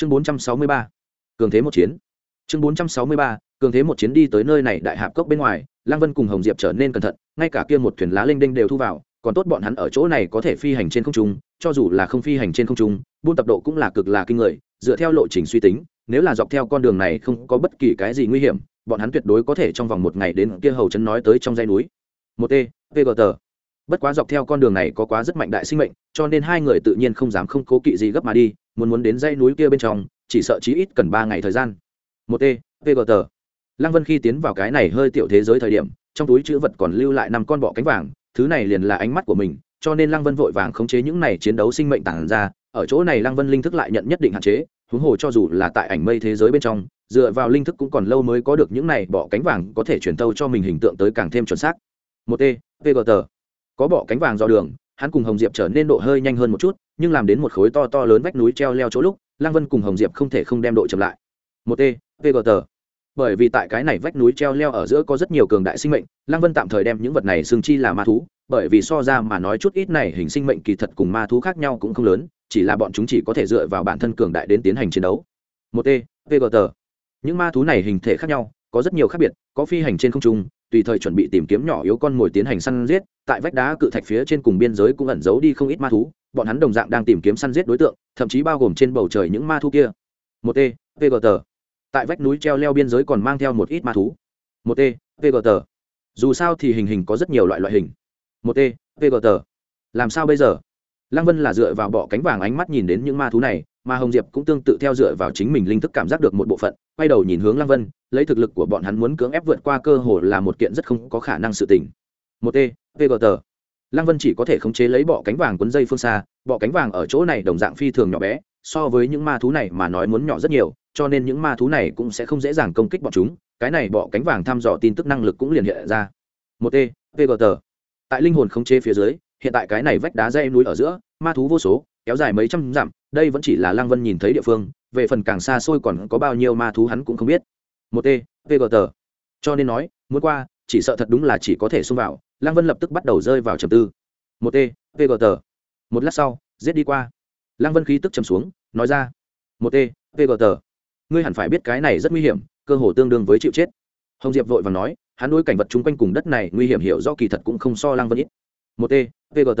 chương bốn trăm sáu mươi ba, cường thế một chiến. Chương bốn trăm sáu mươi ba, cường thế một chiến đi tới nơi này đại hạp cốc bên ngoài, lăng vân cùng hồng diệp trở nên cẩn thận, ngay cả kia một thuyền lá linh đinh đều thu vào, còn tốt bọn hắn ở chỗ này có thể phi hành trên không trung, cho dù là không phi hành trên không trung, buôn tập độ cũng là cực là kinh người, dựa theo lộ trình suy tính, nếu là dọc theo con đường này không có bất kỳ cái gì nguy hiểm, bọn hắn tuyệt đối có thể trong vòng một ngày đến kia hầu chấn nói tới trong dãy núi. Một t vgt bất quá dọc theo con đường này có quá rất mạnh đại sinh mệnh, cho nên hai người tự nhiên không dám không cố kỵ gì gấp mà đi muốn muốn đến dãy núi kia bên trong, chỉ sợ chí ít cần ba ngày thời gian. Một t vgt lăng vân khi tiến vào cái này hơi tiểu thế giới thời điểm, trong túi chữ vật còn lưu lại năm con bọ cánh vàng, thứ này liền là ánh mắt của mình, cho nên lăng vân vội vàng khống chế những này chiến đấu sinh mệnh tản ra, ở chỗ này lăng vân linh thức lại nhận nhất định hạn chế, huống hồ cho dù là tại ảnh mây thế giới bên trong, dựa vào linh thức cũng còn lâu mới có được những này bọ cánh vàng có thể truyền tâu cho mình hình tượng tới càng thêm chuẩn xác. Một t vgt có bọ cánh vàng do đường hắn cùng hồng diệp trở nên độ hơi nhanh hơn một chút, nhưng làm đến một khối to to lớn vách núi treo leo chỗ lúc, lăng vân cùng hồng diệp không thể không đem độ chậm lại. Một t vgt bởi vì tại cái này vách núi treo leo ở giữa có rất nhiều cường đại sinh mệnh, lăng vân tạm thời đem những vật này xương chi là ma thú, bởi vì so ra mà nói chút ít này hình sinh mệnh kỳ thật cùng ma thú khác nhau cũng không lớn, chỉ là bọn chúng chỉ có thể dựa vào bản thân cường đại đến tiến hành chiến đấu. Một t vgt những ma thú này hình thể khác nhau, có rất nhiều khác biệt, có phi hành trên không trung tùy thời chuẩn bị tìm kiếm nhỏ yếu con mồi tiến hành săn giết, tại vách đá cự thạch phía trên cùng biên giới cũng ẩn giấu đi không ít ma thú, bọn hắn đồng dạng đang tìm kiếm săn giết đối tượng, thậm chí bao gồm trên bầu trời những ma thú kia. Một t vgt tại vách núi treo leo biên giới còn mang theo một ít ma thú. Một t vgt dù sao thì hình hình có rất nhiều loại loại hình. Một t vgt làm sao bây giờ? Lăng vân là dựa vào bọ cánh vàng ánh mắt nhìn đến những ma thú này, mà hồng diệp cũng tương tự theo dựa vào chính mình linh thức cảm giác được một bộ phận quay đầu nhìn hướng lăng vân, lấy thực lực của bọn hắn muốn cưỡng ép vượt qua cơ hồ là một kiện rất không có khả năng sự tình. Một t vgt lăng vân chỉ có thể khống chế lấy bọ cánh vàng quấn dây phương xa, bọ cánh vàng ở chỗ này đồng dạng phi thường nhỏ bé, so với những ma thú này mà nói muốn nhỏ rất nhiều, cho nên những ma thú này cũng sẽ không dễ dàng công kích bọn chúng, cái này bọ cánh vàng thăm dò tin tức năng lực cũng liền hiện ra. Một t vgt tại linh hồn khống chế phía dưới, hiện tại cái này vách đá dây núi ở giữa, ma thú vô số, kéo dài mấy trăm dặm, đây vẫn chỉ là lăng vân nhìn thấy địa phương về phần càng xa xôi còn có bao nhiêu ma thú hắn cũng không biết. Một t vgt cho nên nói, muốn qua, chỉ sợ thật đúng là chỉ có thể xông vào. Lăng vân lập tức bắt đầu rơi vào trầm tư. Một t vgt một lát sau, giết đi qua. Lăng vân khí tức trầm xuống, nói ra. Một t vgt ngươi hẳn phải biết cái này rất nguy hiểm, cơ hồ tương đương với chịu chết. Hồng diệp vội và nói, hắn đối cảnh vật chung quanh cùng đất này nguy hiểm hiểu do kỳ thật cũng không so lăng vân ít. Một t vgt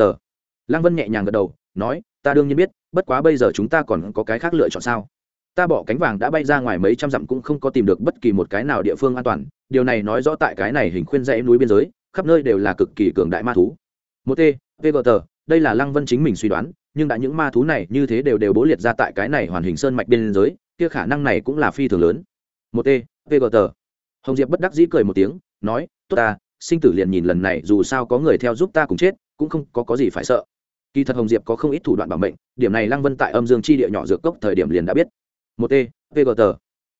lăng vân nhẹ nhàng gật đầu, nói, ta đương nhiên biết, bất quá bây giờ chúng ta còn có cái khác lựa chọn sao? Ta bỏ cánh vàng đã bay ra ngoài mấy trăm dặm cũng không có tìm được bất kỳ một cái nào địa phương an toàn. Điều này nói rõ tại cái này hình khuyên dãy núi biên giới, khắp nơi đều là cực kỳ cường đại ma thú. Một t vgt đây là lăng vân chính mình suy đoán, nhưng đã những ma thú này như thế đều đều bố liệt ra tại cái này hoàn hình sơn mạch biên giới, kia khả năng này cũng là phi thường lớn. Một t vgt hồng diệp bất đắc dĩ cười một tiếng, nói, tốt ta, sinh tử liền nhìn lần này, dù sao có người theo giúp ta cùng chết, cũng không có có gì phải sợ. Kỳ thật hồng diệp có không ít thủ đoạn bảo mệnh, điểm này lăng vân tại âm dương chi địa nhỏ dược cốc thời điểm liền đã biết một t vgt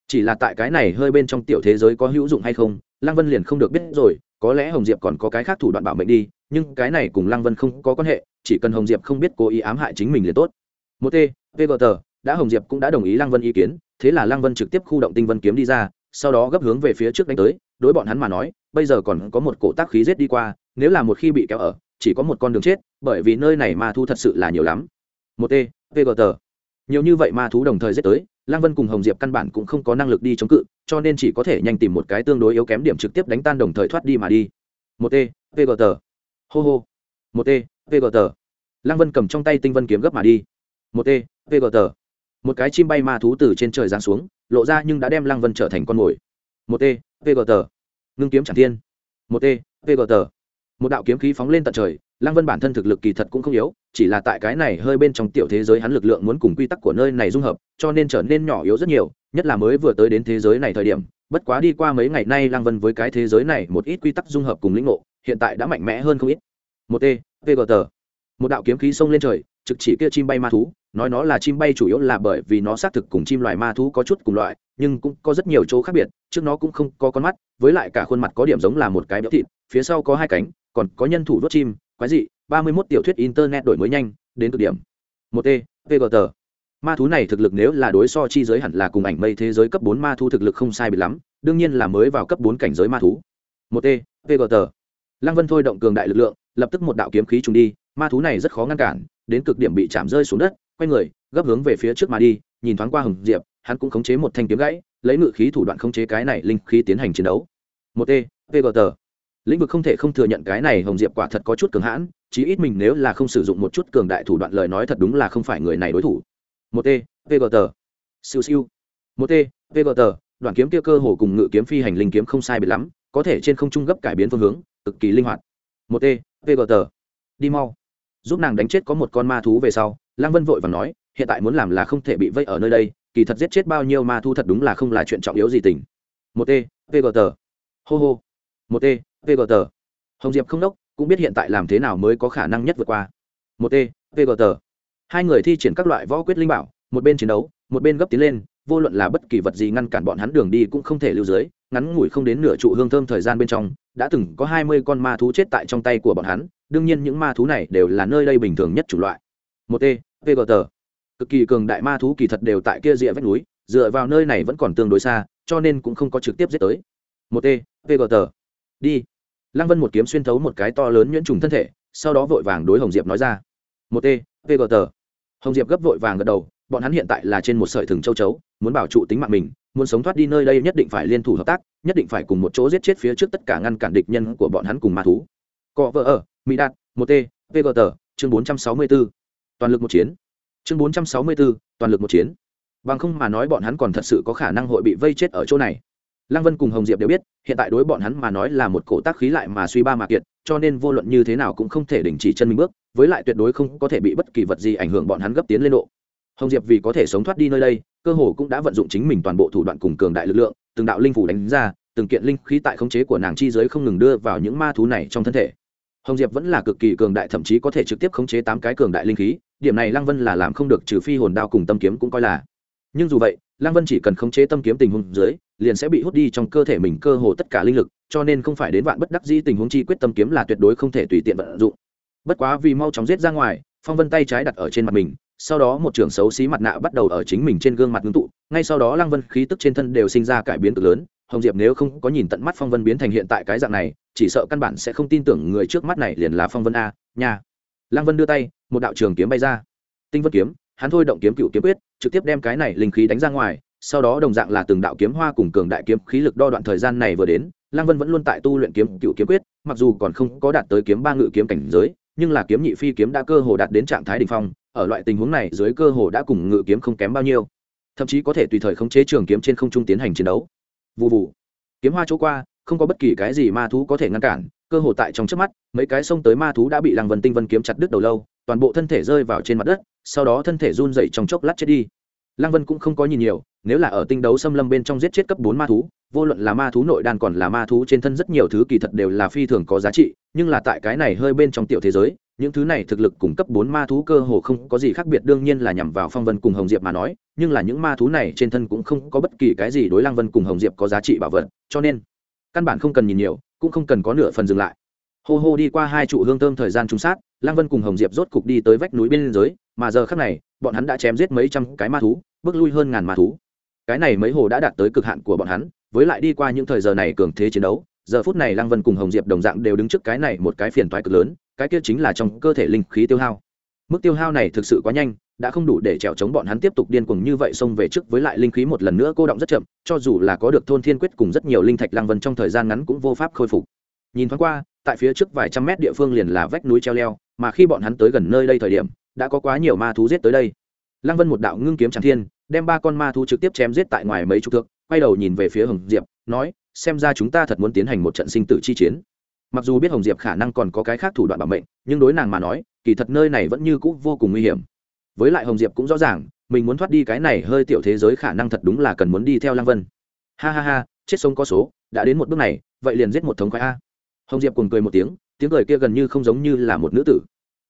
chỉ là tại cái này hơi bên trong tiểu thế giới có hữu dụng hay không, lăng vân liền không được biết rồi, có lẽ hồng diệp còn có cái khác thủ đoạn bảo mệnh đi, nhưng cái này cùng lăng vân không có quan hệ, chỉ cần hồng diệp không biết cố ý ám hại chính mình liền tốt. Một t vgt đã hồng diệp cũng đã đồng ý lăng vân ý kiến, thế là lăng vân trực tiếp khu động tinh vân kiếm đi ra, sau đó gấp hướng về phía trước đánh tới, đối bọn hắn mà nói, bây giờ còn có một cổ tác khí giết đi qua, nếu là một khi bị kéo ở, chỉ có một con đường chết, bởi vì nơi này ma thu thật sự là nhiều lắm. Một t vgt nhiều như vậy ma thú đồng thời giết tới lăng vân cùng hồng diệp căn bản cũng không có năng lực đi chống cự, cho nên chỉ có thể nhanh tìm một cái tương đối yếu kém điểm trực tiếp đánh tan đồng thời thoát đi mà đi. Một t vgt hô hô. Một t vgt lăng vân cầm trong tay tinh vân kiếm gấp mà đi. Một t vgt một cái chim bay ma thú từ trên trời giáng xuống, lộ ra nhưng đã đem lăng vân trở thành con mồi. Một t vgt ngưng kiếm chẳng thiên. Một t vgt một đạo kiếm khí phóng lên tận trời lăng vân bản thân thực lực kỳ thật cũng không yếu, chỉ là tại cái này hơi bên trong tiểu thế giới hắn lực lượng muốn cùng quy tắc của nơi này dung hợp, cho nên trở nên nhỏ yếu rất nhiều, nhất là mới vừa tới đến thế giới này thời điểm, bất quá đi qua mấy ngày nay lăng vân với cái thế giới này một ít quy tắc dung hợp cùng lĩnh ngộ, hiện tại đã mạnh mẽ hơn không ít. Một t vgt một đạo kiếm khí xông lên trời, trực chỉ kia chim bay ma thú, nói nó là chim bay chủ yếu là bởi vì nó xác thực cùng chim loài ma thú có chút cùng loại, nhưng cũng có rất nhiều chỗ khác biệt, trước nó cũng không có con mắt, với lại cả khuôn mặt có điểm giống là một cái béo thịt, phía sau có hai cánh, còn có nhân thủ đốt chim quái dị, ba mươi mốt tiểu thuyết internet đổi mới nhanh, đến cực điểm. Một e, t. Vgt ma thú này thực lực nếu là đối so chi giới hẳn là cùng ảnh mây thế giới cấp bốn ma thú thực lực không sai bị lắm, đương nhiên là mới vào cấp bốn cảnh giới ma thú. Một e, t. Vgt lăng vân thôi động cường đại lực lượng, lập tức một đạo kiếm khí trùng đi, ma thú này rất khó ngăn cản, đến cực điểm bị chạm rơi xuống đất, quay người, gấp hướng về phía trước mà đi, nhìn thoáng qua hồng diệp, hắn cũng khống chế một thanh kiếm gãy, lấy ngự khí thủ đoạn khống chế cái này linh khí tiến hành chiến đấu. Một e, t. vgt lĩnh vực không thể không thừa nhận cái này hồng diệp quả thật có chút cường hãn, chí ít mình nếu là không sử dụng một chút cường đại thủ đoạn lời nói thật đúng là không phải người này đối thủ. Một t vgt siêu siêu. Một t vgt đoạn kiếm kia cơ hồ cùng ngự kiếm phi hành linh kiếm không sai biệt lắm, có thể trên không trung gấp cải biến phương hướng, cực kỳ linh hoạt. Một t vgt đi mau. Giúp nàng đánh chết có một con ma thú về sau, lăng vân vội và nói, hiện tại muốn làm là không thể bị vây ở nơi đây, kỳ thật giết chết bao nhiêu ma thú thật đúng là không là chuyện trọng yếu gì tình. Một t vgt hô hô. Một t vgt hồng diệp không đốc, cũng biết hiện tại làm thế nào mới có khả năng nhất vượt qua. Một t vgt hai người thi triển các loại võ quyết linh bảo, một bên chiến đấu, một bên gấp tiến lên, vô luận là bất kỳ vật gì ngăn cản bọn hắn đường đi cũng không thể lưu dưới, ngắn ngủi không đến nửa trụ hương thơm thời gian bên trong, đã từng có hai mươi con ma thú chết tại trong tay của bọn hắn, đương nhiên những ma thú này đều là nơi đây bình thường nhất chủng loại. Một t vgt cực kỳ cường đại ma thú kỳ thật đều tại kia rìa vách núi, dựa vào nơi này vẫn còn tương đối xa, cho nên cũng không có trực tiếp giết tới. Một t vgt đi lăng vân một kiếm xuyên thấu một cái to lớn nhuyễn trùng thân thể, sau đó vội vàng đối hồng diệp nói ra. Một t vgt hồng diệp gấp vội vàng gật đầu, bọn hắn hiện tại là trên một sợi thừng châu chấu, muốn bảo trụ tính mạng mình, muốn sống thoát đi nơi đây nhất định phải liên thủ hợp tác, nhất định phải cùng một chỗ giết chết phía trước tất cả ngăn cản địch nhân của bọn hắn cùng ma thú. Cọ vợ ở, mỹ đạt, một t vgt chương bốn trăm sáu mươi b ố toàn lực một chiến. Chương bốn trăm sáu mươi b ố toàn lực một chiến. Bằng không mà nói bọn hắn còn thật sự có khả năng hội bị vây chết ở chỗ này lăng vân cùng hồng diệp đều biết, hiện tại đối bọn hắn mà nói là một cổ tác khí lại mà suy ba mà kiệt, cho nên vô luận như thế nào cũng không thể đình chỉ chân mình bước, với lại tuyệt đối không có thể bị bất kỳ vật gì ảnh hưởng bọn hắn gấp tiến lên độ. Hồng diệp vì có thể sống thoát đi nơi đây, cơ hồ cũng đã vận dụng chính mình toàn bộ thủ đoạn cùng cường đại lực lượng, từng đạo linh phủ đánh ra, từng kiện linh khí tại khống chế của nàng chi giới không ngừng đưa vào những ma thú này trong thân thể. Hồng diệp vẫn là cực kỳ cường đại, thậm chí có thể trực tiếp khống chế tám cái cường đại linh khí, điểm này lăng vân là làm không được, trừ phi hồn đao cùng tâm kiếm cũng coi là. Nhưng dù vậy lăng vân chỉ cần khống chế tâm kiếm tình huống dưới, liền sẽ bị hút đi trong cơ thể mình cơ hồ tất cả linh lực, cho nên không phải đến vạn bất đắc dĩ tình huống chi quyết tâm kiếm là tuyệt đối không thể tùy tiện vận dụng. Bất quá vì mau chóng giết ra ngoài, phong vân tay trái đặt ở trên mặt mình, sau đó một trường xấu xí mặt nạ bắt đầu ở chính mình trên gương mặt ngưng tụ, ngay sau đó lăng vân khí tức trên thân đều sinh ra cải biến cực lớn, hồng diệp nếu không có nhìn tận mắt phong vân biến thành hiện tại cái dạng này, chỉ sợ căn bản sẽ không tin tưởng người trước mắt này liền là phong vân a, nha. Lăng vân đưa tay, một đạo trường kiếm bay ra. Tinh vân kiếm, hắn thôi động kiếm cựu kiếm quyết trực tiếp đem cái này linh khí đánh ra ngoài, sau đó đồng dạng là từng đạo kiếm hoa cùng cường đại kiếm khí lực đo đoạn thời gian này vừa đến, lăng vân vẫn luôn tại tu luyện kiếm, cựu kiếm quyết, mặc dù còn không có đạt tới kiếm ba ngự kiếm cảnh giới, nhưng là kiếm nhị phi kiếm đã cơ hồ đạt đến trạng thái đ ỉ n h phong, ở loại tình huống này dưới cơ hồ đã cùng ngự kiếm không kém bao nhiêu. Thậm chí có thể tùy thời khống chế trường kiếm trên không trung tiến hành chiến đấu. Vụ vụ kiếm hoa chỗ qua, không có bất kỳ cái gì ma thú có thể ngăn cản, cơ hồ tại trong trước mắt, mấy cái xông tới ma thú đã bị lăng vân tinh vân kiếm chặt đứt đầu lâu toàn bộ thân thể rơi vào trên mặt đất, sau đó thân thể run dậy trong chốc lát chết đi. Lăng vân cũng không có nhìn nhiều, nếu là ở tinh đấu xâm lâm bên trong giết chết cấp bốn ma thú, vô luận là ma thú nội đan còn là ma thú trên thân rất nhiều thứ kỳ thật đều là phi thường có giá trị, nhưng là tại cái này hơi bên trong tiểu thế giới, những thứ này thực lực cùng cấp bốn ma thú cơ hồ không có gì khác biệt, đương nhiên là nhằm vào phong vân cùng hồng diệp mà nói, nhưng là những ma thú này trên thân cũng không có bất kỳ cái gì đối lăng vân cùng hồng diệp có giá trị bảo vật, cho nên căn bản không cần nhìn nhiều, cũng không cần có nửa phần dừng lại hô hô đi qua hai trụ hương thơm thời gian trung sát Lang vân cùng hồng diệp rốt cục đi tới vách núi bên giới mà giờ khác này, bọn hắn đã chém giết mấy trăm cái ma thú, bước lui hơn ngàn ma thú. Cái này mấy hồ đã đạt tới cực hạn của bọn hắn, với lại đi qua những thời giờ này cường thế chiến đấu, giờ phút này Lang vân cùng hồng diệp đồng dạng đều đứng trước cái này một cái phiền toái cực lớn, cái kia chính là trong cơ thể linh khí tiêu hao. Mức tiêu hao này thực sự quá nhanh, đã không đủ để trèo chống bọn hắn tiếp tục điên cuồng như vậy xông về trước với lại linh khí một lần nữa cô động rất chậm, cho dù là có được thôn thiên quyết cùng rất nhiều linh thạch Lang vân trong thời gian ngắn cũng vô pháp khôi phục. Nhìn thoáng qua tại phía trước vài trăm mét địa phương liền là vách núi treo leo, mà khi bọn hắn tới gần nơi đây thời điểm, đã có quá nhiều ma thú giết tới đây. Lăng vân một đạo ngưng kiếm tràng thiên, đem ba con ma thú trực tiếp chém giết tại ngoài mấy chục thước, quay đầu nhìn về phía hồng diệp, nói, xem ra chúng ta thật muốn tiến hành một trận sinh tử chi chiến. Mặc dù biết hồng diệp khả năng còn có cái khác thủ đoạn bảo mệnh, nhưng đối nàng mà nói, kỳ thật nơi này vẫn như c ũ vô cùng nguy hiểm. Với lại hồng diệp cũng rõ ràng, mình muốn thoát đi cái này hơi tiểu thế giới khả năng thật đúng là cần muốn đi theo lăng vân. Ha ha ha, chết sống có số, đã đến một bước này, vậy liền giết một thống khoái a hồng diệp cùng cười một tiếng tiếng cười kia gần như không giống như là một nữ tử.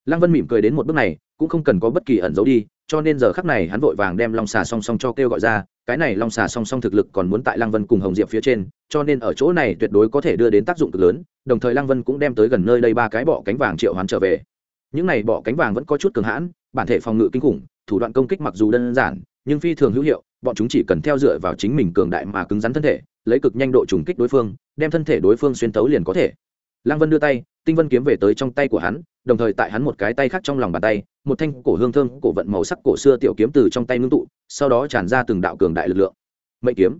Lăng vân mỉm cười đến một bước này, cũng không cần có bất kỳ ẩn giấu đi, cho nên giờ khắc này hắn vội vàng đem long xà song song cho kêu gọi ra, cái này long xà song song thực lực còn muốn tại lăng vân cùng hồng diệp phía trên, cho nên ở chỗ này tuyệt đối có thể đưa đến tác dụng cực lớn, đồng thời lăng vân cũng đem tới gần nơi đây ba cái bọ cánh vàng triệu hoán trở về. Những này bọ cánh vàng vẫn có chút cường hãn, bản thể phòng ngự kinh khủng, thủ đoạn công kích mặc dù đơn giản, nhưng phi thường hữu hiệu, bọn chúng chỉ cần theo dựa vào chính mình cường đại mà cứng rắn thân thể, lấy cực nhanh độ trùng kích đối phương, đem thân thể đối phương xuyên tấu liền có thể lăng vân đưa tay, tinh vân kiếm về tới trong tay của hắn, đồng thời tại hắn một cái tay khác trong lòng bàn tay, một thanh cổ hương thơm, cổ vận màu sắc cổ xưa tiểu kiếm từ trong tay ngưng tụ, sau đó tràn ra từng đạo cường đại lực lượng. Mệnh kiếm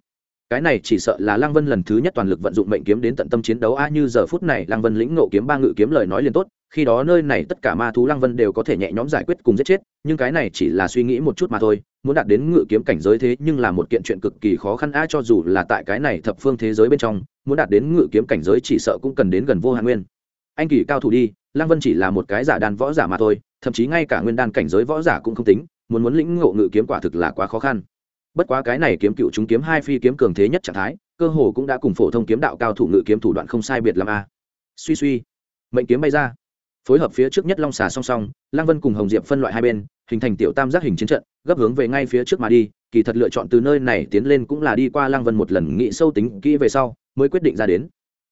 cái này chỉ sợ là lăng vân lần thứ nhất toàn lực vận dụng mệnh kiếm đến tận tâm chiến đấu. A, như giờ phút này, lăng vân lĩnh nộ kiếm ba ngự kiếm lời nói liền tốt. Khi đó nơi này tất cả ma thú lăng vân đều có thể nhẹ nhõm giải quyết cùng giết chết, nhưng cái này chỉ là suy nghĩ một chút mà thôi. Muốn đạt đến ngự kiếm cảnh giới thế nhưng là một kiện chuyện cực kỳ khó khăn. A, cho dù là tại cái này thập phương thế giới bên trong, muốn đạt đến ngự kiếm cảnh giới chỉ sợ cũng cần đến gần vô hạn nguyên. Anh kỳ cao thủ đi, lăng vân chỉ là một cái giả đàn võ giả mà thôi, thậm chí ngay cả nguyên đan cảnh giới võ giả cũng không tính, muốn muốn lĩnh ngộ ngự kiếm quả thực là quá khó khăn bất quá cái này kiếm cựu chúng kiếm hai phi kiếm cường thế nhất trạng thái, cơ hồ cũng đã cùng phổ thông kiếm đạo cao thủ ngự kiếm thủ đoạn không sai biệt làm a. Suy suy. Mệnh kiếm bay ra. Phối hợp phía trước nhất long xà song song lang vân cùng hồng diệp phân loại hai bên, hình thành tiểu tam giác hình chiến trận, gấp hướng về ngay phía trước mà đi, kỳ thật lựa chọn từ nơi này tiến lên cũng là đi qua lang vân một lần nghĩ sâu tính kỹ về sau, mới quyết định ra đến.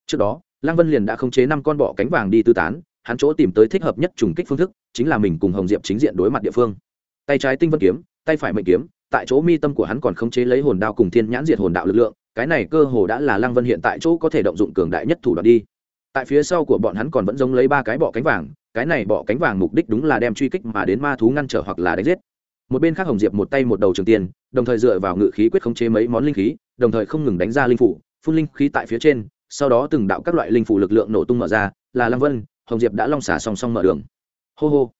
Trước đó lang vân liền đã khống chế năm con bọ cánh vàng đi tư tán, hắn chỗ tìm tới thích hợp nhất trùng kích phương thức, chính là mình cùng hồng diệp chính diện đối mặt địa phương. Tay trái tinh vân kiếm, tay phải mệnh kiếm tại chỗ mi tâm của hắn còn khống chế lấy hồn đao cùng thiên nhãn diệt hồn đạo lực lượng, cái này cơ hồ đã là lăng vân hiện tại chỗ có thể động dụng cường đại nhất thủ đoạn đi. Tại phía sau của bọn hắn còn vẫn giống lấy ba cái bọ cánh vàng, cái này bọ cánh vàng mục đích đúng là đem truy kích mà đến ma thú ngăn trở hoặc là đánh giết. Một bên khác hồng diệp một tay một đầu trường tiền đồng thời dựa vào ngự khí quyết khống chế mấy món linh khí, đồng thời không ngừng đánh ra linh phủ, phun linh khí tại phía trên, sau đó từng đạo các loại linh phủ lực lượng nổ tung mở ra, là lăng vân, hồng diệp đã long xả song song mở đường. Hô hô.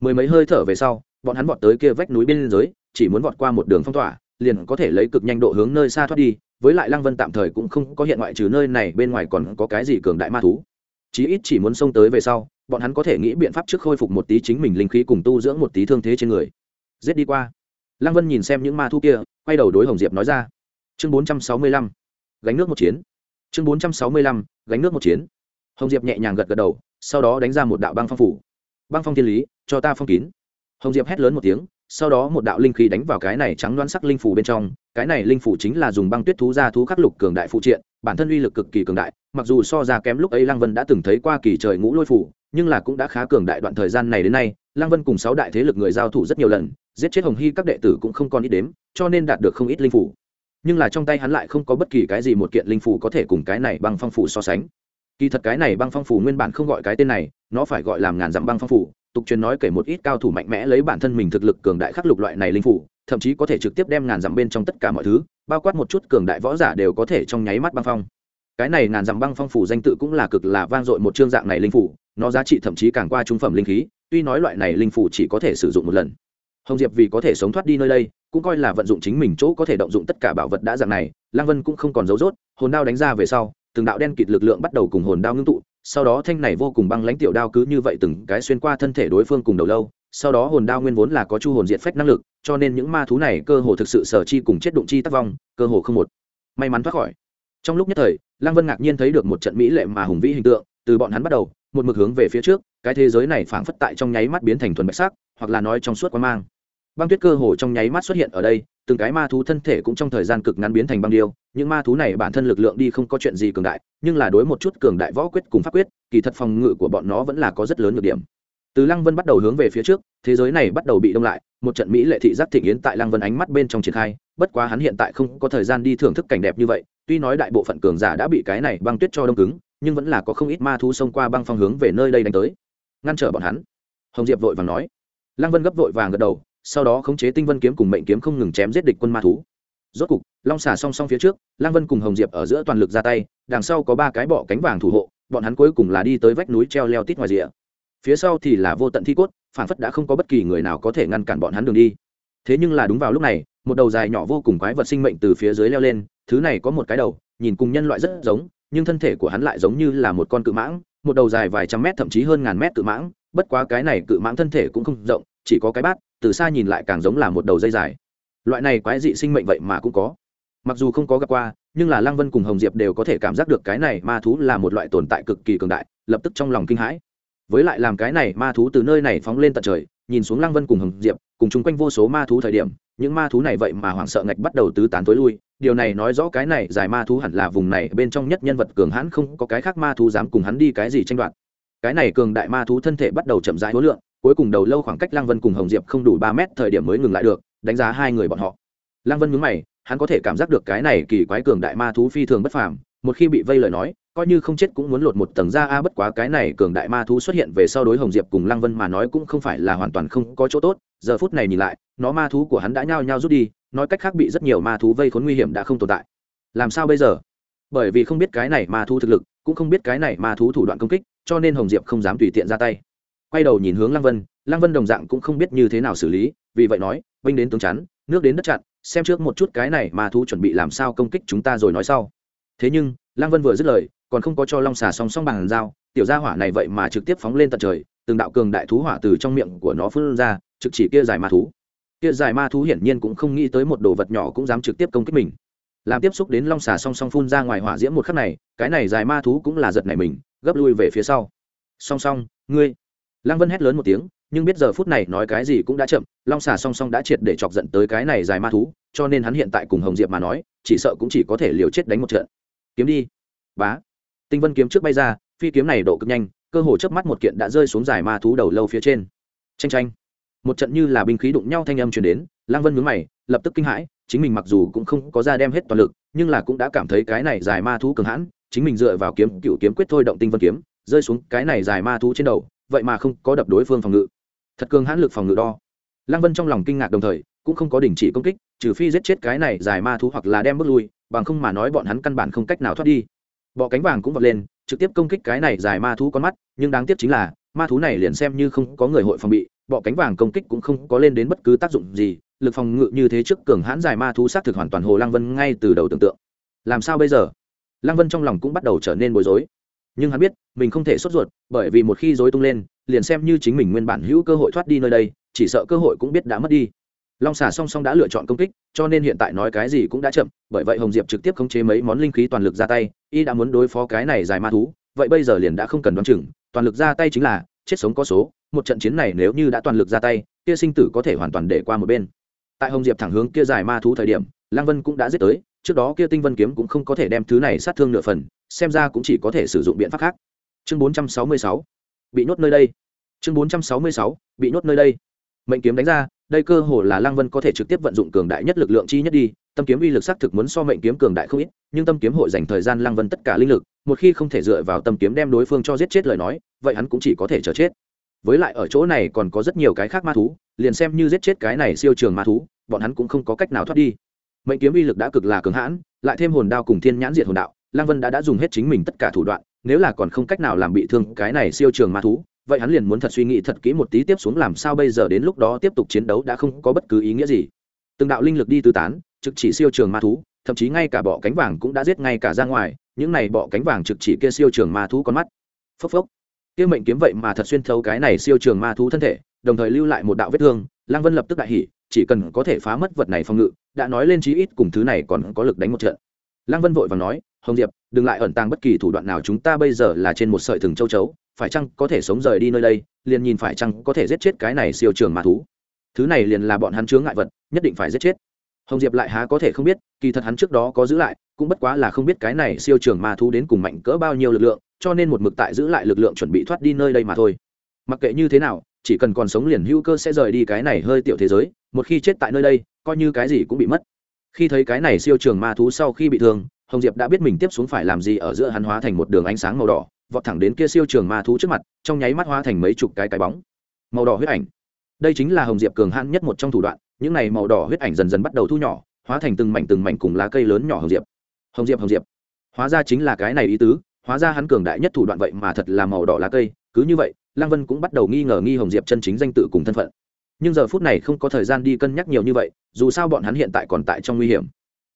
Mười mấy hơi thở về sau bọn hắn vọt tới kia vách núi bên dưới, chỉ muốn vọt qua một đường phong tỏa, liền có thể lấy cực nhanh độ hướng nơi xa thoát đi, với lại lăng vân tạm thời cũng không có hiện ngoại trừ nơi này, bên ngoài còn có cái gì cường đại ma thú. Chí ít chỉ muốn xông tới về sau, bọn hắn có thể nghĩ biện pháp trước khôi phục một tí chính mình linh khí cùng tu dưỡng một tí thương thế trên người. Giết đi qua. Lăng vân nhìn xem những ma thú kia, quay đầu đối hồng diệp nói ra. Chương bốn trăm sáu mươi lăm. Gánh nước một chiến. Chương bốn trăm sáu mươi lăm. Gánh nước một chiến. Hồng diệp nhẹ nhàng gật gật đầu, sau đó đánh ra một đạo băng phong phủ. Băng phong thiên lý, cho ta phong kín hồng diệp hét lớn một tiếng, sau đó một đạo linh khí đánh vào cái này trắng đoán sắc linh phủ bên trong. Cái này linh phủ chính là dùng băng tuyết thú ra thú khắc lục cường đại phụ triện, bản thân uy lực cực kỳ cường đại, mặc dù so ra kém lúc ấy lăng vân đã từng thấy qua kỳ trời ngũ lôi phủ, nhưng là cũng đã khá cường đại đoạn thời gian này đến nay, lăng vân cùng sáu đại thế lực người giao thủ rất nhiều lần, giết chết hồng hy các đệ tử cũng không còn ít đếm, cho nên đạt được không ít linh phủ. Nhưng là trong tay hắn lại không có bất kỳ cái gì một kiện linh phủ có thể cùng cái này băng phong phủ so sánh. Kỳ thật cái này băng phong phủ nguyên bản không gọi cái tên này, nó phải gọi làm ngàn dặm băng phong phủ tục truyền nói kể một ít cao thủ mạnh mẽ lấy bản thân mình thực lực cường đại khắc lục loại này linh phủ, thậm chí có thể trực tiếp đem ngàn dặm bên trong tất cả mọi thứ, bao quát một chút cường đại võ giả đều có thể trong nháy mắt băng phong. Cái này ngàn dặm băng phong phủ danh tự cũng là cực là vang dội một chương dạng này linh phủ, nó giá trị thậm chí càng qua trung phẩm linh khí, tuy nói loại này linh phủ chỉ có thể sử dụng một lần. Hồng diệp vì có thể sống thoát đi nơi đây, cũng coi là vận dụng chính mình chỗ có thể động dụng tất cả bảo vật đã dạng này lang vân cũng không còn giấu rốt, hồn đao đánh ra về sau, từng đạo đen kịt lực lượng bắt đầu cùng hồn đao ngưng tụ sau đó thanh này vô cùng băng lãnh tiểu đao cứ như vậy từng cái xuyên qua thân thể đối phương cùng đầu lâu, sau đó hồn đao nguyên vốn là có chu hồn diện phách năng lực, cho nên những ma thú này cơ hồ thực sự sở chi cùng chết đụng chi tác vong, cơ hồ không một. May mắn thoát khỏi. Trong lúc nhất thời, lăng vân ngạc nhiên thấy được một trận mỹ lệ mà hùng vĩ hình tượng, từ bọn hắn bắt đầu, một mực hướng về phía trước, cái thế giới này phảng phất tại trong nháy mắt biến thành thuần bạch sắc, hoặc là nói trong suốt quá mang băng tuyết cơ hồ trong nháy mắt xuất hiện ở đây, từng cái ma thú thân thể cũng trong thời gian cực ngắn biến thành băng điêu. Những ma thú này bản thân lực lượng đi không có chuyện gì cường đại, nhưng là đối một chút cường đại võ quyết cùng pháp quyết, kỳ thật phòng ngự của bọn nó vẫn là có rất lớn nhược điểm. Từ lăng vân bắt đầu hướng về phía trước, thế giới này bắt đầu bị đông lại, một trận mỹ lệ thị giác thịnh yến tại lăng vân ánh mắt bên trong triển khai, bất quá hắn hiện tại không có thời gian đi thưởng thức cảnh đẹp như vậy, tuy nói đại bộ phận cường giả đã bị cái này băng tuyết cho đông cứng, nhưng vẫn là có không ít ma thú xông qua băng phong hướng về nơi đây đánh tới. Ngăn trở bọn hắn. Hồng diệp vội vàng nói. Lăng vân gấp vội vàng gật đầu sau đó khống chế tinh vân kiếm cùng mệnh kiếm không ngừng chém giết địch quân ma thú. Rốt cục, long xả song song phía trước, lang vân cùng hồng diệp ở giữa toàn lực ra tay, đằng sau có ba cái bọ cánh vàng thủ hộ, bọn hắn cuối cùng là đi tới vách núi treo leo tít ngoài rìa. Phía sau thì là vô tận thi cốt phản phất đã không có bất kỳ người nào có thể ngăn cản bọn hắn đường đi. Thế nhưng là đúng vào lúc này, một đầu dài nhỏ vô cùng quái vật sinh mệnh từ phía dưới leo lên, thứ này có một cái đầu, nhìn cùng nhân loại rất giống, nhưng thân thể của hắn lại giống như là một con cự mãng, một đầu dài vài trăm mét thậm chí hơn ngàn mét cự mãng, bất quá cái này cự mãng thân thể cũng không rộng, chỉ có cái bát từ xa nhìn lại càng giống là một đầu dây dài. Loại này quái dị sinh mệnh vậy mà cũng có. Mặc dù không có gặp qua, nhưng là lăng vân cùng hồng diệp đều có thể cảm giác được cái này ma thú là một loại tồn tại cực kỳ cường đại, lập tức trong lòng kinh hãi. Với lại làm cái này ma thú từ nơi này phóng lên tận trời, nhìn xuống lăng vân cùng hồng diệp, cùng chung quanh vô số ma thú thời điểm, những ma thú này vậy mà hoảng sợ ngạch bắt đầu tứ tán tối lui. Điều này nói rõ cái này dài ma thú hẳn là vùng này bên trong nhất nhân vật cường hãn không có cái khác ma thú dám cùng hắn đi cái gì tranh đoạt. Cái này cường đại ma thú thân thể bắt đầu chậm rãi hối lượng cuối cùng đầu lâu khoảng cách lăng vân cùng hồng diệp không đủ ba mét thời điểm mới ngừng lại được, đánh giá hai người bọn họ. Lăng vân nhúng mày, hắn có thể cảm giác được cái này kỳ quái cường đại ma thú phi thường bất phàm, một khi bị vây lời nói, coi như không chết cũng muốn lột một tầng da a, bất quá cái này cường đại ma thú xuất hiện về sau đối hồng diệp cùng lăng vân mà nói cũng không phải là hoàn toàn không có chỗ tốt, giờ phút này nhìn lại, nó ma thú của hắn đã nhao nhao rút đi, nói cách khác bị rất nhiều ma thú vây khốn nguy hiểm đã không tồn tại. Làm sao bây giờ? Bởi vì không biết cái này ma thú thực lực, cũng không biết cái này ma thú thủ đoạn công kích, cho nên hồng diệp không dám tùy tiện ra tay quay đầu nhìn hướng lăng vân lăng vân đồng dạng cũng không biết như thế nào xử lý, vì vậy nói, binh đến tướng chắn, nước đến đất chặn, xem trước một chút cái này mà thú chuẩn bị làm sao công kích chúng ta rồi nói sau. Thế nhưng, lăng vân vừa dứt lời, còn không có cho long xà song song bằng dao tiểu gia hỏa này vậy mà trực tiếp phóng lên tận trời, từng đạo cường đại thú hỏa từ trong miệng của nó phun ra, trực chỉ kia dài ma thú. Kia dài ma thú hiển nhiên cũng không nghĩ tới một đồ vật nhỏ cũng dám trực tiếp công kích mình. Làm tiếp xúc đến long xà song song phun ra ngoài hỏa diễm một khắc này, cái này dài ma thú cũng là giật này mình, gấp lui về phía sau. Song song, ngươi lăng vân hét lớn một tiếng, nhưng biết giờ phút này nói cái gì cũng đã chậm, long xà song song đã triệt để chọc giận tới cái này dài ma thú, cho nên hắn hiện tại cùng hồng diệp mà nói, chỉ sợ cũng chỉ có thể liều chết đánh một trận. Kiếm đi. Bá. Tinh vân kiếm trước bay ra, phi kiếm này độ cực nhanh, cơ hồ chớp mắt một kiện đã rơi xuống dài ma thú đầu lâu phía trên. Tranh tranh một trận như là binh khí đụng nhau thanh âm truyền đến lang vân nhướng mày, lập tức kinh hãi, chính mình mặc dù cũng không có ra đem hết toàn lực, nhưng là cũng đã cảm thấy cái này dài ma thú cường hãn, chính mình dựa vào kiếm cựu kiếm quyết thôi động tinh vân kiếm, rơi xuống cái này dài ma thú trên đầu vậy mà không có đập đối phương phòng ngự. Thật cường hãn lực phòng ngự đo. Lăng vân trong lòng kinh ngạc đồng thời, cũng không có đình chỉ công kích, trừ phi giết chết cái này dài ma thú hoặc là đem bước lui, bằng không mà nói bọn hắn căn bản không cách nào thoát đi. Bọ cánh vàng cũng vọt lên, trực tiếp công kích cái này dài ma thú con mắt, nhưng đáng tiếc chính là, ma thú này liền xem như không có người hội phòng bị, bọ cánh vàng công kích cũng không có lên đến bất cứ tác dụng gì, lực phòng ngự như thế trước cường hãn dài ma thú xác thực hoàn toàn hồ lăng vân ngay từ đầu tưởng tượng. Làm sao bây giờ? Lăng vân trong lòng cũng bắt đầu trở nên bối rối nhưng hắn biết, mình không thể sốt ruột, bởi vì một khi dối tung lên, liền xem như chính mình nguyên bản hữu cơ hội thoát đi nơi đây, chỉ sợ cơ hội cũng biết đã mất đi. Long xà song song đã lựa chọn công kích, cho nên hiện tại nói cái gì cũng đã chậm, bởi vậy hồng diệp trực tiếp khống chế mấy món linh khí toàn lực ra tay, y đã muốn đối phó cái này dài ma thú, vậy bây giờ liền đã không cần đoán chừng, toàn lực ra tay chính là, chết sống có số, một trận chiến này nếu như đã toàn lực ra tay, kia sinh tử có thể hoàn toàn để qua một bên. Tại hồng diệp thẳng hướng kia dài ma thú thời điểm lang vân cũng đã giết tới, trước đó kia tinh vân kiếm cũng không có thể đem thứ này sát thương nửa phần xem ra cũng chỉ có thể sử dụng biện pháp khác. Chương 466 bị nhốt nơi đây. Chương 466 bị nhốt nơi đây. Mệnh kiếm đánh ra, đây cơ hồ là lang vân có thể trực tiếp vận dụng cường đại nhất lực lượng chi nhất đi. Tâm kiếm uy lực xác thực muốn so mệnh kiếm cường đại không ít, nhưng tâm kiếm hội dành thời gian lang vân tất cả linh lực, một khi không thể dựa vào tâm kiếm đem đối phương cho giết chết lời nói, vậy hắn cũng chỉ có thể chờ chết. Với lại ở chỗ này còn có rất nhiều cái khác ma thú, liền xem như giết chết cái này siêu trường ma thú, bọn hắn cũng không có cách nào thoát đi. Mệnh kiếm uy lực đã cực là cường hãn, lại thêm hồn đao cùng thiên nhãn diệt hồn đạo lang vân đã đã dùng hết chính mình tất cả thủ đoạn, nếu là còn không cách nào làm bị thương cái này siêu trường ma thú, vậy hắn liền muốn thật suy nghĩ thật kỹ một tí tiếp xuống làm sao bây giờ đến lúc đó tiếp tục chiến đấu đã không có bất cứ ý nghĩa gì. Từng đạo linh lực đi tứ tán, trực chỉ siêu trường ma thú, thậm chí ngay cả bọ cánh vàng cũng đã giết ngay cả ra ngoài, những này bọ cánh vàng trực chỉ kia siêu trường ma thú con mắt. Phốc phốc. Kia mệnh kiếm vậy mà thật xuyên thấu cái này siêu trường ma thú thân thể, đồng thời lưu lại một đạo vết thương, lang vân lập tức đại hỉ, chỉ cần có thể phá mất vật này phòng ngự, đã nói lên chí ít cùng thứ này còn có lực đánh một trận. Lang vân vội và nói hồng diệp, đừng lại ẩn tàng bất kỳ thủ đoạn nào chúng ta bây giờ là trên một sợi thừng châu chấu, phải chăng có thể sống rời đi nơi đây, liền nhìn phải chăng có thể giết chết cái này siêu trường ma thú. Thứ này liền là bọn hắn chướng ngại vật, nhất định phải giết chết. Hồng diệp lại há có thể không biết, kỳ thật hắn trước đó có giữ lại, cũng bất quá là không biết cái này siêu trường ma thú đến cùng mạnh cỡ bao nhiêu lực lượng, cho nên một mực tại giữ lại lực lượng chuẩn bị thoát đi nơi đây mà thôi. Mặc kệ như thế nào, chỉ cần còn sống liền hữu cơ sẽ rời đi cái này hơi tiểu thế giới, một khi chết tại nơi đây, coi như cái gì cũng bị mất. Khi thấy cái này siêu trường ma thú sau khi bị thương hồng diệp đã biết mình tiếp xuống phải làm gì ở giữa hắn hóa thành một đường ánh sáng màu đỏ, vọt thẳng đến kia siêu trường ma thú trước mặt, trong nháy mắt hóa thành mấy chục cái cái bóng. Màu đỏ huyết ảnh. Đây chính là hồng diệp cường hãn nhất một trong thủ đoạn, những này màu đỏ huyết ảnh dần dần bắt đầu thu nhỏ, hóa thành từng mảnh từng mảnh cùng lá cây lớn nhỏ hồng diệp. Hồng diệp hồng diệp. Hóa ra chính là cái này ý tứ, hóa ra hắn cường đại nhất thủ đoạn vậy mà thật là màu đỏ lá cây, cứ như vậy, lăng vân cũng bắt đầu nghi ngờ nghi hồng diệp chân chính danh tự cùng thân phận. Nhưng giờ phút này không có thời gian đi cân nhắc nhiều như vậy, dù sao bọn hắn hiện tại còn tại trong nguy hiểm.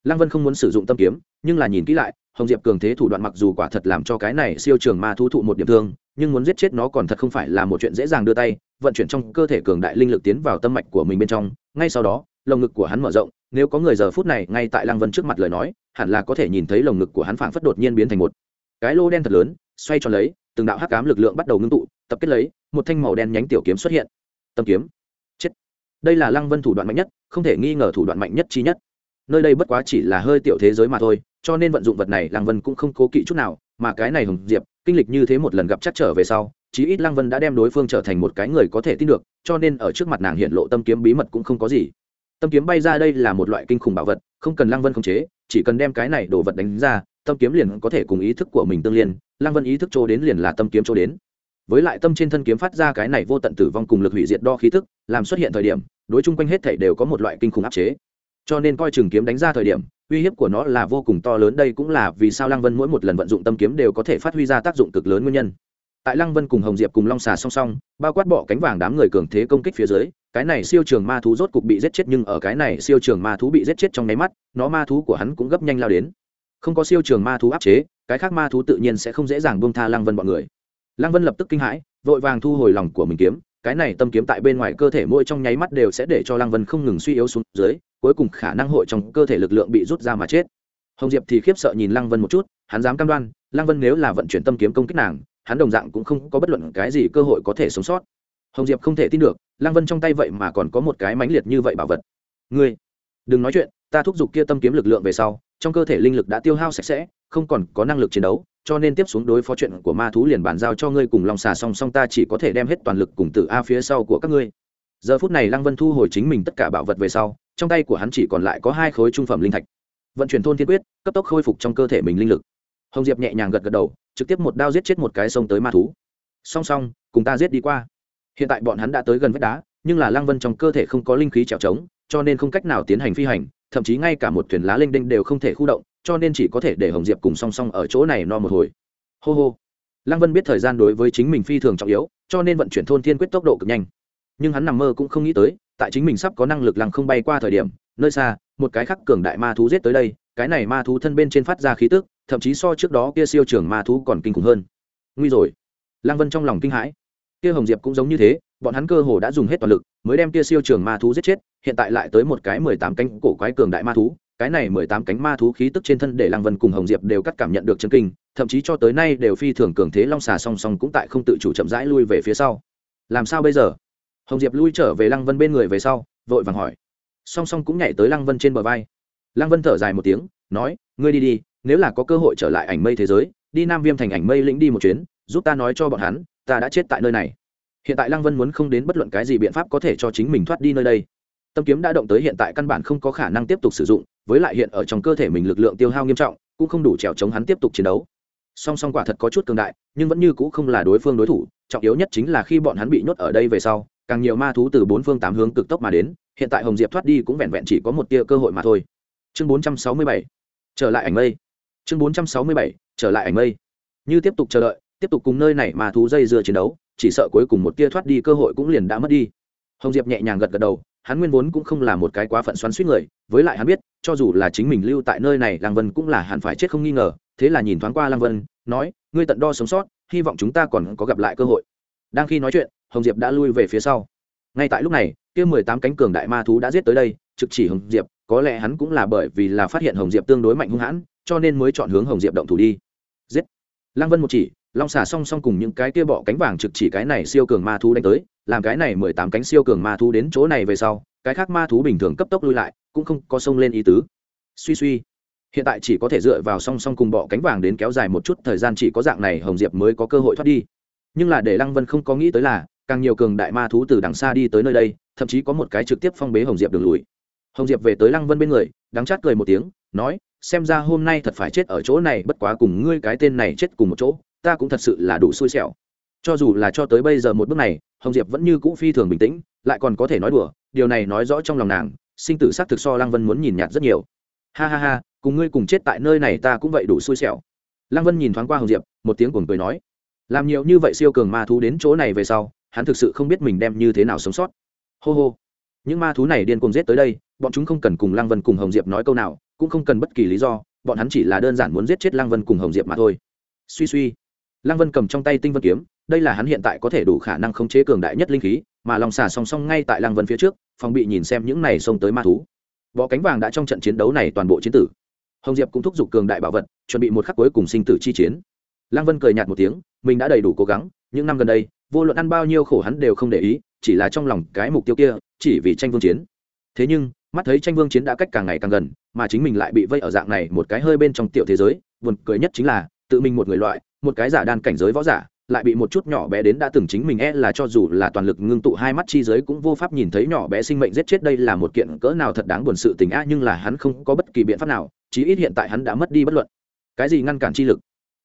Lăng vân không muốn sử dụng tâm kiếm nhưng là nhìn kỹ lại, hồng diệp cường thế thủ đoạn mặc dù quả thật làm cho cái này siêu trường ma thú thụ một điểm thương, nhưng muốn giết chết nó còn thật không phải là một chuyện dễ dàng đưa tay, vận chuyển trong cơ thể cường đại linh lực tiến vào tâm mạch của mình bên trong, ngay sau đó, lồng ngực của hắn mở rộng, nếu có người giờ phút này ngay tại lăng vân trước mặt lời nói, hẳn là có thể nhìn thấy lồng ngực của hắn phảng phất đột nhiên biến thành một cái lô đen thật lớn, xoay tròn lấy, từng đạo hắc cám lực lượng bắt đầu ngưng tụ, tập kết lấy, một thanh màu đen nhánh tiểu kiếm xuất hiện. Tâm kiếm. Chết. Đây là lăng vân thủ đoạn mạnh nhất, không thể nghi ngờ thủ đoạn mạnh nhất chi nhất nơi đây bất quá chỉ là hơi tiểu thế giới mà thôi, cho nên vận dụng vật này lăng vân cũng không cố kỵ chút nào, mà cái này hồng diệp, kinh lịch như thế một lần gặp chắc trở về sau, chí ít lăng vân đã đem đối phương trở thành một cái người có thể tin được, cho nên ở trước mặt nàng hiện lộ tâm kiếm bí mật cũng không có gì. Tâm kiếm bay ra đây là một loại kinh khủng bảo vật, không cần lăng vân khống chế, chỉ cần đem cái này đồ vật đánh ra, tâm kiếm liền có thể cùng ý thức của mình tương liên, lăng vân ý thức chỗ đến liền là tâm kiếm chỗ đến. Với lại tâm trên thân kiếm phát ra cái này vô tận tử vong cùng lực hủy diệt đo khí thức, làm xuất hiện thời điểm, đối chung quanh hết thảy đều có một loại kinh khủng áp chế cho nên coi chừng kiếm đánh ra thời điểm, uy hiếp của nó là vô cùng to lớn. Đây cũng là vì sao lăng vân mỗi một lần vận dụng tâm kiếm đều có thể phát huy ra tác dụng cực lớn nguyên nhân. Tại lăng vân cùng hồng diệp cùng long xà song song, bao quát bọ cánh vàng đám người cường thế công kích phía dưới, cái này siêu trường ma thú rốt cục bị giết chết, nhưng ở cái này siêu trường ma thú bị giết chết trong nháy mắt, nó ma thú của hắn cũng gấp nhanh lao đến. Không có siêu trường ma thú áp chế, cái khác ma thú tự nhiên sẽ không dễ dàng buông tha lăng vân bọn người. Lăng vân lập tức kinh hãi, vội vàng thu hồi lòng của mình kiếm, cái này tâm kiếm tại bên ngoài cơ thể mỗi trong nháy mắt đều sẽ để cho lăng vân không ngừng suy yếu xuống dưới cuối cùng khả năng hội trong cơ thể lực lượng bị rút ra mà chết. Hồng diệp thì khiếp sợ nhìn lăng vân một chút, hắn dám cam đoan, lăng vân nếu là vận chuyển tâm kiếm công kích nàng, hắn đồng dạng cũng không có bất luận cái gì cơ hội có thể sống sót. Hồng diệp không thể tin được, lăng vân trong tay vậy mà còn có một cái mãnh liệt như vậy bảo vật. Ngươi, đừng nói chuyện, ta thúc giục kia tâm kiếm lực lượng về sau, trong cơ thể linh lực đã tiêu hao sạch sẽ, không còn có năng lực chiến đấu, cho nên tiếp xuống đối phó chuyện của ma thú liền bàn giao cho ngươi cùng long xà song song ta chỉ có thể đem hết toàn lực cùng tử a phía sau của các ngươi. Giờ phút này lăng vân thu hồi chính mình tất cả bảo vật về sau trong tay của hắn chỉ còn lại có hai khối trung phẩm linh thạch. Vận chuyển thôn thiên quyết, cấp tốc khôi phục trong cơ thể mình linh lực. Hồng diệp nhẹ nhàng gật gật đầu, trực tiếp một đao giết chết một cái sông tới ma thú. Song song, cùng ta giết đi qua. Hiện tại bọn hắn đã tới gần vách đá, nhưng là lăng vân trong cơ thể không có linh khí trèo trống, cho nên không cách nào tiến hành phi hành, thậm chí ngay cả một thuyền lá linh đinh đều không thể khu động, cho nên chỉ có thể để hồng diệp cùng song song ở chỗ này no một hồi. Hô hô. Lăng vân biết thời gian đối với chính mình phi thường trọng yếu, cho nên vận chuyển thôn thiên quyết tốc độ cực nhanh. Nhưng hắn nằm mơ cũng không nghĩ tới tại chính mình sắp có năng lực lăng không bay qua thời điểm, nơi xa, một cái khắc cường đại ma thú giết tới đây, cái này ma thú thân bên trên phát ra khí tức, thậm chí so trước đó kia siêu trưởng ma thú còn kinh khủng hơn. Nguy rồi. Lăng vân trong lòng kinh hãi. Kia hồng diệp cũng giống như thế, bọn hắn cơ hồ đã dùng hết toàn lực, mới đem kia siêu trường ma thú giết chết, hiện tại lại tới một cái mười tám cánh cổ quái cường đại ma thú, cái này mười tám cánh ma thú khí tức trên thân để lăng vân cùng hồng diệp đều cắt cảm nhận được chân kinh, thậm chí cho tới nay đều phi thường cường thế long xà song song cũng tại không tự chủ chậm rãi lui về phía sau. Làm sao bây giờ? Hồng diệp lui trở về lăng vân bên người về sau, vội vàng hỏi. Song song cũng nhảy tới lăng vân trên bờ vai. Lăng vân thở dài một tiếng, nói, ngươi đi đi, nếu là có cơ hội trở lại ảnh mây thế giới, đi nam viêm thành ảnh mây lĩnh đi một chuyến, giúp ta nói cho bọn hắn, ta đã chết tại nơi này. Hiện tại lăng vân muốn không đến bất luận cái gì biện pháp có thể cho chính mình thoát đi nơi đây. Tâm kiếm đã động tới hiện tại căn bản không có khả năng tiếp tục sử dụng, với lại hiện ở trong cơ thể mình lực lượng tiêu hao nghiêm trọng, cũng không đủ trèo chống hắn tiếp tục chiến đấu. Song song quả thật có chút cường đại, nhưng vẫn như c ũ không là đối phương đối thủ, trọng yếu nhất chính là khi bọn hắn bị nhốt ở đây về sau càng nhiều ma thú từ bốn phương tám hướng cực tốc mà đến, hiện tại hồng diệp thoát đi cũng vẹn vẹn chỉ có một tia cơ hội mà thôi. Chương bốn trăm sáu mươi bảy, trở lại ảnh mây. Chương bốn trăm sáu mươi bảy, trở lại ảnh mây. Như tiếp tục chờ đợi, tiếp tục cùng nơi này mà thú dây dưa chiến đấu, chỉ sợ cuối cùng một tia thoát đi cơ hội cũng liền đã mất đi. Hồng diệp nhẹ nhàng gật gật đầu, hắn nguyên vốn cũng không là một cái quá phận xoắn suýt người, với lại hắn biết, cho dù là chính mình lưu tại nơi này, lăng vân cũng là hẳn phải chết không nghi ngờ, thế là nhìn thoáng qua lăng vân, nói, ngươi tận đo sống sót, hy vọng chúng ta còn có gặp lại cơ hội. Đang khi nói chuyện hồng diệp đã lui về phía sau. Ngay tại lúc này, kia mười tám cánh cường đại ma thú đã giết tới đây, trực chỉ hồng diệp, có lẽ hắn cũng là bởi vì là phát hiện hồng diệp tương đối mạnh hung hãn, cho nên mới chọn hướng hồng diệp động thủ đi. Giết! Lăng vân một chỉ, long xà song song cùng những cái kia bọ cánh vàng trực chỉ cái này siêu cường ma thú đánh tới, làm cái này mười tám cánh siêu cường ma thú đến chỗ này về sau, cái khác ma thú bình thường cấp tốc lui lại, cũng không có sông lên ý tứ. Suy suy. Hiện tại chỉ có thể dựa vào song song cùng bọ cánh vàng đến kéo dài một chút thời gian chỉ có dạng này hồng diệp mới có cơ hội thoát đi. Nhưng là để lăng vân không có nghĩ tới là càng nhiều cường đại ma thú từ đằng xa đi tới nơi đây, thậm chí có một cái trực tiếp phong bế hồng diệp đường lùi. Hồng diệp về tới lăng vân bên người, đắng chát cười một tiếng, nói, xem ra hôm nay thật phải chết ở chỗ này, bất quá cùng ngươi cái tên này chết cùng một chỗ, ta cũng thật sự là đủ xui xẻo. Cho dù là cho tới bây giờ một bước này, hồng diệp vẫn như cũ phi thường bình tĩnh, lại còn có thể nói đùa, điều này nói rõ trong lòng nàng, sinh tử s á c thực so lăng vân muốn nhìn nhạt rất nhiều. Ha ha ha, cùng ngươi cùng chết tại nơi này ta cũng vậy đủ xui xẻo. Lăng vân nhìn thoáng qua hồng diệp, một tiếng cuồng cười nói, làm nhiều như vậy siêu cường ma thú đến chỗ này về sau hắn thực sự không biết mình đem như thế nào sống sót. Hô hô. Những ma thú này điên cuồng giết tới đây, bọn chúng không cần cùng lăng vân cùng hồng diệp nói câu nào, cũng không cần bất kỳ lý do, bọn hắn chỉ là đơn giản muốn giết chết lăng vân cùng hồng diệp mà thôi. Suy suy. Lăng vân cầm trong tay tinh vân kiếm, đây là hắn hiện tại có thể đủ khả năng khống chế cường đại nhất linh khí, mà lòng xà song song ngay tại lăng vân phía trước, phòng bị nhìn xem những này xông tới ma thú. Bọ cánh vàng đã trong trận chiến đấu này toàn bộ chiến tử. Hồng diệp cũng thúc giục cường đại bảo vật, chuẩn bị một khắc cuối cùng sinh tử chi chiến. Lăng vân cười nhạt một tiếng, mình đã đầy đủ cố gắng, những năm gần đây vô luận ăn bao nhiêu khổ hắn đều không để ý, chỉ là trong lòng cái mục tiêu kia, chỉ vì tranh vương chiến. Thế nhưng, mắt thấy tranh vương chiến đã cách càng ngày càng gần, mà chính mình lại bị vây ở dạng này một cái hơi bên trong tiểu thế giới, buồn cười nhất chính là, tự mình một người loại, một cái giả đan cảnh giới võ giả, lại bị một chút nhỏ bé đến đã từng chính mình e là cho dù là toàn lực ngưng tụ hai mắt chi giới cũng vô pháp nhìn thấy nhỏ bé sinh mệnh giết chết đây là một kiện cỡ nào thật đáng buồn sự tình a nhưng là hắn không có bất kỳ biện pháp nào, chí ít hiện tại hắn đã mất đi bất luận cái gì ngăn cản chi lực.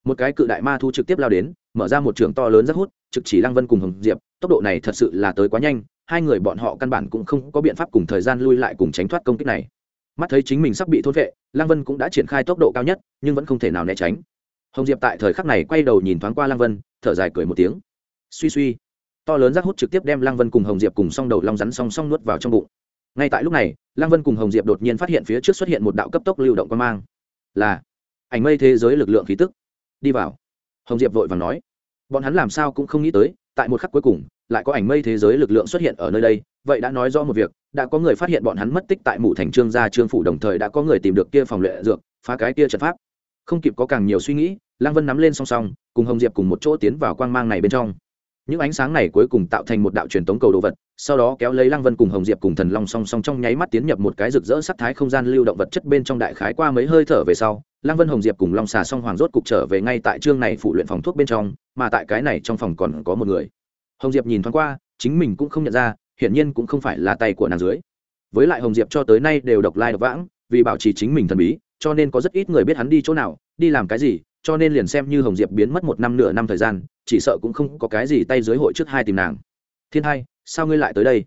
Một cái cự đại ma thu trực tiếp lao đến, mở ra một trường to lớn rất hút trực chỉ lăng vân cùng hồng diệp, tốc độ này thật sự là tới quá nhanh, hai người bọn họ căn bản cũng không có biện pháp cùng thời gian lui lại cùng tránh thoát công kích này. Mắt thấy chính mình sắp bị thốt vệ, lăng vân cũng đã triển khai tốc độ cao nhất, nhưng vẫn không thể nào né tránh. Hồng diệp tại thời khắc này quay đầu nhìn thoáng qua lăng vân, thở dài cười một tiếng. Suy suy, to lớn rác hút trực tiếp đem lăng vân cùng hồng diệp cùng song đầu long rắn song song nuốt vào trong bụng. Ngay tại lúc này, lăng vân cùng hồng diệp đột nhiên phát hiện phía trước xuất hiện một đạo cấp tốc lưu động quan mang. Là, ảnh mây thế giới lực lượng khí tức. Đi vào. Hồng diệp vội vàng nói bọn hắn làm sao cũng không nghĩ tới, tại một khắc cuối cùng, lại có ảnh mây thế giới lực lượng xuất hiện ở nơi đây. Vậy đã nói rõ một việc, đã có người phát hiện bọn hắn mất tích tại mù thành trương gia trương phủ đồng thời đã có người tìm được kia phòng luyện dược, phá cái kia trận pháp. Không kịp có càng nhiều suy nghĩ, lăng vân nắm lên song song, cùng hồng diệp cùng một chỗ tiến vào quang mang này bên trong những ánh sáng này cuối cùng tạo thành một đạo truyền tống cầu đồ vật, sau đó kéo lấy lăng vân cùng hồng diệp cùng thần long song song trong nháy mắt tiến nhập một cái rực rỡ sắc thái không gian lưu động vật chất bên trong đại khái qua mấy hơi thở về sau, lăng vân, hồng diệp cùng long xà song hoàng rốt cục trở về ngay tại chương này phụ luyện phòng thuốc bên trong, mà tại cái này trong phòng còn có một người. Hồng diệp nhìn thoáng qua, chính mình cũng không nhận ra, hiển nhiên cũng không phải là tay của nàng dưới. Với lại hồng diệp cho tới nay đều độc lai độc vãng, vì bảo trì chính mình thần bí, cho nên có rất ít người biết hắn đi chỗ nào, đi làm cái gì cho nên liền xem như hồng diệp biến mất một năm nửa năm thời gian, chỉ sợ cũng không có cái gì tay dưới hội trước hai tìm nàng. Thiên hai sao ngươi lại tới đây?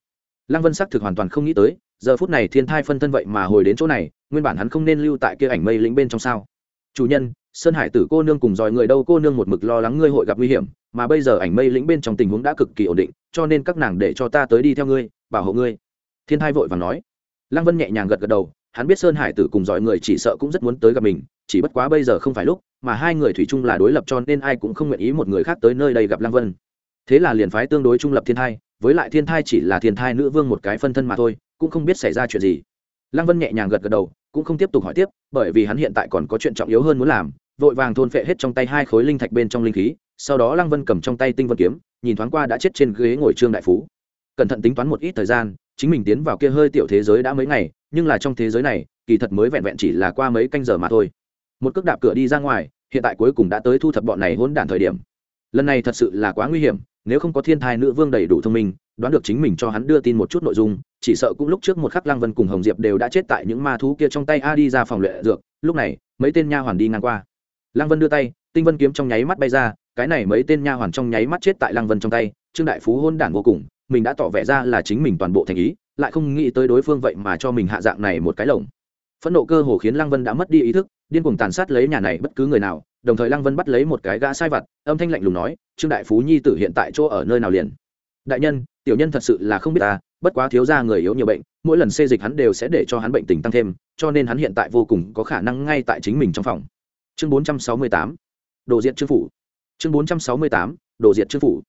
Lăng vân sắc thực hoàn toàn không nghĩ tới, giờ phút này thiên thai phân thân vậy mà hồi đến chỗ này, nguyên bản hắn không nên lưu tại kia ảnh mây lĩnh bên trong sao? Chủ nhân, sơn hải tử cô nương cùng dòi người đâu, cô nương một mực lo lắng ngươi hội gặp nguy hiểm, mà bây giờ ảnh mây lĩnh bên trong tình huống đã cực kỳ ổn định, cho nên các nàng để cho ta tới đi theo ngươi, bảo hộ ngươi. Thiên thai vội và nói. Lăng vân nhẹ nhàng gật gật đầu, hắn biết sơn hải tử cùng dòi người chỉ sợ cũng rất muốn tới gặp mình, chỉ bất quá bây giờ không phải lúc mà hai người thủy chung là đối lập cho nên ai cũng không nguyện ý một người khác tới nơi đây gặp lăng vân. Thế là liền phái tương đối trung lập thiên thai, với lại thiên thai chỉ là thiên thai nữ vương một cái phân thân mà thôi, cũng không biết xảy ra chuyện gì. Lăng vân nhẹ nhàng gật gật đầu, cũng không tiếp tục hỏi tiếp, bởi vì hắn hiện tại còn có chuyện trọng yếu hơn muốn làm, vội vàng thôn phệ hết trong tay hai khối linh thạch bên trong linh khí, sau đó lăng vân cầm trong tay tinh vân kiếm, nhìn thoáng qua đã chết trên ghế ngồi trương đại phú. Cẩn thận tính toán một ít thời gian, chính mình tiến vào kia hơi tiểu thế giới đã mấy ngày, nhưng là trong thế giới này, kỳ thật mới vẹn vẹn chỉ là qua mấy canh giờ mà thôi. Một cước đạp cửa đi ra ngoài hiện tại cuối cùng đã tới thu thập bọn này hỗn đản thời điểm. Lần này thật sự là quá nguy hiểm, nếu không có thiên thai nữ vương đầy đủ thông minh, đoán được chính mình cho hắn đưa tin một chút nội dung, chỉ sợ cũng lúc trước một khắc lăng vân cùng hồng diệp đều đã chết tại những ma thú kia trong tay a đi ra phòng luyện dược, lúc này, mấy tên nha hoàn đi ngang qua. Lăng vân đưa tay, tinh vân kiếm trong nháy mắt bay ra, cái này mấy tên nha hoàn trong nháy mắt chết tại lăng vân trong tay, trương đại phú hôn đản vô cùng, mình đã tỏ vẻ ra là chính mình toàn bộ thành ý, lại không nghĩ tới đối phương vậy mà cho mình hạ dạng này một cái lồng. Phẫn nộ cơ hồ khiến lăng vân đã mất đi ý thức điên cuồng tàn sát lấy nhà này bất cứ người nào đồng thời lăng vân bắt lấy một cái gã sai vặt âm thanh lạnh lùng nói trương đại phú nhi tử hiện tại chỗ ở nơi nào liền? Đại nhân tiểu nhân thật sự là không biết ta bất quá thiếu ra người yếu nhiều bệnh mỗi lần xê dịch hắn đều sẽ để cho hắn bệnh tình tăng thêm cho nên hắn hiện tại vô cùng có khả năng ngay tại chính mình trong phòng. Chương 468, đồ diện trương phủ. Chương 468, đồ diện trương phủ.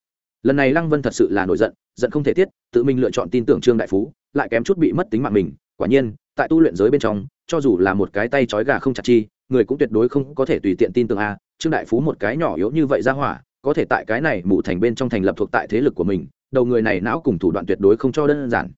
Lần này lăng vân thật sự là nổi giận giận không thể tiết tự mình lựa chọn tin tưởng trương đại phú lại kém chút bị mất tính mạng mình quả nhiên, tại tu luyện giới bên trong, cho dù là một cái tay trói gà không chặt chi, người cũng tuyệt đối không có thể tùy tiện tin tưởng a, trương đại phú một cái nhỏ yếu như vậy ra hỏa, có thể tại cái này mụ thành bên trong thành lập thuộc tại thế lực của mình, đầu người này não cùng thủ đoạn tuyệt đối không cho đơn giản.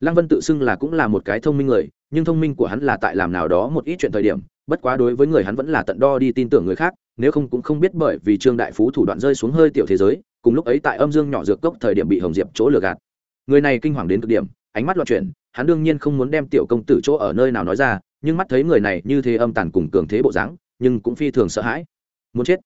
Lăng vân tự xưng là cũng là một cái thông minh người, nhưng thông minh của hắn là tại làm nào đó một ít chuyện thời điểm, bất quá đối với người hắn vẫn là tận đo đi tin tưởng người khác, nếu không cũng không biết bởi vì trương đại phú thủ đoạn rơi xuống hơi tiểu thế giới, cùng lúc ấy tại âm dương nhỏ dược cốc thời điểm bị hồng diệp chỗ lừa gạt. Người này kinh hoàng đến cực điểm, ánh mắt loạn chuyển hắn đương nhiên không muốn đem tiểu công tử chỗ ở nơi nào nói ra, nhưng mắt thấy người này như thế âm tàn cùng cường thế bộ dáng, nhưng cũng phi thường sợ hãi. Muốn chết.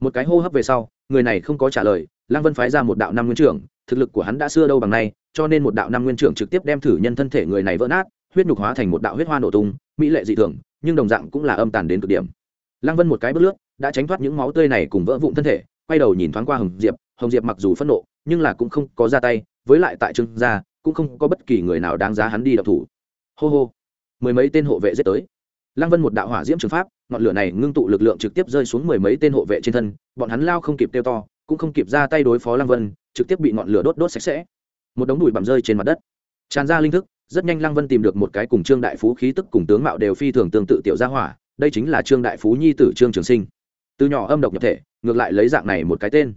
Một cái hô hấp về sau, người này không có trả lời, lăng vân phái ra một đạo năm nguyên trưởng, thực lực của hắn đã xưa đâu bằng nay, cho nên một đạo năm nguyên trưởng trực tiếp đem thử nhân thân thể người này vỡ nát, huyết nhục hóa thành một đạo huyết hoa nổ tung, mỹ lệ dị thường, nhưng đồng dạng cũng là âm tàn đến cực điểm. Lăng vân một cái bước lướt, đã tránh thoát những máu tươi này cùng vỡ vụn thân thể, quay đầu nhìn thoáng qua hồng diệp hồng diệp mặc dù phẫn nộ, nhưng là cũng không có ra tay, với lại tại trương gia cũng không có bất kỳ người nào đáng giá hắn đi đập thủ. Hô hô. Mười mấy tên hộ vệ giết tới. Lăng vân một đạo hỏa diễm trường pháp, ngọn lửa này ngưng tụ lực lượng trực tiếp rơi xuống mười mấy tên hộ vệ trên thân, bọn hắn lao không kịp tiêu to, cũng không kịp ra tay đối phó lăng vân, trực tiếp bị ngọn lửa đốt đốt sạch sẽ. Một đống đùi bằm rơi trên mặt đất. Tràn ra linh thức, rất nhanh lăng vân tìm được một cái cùng trương đại phú khí tức cùng tướng mạo đều phi thường tương tự tiểu gia hỏa, đây chính là trương đại phú nhi tử trương trường sinh. Từ nhỏ âm độc nhập thể, ngược lại lấy dạng này một cái tên.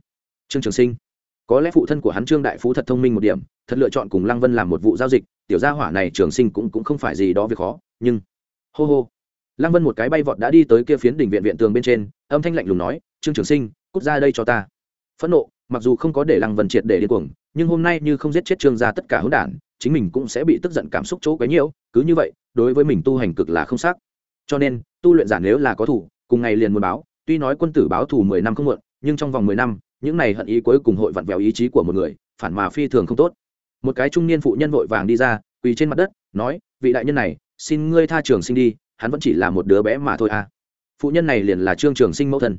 Trương trường sinh có lẽ phụ thân của hắn trương đại phú thật thông minh một điểm, thật lựa chọn cùng lăng vân làm một vụ giao dịch, tiểu gia hỏa này trường sinh cũng cũng không phải gì đó việc khó, nhưng hô hô. Lăng vân một cái bay vọt đã đi tới kia phiến đỉnh viện viện tường bên trên, âm thanh lạnh lùng nói, trương trường sinh, cút ra đây cho ta. Phẫn nộ, mặc dù không có để lăng vân triệt để điên cuồng, nhưng hôm nay như không giết chết trương gia tất cả hỗn đản, chính mình cũng sẽ bị tức giận cảm xúc chỗ quấy nhiễu, cứ như vậy, đối với mình tu hành cực là không xác. Cho nên, tu luyện giả nếu là có thủ, cùng ngày liền muốn báo, tuy nói quân tử báo thù mười năm không muộn, nhưng trong vòng mười năm những này hận ý cuối cùng hội vặn vẹo ý chí của một người, phản mà phi thường không tốt. Một cái trung niên phụ nhân vội vàng đi ra, quỳ trên mặt đất, nói, vị đại nhân này, xin ngươi tha trường sinh đi, hắn vẫn chỉ là một đứa bé mà thôi à. Phụ nhân này liền là trương trường sinh mẫu thân.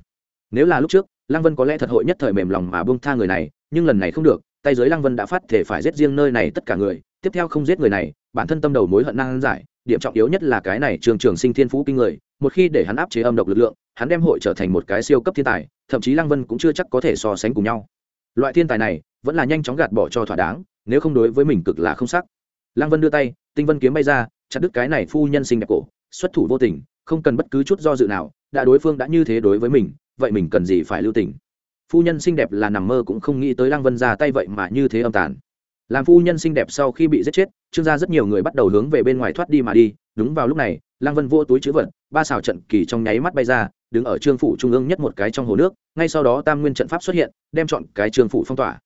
Nếu là lúc trước, lăng vân có lẽ thật hội nhất thời mềm lòng mà buông tha người này, nhưng lần này không được, tay giới lăng vân đã phát thể phải giết riêng nơi này tất cả người, tiếp theo không giết người này, bản thân tâm đầu mối hận năng giải, điểm trọng yếu nhất là cái này trường trường sinh thiên phú kinh người, một khi để hắn áp chế âm độc lực lượng, hắn đem hội trở thành một cái siêu cấp thiên tài thậm chí lăng vân cũng chưa chắc có thể so sánh cùng nhau. Loại thiên tài này vẫn là nhanh chóng gạt bỏ cho thỏa đáng, nếu không đối với mình cực là không sắc. Lăng vân đưa tay, tinh vân kiếm bay ra, chặt đứt cái này phu nhân sinh đẹp cổ, xuất thủ vô tình, không cần bất cứ chút do dự nào, đã đối phương đã như thế đối với mình, vậy mình cần gì phải lưu tình? Phu nhân xinh đẹp là nằm mơ cũng không nghĩ tới lăng vân ra tay vậy mà như thế âm tàn. Làm phu nhân xinh đẹp sau khi bị giết chết, trương gia rất nhiều người bắt đầu hướng về bên ngoài thoát đi mà đi. Đúng vào lúc này, lăng vân vô túi chữ vật, ba xào trận kỳ trong nháy mắt bay ra đứng ở trương phủ trung ương nhất một cái trong hồ nước, ngay sau đó tam nguyên trận pháp xuất hiện, đem chọn cái trương phủ phong tỏa.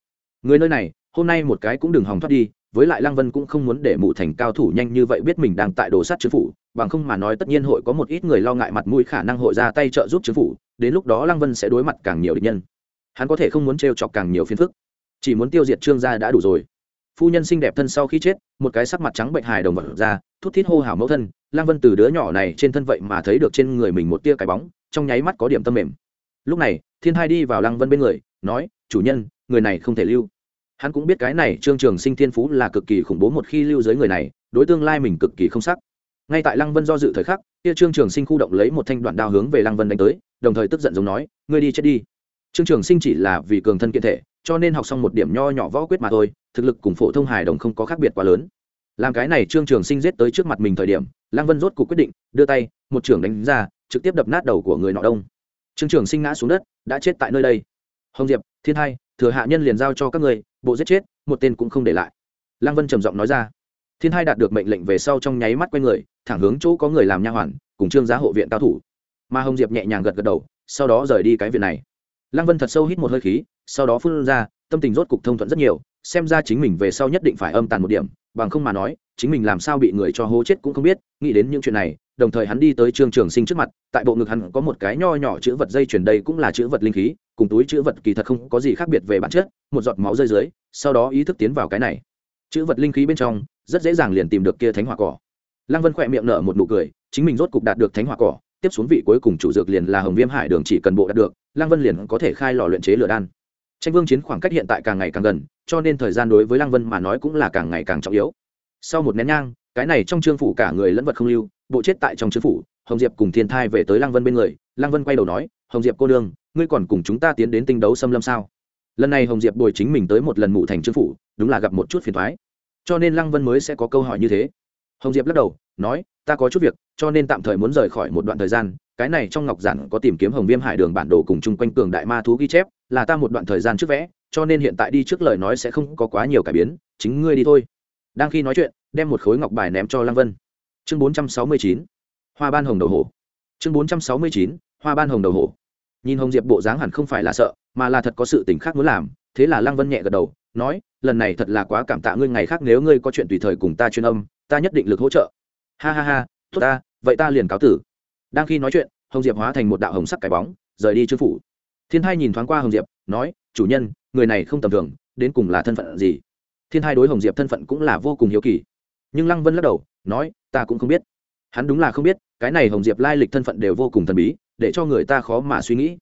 Người nơi này, hôm nay một cái cũng đừng hòng thoát đi, với lại lăng vân cũng không muốn để mụ thành cao thủ nhanh như vậy biết mình đang tại đồ sát trương phủ, bằng không mà nói tất nhiên hội có một ít người lo ngại mặt mũi khả năng hội ra tay trợ giúp trương phủ, đến lúc đó lăng vân sẽ đối mặt càng nhiều địch nhân. Hắn có thể không muốn t chọc càng nhiều phiền phức. Chỉ muốn tiêu diệt trương gia đã đủ rồi. Phu nhân xinh đẹp thân sau khi chết, một cái sắc mặt trắng bệnh hài đồng vật ra, thút thít hô hào mẫu thân, lăng vân từ đứa nhỏ này trên thân vậy mà thấy được trên người mình một tia cái bóng trong nháy mắt có điểm tâm mềm. Lúc này, thiên hai đi vào lăng vân bên người, nói, chủ nhân, người này không thể lưu. Hắn cũng biết cái này trương trường sinh thiên phú là cực kỳ khủng bố một khi lưu giới người này, đối tương lai mình cực kỳ không sắc. Ngay tại lăng vân do dự thời khắc, kia trương trường sinh khu động lấy một thanh đoạn đao hướng về lăng vân đánh tới, đồng thời tức giận giống nói, ngươi đi chết đi. Trương trường sinh chỉ là vì cường thân kiện thể, cho nên học xong một điểm nho nhỏ võ quyết mà thôi, thực lực cùng phổ thông hài đồng không có khác biệt quá lớn. Làm cái này trương trường sinh giết tới trước mặt mình thời điểm, lăng vân rốt cuộc quyết định, đưa tay, một trưởng đánh ra trực tiếp đập nát đầu của người nọ đông. Trương trường sinh ngã xuống đất, đã chết tại nơi đây. Hồng diệp, thiên hai, thừa hạ nhân liền giao cho các người bộ giết chết, một tên cũng không để lại. Lăng vân trầm giọng nói ra. Thiên hai đạt được mệnh lệnh về sau trong nháy mắt q u a y người, thẳng hướng chỗ có người làm nha hoàn, cùng trương giá hộ viện cao thủ. Mà hồng diệp nhẹ nhàng gật gật đầu, sau đó rời đi cái viện này. Lăng vân thật sâu hít một hơi khí, sau đó phun ra tâm tình rốt cục thông thuận rất nhiều, xem ra chính mình về sau nhất định phải âm tàn một điểm, bằng không mà nói, chính mình làm sao bị người cho hố chết cũng không biết, nghĩ đến những chuyện này, đồng thời hắn đi tới trương trường sinh trước mặt, tại bộ ngực hắn có một cái nho nhỏ chữ vật dây chuyển đây cũng là chữ vật linh khí, cùng túi chữ vật kỳ thật không có gì khác biệt về bản chất, một giọt máu rơi dưới, sau đó ý thức tiến vào cái này. Chữ vật linh khí bên trong, rất dễ dàng liền tìm được kia thánh hỏa cỏ. Lăng vân khỏe miệng nở một nụ cười, chính mình rốt cục đạt được thánh hỏa cỏ, tiếp xuống vị cuối cùng chủ dược liền là hồng viêm hải đường chỉ cần bộ đạt được, lăng vân liền có thể khai lò luyện chế lửa đan tranh vương chiến khoảng cách hiện tại càng ngày càng gần, cho nên thời gian đối với lăng vân mà nói cũng là càng ngày càng trọng yếu. Sau một nén nhang, cái này trong trương phủ cả người lẫn vật không lưu, bộ chết tại trong trương phủ, hồng diệp cùng thiên thai về tới lăng vân bên người, lăng vân quay đầu nói, hồng diệp cô đương ngươi còn cùng chúng ta tiến đến tinh đấu xâm lâm sao? Lần này hồng diệp bồi chính mình tới một lần mụ thành trương phủ, đúng là gặp một chút phiền thoái cho nên lăng vân mới sẽ có câu hỏi như thế. Hồng diệp lắc đầu, nói, ta có chút việc, cho nên tạm thời muốn rời khỏi một đoạn thời gian cái này trong ngọc giản có tìm kiếm hồng viêm hải đường bản đồ cùng chung quanh cường đại ma thú ghi chép, là ta một đoạn thời gian trước vẽ, cho nên hiện tại đi trước lời nói sẽ không có quá nhiều cải biến, chính ngươi đi thôi. Đang khi nói chuyện, đem một khối ngọc bài ném cho lăng vân. Chương bốn trăm sáu mươi chín, hoa ban hồng đầu hổ. Chương bốn trăm sáu mươi chín, hoa ban hồng đầu hổ. Nhìn hồng diệp bộ dáng hẳn không phải là sợ, mà là thật có sự tình khác muốn làm, thế là lăng vân nhẹ gật đầu, nói, lần này thật là quá cảm tạ ngươi ngày khác nếu ngươi có chuyện tùy thời cùng ta chuyên âm, ta nhất định lực hỗ trợ. Ha ha ha, tốt ta, vậy ta liền cáo tử đang khi nói chuyện, hồng diệp hóa thành một đạo hồng sắc cái bóng, rời đi chư phủ. Thiên thai nhìn thoáng qua hồng diệp, nói, chủ nhân, người này không tầm thường, đến cùng là thân phận gì? Thiên thai đối hồng diệp thân phận cũng là vô cùng hiếu kỳ. Nhưng lăng vân lắc đầu, nói, ta cũng không biết. Hắn đúng là không biết, cái này hồng diệp lai lịch thân phận đều vô cùng thần bí, để cho người ta khó mà suy nghĩ.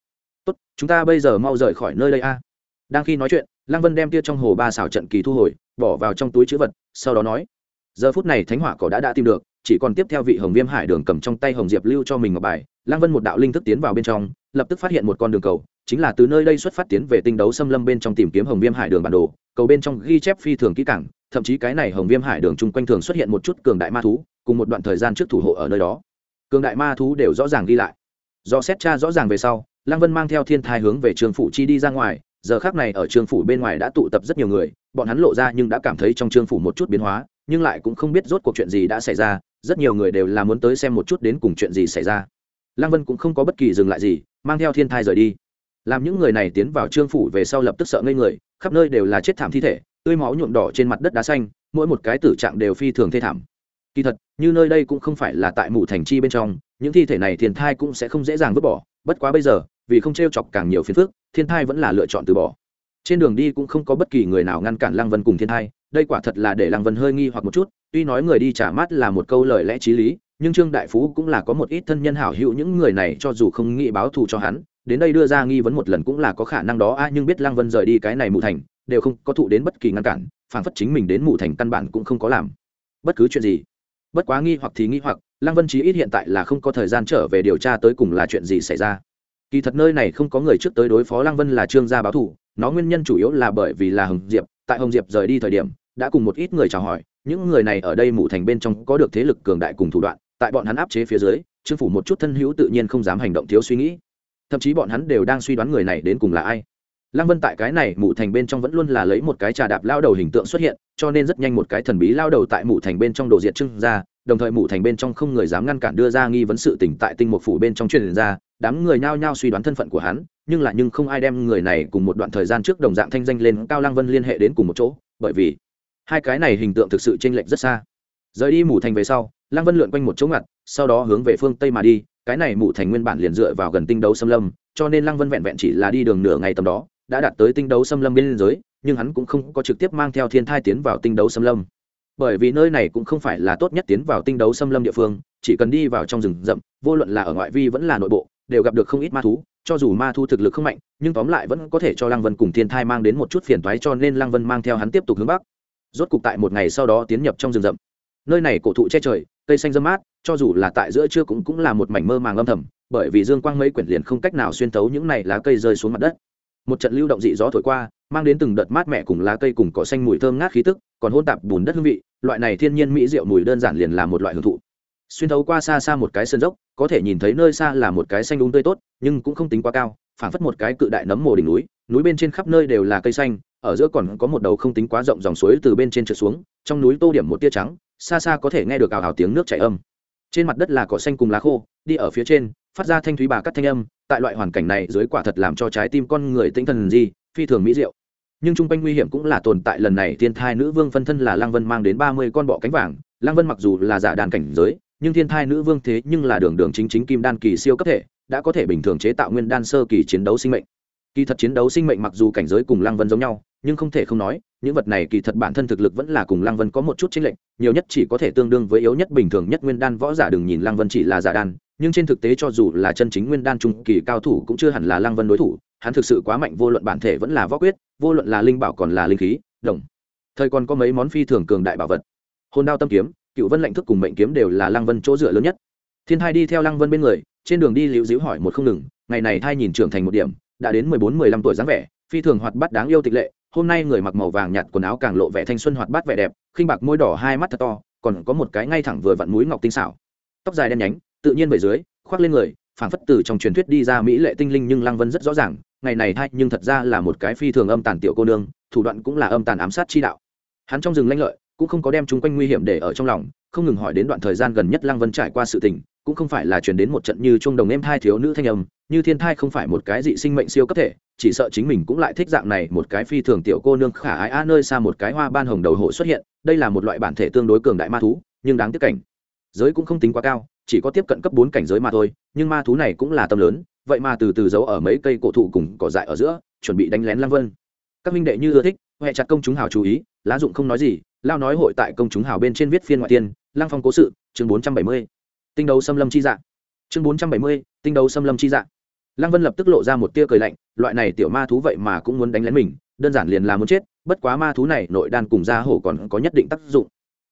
Tốt, chúng ta bây giờ mau rời khỏi nơi đây a. Đang khi nói chuyện, lăng vân đem tia trong hồ ba xào trận kỳ thu hồi, bỏ vào trong túi chữ vật, sau đó nói, giờ phút này thánh hỏa cỏ đã đã tìm được chỉ còn tiếp theo vị hồng viêm hải đường cầm trong tay hồng diệp lưu cho mình ngọc bài, lăng vân một đạo linh thức tiến vào bên trong, lập tức phát hiện một con đường cầu, chính là từ nơi đây xuất phát tiến về tinh đấu xâm lâm bên trong tìm kiếm hồng viêm hải đường bản đồ, cầu bên trong ghi chép phi thường kỹ cảng thậm chí cái này hồng viêm hải đường chung quanh thường xuất hiện một chút cường đại ma thú, cùng một đoạn thời gian trước thủ hộ ở nơi đó. Cường đại ma thú đều rõ ràng ghi lại. Do xét cha rõ ràng về sau, lăng vân mang theo thiên thai hướng về trường phủ chi đi ra ngoài, giờ khác này ở trường phủ bên ngoài đã tụ tập rất nhiều người, bọn hắn lộ ra nhưng đã cảm thấy trong trường phủ một chút biến hóa, nhưng lại cũng không biết rốt cuộc chuyện gì đã xảy ra rất nhiều người đều là muốn tới xem một chút đến cùng chuyện gì xảy ra. Lăng vân cũng không có bất kỳ dừng lại gì, mang theo thiên thai rời đi. Làm những người này tiến vào trương phủ về sau lập tức sợ ngây người, khắp nơi đều là chết thảm thi thể, tươi máu nhuộm đỏ trên mặt đất đá xanh, mỗi một cái tử trạng đều phi thường thê thảm. Kỳ thật, như nơi đây cũng không phải là tại mù thành chi bên trong, những thi thể này thiên thai cũng sẽ không dễ dàng vứt bỏ, bất quá bây giờ, vì không t r e o chọc càng nhiều phiền phức, thiên thai vẫn là lựa chọn từ bỏ. Trên đường đi cũng không có bất kỳ người nào ngăn cản lăng vân cùng thiên thai đây quả thật là để lăng vân hơi nghi hoặc một chút, tuy nói người đi trả mát là một câu lời lẽ t r í lý, nhưng trương đại phú cũng là có một ít thân nhân hảo hữu những người này cho dù không nghĩ báo thù cho hắn, đến đây đưa ra nghi vấn một lần cũng là có khả năng đó, a, nhưng biết lăng vân rời đi cái này mù thành, đều không có thụ đến bất kỳ ngăn cản, phản phất chính mình đến mù thành căn bản cũng không có làm. Bất cứ chuyện gì, bất quá nghi hoặc thì nghi hoặc, lăng vân chí ít hiện tại là không có thời gian trở về điều tra tới cùng là chuyện gì xảy ra. Kỳ thật nơi này không có người trước tới đối phó lăng vân là trương gia báo thủ nó nguyên nhân chủ yếu là bởi vì là hồng diệp, tại hồng diệp rời đi thời điểm đã cùng một ít người chào hỏi, những người này ở đây mụ thành bên trong có được thế lực cường đại cùng thủ đoạn, tại bọn hắn áp chế phía dưới, trương phủ một chút thân hữu tự nhiên không dám hành động thiếu suy nghĩ. Thậm chí bọn hắn đều đang suy đoán người này đến cùng là ai. Lăng vân tại cái này mụ thành bên trong vẫn luôn là lấy một cái trà đạp lao đầu hình tượng xuất hiện, cho nên rất nhanh một cái thần bí lao đầu tại mụ thành bên trong đồ diệt trưng ra, đồng thời mụ thành bên trong không người dám ngăn cản đưa ra nghi vấn sự tỉnh tại tinh mục phủ bên trong truyền ra, đám người nhao nhao suy đoán thân phận của hắn, nhưng là nhưng không ai đem người này cùng một đoạn thời gian trước đồng dạng thanh danh lên, cao lăng vân liên hệ đến cùng một chỗ, bởi vì hai cái này hình tượng thực sự chênh lệch rất xa. Rời đi mù thành về sau, lăng vân lượn quanh một chỗ ngặt, sau đó hướng về phương tây mà đi, cái này mù thành nguyên bản liền dựa vào gần tinh đấu xâm lâm, cho nên lăng vân vẹn vẹn chỉ là đi đường nửa ngày tầm đó, đã đạt tới tinh đấu xâm lâm bên giới, nhưng hắn cũng không có trực tiếp mang theo thiên thai tiến vào tinh đấu xâm lâm. Bởi vì nơi này cũng không phải là tốt nhất tiến vào tinh đấu xâm lâm địa phương, chỉ cần đi vào trong rừng rậm, vô luận là ở ngoại vi vẫn là nội bộ, đều gặp được không ít ma thú, cho dù ma thu thực lực không mạnh, nhưng tóm lại vẫn có thể cho lăng vân cùng thiên thai mang đến một chút phiền toái cho nên lăng vân mang theo hắn tiếp tục hướng bắc rốt cục tại một ngày sau đó tiến nhập trong rừng rậm. Nơi này cổ thụ che trời, cây xanh dâm mát, cho dù là tại giữa trưa cũng cũng là một mảnh mơ màng âm thầm, bởi vì dương quang mấy quyển liền không cách nào xuyên thấu những này lá cây rơi xuống mặt đất. Một trận lưu động dị gió thổi qua, mang đến từng đợt mát mẻ cùng lá cây cùng cỏ xanh mùi thơm ngát khí tức, còn hôn tạp bùn đất hương vị, loại này thiên nhiên mỹ rượu mùi đơn giản liền là một loại hưởng thụ. Xuyên thấu qua xa xa một cái sân dốc, có thể nhìn thấy nơi xa là một cái xanh đúng tươi tốt, nhưng cũng không tính quá cao, phảng phất một cái cự đại nấm mồ đỉnh núi núi bên trên khắp nơi đều là cây xanh ở giữa còn có một đầu không tính quá rộng dòng suối từ bên trên trượt xuống, trong núi tô điểm một tia trắng, xa xa có thể nghe được ào ào tiếng nước chảy âm. Trên mặt đất là cỏ xanh cùng lá khô, đi ở phía trên, phát ra thanh thúy bà cắt thanh âm, tại loại hoàn cảnh này dưới quả thật làm cho trái tim con người tinh thần gì, phi thường mỹ diệu. Nhưng chung quanh nguy hiểm cũng là tồn tại lần này, thiên thai nữ vương phân thân là lang vân mang đến ba mươi con bọ cánh vàng. Lang vân mặc dù là giả đàn cảnh giới, nhưng thiên thai nữ vương thế nhưng là đường đường chính chính kim đan kỳ siêu cấp thể, đã có thể bình thường chế tạo nguyên đan sơ kỳ chiến đấu sinh mệnh kỳ thật chiến đấu sinh mệnh mặc dù cảnh giới cùng lăng vân giống nhau, nhưng không thể không nói, những vật này kỳ thật bản thân thực lực vẫn là cùng lăng vân có một chút chênh lệch, nhiều nhất chỉ có thể tương đương với yếu nhất bình thường nhất nguyên đan võ giả đừng nhìn lăng vân chỉ là giả đan, nhưng trên thực tế cho dù là chân chính nguyên đan trung kỳ cao thủ cũng chưa hẳn là lăng vân đối thủ, hắn thực sự quá mạnh, vô luận bản thể vẫn là võ quyết, vô luận là linh bảo còn là linh khí, đồng. Thời còn có mấy món phi thường cường đại bảo vật. Hồn đao tâm kiếm, cựu vân lệnh thức cùng mệnh kiếm đều là lăng vân chỗ dựa lớn nhất. Thiên thai đi theo lăng vân bên người, trên đường đi liễu dĩu hỏi một không ngừng, ngày này thai nhìn trưởng thành một điểm đã đến mười bốn, mười lăm tuổi dáng vẻ, phi thường hoạt bát đáng yêu tịch lệ. Hôm nay người mặc màu vàng nhạt quần áo càng lộ vẻ thanh xuân hoạt bát vẻ đẹp, khinh bạc môi đỏ hai mắt thật to, còn có một cái ngay thẳng vừa vặn mũi ngọc tinh xảo. Tóc dài đen nhánh, tự nhiên về dưới, khoác lên người, phảng phất từ trong truyền thuyết đi ra mỹ lệ tinh linh nhưng lăng vân rất rõ ràng, ngày này thay nhưng thật ra là một cái phi thường âm tàn tiểu cô nương, thủ đoạn cũng là âm tàn ám sát chi đạo. Hắn trong rừng lanh lợi, cũng không có đem chúng quanh nguy hiểm để ở trong lòng, không ngừng hỏi đến đoạn thời gian gần nhất lăng vân trải qua sự tình, cũng không phải là chuyển đến một trận như trung đồng em thai thiếu nữ thanh âm như thiên thai không phải một cái dị sinh mệnh siêu cấp thể, chỉ sợ chính mình cũng lại thích dạng này một cái phi thường tiểu cô nương khả ái a nơi xa một cái hoa ban hồng đầu hộ xuất hiện, đây là một loại bản thể tương đối cường đại ma thú, nhưng đáng tiếc cảnh giới cũng không tính quá cao, chỉ có tiếp cận cấp bốn cảnh giới mà thôi, nhưng ma thú này cũng là tâm lớn, vậy mà từ từ giấu ở mấy cây cổ thụ cùng cỏ dại ở giữa, chuẩn bị đánh lén lăng vân các minh đệ như ưa thích huệ chặt công chúng hào chú ý, lá dụng không nói gì, lao nói hội tại công chúng hào bên trên viết phiên ngoại tiên, lăng phong cố sự, chương bốn trăm bảy mươi, tinh đấu xâm lâm chi dạng chương bốn trăm bảy mươi, tinh đấu xâm lâm chi dạng lăng vân lập tức lộ ra một tia cười lạnh, loại này tiểu ma thú vậy mà cũng muốn đánh lén mình, đơn giản liền là muốn chết, bất quá ma thú này nội đan cùng da hổ còn có nhất định tác dụng.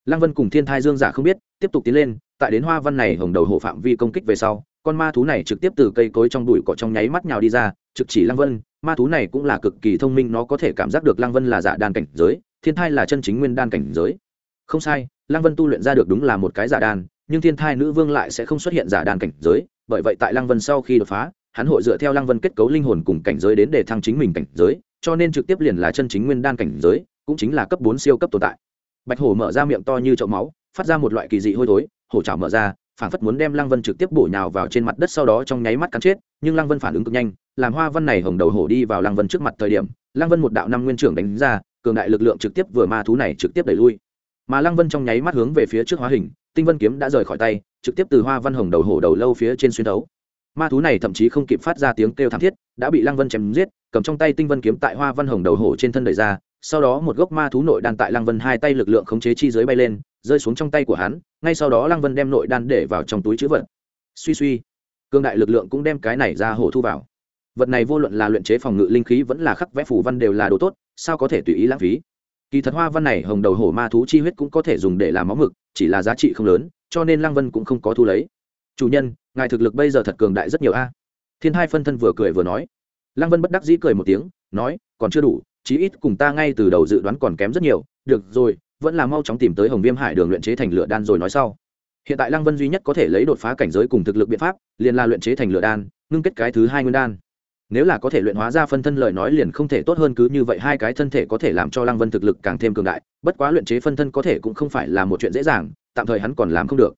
Lăng vân cùng thiên thai dương giả không biết, tiếp tục tiến lên, tại đến hoa văn này hồng đầu hộ phạm vi công kích về sau, con ma thú này trực tiếp từ cây cối trong đùi cỏ trong nháy mắt nhào đi ra, trực chỉ lăng vân, ma thú này cũng là cực kỳ thông minh, nó có thể cảm giác được lăng vân là giả đan cảnh giới, thiên thai là chân chính nguyên đan cảnh giới. Không sai, lăng vân tu luyện ra được đúng là một cái giả đan, nhưng thiên thai nữ vương lại sẽ không xuất hiện giả đan cảnh giới, bởi vậy tại lăng vân sau khi đột phá hắn hội dựa theo lăng vân kết cấu linh hồn cùng cảnh giới đến để thăng chính mình cảnh giới, cho nên trực tiếp liền là chân chính nguyên đan cảnh giới, cũng chính là cấp bốn siêu cấp tồn tại. Bạch hổ mở ra miệng to như chậu máu, phát ra một loại kỳ dị hôi thối, hổ trào mở ra phản phất muốn đem lăng vân trực tiếp bổ nhào vào trên mặt đất sau đó trong nháy mắt cắn chết, nhưng lăng vân phản ứng cực nhanh, làm hoa văn này hồng đầu hổ đi vào lăng vân trước mặt thời điểm, lăng vân một đạo năm nguyên trưởng đánh ra, cường đại lực lượng trực tiếp vừa ma thú này trực tiếp đẩy lui. Mà lăng vân trong nháy mắt hướng về phía trước hóa hình, tinh vân kiếm đã rời khỏi tay, trực tiếp từ hoa văn hồng đầu hổ đầu lâu phía trên xuyên đấu ma thú này thậm chí không kịp phát ra tiếng kêu thảm thiết, đã bị lăng vân chém giết, cầm trong tay tinh vân kiếm tại hoa văn hồng đầu hổ trên thân đầy ra, sau đó một gốc ma thú nội đan tại lăng vân hai tay lực lượng khống chế chi dưới bay lên, rơi xuống trong tay của hắn, ngay sau đó lăng vân đem nội đan để vào trong túi chữ vật. Suy suy, cương đại lực lượng cũng đem cái này ra hổ thu vào. Vật này vô luận là luyện chế phòng ngự linh khí vẫn là khắc vẽ phủ văn đều là đồ tốt, sao có thể tùy ý lãng phí? Kỳ thật hoa văn này hồng đầu hổ ma thú chi huyết cũng có thể dùng để làm máu mực, chỉ là giá trị không lớn, cho nên lăng vân cũng không có thu lấy chủ nhân, ngài thực lực bây giờ thật cường đại rất nhiều a. Thiên hai phân thân vừa cười vừa nói. Lăng vân bất đắc dĩ cười một tiếng, nói, còn chưa đủ, chí ít cùng ta ngay từ đầu dự đoán còn kém rất nhiều. Được rồi, vẫn là mau chóng tìm tới hồng viêm hải đường luyện chế thành lửa đan rồi nói sau. Hiện tại lăng vân duy nhất có thể lấy đột phá cảnh giới cùng thực lực biện pháp, liền là luyện chế thành lửa đan, ngưng kết cái thứ hai nguyên đan. Nếu là có thể luyện hóa ra phân thân lời nói liền không thể tốt hơn cứ như vậy, hai cái thân thể có thể làm cho lăng vân thực lực càng thêm cường đại, bất quá luyện chế phân thân có thể cũng không phải là một chuyện dễ dàng, tạm thời hắn còn làm không được.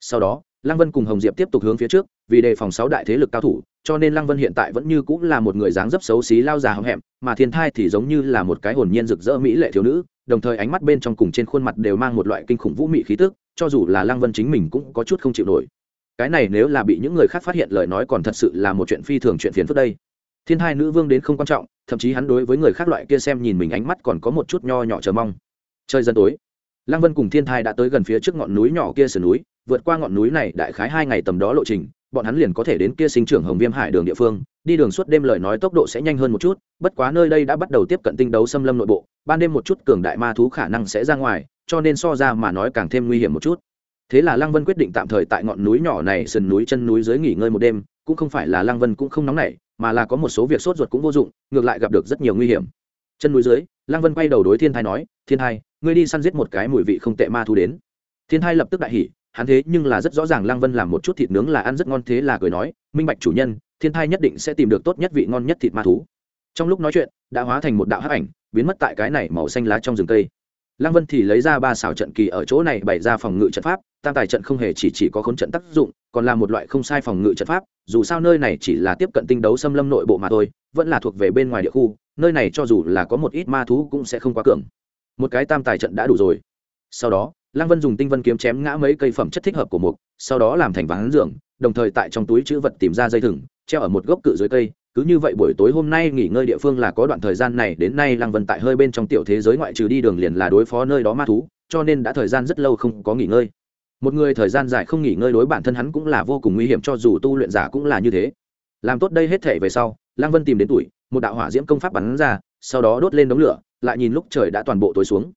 Sau đó lăng vân cùng hồng diệp tiếp tục hướng phía trước, vì đề phòng sáu đại thế lực cao thủ, cho nên lăng vân hiện tại vẫn như cũng là một người dáng dấp xấu xí lao già hậm hẹm, mà thiên thai thì giống như là một cái hồn nhiên rực rỡ mỹ lệ thiếu nữ, đồng thời ánh mắt bên trong cùng trên khuôn mặt đều mang một loại kinh khủng vũ mị khí tức, cho dù là lăng vân chính mình cũng có chút không chịu nổi. Cái này nếu là bị những người khác phát hiện lời nói còn thật sự là một chuyện phi thường chuyện phiền phức đây. Thiên Thai nữ vương đến không quan trọng, thậm chí hắn đối với người khác loại kia xem nhìn mình ánh mắt còn có một chút nho nhỏ chờ mong. Chơi dần tối, lăng vân cùng thiên thai đã tới gần phía trước ngọn núi nhỏ kia sườn núi vượt qua ngọn núi này đại khái hai ngày tầm đó lộ trình, bọn hắn liền có thể đến kia sinh trưởng hồng viêm hải đường địa phương, đi đường suốt đêm lời nói tốc độ sẽ nhanh hơn một chút, bất quá nơi đây đã bắt đầu tiếp cận tinh đấu xâm lâm nội bộ, ban đêm một chút cường đại ma thú khả năng sẽ ra ngoài, cho nên so ra mà nói càng thêm nguy hiểm một chút. Thế là lăng vân quyết định tạm thời tại ngọn núi nhỏ này sườn núi chân núi dưới nghỉ ngơi một đêm, cũng không phải là lăng vân cũng không nóng nảy, mà là có một số việc sốt ruột cũng vô dụng, ngược lại gặp được rất nhiều nguy hiểm. Chân núi dưới, lăng vân quay đầu đối thiên thai nói, thiên thai, ngươi đi săn giết một cái mùi vị không tệ ma thú đến. Thiên thai lập tức đại hỉ hắn thế nhưng là rất rõ ràng lăng vân làm một chút thịt nướng là ăn rất ngon thế là cười nói, minh bạch chủ nhân, thiên thai nhất định sẽ tìm được tốt nhất vị ngon nhất thịt ma thú. Trong lúc nói chuyện, đã hóa thành một đạo hắc ảnh, biến mất tại cái này màu xanh lá trong rừng cây. Lăng vân thì lấy ra ba xảo trận kỳ ở chỗ này bày ra phòng ngự trận pháp, tam tài trận không hề chỉ chỉ có khốn trận tác dụng, còn là một loại không sai phòng ngự trận pháp, dù sao nơi này chỉ là tiếp cận tinh đấu xâm lâm nội bộ mà thôi, vẫn là thuộc về bên ngoài địa khu, nơi này cho dù là có một ít ma thú cũng sẽ không quá cường. Một cái tam tài trận đã đủ rồi. Sau đó lăng vân dùng tinh vân kiếm chém ngã mấy cây phẩm chất thích hợp của mục, sau đó làm thành ván giường, đồng thời tại trong túi chữ vật tìm ra dây thừng, treo ở một gốc cự dưới cây. Cứ như vậy buổi tối hôm nay nghỉ ngơi địa phương là có đoạn thời gian này, đến nay lăng vân tại hơi bên trong tiểu thế giới ngoại trừ đi đường liền là đối phó nơi đó ma thú, cho nên đã thời gian rất lâu không có nghỉ ngơi. Một người thời gian dài không nghỉ ngơi đối bản thân hắn cũng là vô cùng nguy hiểm, cho dù tu luyện giả cũng là như thế. Làm tốt đây hết thể về sau, lăng vân tìm đến tuổi, một đạo hỏa diễm công pháp bắn ra, sau đó đốt lên đống lửa, lại nhìn lúc trời đã toàn bộ tối xuống.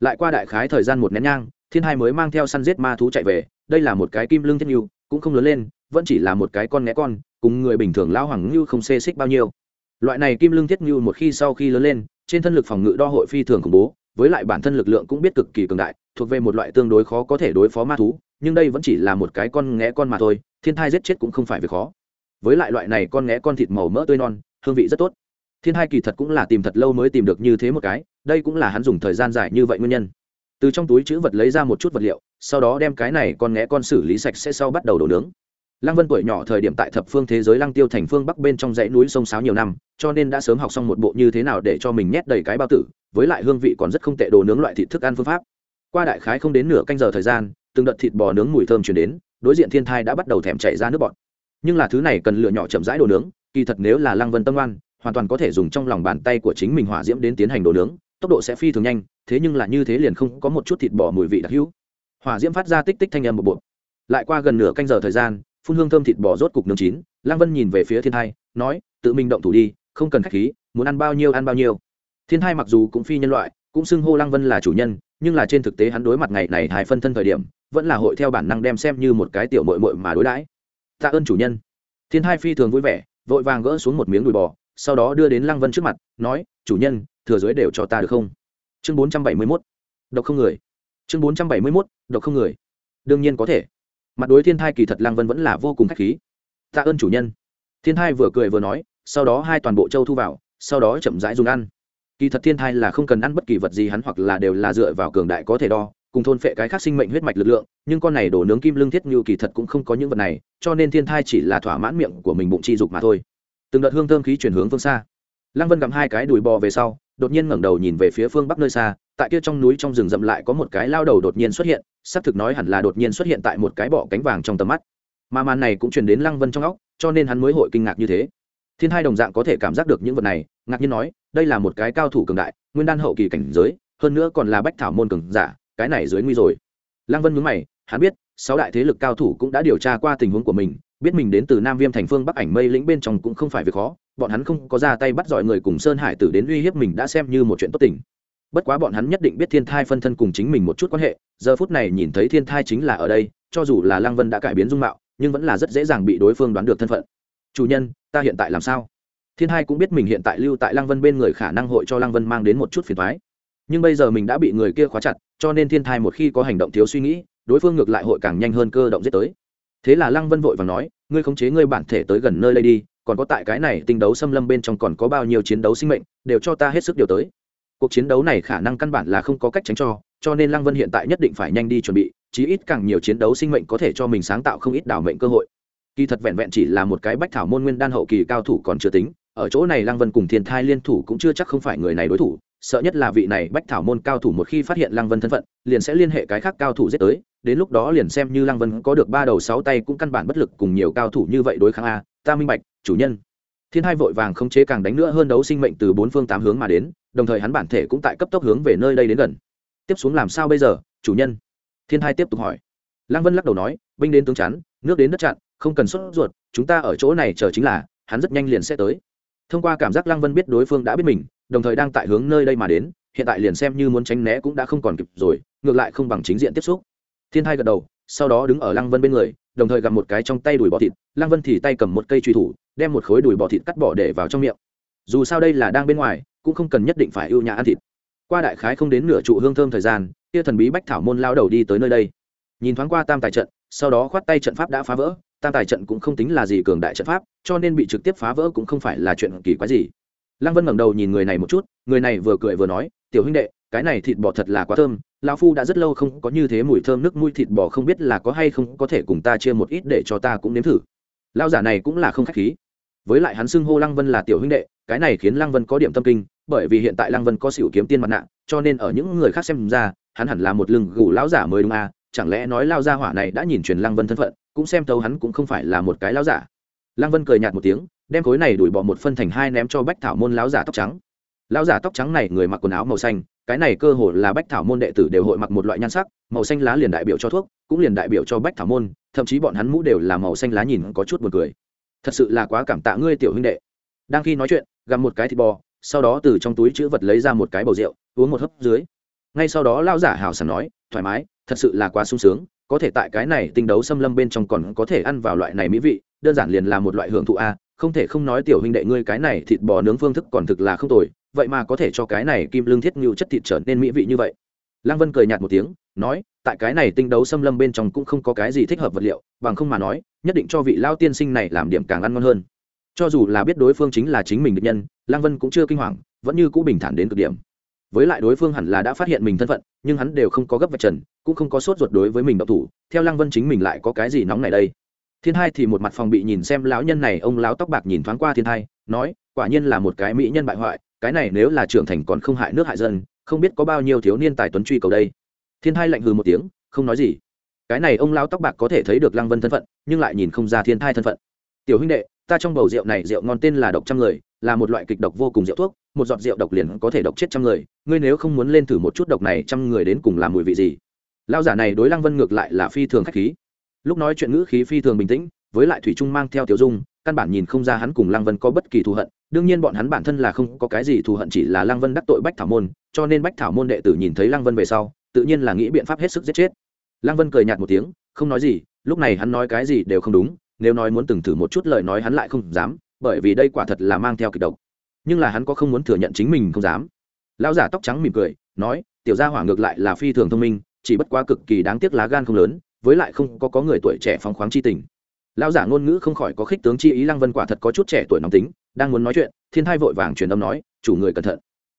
Lại qua đại khái thời gian một nén nhang thiên hai mới mang theo săn giết ma thú chạy về, đây là một cái kim lương thiết nhu, cũng không lớn lên, vẫn chỉ là một cái con né con, cùng người bình thường lao hoàng như không xê xích bao nhiêu. Loại này kim lương thiết như một khi sau khi lớn lên, trên thân lực phòng ngự đo hội phi thường khủng bố, với lại bản thân lực lượng cũng biết cực kỳ cường đại, thuộc về một loại tương đối khó có thể đối phó ma thú, nhưng đây vẫn chỉ là một cái con nghé con mà thôi, thiên thai giết chết cũng không phải việc khó. Với lại loại này con nghé con thịt màu mỡ tươi non, hương vị rất tốt. Thiên hai kỳ thật cũng là tìm thật lâu mới tìm được như thế một cái, đây cũng là hắn dùng thời gian dài như vậy nguyên nhân từ trong túi chữ vật lấy ra một chút vật liệu, sau đó đem cái này con nghé con xử lý sạch sẽ sau bắt đầu đổ nướng. Lăng vân tuổi nhỏ thời điểm tại thập phương thế giới lăng tiêu thành phương bắc bên trong dãy núi sông sáo nhiều năm, cho nên đã sớm học xong một bộ như thế nào để cho mình nhét đầy cái bao tử, với lại hương vị còn rất không tệ đồ nướng loại thịt thức ăn phương pháp. Qua đại khái không đến nửa canh giờ thời gian, từng đợt thịt bò nướng mùi thơm chuyển đến, đối diện thiên thai đã bắt đầu thèm chảy ra nước bọt. Nhưng là thứ này cần lựa nhỏ chậm rãi đồ nướng, kỳ thật nếu là lăng vân tâm oan hoàn toàn có thể dùng trong lòng bàn tay của chính mình hỏa diễm đến tiến hành đồ nướng tốc độ sẽ phi thường nhanh, thế nhưng là như thế liền không có một chút thịt bò mùi vị đặc hữu. Hỏa diễm phát ra tích tích thanh âm một bộ lại qua gần nửa canh giờ thời gian, phun hương thơm thịt bò rốt cục nướng chín, lăng vân nhìn về phía thiên hai nói, tự mình động thủ đi, không cần khách khí, muốn ăn bao nhiêu ăn bao nhiêu. Thiên hai mặc dù cũng phi nhân loại, cũng xưng hô lăng vân là chủ nhân, nhưng là trên thực tế hắn đối mặt ngày này hai phân thân thời điểm, vẫn là hội theo bản năng đem xem như một cái tiểu mội mội mà đối đãi. Tạ ơn chủ nhân. Thiên hai phi thường vui vẻ, vội vàng gỡ xuống một miếng đùi bò, sau đó đưa đến lăng vân trước mặt, nói, chủ nhân thừa dưới đều cho ta được không? Chương bốn trăm bảy mươi mốt. Độc không người. Chương bốn trăm bảy mươi mốt, độc không người. Đương nhiên có thể. Mặt đối thiên thai kỳ thật lăng vân vẫn là vô cùng k h á c h khí. Tạ ơn chủ nhân. Thiên thai vừa cười vừa nói, sau đó hai toàn bộ châu thu vào, sau đó chậm rãi dùng ăn. Kỳ thật thiên thai là không cần ăn bất kỳ vật gì hắn hoặc là đều là dựa vào cường đại có thể đo, cùng thôn phệ cái khác sinh mệnh huyết mạch lực lượng, nhưng con này đổ nướng kim lương thiết như kỳ thật cũng không có những vật này, cho nên thiên thai chỉ là thỏa mãn miệng của mình bụng chi dục mà thôi. Từng đợt hương thơm khí chuyển hướng phương xa. Lăng vân gặm hai cái đùi bò về sau đột nhiên ngẩng đầu nhìn về phía phương bắc nơi xa, tại kia trong núi trong rừng rậm lại có một cái lao đầu đột nhiên xuất hiện, xác thực nói hẳn là đột nhiên xuất hiện tại một cái bọ cánh vàng trong tầm mắt. Mà màn này cũng truyền đến lăng vân trong óc, cho nên hắn mới hội kinh ngạc như thế. Thiên hai đồng dạng có thể cảm giác được những vật này, ngạc nhiên nói, đây là một cái cao thủ cường đại, nguyên đan hậu kỳ cảnh giới, hơn nữa còn là bách thảo môn cường giả, cái này dưới nguy rồi. Lăng vân mướn mày, hắn biết, sáu đại thế lực cao thủ cũng đã điều tra qua tình huống của mình, biết mình đến từ nam viêm thành phương bắc ảnh mây lĩnh bên trong cũng không phải việc khó bọn hắn không có ra tay bắt giỏi người cùng sơn hải tử đến uy hiếp mình đã xem như một chuyện tốt tình. Bất quá bọn hắn nhất định biết thiên thai phân thân cùng chính mình một chút quan hệ, giờ phút này nhìn thấy thiên thai chính là ở đây, cho dù là lăng vân đã cải biến dung mạo, nhưng vẫn là rất dễ dàng bị đối phương đoán được thân phận. Chủ nhân, ta hiện tại làm sao? Thiên hai cũng biết mình hiện tại lưu tại lăng vân bên người khả năng hội cho lăng vân mang đến một chút phiền thoái nhưng bây giờ mình đã bị người kia khóa chặt, cho nên thiên thai một khi có hành động thiếu suy nghĩ, đối phương ngược lại hội càng nhanh hơn cơ động giết tới. Thế là lăng vân vội và nói, ngươi khống chế ngươi bản thể tới gần nơi đây đi còn có tại cái này tinh đấu xâm lâm bên trong còn có bao nhiêu chiến đấu sinh mệnh, đều cho ta hết sức điều tới. Cuộc chiến đấu này khả năng căn bản là không có cách tránh cho cho nên lăng vân hiện tại nhất định phải nhanh đi chuẩn bị, chí ít càng nhiều chiến đấu sinh mệnh có thể cho mình sáng tạo không ít đảo mệnh cơ hội. Kỳ thật vẹn vẹn chỉ là một cái bách thảo môn nguyên đan hậu kỳ cao thủ còn chưa tính, ở chỗ này lăng vân cùng thiên thai liên thủ cũng chưa chắc không phải người này đối thủ, sợ nhất là vị này bách thảo môn cao thủ một khi phát hiện lăng vân thân phận, liền sẽ liên hệ cái khác cao thủ giết tới, đến lúc đó liền xem như lăng vân có được ba đầu sáu tay cũng căn bản bất lực cùng nhiều cao thủ như vậy đối kháng a, ta minh bạch chủ nhân. Thiên hai vội vàng không chế càng đánh nữa hơn đấu sinh mệnh từ bốn phương tám hướng mà đến, đồng thời hắn bản thể cũng tại cấp tốc hướng về nơi đây đến gần. Tiếp xuống làm sao bây giờ, chủ nhân? Thiên hai tiếp tục hỏi. Lăng vân lắc đầu nói, binh đến tướng chắn, nước đến đất chặn, không cần sốt ruột, chúng ta ở chỗ này chờ chính là, hắn rất nhanh liền sẽ tới. Thông qua cảm giác lăng vân biết đối phương đã biết mình, đồng thời đang tại hướng nơi đây mà đến, hiện tại liền xem như muốn tránh né cũng đã không còn kịp rồi, ngược lại không bằng chính diện tiếp xúc. Thiên hai gật đầu, sau đó đứng ở lăng vân bên người đồng thời gặp một cái trong tay đùi bò thịt, lăng vân thì tay cầm một cây truy thủ, đem một khối đùi bò thịt cắt bỏ để vào trong miệng. Dù sao đây là đang bên ngoài, cũng không cần nhất định phải ưu nhã ăn thịt. Qua đại khái không đến nửa trụ hương thơm thời gian, kia thần bí bách thảo môn lao đầu đi tới nơi đây. Nhìn thoáng qua tam tài trận, sau đó khoát tay trận pháp đã phá vỡ, tam tài trận cũng không tính là gì cường đại trận pháp, cho nên bị trực tiếp phá vỡ cũng không phải là chuyện kỳ quái gì. Lăng vân ngẩng đầu nhìn người này một chút, người này vừa cười vừa nói, tiểu huynh đệ, cái này thịt bò thật là quá thơm lão phu đã rất lâu không có như thế mùi thơm nước mũi thịt bò không biết là có hay không có thể cùng ta chia một ít để cho ta cũng nếm thử. Lão giả này cũng là không khách khí. Với lại hắn xưng hô lăng vân là tiểu huynh đệ, cái này khiến lăng vân có điểm tâm kinh, bởi vì hiện tại lăng vân có xỉu kiếm tiên mặt nạ, cho nên ở những người khác xem ra, hắn hẳn là một lưng gù lão giả mới đúng à chẳng lẽ nói lao gia hỏa này đã nhìn truyền lăng vân thân phận, cũng xem thấu hắn cũng không phải là một cái lão giả. Lăng vân cười nhạt một tiếng, đem khối này đuổi bỏ một phân thành hai ném cho bách thảo môn lão giả tóc trắng. Lão giả tóc trắng này người mặc quần áo màu xanh cái này cơ hồ là bách thảo môn đệ tử đều hội mặc một loại nhan sắc, màu xanh lá liền đại biểu cho thuốc, cũng liền đại biểu cho bách thảo môn, thậm chí bọn hắn mũ đều là màu xanh lá nhìn có chút buồn cười. Thật sự là quá cảm tạ ngươi tiểu huynh đệ. Đang khi nói chuyện gặm một cái thịt bò, sau đó từ trong túi chữ vật lấy ra một cái bầu rượu, uống một hớp dưới. Ngay sau đó lao giả hào sảng nói, thoải mái, thật sự là quá sung sướng, có thể tại cái này tinh đấu xâm lâm bên trong còn có thể ăn vào loại này mỹ vị, đơn giản liền là một loại hưởng thụ a, không thể không nói tiểu huynh đệ ngươi cái này thịt bò nướng phương thức còn thực là không tồi vậy mà có thể cho cái này kim lương thiết ngưu chất thịt trở nên mỹ vị như vậy. Lăng vân cười nhạt một tiếng, nói, tại cái này tinh đấu xâm lâm bên trong cũng không có cái gì thích hợp vật liệu, bằng không mà nói, nhất định cho vị lao tiên sinh này làm điểm càng ăn ngon hơn. Cho dù là biết đối phương chính là chính mình định nhân, lăng vân cũng chưa kinh hoàng, vẫn như cũ bình thản đến cực điểm. Với lại đối phương hẳn là đã phát hiện mình thân phận, nhưng hắn đều không có gấp vật trần, cũng không có sốt ruột đối với mình độc thủ, theo lăng vân chính mình lại có cái gì nóng này đây. Thiên hai thì một mặt phòng bị nhìn xem lão nhân này, ông lão tóc bạc nhìn thoáng qua thiên hai, nói, quả nhiên là một cái mỹ nhân bại hoại cái này nếu là trưởng thành còn không hại nước hại dân, không biết có bao nhiêu thiếu niên tài tuấn truy cầu đây. Thiên thai lạnh hừ một tiếng, không nói gì. Cái này ông lão tóc bạc có thể thấy được lăng vân thân phận, nhưng lại nhìn không ra thiên thai thân phận. Tiểu huynh đệ, ta trong bầu rượu này rượu ngon tên là độc trăm người, là một loại kịch độc vô cùng rượu thuốc, một giọt rượu độc liền có thể độc chết trăm người, ngươi nếu không muốn lên thử một chút độc này trăm người đến cùng làm mùi vị gì? Lao giả này đối lăng vân ngược lại là phi thường khách khí. Lúc nói chuyện ngữ khí phi thường bình tĩnh, với lại thủy trung mang theo tiểu dung, căn bản nhìn không ra hắn cùng lăng vân có bất kỳ thù hận đương nhiên bọn hắn bản thân là không có cái gì thù hận chỉ là lăng vân đắc tội bách thảo môn, cho nên bách thảo môn đệ tử nhìn thấy lăng vân về sau, tự nhiên là nghĩ biện pháp hết sức giết chết. Lăng vân cười nhạt một tiếng, không nói gì, lúc này hắn nói cái gì đều không đúng, nếu nói muốn từng thử một chút lời nói hắn lại không dám, bởi vì đây quả thật là mang theo kịch độc. Nhưng là hắn có không muốn thừa nhận chính mình không dám. Lão giả tóc trắng mỉm cười, nói, tiểu gia hỏa ngược lại là phi thường thông minh, chỉ bất quá cực kỳ đáng tiếc lá gan không lớn, với lại không có có người tuổi trẻ phóng khoáng chi tình. Lão giả ngôn ngữ không khỏi có khích tướng chi ý lăng vân quả thật có chút trẻ tuổi nóng tính đang muốn nói chuyện, thiên thai vội vàng truyền âm nói, chủ người cẩn thận.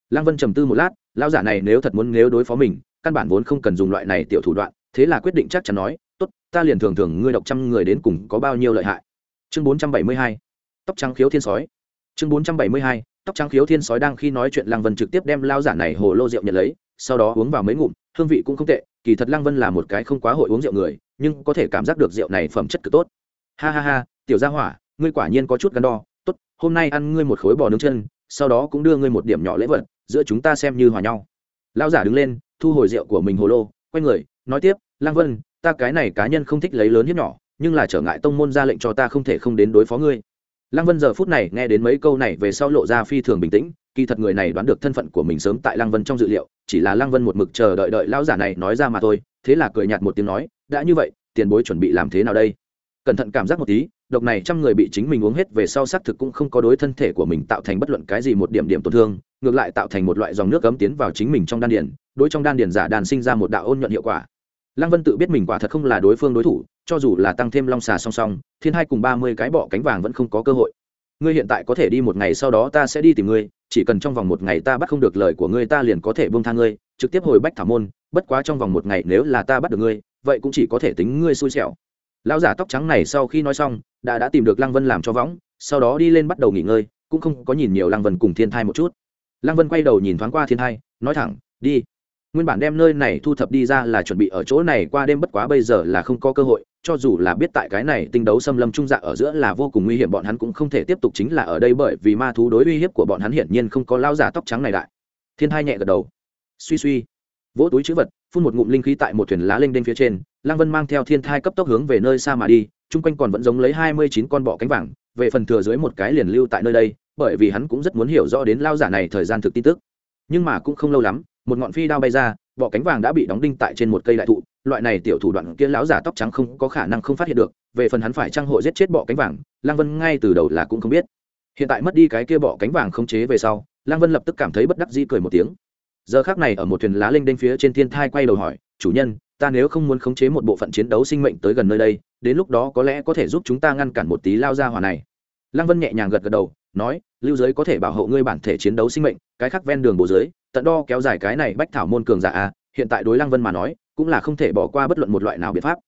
Lăng vân trầm tư một lát, lão giả này nếu thật muốn nếu đối phó mình, căn bản vốn không cần dùng loại này tiểu thủ đoạn, thế là quyết định chắc chắn nói, tốt, ta liền thường thường ngươi độc trăm người đến cùng có bao nhiêu lợi hại. Chương bốn trăm bảy mươi hai, tóc trắng khiếu thiên sói. Chương bốn trăm bảy mươi hai, tóc trắng khiếu thiên sói đang khi nói chuyện, lăng vân trực tiếp đem lao giả này hồ lô rượu nhận lấy, sau đó uống vào mấy ngụm, hương vị cũng không tệ, kỳ thật lăng vân là một cái không quá hội uống rượu người, nhưng có thể cảm giác được rượu này phẩm chất cực tốt. Ha ha ha, tiểu gia hỏa, ngươi quả nhiên có chút gắn đo hôm nay ăn ngươi một khối bò nướng chân, sau đó cũng đưa ngươi một điểm nhỏ lễ vật, giữa chúng ta xem như hòa nhau. Lão giả đứng lên, thu hồi rượu của mình hồ lô, quay người, nói tiếp, Lang vân, ta cái này cá nhân không thích lấy lớn hiếp nhỏ, nhưng là trở ngại tông môn ra lệnh cho ta không thể không đến đối phó ngươi. Lăng vân giờ phút này nghe đến mấy câu này về sau lộ ra phi thường bình tĩnh, kỳ thật người này đoán được thân phận của mình sớm tại lăng vân trong dự liệu, chỉ là lăng vân một mực chờ đợi đợi lão giả này nói ra mà thôi, thế là cười nhạt một tiếng nói, đã như vậy, tiền bối chuẩn bị làm thế nào đây? Cẩn thận cảm giác một tí độc này trăm người bị chính mình uống hết về sau xác thực cũng không có đối thân thể của mình tạo thành bất luận cái gì một điểm điểm tổn thương, ngược lại tạo thành một loại dòng nước cấm tiến vào chính mình trong đan điền, đối trong đan điền giả đàn sinh ra một đạo ôn nhuận hiệu quả. Lăng vân tự biết mình quả thật không là đối phương đối thủ, cho dù là tăng thêm long xà song song, thiên hai cùng ba mươi cái bọ cánh vàng vẫn không có cơ hội. Ngươi hiện tại có thể đi một ngày sau đó ta sẽ đi tìm ngươi, chỉ cần trong vòng một ngày ta bắt không được lời của ngươi ta liền có thể buông thang ngươi, trực tiếp hồi bách thảo môn, bất quá trong vòng một ngày nếu là ta bắt được ngươi, vậy cũng chỉ có thể tính ngươi xui xẻo lão giả tóc trắng này sau khi nói xong, đã đã tìm được lăng vân làm cho võng, sau đó đi lên bắt đầu nghỉ ngơi, cũng không có nhìn nhiều lăng vân cùng thiên thai một chút. Lăng vân quay đầu nhìn thoáng qua thiên thai, nói thẳng, đi. Nguyên bản đem nơi này thu thập đi ra là chuẩn bị ở chỗ này qua đêm bất quá bây giờ là không có cơ hội, cho dù là biết tại cái này tinh đấu xâm lâm trung dạ ở giữa là vô cùng nguy hiểm, bọn hắn cũng không thể tiếp tục chính là ở đây bởi vì ma thú đối uy hiếp của bọn hắn hiển nhiên không có lao giả tóc trắng này đại. Thiên thai nhẹ gật đầu. Suy suy. Vỗ túi chữ vật phun một ngụm linh khí tại một thuyền lá linh đênh phía trên, lăng vân mang theo thiên thai cấp tốc hướng về nơi xa mà đi, chung quanh còn vẫn giống lấy hai mươi chín con bọ cánh vàng, về phần thừa dưới một cái liền lưu tại nơi đây, bởi vì hắn cũng rất muốn hiểu rõ đến lao giả này thời gian thực tin tức. Nhưng mà cũng không lâu lắm, một ngọn phi đao bay ra, bọ cánh vàng đã bị đóng đinh tại trên một cây đại thụ, loại này tiểu thủ đoạn kia lão giả tóc trắng không có khả năng không phát hiện được, về phần hắn phải trang hội giết chết bọ cánh vàng, lăng vân ngay từ đầu là cũng không biết. Hiện tại mất đi cái kia bọ cánh vàng không chế về sau, lăng vân lập tức cảm thấy bất đắc dĩ cười một tiếng giờ khác này ở một thuyền lá linh đinh phía trên thiên thai quay đầu hỏi, chủ nhân, ta nếu không muốn khống chế một bộ phận chiến đấu sinh mệnh tới gần nơi đây, đến lúc đó có lẽ có thể giúp chúng ta ngăn cản một tí lao ra hòa này. Lăng vân nhẹ nhàng gật gật đầu, nói, lưu giới có thể bảo hộ ngươi bản thể chiến đấu sinh mệnh, cái khác ven đường bồ giới tận đo kéo dài cái này bách thảo môn cường giả a hiện tại đối lăng vân mà nói, cũng là không thể bỏ qua bất luận một loại nào biện pháp.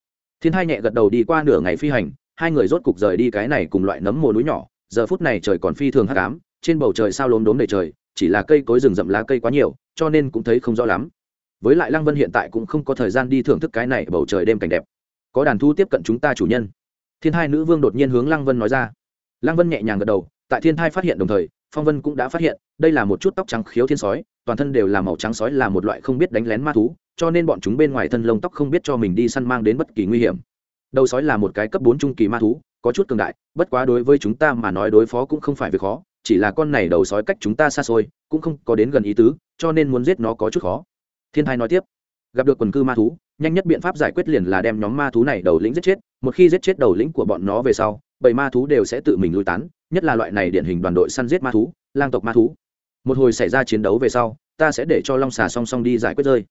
Thiên hai nhẹ gật đầu đi qua nửa ngày phi hành, hai người rốt cục rời đi cái này cùng loại nấm mồ núi nhỏ, giờ phút này trời còn phi thường hắc ám, trên bầu trời sao lốm đốm đầy trời, chỉ là cây cối rừng rậm lá cây quá nhiều cho nên cũng thấy không rõ lắm. Với lại lăng vân hiện tại cũng không có thời gian đi thưởng thức cái này bầu trời đêm cảnh đẹp. Có đàn thu tiếp cận chúng ta chủ nhân. Thiên hai nữ vương đột nhiên hướng lăng vân nói ra. Lăng vân nhẹ nhàng gật đầu, tại thiên thai phát hiện đồng thời, phong vân cũng đã phát hiện, đây là một chút tóc trắng khiếu thiên sói, toàn thân đều là màu trắng sói là một loại không biết đánh lén ma thú, cho nên bọn chúng bên ngoài thân lông tóc không biết cho mình đi săn mang đến bất kỳ nguy hiểm. Đầu sói là một cái cấp bốn trung kỳ ma thú, có chút cường đại, bất quá đối với chúng ta mà nói đối phó cũng không phải việc khó, chỉ là con này đầu sói cách chúng ta xa xôi, cũng không có đến gần ý tứ cho nên muốn giết nó có chút khó. Thiên thai nói tiếp, gặp được quần cư ma thú, nhanh nhất biện pháp giải quyết liền là đem nhóm ma thú này đầu lĩnh giết chết, một khi giết chết đầu lĩnh của bọn nó về sau, bảy ma thú đều sẽ tự mình lui tán, nhất là loại này điển hình đoàn đội săn giết ma thú, lang tộc ma thú. Một hồi xảy ra chiến đấu về sau, ta sẽ để cho long xà song song đi giải quyết rơi.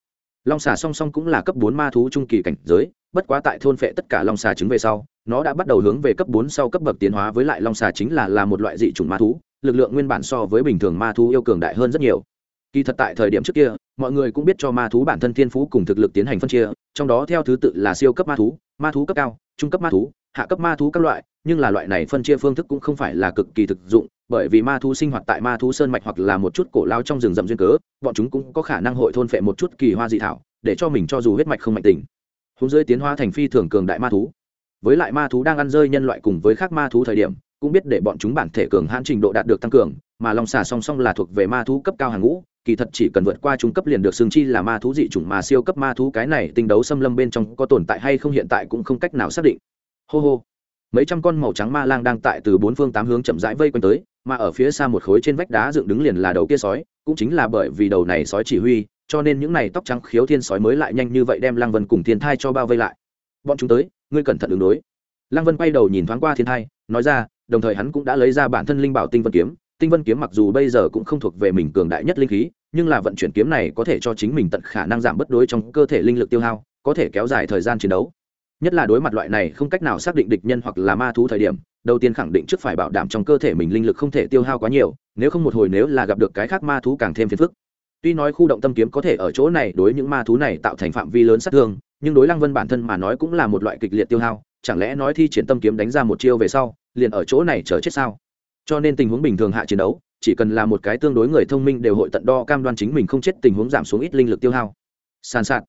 Long xà song song cũng là cấp bốn ma thú trung kỳ cảnh giới, bất quá tại thôn phệ tất cả long xà trứng về sau, nó đã bắt đầu hướng về cấp bốn sau cấp bậc tiến hóa với lại long xà chính là là một loại dị chủng ma thú, lực lượng nguyên bản so với bình thường ma thú yêu cường đại hơn rất nhiều kỳ thật tại thời điểm trước kia, mọi người cũng biết cho ma thú bản thân thiên phú cùng thực lực tiến hành phân chia, trong đó theo thứ tự là siêu cấp ma thú ma thú cấp cao, trung cấp ma thú, hạ cấp ma thú các loại, nhưng là loại này phân chia phương thức cũng không phải là cực kỳ thực dụng, bởi vì ma thú sinh hoạt tại ma thú sơn mạch hoặc là một chút cổ lao trong rừng rậm duyên cớ, bọn chúng cũng có khả năng hội thôn phệ một chút kỳ hoa dị thảo, để cho mình cho dù huyết mạch không mạnh tình. Húng dưới tiến hóa thành phi thường cường đại ma thú. Với lại ma thú đang ăn rơi nhân loại cùng với khác ma thú thời điểm, cũng biết để bọn chúng bản thể cường hãn trình độ đạt được tăng cường, mà long xà song song là thuộc về ma thú cấp cao hàng ngũ kỳ thật chỉ cần vượt qua trung cấp liền được xương chi là ma thú dị chủng mà siêu cấp ma thú, cái này tinh đấu xâm lâm bên trong có tồn tại hay không hiện tại cũng không cách nào xác định. Hô hô. Mấy trăm con màu trắng ma lang đang tại từ bốn phương tám hướng chậm rãi vây quanh tới, mà ở phía xa một khối trên vách đá dựng đứng liền là đầu kia sói, cũng chính là bởi vì đầu này sói chỉ huy, cho nên những này tóc trắng khiếu thiên sói mới lại nhanh như vậy đem lăng vân cùng thiên thai cho bao vây lại. Bọn chúng tới, ngươi cẩn thận ứng đối. Lăng vân quay đầu nhìn thoáng qua thiên thai, nói ra, đồng thời hắn cũng đã lấy ra bản thân linh bảo tinh vân kiếm tinh vân kiếm mặc dù bây giờ cũng không thuộc về mình cường đại nhất linh khí, nhưng là vận chuyển kiếm này có thể cho chính mình tận khả năng giảm bất đối trong cơ thể linh lực tiêu hao, có thể kéo dài thời gian chiến đấu. Nhất là đối mặt loại này không cách nào xác định địch nhân hoặc là ma thú thời điểm, đầu tiên khẳng định trước phải bảo đảm trong cơ thể mình linh lực không thể tiêu hao quá nhiều, nếu không một hồi nếu là gặp được cái khác ma thú càng thêm phiền phức. Tuy nói khu động tâm kiếm có thể ở chỗ này đối những ma thú này tạo thành phạm vi lớn sát thương, nhưng đối lăng vân bản thân mà nói cũng là một loại kịch liệt tiêu hao, chẳng lẽ nói thi triển tâm kiếm đánh ra một chiêu về sau, liền ở chỗ này chờ chết sao? Cho nên tình huống bình thường hạ chiến đấu, chỉ cần là một cái tương đối người thông minh đều hội tận đo cam đoan chính mình không chết, tình huống giảm xuống ít linh lực tiêu hao. Sàn sạt.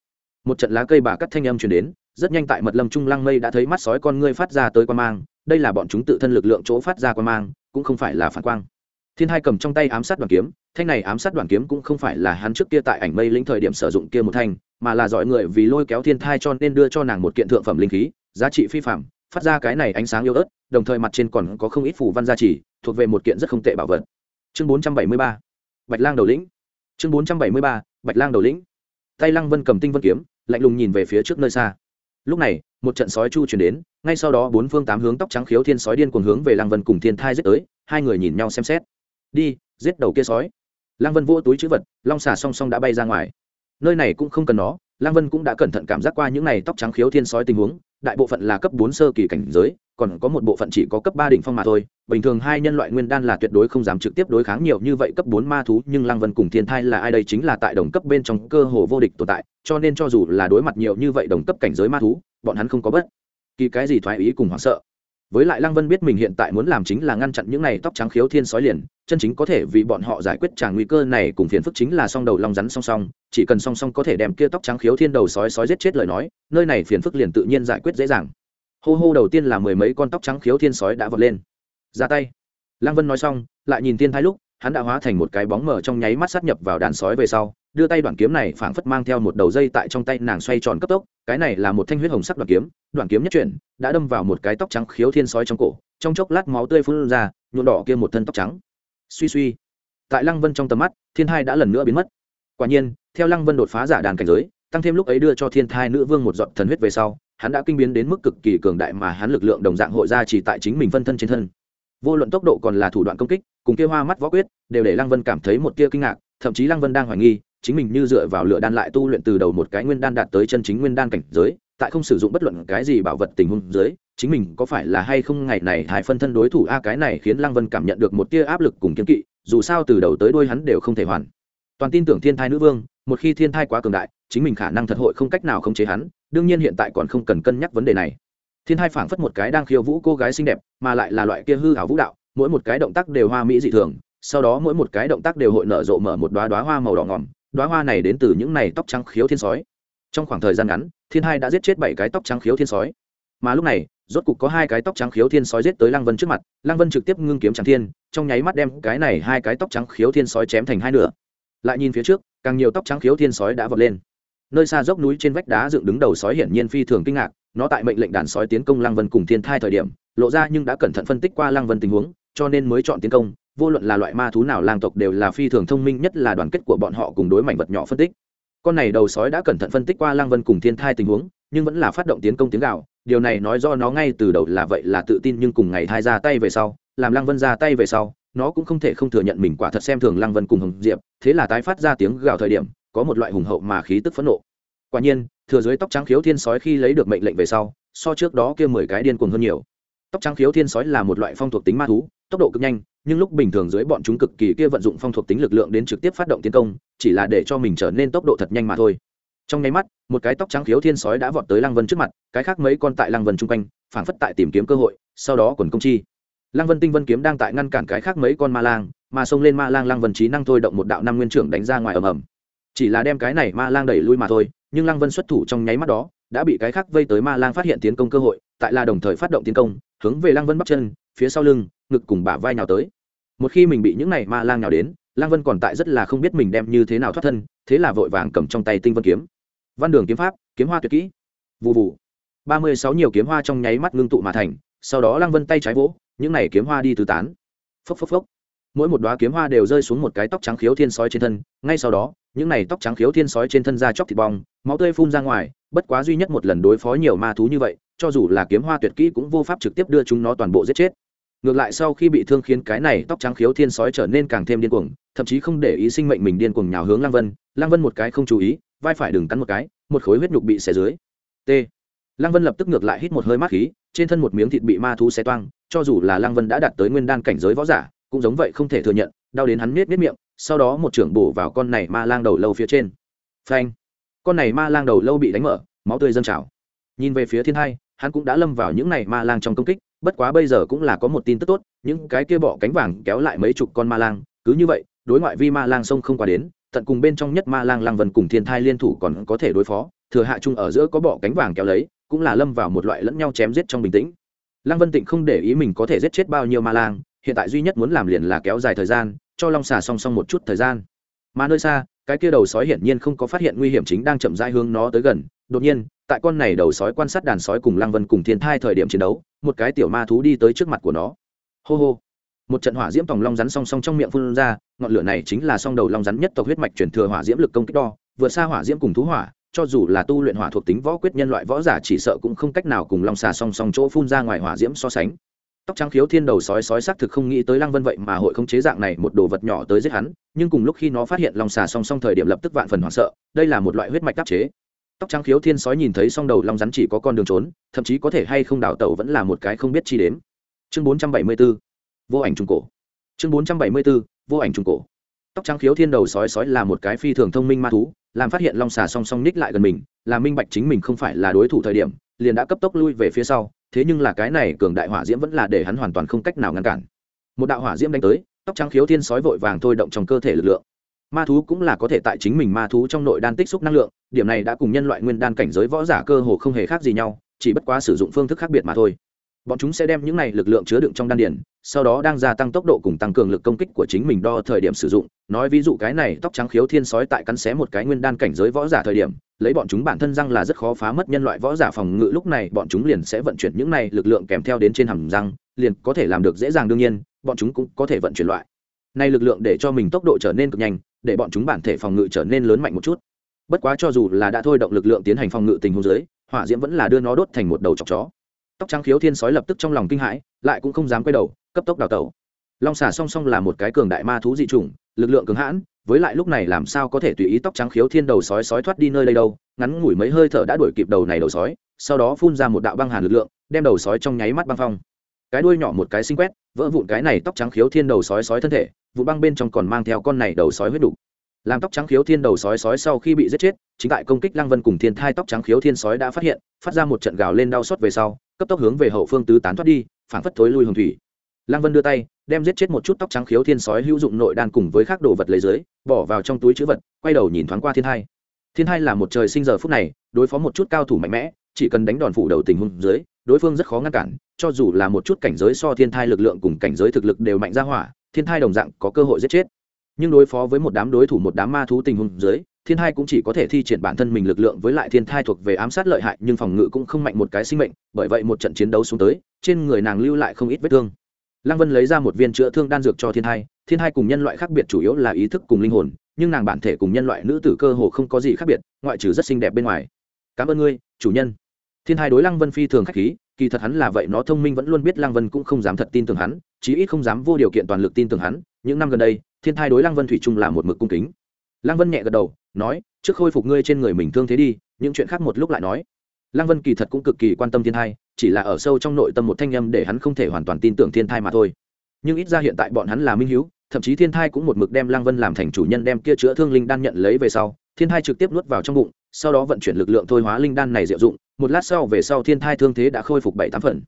Một trận lá cây bà cắt thanh âm chuyển đến, rất nhanh tại mật lâm trung lăng mây đã thấy mắt sói con ngươi phát ra tới quan mang, đây là bọn chúng tự thân lực lượng chỗ phát ra quan mang, cũng không phải là phản quang. Thiên hai cầm trong tay ám sát đoàn kiếm, thanh này ám sát đoàn kiếm cũng không phải là hắn trước kia tại ảnh mây lĩnh thời điểm sử dụng kia một thanh, mà là giỏi người vì lôi kéo thiên thai cho nên đưa cho nàng một kiện thượng phẩm linh khí, giá trị phi phạm phát ra cái này ánh sáng yêu ớt, đồng thời mặt trên còn có không ít phủ văn gia trì thuộc về một kiện rất không tệ bảo vật. Chương bốn trăm bảy mươi ba, bạch lang đầu lĩnh. Chương bốn trăm bảy mươi ba, bạch lang đầu lĩnh. Tay lăng vân cầm tinh vân kiếm, lạnh lùng nhìn về phía trước nơi xa. Lúc này, một trận sói chu chuyển đến, ngay sau đó bốn phương tám hướng tóc trắng khiếu thiên sói điên cuồng hướng về lăng vân cùng thiên thai giết tới, hai người nhìn nhau xem xét. Đi, giết đầu kia sói. Lăng vân vỗ túi chữ vật, long xà song song đã bay ra ngoài. Nơi này cũng không cần nó, lăng vân cũng đã cẩn thận cảm giác qua những n à y tóc trắng khiếu thiên sói tình huống đại bộ phận là cấp bốn sơ kỳ cảnh giới, còn có một bộ phận chỉ có cấp ba đỉnh phong mà thôi. Bình thường hai nhân loại nguyên đan là tuyệt đối không dám trực tiếp đối kháng nhiều như vậy cấp bốn ma thú, nhưng lăng vân cùng thiên thai là ai đây chính là tại đồng cấp bên trong cơ hồ vô địch tồn tại, cho nên cho dù là đối mặt nhiều như vậy đồng cấp cảnh giới ma thú, bọn hắn không có bất kỳ cái gì thoái ý cùng hoảng sợ với lại lăng vân biết mình hiện tại muốn làm chính là ngăn chặn những này tóc trắng khiếu thiên sói liền, chân chính có thể vì bọn họ giải quyết tràng nguy cơ này cùng phiền phức chính là song đầu long rắn song song, chỉ cần song song có thể đem kia tóc trắng khiếu thiên đầu sói sói giết chết lời nói, nơi này phiền phức liền tự nhiên giải quyết dễ dàng. Hô hô đầu tiên là mười mấy con tóc trắng khiếu thiên sói đã vọt lên. Ra tay. Lăng vân nói xong, lại nhìn Thiên thái lúc, hắn đã hóa thành một cái bóng mở trong nháy mắt sát nhập vào đàn sói về sau đưa tay đoạn kiếm này phảng phất mang theo một đầu dây tại trong tay nàng xoay tròn cấp tốc, cái này là một thanh huyết hồng sắc đoạn kiếm đoạn kiếm nhất chuyển, đã đâm vào một cái tóc trắng khiếu thiên sói trong cổ, trong chốc lát máu tươi phun ra, nhuộm đỏ kia một thân tóc trắng. Suy suy, tại lăng vân trong tầm mắt, thiên thai đã lần nữa biến mất. Quả nhiên, theo lăng vân đột phá giả đàn cảnh giới, tăng thêm lúc ấy đưa cho thiên thai nữ vương một giọt thần huyết về sau, hắn đã kinh biến đến mức cực kỳ cường đại mà hắn lực lượng đồng dạng hội ra chỉ tại chính mình phân thân trên thân. Vô luận tốc độ còn là thủ đoạn công kích, cùng kia hoa mắt võ quyết, đều để lăng vân cảm thấy một tia kinh ngạc, thậm chí lăng vân đang hoài nghi chính mình như dựa vào lửa đan lại tu luyện từ đầu một cái nguyên đan đạt tới chân chính nguyên đan cảnh giới, tại không sử dụng bất luận cái gì bảo vật tình huống dưới, chính mình có phải là hay không ngày này hải phân thân đối thủ? A, cái này khiến lăng vân cảm nhận được một tia áp lực cùng kiếm kỵ, dù sao từ đầu tới đuôi hắn đều không thể hoàn. Toàn tin tưởng thiên thai nữ vương, một khi thiên thai quá cường đại, chính mình khả năng thật hội không cách nào khống chế hắn, đương nhiên hiện tại còn không cần cân nhắc vấn đề này. Thiên thai phảng phất một cái đang khiêu vũ cô gái xinh đẹp, mà lại là loại kia hư hảo vũ đạo, mỗi một cái động tác đều hoa mỹ dị thường, sau đó mỗi một cái động tác đều hội nở rộ mở một đoá đoá hoa màu đỏ ngỏm đoá hoa này đến từ những này tóc trắng khiếu thiên sói. Trong khoảng thời gian ngắn, thiên hai đã giết chết bảy cái tóc trắng khiếu thiên sói. Mà lúc này, rốt cục có hai cái tóc trắng khiếu thiên sói giết tới lăng vân trước mặt, lăng vân trực tiếp ngưng kiếm trắng thiên, trong nháy mắt đem cái này hai cái tóc trắng khiếu thiên sói chém thành hai nửa. Lại nhìn phía trước, càng nhiều tóc trắng khiếu thiên sói đã vọt lên. Nơi xa dốc núi trên vách đá dựng đứng đầu sói hiển nhiên phi thường kinh ngạc, nó tại mệnh lệnh đàn sói tiến công lăng vân cùng thiên thai thời điểm, lộ ra nhưng đã cẩn thận phân tích qua lăng vân tình huống, cho nên mới chọn tiến công vô luận là loại ma thú nào lang tộc đều là phi thường thông minh, nhất là đoàn kết của bọn họ cùng đối mảnh vật nhỏ phân tích. Con này đầu sói đã cẩn thận phân tích qua Lang vân cùng thiên thai tình huống, nhưng vẫn là phát động tiến công tiếng gạo điều này nói do nó ngay từ đầu là vậy là tự tin, nhưng cùng ngày thai ra tay về sau, làm Lang vân ra tay về sau, nó cũng không thể không thừa nhận mình quả thật xem thường Lang vân cùng hồng diệp, thế là tái phát ra tiếng gào thời điểm, có một loại hùng hậu mà khí tức phẫn nộ. Quả nhiên, thừa dưới tóc trắng khiếu thiên sói khi lấy được mệnh lệnh về sau, so trước đó kia mười cái điên cuồng hơn nhiều. Tóc trắng khiếu thiên sói là một loại phong thuộc tính ma thú tốc độ cực nhanh, nhưng lúc bình thường dưới bọn chúng cực kỳ kia vận dụng phong thuộc tính lực lượng đến trực tiếp phát động tiến công, chỉ là để cho mình trở nên tốc độ thật nhanh mà thôi. Trong nháy mắt, một cái tóc trắng khiếu thiên sói đã vọt tới lăng vân trước mặt, cái khác mấy con tại lăng vân chung quanh, phảng phất tại tìm kiếm cơ hội, sau đó quần công chi. Lăng vân tinh vân kiếm đang tại ngăn cản cái khác mấy con ma lang, mà xông lên ma lang lăng vân trí năng thôi động một đạo năm nguyên trưởng đánh ra ngoài ầm ầm. Chỉ là đem cái này ma lang đẩy lui mà thôi, nhưng lăng vân xuất thủ trong nháy mắt đó, đã bị cái khác vây tới ma lang phát hiện tiến công cơ hội, tại là đồng thời phát động tiến công, hướng về lăng vân bắt chân phía sau lưng, ngực cùng bả vai nào tới. Một khi mình bị những này ma lang nào đến lăng vân còn tại rất là không biết mình đem như thế nào thoát thân, thế là vội vàng cầm trong tay tinh vân kiếm. Văn đường kiếm pháp, kiếm hoa tuyệt kỹ. Vụ vụ ba mươi sáu nhiều kiếm hoa trong nháy mắt ngưng tụ mà thành, sau đó lăng vân tay trái vỗ, những này kiếm hoa đi tứ tán. Phốc phốc phốc. Mỗi một đoá kiếm hoa đều rơi xuống một cái tóc trắng khiếu thiên sói trên thân, ngay sau đó, những này tóc trắng khiếu thiên sói trên thân ra chóc thịt bong, máu tươi phun ra ngoài, bất quá duy nhất một lần đối phó nhiều ma thú như vậy, cho dù là kiếm hoa tuyệt kỹ cũng vô pháp trực tiếp đưa chúng nó toàn bộ giết chết ngược lại sau khi bị thương khiến cái này tóc trắng khiếu thiên sói trở nên càng thêm điên cuồng, thậm chí không để ý sinh mệnh mình điên cuồng nhào hướng lang vân. Lang vân một cái không chú ý, vai phải đừng cắn một cái, một khối huyết nhục bị xẻ dưới. T. Lang vân lập tức ngược lại hít một hơi mát khí, trên thân một miếng thịt bị ma thú xé toang, cho dù là lang vân đã đạt tới nguyên đan cảnh giới võ giả, cũng giống vậy không thể thừa nhận, đau đến hắn miết miết miệng, sau đó một trưởng bổ vào con này ma lang đầu lâu phía trên. Phanh. Con này ma lang đầu lâu bị đánh mở, máu tươi dâng trào. Nhìn về phía thiên hai, hắn cũng đã lâm vào những này ma lang trong công kích bất quá bây giờ cũng là có một tin tức tốt, những cái kia bọ cánh vàng kéo lại mấy chục con ma lang, cứ như vậy, đối ngoại vi ma lang sông không qua đến, tận cùng bên trong nhất ma lang lang vân cùng thiên thai liên thủ còn có thể đối phó, thừa hạ chung ở giữa có bọ cánh vàng kéo lấy, cũng là lâm vào một loại lẫn nhau chém giết trong bình tĩnh. Lang vân tịnh không để ý mình có thể giết chết bao nhiêu ma lang, hiện tại duy nhất muốn làm liền là kéo dài thời gian, cho long xà song song một chút thời gian. Mà nơi xa, cái kia đầu sói hiển nhiên không có phát hiện nguy hiểm chính đang chậm rãi hướng nó tới gần, đột nhiên tại con này đầu sói quan sát đàn sói cùng lăng vân cùng thiên thai thời điểm chiến đấu, một cái tiểu ma thú đi tới trước mặt của nó. Hô hô. Một trận hỏa diễm tòng long rắn song song trong miệng phun ra, ngọn lửa này chính là song đầu long rắn nhất tộc huyết mạch chuyển thừa hỏa diễm lực công kích đo vượt xa hỏa diễm cùng thú hỏa, cho dù là tu luyện hỏa thuộc tính võ quyết nhân loại võ giả chỉ sợ cũng không cách nào cùng long xà song song chỗ phun ra ngoài hỏa diễm so sánh. Tóc trắng khiếu thiên đầu sói sói xác thực không nghĩ tới lăng vân vậy mà hội không chế dạng này một đồ vật nhỏ tới giết hắn, nhưng cùng lúc khi nó phát hiện long xà song song thời điểm lập tức vạn phần hoảng sợ, đây là một loại huyết mạch đắc chế tóc trắng khiếu thiên sói nhìn thấy song đầu long rắn chỉ có con đường trốn, thậm chí có thể hay không đào tẩu vẫn là một cái không biết chi đến chương bốn trăm bảy mươi 474 vô ảnh trung cổ. Chương bốn trăm bảy mươi 474 vô ảnh trung cổ. Tóc trắng khiếu thiên đầu sói sói là một cái phi thường thông minh ma thú, làm phát hiện long xà song song ních lại gần mình, là minh bạch chính mình không phải là đối thủ thời điểm, liền đã cấp tốc lui về phía sau, thế nhưng là cái này cường đại hỏa diễm vẫn là để hắn hoàn toàn không cách nào ngăn cản. Một đạo hỏa diễm đánh tới, tóc trắng khiếu thiên sói vội vàng thôi động trong cơ thể lực lượng ma thú cũng là có thể tại chính mình ma thú trong nội đan tích xúc năng lượng, điểm này đã cùng nhân loại nguyên đan cảnh giới võ giả cơ hồ không hề khác gì nhau, chỉ bất quá sử dụng phương thức khác biệt mà thôi. Bọn chúng sẽ đem những này lực lượng chứa đựng trong đan điển sau đó đang gia tăng tốc độ cùng tăng cường lực công kích của chính mình đo thời điểm sử dụng. Nói ví dụ cái này, tóc trắng khiếu thiên sói tại cắn xé một cái nguyên đan cảnh giới võ giả thời điểm, lấy bọn chúng bản thân răng là rất khó phá mất nhân loại võ giả phòng ngự, lúc này bọn chúng liền sẽ vận chuyển những này lực lượng kèm theo đến trên hầm răng, liền có thể làm được dễ dàng đương nhiên, bọn chúng cũng có thể vận chuyển loại nay lực lượng để cho mình tốc độ trở nên cực nhanh, để bọn chúng bản thể phòng ngự trở nên lớn mạnh một chút. Bất quá cho dù là đã thôi động lực lượng tiến hành phòng ngự tình huống dưới, hỏa diễm vẫn là đưa nó đốt thành một đầu chọc chó. Tóc trắng khiếu thiên sói lập tức trong lòng kinh hãi, lại cũng không dám quay đầu, cấp tốc đào tẩu. Long xà song song là một cái cường đại ma thú dị chủng, lực lượng cứng hãn, với lại lúc này làm sao có thể tùy ý tóc trắng khiếu thiên đầu sói sói thoát đi nơi đây đâu, ngắn ngủi mấy hơi thở đã đuổi kịp đầu này đầu sói, sau đó phun ra một đạo băng hàn lực lượng, đem đầu sói trong nháy mắt băng phong. Cái đuôi nhỏ một cái sinh quét, vỡ vụn cái này tóc trắng khiếu thiên đầu sói sói thân thể vụ băng bên trong còn mang theo con này đầu sói huyết đủ làm tóc trắng khiếu thiên đầu sói sói sau khi bị giết chết, chính tại công kích lăng vân cùng thiên thai tóc trắng khiếu thiên sói đã phát hiện, phát ra một trận gào lên đau xót về sau, cấp tốc hướng về hậu phương tứ tán thoát đi phản phất thối lui hồng thủy lăng vân đưa tay, đem giết chết một chút tóc trắng khiếu thiên sói hữu dụng nội đan cùng với các đồ vật lấy dưới, bỏ vào trong túi chữ vật, quay đầu nhìn thoáng qua thiên Thai. thiên Thai là một trời sinh giờ phút này, đối phó một chút cao thủ mạnh mẽ, chỉ cần đánh đòn phủ đầu tình huống dưới, đối phương rất khó ngăn cản, cho dù là một chút cảnh giới so thiên thai lực lượng cùng cảnh giới thực lực đều mạnh ra hỏa thiên thai đồng dạng có cơ hội giết chết. Nhưng đối phó với một đám đối thủ, một đám ma thú tình huống dưới, thiên thai cũng chỉ có thể thi triển bản thân mình lực lượng với lại thiên thai thuộc về ám sát lợi hại, nhưng phòng ngự cũng không mạnh một cái sinh mệnh, bởi vậy một trận chiến đấu xuống tới, trên người nàng lưu lại không ít vết thương. Lăng vân lấy ra một viên chữa thương đan dược cho thiên thai thiên thai cùng nhân loại khác biệt chủ yếu là ý thức cùng linh hồn, nhưng nàng bản thể cùng nhân loại nữ tử cơ hồ không có gì khác biệt, ngoại trừ rất xinh đẹp bên ngoài. Cảm ơn ngươi, chủ nhân. Thiên thai đối lăng vân phi thường k h á c h khí, kỳ thật hắn là vậy, nó thông minh vẫn luôn biết lăng vân cũng không dám thật tin tưởng hắn chí ít không dám vô điều kiện toàn lực tin tưởng hắn, những năm gần đây, thiên thai đối lăng vân thủy Trung là một mực cung kính. Lăng vân nhẹ gật đầu, nói, trước khôi phục ngươi trên người mình thương thế đi, những chuyện khác một lúc lại nói. Lăng vân kỳ thật cũng cực kỳ quan tâm thiên thai, chỉ là ở sâu trong nội tâm một thanh â m để hắn không thể hoàn toàn tin tưởng thiên thai mà thôi. Nhưng ít ra hiện tại bọn hắn là minh h thậm chí thiên thai cũng một mực đem lăng vân làm thành chủ nhân đem kia chữa thương linh đan nhận lấy về sau, thiên thai trực tiếp nuốt vào trong bụng, sau đó vận chuyển lực lượng thôi hóa linh đan này diệu dụng, một lát sau về sau thiên thai thương thế đã khôi phục bảy tám phần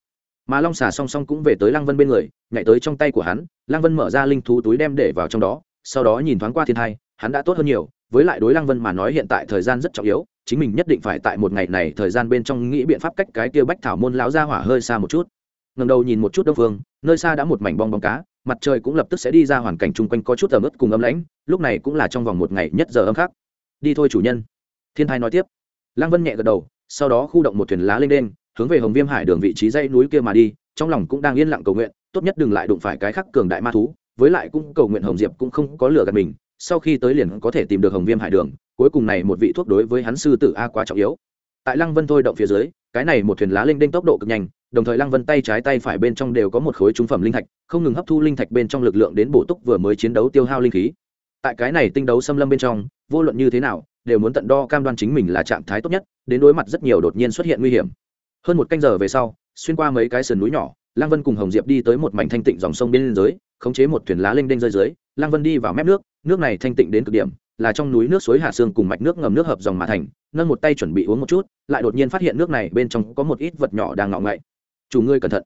mà long xà song song cũng về tới lăng vân bên người, nhảy tới trong tay của hắn, lăng vân mở ra linh thú túi đem để vào trong đó, sau đó nhìn thoáng qua thiên thai, hắn đã tốt hơn nhiều, với lại đối lăng vân mà nói hiện tại thời gian rất trọng yếu, chính mình nhất định phải tại một ngày này thời gian bên trong nghĩ biện pháp cách cái kia bách thảo môn lão ra hỏa hơi xa một chút. Ngầm đầu nhìn một chút đông phương, nơi xa đã một mảnh bong bóng cá, mặt trời cũng lập tức sẽ đi ra hoàn cảnh chung quanh có chút ẩm ướt cùng ấm lãnh, lúc này cũng là trong vòng một ngày nhất giờ âm khác đi thôi chủ nhân. Thiên thai nói tiếp. Lăng vân nhẹ gật đầu, sau đó khu động một thuyền lá lên đen hướng về hồng viêm hải đường vị trí dây núi kia mà đi, trong lòng cũng đang yên lặng cầu nguyện, tốt nhất đừng lại đụng phải cái khắc cường đại ma thú, với lại cũng cầu nguyện hồng diệp cũng không có lừa gạt mình, sau khi tới liền có thể tìm được hồng viêm hải đường, cuối cùng này một vị thuốc đối với hắn sư tử a quá trọng yếu. Tại lăng vân thôi động phía dưới, cái này một thuyền lá linh đinh tốc độ cực nhanh, đồng thời lăng vân tay trái tay phải bên trong đều có một khối trúng phẩm linh thạch, không ngừng hấp thu linh thạch bên trong lực lượng đến bổ túc vừa mới chiến đấu tiêu hao linh khí. Tại cái này tinh đấu xâm lâm bên trong, vô luận như thế nào, đều muốn tận đo cam đoan chính mình là trạng thái tốt nhất, đến đối mặt rất nhiều đột nhiên xuất hiện nguy hiểm hơn một canh giờ về sau xuyên qua mấy cái sườn núi nhỏ lăng vân cùng hồng diệp đi tới một mảnh thanh tịnh dòng sông bên dưới khống chế một thuyền lá lênh đênh rơi dưới. Lăng vân đi vào mép nước nước này thanh tịnh đến cực điểm là trong núi nước suối hạ sương cùng mạch nước ngầm nước hợp dòng mà thành nâng một tay chuẩn bị uống một chút lại đột nhiên phát hiện nước này bên trong có một ít vật nhỏ đang ngọ ngậy. Chủ ngươi cẩn thận.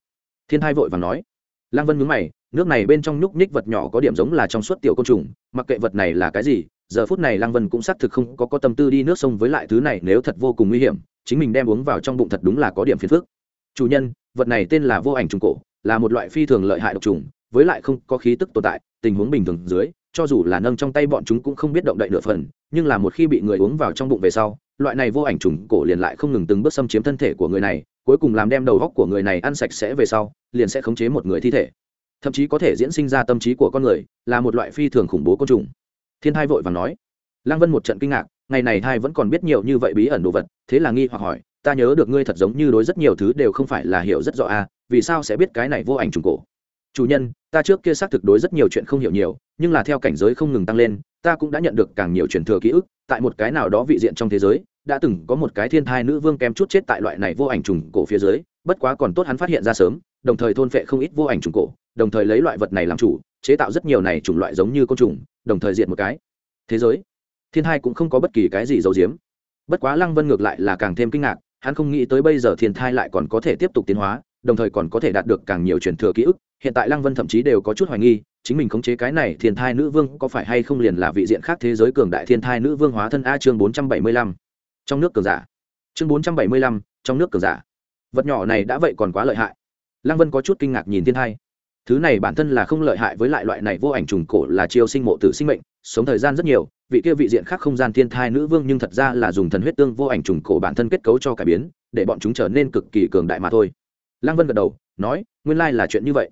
Thiên thai vội và nói. Lăng vân nhướng mày nước này bên trong nhúc nhích vật nhỏ có điểm giống là trong suốt tiểu côn trùng mặc kệ vật này là cái gì giờ phút này lăng vân cũng xác thực không có, có tâm tư đi nước sông với lại thứ này nếu thật vô cùng nguy hiểm chính mình đem uống vào trong bụng thật đúng là có điểm phiền phức. Chủ nhân, vật này tên là vô ảnh trùng cổ, là một loại phi thường lợi hại độc trùng, với lại không có khí tức tồn tại, tình huống bình thường dưới, cho dù là nâng trong tay bọn chúng cũng không biết động đậy nửa phần, nhưng là một khi bị người uống vào trong bụng về sau, loại này vô ảnh trùng cổ liền lại không ngừng từng bước xâm chiếm thân thể của người này, cuối cùng làm đem đầu góc của người này ăn sạch sẽ về sau, liền sẽ khống chế một người thi thể. Thậm chí có thể diễn sinh ra tâm trí của con người, là một loại phi thường khủng bố côn trùng. Thiên thai vội và nói. Lăng vân một trận kinh ngạc ngày này thai vẫn còn biết nhiều như vậy bí ẩn đồ vật, thế là nghi hoặc hỏi, ta nhớ được ngươi thật giống như đối rất nhiều thứ đều không phải là hiểu rất rõ à vì sao sẽ biết cái này vô ảnh trùng cổ? Chủ nhân, ta trước kia xác thực đối rất nhiều chuyện không hiểu nhiều, nhưng là theo cảnh giới không ngừng tăng lên, ta cũng đã nhận được càng nhiều truyền thừa ký ức, tại một cái nào đó vị diện trong thế giới, đã từng có một cái thiên thai nữ vương kém chút chết tại loại này vô ảnh trùng cổ phía dưới, bất quá còn tốt hắn phát hiện ra sớm, đồng thời thôn phệ không ít vô ảnh trùng cổ, đồng thời lấy loại vật này làm chủ, chế tạo rất nhiều này chủng loại giống như côn trùng, đồng thời diện một cái thế giới thiên thai cũng không có bất kỳ cái gì giấu giếm. Bất quá lăng vân ngược lại là càng thêm kinh ngạc, hắn không nghĩ tới bây giờ thiên thai lại còn có thể tiếp tục tiến hóa, đồng thời còn có thể đạt được càng nhiều truyền thừa ký ức. Hiện tại lăng vân thậm chí đều có chút hoài nghi, chính mình khống chế cái này thiên thai nữ vương có phải hay không liền là vị diện khác thế giới cường đại thiên thai nữ vương hóa thân a chương bốn trăm bảy mươi lăm. Trong nước cường giả. Chương bốn trăm bảy mươi lăm, trong nước cường giả. Vật nhỏ này đã vậy còn quá lợi hại. Lăng vân có chút kinh ngạc nhìn thiên thai. Thứ này bản thân là không lợi hại với lại loại này vô ảnh trùng cổ là chiêu sinh mộ tử sinh mệnh sống thời gian rất nhiều, vị kia vị diện khác không gian thiên thai nữ vương nhưng thật ra là dùng thần huyết tương vô ảnh trùng cổ bản thân kết cấu cho cải biến, để bọn chúng trở nên cực kỳ cường đại mà thôi. Lăng vân gật đầu, nói, nguyên lai là chuyện như vậy.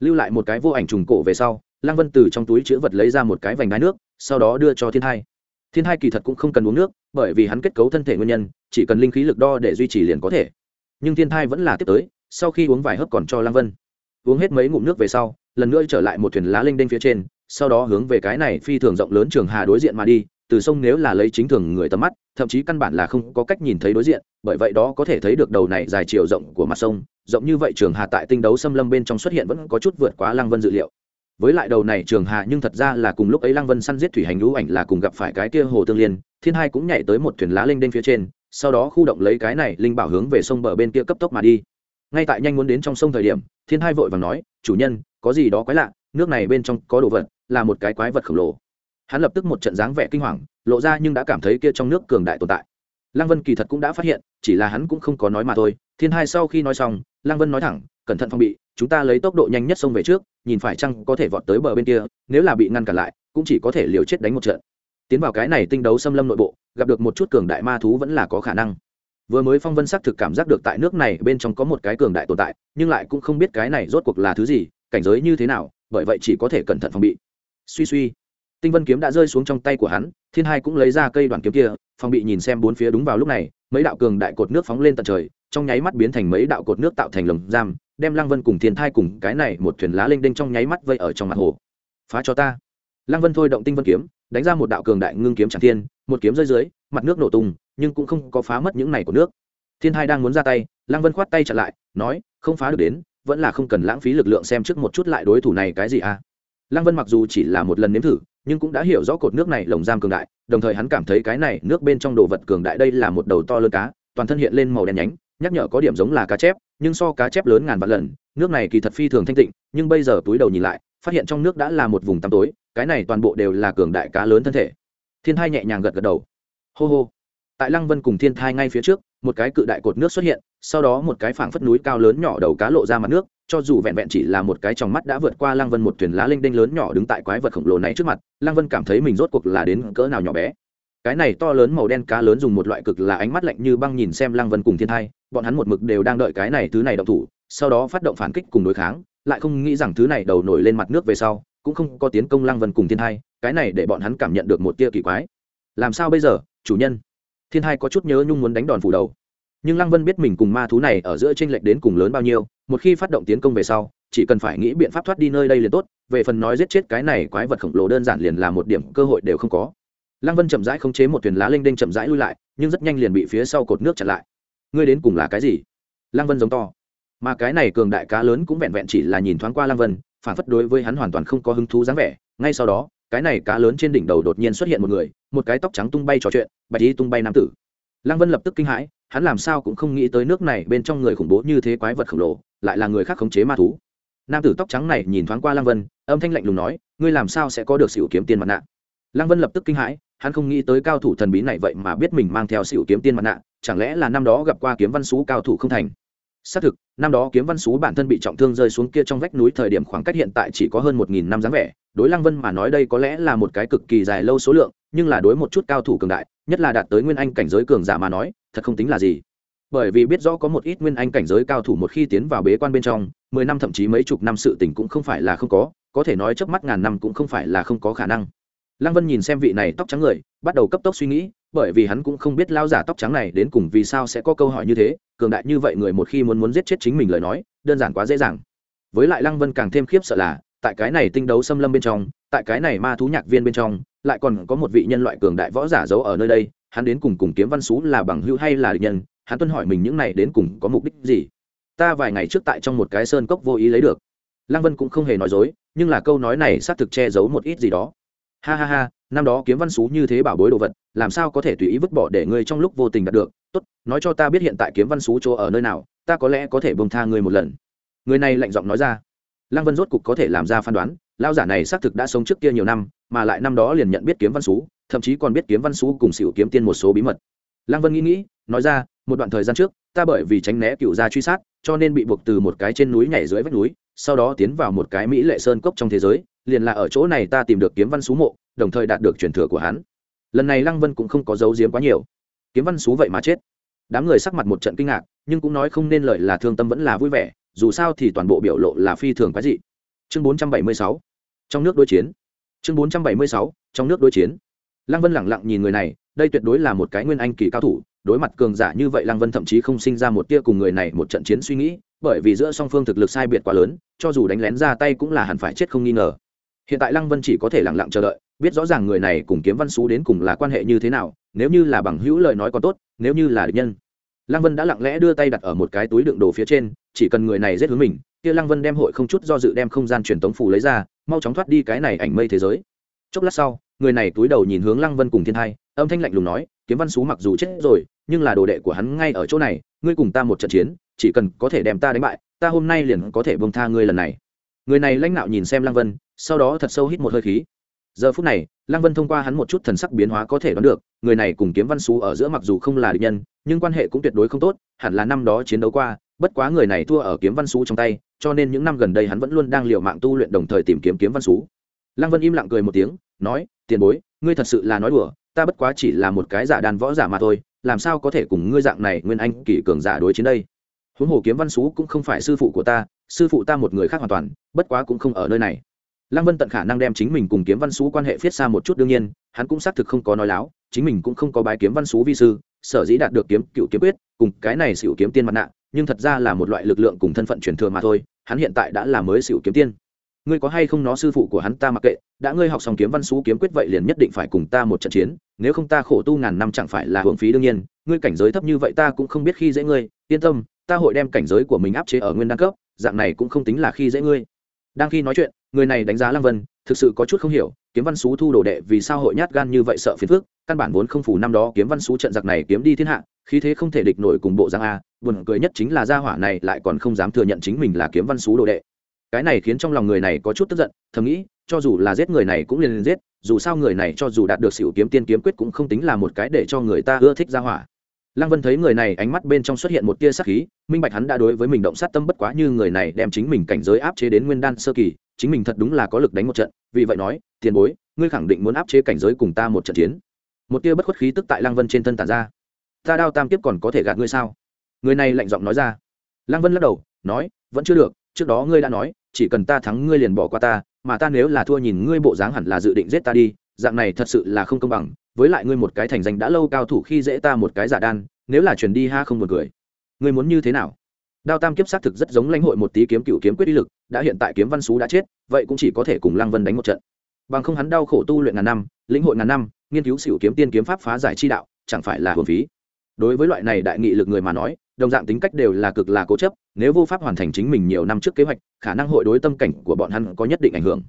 Lưu lại một cái vô ảnh trùng cổ về sau, lăng vân từ trong túi chữ vật lấy ra một cái vành đái nước, sau đó đưa cho thiên thai. Thiên thai kỳ thật cũng không cần uống nước, bởi vì hắn kết cấu thân thể nguyên nhân, chỉ cần linh khí lực đo để duy trì liền có thể. Nhưng thiên thai vẫn là tiếp tới, sau khi uống vài hớp còn cho lăng vân. Uống hết mấy ngụm nước về sau, lần nữa trở lại một thuyền lá linh đinh phía trên sau đó hướng về cái này phi thường rộng lớn trường hà đối diện mà đi, từ sông nếu là lấy chính thường người tầm mắt, thậm chí căn bản là không có cách nhìn thấy đối diện, bởi vậy đó có thể thấy được đầu này dài chiều rộng của mặt sông, rộng như vậy trường hà tại tinh đấu xâm lâm bên trong xuất hiện vẫn có chút vượt quá lăng vân dự liệu. Với lại đầu này trường hà nhưng thật ra là cùng lúc ấy lăng vân săn giết thủy hành lũ ảnh là cùng gặp phải cái kia hồ tương liên, thiên hai cũng nhảy tới một thuyền lá linh đinh phía trên, sau đó khu động lấy cái này linh bảo hướng về sông bờ bên kia cấp tốc mà đi. Ngay tại nhanh muốn đến trong sông thời điểm, thiên hai vội vàng nói, chủ nhân, có gì đó quái lạ nước này bên trong có đồ vật, là một cái quái vật khổng lồ. Hắn lập tức một trận dáng vẻ kinh hoàng, lộ ra nhưng đã cảm thấy kia trong nước cường đại tồn tại. Lăng vân kỳ thật cũng đã phát hiện, chỉ là hắn cũng không có nói mà thôi. Thiên hai sau khi nói xong, lăng vân nói thẳng, cẩn thận phong bị, chúng ta lấy tốc độ nhanh nhất xông về trước, nhìn phải chăng có thể vọt tới bờ bên kia, nếu là bị ngăn cản lại, cũng chỉ có thể liều chết đánh một trận. Tiến vào cái này tinh đấu xâm lâm nội bộ, gặp được một chút cường đại ma thú vẫn là có khả năng. Vừa mới phong vân xác thực cảm giác được tại nước này bên trong có một cái cường đại tồn tại, nhưng lại cũng không biết cái này rốt cuộc là thứ gì, cảnh giới như thế nào bởi vậy chỉ có thể cẩn thận phòng bị. Suy suy, tinh vân kiếm đã rơi xuống trong tay của hắn, thiên hai cũng lấy ra cây đoàn kiếm kia, phòng bị nhìn xem bốn phía đúng vào lúc này, mấy đạo cường đại cột nước phóng lên tận trời, trong nháy mắt biến thành mấy đạo cột nước tạo thành lồng giam, đem lăng vân cùng thiên thai cùng cái này một thuyền lá linh đinh trong nháy mắt vây ở trong mặt hồ. Phá cho ta. Lăng vân thôi động tinh vân kiếm, đánh ra một đạo cường đại ngưng kiếm tràng thiên, một kiếm rơi dưới, mặt nước nổ tung, nhưng cũng không có phá mất những này của nước. Thiên hai đang muốn ra tay, lăng vân khoát tay chặn lại, nói, không phá được đến vẫn là không cần lãng phí lực lượng xem trước một chút lại đối thủ này cái gì à. Lăng vân mặc dù chỉ là một lần nếm thử, nhưng cũng đã hiểu rõ cột nước này lồng giam cường đại, đồng thời hắn cảm thấy cái này nước bên trong đồ vật cường đại đây là một đầu to lớn cá, toàn thân hiện lên màu đen nhánh, nhắc nhở có điểm giống là cá chép, nhưng so cá chép lớn ngàn vạn lần, nước này kỳ thật phi thường thanh tịnh, nhưng bây giờ túi đầu nhìn lại, phát hiện trong nước đã là một vùng tăm tối, cái này toàn bộ đều là cường đại cá lớn thân thể. Thiên thai nhẹ nhàng gật gật đầu. Hô hô. Tại lăng vân cùng thiên thai ngay phía trước một cái cự đại cột nước xuất hiện, sau đó một cái phảng phất núi cao lớn nhỏ đầu cá lộ ra mặt nước, cho dù vẹn vẹn chỉ là một cái trong mắt đã vượt qua lăng vân một thuyền lá linh đinh lớn nhỏ đứng tại quái vật khổng lồ này trước mặt, lăng vân cảm thấy mình rốt cuộc là đến cỡ nào nhỏ bé. Cái này to lớn màu đen cá lớn dùng một loại cực là ánh mắt lạnh như băng nhìn xem lăng vân cùng thiên thai, bọn hắn một mực đều đang đợi cái này thứ này động thủ, sau đó phát động phản kích cùng đối kháng, lại không nghĩ rằng thứ này đầu nổi lên mặt nước về sau, cũng không có tiến công lăng vân cùng thiên thai, cái này để bọn hắn cảm nhận được một tia kỳ quái. Làm sao bây giờ, chủ nhân? Thiên hai có chút nhớ nhung muốn đánh đòn phủ đầu. Nhưng lăng vân biết mình cùng ma thú này ở giữa tranh lệch đến cùng lớn bao nhiêu, một khi phát động tiến công về sau, chỉ cần phải nghĩ biện pháp thoát đi nơi đây liền tốt, về phần nói giết chết cái này quái vật khổng lồ đơn giản liền là một điểm cơ hội đều không có. Lăng vân chậm rãi không chế một thuyền lá linh đinh chậm rãi lui lại, nhưng rất nhanh liền bị phía sau cột nước chặn lại. Ngươi đến cùng là cái gì? Lăng vân giống to. Mà cái này cường đại cá lớn cũng vẹn vẹn chỉ là nhìn thoáng qua lăng vân, phản phất đối với hắn hoàn toàn không có hứng thú dáng vẻ, ngay sau đó cái này cá lớn trên đỉnh đầu đột nhiên xuất hiện một người, một cái tóc trắng tung bay trò chuyện, bạch y tung bay nam tử. Lăng vân lập tức kinh hãi, hắn làm sao cũng không nghĩ tới nước này bên trong người khủng bố như thế quái vật khổng lồ, lại là người khác khống chế ma thú. Nam tử tóc trắng này nhìn thoáng qua lăng vân, âm thanh lạnh lùng nói, ngươi làm sao sẽ có được sự kiếm tiên mặt nạ? Lăng vân lập tức kinh hãi, hắn không nghĩ tới cao thủ thần bí này vậy mà biết mình mang theo sự kiếm tiên mặt nạ, chẳng lẽ là năm đó gặp qua kiếm văn xú cao thủ không thành? Xác thực, năm đó kiếm văn xú bản thân bị trọng thương rơi xuống kia trong vách núi thời điểm khoảng cách hiện tại chỉ có hơn một nghìn năm dáng vẻ đối lăng vân mà nói đây có lẽ là một cái cực kỳ dài lâu số lượng, nhưng là đối một chút cao thủ cường đại, nhất là đạt tới nguyên anh cảnh giới cường giả mà nói, thật không tính là gì. Bởi vì biết rõ có một ít nguyên anh cảnh giới cao thủ một khi tiến vào bế quan bên trong, mười năm thậm chí mấy chục năm sự tình cũng không phải là không có có thể nói trước mắt ngàn năm cũng không phải là không có khả năng. Lăng vân nhìn xem vị này tóc trắng người, bắt đầu cấp tốc suy nghĩ, bởi vì hắn cũng không biết lao giả tóc trắng này đến cùng vì sao sẽ có câu hỏi như thế, cường đại như vậy người một khi muốn muốn giết chết chính mình lời nói, đơn giản quá dễ dàng. Với lại lăng vân càng thêm khiếp sợ là tại cái này tinh đấu xâm lâm bên trong, tại cái này ma thú nhạc viên bên trong, lại còn có một vị nhân loại cường đại võ giả giấu ở nơi đây, hắn đến cùng cùng kiếm văn xú là bằng hữu hay là địch nhân, hắn tuân hỏi mình những này đến cùng có mục đích gì. Ta vài ngày trước tại trong một cái sơn cốc vô ý lấy được. Lăng vân cũng không hề nói dối, nhưng là câu nói này xác thực che giấu một ít gì đó. Ha ha ha, năm đó kiếm văn xú như thế bảo bối đồ vật, làm sao có thể tùy ý vứt bỏ để ngươi trong lúc vô tình đạt được? Tốt, nói cho ta biết hiện tại kiếm văn xú chỗ ở nơi nào, ta có lẽ có thể bông tha ngươi một lần. Người này lạnh giọng nói ra lăng vân rốt cục có thể làm ra phán đoán lao giả này xác thực đã sống trước kia nhiều năm, mà lại năm đó liền nhận biết kiếm văn xú, thậm chí còn biết kiếm văn xú cùng xỉu kiếm tiên một số bí mật. Lăng vân nghĩ nghĩ, nói ra, một đoạn thời gian trước, ta bởi vì tránh né cựu gia truy sát, cho nên bị buộc từ một cái trên núi nhảy dưới vách núi, sau đó tiến vào một cái mỹ lệ sơn cốc trong thế giới, liền là ở chỗ này ta tìm được kiếm văn xú mộ, đồng thời đạt được truyền thừa của hắn. Lần này lăng vân cũng không có giấu giếm quá nhiều. Kiếm văn xú vậy mà chết. Đám người sắc mặt một trận kinh ngạc, nhưng cũng nói không nên lợi là thương tâm vẫn là vui vẻ dù sao thì toàn bộ biểu lộ là phi thường quái dị. Chương 476 trong nước đối chiến. Chương 476 trong nước đối chiến. Lăng vân lẳng lặng nhìn người này, đây tuyệt đối là một cái nguyên anh kỳ cao thủ, đối mặt cường giả như vậy lăng vân thậm chí không sinh ra một tia cùng người này một trận chiến suy nghĩ, bởi vì giữa song phương thực lực sai biệt quá lớn, cho dù đánh lén ra tay cũng là hẳn phải chết không nghi ngờ. Hiện tại lăng vân chỉ có thể lẳng lặng chờ đợi, biết rõ ràng người này cùng kiếm văn xú đến cùng là quan hệ như thế nào, nếu như là bằng hữu lời nói còn tốt, nếu như là địch nhân lăng vân đã lặng lẽ đưa tay đặt ở một cái túi đựng đồ phía trên, chỉ cần người này giết hướng mình, kia lăng vân đem hội không chút do dự đem không gian truyền tống phủ lấy ra, mau chóng thoát đi cái này ảnh mây thế giới. Chốc lát sau, người này túi đầu nhìn hướng lăng vân cùng thiên hai âm thanh lạnh lùng nói, kiếm văn xú mặc dù chết rồi, nhưng là đồ đệ của hắn ngay ở chỗ này, ngươi cùng ta một trận chiến, chỉ cần có thể đem ta đánh bại, ta hôm nay liền có thể bông tha ngươi lần này. Người này lãnh nạo nhìn xem lăng vân, sau đó thật sâu hít một hơi khí. Giờ phút này, lăng vân thông qua hắn một chút thần sắc biến hóa có thể đoán được, người này cùng kiếm văn xú ở giữa mặc dù không là địch nhân nhưng quan hệ cũng tuyệt đối không tốt, hẳn là năm đó chiến đấu qua, bất quá người này thua ở kiếm văn xú trong tay, cho nên những năm gần đây hắn vẫn luôn đang l i ề u mạng tu luyện đồng thời tìm kiếm kiếm văn xú. Lăng vân im lặng cười một tiếng, nói, tiền bối, ngươi thật sự là nói đùa, ta bất quá chỉ là một cái giả đàn võ giả mà thôi, làm sao có thể cùng ngươi dạng này nguyên anh kỷ cường giả đối chiến đây? Huống hồ kiếm văn xú cũng không phải sư phụ của ta, sư phụ ta một người khác hoàn toàn, bất quá cũng không ở nơi này. Lăng vân tận khả năng đem chính mình cùng kiếm văn xú quan hệ viết xa một chút đương nhiên, hắn cũng xác thực không có nói láo chính mình cũng không có bái kiếm văn xú vi sư, sở dĩ đạt được kiếm, cựu kiếm quyết, cùng cái này xỉu kiếm tiên mặt nạ, nhưng thật ra là một loại lực lượng cùng thân phận truyền thừa mà thôi, hắn hiện tại đã là mới xỉu kiếm tiên. Ngươi có hay không nó sư phụ của hắn ta mặc kệ, đã ngươi học xong kiếm văn xú kiếm quyết vậy liền nhất định phải cùng ta một trận chiến, nếu không ta khổ tu ngàn năm chẳng phải là hưởng phí đương nhiên, ngươi cảnh giới thấp như vậy ta cũng không biết khi dễ ngươi, yên tâm, ta hội đem cảnh giới của mình áp chế ở nguyên đăng cấp, dạng này cũng không tính là khi dễ ngươi. Đang khi nói chuyện người này đánh giá lăng vân, thực sự có chút không hiểu, kiếm văn xú thu đồ đệ vì sao hội nhát gan như vậy sợ phiền phước căn bản vốn không phủ năm đó kiếm văn xú trận giặc này kiếm đi thiên hạ, khí thế không thể địch nổi cùng bộ giang a, buồn cười nhất chính là gia hỏa này lại còn không dám thừa nhận chính mình là kiếm văn xú đồ đệ. Cái này khiến trong lòng người này có chút tức giận, thầm nghĩ, cho dù là giết người này cũng liền liền giết, dù sao người này cho dù đạt được sự kiếm tiên kiếm quyết cũng không tính là một cái để cho người ta ưa thích gia hỏa. Lăng vân thấy người này ánh mắt bên trong xuất hiện một tia sắc khí, minh bạch hắn đã đối với mình động sát tâm bất quá như người này đem chính mình cảnh giới áp chế đến nguyên đan sơ kỳ chính mình thật đúng là có lực đánh một trận, vì vậy nói, tiền bối, ngươi khẳng định muốn áp chế cảnh giới cùng ta một trận chiến. Một tia bất khuất khí tức tại lăng vân trên thân tàn ra. Ta đao tam tiếp còn có thể gạt ngươi sao? Người này lạnh giọng nói ra. Lăng vân lắc đầu, nói, vẫn chưa được, trước đó ngươi đã nói, chỉ cần ta thắng ngươi liền bỏ qua ta, mà ta nếu là thua nhìn ngươi bộ dáng hẳn là dự định giết ta đi, dạng này thật sự là không công bằng, với lại ngươi một cái thành danh đã lâu cao thủ khi dễ ta một cái giả đan, nếu là truyền đi ha không một cười. Ngươi muốn như thế nào? Đao tam kiếp xác thực rất giống lãnh hội một tí kiếm cựu kiếm quyết uy lực đã hiện tại kiếm văn xú đã chết, vậy cũng chỉ có thể cùng lăng vân đánh một trận. Bằng không hắn đau khổ tu luyện ngàn năm, lĩnh hội ngàn năm, nghiên cứu xỉu kiếm tiên kiếm pháp phá giải chi đạo, chẳng phải là hồn phí. Đối với loại này đại nghị lực người mà nói, đồng dạng tính cách đều là cực là cố chấp, nếu vô pháp hoàn thành chính mình nhiều năm trước kế hoạch, khả năng hội đối tâm cảnh của bọn hắn có nhất định ảnh hưởng.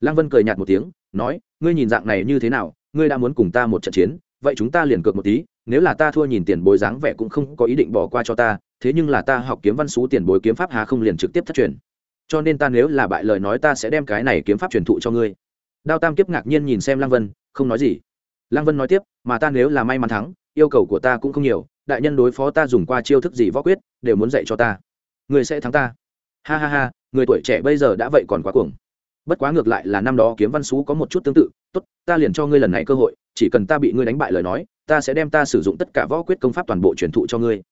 Lăng vân cười nhạt một tiếng, nói, ngươi nhìn dạng này như thế nào, ngươi đã muốn cùng ta một trận chiến, vậy chúng ta liền cược một tí, nếu là ta thua nhìn tiền bối dáng vẻ cũng không có ý định bỏ qua cho ta, thế nhưng là ta học kiếm văn xú tiền bối kiếm pháp hà không liền trực tiếp thất truyền cho nên ta nếu là bại lời nói ta sẽ đem cái này kiếm pháp truyền thụ cho ngươi. Đao tam kiếp ngạc nhiên nhìn xem lăng vân, không nói gì. Lăng vân nói tiếp, mà ta nếu là may mắn thắng, yêu cầu của ta cũng không nhiều, đại nhân đối phó ta dùng qua chiêu thức gì võ quyết, đều muốn dạy cho ta. Người sẽ thắng ta. Ha ha ha, người tuổi trẻ bây giờ đã vậy còn quá cuồng. Bất quá ngược lại là năm đó kiếm văn xú có một chút tương tự, tốt, ta liền cho ngươi lần này cơ hội, chỉ cần ta bị ngươi đánh bại lời nói, ta sẽ đem ta sử dụng tất cả võ quyết công pháp toàn bộ truyền thụ cho ngươi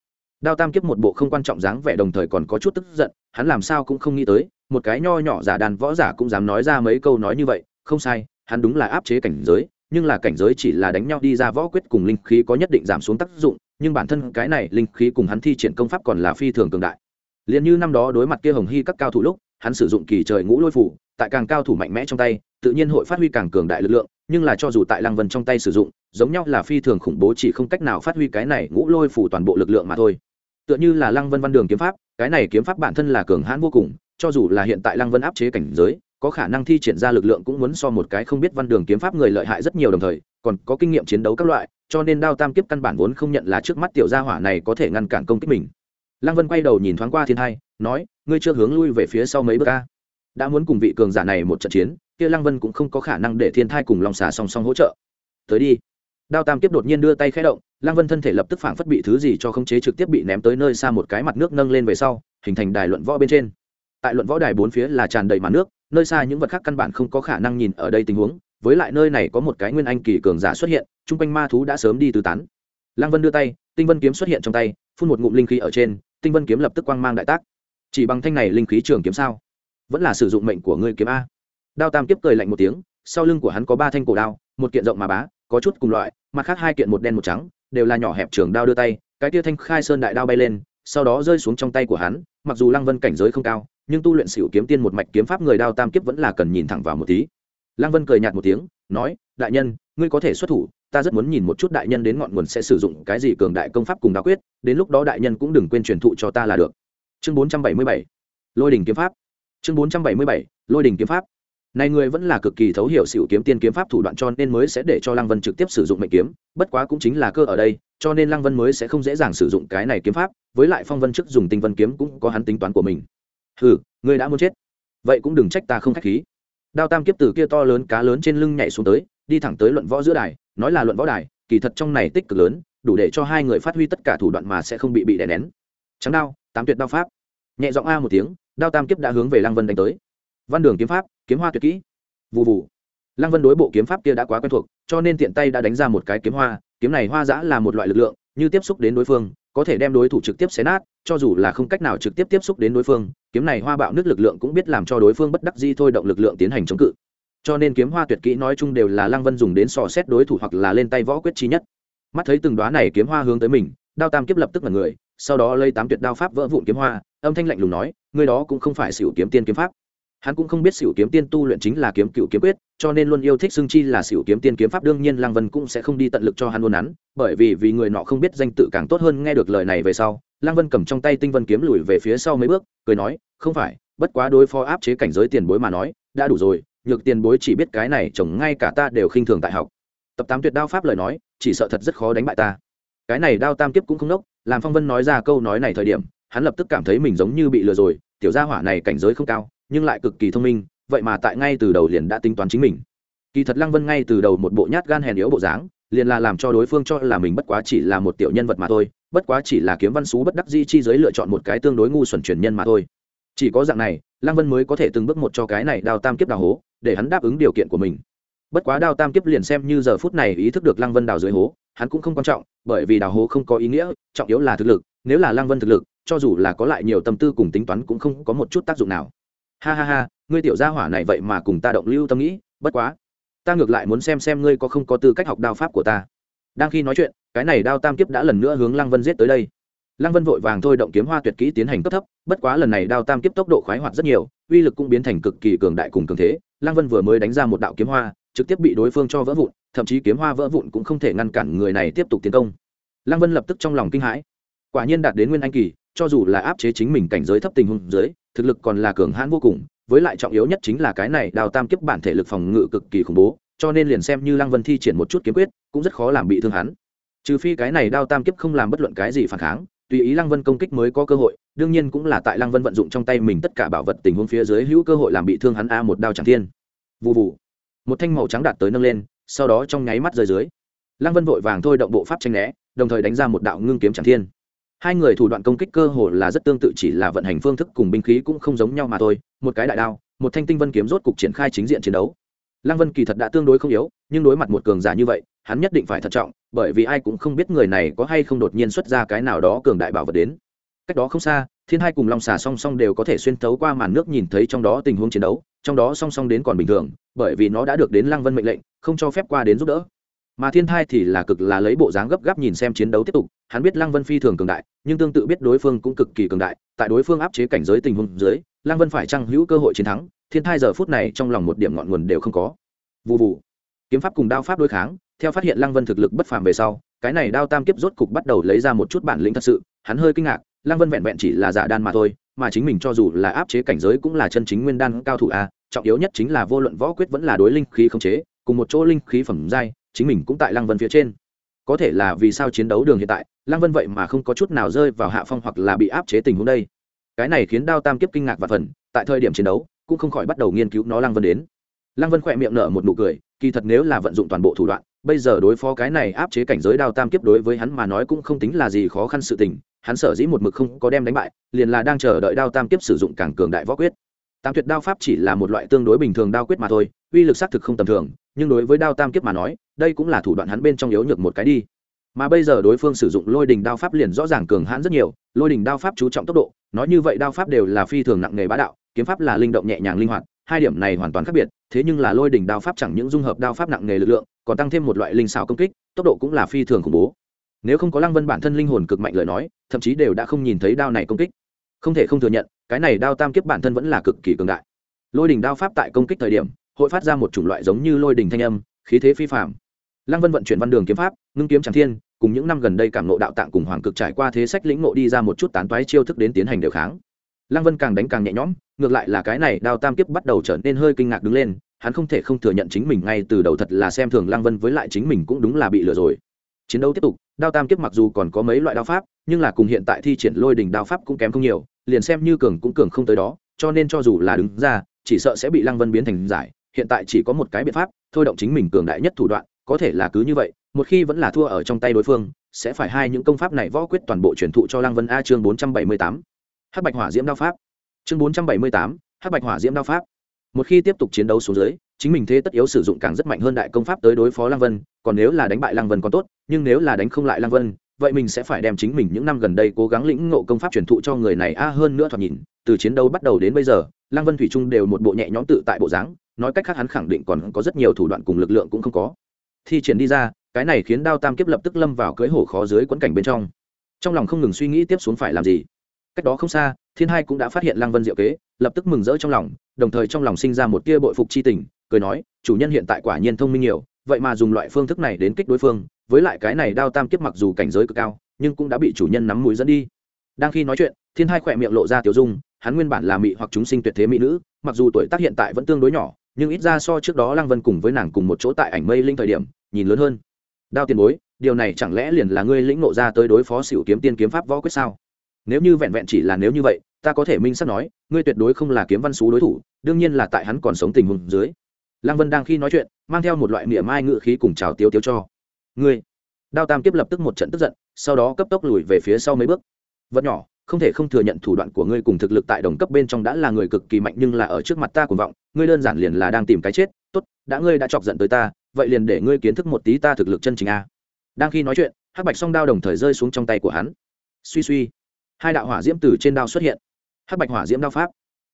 đao tam kiếp một bộ không quan trọng dáng vẻ đồng thời còn có chút tức giận, hắn làm sao cũng không nghĩ tới, một cái nho nhỏ giả đàn võ giả cũng dám nói ra mấy câu nói như vậy, không sai, hắn đúng là áp chế cảnh giới, nhưng là cảnh giới chỉ là đánh nhau đi ra võ quyết cùng linh khí có nhất định giảm xuống tác dụng, nhưng bản thân cái này linh khí cùng hắn thi triển công pháp còn là phi thường cường đại. Liền như năm đó đối mặt kia hồng hy các cao thủ lúc, hắn sử dụng kỳ trời ngũ lôi phủ, tại càng cao thủ mạnh mẽ trong tay, tự nhiên hội phát huy càng cường đại lực lượng nhưng là cho dù tại lăng vân trong tay sử dụng, giống nhau là phi thường khủng bố chỉ không cách nào phát huy cái này ngũ lôi phủ toàn bộ lực lượng mà thôi. Tựa như là lăng vân văn đường kiếm pháp, cái này kiếm pháp bản thân là cường hãn vô cùng, cho dù là hiện tại lăng vân áp chế cảnh giới, có khả năng thi triển ra lực lượng cũng muốn so một cái không biết văn đường kiếm pháp người lợi hại rất nhiều đồng thời, còn có kinh nghiệm chiến đấu các loại, cho nên đao tam kiếp căn bản vốn không nhận là trước mắt tiểu gia hỏa này có thể ngăn cản công kích mình. Lăng vân quay đầu nhìn thoáng qua thiên hai, nói, ngươi chưa hướng lui về phía sau mấy bước ca đã muốn cùng vị cường giả này một trận chiến kia lăng vân cũng không có khả năng để thiên thai cùng lòng xà song song hỗ trợ. Tới đi. Đao tam kiếp đột nhiên đưa tay khẽ động, lăng vân thân thể lập tức phảng phất bị thứ gì cho khống chế trực tiếp bị ném tới nơi xa một cái mặt nước nâng lên về sau, hình thành đài luận võ bên trên. Tại luận võ đài bốn phía là tràn đầy mặt nước, nơi xa những vật khác căn bản không có khả năng nhìn ở đây tình huống, với lại nơi này có một cái nguyên anh kỳ cường giả xuất hiện, chung quanh ma thú đã sớm đi tứ tán. Lăng vân đưa tay, tinh vân kiếm xuất hiện trong tay, phun một ngụm linh khí ở trên, tinh vân kiếm lập tức quang mang đại tác. Chỉ bằng thanh này linh khí trường kiếm sao? Vẫn là sử dụng mệnh của ngươi kiếm a đao tam kiếp cười lạnh một tiếng, sau lưng của hắn có ba thanh cổ đao, một kiện rộng mà bá, có chút cùng loại, mặt khác hai kiện một đen một trắng, đều là nhỏ hẹp trường đao đưa tay, cái tia thanh khai sơn đại đao bay lên, sau đó rơi xuống trong tay của hắn, mặc dù lăng vân cảnh giới không cao, nhưng tu luyện xỉu kiếm tiên một mạch kiếm pháp người đao tam kiếp vẫn là cần nhìn thẳng vào một tí. Lăng vân cười nhạt một tiếng, nói, đại nhân, ngươi có thể xuất thủ, ta rất muốn nhìn một chút đại nhân đến ngọn nguồn sẽ sử dụng cái gì cường đại công pháp cùng đao quyết, đến lúc đó đại nhân cũng đừng quên truyền thụ cho ta là được. Chương bốn trăm bảy mươi bảy, lôi đình kiếm pháp. Chương bốn trăm bảy mươi bảy, lôi đình kiếm pháp này người vẫn là cực kỳ thấu hiểu xỉu kiếm tiên kiếm pháp thủ đoạn cho nên mới sẽ để cho lăng vân trực tiếp sử dụng mệnh kiếm, bất quá cũng chính là cơ ở đây, cho nên lăng vân mới sẽ không dễ dàng sử dụng cái này kiếm pháp, với lại phong vân trước dùng tinh vân kiếm cũng có hắn tính toán của mình. Hừ ngươi đã muốn chết. Vậy cũng đừng trách ta không k h á c h khí. Đao tam kiếp từ kia to lớn cá lớn trên lưng nhảy xuống tới, đi thẳng tới luận võ giữa đài, nói là luận võ đài, kỳ thật trong này tích cực lớn, đủ để cho hai người phát huy tất cả thủ đoạn mà sẽ không bị bị đè nén. Trắng đao, tám tuyệt đao pháp. Nhẹ giọng a một tiếng, đao tam kiếp đã hướng về lăng vân đánh tới. Văn đường kiếm pháp kiếm hoa tuyệt kỹ. Vụ vụ lăng vân đối bộ kiếm pháp kia đã quá quen thuộc, cho nên tiện tay đã đánh ra một cái kiếm hoa, kiếm này hoa giã là một loại lực lượng, như tiếp xúc đến đối phương, có thể đem đối thủ trực tiếp xé nát, cho dù là không cách nào trực tiếp tiếp xúc đến đối phương, kiếm này hoa bạo nước lực lượng cũng biết làm cho đối phương bất đắc di thôi động lực lượng tiến hành chống cự. Cho nên kiếm hoa tuyệt kỹ nói chung đều là lăng vân dùng đến sò xét đối thủ hoặc là lên tay võ quyết chi nhất. Mắt thấy từng đoá này kiếm hoa hướng tới mình, đao tam kiếp lập tức là người, sau đó lấy tám tuyệt đao pháp vỡ vụn kiếm hoa, âm thanh lạnh lùng nói người đó cũng không phải xỉu kiếm tiên kiếm pháp hắn cũng không biết xỉu kiếm tiên tu luyện chính là kiếm cựu kiếm quyết, cho nên luôn yêu thích xưng chi là xỉu kiếm tiên kiếm pháp, đương nhiên lăng vân cũng sẽ không đi tận lực cho hắn luôn hắn bởi vì vì người nọ không biết danh tự càng tốt hơn nghe được lời này về sau, lăng vân cầm trong tay tinh vân kiếm lùi về phía sau mấy bước, cười nói, không phải, bất quá đối phó áp chế cảnh giới tiền bối mà nói, đã đủ rồi, nhược tiền bối chỉ biết cái này, chồng ngay cả ta đều khinh thường tại học. Tập tám tuyệt đao pháp lời nói, chỉ sợ thật rất khó đánh bại ta. Cái này đao tam kiếp cũng không nốc, làm phong vân nói ra câu nói này thời điểm, hắn lập tức cảm thấy mình giống như bị lừa rồi, tiểu gia hỏa này cảnh giới không cao nhưng lại cực kỳ thông minh, vậy mà tại ngay từ đầu liền đã tính toán chính mình. Kỳ thật lăng vân ngay từ đầu một bộ nhát gan hèn yếu bộ dáng, liền là làm cho đối phương cho là mình bất quá chỉ là một tiểu nhân vật mà thôi, bất quá chỉ là kiếm văn xú bất đắc di chi giới lựa chọn một cái tương đối ngu xuẩn truyền nhân mà thôi. Chỉ có dạng này, lăng vân mới có thể từng bước một cho cái này đào tam kiếp đào hố, để hắn đáp ứng điều kiện của mình. Bất quá đào tam kiếp liền xem như giờ phút này ý thức được lăng vân đào dưới hố, hắn cũng không quan trọng, bởi vì đào hố không có ý nghĩa, trọng yếu là thực lực, nếu là lăng vân thực lực, cho dù là có lại nhiều tâm tư cùng tính toán cũng không có một chút tác dụng nào ha ha ha, ngươi tiểu gia hỏa này vậy mà cùng ta động lưu tâm nghĩ, bất quá, ta ngược lại muốn xem xem ngươi có không có tư cách học đao pháp của ta. Đang khi nói chuyện, cái này đao tam kiếp đã lần nữa hướng lăng vân giết tới đây. Lăng vân vội vàng thôi động kiếm hoa tuyệt kỹ tiến hành cấp thấp, bất quá lần này đao tam kiếp tốc độ khoái hoạt rất nhiều, uy lực cũng biến thành cực kỳ cường đại cùng cường thế. Lăng vân vừa mới đánh ra một đạo kiếm hoa, trực tiếp bị đối phương cho vỡ vụn, thậm chí kiếm hoa vỡ vụn cũng không thể ngăn cản người này tiếp tục tiến công. Lăng vân lập tức trong lòng kinh hãi. Quả nhiên đạt đến nguyên anh kỳ, cho dù là áp chế chính mình cảnh giới thấp tình huống dưới thực lực còn là cường hãn vô cùng, với lại trọng yếu nhất chính là cái này đào tam kiếp bản thể lực phòng ngự cực kỳ khủng bố, cho nên liền xem như lăng vân thi triển một chút kiếm quyết, cũng rất khó làm bị thương hắn. Trừ phi cái này đao tam kiếp không làm bất luận cái gì phản kháng, tùy ý lăng vân công kích mới có cơ hội, đương nhiên cũng là tại lăng vân vận dụng trong tay mình tất cả bảo vật tình huống phía dưới hữu cơ hội làm bị thương hắn a một đao chẳng thiên. Vụ vụ một thanh màu trắng đạt tới nâng lên, sau đó trong nháy mắt rơi dưới. Lăng vân vội vàng thôi động bộ pháp tranh né, đồng thời đánh ra một đạo ngưng kiếm chẳng thiên hai người thủ đoạn công kích cơ hồ là rất tương tự chỉ là vận hành phương thức cùng binh khí cũng không giống nhau mà thôi, một cái đại đao, một thanh tinh vân kiếm rốt cục triển khai chính diện chiến đấu. Lăng vân kỳ thật đã tương đối không yếu, nhưng đối mặt một cường giả như vậy, hắn nhất định phải thận trọng, bởi vì ai cũng không biết người này có hay không đột nhiên xuất ra cái nào đó cường đại bảo vật đến. Cách đó không xa, thiên hai cùng long xà song song đều có thể xuyên thấu qua màn nước nhìn thấy trong đó tình huống chiến đấu, trong đó song song đến còn bình thường, bởi vì nó đã được đến lăng vân mệnh lệnh, không cho phép qua đến giúp đỡ mà thiên thai thì là cực là lấy bộ dáng gấp gáp nhìn xem chiến đấu tiếp tục, hắn biết lăng vân phi thường cường đại, nhưng tương tự biết đối phương cũng cực kỳ cường đại, tại đối phương áp chế cảnh giới tình huống dưới, lăng vân phải trăng hữu cơ hội chiến thắng, thiên thai giờ phút này trong lòng một điểm ngọn nguồn đều không có. Vụ vụ kiếm pháp cùng đao pháp đối kháng, theo phát hiện lăng vân thực lực bất phàm về sau, cái này đao tam kiếp rốt cục bắt đầu lấy ra một chút bản lĩnh thật sự, hắn hơi kinh ngạc, lăng vân vẹn vẹn chỉ là giả đan mà thôi, mà chính mình cho dù là áp chế cảnh giới cũng là chân chính nguyên đan cao thủ a, trọng yếu nhất chính là vô luận võ quyết vẫn là đối linh khí không chế, cùng một chỗ linh khí phẩm giai chính mình cũng tại lăng vân phía trên. Có thể là vì sao chiến đấu đường hiện tại, lăng vân vậy mà không có chút nào rơi vào hạ phong hoặc là bị áp chế tình huống đây. Cái này khiến đao tam kiếp kinh ngạc và phần, tại thời điểm chiến đấu, cũng không khỏi bắt đầu nghiên cứu nó lăng vân đến. Lăng vân khỏe miệng nở một nụ cười, kỳ thật nếu là vận dụng toàn bộ thủ đoạn, bây giờ đối phó cái này áp chế cảnh giới đao tam kiếp đối với hắn mà nói cũng không tính là gì khó khăn sự tình, hắn sở dĩ một mực không có đem đánh bại, liền là đang chờ đợi đao tam kiếp sử dụng càng cường đại võ quyết. Tam tuyệt đao pháp chỉ là một loại tương đối bình thường đao quyết mà thôi, uy lực xác thực không tầm thường, nhưng đối với đao tam kiếp mà nói đây cũng là thủ đoạn hắn bên trong yếu nhược một cái đi. Mà bây giờ đối phương sử dụng lôi đình đao pháp liền rõ ràng cường hãn rất nhiều, lôi đình đao pháp chú trọng tốc độ, nói như vậy đao pháp đều là phi thường nặng nghề bá đạo, kiếm pháp là linh động nhẹ nhàng linh hoạt, hai điểm này hoàn toàn khác biệt, thế nhưng là lôi đỉnh đao pháp chẳng những dung hợp đao pháp nặng nghề lực lượng, còn tăng thêm một loại linh xảo công kích, tốc độ cũng là phi thường khủng bố. Nếu không có lăng vân bản thân linh hồn cực mạnh lời nói, thậm chí đều đã không nhìn thấy đao này công kích. Không thể không thừa nhận, cái này đao tam kiếp bản thân vẫn là cực kỳ cường đại. Lôi đỉnh đao pháp tại công kích thời điểm, hội phát ra một chủng loại giống như lôi đỉnh thanh âm, khí thế phi phạm lăng vân vận chuyển văn đường kiếm pháp, ngưng kiếm tràng thiên, cùng những năm gần đây cảm nộ đạo tạng cùng hoàng cực trải qua thế sách lĩnh nộ đi ra một chút tán toái chiêu thức đến tiến hành đều kháng. Lăng vân càng đánh càng nhẹ nhõm, ngược lại là cái này đao tam kiếp bắt đầu trở nên hơi kinh ngạc đứng lên, hắn không thể không thừa nhận chính mình ngay từ đầu thật là xem thường lăng vân với lại chính mình cũng đúng là bị lừa rồi. Chiến đấu tiếp tục, đao tam kiếp mặc dù còn có mấy loại đao pháp, nhưng là cùng hiện tại thi triển lôi đỉnh đao pháp cũng kém không nhiều, liền xem như cường cũng cường không tới đó, cho nên cho dù là đứng ra, chỉ sợ sẽ bị lăng vân biến thành giải, hiện tại chỉ có một cái biện pháp, thôi động chính mình cường đại nhất thủ đoạn có thể là cứ như vậy, một khi vẫn là thua ở trong tay đối phương, sẽ phải hai những công pháp này võ quyết toàn bộ truyền thụ cho lăng vân a chương bốn trăm bảy mươi tám. Hắc bạch hỏa diễm đao pháp. Chương bốn trăm bảy mươi tám, hắc bạch hỏa diễm đao pháp. Một khi tiếp tục chiến đấu xuống dưới, chính mình thế tất yếu sử dụng càng rất mạnh hơn đại công pháp tới đối phó lăng vân, còn nếu là đánh bại lăng vân còn tốt, nhưng nếu là đánh không lại lăng vân, vậy mình sẽ phải đem chính mình những năm gần đây cố gắng lĩnh ngộ công pháp truyền thụ cho người này a hơn nữa thoạt nhìn, từ chiến đấu bắt đầu đến bây giờ, lăng vân thủy trung đều một bộ nhẹ nhõm tự tại bộ dáng, nói cách khác hắn khẳng định còn có rất nhiều thủ đoạn cùng lực lượng cũng không có thi triển đi ra, cái này khiến đao tam kiếp lập tức lâm vào cưới hổ khó dưới quẫn cảnh bên trong. Trong lòng không ngừng suy nghĩ tiếp xuống phải làm gì. Cách đó không xa, thiên hai cũng đã phát hiện lăng vân diệu kế, lập tức mừng rỡ trong lòng, đồng thời trong lòng sinh ra một tia bội phục c h i tình, cười nói, chủ nhân hiện tại quả nhiên thông minh nhiều, vậy mà dùng loại phương thức này đến kích đối phương, với lại cái này đao tam kiếp mặc dù cảnh giới cực cao, nhưng cũng đã bị chủ nhân nắm mũi dẫn đi. Đang khi nói chuyện, thiên hai khỏe miệng lộ ra tiểu dung, hắn nguyên bản là mị hoặc chúng sinh tuyệt thế mỹ nữ, mặc dù tuổi tác hiện tại vẫn tương đối nhỏ nhưng ít ra so trước đó lăng vân cùng với nàng cùng một chỗ tại ảnh mây linh thời điểm, nhìn lớn hơn. Đao tiền bối, điều này chẳng lẽ liền là ngươi lĩnh nộ ra tới đối phó xỉu kiếm tiên kiếm pháp võ quyết sao? Nếu như vẹn vẹn chỉ là nếu như vậy, ta có thể minh sắp nói, ngươi tuyệt đối không là kiếm văn xú đối thủ, đương nhiên là tại hắn còn sống tình huống dưới. Lăng vân đang khi nói chuyện, mang theo một loại mỉa mai ngự khí cùng chào tiêu tiêu cho. Ngươi. Đao tam kiếp lập tức một trận tức giận, sau đó cấp tốc lùi về phía sau mấy bước. Vật nhỏ không thể không thừa nhận thủ đoạn của ngươi cùng thực lực tại đồng cấp bên trong đã là người cực kỳ mạnh nhưng là ở trước mặt ta cuồng vọng, ngươi đơn giản liền là đang tìm cái chết, tốt, đã ngươi đã chọc giận tới ta, vậy liền để ngươi kiến thức một tí ta thực lực chân chính a. Đang khi nói chuyện, hắc bạch song đao đồng thời rơi xuống trong tay của hắn. Suy suy, hai đạo hỏa diễm từ trên đao xuất hiện. Hắc bạch hỏa diễm đao pháp.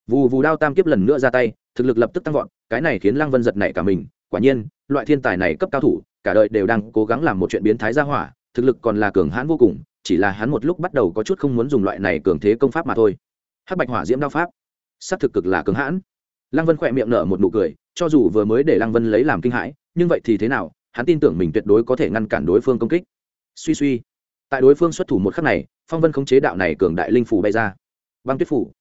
Vù vù đao tam kiếp lần nữa ra tay, thực lực lập tức tăng vọt, cái này khiến lăng vân giật nảy cả mình, quả nhiên, loại thiên tài này cấp cao thủ, cả đời đều đang cố gắng làm một chuyện biến thái ra hỏa, thực lực còn là cường hãn vô cùng chỉ là hắn một lúc bắt đầu có chút không muốn dùng loại này cường thế công pháp mà thôi. Hắc bạch hỏa diễm đao pháp. S c thực cực là cường hãn. Lăng vân khỏe miệng nở một nụ cười, cho dù vừa mới để lăng vân lấy làm kinh hãi, nhưng vậy thì thế nào, hắn tin tưởng mình tuyệt đối có thể ngăn cản đối phương công kích. Suy suy. Tại đối phương xuất thủ một khắc này, phong vân khống chế đạo này cường đại linh phủ bay ra. Băng tuyết phủ.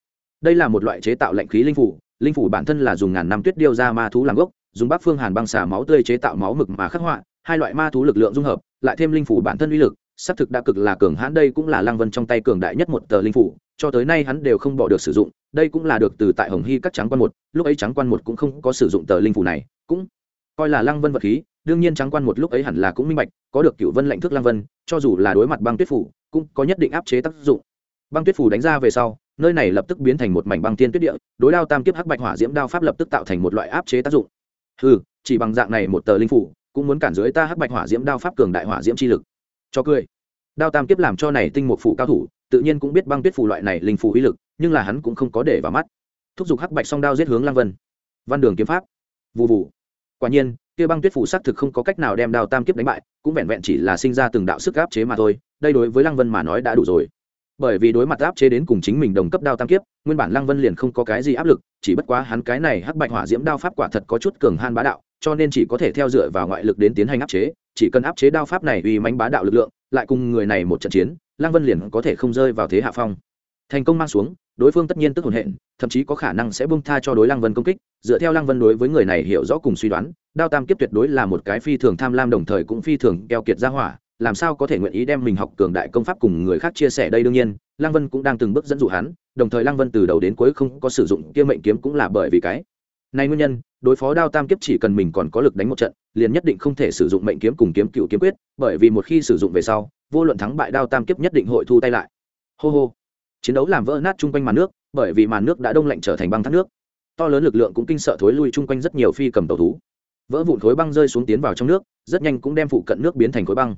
Đây là một loại chế tạo lạnh khí linh phủ linh phủ bản thân là dùng ngàn năm tuyết điêu ra ma thú làm gốc, dùng bắc phương hàn băng xả máu tươi chế tạo máu mực mà khắc họa, hai loại ma thú lực lượng dung hợp, lại thêm linh phủ bản thân uy lực xác thực đã cực là cường hãn, đây cũng là lăng vân trong tay cường đại nhất một tờ linh phủ, cho tới nay hắn đều không bỏ được sử dụng, đây cũng là được từ tại hồng hy các trắng quan một, lúc ấy trắng quan một cũng không có sử dụng tờ linh phủ này, cũng coi là lăng vân vật khí, đương nhiên trắng quan một lúc ấy hẳn là cũng minh bạch, có được cựu vân lệnh thức lăng vân, cho dù là đối mặt băng tuyết phủ, cũng có nhất định áp chế tác dụng. Băng tuyết phủ đánh ra về sau, nơi này lập tức biến thành một mảnh băng tiên tuyết địa, đối đao tam kiếp hắc bạch hỏa diễm đao pháp lập tức tạo thành một loại áp chế tác dụng. Ừ chỉ bằng dạng này một tờ linh phủ, cũng muốn cản dưới ta hắc bạch hỏa diễm đao pháp cường đại hỏa diễm chi lực cho cười. Đao tam kiếp làm cho này tinh một phủ cao thủ, tự nhiên cũng biết băng tuyết phủ loại này linh phủ uy lực, nhưng là hắn cũng không có để vào mắt. Thúc giục hắc bạch song đao giết hướng Lang vân. Văn đường kiếm pháp. Vụ vụ quả nhiên, kia băng tuyết phủ xác thực không có cách nào đem đao tam kiếp đánh bại, cũng vẹn vẹn chỉ là sinh ra từng đạo sức áp chế mà thôi, đây đối với lăng vân mà nói đã đủ rồi. Bởi vì đối mặt áp chế đến cùng chính mình đồng cấp đao tam kiếp, nguyên bản lăng vân liền không có cái gì áp lực, chỉ bất quá hắn cái này hắc bạch hỏa diễm đao pháp quả thật có chút cường han bá đạo cho nên chỉ có thể theo dựa vào ngoại lực đến tiến hành áp chế, chỉ cần áp chế đao pháp này uy mánh bá đạo lực lượng, lại cùng người này một trận chiến, lăng vân liền có thể không rơi vào thế hạ phong. Thành công mang xuống, đối phương tất nhiên tức hồn hện, thậm chí có khả năng sẽ bung tha cho đối lăng vân công kích, dựa theo lăng vân đối với người này hiểu rõ cùng suy đoán, đao tam kiếp tuyệt đối là một cái phi thường tham lam đồng thời cũng phi thường keo kiệt ra hỏa, làm sao có thể nguyện ý đem mình học cường đại công pháp cùng người khác chia sẻ đây đương nhiên, lăng vân cũng đang từng bước dẫn dụ hắn, đồng thời lăng vân từ đầu đến cuối không có sử dụng kia mệnh kiếm cũng là bởi vì cái này nguyên nhân, đối phó đao tam kiếp chỉ cần mình còn có lực đánh một trận, liền nhất định không thể sử dụng mệnh kiếm cùng kiếm cựu kiếm quyết, bởi vì một khi sử dụng về sau, vô luận thắng bại đao tam kiếp nhất định hội thu tay lại. Hô hô. Chiến đấu làm vỡ nát chung quanh màn nước, bởi vì màn nước đã đông lạnh trở thành băng thác nước. To lớn lực lượng cũng kinh sợ thối lui chung quanh rất nhiều phi cầm tàu thú. Vỡ vụn khối băng rơi xuống tiến vào trong nước, rất nhanh cũng đem phụ cận nước biến thành khối băng.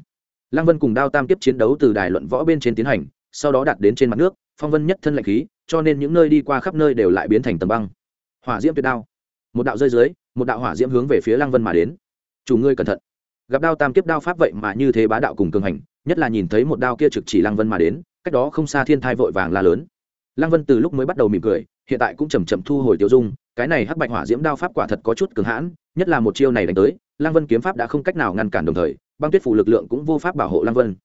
Lăng vân cùng đao tam kiếp chiến đấu từ đài luận võ bên trên tiến hành, sau đó đặt đến trên mặt nước, phong vân nhất thân lạnh khí, cho nên những nơi đi qua khắp nơi đều lại biến thành tầm băng. Hỏa diễm tuyệt đao một đạo rơi dưới, một đạo hỏa diễm hướng về phía lăng vân mà đến. Chủ ngươi cẩn thận. Gặp đao tam kiếp đao pháp vậy mà như thế bá đạo cùng cường hành, nhất là nhìn thấy một đao kia trực chỉ lăng vân mà đến, cách đó không xa thiên thai vội vàng la lớn. Lăng vân từ lúc mới bắt đầu mỉm cười, hiện tại cũng chầm chậm thu hồi tiêu dung, cái này hắc bạch hỏa diễm đao pháp quả thật có chút cường hãn, nhất là một chiêu này đánh tới, lăng vân kiếm pháp đã không cách nào ngăn cản đồng thời, băng tuyết phủ lực lượng cũng vô pháp bảo hộ lăng vân.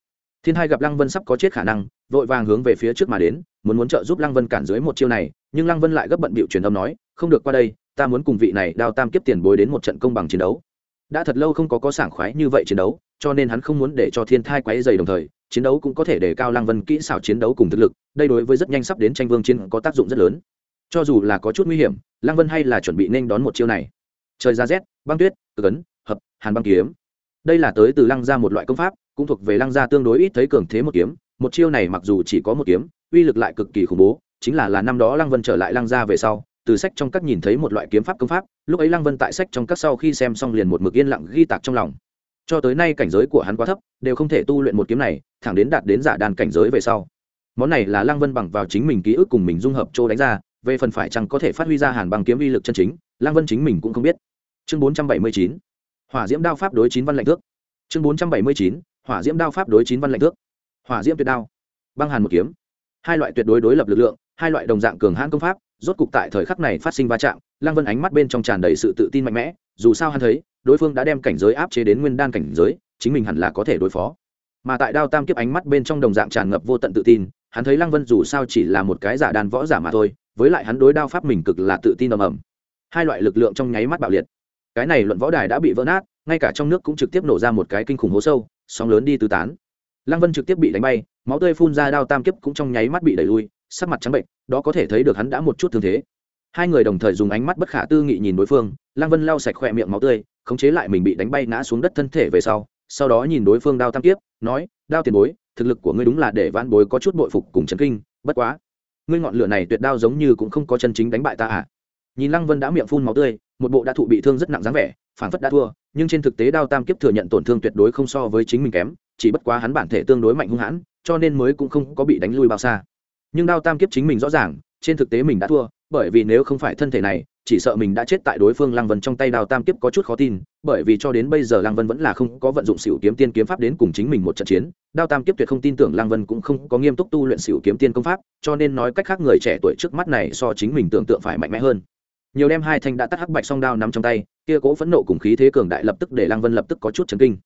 Thiên hai gặp lăng vân sắp có chết khả năng, vội vàng hướng về phía trước mà đến, muốn muốn trợ giúp lăng vân cản dưới một chiêu này, nhưng lăng vân lại gấp bận bịu truyền âm nói, không được qua đây ta muốn cùng vị này đao tam kiếp tiền bối đến một trận công bằng chiến đấu. Đã thật lâu không có có sảng khoái như vậy chiến đấu, cho nên hắn không muốn để cho thiên thai quáy dày đồng thời, chiến đấu cũng có thể để cao lăng vân kỹ xảo chiến đấu cùng thực lực, đây đối với rất nhanh sắp đến tranh vương chiến có tác dụng rất lớn. Cho dù là có chút nguy hiểm, lăng vân hay là chuẩn bị nên đón một chiêu này. Trời ra rét, băng tuyết, cực ấn, hợp, hàn băng kiếm. Đây là tới từ lăng gia một loại công pháp, cũng thuộc về lăng gia tương đối ít thấy cường thế một kiếm, một chiêu này mặc dù chỉ có một kiếm, uy lực lại cực kỳ khủng bố, chính là là năm đó lăng vân trở lại lăng gia về sau từ sách trong các nhìn thấy một loại kiếm pháp công pháp, lúc ấy lăng vân tại sách trong các sau khi xem xong liền một mực yên lặng ghi tạc trong lòng. Cho tới nay cảnh giới của hắn quá thấp, đều không thể tu luyện một kiếm này, thẳng đến đạt đến giả đàn cảnh giới về sau. Món này là lăng vân bằng vào chính mình ký ức cùng mình dung hợp chỗ đánh ra, về phần phải chăng có thể phát huy ra hàn bằng kiếm uy lực chân chính, lăng vân chính mình cũng không biết. Chương bốn trăm bảy mươi chín, hỏa diễm đao pháp đối chín văn lệnh thước. Chương bốn trăm bảy mươi chín, hỏa diễm đao pháp đối chín văn lệnh thước. Hỏa diễm tuyệt đao. Băng hàn một kiếm. Hai loại tuyệt đối đối lập lực lượng, hai loại đồng dạng cường hãn công pháp rốt cục tại thời khắc này phát sinh va chạm, lăng vân ánh mắt bên trong tràn đầy sự tự tin mạnh mẽ, dù sao hắn thấy, đối phương đã đem cảnh giới áp chế đến nguyên đan cảnh giới, chính mình hẳn là có thể đối phó. Mà tại đao tam kiếp ánh mắt bên trong đồng dạng tràn ngập vô tận tự tin, hắn thấy lăng vân dù sao chỉ là một cái giả đàn võ giả mà thôi, với lại hắn đối đao pháp mình cực là tự tin ầm ầm. Hai loại lực lượng trong nháy mắt bạo liệt. Cái này luận võ đài đã bị vỡ nát, ngay cả trong nước cũng trực tiếp nổ ra một cái kinh khủng hố sâu, sóng lớn đi tứ tán. Lăng vân trực tiếp bị đánh bay, máu tươi phun ra đao tam kiếp cũng trong nháy mắt bị đẩy lui sắc mặt trắng bệnh, đó có thể thấy được hắn đã một chút thương thế. Hai người đồng thời dùng ánh mắt bất khả tư nghị nhìn đối phương lăng vân lau sạch khỏe miệng máu tươi, khống chế lại mình bị đánh bay ngã xuống đất thân thể về sau sau đó nhìn đối phương đao tam kiếp, nói, đao tiền bối, thực lực của ngươi đúng là để vãn bối có chút bội phục cùng chấn kinh, bất quá, ngươi ngọn lửa này tuyệt đao giống như cũng không có chân chính đánh bại ta à? Nhìn lăng vân đã miệng phun máu tươi, một bộ đã thụ bị thương rất nặng dáng vẻ, phản phất đã thua, nhưng trên thực tế đao tam kiếp thừa nhận tổn thương tuyệt đối không so với chính mình kém, chỉ bất quá hắn bản thể tương đối mạnh hung hãn, cho nên mới cũng không có bị đánh lui bao xa nhưng đao tam kiếp chính mình rõ ràng, trên thực tế mình đã thua, bởi vì nếu không phải thân thể này, chỉ sợ mình đã chết tại đối phương lăng vân trong tay đao tam kiếp có chút khó tin, bởi vì cho đến bây giờ lăng vân vẫn là không có vận dụng xỉu kiếm tiên kiếm pháp đến cùng chính mình một trận chiến. Đao tam kiếp tuyệt không tin tưởng lăng vân cũng không có nghiêm túc tu luyện xỉu kiếm tiên công pháp, cho nên nói cách khác người trẻ tuổi trước mắt này so chính mình tưởng tượng phải mạnh mẽ hơn. Nhiều đem hai thanh đã tắt hắc bạch song đao nằm trong tay, kia cố phẫn nộ cùng khí thế cường đại lập tức để lăng vân lập tức có chút chấn kinh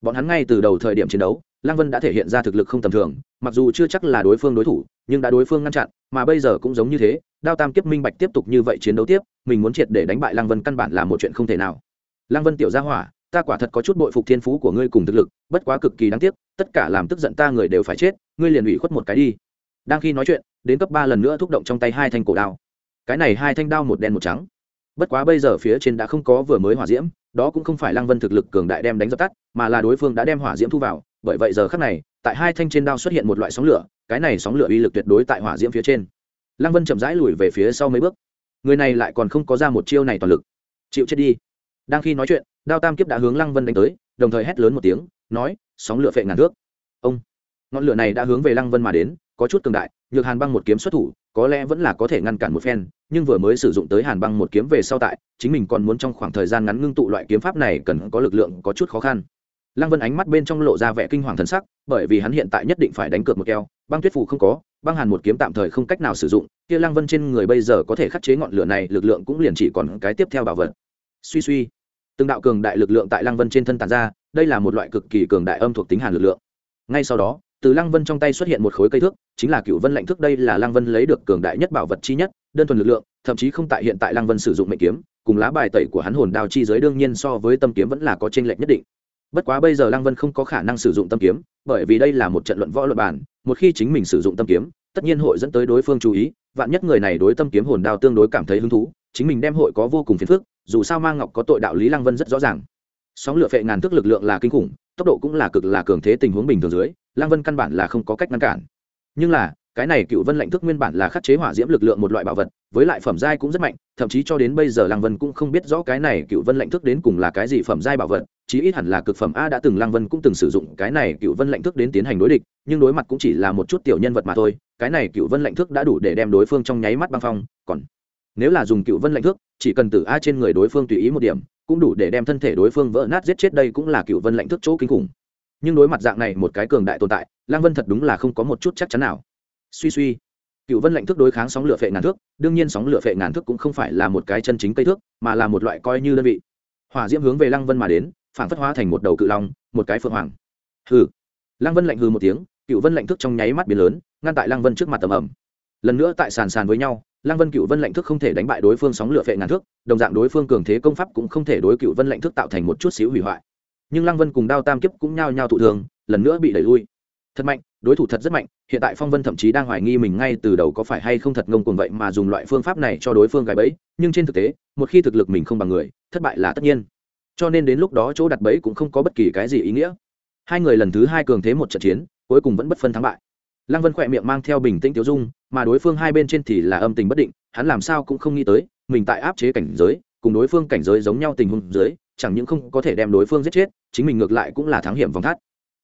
bọn hắn ngay từ đầu thời điểm chiến đấu, lăng vân đã thể hiện ra thực lực không tầm thường, mặc dù chưa chắc là đối phương đối thủ, nhưng đã đối phương ngăn chặn, mà bây giờ cũng giống như thế, đao tam kiếp minh bạch tiếp tục như vậy chiến đấu tiếp, mình muốn triệt để đánh bại lăng vân căn bản là một chuyện không thể nào. Lăng vân tiểu gia hỏa, ta quả thật có chút bội phục thiên phú của ngươi cùng thực lực, bất quá cực kỳ đáng tiếc, tất cả làm tức giận ta người đều phải chết, ngươi liền ủy khuất một cái đi. Đang khi nói chuyện, đến cấp ba lần nữa thúc động trong tay hai thanh cổ đao. Cái này hai thanh đao một đen một trắng. Bất quá bây giờ phía trên đã không có vừa mới hỏa diễm đó cũng không phải lăng vân thực lực cường đại đem đánh dập tắt, mà là đối phương đã đem hỏa diễm thu vào, bởi vậy giờ khắc này, tại hai thanh trên đao xuất hiện một loại sóng lửa, cái này sóng lửa uy lực tuyệt đối tại hỏa diễm phía trên. Lăng vân chậm rãi lùi về phía sau mấy bước. Người này lại còn không có ra một chiêu này toàn lực. Chịu chết đi. Đang khi nói chuyện, đao tam kiếp đã hướng lăng vân đánh tới, đồng thời hét lớn một tiếng, nói, sóng lửa phệ ngàn thước. Ông. Ngọn lửa này đã hướng về lăng vân mà đến, có chút cường đại, nhược hàn băng một kiếm xuất thủ, có lẽ vẫn là có thể ngăn cản một phen nhưng vừa mới sử dụng tới hàn băng một kiếm về sau tại, chính mình còn muốn trong khoảng thời gian ngắn ngưng tụ loại kiếm pháp này cần có lực lượng có chút khó khăn. Lăng vân ánh mắt bên trong lộ ra vẻ kinh hoàng thần sắc, bởi vì hắn hiện tại nhất định phải đánh cược một keo, băng tuyết phủ không có, băng hàn một kiếm tạm thời không cách nào sử dụng, kia lăng vân trên người bây giờ có thể khắc chế ngọn lửa này, lực lượng cũng liền chỉ còn cái tiếp theo bảo vật. Suy suy, từng đạo cường đại lực lượng tại lăng vân trên thân tàn ra, đây là một loại cực kỳ cường đại âm thuộc tính hàn lực lượng. Ngay sau đó, từ lăng vân trong tay xuất hiện một khối cây thước, chính là cựu vân lạnh thước, đây là lăng vân lấy được cường đại nhất bảo vật chi nhất đơn thuần lực lượng, thậm chí không tại hiện tại lăng vân sử dụng mệnh kiếm, cùng lá bài tẩy của hắn hồn đao chi giới đương nhiên so với tâm kiếm vẫn là có tranh lệch nhất định. Bất quá bây giờ lăng vân không có khả năng sử dụng tâm kiếm, bởi vì đây là một trận luận võ luật bản một khi chính mình sử dụng tâm kiếm, tất nhiên hội dẫn tới đối phương chú ý, vạn nhất người này đối tâm kiếm hồn đao tương đối cảm thấy hứng thú, chính mình đem hội có vô cùng phiền phức, dù sao mang ngọc có tội đạo lý lăng vân rất rõ ràng. Sóng lửa phệ ngàn thước lực lượng là kinh khủng, tốc độ cũng là cực là cường thế tình huống bình thường dưới, lăng vân căn bản là không có cách ngăn cản. Nhưng là cái này cựu vân lạnh thức nguyên bản là khắc chế hỏa diễm lực lượng một loại bảo vật, với lại phẩm giai cũng rất mạnh, thậm chí cho đến bây giờ lăng vân cũng không biết rõ cái này cựu vân lạnh thức đến cùng là cái gì phẩm giai bảo vật, chí ít hẳn là cực phẩm a đã từng lăng vân cũng từng sử dụng, cái này cựu vân lạnh thức đến tiến hành đối địch, nhưng đối mặt cũng chỉ là một chút tiểu nhân vật mà thôi, cái này cựu vân lạnh thức đã đủ để đem đối phương trong nháy mắt băng phong, còn nếu là dùng cựu vân lạnh thức, chỉ cần từ a trên người đối phương tùy ý một điểm, cũng đủ để đem thân thể đối phương vỡ nát giết chết, đây cũng là cựu vân lạnh thức chỗ kinh khủng. Nhưng đối mặt dạng này một cái cường đại tồn tại, lăng vân thật đúng là không có một chút chắc chắn nào suy suy. Cựu vân lạnh thức đối kháng sóng lửa phệ ngàn thước, đương nhiên sóng lửa phệ ngàn thước cũng không phải là một cái chân chính cây thước, mà là một loại coi như đơn vị. Hỏa diễm hướng về lăng vân mà đến, phản phất hóa thành một đầu cự long, một cái phượng hoàng. Hừ. Lăng vân lạnh hừ một tiếng, cựu vân lạnh thức trong nháy mắt biến lớn, ngăn tại lăng vân trước mặt tầm ẩm. Lần nữa tại sàn sàn với nhau, lăng vân cựu vân lạnh thức không thể đánh bại đối phương sóng lửa phệ ngàn thước, đồng dạng đối phương cường thế công pháp cũng không thể đối cựu vân lạnh thức tạo thành một chút xíu hủy hoại. Nhưng lăng vân cùng đao tam kiếp cũng nhao nhao thụ thường, lần nữa bị đẩy lui. Thật mạnh đối thủ thật rất mạnh, hiện tại phong vân thậm chí đang hoài nghi mình ngay từ đầu có phải hay không thật ngông cuồng vậy mà dùng loại phương pháp này cho đối phương gài bẫy, nhưng trên thực tế, một khi thực lực mình không bằng người, thất bại là tất nhiên. Cho nên đến lúc đó chỗ đặt bẫy cũng không có bất kỳ cái gì ý nghĩa. Hai người lần thứ hai cường thế một trận chiến, cuối cùng vẫn bất phân thắng bại. Lăng vân khỏe miệng mang theo bình tĩnh tiêu dung, mà đối phương hai bên trên thì là âm tình bất định, hắn làm sao cũng không nghĩ tới, mình tại áp chế cảnh giới, cùng đối phương cảnh giới giống nhau tình huống dưới, chẳng những không có thể đem đối phương giết chết, chính mình ngược lại cũng là thắng hiểm vòng thắt.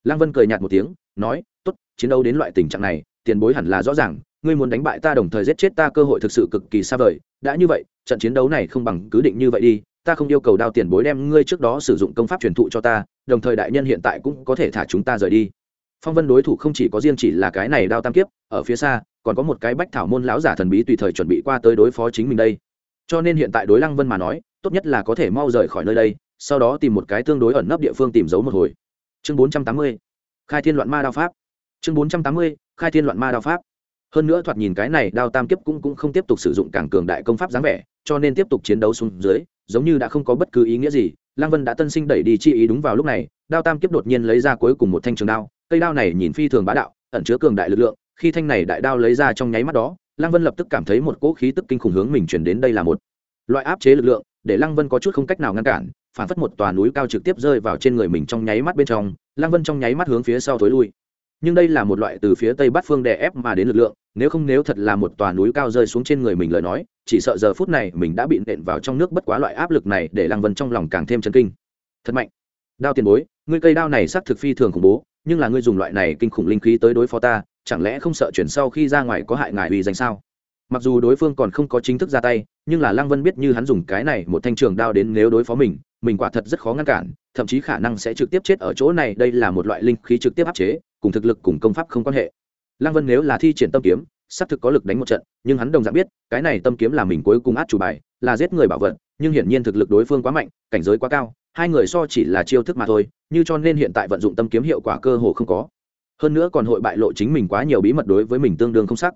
Lăng vân cười nhạt một tiếng, nói tốt, chiến đấu đến loại tình trạng này, tiền bối hẳn là rõ ràng, ngươi muốn đánh bại ta đồng thời giết chết ta cơ hội thực sự cực kỳ xa vời. Đã như vậy, trận chiến đấu này không bằng cứ định như vậy đi, ta không yêu cầu đao tiền bối đem ngươi trước đó sử dụng công pháp truyền thụ cho ta, đồng thời đại nhân hiện tại cũng có thể thả chúng ta rời đi. Phong vân đối thủ không chỉ có riêng chỉ là cái này đao tam kiếp, ở phía xa, còn có một cái bách thảo môn lão giả thần bí tùy thời chuẩn bị qua tới đối phó chính mình đây. Cho nên hiện tại đối lăng vân mà nói, tốt nhất là có thể mau rời khỏi nơi đây, sau đó tìm một cái tương đối ẩn nấp địa phương tìm giấu một hồi. Chương bốn trăm tám mươi, khai thiên loạn ma đao pháp chương bốn trăm tám mươi, khai thiên loạn ma đao pháp. Hơn nữa thoạt nhìn cái này đao tam kiếp cũng cũng không tiếp tục sử dụng càng cường đại công pháp dáng vẻ, cho nên tiếp tục chiến đấu xuống dưới, giống như đã không có bất cứ ý nghĩa gì. Lăng vân đã tân sinh đẩy đi chi ý đúng vào lúc này, đao tam kiếp đột nhiên lấy ra cuối cùng một thanh trường đao, cây đao này nhìn phi thường bá đạo, ẩn chứa cường đại lực lượng. Khi thanh này đại đao lấy ra trong nháy mắt đó, lăng vân lập tức cảm thấy một cỗ khí tức kinh khủng hướng mình chuyển đến đây là một loại áp chế lực lượng, để lăng vân có chút không cách nào ngăn cản, phản phất một tòa núi cao trực tiếp rơi vào trên người mình trong nháy mắt bên trong. Lăng vân trong nháy mắt hướng phía sau thối lui nhưng đây là một loại từ phía tây bắc phương đè ép mà đến lực lượng, nếu không nếu thật là một tòa núi cao rơi xuống trên người mình lời nói, chỉ sợ giờ phút này mình đã bị nện vào trong nước bất quá loại áp lực này để lăng vân trong lòng càng thêm chân kinh. Thật mạnh. Đao tiền bối, ngươi cây đao này xác thực phi thường khủng bố, nhưng là ngươi dùng loại này kinh khủng linh khí tới đối phó ta, chẳng lẽ không sợ chuyển sau khi ra ngoài có hại ngài uy danh sao? Mặc dù đối phương còn không có chính thức ra tay, nhưng là lăng vân biết như hắn dùng cái này một thanh trường đao đến nếu đối phó mình mình quả thật rất khó ngăn cản, thậm chí khả năng sẽ trực tiếp chết ở chỗ này, đây là một loại linh khí trực tiếp áp chế cùng thực lực cùng công pháp không quan hệ. Lăng vân nếu là thi triển tâm kiếm, xác thực có lực đánh một trận, nhưng hắn đồng dạng biết, cái này tâm kiếm là mình cuối cùng át chủ bài, là giết người bảo vật, nhưng hiển nhiên thực lực đối phương quá mạnh, cảnh giới quá cao, hai người so chỉ là chiêu thức mà thôi, như cho nên hiện tại vận dụng tâm kiếm hiệu quả cơ hồ không có. Hơn nữa còn hội bại lộ chính mình quá nhiều bí mật đối với mình tương đương không sắc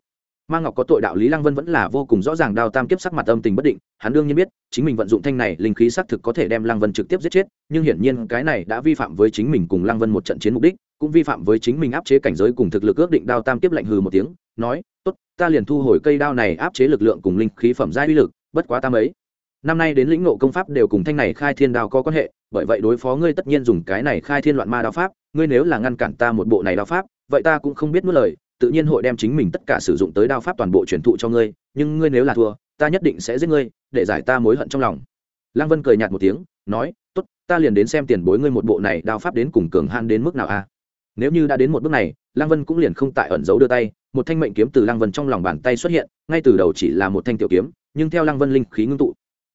mang ngọc có tội đạo lý lăng vân vẫn là vô cùng rõ ràng đao tam kiếp sắc mặt âm tình bất định, hắn đương nhiên biết, chính mình vận dụng thanh này linh khí xác thực có thể đem lăng vân trực tiếp giết chết, nhưng hiển nhiên cái này đã vi phạm với chính mình cùng lăng vân một trận chiến mục đích, cũng vi phạm với chính mình áp chế cảnh giới cùng thực lực ước định đao tam kiếp lạnh hừ một tiếng, nói, tốt, ta liền thu hồi cây đao này áp chế lực lượng cùng linh khí phẩm giai uy lực, bất quá tam ấy năm nay đến lĩnh ngộ công pháp đều cùng thanh này khai thiên đao có quan hệ, bởi vậy đối phó ngươi tất nhiên dùng cái này khai thiên loạn ma đao pháp, ngươi nếu là ngăn cản ta một bộ này đao pháp, vậy ta cũng không biết nuốt lời tự nhiên hội đem chính mình tất cả sử dụng tới đao pháp toàn bộ truyền thụ cho ngươi, nhưng ngươi nếu là thua, ta nhất định sẽ giết ngươi, để giải ta mối hận trong lòng. Lăng vân cười nhạt một tiếng, nói, tốt, ta liền đến xem tiền bối ngươi một bộ này đao pháp đến cùng cường han đến mức nào a. Nếu như đã đến một bước này, lăng vân cũng liền không tại ẩn giấu đưa tay, một thanh mệnh kiếm từ lăng vân trong lòng bàn tay xuất hiện, ngay từ đầu chỉ là một thanh tiểu kiếm, nhưng theo lăng vân linh khí ngưng tụ,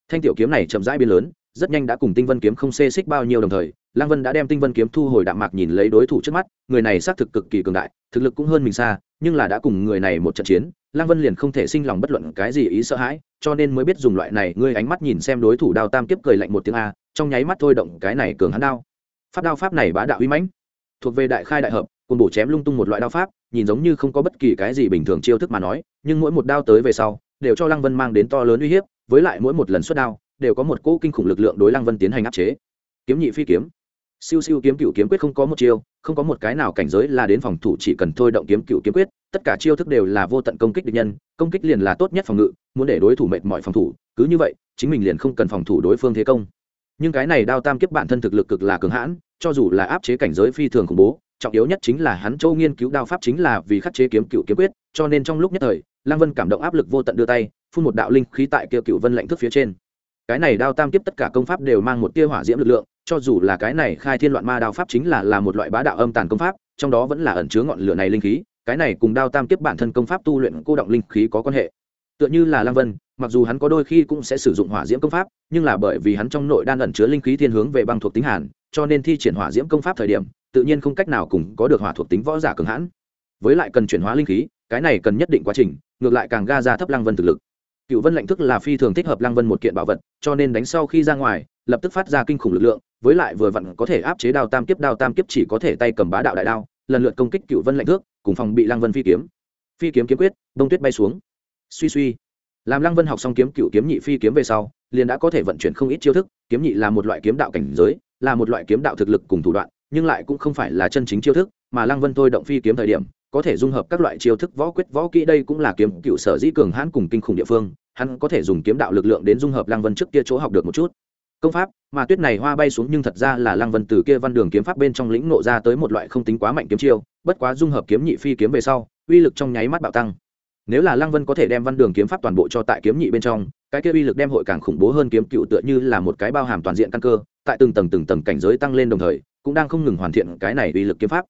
thanh tiểu kiếm này chậm rãi biến lớn rất nhanh đã cùng tinh vân kiếm không xê xích bao nhiêu đồng thời, lăng vân đã đem tinh vân kiếm thu hồi đạm mạc nhìn lấy đối thủ trước mắt, người này xác thực cực kỳ cường đại, thực lực cũng hơn mình xa, nhưng là đã cùng người này một trận chiến, lăng vân liền không thể sinh lòng bất luận cái gì ý sợ hãi, cho nên mới biết dùng loại này, ngươi ánh mắt nhìn xem đối thủ đao tam kiếp cười lạnh một tiếng a, trong nháy mắt thôi động cái này cường hắn đao. Pháp đao pháp này bá đạo uy mãnh, thuộc về đại khai đại hợp, cùng bổ chém lung tung một loại đao pháp, nhìn giống như không có bất kỳ cái gì bình thường chiêu thức mà nói, nhưng mỗi một đao tới về sau, đều cho lăng vân mang đến to lớn uy hiếp, với lại mỗi một lần xuất đao đều có một cỗ kinh khủng lực lượng đối lăng vân tiến hành áp chế. Kiếm nhị phi kiếm. Siêu siêu kiếm cựu kiếm quyết không có một chiêu, không có một cái nào cảnh giới là đến phòng thủ chỉ cần thôi động kiếm cựu kiếm quyết, tất cả chiêu thức đều là vô tận công kích địch nhân, công kích liền là tốt nhất phòng ngự, muốn để đối thủ mệt mỏi phòng thủ, cứ như vậy, chính mình liền không cần phòng thủ đối phương thế công. Nhưng cái này đao tam kiếp bản thân thực lực cực là cường hãn, cho dù là áp chế cảnh giới phi thường khủng bố, trọng yếu nhất chính là hắn châu nghiên cứu đao pháp chính là vì khắc chế kiếm cựu kiếm quyết, cho nên trong lúc nhất thời, lăng vân cảm động áp lực vô tận đưa tay, phun một đạo linh khí tại kia cựu vân lạnh thức phía trên cái này đao tam kiếp tất cả công pháp đều mang một tia hỏa diễm lực lượng, cho dù là cái này khai thiên loạn ma đao pháp chính là là một loại bá đạo âm tàn công pháp, trong đó vẫn là ẩn chứa ngọn lửa này linh khí, cái này cùng đao tam kiếp bản thân công pháp tu luyện cô động linh khí có quan hệ. Tựa như là Lang vân, mặc dù hắn có đôi khi cũng sẽ sử dụng hỏa diễm công pháp, nhưng là bởi vì hắn trong nội đan ẩn chứa linh khí thiên hướng về băng thuộc tính hàn, cho nên thi triển hỏa diễm công pháp thời điểm, tự nhiên không cách nào cùng có được hỏa thuộc tính võ giả cường hãn. Với lại cần chuyển hóa linh khí, cái này cần nhất định quá trình, ngược lại càng ga ra thấp Lang vân thực lực cựu vân lệnh thức là phi thường thích hợp lăng vân một kiện bảo vật, cho nên đánh sau khi ra ngoài, lập tức phát ra kinh khủng lực lượng, với lại vừa vặn có thể áp chế đao tam kiếp, đao tam kiếp chỉ có thể tay cầm bá đạo đại đao, lần lượt công kích cựu vân lệnh thước cùng phòng bị lăng vân phi kiếm. Phi kiếm kiếm quyết, đông tuyết bay xuống. Suy suy. Làm lăng vân học xong kiếm cựu kiếm nhị phi kiếm về sau, liền đã có thể vận chuyển không ít chiêu thức, kiếm nhị là một loại kiếm đạo cảnh giới, là một loại kiếm đạo thực lực cùng thủ đoạn, nhưng lại cũng không phải là chân chính chiêu thức, mà lăng vân thôi động phi kiếm thời điểm có thể dung hợp các loại chiêu thức võ quyết võ kỹ, đây cũng là kiếm cựu sở dĩ cường hãn cùng kinh khủng địa phương, hắn có thể dùng kiếm đạo lực lượng đến dung hợp lăng vân trước kia chỗ học được một chút. Công pháp, mà tuyết này hoa bay xuống nhưng thật ra là lăng vân từ kia văn đường kiếm pháp bên trong lĩnh nộ ra tới một loại không tính quá mạnh kiếm chiêu, bất quá dung hợp kiếm nhị phi kiếm về sau, uy lực trong nháy mắt bạo tăng. Nếu là lăng vân có thể đem văn đường kiếm pháp toàn bộ cho tại kiếm nhị bên trong, cái kia uy lực đem hội càng khủng bố hơn kiếm cựu tựa như là một cái bao hàm toàn diện căn cơ, tại từng tầng từng tầng cảnh giới tăng lên đồng thời, cũng đang không ngừng hoàn thiện cái này uy lực kiếm pháp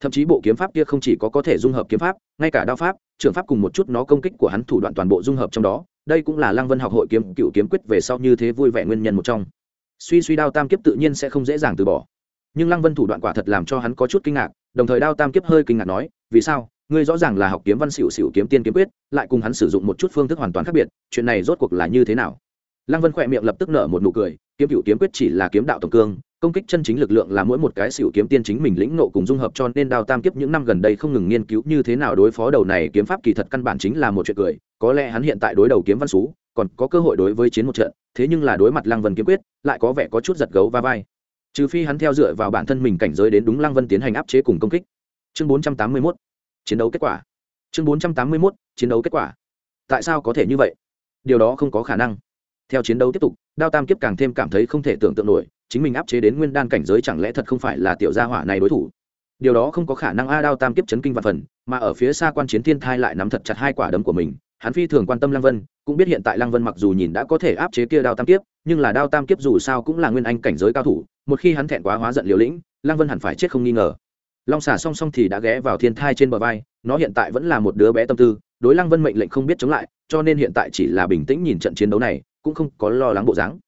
thậm chí bộ kiếm pháp kia không chỉ có có thể dung hợp kiếm pháp, ngay cả đao pháp, trường pháp cùng một chút nó công kích của hắn thủ đoạn toàn bộ dung hợp trong đó, đây cũng là lăng vân học hội kiếm, cựu kiếm quyết về sau như thế vui vẻ nguyên nhân một trong. Suy suy đao tam kiếp tự nhiên sẽ không dễ dàng từ bỏ. Nhưng lăng vân thủ đoạn quả thật làm cho hắn có chút kinh ngạc, đồng thời đao tam kiếp hơi kinh ngạc nói, vì sao? Ngươi rõ ràng là học kiếm văn xỉu xỉu kiếm tiên kiếm quyết, lại cùng hắn sử dụng một chút phương thức hoàn toàn khác biệt, chuyện này rốt cuộc là như thế nào? Lăng vân khỏe miệng lập tức nở một nụ cười, kiếm cựu kiếm quyết chỉ là kiếm đạo tổng cương công kích chân chính lực lượng là mỗi một cái xỉu kiếm tiên chính mình lĩnh nộ cùng dung hợp cho nên đao tam kiếp những năm gần đây không ngừng nghiên cứu như thế nào đối phó đầu này kiếm pháp kỳ thật căn bản chính là một chuyện cười. Có lẽ hắn hiện tại đối đầu kiếm văn xú, còn có cơ hội đối với chiến một trận, thế nhưng là đối mặt lăng vân kiếm quyết, lại có vẻ có chút giật gấu va vai. Trừ phi hắn theo dựa vào bản thân mình cảnh giới đến đúng lăng vân tiến hành áp chế cùng công kích. Chương bốn trăm tám mươi mốt, chiến đấu kết quả. Chương bốn trăm tám mươi mốt, chiến đấu kết quả. Tại sao có thể như vậy? Điều đó không có khả năng. Theo chiến đấu tiếp tục, đao tam kiếp càng thêm cảm thấy không thể tưởng tượng nổi chính mình áp chế đến nguyên đan cảnh giới chẳng lẽ thật không phải là tiểu gia hỏa này đối thủ? Điều đó không có khả năng a đao tam kiếp chấn kinh và phần, mà ở phía xa quan chiến thiên thai lại nắm thật chặt hai quả đấm của mình. Hắn phi thường quan tâm lăng vân, cũng biết hiện tại lăng vân mặc dù nhìn đã có thể áp chế kia đao tam kiếp, nhưng là đao tam kiếp dù sao cũng là nguyên anh cảnh giới cao thủ, một khi hắn thẹn quá hóa giận liều lĩnh, lăng vân hẳn phải chết không nghi ngờ. Long xả song song thì đã ghé vào thiên thai trên bờ vai, nó hiện tại vẫn là một đứa bé tâm tư, đối lăng vân mệnh lệnh không biết chống lại, cho nên hiện tại chỉ là bình tĩnh nhìn trận chiến đấu này, cũng không có lo lắng bộ dáng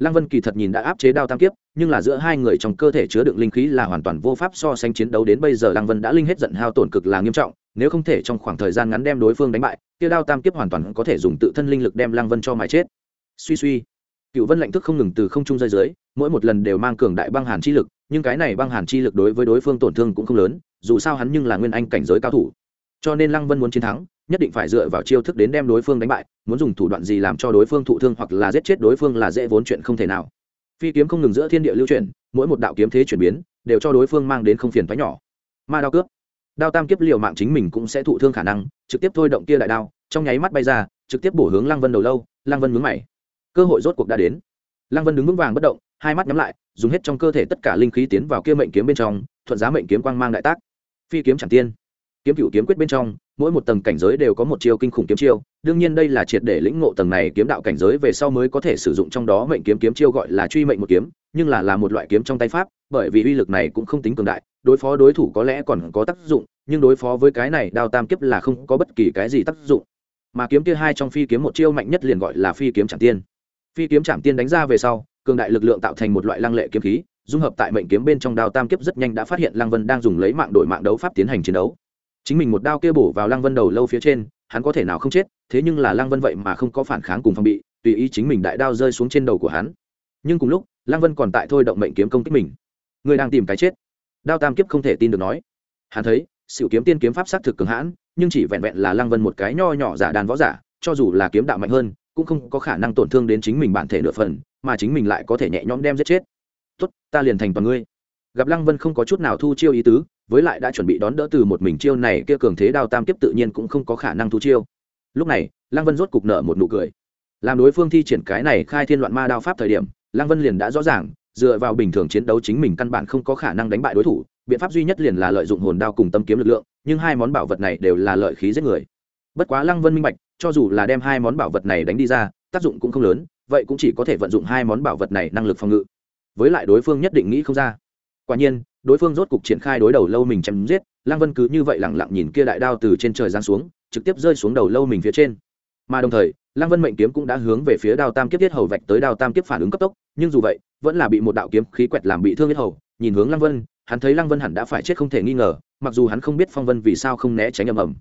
lăng vân kỳ thật nhìn đã áp chế đao tam kiếp, nhưng là giữa hai người trong cơ thể chứa đựng linh khí là hoàn toàn vô pháp so sánh chiến đấu đến bây giờ lăng vân đã linh hết giận hao tổn cực là nghiêm trọng, nếu không thể trong khoảng thời gian ngắn đem đối phương đánh bại, kia đao tam kiếp hoàn toàn có thể dùng tự thân linh lực đem lăng vân cho mài chết. Suy suy. Cựu vân lạnh thức không ngừng từ không trung rơi dưới, mỗi một lần đều mang cường đại băng hàn chi lực, nhưng cái này băng hàn chi lực đối với đối phương tổn thương cũng không lớn, dù sao hắn nhưng là nguyên anh cảnh giới cao thủ. Cho nên lăng vân muốn chiến thắng nhất định phải dựa vào chiêu thức đến đem đối phương đánh bại, muốn dùng thủ đoạn gì làm cho đối phương thụ thương hoặc là giết chết đối phương là dễ vốn chuyện không thể nào. Phi kiếm không ngừng giữa thiên địa lưu chuyển, mỗi một đạo kiếm thế chuyển biến, đều cho đối phương mang đến không phiền thoái nhỏ. Ma đao cướp. Đao tam kiếp liều mạng chính mình cũng sẽ thụ thương khả năng, trực tiếp thôi động kia đại đao, trong nháy mắt bay ra, trực tiếp bổ hướng lăng vân đầu lâu, lăng vân mướn mày. Cơ hội rốt cuộc đã đến. Lăng vân đứng vững vàng bất động, hai mắt nhắm lại, dùng hết trong cơ thể tất cả linh khí tiến vào kia mệnh kiếm bên trong, thuận giá mệnh kiếm quang mang đại tác. Phi kiếm chẳng tiên. Kiếm cựu kiếm quyết bên trong mỗi một tầng cảnh giới đều có một chiêu kinh khủng kiếm chiêu. Đương nhiên đây là triệt để lĩnh ngộ tầng này kiếm đạo cảnh giới về sau mới có thể sử dụng trong đó mệnh kiếm kiếm chiêu gọi là truy mệnh một kiếm, nhưng là là một loại kiếm trong tay pháp, bởi vì uy lực này cũng không tính cường đại, đối phó đối thủ có lẽ còn có tác dụng, nhưng đối phó với cái này đao tam kiếp là không có bất kỳ cái gì tác dụng. Mà kiếm kia hai trong phi kiếm một chiêu mạnh nhất liền gọi là phi kiếm trạm tiên. Phi kiếm trạm tiên đánh ra về sau, cường đại lực lượng tạo thành một loại lăng lệ kiếm khí, dung hợp tại mệnh kiếm bên trong đao tam kiếp rất nhanh đã phát hiện lăng vân đang dùng lấy mạng đổi mạng đấu pháp tiến hành chiến đấu chính mình một đao kia bổ vào lăng vân đầu lâu phía trên, hắn có thể nào không chết, thế nhưng là lăng vân vậy mà không có phản kháng cùng phòng bị, tùy ý chính mình đại đao rơi xuống trên đầu của hắn. Nhưng cùng lúc, lăng vân còn tại thôi động mệnh kiếm công kích mình. Người đang tìm cái chết. Đao tam kiếp không thể tin được nói. Hắn thấy sự kiếm tiên kiếm pháp s á t thực cường hãn, nhưng chỉ vẹn vẹn là lăng vân một cái nho nhỏ giả đàn võ giả, cho dù là kiếm đạo mạnh hơn, cũng không có khả năng tổn thương đến chính mình bản thể nửa phần, mà chính mình lại có thể nhẹ nhõm đem giết chết. Tốt, ta liền thành toàn ngươi. Gặp lăng vân không có chút nào thu chiêu ý tứ với lại đã chuẩn bị đón đỡ từ một mình chiêu này, kia cường thế đao tam kiếp tự nhiên cũng không có khả năng thu chiêu. Lúc này, lăng vân rốt cục nợ một nụ cười. Làm đối phương thi triển cái này khai thiên loạn ma đao pháp thời điểm, lăng vân liền đã rõ ràng, dựa vào bình thường chiến đấu chính mình căn bản không có khả năng đánh bại đối thủ, biện pháp duy nhất liền là lợi dụng hồn đao cùng tâm kiếm lực lượng, nhưng hai món bảo vật này đều là lợi khí giết người. Bất quá lăng vân minh bạch, cho dù là đem hai món bảo vật này đánh đi ra, tác dụng cũng không lớn, vậy cũng chỉ có thể vận dụng hai món bảo vật này năng lực phòng ngự. Với lại đối phương nhất định nghĩ không ra. Quả nhiên đối phương rốt cục triển khai đối đầu lâu mình chém giết, lăng vân cứ như vậy lẳng lặng nhìn kia đại đao từ trên trời giáng xuống, trực tiếp rơi xuống đầu lâu mình phía trên. Mà đồng thời, lăng vân mệnh kiếm cũng đã hướng về phía đao tam kiếp thiết hầu vạch tới đao tam kiếp phản ứng cấp tốc, nhưng dù vậy, vẫn là bị một đạo kiếm khí quẹt làm bị thương thiết hầu. Nhìn hướng lăng vân, hắn thấy lăng vân hẳn đã phải chết không thể nghi ngờ, mặc dù hắn không biết phong vân vì sao không né tránh ầm ầm.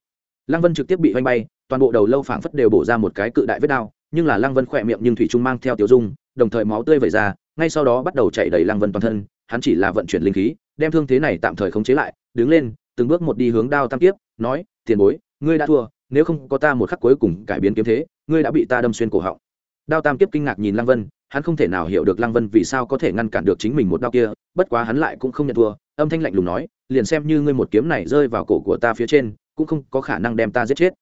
Lăng vân trực tiếp bị oanh bay, toàn bộ đầu lâu phảng phất đều bổ ra một cái cự đại vết đao, nhưng là lăng vân khỏe miệng nhưng thủy trung mang theo tiểu dung, đồng thời máu tươi vẩy ra, ngay sau đó bắt đầu chạy đầy lăng vân toàn thân hắn chỉ là vận chuyển linh khí, đem thương thế này tạm thời khống chế lại, đứng lên, từng bước một đi hướng đao tam kiếp, nói, tiền bối, ngươi đã thua, nếu không có ta một khắc cuối cùng cải biến kiếm thế, ngươi đã bị ta đâm xuyên cổ họng. Đao tam kiếp kinh ngạc nhìn lăng vân, hắn không thể nào hiểu được lăng vân vì sao có thể ngăn cản được chính mình một đao kia, bất quá hắn lại cũng không nhận thua, âm thanh lạnh lùng nói, liền xem như ngươi một kiếm này rơi vào cổ của ta phía trên, cũng không có khả năng đem ta giết chết.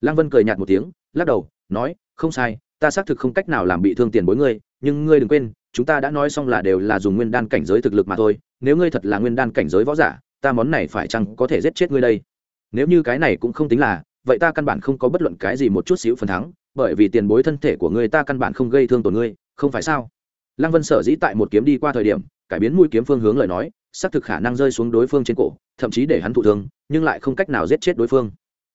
Lăng vân cười nhạt một tiếng, lắc đầu, nói, không sai, ta xác thực không cách nào làm bị thương tiền bối ngươi, nhưng ngươi đừng quên chúng ta đã nói xong là đều là dùng nguyên đan cảnh giới thực lực mà thôi, nếu ngươi thật là nguyên đan cảnh giới võ giả, ta món này phải chăng có thể giết chết ngươi đây? Nếu như cái này cũng không tính là, vậy ta căn bản không có bất luận cái gì một chút xíu phần thắng, bởi vì tiền bối thân thể của ngươi ta căn bản không gây thương tổn ngươi, không phải sao? Lăng vân sở dĩ tại một kiếm đi qua thời điểm, cải biến mũi kiếm phương hướng lời nói, xác thực khả năng rơi xuống đối phương trên cổ, thậm chí để hắn thụ thương, nhưng lại không cách nào giết chết đối phương.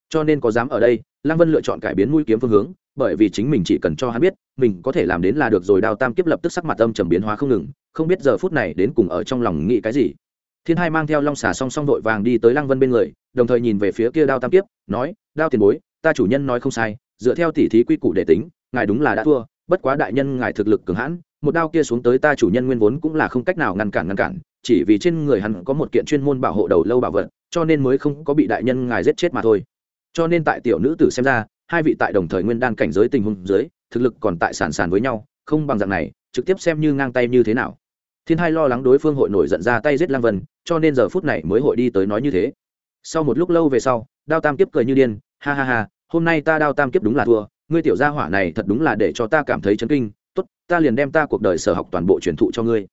Cho nên có dám ở đây, lăng vân lựa chọn cải biến mũi kiếm phương hướng bởi vì chính mình chỉ cần cho hắn biết, mình có thể làm đến là được rồi. Đào tam kiếp lập tức sắc mặt âm trầm biến hóa không ngừng, không biết giờ phút này đến cùng ở trong lòng nghĩ cái gì. Thiên hai mang theo long xà song song vội vàng đi tới lăng vân bên người, đồng thời nhìn về phía kia đao tam kiếp, nói đao tiền bối, ta chủ nhân nói không sai, dựa theo tỉ thí quy củ để tính, ngài đúng là đã thua, bất quá đại nhân ngài thực lực cường hãn, một đao kia xuống tới ta chủ nhân nguyên vốn cũng là không cách nào ngăn cản ngăn cản, chỉ vì trên người hắn có một kiện chuyên môn bảo hộ đầu lâu bảo vật, cho nên mới không có bị đại nhân ngài giết chết mà thôi. Cho nên tại tiểu nữ tử xem ra hai vị tại đồng thời nguyên đan cảnh giới tình huống dưới, thực lực còn tại sản sản với nhau, không bằng dạng này, trực tiếp xem như ngang tay như thế nào. Thiên hai lo lắng đối phương hội nổi giận ra tay giết lang vân, cho nên giờ phút này mới hội đi tới nói như thế. Sau một lúc lâu về sau, đao tam kiếp cười như điên, ha ha ha, hôm nay ta đao tam kiếp đúng là thua, ngươi tiểu gia hỏa này thật đúng là để cho ta cảm thấy chấn kinh, tốt, ta liền đem ta cuộc đời sở học toàn bộ truyền thụ cho ngươi.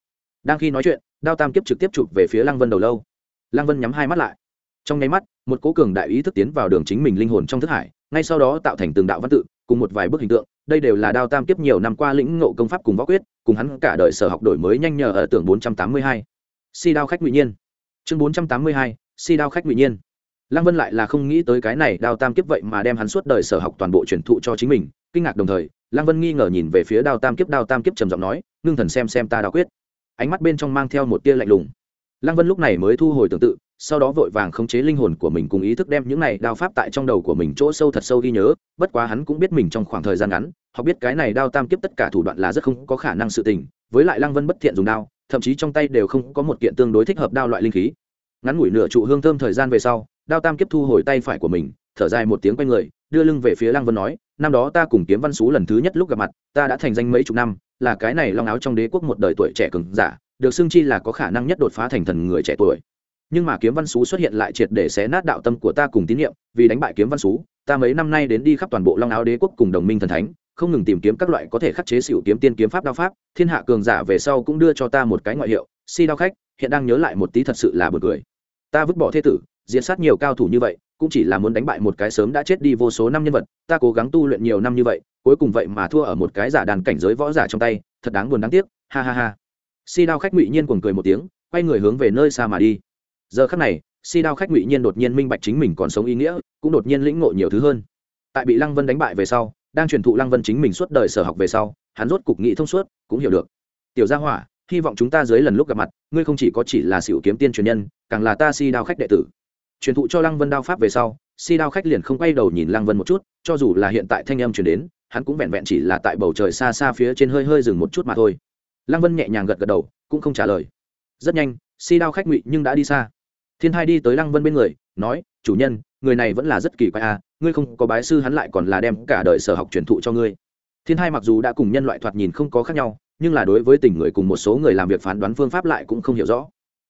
Đang khi nói chuyện, đao tam kiếp trực tiếp chụp về phía lăng vân đầu lâu. Lăng vân nhắm hai mắt lại. Trong nháy mắt, một cố cường đại ý thức tiến vào đường chính mình linh hồn trong thức hải ngay sau đó tạo thành từng đạo văn tự cùng một vài bức hình tượng đây đều là đao tam kiếp nhiều năm qua lĩnh ngộ công pháp cùng võ quyết cùng hắn cả đời sở học đổi mới nhanh nhờ ở tưởng 482. si đao khách ngụy nhiên. Chương 482, si đao khách ngụy nhiên. Lăng vân lại là không nghĩ tới cái này đao tam kiếp vậy mà đem hắn suốt đời sở học toàn bộ truyền thụ cho chính mình kinh ngạc đồng thời lăng vân nghi ngờ nhìn về phía đao tam kiếp đao tam kiếp trầm giọng nói ngưng thần xem xem ta đao quyết. Ánh mắt bên trong mang theo một tia lạnh lùng lăng vân lúc này mới thu hồi tương tự, sau đó vội vàng khống chế linh hồn của mình cùng ý thức đem những này đao pháp tại trong đầu của mình chỗ sâu thật sâu ghi nhớ, bất quá hắn cũng biết mình trong khoảng thời gian ngắn họ biết cái này đao tam kiếp tất cả thủ đoạn là rất không có khả năng sự tình, với lại lăng vân bất thiện dùng đao, thậm chí trong tay đều không có một kiện tương đối thích hợp đao loại linh khí. Ngắn ngủi nửa trụ hương thơm thời gian về sau, đao tam kiếp thu hồi tay phải của mình, thở dài một tiếng quay người, đưa lưng về phía lăng vân nói, năm đó ta cùng kiếm văn xú lần thứ nhất lúc gặp mặt, ta đã thành danh mấy chục năm, là cái này long áo trong đế quốc một đời tuổi trẻ cường giả được xưng chi là có khả năng nhất đột phá thành thần người trẻ tuổi. Nhưng mà kiếm văn xú xuất hiện lại triệt để xé nát đạo tâm của ta cùng tín nhiệm vì đánh bại kiếm văn xú, ta mấy năm nay đến đi khắp toàn bộ long áo đế quốc cùng đồng minh thần thánh, không ngừng tìm kiếm các loại có thể khắc chế xỉu kiếm tiên kiếm pháp đao pháp, thiên hạ cường giả về sau cũng đưa cho ta một cái ngoại hiệu, si đao khách, hiện đang nhớ lại một tí thật sự là buồn cười. Ta vứt bỏ thế tử diễn sát nhiều cao thủ như vậy, cũng chỉ là muốn đánh bại một cái sớm đã chết đi vô số năm nhân vật, ta cố gắng tu luyện nhiều năm như vậy, cuối cùng vậy mà thua ở một cái giả đàn cảnh giới võ giả trong tay, thật đáng buồn đáng tiếc, ha ha ha si đao khách ngụy nhiên cuồng cười một tiếng, quay người hướng về nơi xa mà đi. Giờ khắc này, si đao khách ngụy nhiên đột nhiên minh bạch chính mình còn sống ý nghĩa, cũng đột nhiên lĩnh ngộ nhiều thứ hơn. Tại bị lăng vân đánh bại về sau, đang truyền thụ lăng vân chính mình suốt đời sở học về sau, hắn rốt cục nghị thông suốt, cũng hiểu được. Tiểu gia hỏa, hy vọng chúng ta dưới lần lúc gặp mặt, ngươi không chỉ có chỉ là xỉu kiếm tiên truyền nhân, càng là ta si đao khách đệ tử. Truyền thụ cho lăng vân đao pháp về sau, si đao khách liền không quay đầu nhìn lăng vân một chút, cho dù là hiện tại thanh âm truyền đến, hắn cũng vẹn vẹn chỉ là tại bầu trời xa xa phía trên hơi hơi dừng một chút mà thôi lăng vân nhẹ nhàng gật gật đầu, cũng không trả lời. Rất nhanh, si đao khách ngụy nhưng đã đi xa. Thiên thai đi tới lăng vân bên người, nói, chủ nhân, người này vẫn là rất kỳ quái à ngươi không có bái sư hắn lại còn là đem cả đời sở học truyền thụ cho ngươi. Thiên thai mặc dù đã cùng nhân loại thoạt nhìn không có khác nhau, nhưng là đối với tình người cùng một số người làm việc phán đoán phương pháp lại cũng không hiểu rõ.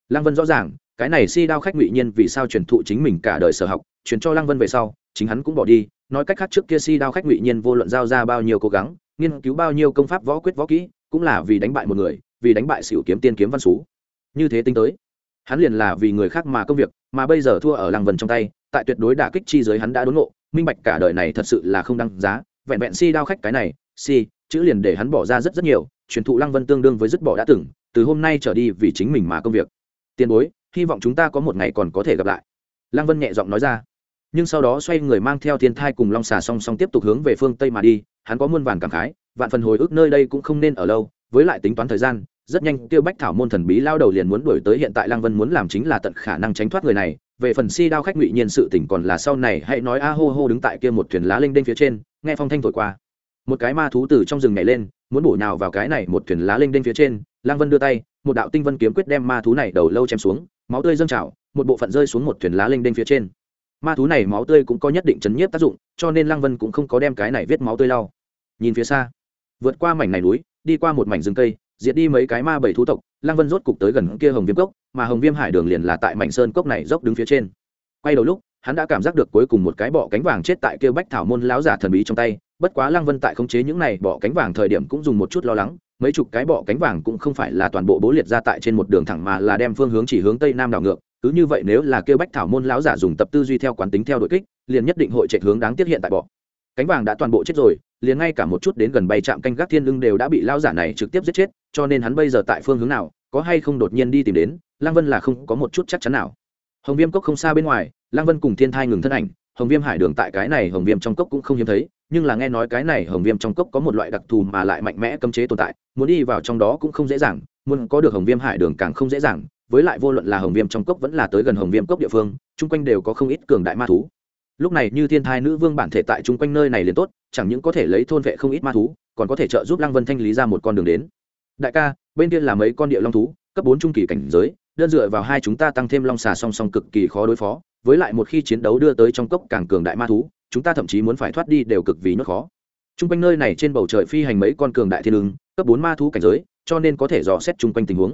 Lăng vân rõ ràng, cái này si đao khách ngụy nhiên vì sao truyền thụ chính mình cả đời sở học, truyền cho lăng vân về sau, chính hắn cũng bỏ đi, nói cách khác trước kia si đao khách ngụy nhiên vô luận giao ra bao nhiêu cố gắng, nghiên cứu bao nhiêu công pháp võ quyết võ kỹ cũng là vì đánh bại một người, vì đánh bại xỉu kiếm tiên kiếm văn xú. Như thế tính tới, hắn liền là vì người khác mà công việc, mà bây giờ thua ở làng vân trong tay, tại tuyệt đối đả kích chi giới hắn đã đốn ngộ, minh bạch cả đời này thật sự là không đăng giá, vẹn vẹn si đao khách cái này, si, chữ liền để hắn bỏ ra rất rất nhiều, truyền thụ lăng vân tương đương với dứt bỏ đã từng, từ hôm nay trở đi vì chính mình mà công việc. Tiền bối, hy vọng chúng ta có một ngày còn có thể gặp lại. Lăng vân nhẹ giọng nói ra. Nhưng sau đó xoay người mang theo thiên thai cùng long xà song song tiếp tục hướng về phương tây mà đi, hắn có muôn vàn cảm khái vạn phần hồi ức nơi đây cũng không nên ở lâu, với lại tính toán thời gian, rất nhanh tiêu bách thảo môn thần bí lao đầu liền muốn đuổi tới hiện tại lăng vân muốn làm chính là tận khả năng tránh thoát người này. Về phần si đao khách ngụy nhiên sự tỉnh còn là sau này hãy nói a hô hô đứng tại kia một thuyền lá linh đinh phía trên, nghe phong thanh thổi qua. Một cái ma thú từ trong rừng nhảy lên, muốn bổ nhào vào cái này một thuyền lá linh đinh phía trên, lăng vân đưa tay, một đạo tinh vân kiếm quyết đem ma thú này đầu lâu chém xuống, máu tươi dâng trào, một bộ phận rơi xuống một thuyền lá linh đinh phía trên. Ma thú này máu tươi cũng có nhất định chấn nhiếp tác dụng, cho nên lăng vân cũng không có đem cái này viết máu tươi lau. Nhìn phía xa vượt qua mảnh này núi, đi qua một mảnh rừng cây, diệt đi mấy cái ma bảy thú tộc, lăng vân rốt cục tới gần kia hồng viêm cốc, mà hồng viêm hải đường liền là tại mảnh sơn cốc này dốc đứng phía trên. Quay đầu lúc, hắn đã cảm giác được cuối cùng một cái bọ cánh vàng chết tại kia bách thảo môn láo giả thần bí trong tay, bất quá lăng vân tại khống chế những này bọ cánh vàng thời điểm cũng dùng một chút lo lắng, mấy chục cái bọ cánh vàng cũng không phải là toàn bộ bố liệt ra tại trên một đường thẳng mà là đem phương hướng chỉ hướng tây nam đảo ngược, cứ như vậy nếu là kêu bách thảo môn lão giả dùng tập tư duy theo quán tính theo đội kích, liền nhất định hội chạy hướng đáng tiết hiện tại bọ cánh vàng đã toàn bộ chết rồi liền ngay cả một chút đến gần bay chạm canh gác thiên lưng đều đã bị lao giả này trực tiếp giết chết, cho nên hắn bây giờ tại phương hướng nào, có hay không đột nhiên đi tìm đến, lăng vân là không có một chút chắc chắn nào. Hồng viêm cốc không xa bên ngoài, lăng vân cùng thiên thai ngừng thân ảnh, hồng viêm hải đường tại cái này hồng viêm trong cốc cũng không hiếm thấy, nhưng là nghe nói cái này hồng viêm trong cốc có một loại đặc thù mà lại mạnh mẽ cấm chế tồn tại, muốn đi vào trong đó cũng không dễ dàng, muốn có được hồng viêm hải đường càng không dễ dàng, với lại vô luận là hồng viêm trong cốc vẫn là tới gần hồng viêm cốc địa phương, chung quanh đều có không ít cường đại ma thú. Lúc này như thiên thai nữ vương bản thể tại chung quanh nơi này liền tốt chẳng những có thể lấy thôn vệ không ít ma thú, còn có thể trợ giúp lăng vân thanh lý ra một con đường đến. Đại ca, bên kia là mấy con địa long thú, cấp bốn trung kỳ cảnh giới, đơn dựa vào hai chúng ta tăng thêm long xà song song cực kỳ khó đối phó, với lại một khi chiến đấu đưa tới trong cốc càng cường đại ma thú, chúng ta thậm chí muốn phải thoát đi đều cực vì nhốt khó. T r u n g quanh nơi này trên bầu trời phi hành mấy con cường đại thiên ứng cấp bốn ma thú cảnh giới, cho nên có thể dò xét chung quanh tình huống.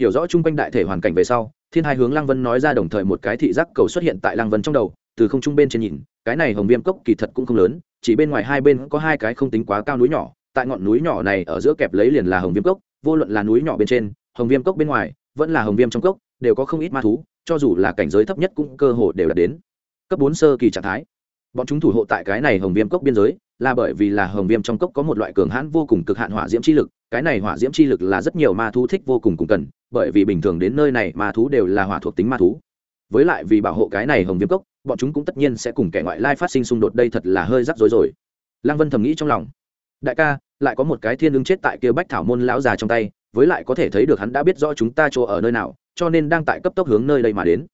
Hiểu rõ chung quanh đại thể hoàn cảnh về sau, thiên hai hướng lăng vân nói ra đồng thời một cái thị giác cầu xuất hiện tại lăng vân trong đầu, từ không trung bên trên nhìn cái này hồng viêm cốc kỳ thật cũng không lớn, chỉ bên ngoài hai bên có hai cái không tính quá cao núi nhỏ, tại ngọn núi nhỏ này ở giữa kẹp lấy liền là hồng viêm cốc, vô luận là núi nhỏ bên trên, hồng viêm cốc bên ngoài, vẫn là hồng viêm trong cốc, đều có không ít ma thú, cho dù là cảnh giới thấp nhất cũng cơ hồ đều đạt đến. Cấp bốn sơ kỳ trạng thái. Bọn chúng thủ hộ tại cái này hồng viêm cốc biên giới, là bởi vì là hồng viêm trong cốc có một loại cường hãn vô cùng cực hạn hỏa diễm chi lực, cái này hỏa diễm chi lực là rất nhiều ma thú thích vô cùng cùng cần, bởi vì bình thường đến nơi này ma thú đều là hỏa thuộc tính ma thú. Với lại vì bảo hộ cái này hồng viêm cốc bọn chúng cũng tất nhiên sẽ cùng kẻ ngoại lai phát sinh xung đột, đây thật là hơi rắc rối rồi. Lăng vân thầm nghĩ trong lòng. Đại ca, lại có một cái thiên ứng chết tại kia bách thảo môn lão già trong tay, với lại có thể thấy được hắn đã biết rõ chúng ta chỗ ở nơi nào, cho nên đang tại cấp tốc hướng nơi đây mà đến.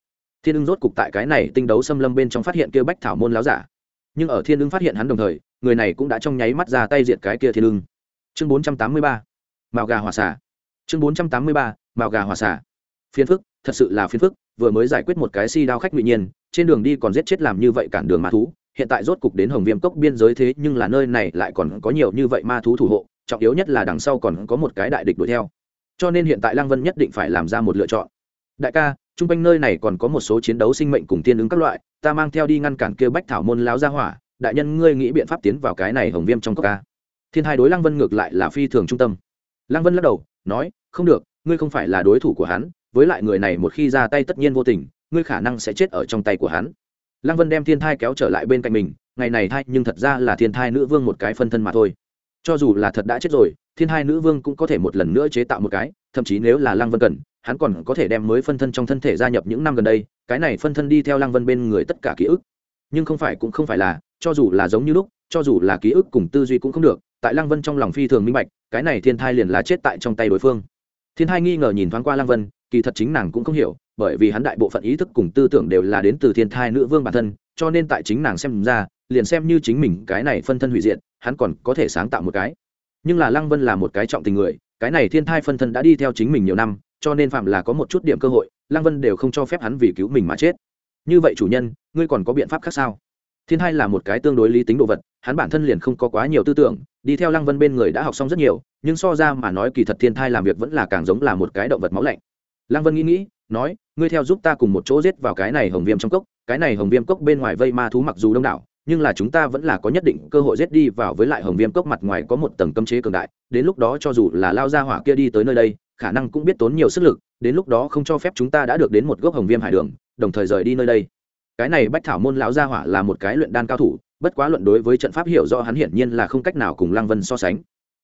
Thiên ưng rốt cục tại cái này tinh đấu xâm lâm bên trong phát hiện kia bách thảo môn láo giả nhưng ở thiên ưng phát hiện hắn đồng thời, người này cũng đã trong nháy mắt ra tay diệt cái kia thiên ưng chương bốn trăm tám mươi ba màu gà hòa xả chương bốn trăm tám mươi ba màu gà hòa xả phiền phức, thật sự là phiền phức, vừa mới giải quyết một cái si đao khách ngụy nhiên trên đường đi còn giết chết làm như vậy cản đường ma thú, hiện tại rốt cục đến hồng viêm cốc biên giới thế nhưng là nơi này lại còn có nhiều như vậy ma thú thủ hộ, trọng yếu nhất là đằng sau còn có một cái đại địch đuổi theo. Cho nên hiện tại lăng vân nhất định phải làm ra một lựa chọn. Đại ca, chung quanh nơi này còn có một số chiến đấu sinh mệnh cùng tiên ứng các loại, ta mang theo đi ngăn cản kia bách thảo môn láo ra hỏa, đại nhân ngươi nghĩ biện pháp tiến vào cái này hồng viêm trong cốc ca. Thiên hai đối lăng vân ngược lại là phi thường trung tâm. Lăng vân lắc đầu, nói, không được, ngươi không phải là đối thủ của hắn, với lại người này một khi ra tay tất nhiên vô tình ngươi khả năng sẽ chết ở trong tay của hắn. Lăng vân đem thiên thai kéo trở lại bên cạnh mình, ngày này thai nhưng thật ra là thiên thai nữ vương một cái phân thân mà thôi. Cho dù là thật đã chết rồi, thiên hai nữ vương cũng có thể một lần nữa chế tạo một cái, thậm chí nếu là lăng vân cần, hắn còn có thể đem mới phân thân trong thân thể gia nhập những năm gần đây, cái này phân thân đi theo lăng vân bên người tất cả ký ức. Nhưng không phải cũng không phải là, cho dù là giống như lúc, cho dù là ký ức cùng tư duy cũng không được, tại lăng vân trong lòng phi thường minh bạch, cái này thiên thai liền là chết tại trong tay đối phương. Thiên thai nghi ngờ nhìn thoáng qua lăng vân kỳ thật chính nàng cũng không hiểu, bởi vì hắn đại bộ phận ý thức cùng tư tưởng đều là đến từ thiên thai nữ vương bản thân, cho nên tại chính nàng xem ra, liền xem như chính mình cái này phân thân hủy diệt, hắn còn có thể sáng tạo một cái. Nhưng là lăng vân là một cái trọng tình người, cái này thiên thai phân thân đã đi theo chính mình nhiều năm, cho nên phạm là có một chút điểm cơ hội, lăng vân đều không cho phép hắn vì cứu mình mà chết. Như vậy chủ nhân, ngươi còn có biện pháp khác sao? Thiên thai là một cái tương đối lý tính đồ vật, hắn bản thân liền không có quá nhiều tư tưởng, đi theo lăng vân bên người đã học xong rất nhiều, nhưng so ra mà nói kỳ thật thiên thai làm việc vẫn là càng giống là một cái động vật máu lạnh lăng vân nghĩ nghĩ, nói, ngươi theo giúp ta cùng một chỗ giết vào cái này hồng viêm trong cốc. Cái này hồng viêm cốc bên ngoài vây ma thú mặc dù đông đảo, nhưng là chúng ta vẫn là có nhất định cơ hội giết đi vào với lại hồng viêm cốc mặt ngoài có một tầng cấm chế cường đại. Đến lúc đó cho dù là lao ra hỏa kia đi tới nơi đây, khả năng cũng biết tốn nhiều sức lực. Đến lúc đó không cho phép chúng ta đã được đến một gốc hồng viêm hải đường, đồng thời rời đi nơi đây. Cái này bách thảo môn lão gia hỏa là một cái luyện đan cao thủ, bất quá luận đối với trận pháp hiểu rõ hắn hiển nhiên là không cách nào cùng lăng vân so sánh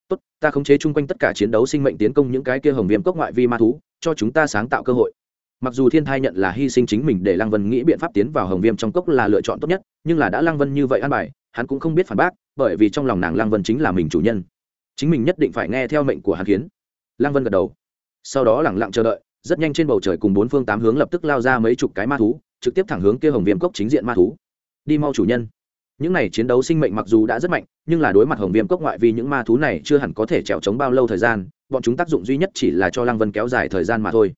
tốt, ta khống chế chung quanh tất cả chiến đấu sinh mệnh tiến công những cái kia hồng viêm cốc ngoại vi ma thú, cho chúng ta sáng tạo cơ hội. Mặc dù thiên thai nhận là hy sinh chính mình để lăng vân nghĩ biện pháp tiến vào hồng viêm trong cốc là lựa chọn tốt nhất, nhưng là đã lăng vân như vậy ăn bài, hắn cũng không biết phản bác, bởi vì trong lòng nàng lăng vân chính là mình chủ nhân. Chính mình nhất định phải nghe theo mệnh của hắn khiến lăng vân gật đầu. Sau đó lẳng lặng chờ đợi, rất nhanh trên bầu trời cùng bốn phương tám hướng lập tức lao ra mấy chục cái ma thú, trực tiếp thẳng hướng kia hồng viêm cốc chính diện ma thú. Đi mau chủ nhân những này chiến đấu sinh mệnh mặc dù đã rất mạnh, nhưng là đối mặt hồng viêm cốc ngoại vì những ma thú này chưa hẳn có thể trèo trống bao lâu thời gian, bọn chúng tác dụng duy nhất chỉ là cho lăng vân kéo dài thời gian mà thôi.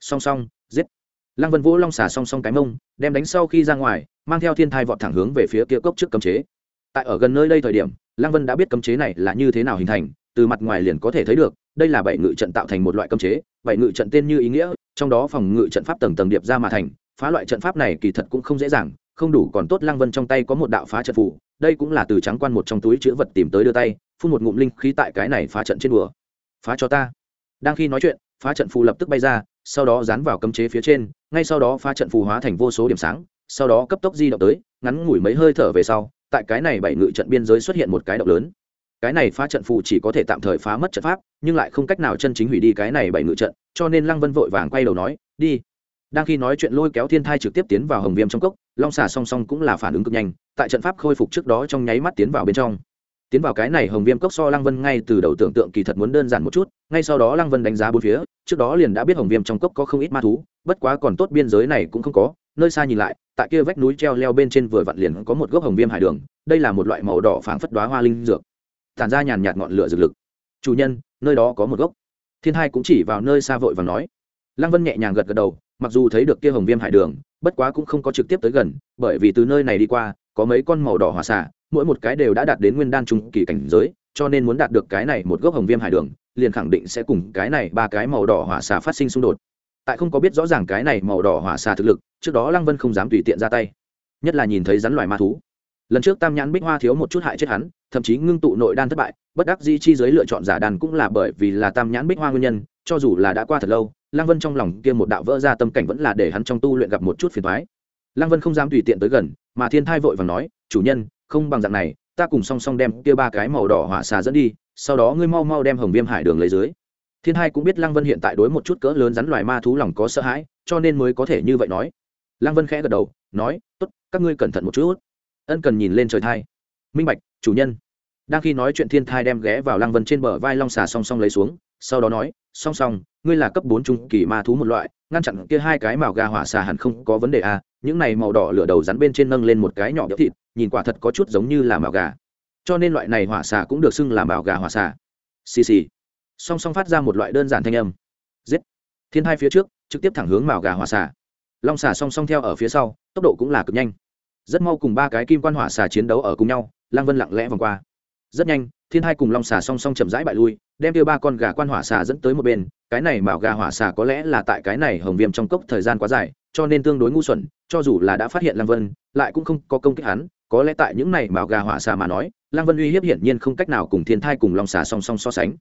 Song song, giết. Lăng vân vỗ long xà song song cái mông, đem đánh sau khi ra ngoài, mang theo thiên thai vọt thẳng hướng về phía kia cốc trước cấm chế. Tại ở gần nơi đây thời điểm, lăng vân đã biết cấm chế này là như thế nào hình thành, từ mặt ngoài liền có thể thấy được, đây là bảy ngự trận tạo thành một loại cấm chế, bảy ngự trận tên như ý nghĩa, trong đó phòng ngự trận pháp tầng tầng điệp ra mà thành, phá loại trận pháp này kỳ thật cũng không dễ dàng không đủ còn tốt lăng vân trong tay có một đạo phá trận phủ đây cũng là từ trắng quan một trong túi chữ vật tìm tới đưa tay, phun một ngụm linh khí tại cái này phá trận trên đùa. Phá cho ta. Đang khi nói chuyện, phá trận phù lập tức bay ra, sau đó dán vào cấm chế phía trên, ngay sau đó phá trận phù hóa thành vô số điểm sáng, sau đó cấp tốc di động tới, ngắn ngủi mấy hơi thở về sau, tại cái này bảy ngự trận biên giới xuất hiện một cái động lớn. Cái này phá trận phù chỉ có thể tạm thời phá mất trận pháp, nhưng lại không cách nào chân chính hủy đi cái này bảy ngự trận, cho nên lăng vân vội vàng quay đầu nói, đi đang khi nói chuyện lôi kéo thiên thai trực tiếp tiến vào hồng viêm trong cốc, long xà song song cũng là phản ứng cực nhanh, tại trận pháp khôi phục trước đó trong nháy mắt tiến vào bên trong. Tiến vào cái này hồng viêm cốc so lăng vân ngay từ đầu tưởng tượng kỳ thật muốn đơn giản một chút, ngay sau đó lăng vân đánh giá bốn phía, trước đó liền đã biết hồng viêm trong cốc có không ít ma thú, bất quá còn tốt biên giới này cũng không có, nơi xa nhìn lại, tại kia vách núi treo leo bên trên vừa vặn liền có một gốc hồng viêm hải đường, đây là một loại màu đỏ phảng phất đoá hoa linh dược. Tàn ra nhàn nhạt ngọn lửa dược lực. Chủ nhân, nơi đó có một gốc. Thiên hai cũng chỉ vào nơi xa vội và nói. Lăng vân nhẹ nhàng gật gật đầu mặc dù thấy được kia hồng viêm hải đường, bất quá cũng không có trực tiếp tới gần, bởi vì từ nơi này đi qua, có mấy con màu đỏ hỏa xả mỗi một cái đều đã đạt đến nguyên đan trung kỳ cảnh giới, cho nên muốn đạt được cái này một gốc hồng viêm hải đường, liền khẳng định sẽ cùng cái này ba cái màu đỏ hỏa xà phát sinh xung đột. Tại không có biết rõ ràng cái này màu đỏ hỏa xà thực lực, trước đó lăng vân không dám tùy tiện ra tay. Nhất là nhìn thấy rắn loài ma thú. Lần trước tam nhãn bích hoa thiếu một chút hại chết hắn, thậm chí ngưng tụ nội đan thất bại, bất đắc di chi giới lựa chọn giả đàn cũng là bởi vì là tam nhãn bích hoa nguyên nhân cho dù là đã qua thật lâu, lăng vân trong lòng kia một đạo vỡ ra tâm cảnh vẫn là để hắn trong tu luyện gặp một chút phiền thoái lăng vân không dám tùy tiện tới gần, mà thiên thai vội và nói, chủ nhân, không bằng dạng này, ta cùng song song đem kia ba cái màu đỏ hỏa xà dẫn đi, sau đó ngươi mau mau đem hồng viêm hải đường lấy dưới. Thiên hai cũng biết lăng vân hiện tại đối một chút cỡ lớn rắn loài ma thú lòng có sợ hãi, cho nên mới có thể như vậy nói. Lăng vân khẽ gật đầu, nói, tốt, các ngươi cẩn thận một chút. Ân cần nhìn lên trời thai. Minh bạch, chủ nhân. Đang khi nói chuyện thiên thai đem ghé vào lăng vân trên bờ vai long xà song song lấy xuống, sau đó nói song song, ngươi là cấp bốn trung kỳ ma thú một loại, ngăn chặn kia hai cái màu gà hỏa xà hẳn không có vấn đề à những này màu đỏ lửa đầu rắn bên trên nâng lên một cái nhỏ béo thịt, nhìn quả thật có chút giống như là màu gà. Cho nên loại này hỏa xà cũng được xưng là màu gà hỏa xà. Xì xì. Song song phát ra một loại đơn giản thanh âm. Giết. Thiên hai phía trước, trực tiếp thẳng hướng màu gà hỏa xà. Long xà song song theo ở phía sau, tốc độ cũng là cực nhanh. Rất mau cùng ba cái kim quan hỏa xà chiến đấu ở cùng nhau, Lang vân lặng lẽ vòng qua rất nhanh, thiên hai cùng long xà song song chậm rãi bại lui, đem tiêu ba con gà quan hỏa xà dẫn tới một bên, cái này bảo gà hỏa xà có lẽ là tại cái này hồng viêm trong cốc thời gian quá dài, cho nên tương đối ngu xuẩn, cho dù là đã phát hiện lăng vân, lại cũng không có công kích hắn, có lẽ tại những này bảo gà hỏa xà mà nói, lăng vân uy hiếp hiển nhiên không cách nào cùng thiên thai cùng long xà song song so sánh.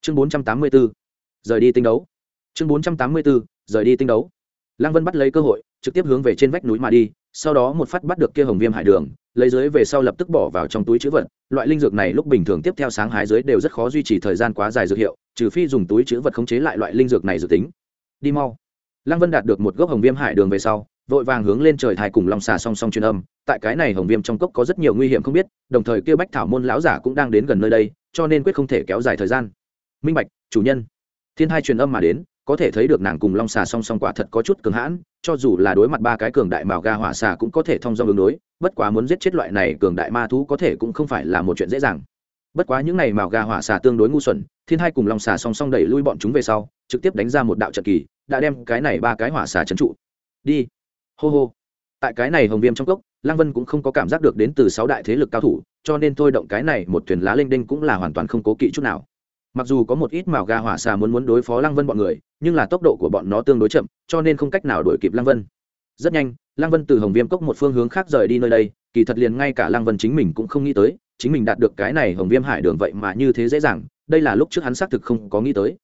Chương bốn trăm tám mươi 484 rời đi tinh đấu. Chương bốn trăm tám mươi 484 rời đi tinh đấu. Lăng vân bắt lấy cơ hội, trực tiếp hướng về trên vách núi mà đi, sau đó một phát bắt được kia hồng viêm hải đường lấy dưới về sau lập tức bỏ vào trong túi chữ vật. Loại linh dược này lúc bình thường tiếp theo sáng hái dưới đều rất khó duy trì thời gian quá dài dược hiệu, trừ phi dùng túi chữ vật khống chế lại loại linh dược này dự tính. Đi mau. Lăng vân đạt được một gốc hồng viêm hải đường về sau, vội vàng hướng lên trời thai cùng long xà song song truyền âm. Tại cái này hồng viêm trong cốc có rất nhiều nguy hiểm không biết, đồng thời kêu bách thảo môn lão giả cũng đang đến gần nơi đây, cho nên quyết không thể kéo dài thời gian. Minh bạch, chủ nhân. Thiên hai truyền âm mà đến có thể thấy được nàng cùng long xà song song quả thật có chút cường hãn, cho dù là đối mặt ba cái cường đại màu ga hỏa xà cũng có thể thông do ứng đối, bất quá muốn giết chết loại này cường đại ma thú có thể cũng không phải là một chuyện dễ dàng. Bất quá những này màu ga hỏa xà tương đối ngu xuẩn, thiên hai cùng long xà song song đẩy lui bọn chúng về sau, trực tiếp đánh ra một đạo trận kỳ, đã đem cái này ba cái hỏa xà trấn trụ. Đi. Hô hô. Tại cái này hồng viêm trong cốc, lăng vân cũng không có cảm giác được đến từ sáu đại thế lực cao thủ, cho nên thôi động cái này một thuyền lá linh đinh cũng là hoàn toàn không cố kỵ chút nào mặc dù có một ít màu ga hỏa xà muốn muốn đối phó lăng vân bọn người, nhưng là tốc độ của bọn nó tương đối chậm, cho nên không cách nào đuổi kịp lăng vân. Rất nhanh, lăng vân từ hồng viêm cốc một phương hướng khác rời đi nơi đây, kỳ thật liền ngay cả lăng vân chính mình cũng không nghĩ tới, chính mình đạt được cái này hồng viêm hải đường vậy mà như thế dễ dàng, đây là lúc trước hắn xác thực không có nghĩ tới.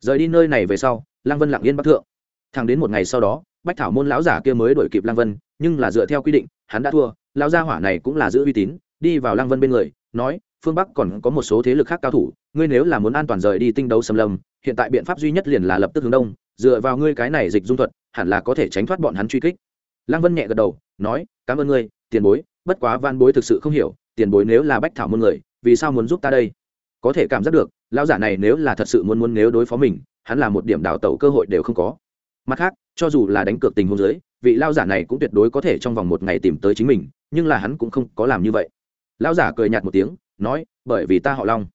Rời đi nơi này về sau, lăng vân lặng yên bắc thượng. Thẳng đến một ngày sau đó, bách thảo môn lão giả kia mới đuổi kịp lăng vân, nhưng là dựa theo quy định, hắn đã thua, lão gia hỏa này cũng là giữ uy tín, đi vào lăng vân bên người, nói phương bắc còn có một số thế lực khác cao thủ ngươi nếu là muốn an toàn rời đi tinh đấu xâm lâm hiện tại biện pháp duy nhất liền là lập tức hướng đông dựa vào ngươi cái này dịch dung thuật hẳn là có thể tránh thoát bọn hắn truy kích lăng vân nhẹ gật đầu nói cảm ơn ngươi tiền bối bất quá van bối thực sự không hiểu tiền bối nếu là bách thảo môn người vì sao muốn giúp ta đây có thể cảm giác được lão giả này nếu là thật sự muốn muốn nếu đối phó mình hắn là một điểm đào tẩu cơ hội đều không có mặt khác cho dù là đánh cược tình huống giới, vị lao giả này cũng tuyệt đối có thể trong vòng một ngày tìm tới chính mình nhưng là hắn cũng không có làm như vậy lão giả cười nhạt một tiếng nói, bởi vì ta họ long.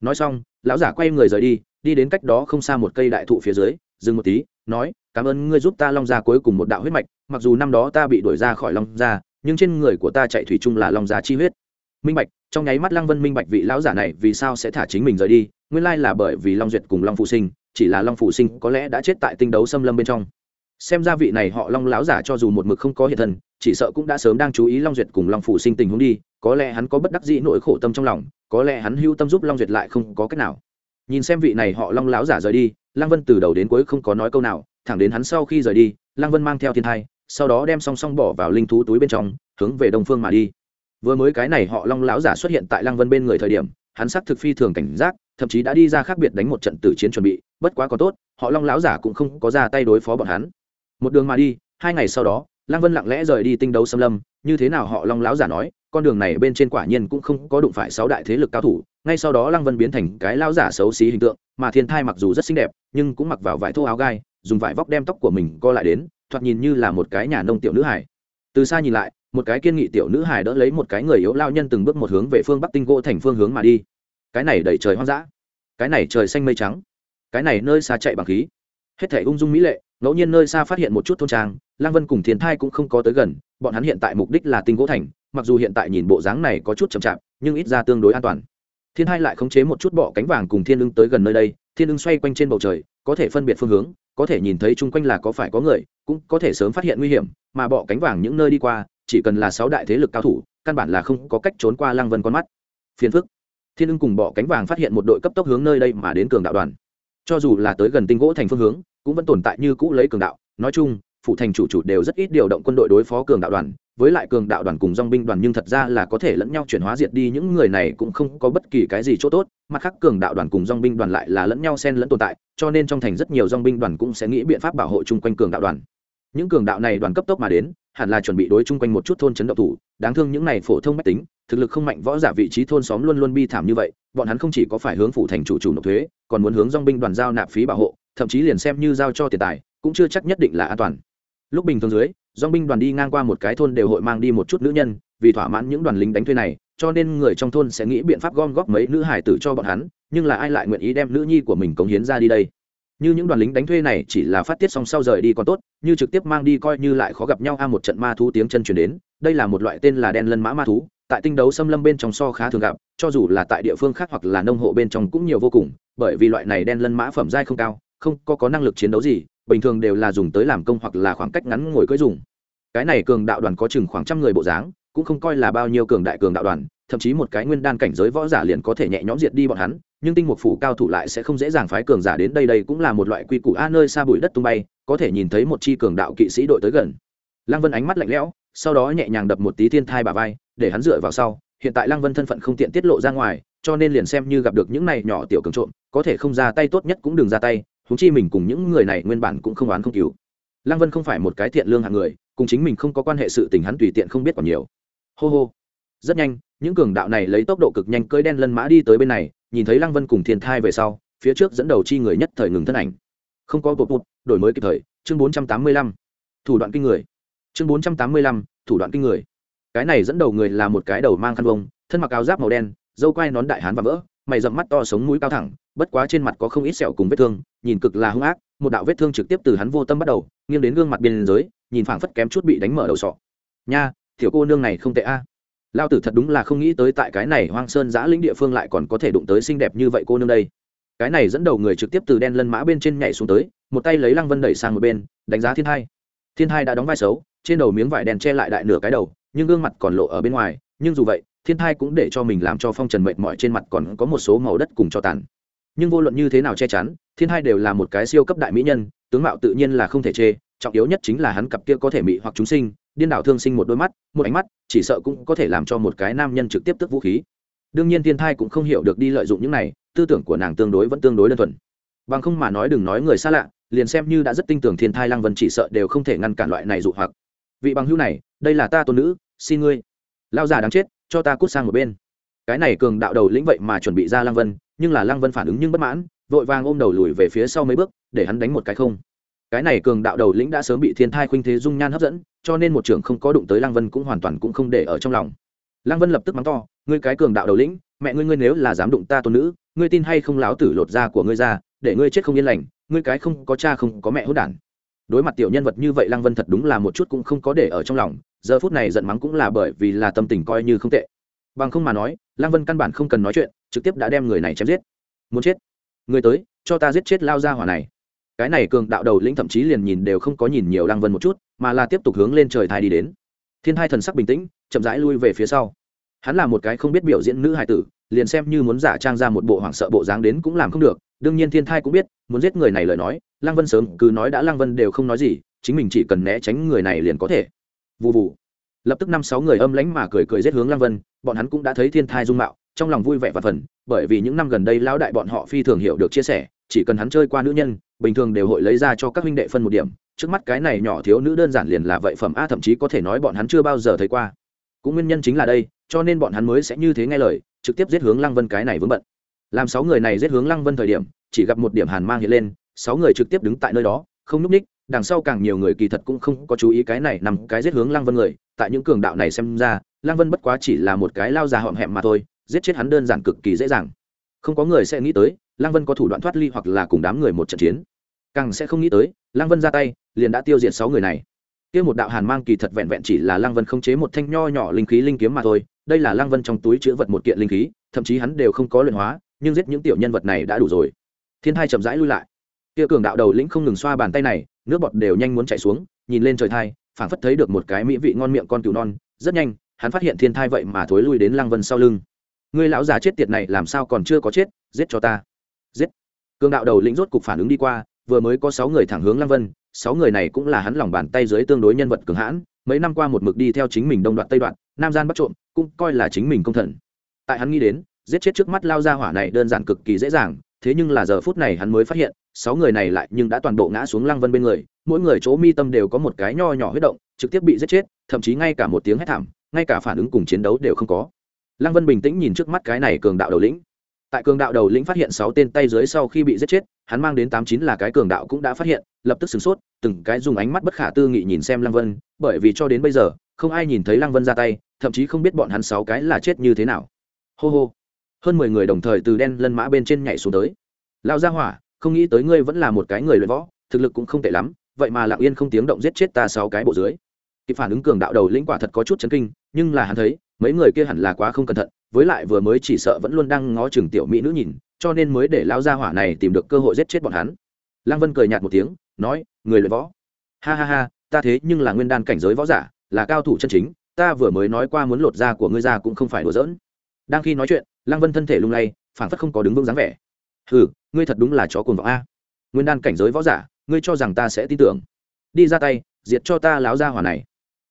Nói xong, lão giả quay người rời đi đi đến cách đó không xa một cây đại thụ phía dưới, dừng một tí, nói, cảm ơn ngươi giúp ta long ra cuối cùng một đạo huyết mạch, mặc dù năm đó ta bị đuổi ra khỏi long gia, nhưng trên người của ta chạy thủy chung là long gia chi huyết. Minh bạch, trong nháy mắt lăng vân minh bạch vị lão giả này vì sao sẽ thả chính mình rời đi, nguyên lai là bởi vì long duyệt cùng long phụ sinh, chỉ là long phụ sinh có lẽ đã chết tại tinh đấu xâm lâm bên trong xem ra vị này họ long láo giả cho dù một mực không có hiện thân, chỉ sợ cũng đã sớm đang chú ý long duyệt cùng long phụ sinh tình huống đi, có lẽ hắn có bất đắc dĩ nỗi khổ tâm trong lòng, có lẽ hắn hưu tâm giúp long duyệt lại không có cách nào. Nhìn xem vị này họ long láo giả rời đi, lăng vân từ đầu đến cuối không có nói câu nào, thẳng đến hắn sau khi rời đi, lăng vân mang theo thiên thai, sau đó đem song song bỏ vào linh thú túi bên trong, hướng về đông phương mà đi. Vừa mới cái này họ long láo giả xuất hiện tại lăng vân bên người thời điểm, hắn sắc thực phi thường cảnh giác, thậm chí đã đi ra khác biệt đánh một trận tử chiến chuẩn bị, bất quá có tốt, họ long láo giả cũng không có ra tay đối phó bọn hắn một đường mà đi, hai ngày sau đó, lăng vân lặng lẽ rời đi tinh đấu xâm lâm, như thế nào họ long láo giả nói, con đường này bên trên quả nhiên cũng không có đụng phải sáu đại thế lực cao thủ, ngay sau đó lăng vân biến thành cái lao giả xấu xí hình tượng, mà thiên thai mặc dù rất xinh đẹp, nhưng cũng mặc vào vải thô áo gai, dùng vải vóc đem tóc của mình co lại đến, thoạt nhìn như là một cái nhà nông tiểu nữ hải từ xa nhìn lại, một cái kiên nghị tiểu nữ hải đỡ lấy một cái người yếu lao nhân từng bước một hướng về phương bắc tinh gỗ thành phương hướng mà đi. Cái này đẩy trời hoang dã. Cái này trời xanh mây trắng. Cái này nơi xa chạy bằng khí. Hết thể ung dung mỹ lệ ngẫu nhiên nơi xa phát hiện một chút thôn trang, lang vân cùng thiên thai cũng không có tới gần, bọn hắn hiện tại mục đích là tinh gỗ thành, mặc dù hiện tại nhìn bộ dáng này có chút chậm chạp, nhưng ít ra tương đối an toàn. Thiên hai lại khống chế một chút bọ cánh vàng cùng thiên ưng tới gần nơi đây, thiên ưng xoay quanh trên bầu trời, có thể phân biệt phương hướng, có thể nhìn thấy chung quanh là có phải có người, cũng có thể sớm phát hiện nguy hiểm, mà bọ cánh vàng những nơi đi qua, chỉ cần là sáu đại thế lực cao thủ, căn bản là không có cách trốn qua lăng vân con mắt. Phiền phức. Thiên ưng cùng bọ cánh vàng phát hiện một đội cấp tốc hướng nơi đây mà đến cường đạo đoàn. Cho dù là tới gần tinh gỗ thành phương hướng cũng vẫn tồn tại như cũ lấy cường đạo. Nói chung phụ thành chủ chủ đều rất ít điều động quân đội đối phó cường đạo đoàn, với lại cường đạo đoàn cùng dong binh đoàn nhưng thật ra là có thể lẫn nhau chuyển hóa diệt đi, những người này cũng không có bất kỳ cái gì chỗ tốt, mặt khác cường đạo đoàn cùng dong binh đoàn lại là lẫn nhau xen lẫn tồn tại, cho nên trong thành rất nhiều dong binh đoàn cũng sẽ nghĩ biện pháp bảo hộ chung quanh cường đạo đoàn. Những cường đạo này đoàn cấp tốc mà đến, hẳn là chuẩn bị đối chung quanh một chút thôn chấn động thủ, đáng thương những này phổ thông mách tính, thực lực không mạnh, võ giả vị trí thôn xóm luôn luôn bi thảm như vậy, bọn hắn không chỉ có phải hướng phủ thành chủ chủ nộp thuế, còn muốn hướng dong binh đoàn giao nạp phí bảo hộ thậm chí liền xem như giao cho tiền tài, cũng chưa chắc nhất định là an toàn. Lúc bình thường dưới dong binh đoàn đi ngang qua một cái thôn đều hội mang đi một chút nữ nhân, vì thỏa mãn những đoàn lính đánh thuê này, cho nên người trong thôn sẽ nghĩ biện pháp gom góp mấy nữ hải tử cho bọn hắn, nhưng là ai lại nguyện ý đem nữ nhi của mình cống hiến ra đi đây? Như những đoàn lính đánh thuê này chỉ là phát tiết xong sau rời đi còn tốt, như trực tiếp mang đi coi như lại khó gặp nhau a một trận ma thú tiếng chân chuyển đến, đây là một loại tên là đen lân mã ma thú, tại tinh đấu xâm lâm bên trong so khá thường gặp, cho dù là tại địa phương khác hoặc là nông hộ bên trong cũng nhiều vô cùng, bởi vì loại này đen lân mã phẩm giai không cao không có, có năng lực chiến đấu gì bình thường đều là dùng tới làm công hoặc là khoảng cách ngắn ngồi cưỡi dùng. Cái này cường đạo đoàn có chừng khoảng trăm người bộ dáng cũng không coi là bao nhiêu cường đại cường đạo đoàn thậm chí một cái nguyên đan cảnh giới võ giả liền có thể nhẹ nhõm diệt đi bọn hắn nhưng tinh mục phủ cao thủ lại sẽ không dễ dàng phái cường giả đến đây đây cũng là một loại quy củ a nơi xa bụi đất tung bay có thể nhìn thấy một chi cường đạo kỵ sĩ đội tới gần. Lăng vân ánh mắt lạnh lẽo sau đó nhẹ nhàng đập một tí thiên thai bà vai để hắn dựa vào sau. Hiện tại lăng vân thân phận không tiện tiết lộ ra ngoài cho nên liền xem như gặp được những này nhỏ tiểu cường trộm có thể không ra tay tốt nhất cũng đừng ra tay húng chi mình cùng những người này nguyên bản cũng không oán không cứu lăng vân không phải một cái thiện lương hạng người, cùng chính mình không có quan hệ sự tình hắn tùy tiện không biết còn nhiều. Hô hô. Rất nhanh, những cường đạo này lấy tốc độ cực nhanh cơi đen lân mã đi tới bên này, nhìn thấy lăng vân cùng thiên thai về sau, phía trước dẫn đầu chi người nhất thời ngừng thân ảnh. Không có bột bột đổi mới kịp thời, chương bốn trăm tám mươi lăm. Thủ đoạn kinh người. Chương bốn trăm tám mươi lăm, thủ đoạn kinh người. Cái này dẫn đầu người là một cái đầu mang khăn vông, thân mặc áo giáp màu đen, dâu quai nón đại hán và vỡ, mày dậm mắt to sống mũi cao thẳng bất quá trên mặt có không ít sẹo cùng vết thương, nhìn cực là hung ác, một đạo vết thương trực tiếp từ hắn vô tâm bắt đầu, nghiêng đến gương mặt biên giới, nhìn phảng phất kém chút bị đánh mở đầu sọ. Nha, tiểu cô nương này không tệ a. Lao tử thật đúng là không nghĩ tới tại cái này hoang sơn giã lĩnh địa phương lại còn có thể đụng tới xinh đẹp như vậy cô nương đây. Cái này dẫn đầu người trực tiếp từ đen lân mã bên trên nhảy xuống tới, một tay lấy lăng vân đẩy sang một bên, đánh giá thiên hai. Thiên hai đã đóng vai xấu, trên đầu miếng vải đen che lại đại nửa cái đầu, nhưng gương mặt còn lộ ở bên ngoài, nhưng dù vậy, thiên thai cũng để cho mình làm cho phong trần mệt mỏi trên mặt còn có một số màu đất cùng cho tàn nhưng vô luận như thế nào che chắn, thiên thai đều là một cái siêu cấp đại mỹ nhân, tướng mạo tự nhiên là không thể chê, trọng yếu nhất chính là hắn cặp kia có thể mị hoặc chúng sinh, điên đảo thương sinh một đôi mắt, một ánh mắt, chỉ sợ cũng có thể làm cho một cái nam nhân trực tiếp tức vũ khí. Đương nhiên thiên thai cũng không hiểu được đi lợi dụng những này, tư tưởng của nàng tương đối vẫn tương đối đơn thuần. Bằng không mà nói đừng nói người xa lạ, liền xem như đã rất tin tưởng thiên thai lăng vân chỉ sợ đều không thể ngăn cản loại này dụ hoặc. Vị bằng hữu này, đây là ta tôn nữ, xin ngươi. Lao già đáng chết, cho ta cút sang một bên. Cái này cường đạo đầu lĩnh vậy mà chuẩn bị ra lăng vân nhưng là lăng vân phản ứng nhưng bất mãn, vội vàng ôm đầu lùi về phía sau mấy bước, để hắn đánh một cái không. Cái này cường đạo đầu lĩnh đã sớm bị thiên thai khuynh thế dung nhan hấp dẫn, cho nên một trưởng không có đụng tới lăng vân cũng hoàn toàn cũng không để ở trong lòng. Lăng vân lập tức mắng to, ngươi cái cường đạo đầu lĩnh, mẹ ngươi ngươi nếu là dám đụng ta tôn nữ, ngươi tin hay không láo tử lột da của ngươi ra, để ngươi chết không yên lành, ngươi cái không có cha không có mẹ hốt đản. Đối mặt tiểu nhân vật như vậy, lăng vân thật đúng là một chút cũng không có để ở trong lòng, giờ phút này giận mắng cũng là bởi vì là tâm tình coi như không tệ bằng không mà nói, lăng vân căn bản không cần nói chuyện, trực tiếp đã đem người này chém giết. Muốn chết? Người tới, cho ta giết chết lao ra hỏa này. Cái này cường đạo đầu lĩnh thậm chí liền nhìn đều không có nhìn nhiều lăng vân một chút, mà là tiếp tục hướng lên trời thai đi đến. Thiên hai thần sắc bình tĩnh, chậm rãi lui về phía sau. Hắn là một cái không biết biểu diễn nữ hài tử, liền xem như muốn giả trang ra một bộ hoảng sợ bộ dáng đến cũng làm không được, đương nhiên thiên thai cũng biết, muốn giết người này lời nói, lăng vân sớm cứ nói đã lăng vân đều không nói gì, chính mình chỉ cần né tránh người này liền có thể. Vụ vụ lập tức năm sáu người âm lánh mà cười cười giết hướng lăng vân, bọn hắn cũng đã thấy thiên thai dung mạo, trong lòng vui vẻ và phần, bởi vì những năm gần đây lão đại bọn họ phi thường hiểu được chia sẻ, chỉ cần hắn chơi qua nữ nhân, bình thường đều hội lấy ra cho các huynh đệ phân một điểm, trước mắt cái này nhỏ thiếu nữ đơn giản liền là vậy phẩm a thậm chí có thể nói bọn hắn chưa bao giờ thấy qua. Cũng nguyên nhân chính là đây, cho nên bọn hắn mới sẽ như thế nghe lời, trực tiếp giết hướng lăng vân cái này vướng bận. Làm sáu người này giết hướng lăng vân thời điểm, chỉ gặp một điểm hàn mang hiện lên, sáu người trực tiếp đứng tại nơi đó, không núp ních, đằng sau càng nhiều người kỳ thật cũng không có chú ý cái này nằm cái giết hướng lăng vân người tại những cường đạo này xem ra lăng vân bất quá chỉ là một cái lao già họm hẹm mà thôi, giết chết hắn đơn giản cực kỳ dễ dàng. Không có người sẽ nghĩ tới lăng vân có thủ đoạn thoát ly hoặc là cùng đám người một trận chiến. Càng sẽ không nghĩ tới lăng vân ra tay, liền đã tiêu diệt sáu người này. Kia một đạo hàn mang kỳ thật vẹn vẹn chỉ là lăng vân không chế một thanh nho nhỏ linh khí linh kiếm mà thôi, đây là lăng vân trong túi chứa vật một kiện linh khí, thậm chí hắn đều không có luyện hóa, nhưng giết những tiểu nhân vật này đã đủ rồi. Thiên thai chậm rãi lui lại. Kia cường đạo đầu lĩnh không ngừng xoa bàn tay này, nước bọt đều nhanh muốn chảy xuống, nhìn lên trời thai phảng phất thấy được một cái mỹ vị ngon miệng con cừu non, rất nhanh, hắn phát hiện thiên thai vậy mà thối lui đến lăng vân sau lưng. Ngươi lão già chết tiệt này làm sao còn chưa có chết, giết cho ta. Giết. Cường đạo đầu lĩnh rốt cục phản ứng đi qua, vừa mới có sáu người thẳng hướng lăng vân, sáu người này cũng là hắn lòng bàn tay dưới tương đối nhân vật cường hãn, mấy năm qua một mực đi theo chính mình đông đoạn tây đoạn nam gian bắt trộm, cũng coi là chính mình công thần. Tại hắn nghĩ đến, giết chết trước mắt lao ra hỏa này đơn giản cực kỳ dễ dàng thế nhưng là giờ phút này hắn mới phát hiện, sáu người này lại nhưng đã toàn bộ ngã xuống lăng vân bên người, mỗi người chỗ mi tâm đều có một cái nho nhỏ huyết động, trực tiếp bị giết chết, thậm chí ngay cả một tiếng hét thảm, ngay cả phản ứng cùng chiến đấu đều không có. Lăng vân bình tĩnh nhìn trước mắt cái này cường đạo đầu lĩnh. Tại cường đạo đầu lĩnh phát hiện sáu tên tay dưới sau khi bị giết chết, hắn mang đến tám chín là cái cường đạo cũng đã phát hiện, lập tức sửng sốt, từng cái dùng ánh mắt bất khả tư nghị nhìn xem lăng vân, bởi vì cho đến bây giờ, không ai nhìn thấy lăng vân ra tay, thậm chí không biết bọn hắn sáu cái là chết như thế nào. Hô hô hơn mười người đồng thời từ đen lân mã bên trên nhảy xuống tới. Lao ra hỏa, không nghĩ tới ngươi vẫn là một cái người luyện võ, thực lực cũng không tệ lắm, vậy mà lặng yên không tiếng động giết chết ta sáu cái bộ dưới. Kịp phản ứng cường đạo đầu lĩnh quả thật có chút chấn kinh, nhưng là hắn thấy, mấy người kia hẳn là quá không cẩn thận, với lại vừa mới chỉ sợ vẫn luôn đang ngó chừng tiểu mỹ nữ nhìn, cho nên mới để lao ra hỏa này tìm được cơ hội giết chết bọn hắn. Lăng vân cười nhạt một tiếng, nói, người luyện võ. Ha ha ha, ta thế nhưng là nguyên đan cảnh giới võ giả, là cao thủ chân chính, ta vừa mới nói qua muốn lột da của ngươi ra cũng không phải đùa giỡn. Đang khi nói chuyện lăng vân thân thể lung lay phản phất không có đứng vững dáng vẻ. Ừ ngươi thật đúng là chó cồn vọng a. Nguyên đan cảnh giới võ giả, ngươi cho rằng ta sẽ tin tưởng. Đi ra tay, diệt cho ta láo ra hỏa này.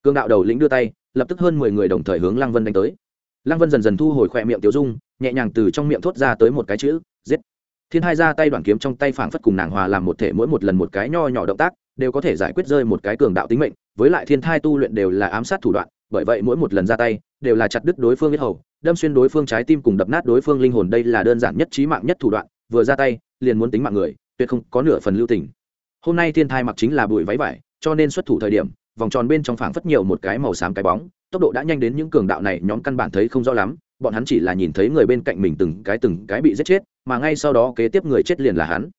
Cương đạo đầu lĩnh đưa tay, lập tức hơn mười người đồng thời hướng lăng vân đánh tới. Lăng vân dần dần thu hồi khỏe miệng tiểu dung, nhẹ nhàng từ trong miệng thốt ra tới một cái chữ, giết. Thiên hai ra tay đoàn kiếm trong tay phảng phất cùng nàng hòa làm một thể mỗi một lần một cái nho nhỏ động tác, đều có thể giải quyết rơi một cái cường đạo tính mệnh, với lại thiên thai tu luyện đều là ám sát thủ đoạn, bởi vậy mỗi một lần ra tay, đều là chặt đứt đối phương biết hầu đâm xuyên đối phương trái tim cùng đập nát đối phương linh hồn, đây là đơn giản nhất trí mạng nhất thủ đoạn, vừa ra tay, liền muốn tính mạng người, tuyệt không có nửa phần lưu tình. Hôm nay thiên thai mặc chính là bụi váy vải, cho nên xuất thủ thời điểm, vòng tròn bên trong phảng phất nhiều một cái màu xám cái bóng, tốc độ đã nhanh đến những cường đạo này nhóm căn bản thấy không rõ lắm, bọn hắn chỉ là nhìn thấy người bên cạnh mình từng cái từng cái bị giết chết, mà ngay sau đó kế tiếp người chết liền là hắn.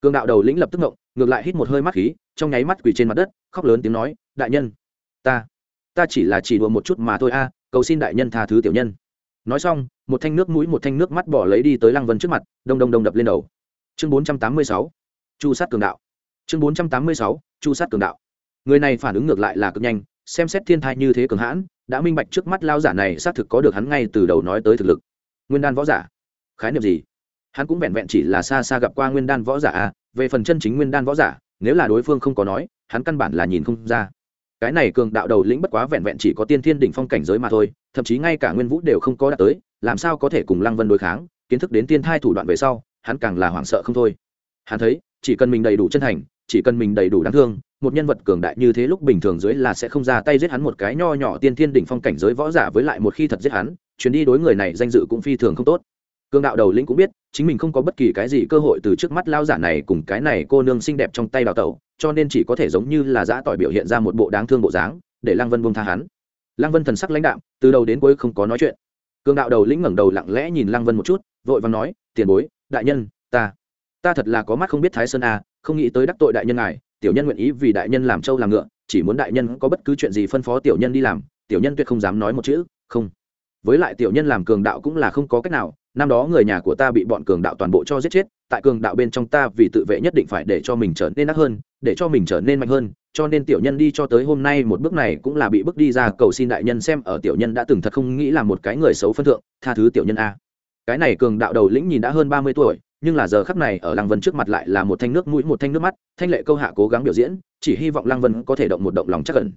Cường đạo đầu lĩnh lập tức ngộng, ngược lại hít một hơi mắt khí, trong nháy mắt quỳ trên mặt đất, khóc lớn tiếng nói, đại nhân, ta ta chỉ là chỉ đùa một chút mà thôi a, cầu xin đại nhân tha thứ tiểu nhân nói xong, một thanh nước mũi, một thanh nước mắt bỏ lấy đi tới lăng vân trước mặt, đông đông đông đập lên đầu. Chương bốn trăm tám mươi sáu, chu sát cường đạo. Chương bốn trăm tám mươi sáu, chu sát cường đạo. Người này phản ứng ngược lại là cực nhanh, xem xét thiên thai như thế cường hãn, đã minh bạch trước mắt lao giả này xác thực có được hắn ngay từ đầu nói tới thực lực. Nguyên đan võ giả, khái niệm gì? Hắn cũng vẹn vẹn chỉ là xa xa gặp qua nguyên đan võ giả à về phần chân chính nguyên đan võ giả, nếu là đối phương không có nói, hắn căn bản là nhìn không ra cái này cường đạo đầu lĩnh bất quá vẹn vẹn chỉ có tiên thiên đỉnh phong cảnh giới mà thôi, thậm chí ngay cả nguyên vũ đều không có đạt tới, làm sao có thể cùng lăng vân đối kháng, kiến thức đến tiên thai thủ đoạn về sau, hắn càng là hoảng sợ không thôi. Hắn thấy, chỉ cần mình đầy đủ chân thành, chỉ cần mình đầy đủ đáng thương, một nhân vật cường đại như thế lúc bình thường dưới là sẽ không ra tay giết hắn một cái nho nhỏ tiên thiên đỉnh phong cảnh giới võ giả với lại một khi thật giết hắn, chuyến đi đối người này danh dự cũng phi thường không tốt. Cương đạo đầu lĩnh cũng biết chính mình không có bất kỳ cái gì cơ hội từ trước mắt lao giả này cùng cái này cô nương xinh đẹp trong tay đào tẩu cho nên chỉ có thể giống như là giã tỏi biểu hiện ra một bộ đáng thương bộ dáng để lăng vân buông tha hắn. Lăng vân thần sắc lãnh đạm từ đầu đến cuối không có nói chuyện. Cương đạo đầu lĩnh ngẩng đầu lặng lẽ nhìn lăng vân một chút vội và nói tiền bối đại nhân ta ta thật là có mắt không biết thái sơn a à, không nghĩ tới đắc tội đại nhân ngài tiểu nhân nguyện ý vì đại nhân làm trâu làm ngựa chỉ muốn đại nhân có bất cứ chuyện gì phân phó tiểu nhân đi làm tiểu nhân tuyệt không dám nói một chữ không với lại tiểu nhân làm cường đạo cũng là không có cách nào, năm đó người nhà của ta bị bọn cường đạo toàn bộ cho giết chết, tại cường đạo bên trong ta vì tự vệ nhất định phải để cho mình trở nên nát hơn, để cho mình trở nên mạnh hơn, cho nên tiểu nhân đi cho tới hôm nay một bước này cũng là bị bước đi ra, cầu xin đại nhân xem ở tiểu nhân đã từng thật không nghĩ là một cái người xấu phân thượng, tha thứ tiểu nhân a. Cái này cường đạo đầu lĩnh nhìn đã hơn ba mươi tuổi, nhưng là giờ khắp này ở lăng vân trước mặt lại là một thanh nước mũi, một thanh nước mắt, thanh lệ câu hạ cố gắng biểu diễn, chỉ hy vọng lăng vân có thể động một động lòng chắc cẩn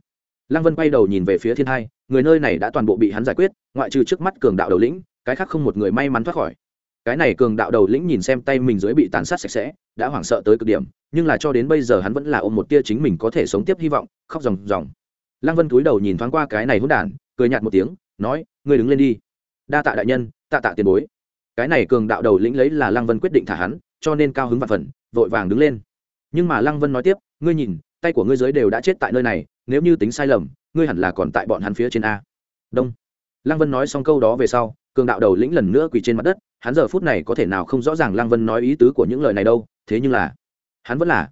lăng vân quay đầu nhìn về phía thiên hai, người nơi này đã toàn bộ bị hắn giải quyết, ngoại trừ trước mắt cường đạo đầu lĩnh, cái khác không một người may mắn thoát khỏi. Cái này cường đạo đầu lĩnh nhìn xem tay mình dưới bị tàn sát sạch sẽ, đã hoảng sợ tới cực điểm, nhưng là cho đến bây giờ hắn vẫn là ôm một tia chính mình có thể sống tiếp hy vọng, khóc ròng ròng. Lăng vân cúi đầu nhìn thoáng qua cái này hỗn đản, cười nhạt một tiếng, nói, ngươi đứng lên đi. Đa tạ đại nhân, tạ tạ tiền bối. Cái này cường đạo đầu lĩnh lấy là lăng vân quyết định thả hắn, cho nên cao hứng vạn phần, vội vàng đứng lên. Nhưng mà lăng vân nói tiếp, ngươi nhìn, tay của ngươi dưới đều đã chết tại nơi này nếu như tính sai lầm, ngươi hẳn là còn tại bọn hắn phía trên a. Đông. Lăng vân nói xong câu đó về sau, cường đạo đầu lĩnh lần nữa quỳ trên mặt đất, hắn giờ phút này có thể nào không rõ ràng lăng vân nói ý tứ của những lời này đâu, thế nhưng là, hắn vẫn là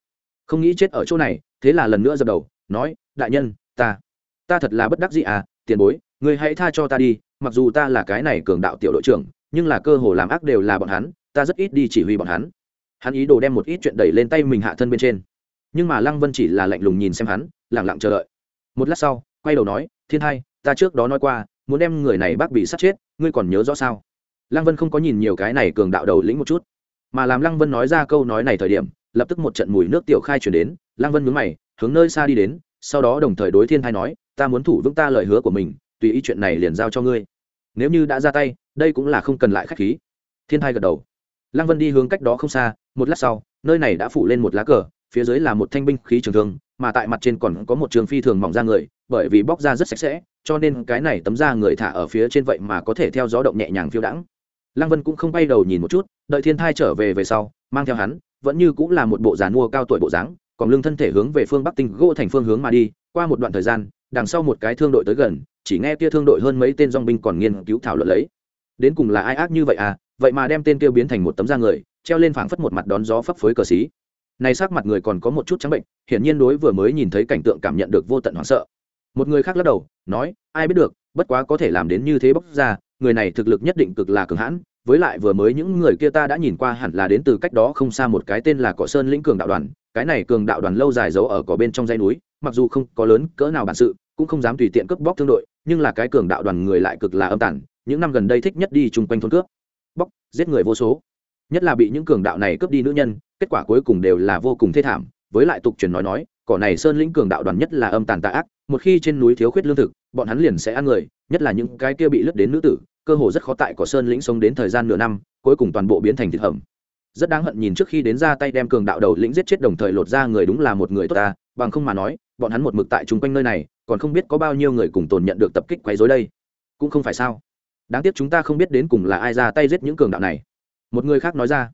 không nghĩ chết ở chỗ này, thế là lần nữa dập đầu, nói, đại nhân, ta ta thật là bất đắc dĩ à tiền bối người hãy tha cho ta đi, mặc dù ta là cái này cường đạo tiểu đội trưởng, nhưng là cơ hồ làm ác đều là bọn hắn, ta rất ít đi chỉ huy bọn hắn. Hắn ý đồ đem một ít chuyện đẩy lên tay mình hạ thân bên trên nhưng mà lăng vân chỉ là lạnh lùng nhìn xem hắn lẳng lặng chờ đợi. Một lát sau, quay đầu nói, thiên hai, ta trước đó nói qua, muốn đem người này bác bị sát chết, ngươi còn nhớ rõ sao? Lăng vân không có nhìn nhiều cái này cường đạo đầu lĩnh một chút, mà làm lăng vân nói ra câu nói này thời điểm, lập tức một trận mùi nước tiểu khai chuyển đến, lăng vân mướn mày, hướng nơi xa đi đến, sau đó đồng thời đối thiên thai nói, ta muốn thủ vững ta lời hứa của mình, tùy ý chuyện này liền giao cho ngươi. Nếu như đã ra tay, đây cũng là không cần lại k h á c h khí. Thiên thai gật đầu. Lăng vân đi hướng cách đó không xa, một lát sau, nơi này đã phủ lên một lá cờ phía dưới là một thanh binh khí trường thương, mà tại mặt trên còn có một trường phi thường mỏng ra người, bởi vì bóc ra rất sạch sẽ, cho nên cái này tấm da người thả ở phía trên vậy mà có thể theo gió động nhẹ nhàng phiêu đãng. Lăng vân cũng không bay đầu nhìn một chút, đợi thiên thai trở về về sau, mang theo hắn, vẫn như cũng là một bộ giàn mua cao tuổi bộ dáng, còn lưng thân thể hướng về phương bắc tinh gỗ thành phương hướng mà đi, qua một đoạn thời gian, đằng sau một cái thương đội tới gần, chỉ nghe kia thương đội hơn mấy tên dong binh còn nghiên cứu thảo luận lấy. Đến cùng là ai ác như vậy à? Vậy mà đem tên kia biến thành một tấm da người, treo lên phảng phất một mặt đón gió phấp phới cờ xí này sắc mặt người còn có một chút trắng bệnh, hiển nhiên đối vừa mới nhìn thấy cảnh tượng cảm nhận được vô tận hoảng sợ. Một người khác lắc đầu, nói, ai biết được, bất quá có thể làm đến như thế bóc ra, người này thực lực nhất định cực là cường hãn, với lại vừa mới những người kia ta đã nhìn qua hẳn là đến từ cách đó không xa một cái tên là cỏ sơn lĩnh cường đạo đoàn, cái này cường đạo đoàn lâu dài giấu ở cỏ bên trong dãy núi, mặc dù không có lớn cỡ nào bản sự, cũng không dám tùy tiện cướp bóc thương đội, nhưng là cái cường đạo đoàn người lại cực là âm tản những năm gần đây thích nhất đi chung quanh thôn cướp. Bóc, giết người vô số nhất là bị những cường đạo này cướp đi nữ nhân, kết quả cuối cùng đều là vô cùng thê thảm. Với lại tục truyền nói nói, cỏ này sơn lĩnh cường đạo đoàn nhất là âm tàn tà ác, một khi trên núi thiếu khuyết lương thực, bọn hắn liền sẽ ăn người, nhất là những cái kia bị lướt đến nữ tử, cơ hồ rất khó tại cỏ sơn lĩnh sống đến thời gian nửa năm, cuối cùng toàn bộ biến thành thịt hầm. Rất đáng hận nhìn trước khi đến ra tay đem cường đạo đầu lĩnh giết chết đồng thời lột ra người đúng là một người tốt ta, bằng không mà nói, bọn hắn một mực tại chung quanh nơi này, còn không biết có bao nhiêu người cùng tồn nhận được tập kích quấy rối đây. Cũng không phải sao. Đáng tiếc chúng ta không biết đến cùng là ai ra tay giết những cường đạo này một người khác nói ra.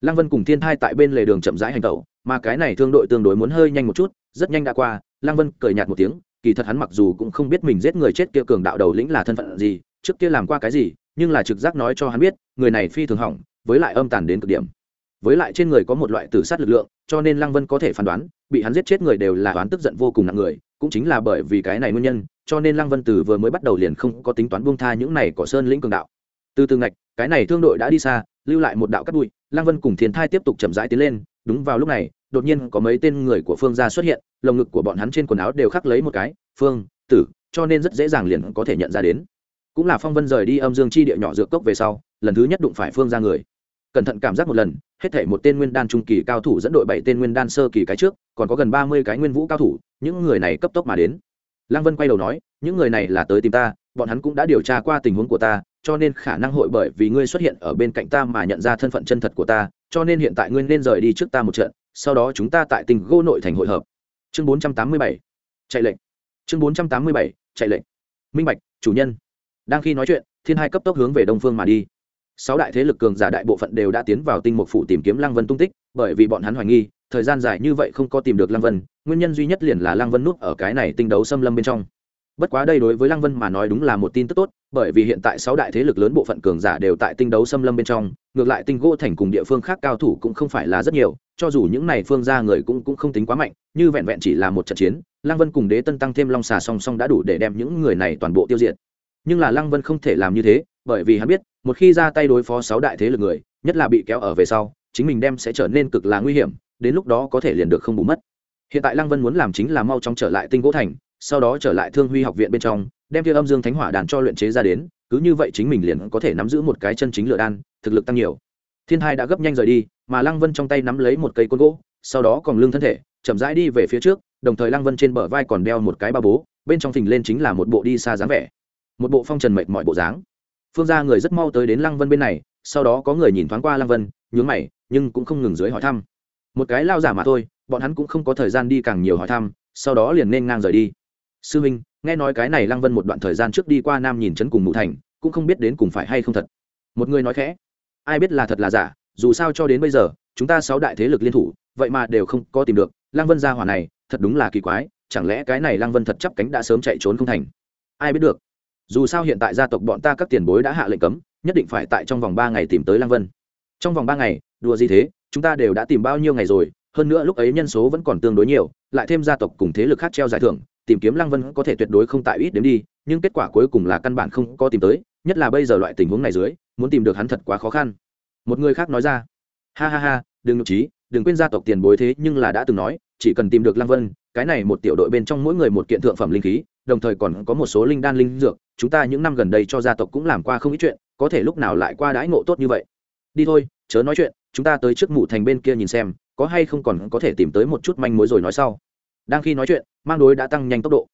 Lăng vân cùng thiên thai tại bên lề đường chậm rãi hành tẩu, mà cái này thương đội tương đối muốn hơi nhanh một chút, rất nhanh đã qua, lăng vân cười nhạt một tiếng, kỳ thật hắn mặc dù cũng không biết mình giết người chết kia cường đạo đầu lĩnh là thân phận gì, trước kia làm qua cái gì, nhưng là trực giác nói cho hắn biết, người này phi thường hỏng, với lại âm tàn đến cực điểm. Với lại trên người có một loại tử sát lực lượng, cho nên lăng vân có thể phán đoán, bị hắn giết chết người đều là oán tức giận vô cùng nặng người, cũng chính là bởi vì cái này nguyên nhân, cho nên lăng vân từ vừa mới bắt đầu liền không có tính toán buông tha những này của sơn lĩnh cường đạo. Từ từ ngạch, cái này thương đội đã đi xa lưu lại một đạo cắt bụi, lăng vân cùng Thiền thai tiếp tục chậm rãi tiến lên, đúng vào lúc này, đột nhiên có mấy tên người của phương gia xuất hiện, lồng ngực của bọn hắn trên quần áo đều khắc lấy một cái, phương, tử, cho nên rất dễ dàng liền có thể nhận ra đến. Cũng là phong vân rời đi âm dương chi địa nhỏ dược cốc về sau, lần thứ nhất đụng phải phương ra người. Cẩn thận cảm giác một lần, hết thể một tên nguyên đan trung kỳ cao thủ dẫn đội bảy tên nguyên đan sơ kỳ cái trước, còn có gần ba mươi cái nguyên vũ cao thủ, những người này cấp tốc mà đến. Lăng vân quay đầu nói, những người này là tới tìm ta, bọn hắn cũng đã điều tra qua tình huống của ta cho nên khả năng hội bởi vì ngươi xuất hiện ở bên cạnh ta mà nhận ra thân phận chân thật của ta, cho nên hiện tại ngươi nên rời đi trước ta một trận, sau đó chúng ta tại tình gô nội thành hội hợp. Chương bốn trăm tám mươi bảy, chạy lệnh. Chương bốn trăm tám mươi bảy, chạy lệnh. Minh bạch, chủ nhân. Đang khi nói chuyện, thiên hai cấp tốc hướng về đông phương mà đi. Sáu đại thế lực cường giả đại bộ phận đều đã tiến vào tinh mục phủ tìm kiếm lăng vân tung tích, bởi vì bọn hắn hoài nghi, thời gian dài như vậy không có tìm được lăng vân, nguyên nhân duy nhất liền là lăng vân núp ở cái này tinh đấu xâm lâm bên trong bất quá đây đối với lăng vân mà nói đúng là một tin tức tốt, bởi vì hiện tại sáu đại thế lực lớn bộ phận cường giả đều tại tinh đấu xâm lâm bên trong, ngược lại tinh gỗ thành cùng địa phương khác cao thủ cũng không phải là rất nhiều, cho dù những này phương ra người cũng cũng không tính quá mạnh, như vẹn vẹn chỉ là một trận chiến, lăng vân cùng đế tân tăng thêm long xà song song đã đủ để đem những người này toàn bộ tiêu diệt. Nhưng là lăng vân không thể làm như thế, bởi vì hắn biết, một khi ra tay đối phó sáu đại thế lực người, nhất là bị kéo ở về sau, chính mình đem sẽ trở nên cực là nguy hiểm, đến lúc đó có thể liền được không bù mất. Hiện tại lăng vân muốn làm chính là mau chóng trở lại tinh gỗ thành sau đó trở lại thương huy học viện bên trong, đem kia âm dương thánh hỏa đàn cho luyện chế ra đến, cứ như vậy chính mình liền có thể nắm giữ một cái chân chính lửa đan, thực lực tăng nhiều. Thiên hai đã gấp nhanh rời đi, mà lăng vân trong tay nắm lấy một cây côn gỗ, sau đó còn lưng thân thể, chậm rãi đi về phía trước, đồng thời lăng vân trên bờ vai còn đeo một cái ba bố, bên trong phình lên chính là một bộ đi xa dáng vẻ. Một bộ phong trần mệt mọi bộ dáng. Phương ra người rất mau tới đến lăng vân bên này, sau đó có người nhìn thoáng qua lăng vân, nhướng mày, nhưng cũng không ngừng dưới hỏi thăm. Một cái lao giả mà thôi, bọn hắn cũng không có thời gian đi càng nhiều hỏi thăm, sau đó liền nên ngang rời đi sư minh nghe nói cái này lăng vân một đoạn thời gian trước đi qua nam nhìn chấn cùng mụ thành, cũng không biết đến cùng phải hay không thật. Một người nói khẽ, ai biết là thật là giả, dù sao cho đến bây giờ, chúng ta sáu đại thế lực liên thủ, vậy mà đều không có tìm được, lăng vân gia hỏa này, thật đúng là kỳ quái, chẳng lẽ cái này lăng vân thật chắp cánh đã sớm chạy trốn không thành? Ai biết được. Dù sao hiện tại gia tộc bọn ta các tiền bối đã hạ lệnh cấm, nhất định phải tại trong vòng ba ngày tìm tới lăng vân. Trong vòng ba ngày, đùa gì thế, chúng ta đều đã tìm bao nhiêu ngày rồi, hơn nữa lúc ấy nhân số vẫn còn tương đối nhiều, lại thêm gia tộc cùng thế lực khác treo giải thưởng tìm kiếm lăng vân có thể tuyệt đối không tại ít đếm đi, nhưng kết quả cuối cùng là căn bản không có tìm tới, nhất là bây giờ loại tình huống này dưới, muốn tìm được hắn thật quá khó khăn. Một người khác nói ra, ha ha ha, đừng nhục trí, đừng quên gia tộc tiền bối thế nhưng là đã từng nói, chỉ cần tìm được lăng vân, cái này một tiểu đội bên trong mỗi người một kiện thượng phẩm linh khí, đồng thời còn có một số linh đan linh dược, chúng ta những năm gần đây cho gia tộc cũng làm qua không ít chuyện, có thể lúc nào lại qua đãi ngộ tốt như vậy? Đi thôi, chớ nói chuyện, chúng ta tới trước mụ thành bên kia nhìn xem, có hay không còn có thể tìm tới một chút manh mối rồi nói sau đang khi nói chuyện, mang đối đã tăng nhanh tốc độ.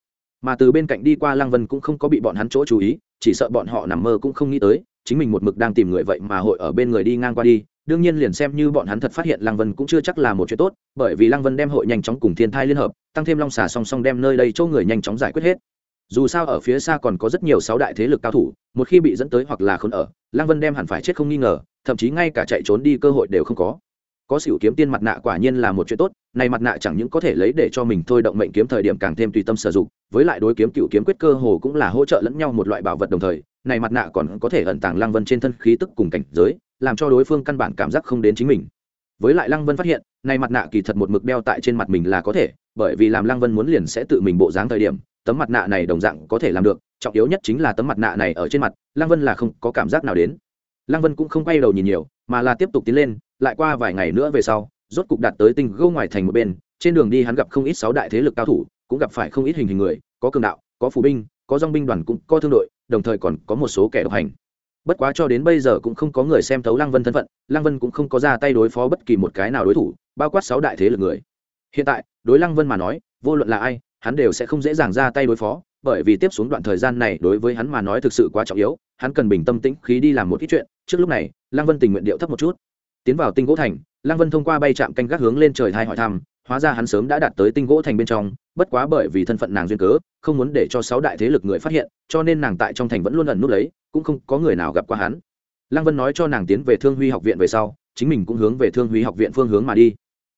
Mà từ bên cạnh đi qua lăng vân cũng không có bị bọn hắn chỗ chú ý, chỉ sợ bọn họ nằm mơ cũng không nghĩ tới, chính mình một mực đang tìm người vậy mà hội ở bên người đi ngang qua đi. Đương nhiên liền xem như bọn hắn thật phát hiện lăng vân cũng chưa chắc là một chuyện tốt, bởi vì lăng vân đem hội nhanh chóng cùng thiên thai liên hợp, tăng thêm long xà song song đem nơi đây chỗ người nhanh chóng giải quyết hết. Dù sao ở phía xa còn có rất nhiều sáu đại thế lực cao thủ, một khi bị dẫn tới hoặc là khốn ở, lăng vân đem hẳn phải chết không nghi ngờ, thậm chí ngay cả chạy trốn đi cơ hội đều không có. Có xỉu kiếm tiên mặt nạ quả nhiên là một chuyện tốt này mặt nạ chẳng những có thể lấy để cho mình thôi động mệnh kiếm thời điểm càng thêm tùy tâm sử dụng, với lại đối kiếm cựu kiếm quyết cơ hồ cũng là hỗ trợ lẫn nhau một loại bảo vật đồng thời, này mặt nạ còn có thể ẩn tàng lăng vân trên thân khí tức cùng cảnh giới, làm cho đối phương căn bản cảm giác không đến chính mình. Với lại lăng vân phát hiện, này mặt nạ kỳ thật một mực đeo tại trên mặt mình là có thể, bởi vì làm lăng vân muốn liền sẽ tự mình bộ dáng thời điểm, tấm mặt nạ này đồng dạng có thể làm được, trọng yếu nhất chính là tấm mặt nạ này ở trên mặt, lăng vân là không có cảm giác nào đến. Lăng vân cũng không quay đầu nhìn nhiều, mà là tiếp tục tiến lên, lại qua vài ngày nữa về sau rốt cục đạt tới tinh gâu ngoài thành một bên, trên đường đi hắn gặp không ít sáu đại thế lực cao thủ, cũng gặp phải không ít hình hình người, có cường đạo, có phủ binh, có dong binh đoàn cũng có thương đội, đồng thời còn có một số kẻ độc hành. Bất quá cho đến bây giờ cũng không có người xem thấu lăng vân thân phận, lăng vân cũng không có ra tay đối phó bất kỳ một cái nào đối thủ, bao quát sáu đại thế lực người. Hiện tại, đối lăng vân mà nói, vô luận là ai, hắn đều sẽ không dễ dàng ra tay đối phó, bởi vì tiếp xuống đoạn thời gian này đối với hắn mà nói thực sự quá trọng yếu, hắn cần bình tâm tĩnh khí đi làm một ít chuyện. Trước lúc này, lăng vân tình nguyện điệu thấp một chút tiến vào tinh gỗ thành, lăng vân thông qua bay chạm canh gác hướng lên trời thai hỏi thăm, hóa ra hắn sớm đã đạt tới tinh gỗ thành bên trong, bất quá bởi vì thân phận nàng duyên cớ, không muốn để cho sáu đại thế lực người phát hiện, cho nên nàng tại trong thành vẫn luôn ẩn nút lấy, cũng không có người nào gặp qua hắn. Lăng vân nói cho nàng tiến về thương huy học viện về sau, chính mình cũng hướng về thương huy học viện phương hướng mà đi.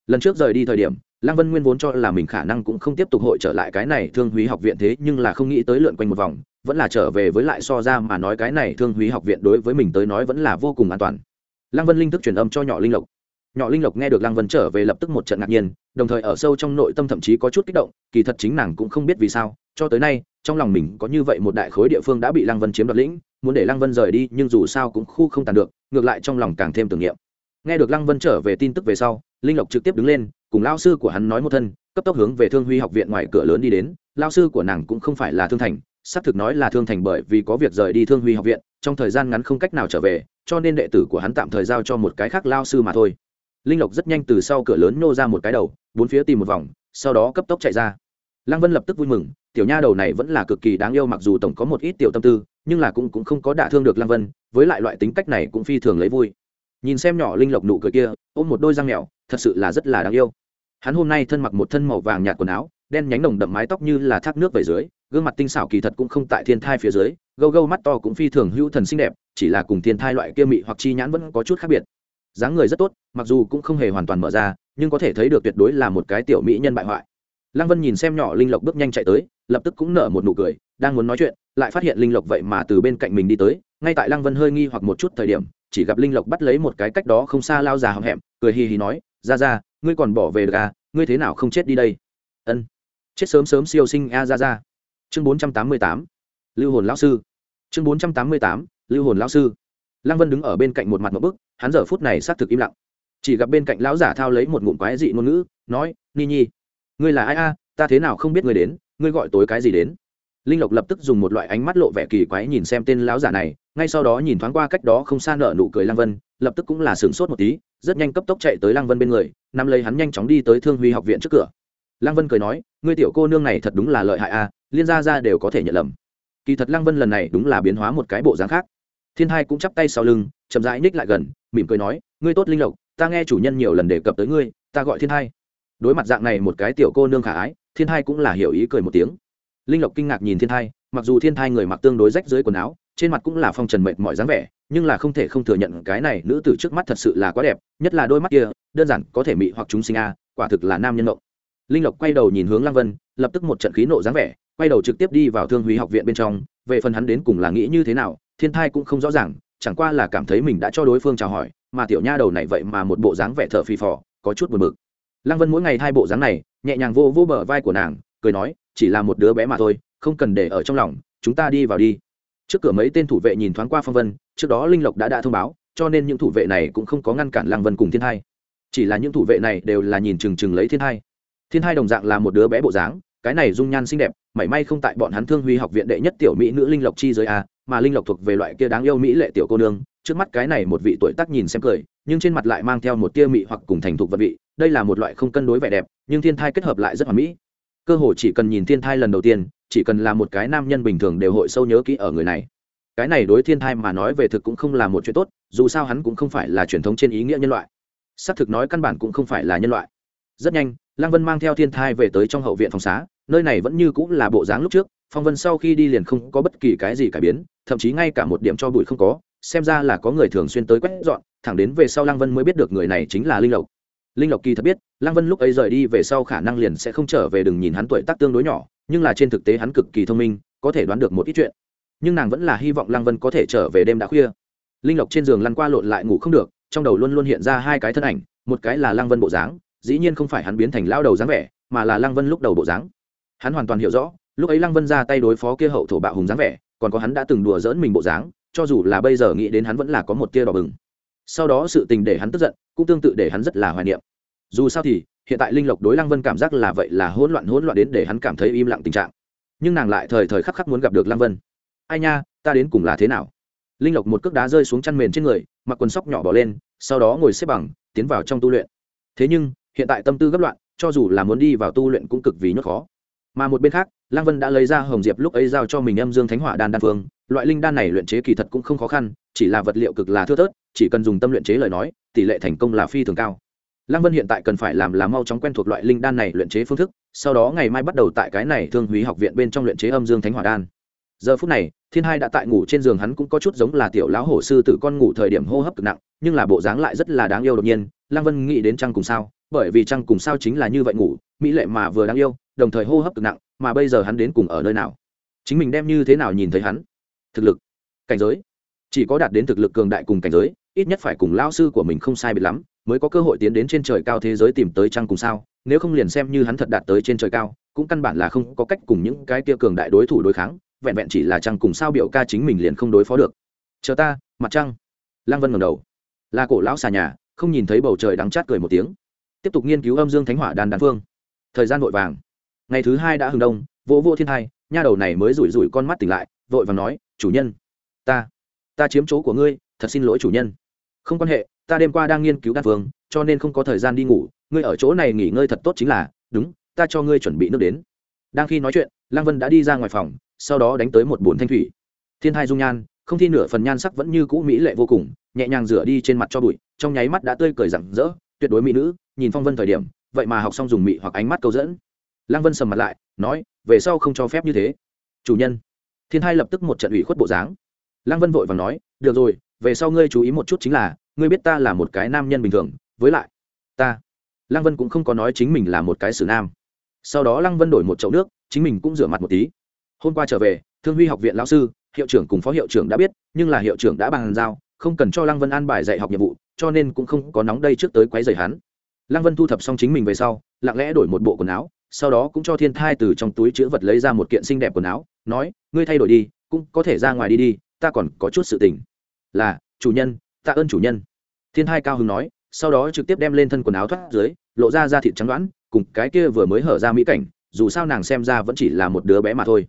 Lần trước rời đi thời điểm, lăng vân nguyên vốn cho là mình khả năng cũng không tiếp tục hội trở lại cái này thương huy học viện thế, nhưng là không nghĩ tới lượn quanh một vòng, vẫn là trở về với lại so ra mà nói cái này thương huy học viện đối với mình tới nói vẫn là vô cùng an toàn lăng vân linh thức truyền âm cho nhỏ linh lộc. Nhỏ linh lộc nghe được lăng vân trở về lập tức một trận ngạc nhiên, đồng thời ở sâu trong nội tâm thậm chí có chút kích động, kỳ thật chính nàng cũng không biết vì sao, cho tới nay, trong lòng mình có như vậy một đại khối địa phương đã bị lăng vân chiếm đoạt lĩnh, muốn để lăng vân rời đi, nhưng dù sao cũng khu không tàn được, ngược lại trong lòng càng thêm tưởng niệm. Nghe được lăng vân trở về tin tức về sau, linh lộc trực tiếp đứng lên, cùng lao sư của hắn nói một thân, cấp tốc hướng về thương huy học viện ngoài cửa lớn đi đến. Lao sư của nàng cũng không phải là thương thành, xác thực nói là thương thành bởi vì có việc rời đi thương huy học viện, trong thời gian ngắn không cách nào trở về cho nên đệ tử của hắn tạm thời giao cho một cái khác lao sư mà thôi. Linh lộc rất nhanh từ sau cửa lớn nô ra một cái đầu bốn phía tìm một vòng sau đó cấp tốc chạy ra. Lăng vân lập tức vui mừng tiểu nha đầu này vẫn là cực kỳ đáng yêu mặc dù tổng có một ít tiểu tâm tư nhưng là cũng, cũng không có đả thương được lăng vân với lại loại tính cách này cũng phi thường lấy vui. Nhìn xem nhỏ linh lộc nụ cười kia ôm một đôi răng mèo thật sự là rất là đáng yêu. Hắn hôm nay thân mặc một thân màu vàng nhạt quần áo đen nhánh nồng đậm mái tóc như là thác nước về dưới gương mặt tinh xảo kỳ thật cũng không tại thiên thai phía dưới gâu gâu mắt to cũng phi thường hữu thần xinh đẹp, chỉ là cùng thiên thai loại kia mị hoặc chi nhãn vẫn có chút khác biệt. Dáng người rất tốt, mặc dù cũng không hề hoàn toàn mở ra, nhưng có thể thấy được tuyệt đối là một cái tiểu mỹ nhân bại hoại. Lăng vân nhìn xem nhỏ linh lộc bước nhanh chạy tới, lập tức cũng nở một nụ cười, đang muốn nói chuyện, lại phát hiện linh lộc vậy mà từ bên cạnh mình đi tới, ngay tại lăng vân hơi nghi hoặc một chút thời điểm, chỉ gặp linh lộc bắt lấy một cái cách đó không xa lao già hậm hẹm, cười hì hì nói, ra ra, ngươi còn bỏ về được à ngươi thế nào không chết đi đây? Ân, chết sớm sớm siêu sinh a, ra ra. Chương bốn trăm tám mươi tám lưu hồn lão sư. Chương bốn trăm tám mươi tám, lưu hồn lão sư. Lăng vân đứng ở bên cạnh một mặt một bức, hắn giờ phút này xác thực im lặng. Chỉ gặp bên cạnh lão giả thao lấy một ngụm quái dị ngôn ngữ, nói, ni nhi, ngươi là ai a? Ta thế nào không biết ngươi đến, ngươi gọi tối cái gì đến? Linh lộc lập tức dùng một loại ánh mắt lộ vẻ kỳ quái nhìn xem tên lão giả này, ngay sau đó nhìn thoáng qua cách đó không xa nợ nụ cười lăng vân, lập tức cũng là sửng sốt một tí, rất nhanh cấp tốc chạy tới lăng vân bên người, nắm lấy hắn nhanh chóng đi tới thương huy học viện trước cửa. Lăng vân cười nói, ngươi tiểu cô nương này thật đúng là lợi hại a, liên gia ra đều có thể nhận lầm kỳ thật lăng vân lần này đúng là biến hóa một cái bộ dáng khác. Thiên hai cũng chắp tay sau lưng, chậm rãi ních lại gần, mỉm cười nói, ngươi tốt linh lộc, ta nghe chủ nhân nhiều lần đề cập tới ngươi, ta gọi thiên hai đối mặt dạng này một cái tiểu cô nương khả ái, thiên hai cũng là hiểu ý cười một tiếng. Linh lộc kinh ngạc nhìn thiên hai mặc dù thiên hai người mặc tương đối rách dưới quần áo, trên mặt cũng là phong trần mệt mọi dáng vẻ, nhưng là không thể không thừa nhận cái này nữ tử trước mắt thật sự là quá đẹp, nhất là đôi mắt kia, đơn giản có thể mị hoặc chúng sinh a, quả thực là nam nhân động linh lộc quay đầu nhìn hướng lăng vân, lập tức một trận khí nộ dáng vẻ quay đầu trực tiếp đi vào thương húy học viện bên trong, về phần hắn đến cùng là nghĩ như thế nào, thiên thai cũng không rõ ràng, chẳng qua là cảm thấy mình đã cho đối phương chào hỏi, mà tiểu nha đầu này vậy mà một bộ dáng vẻ thở phì phò, có chút buồn bực. Lăng vân mỗi ngày hai bộ dáng này, nhẹ nhàng vô vô bờ vai của nàng, cười nói, chỉ là một đứa bé mà thôi, không cần để ở trong lòng, chúng ta đi vào đi. Trước cửa mấy tên thủ vệ nhìn thoáng qua phong vân, trước đó linh lộc đã đã thông báo, cho nên những thủ vệ này cũng không có ngăn cản lăng vân cùng thiên hai chỉ là những thủ vệ này đều là nhìn chừng chừng lấy thiên hai thiên hai đồng dạng là một đứa bé bộ dáng cái này dung nhan xinh đẹp, mảy may không tại bọn hắn thương huy học viện đệ nhất tiểu mỹ nữ linh lộc chi giới a mà linh lộc thuộc về loại kia đáng yêu mỹ lệ tiểu cô nương, trước mắt cái này một vị tuổi tác nhìn xem cười, nhưng trên mặt lại mang theo một tia mị hoặc cùng thành thục vật vị, đây là một loại không cân đối vẻ đẹp, nhưng thiên thai kết hợp lại rất hoàn mỹ. Cơ hồ chỉ cần nhìn thiên thai lần đầu tiên, chỉ cần là một cái nam nhân bình thường đều hội sâu nhớ kỹ ở người này. Cái này đối thiên thai mà nói về thực cũng không là một chuyện tốt, dù sao hắn cũng không phải là truyền thống trên ý nghĩa nhân loại. Xác thực nói căn bản cũng không phải là nhân loại. Rất nhanh, lăng vân mang theo thiên thai về tới trong hậu viện phòng xá nơi này vẫn như cũng là bộ dáng lúc trước, phong vân sau khi đi liền không có bất kỳ cái gì cải biến, thậm chí ngay cả một điểm cho bụi không có, xem ra là có người thường xuyên tới quét dọn, thẳng đến về sau lăng vân mới biết được người này chính là linh lộc. Linh lộc kỳ thật biết, lăng vân lúc ấy rời đi về sau khả năng liền sẽ không trở về đừng nhìn hắn tuổi tác tương đối nhỏ, nhưng là trên thực tế hắn cực kỳ thông minh, có thể đoán được một ít chuyện. Nhưng nàng vẫn là hy vọng lăng vân có thể trở về đêm đã khuya. Linh lộc trên giường lăn qua lộn lại ngủ không được, trong đầu luôn luôn hiện ra hai cái thân ảnh, một cái là lăng vân bộ dáng, dĩ nhiên không phải hắn biến thành lao đầu dáng vẻ, mà là lăng vân lúc đầu bộ dáng hắn hoàn toàn hiểu rõ, lúc ấy lăng vân ra tay đối phó kia hậu thổ bạo hùng dáng vẻ, còn có hắn đã từng đùa dỡn mình bộ dáng, cho dù là bây giờ nghĩ đến hắn vẫn là có một tia đỏ bừng. Sau đó sự tình để hắn tức giận, cũng tương tự để hắn rất là hoài niệm. Dù sao thì, hiện tại linh lộc đối lăng vân cảm giác là vậy là hỗn loạn hỗn loạn đến để hắn cảm thấy im lặng tình trạng. Nhưng nàng lại thời thời khắc khắc muốn gặp được lăng vân. Ai nha, ta đến cùng là thế nào? Linh lộc một cước đá rơi xuống chăn mền trên người, mặc quần sóc nhỏ bỏ lên, sau đó ngồi xếp bằng, tiến vào trong tu luyện. Thế nhưng, hiện tại tâm tư gấp loạn, cho dù là muốn đi vào tu luyện cũng cực vì nhốt khó mà một bên khác, lăng vân đã lấy ra hồng diệp lúc ấy giao cho mình âm dương thánh hỏa đan đan phương. Loại linh đan này luyện chế kỳ thật cũng không khó khăn, chỉ là vật liệu cực là thưa thớt, chỉ cần dùng tâm luyện chế lời nói, tỷ lệ thành công là phi thường cao. Lăng vân hiện tại cần phải làm là mau chóng quen thuộc loại linh đan này luyện chế phương thức, sau đó ngày mai bắt đầu tại cái này thương húy học viện bên trong luyện chế âm dương thánh hỏa đan. Giờ phút này, thiên hai đã tại ngủ trên giường, hắn cũng có chút giống là tiểu lão hổ sư tử con ngủ thời điểm hô hấp cực nặng, nhưng là bộ dáng lại rất là đáng yêu đột nhiên. Lăng vân nghĩ đến trăng cùng sao? Bởi vì trăng cùng sao chính là như vậy ngủ, mỹ lệ mà vừa đáng yêu đồng thời hô hấp cực nặng, mà bây giờ hắn đến cùng ở nơi nào? Chính mình đem như thế nào nhìn thấy hắn? Thực lực, cảnh giới. Chỉ có đạt đến thực lực cường đại cùng cảnh giới, ít nhất phải cùng lao sư của mình không sai biệt lắm, mới có cơ hội tiến đến trên trời cao thế giới tìm tới trăng cùng sao. Nếu không liền xem như hắn thật đạt tới trên trời cao, cũng căn bản là không có cách cùng những cái kia cường đại đối thủ đối kháng, vẹn vẹn chỉ là trăng cùng sao biểu ca chính mình liền không đối phó được. Chờ ta, mặt trăng. Lăng vân ngầm đầu. Là cổ lão xà nhà, không nhìn thấy bầu trời đắng chát cười một tiếng. Tiếp tục nghiên cứu âm dương thánh hỏa đàn đàn phương. Thời gian vội vàng ngày thứ hai đã hừng đông, vỗ vô thiên thai, nha đầu này mới rủi rủi con mắt tỉnh lại, vội vàng nói, chủ nhân, ta ta chiếm chỗ của ngươi, thật xin lỗi chủ nhân. Không quan hệ, ta đêm qua đang nghiên cứu đan phương, cho nên không có thời gian đi ngủ, ngươi ở chỗ này nghỉ ngơi thật tốt chính là, đúng, ta cho ngươi chuẩn bị nước đến. Đang khi nói chuyện, lăng vân đã đi ra ngoài phòng, sau đó đánh tới một bồn thanh thủy. Thiên thai dung nhan, không thi nửa phần nhan sắc vẫn như cũ mỹ lệ vô cùng, nhẹ nhàng rửa đi trên mặt cho bụi, trong nháy mắt đã tươi cười rặng rỡ, tuyệt đối mỹ nữ, nhìn phong vân thời điểm, vậy mà học xong dùng mị hoặc ánh mắt câu dẫn lăng vân sầm mặt lại, nói, về sau không cho phép như thế. Chủ nhân. Thiên hai lập tức một trận ủy khuất bộ dáng. Lăng vân vội và nói, được rồi, về sau ngươi chú ý một chút chính là, ngươi biết ta là một cái nam nhân bình thường, với lại, ta. Lăng vân cũng không có nói chính mình là một cái xử nam. Sau đó lăng vân đổi một chậu nước, chính mình cũng rửa mặt một tí. Hôm qua trở về, thương huy học viện lão sư, hiệu trưởng cùng phó hiệu trưởng đã biết, nhưng là hiệu trưởng đã bàn giao, không cần cho lăng vân an bài dạy học nhiệm vụ, cho nên cũng không có nóng đây trước tới quấy rầy hắn. Lăng vân thu thập xong chính mình về sau, lặng lẽ đổi một bộ quần áo sau đó cũng cho thiên thai từ trong túi chữ vật lấy ra một kiện xinh đẹp quần áo, nói, ngươi thay đổi đi, cũng có thể ra ngoài đi đi, ta còn có chút sự tình. Là, chủ nhân, tạ ơn chủ nhân. Thiên thai cao hứng nói, sau đó trực tiếp đem lên thân quần áo thoát dưới, lộ ra da thịt trắng đoán, cùng cái kia vừa mới hở ra mỹ cảnh, dù sao nàng xem ra vẫn chỉ là một đứa bé mà thôi.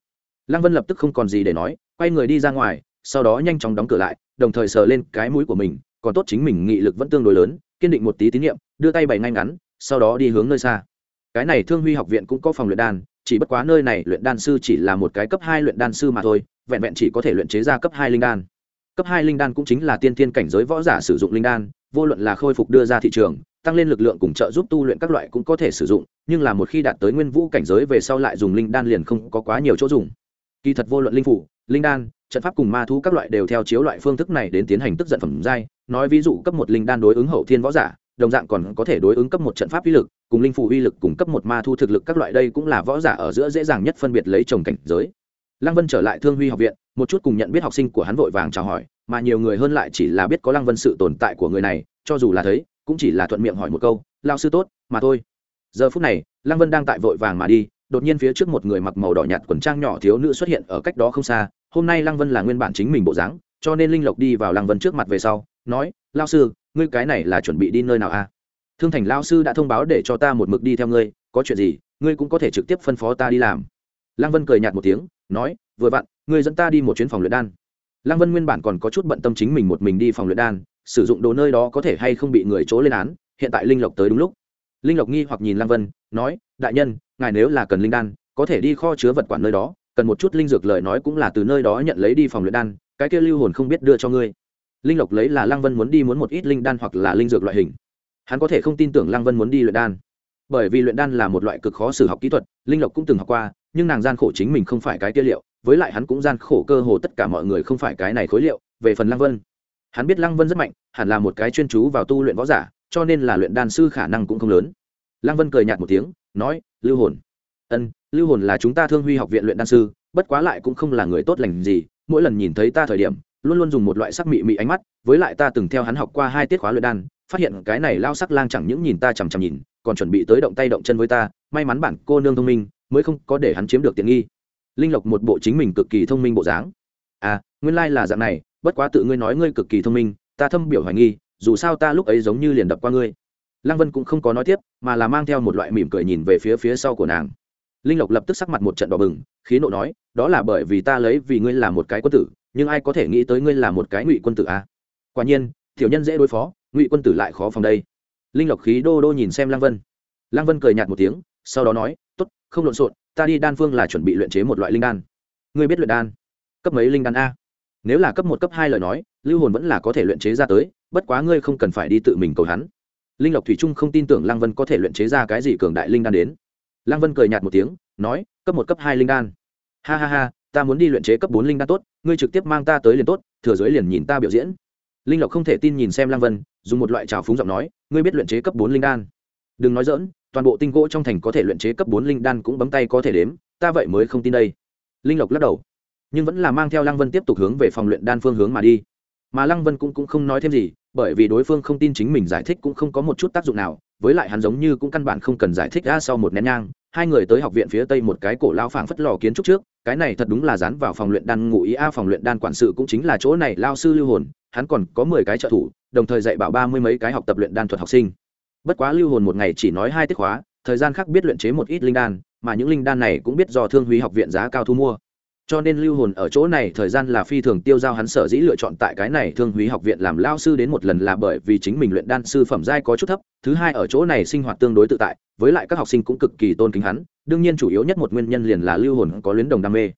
Lăng vân lập tức không còn gì để nói, quay người đi ra ngoài, sau đó nhanh chóng đóng cửa lại, đồng thời sờ lên cái mũi của mình, còn tốt chính mình nghị lực vẫn tương đối lớn, kiên định một tí tín nhiệm, đưa tay bày ngay ngắn, sau đó đi hướng nơi xa cái này thương huy học viện cũng có phòng luyện đan, chỉ bất quá nơi này luyện đan sư chỉ là một cái cấp hai luyện đan sư mà thôi, vẹn vẹn chỉ có thể luyện chế ra cấp hai linh đan. Cấp hai linh đan cũng chính là tiên tiên cảnh giới võ giả sử dụng linh đan, vô luận là khôi phục đưa ra thị trường, tăng lên lực lượng cùng trợ giúp tu luyện các loại cũng có thể sử dụng, nhưng là một khi đạt tới nguyên vũ cảnh giới về sau lại dùng linh đan liền không có quá nhiều chỗ dùng. Kỳ thật vô luận linh phủ, linh đan, trận pháp cùng ma thú các loại đều theo chiếu loại phương thức này đến tiến hành tức giận phẩm giai, nói ví dụ cấp một linh đan đối ứng hậu thiên võ giả đồng dạng còn có thể đối ứng cấp một trận pháp uy lực, cùng linh phủ uy lực, cùng cấp một ma thu thực lực các loại đây cũng là võ giả ở giữa dễ dàng nhất phân biệt lấy chồng cảnh giới. Lăng vân trở lại thương huy học viện, một chút cùng nhận biết học sinh của hắn vội vàng chào hỏi, mà nhiều người hơn lại chỉ là biết có lăng vân sự tồn tại của người này, cho dù là thấy, cũng chỉ là thuận miệng hỏi một câu lao sư tốt, mà thôi. Giờ phút này, lăng vân đang tại vội vàng mà đi, đột nhiên phía trước một người mặc màu đỏ nhạt quần trang nhỏ thiếu nữ xuất hiện ở cách đó không xa, hôm nay lăng vân là nguyên bản chính mình bộ dáng, cho nên linh lộc đi vào lăng vân trước mặt về sau, nói lao sư ngươi cái này là chuẩn bị đi nơi nào a à? thương thành lao sư đã thông báo để cho ta một mực đi theo ngươi, có chuyện gì, ngươi cũng có thể trực tiếp phân phó ta đi làm. Lăng vân cười nhạt một tiếng, nói, vừa vặn, ngươi dẫn ta đi một chuyến phòng luyện đan. Lăng vân nguyên bản còn có chút bận tâm chính mình một mình đi phòng luyện đan, sử dụng đồ nơi đó có thể hay không bị người chỗ lên án, hiện tại linh lộc tới đúng lúc. Linh lộc nghi hoặc nhìn lăng vân, nói, đại nhân, ngài nếu là cần linh đan, có thể đi kho chứa vật quản nơi đó, cần một chút linh dược lời nói cũng là từ nơi đó nhận lấy đi phòng luyện đan, cái kia lưu hồn không biết đưa cho ngươi linh lộc lấy là lăng vân muốn đi muốn một ít linh đan hoặc là linh dược loại hình. Hắn có thể không tin tưởng lăng vân muốn đi luyện đan. Bởi vì luyện đan là một loại cực khó sử học kỹ thuật, linh lộc cũng từng học qua, nhưng nàng gian khổ chính mình không phải cái kia liệu, với lại hắn cũng gian khổ cơ hồ tất cả mọi người không phải cái này khối liệu, về phần lăng vân. Hắn biết lăng vân rất mạnh, hẳn là một cái chuyên chú vào tu luyện võ giả, cho nên là luyện đan sư khả năng cũng không lớn. Lăng vân cười nhạt một tiếng, nói, lưu hồn. Ân, lưu hồn là chúng ta thương huy học viện luyện đan sư, bất quá lại cũng không là người tốt lành gì, mỗi lần nhìn thấy ta thời điểm luôn luôn dùng một loại sắc mị mị ánh mắt, với lại ta từng theo hắn học qua hai tiết khóa luyện đan, phát hiện cái này lao sắc lang chẳng những nhìn ta chằm chằm nhìn, còn chuẩn bị tới động tay động chân với ta, may mắn bản cô nương thông minh, mới không có để hắn chiếm được tiện nghi. Linh lộc một bộ chính mình cực kỳ thông minh bộ dáng. À nguyên lai là dạng này, bất quá tự ngươi nói ngươi cực kỳ thông minh, ta thâm biểu hoài nghi, dù sao ta lúc ấy giống như liền đập qua ngươi. Lăng vân cũng không có nói tiếp, mà là mang theo một loại mỉm cười nhìn về phía phía sau của nàng. Linh lộc lập tức sắc mặt một trận đỏ bừng, khí nộ nói, đó là bởi vì ta lấy vì ngươi là một cái quân tử nhưng ai có thể nghĩ tới ngươi là một cái ngụy quân tử à? quả nhiên, tiểu nhân dễ đối phó, ngụy quân tử lại khó phòng đây. Linh lộc khí đô đô nhìn xem lăng vân. Lăng vân cười nhạt một tiếng, sau đó nói t ố t không lộn xộn, ta đi đan phương là chuẩn bị luyện chế một loại linh đan. Ngươi biết luyện đan? Cấp mấy linh đan a? Nếu là cấp một, cấp hai lời nói, lưu hồn vẫn là có thể luyện chế ra tới, bất quá ngươi không cần phải đi tự mình cầu hắn. Linh lộc thủy trung không tin tưởng lăng vân có thể luyện chế ra cái gì cường đại linh đan đến. Lăng vân cười nhạt một tiếng, nói, cấp một, cấp hai linh đan. Ha ha ha ta muốn đi luyện chế cấp bốn linh đan tốt ngươi trực tiếp mang ta tới liền tốt thừa dưới liền nhìn ta biểu diễn. Linh lộc không thể tin nhìn xem lăng vân dùng một loại trào phúng giọng nói ngươi biết luyện chế cấp bốn linh đan. Đừng nói dỡn toàn bộ tinh gỗ trong thành có thể luyện chế cấp bốn linh đan cũng bấm tay có thể đếm ta vậy mới không tin đây. Linh lộc lắc đầu nhưng vẫn là mang theo lăng vân tiếp tục hướng về phòng luyện đan phương hướng mà đi. Mà lăng vân cũng, cũng không nói thêm gì bởi vì đối phương không tin chính mình giải thích cũng không có một chút tác dụng nào với lại hắn giống như cũng căn bản không cần giải thích ra sau một nén nhang. Hai người tới học viện phía tây một cái cổ lao phảng phất lò kiến trúc trước cái này thật đúng là dán vào phòng luyện đan ngụ ý. A, phòng luyện đan quản sự cũng chính là chỗ này, lao sư lưu hồn, hắn còn có mười cái trợ thủ, đồng thời dạy bảo ba mươi mấy cái học tập luyện đan thuật học sinh. Bất quá lưu hồn một ngày chỉ nói hai tiết khóa, thời gian khác biết luyện chế một ít linh đan, mà những linh đan này cũng biết do thương huy học viện giá cao thu mua cho nên lưu hồn ở chỗ này thời gian là phi thường tiêu giao hắn sở dĩ lựa chọn tại cái này thương húy học viện làm lao sư đến một lần là bởi vì chính mình luyện đan sư phẩm giai có chút thấp, thứ hai ở chỗ này sinh hoạt tương đối tự tại, với lại các học sinh cũng cực kỳ tôn kính hắn, đương nhiên chủ yếu nhất một nguyên nhân liền là lưu hồn có luyến đồng đam mê.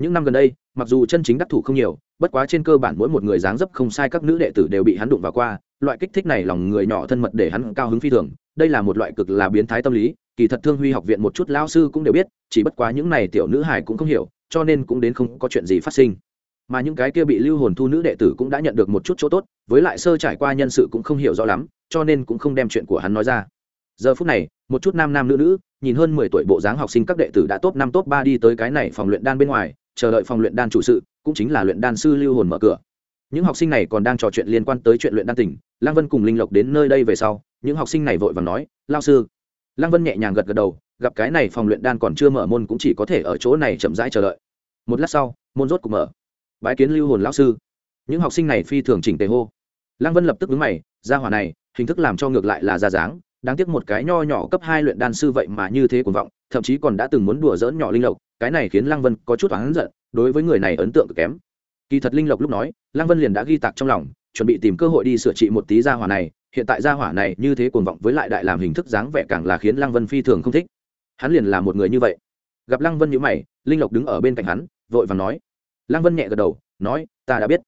Những năm gần đây, mặc dù chân chính đắc thủ không nhiều, bất quá trên cơ bản mỗi một người dáng dấp không sai các nữ đệ tử đều bị hắn đụng vào qua, loại kích thích này lòng người nhỏ thân mật để hắn cao hứng phi thường, đây là một loại cực là biến thái tâm lý, kỳ thật thương huy học viện một chút lao sư cũng đều biết, chỉ bất quá những này tiểu nữ hải cũng không hiểu cho nên cũng đến không có chuyện gì phát sinh. Mà những cái kia bị lưu hồn thu nữ đệ tử cũng đã nhận được một chút chỗ tốt, với lại sơ trải qua nhân sự cũng không hiểu rõ lắm, cho nên cũng không đem chuyện của hắn nói ra. Giờ phút này, một chút nam nam nữ nữ, nhìn hơn mười tuổi bộ dáng học sinh các đệ tử đã top năm, top ba đi tới cái này phòng luyện đan bên ngoài, chờ đợi phòng luyện đan chủ sự, cũng chính là luyện đan sư lưu hồn mở cửa. Những học sinh này còn đang trò chuyện liên quan tới chuyện luyện đan tỉnh, lăng vân cùng linh lộc đến nơi đây về sau, những học sinh này vội vàng nói lao sư. Lăng vân nhẹ nhàng gật gật đầu gặp cái này phòng luyện đan còn chưa mở môn cũng chỉ có thể ở chỗ này chậm rãi chờ đợi. Một lát sau, môn rốt cũng mở. Bái kiến lưu hồn lão sư. Những học sinh này phi thường chỉnh tề hô. Lăng vân lập tức đứng mày, ra hỏa này, hình thức làm cho ngược lại là ra dáng, đáng tiếc một cái nho nhỏ cấp hai luyện đan sư vậy mà như thế cuồng vọng, thậm chí còn đã từng muốn đùa dỡn nhỏ linh lộc, cái này khiến lăng vân có chút oán giận, đối với người này ấn tượng cực kém. Kỳ thật linh lộc lúc nói, lăng vân liền đã ghi tạc trong lòng, chuẩn bị tìm cơ hội đi sửa trị một tí gia hỏa này, hiện tại gia hỏa này như thế cuồng vọng với lại đại làm hình thức dáng vẻ càng là khiến lăng vân phi thường không thích hắn liền là một người như vậy. Gặp lăng vân nhữ mày, linh lộc đứng ở bên cạnh hắn, vội và nói. Lăng vân nhẹ gật đầu, nói, ta đã biết.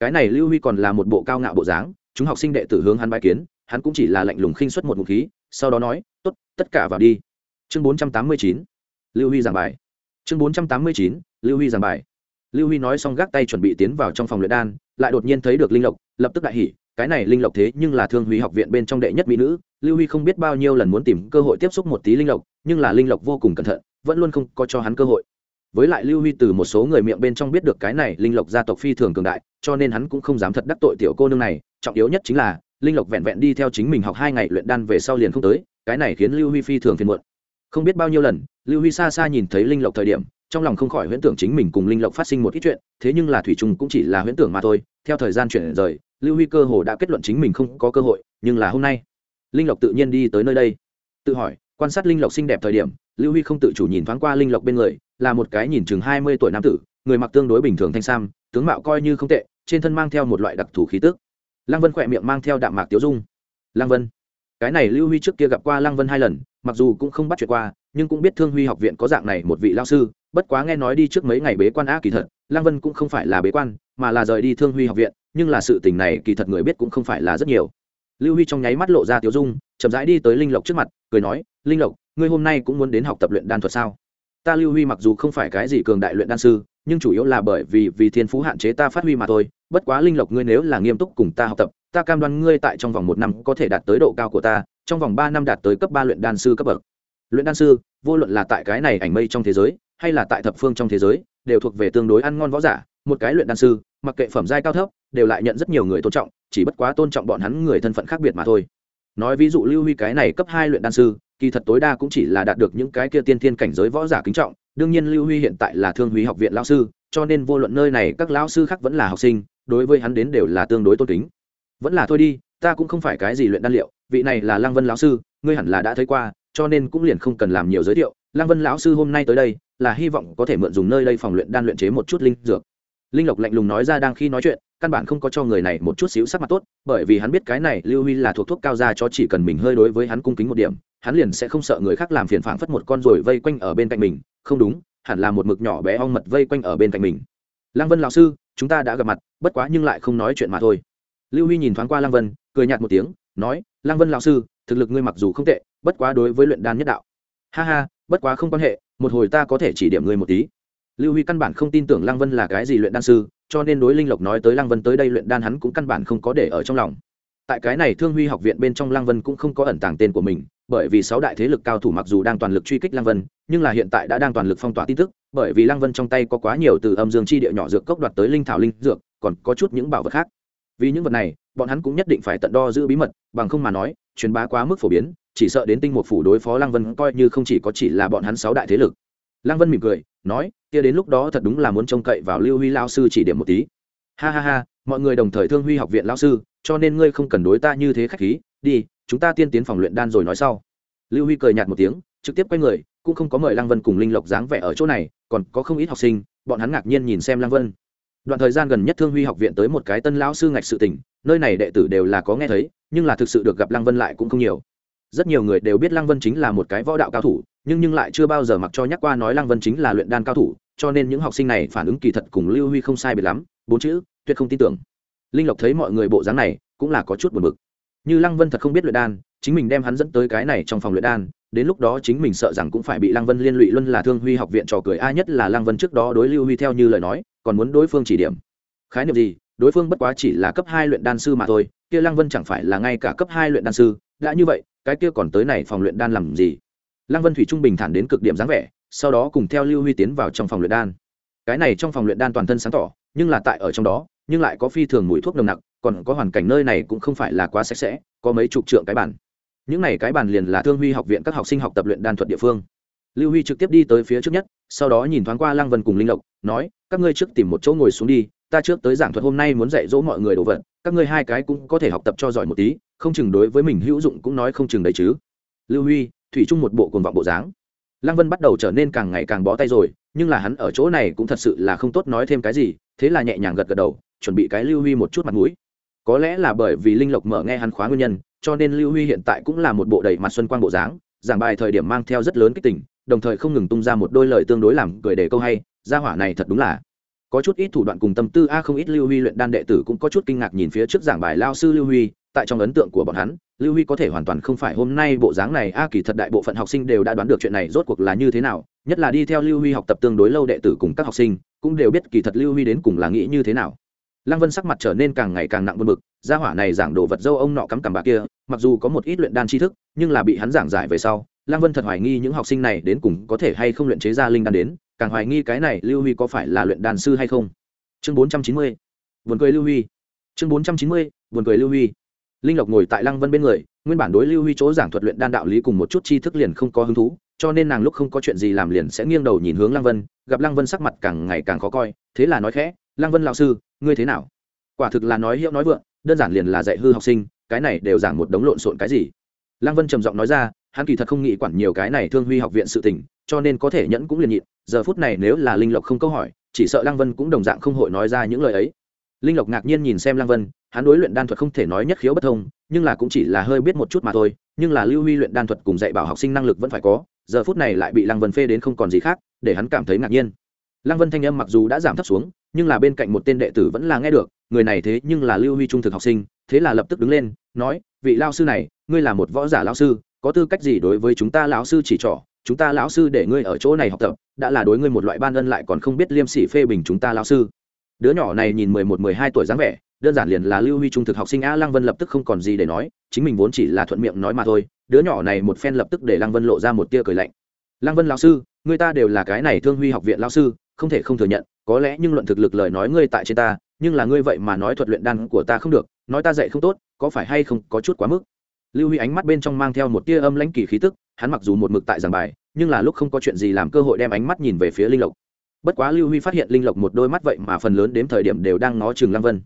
Cái này lưu huy còn là một bộ cao ngạo bộ dáng, chúng học sinh đệ tử hướng hắn bài kiến, hắn cũng chỉ là lạnh lùng khinh xuất một ngụ khí, sau đó nói, tốt, tất cả vào đi. Chương bốn trăm tám mươi chín, lưu huy giảng bài. Chương bốn trăm tám mươi chín, lưu huy giảng bài. Lưu huy nói xong gác tay chuẩn bị tiến vào trong phòng luyện đan, lại đột nhiên thấy được linh lộc, lập tức đại hỉ, cái này linh lộc thế nhưng là thương huy học viện bên trong đệ nhất mỹ nữ lưu huy không biết bao nhiêu lần muốn tìm cơ hội tiếp xúc một tí linh lộc, nhưng là linh lộc vô cùng cẩn thận, vẫn luôn không có cho hắn cơ hội. Với lại lưu huy từ một số người miệng bên trong biết được cái này linh lộc gia tộc phi thường cường đại, cho nên hắn cũng không dám thật đắc tội tiểu cô nương này, trọng yếu nhất chính là, linh lộc vẹn vẹn đi theo chính mình học hai ngày luyện đan về sau liền không tới, cái này khiến lưu huy phi thường phiền muộn. Không biết bao nhiêu lần, lưu huy xa xa nhìn thấy linh lộc thời điểm, trong lòng không khỏi huyễn tưởng chính mình cùng linh lộc phát sinh một ít chuyện, thế nhưng là thủy trung cũng chỉ là huyễn tưởng mà thôi, theo thời gian chuyển rời, lưu huy cơ hồ đã kết luận chính mình không có cơ hội, nhưng là hôm nay linh lộc tự nhiên đi tới nơi đây. Tự hỏi, quan sát linh lộc xinh đẹp thời điểm, lưu huy không tự chủ nhìn thoáng qua linh lộc bên người, là một cái nhìn chừng hai mươi tuổi nam tử, người mặc tương đối bình thường thanh sam, tướng mạo coi như không tệ, trên thân mang theo một loại đặc thù khí tức. Lăng vân khỏe miệng mang theo đạm mạc tiếu dung. Lăng vân, cái này lưu huy trước kia gặp qua lăng vân hai lần, mặc dù cũng không bắt chuyện qua, nhưng cũng biết thương huy học viện có dạng này một vị lao sư, bất quá nghe nói đi trước mấy ngày bế quan á kỳ thật, lăng vân cũng không phải là bế quan, mà là rời đi thương huy học viện, nhưng là sự tình này kỳ thật người biết cũng không phải là rất nhiều lưu huy trong nháy mắt lộ ra tiếu dung, chậm rãi đi tới linh lộc trước mặt, cười nói, linh lộc, ngươi hôm nay cũng muốn đến học tập luyện đan thuật sao? Ta lưu huy mặc dù không phải cái gì cường đại luyện đan sư, nhưng chủ yếu là bởi vì vì thiên phú hạn chế ta phát huy mà thôi. Bất quá linh lộc ngươi nếu là nghiêm túc cùng ta học tập, ta cam đoan ngươi tại trong vòng một năm có thể đạt tới độ cao của ta, trong vòng ba năm đạt tới cấp ba luyện đan sư cấp bậc. Luyện đan sư, vô luận là tại cái này ảnh mây trong thế giới, hay là tại thập phương trong thế giới, đều thuộc về tương đối ăn ngon võ giả. Một cái luyện đan sư, mặc kệ phẩm giai cao thấp, đều lại nhận rất nhiều người tôn trọng chỉ bất quá tôn trọng bọn hắn người thân phận khác biệt mà thôi. Nói ví dụ lưu huy cái này cấp hai luyện đan sư, kỳ thật tối đa cũng chỉ là đạt được những cái kia tiên thiên cảnh giới võ giả kính trọng, đương nhiên lưu huy hiện tại là thương huy học viện lao sư, cho nên vô luận nơi này các lão sư khác vẫn là học sinh, đối với hắn đến đều là tương đối tôn kính. Vẫn là thôi đi, ta cũng không phải cái gì luyện đan liệu, vị này là lăng vân lão sư, ngươi hẳn là đã thấy qua, cho nên cũng liền không cần làm nhiều giới thiệu. Lăng vân lão sư hôm nay tới đây, là hy vọng có thể mượn dùng nơi đây phòng luyện đan luyện chế một chút linh dược linh lộc lạnh lùng nói ra đang khi nói chuyện, căn bản không có cho người này một chút xíu sắc mặt tốt, bởi vì hắn biết cái này lưu huy là thuộc thuốc cao ra cho chỉ cần mình hơi đối với hắn cung kính một điểm, hắn liền sẽ không sợ người khác làm phiền phảng phất một con rồi vây quanh ở bên cạnh mình, không đúng, hẳn là một mực nhỏ bé ong mật vây quanh ở bên cạnh mình. Lăng vân lão sư, chúng ta đã gặp mặt, bất quá nhưng lại không nói chuyện mà thôi. Lưu huy nhìn thoáng qua lăng vân, cười nhạt một tiếng, nói, lăng vân lão sư, thực lực ngươi mặc dù không tệ, bất quá đối với luyện đan nhất đạo. Ha ha, bất quá không quan hệ, một hồi ta có thể chỉ điểm ngươi một tí lưu huy căn bản không tin tưởng lăng vân là cái gì luyện đan sư, cho nên đối linh lộc nói tới lăng vân tới đây luyện đan hắn cũng căn bản không có để ở trong lòng. Tại cái này thương huy học viện bên trong lăng vân cũng không có ẩn tàng tên của mình, bởi vì sáu đại thế lực cao thủ mặc dù đang toàn lực truy kích lăng vân, nhưng là hiện tại đã đang toàn lực phong tỏa tin tức, bởi vì lăng vân trong tay có quá nhiều từ âm dương chi địa nhỏ dược cốc đoạt tới linh thảo linh dược, còn có chút những bảo vật khác. Vì những vật này, bọn hắn cũng nhất định phải tận đo giữ bí mật, bằng không mà nói, truyền bá quá mức phổ biến, chỉ sợ đến tinh một phủ đối phó lăng vân coi như không chỉ có chỉ là bọn hắn sáu đại thế lực lăng vân mỉm cười, nói, kia đến lúc đó thật đúng là muốn trông cậy vào lưu huy lao sư chỉ điểm một tí. Ha ha ha, mọi người đồng thời thương huy học viện lao sư, cho nên ngươi không cần đối ta như thế khách khí, đi, chúng ta tiên tiến phòng luyện đan rồi nói sau. Lưu huy cười nhạt một tiếng, trực tiếp quay người, cũng không có mời lăng vân cùng linh lộc dáng vẻ ở chỗ này, còn có không ít học sinh, bọn hắn ngạc nhiên nhìn xem lăng vân. Đoạn thời gian gần nhất thương huy học viện tới một cái tân lão sư ngạch sự tình, nơi này đệ tử đều là có nghe thấy, nhưng là thực sự được gặp lăng vân lại cũng không nhiều. Rất nhiều người đều biết lăng vân chính là một cái võ đạo cao thủ nhưng nhưng lại chưa bao giờ mặc cho nhắc qua nói lăng vân chính là luyện đan cao thủ, cho nên những học sinh này phản ứng kỳ thật cùng lưu huy không sai biệt lắm, bốn chữ, tuyệt không tin tưởng. Linh lộc thấy mọi người bộ dáng này, cũng là có chút buồn bực. Như lăng vân thật không biết luyện đan, chính mình đem hắn dẫn tới cái này trong phòng luyện đan, đến lúc đó chính mình sợ rằng cũng phải bị lăng vân liên lụy luân là thương huy học viện trò cười ai nhất là lăng vân trước đó đối lưu huy theo như lời nói, còn muốn đối phương chỉ điểm. Khái niệm gì? Đối phương bất quá chỉ là cấp hai luyện đan sư mà thôi, kia lăng vân chẳng phải là ngay cả cấp hai luyện đan sư, đã như vậy, cái kia còn tới này phòng luyện đan làm gì? Lăng vân thủy trung bình thản đến cực điểm dáng vẻ, sau đó cùng theo lưu huy tiến vào trong phòng luyện đan. Cái này trong phòng luyện đan toàn thân sáng tỏ, nhưng là tại ở trong đó, nhưng lại có phi thường mùi thuốc nồng nặc, còn có hoàn cảnh nơi này cũng không phải là quá sạch sẽ, có mấy chục trượng cái bản những này cái bàn liền là thương huy học viện các học sinh học tập luyện đan thuật địa phương. Lưu huy trực tiếp đi tới phía trước nhất, sau đó nhìn thoáng qua lăng vân cùng linh lộc, nói, các ngươi trước tìm một chỗ ngồi xuống đi, ta trước tới giảng thuật hôm nay muốn dạy dỗ mọi người đồ vật, các ngươi hai cái cũng có thể học tập cho giỏi một tí, không chừng đối với mình hữu dụng cũng nói không chừng đấy chứ. Lưu huy thủy chung một bộ cuồng vọng bộ dáng. Lăng vân bắt đầu trở nên càng ngày càng bó tay rồi, nhưng là hắn ở chỗ này cũng thật sự là không tốt nói thêm cái gì, thế là nhẹ nhàng gật gật đầu, chuẩn bị cái lưu huy một chút mặt mũi. Có lẽ là bởi vì linh lộc mở nghe hắn khóa nguyên nhân, cho nên lưu huy hiện tại cũng là một bộ đầy mặt xuân quang bộ dáng, giảng bài thời điểm mang theo rất lớn kích tình, đồng thời không ngừng tung ra một đôi lời tương đối làm cười để câu hay, gia hỏa này thật đúng là. Có chút ít thủ đoạn cùng tâm tư, a không ít lưu huy luyện đan đệ tử cũng có chút kinh ngạc nhìn phía trước giảng bài lao sư lưu huy, tại trong ấn tượng của bọn hắn lưu huy có thể hoàn toàn không phải hôm nay bộ dáng này. A, kỳ thật đại bộ phận học sinh đều đã đoán được chuyện này rốt cuộc là như thế nào, nhất là đi theo lưu huy học tập tương đối lâu đệ tử cùng các học sinh, cũng đều biết kỳ thật lưu huy đến cùng là nghĩ như thế nào. Lăng vân sắc mặt trở nên càng ngày càng nặng buồn bực, gia hỏa này giảng đồ vật dâu ông nọ cắm cằm bà kia, mặc dù có một ít luyện đan tri thức, nhưng là bị hắn giảng giải về sau, lăng vân thật hoài nghi những học sinh này đến cùng có thể hay không luyện chế ra linh đan đến, càng hoài nghi cái này lưu huy có phải là luyện đan sư hay không. Chương bốn trăm chín mươi vườn cười lưu huy. Chương bốn trăm chín mươi vườn cười lưu huy linh lộc ngồi tại lăng vân bên người, nguyên bản đối lưu huy chỗ giảng thuật luyện đan đạo lý cùng một chút tri thức liền không có hứng thú, cho nên nàng lúc không có chuyện gì làm liền sẽ nghiêng đầu nhìn hướng lăng vân, gặp lăng vân sắc mặt càng ngày càng khó coi, thế là nói khẽ, lăng vân lão sư, ngươi thế nào? Quả thực là nói hiệu nói vượng, đơn giản liền là dạy hư học sinh, cái này đều giảng một đống lộn xộn cái gì. Lăng vân trầm giọng nói ra, hắn kỳ thật không nghĩ quản nhiều cái này thương huy học viện sự tình, cho nên có thể nhẫn cũng liền nhịn, giờ phút này nếu là linh lộc không câu hỏi, chỉ sợ lăng vân cũng đồng dạng không hội nói ra những lời ấy. Linh lộc ngạc nhiên nhìn xem lăng vân hắn đối luyện đan thuật không thể nói nhất khiếu bất thông, nhưng là cũng chỉ là hơi biết một chút mà thôi, nhưng là lưu huy luyện đan thuật cùng dạy bảo học sinh năng lực vẫn phải có, giờ phút này lại bị lăng vân phê đến không còn gì khác, để hắn cảm thấy ngạc nhiên. Lăng vân thanh âm mặc dù đã giảm thấp xuống, nhưng là bên cạnh một tên đệ tử vẫn là nghe được, người này thế nhưng là lưu huy trung thực học sinh, thế là lập tức đứng lên, nói, vị lao sư này, ngươi là một võ giả lao sư, có tư cách gì đối với chúng ta lão sư chỉ trỏ? Chúng ta lão sư để ngươi ở chỗ này học tập, đã là đối ngươi một loại ban ân lại còn không biết liêm sỉ phê bình chúng ta lão sư. Đứa nhỏ này nhìn mười một, mười hai tuổi dáng vẻ đơn giản liền là lưu huy trung thực học sinh a lăng vân lập tức không còn gì để nói, chính mình vốn chỉ là thuận miệng nói mà thôi, đứa nhỏ này một phen lập tức để lăng vân lộ ra một tia cười lạnh. Lăng vân lão sư, người ta đều là cái này thương huy học viện lão sư, không thể không thừa nhận, có lẽ nhưng luận thực lực lời nói ngươi tại trên ta, nhưng là ngươi vậy mà nói thuật luyện đan của ta không được, nói ta dạy không tốt, có phải hay không có chút quá mức? Lưu huy ánh mắt bên trong mang theo một tia âm lãnh kỳ khí tức, hắn mặc dù một mực tại giảng bài, nhưng là lúc không có chuyện gì làm cơ hội đem ánh mắt nhìn về phía linh lộc. Bất quá lưu huy phát hiện linh lộc một đôi mắt vậy mà phần lớn đến thời điểm đều đang ngó chừng lăng vân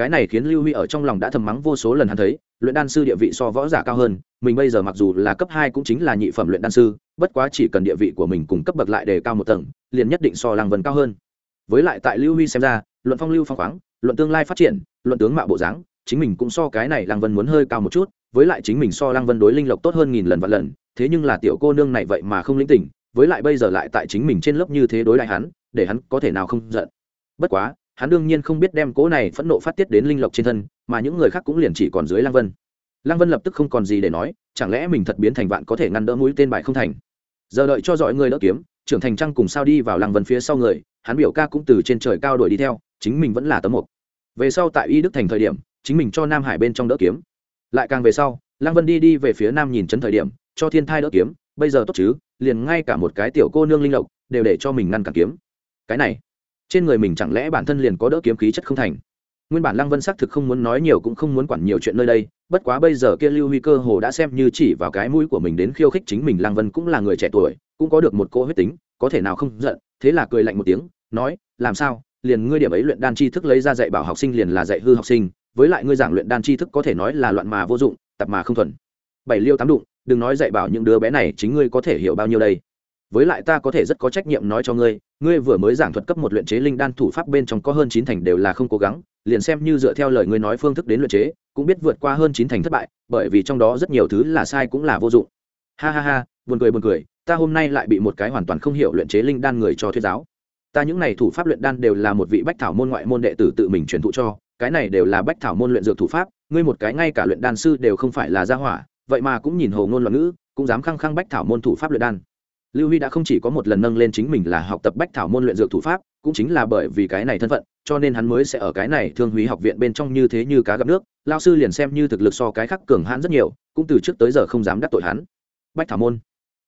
cái này khiến lưu huy ở trong lòng đã thầm mắng vô số lần hắn thấy, luyện đan sư địa vị so võ giả cao hơn, mình bây giờ mặc dù là cấp hai cũng chính là nhị phẩm luyện đan sư, bất quá chỉ cần địa vị của mình cùng cấp bậc lại đề cao một tầng, liền nhất định so làng vân cao hơn. Với lại tại lưu huy xem ra, luận phong lưu phong khoáng, luận tương lai phát triển, luận tướng mạo bộ dáng, chính mình cũng so cái này làng vân muốn hơi cao một chút, với lại chính mình so lăng vân đối linh lộc tốt hơn nghìn lần vạn lần, thế nhưng là tiểu cô nương này vậy mà không lĩnh tỉnh với lại bây giờ lại tại chính mình trên lớp như thế đối lại hắn, để hắn có thể nào không giận. Bất quá hắn đương nhiên không biết đem cố này phẫn nộ phát tiết đến linh lộc trên thân, mà những người khác cũng liền chỉ còn dưới lăng vân. Lăng vân lập tức không còn gì để nói, chẳng lẽ mình thật biến thành vạn có thể ngăn đỡ mũi tên bại không thành? Giờ đợi cho dõi người đỡ kiếm, trưởng thành trăng cùng sao đi vào lăng vân phía sau người, hắn biểu ca cũng từ trên trời cao đuổi đi theo, chính mình vẫn là tấm mục. Về sau tại y đức thành thời điểm, chính mình cho nam hải bên trong đỡ kiếm. Lại càng về sau, lăng vân đi đi về phía nam nhìn chấn thời điểm, cho thiên thai đỡ kiếm, bây giờ tốt chứ, liền ngay cả một cái tiểu cô nương linh lộc, đều để cho mình ngăn cản kiếm. Cái này trên người mình chẳng lẽ bản thân liền có đỡ kiếm khí chất không thành? Nguyên bản lăng vân xác thực không muốn nói nhiều cũng không muốn quản nhiều chuyện nơi đây, bất quá bây giờ kia lưu huy cơ hồ đã xem như chỉ vào cái mũi của mình đến khiêu khích chính mình, lăng vân cũng là người trẻ tuổi, cũng có được một cô huyết tính, có thể nào không giận, thế là cười lạnh một tiếng, nói, làm sao? Liền ngươi điểm ấy luyện đan chi thức lấy ra dạy bảo học sinh liền là dạy hư học sinh, với lại ngươi giảng luyện đan chi thức có thể nói là loạn mà vô dụng, tập mà không thuần. Bảy liêu tám đụng, đừng nói dạy bảo những đứa bé này chính ngươi có thể hiểu bao nhiêu đây. Với lại ta có thể rất có trách nhiệm nói cho ngươi ngươi vừa mới giảng thuật cấp một luyện chế linh đan thủ pháp bên trong có hơn chín thành đều là không cố gắng, liền xem như dựa theo lời ngươi nói phương thức đến luyện chế, cũng biết vượt qua hơn chín thành thất bại, bởi vì trong đó rất nhiều thứ là sai cũng là vô dụng. Ha ha ha, buồn cười buồn cười, ta hôm nay lại bị một cái hoàn toàn không hiểu luyện chế linh đan người cho thuyết giáo. Ta những này thủ pháp luyện đan đều là một vị bách thảo môn ngoại môn đệ tử tự mình truyền thụ cho, cái này đều là bách thảo môn luyện dược thủ pháp, ngươi một cái ngay cả luyện đan sư đều không phải là gia hỏa, vậy mà cũng nhìn hồ ngôn loạn ngữ, cũng dám khăng khăng bách thảo môn thủ pháp luyện đan lưu huy đã không chỉ có một lần nâng lên chính mình là học tập bách thảo môn luyện dược thủ pháp, cũng chính là bởi vì cái này thân phận, cho nên hắn mới sẽ ở cái này thương húy học viện bên trong như thế như cá gặp nước. Lao sư liền xem như thực lực so cái khác cường hãn rất nhiều, cũng từ trước tới giờ không dám đắc tội hắn. Bách thảo môn.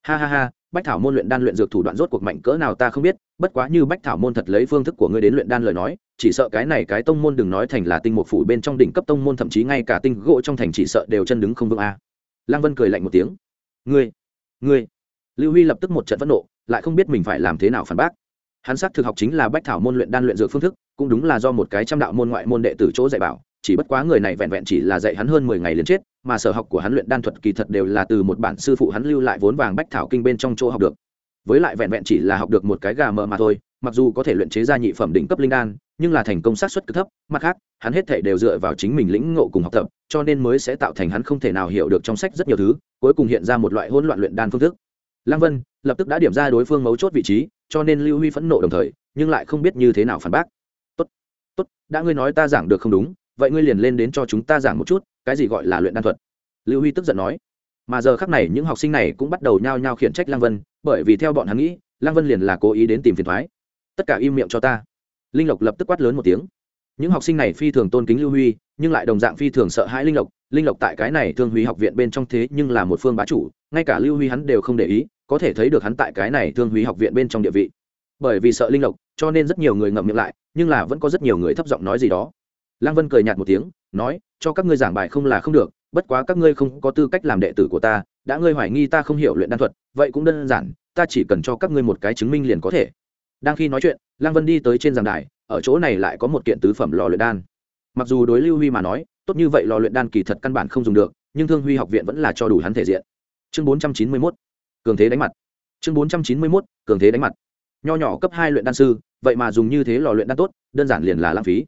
Ha ha ha, bách thảo môn luyện đan luyện dược thủ đoạn rốt cuộc mạnh cỡ nào ta không biết, bất quá như bách thảo môn thật lấy phương thức của ngươi đến luyện đan lời nói, chỉ sợ cái này cái tông môn đừng nói thành là tinh mục phủ bên trong đỉnh cấp tông môn, thậm chí ngay cả tinh gỗ trong thành chỉ sợ đều chân đứng không vững a. Lăng vân cười lạnh một tiếng. Ngươi ngươi lưu huy lập tức một trận phẫn nộ, lại không biết mình phải làm thế nào phản bác. Hắn xác thực học chính là bách thảo môn luyện đan luyện dược phương thức, cũng đúng là do một cái trăm đạo môn ngoại môn đệ tử chỗ dạy bảo, chỉ bất quá người này vẹn vẹn chỉ là dạy hắn hơn mười ngày liền chết, mà sở học của hắn luyện đan thuật kỳ thật đều là từ một bản sư phụ hắn lưu lại vốn vàng bách thảo kinh bên trong chỗ học được. Với lại vẹn vẹn chỉ là học được một cái gà mờ mà thôi, mặc dù có thể luyện chế ra nhị phẩm đỉnh cấp linh đan, nhưng là thành công sát suất cực thấp, mặt khác, hắn hết thể đều dựa vào chính mình lĩnh ngộ cùng học tập, cho nên mới sẽ tạo thành hắn không thể nào hiểu được trong sách rất nhiều thứ, cuối cùng hiện ra một loại hỗn loạn luyện đan phương thức lăng vân lập tức đã điểm ra đối phương mấu chốt vị trí, cho nên lưu huy phẫn nộ đồng thời, nhưng lại không biết như thế nào phản bác. Tốt tốt, đã ngươi nói ta giảng được không đúng, vậy ngươi liền lên đến cho chúng ta giảng một chút, cái gì gọi là luyện đan thuật? Lưu huy tức giận nói. Mà giờ khắc này, những học sinh này cũng bắt đầu nhao nhao khiển trách lăng vân, bởi vì theo bọn hắn nghĩ, lăng vân liền là cố ý đến tìm phiền thoái tất cả im miệng cho ta. Linh lộc lập tức quát lớn một tiếng những học sinh này phi thường tôn kính lưu huy, nhưng lại đồng dạng phi thường sợ hãi linh lộc. Linh lộc tại cái này thương huy học viện bên trong thế nhưng là một phương bá chủ, ngay cả lưu huy hắn đều không để ý, có thể thấy được hắn tại cái này thương huy học viện bên trong địa vị. Bởi vì sợ linh lộc, cho nên rất nhiều người ngậm miệng lại, nhưng là vẫn có rất nhiều người thấp giọng nói gì đó. Lăng vân cười nhạt một tiếng, nói, cho các ngươi giảng bài không là không được, bất quá các ngươi không có tư cách làm đệ tử của ta, đã ngươi hoài nghi ta không hiểu luyện đan thuật, vậy cũng đơn giản, ta chỉ cần cho các ngươi một cái chứng minh liền có thể. Đang khi nói chuyện, lăng vân đi tới trên giảng đài ở chỗ này lại có một kiện tứ phẩm lò luyện đan. Mặc dù đối lưu huy mà nói, tốt như vậy lò luyện đan kỳ thật căn bản không dùng được, nhưng thương huy học viện vẫn là cho đủ hắn thể diện. Chương bốn trăm chín mươi mốt, cường thế đánh mặt. Chương bốn trăm chín mươi mốt, cường thế đánh mặt. Nho nhỏ cấp hai luyện đan sư, vậy mà dùng như thế lò luyện đan tốt, đơn giản liền là lãng phí.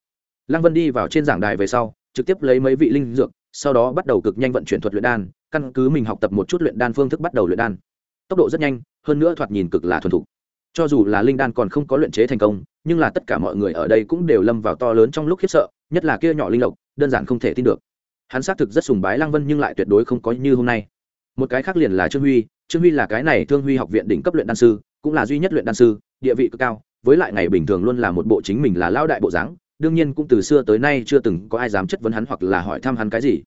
Lăng vân đi vào trên giảng đài về sau, trực tiếp lấy mấy vị linh dược, sau đó bắt đầu cực nhanh vận chuyển thuật luyện đan, căn cứ mình học tập một chút luyện đan phương thức bắt đầu luyện đan. Tốc độ rất nhanh, hơn nữa thoạt nhìn cực là thuần thục cho dù là linh đan còn không có luyện chế thành công, nhưng là tất cả mọi người ở đây cũng đều lâm vào to lớn trong lúc khiếp sợ, nhất là kia nhỏ linh lộc, đơn giản không thể tin được. Hắn xác thực rất sùng bái lăng vân nhưng lại tuyệt đối không có như hôm nay. Một cái khác liền là trương huy trương huy là cái này thương huy học viện đỉnh cấp luyện đan sư, cũng là duy nhất luyện đan sư, địa vị cực cao, với lại ngày bình thường luôn là một bộ chính mình là lao đại bộ dáng, đương nhiên cũng từ xưa tới nay chưa từng có ai dám chất vấn hắn hoặc là hỏi thăm hắn cái gì.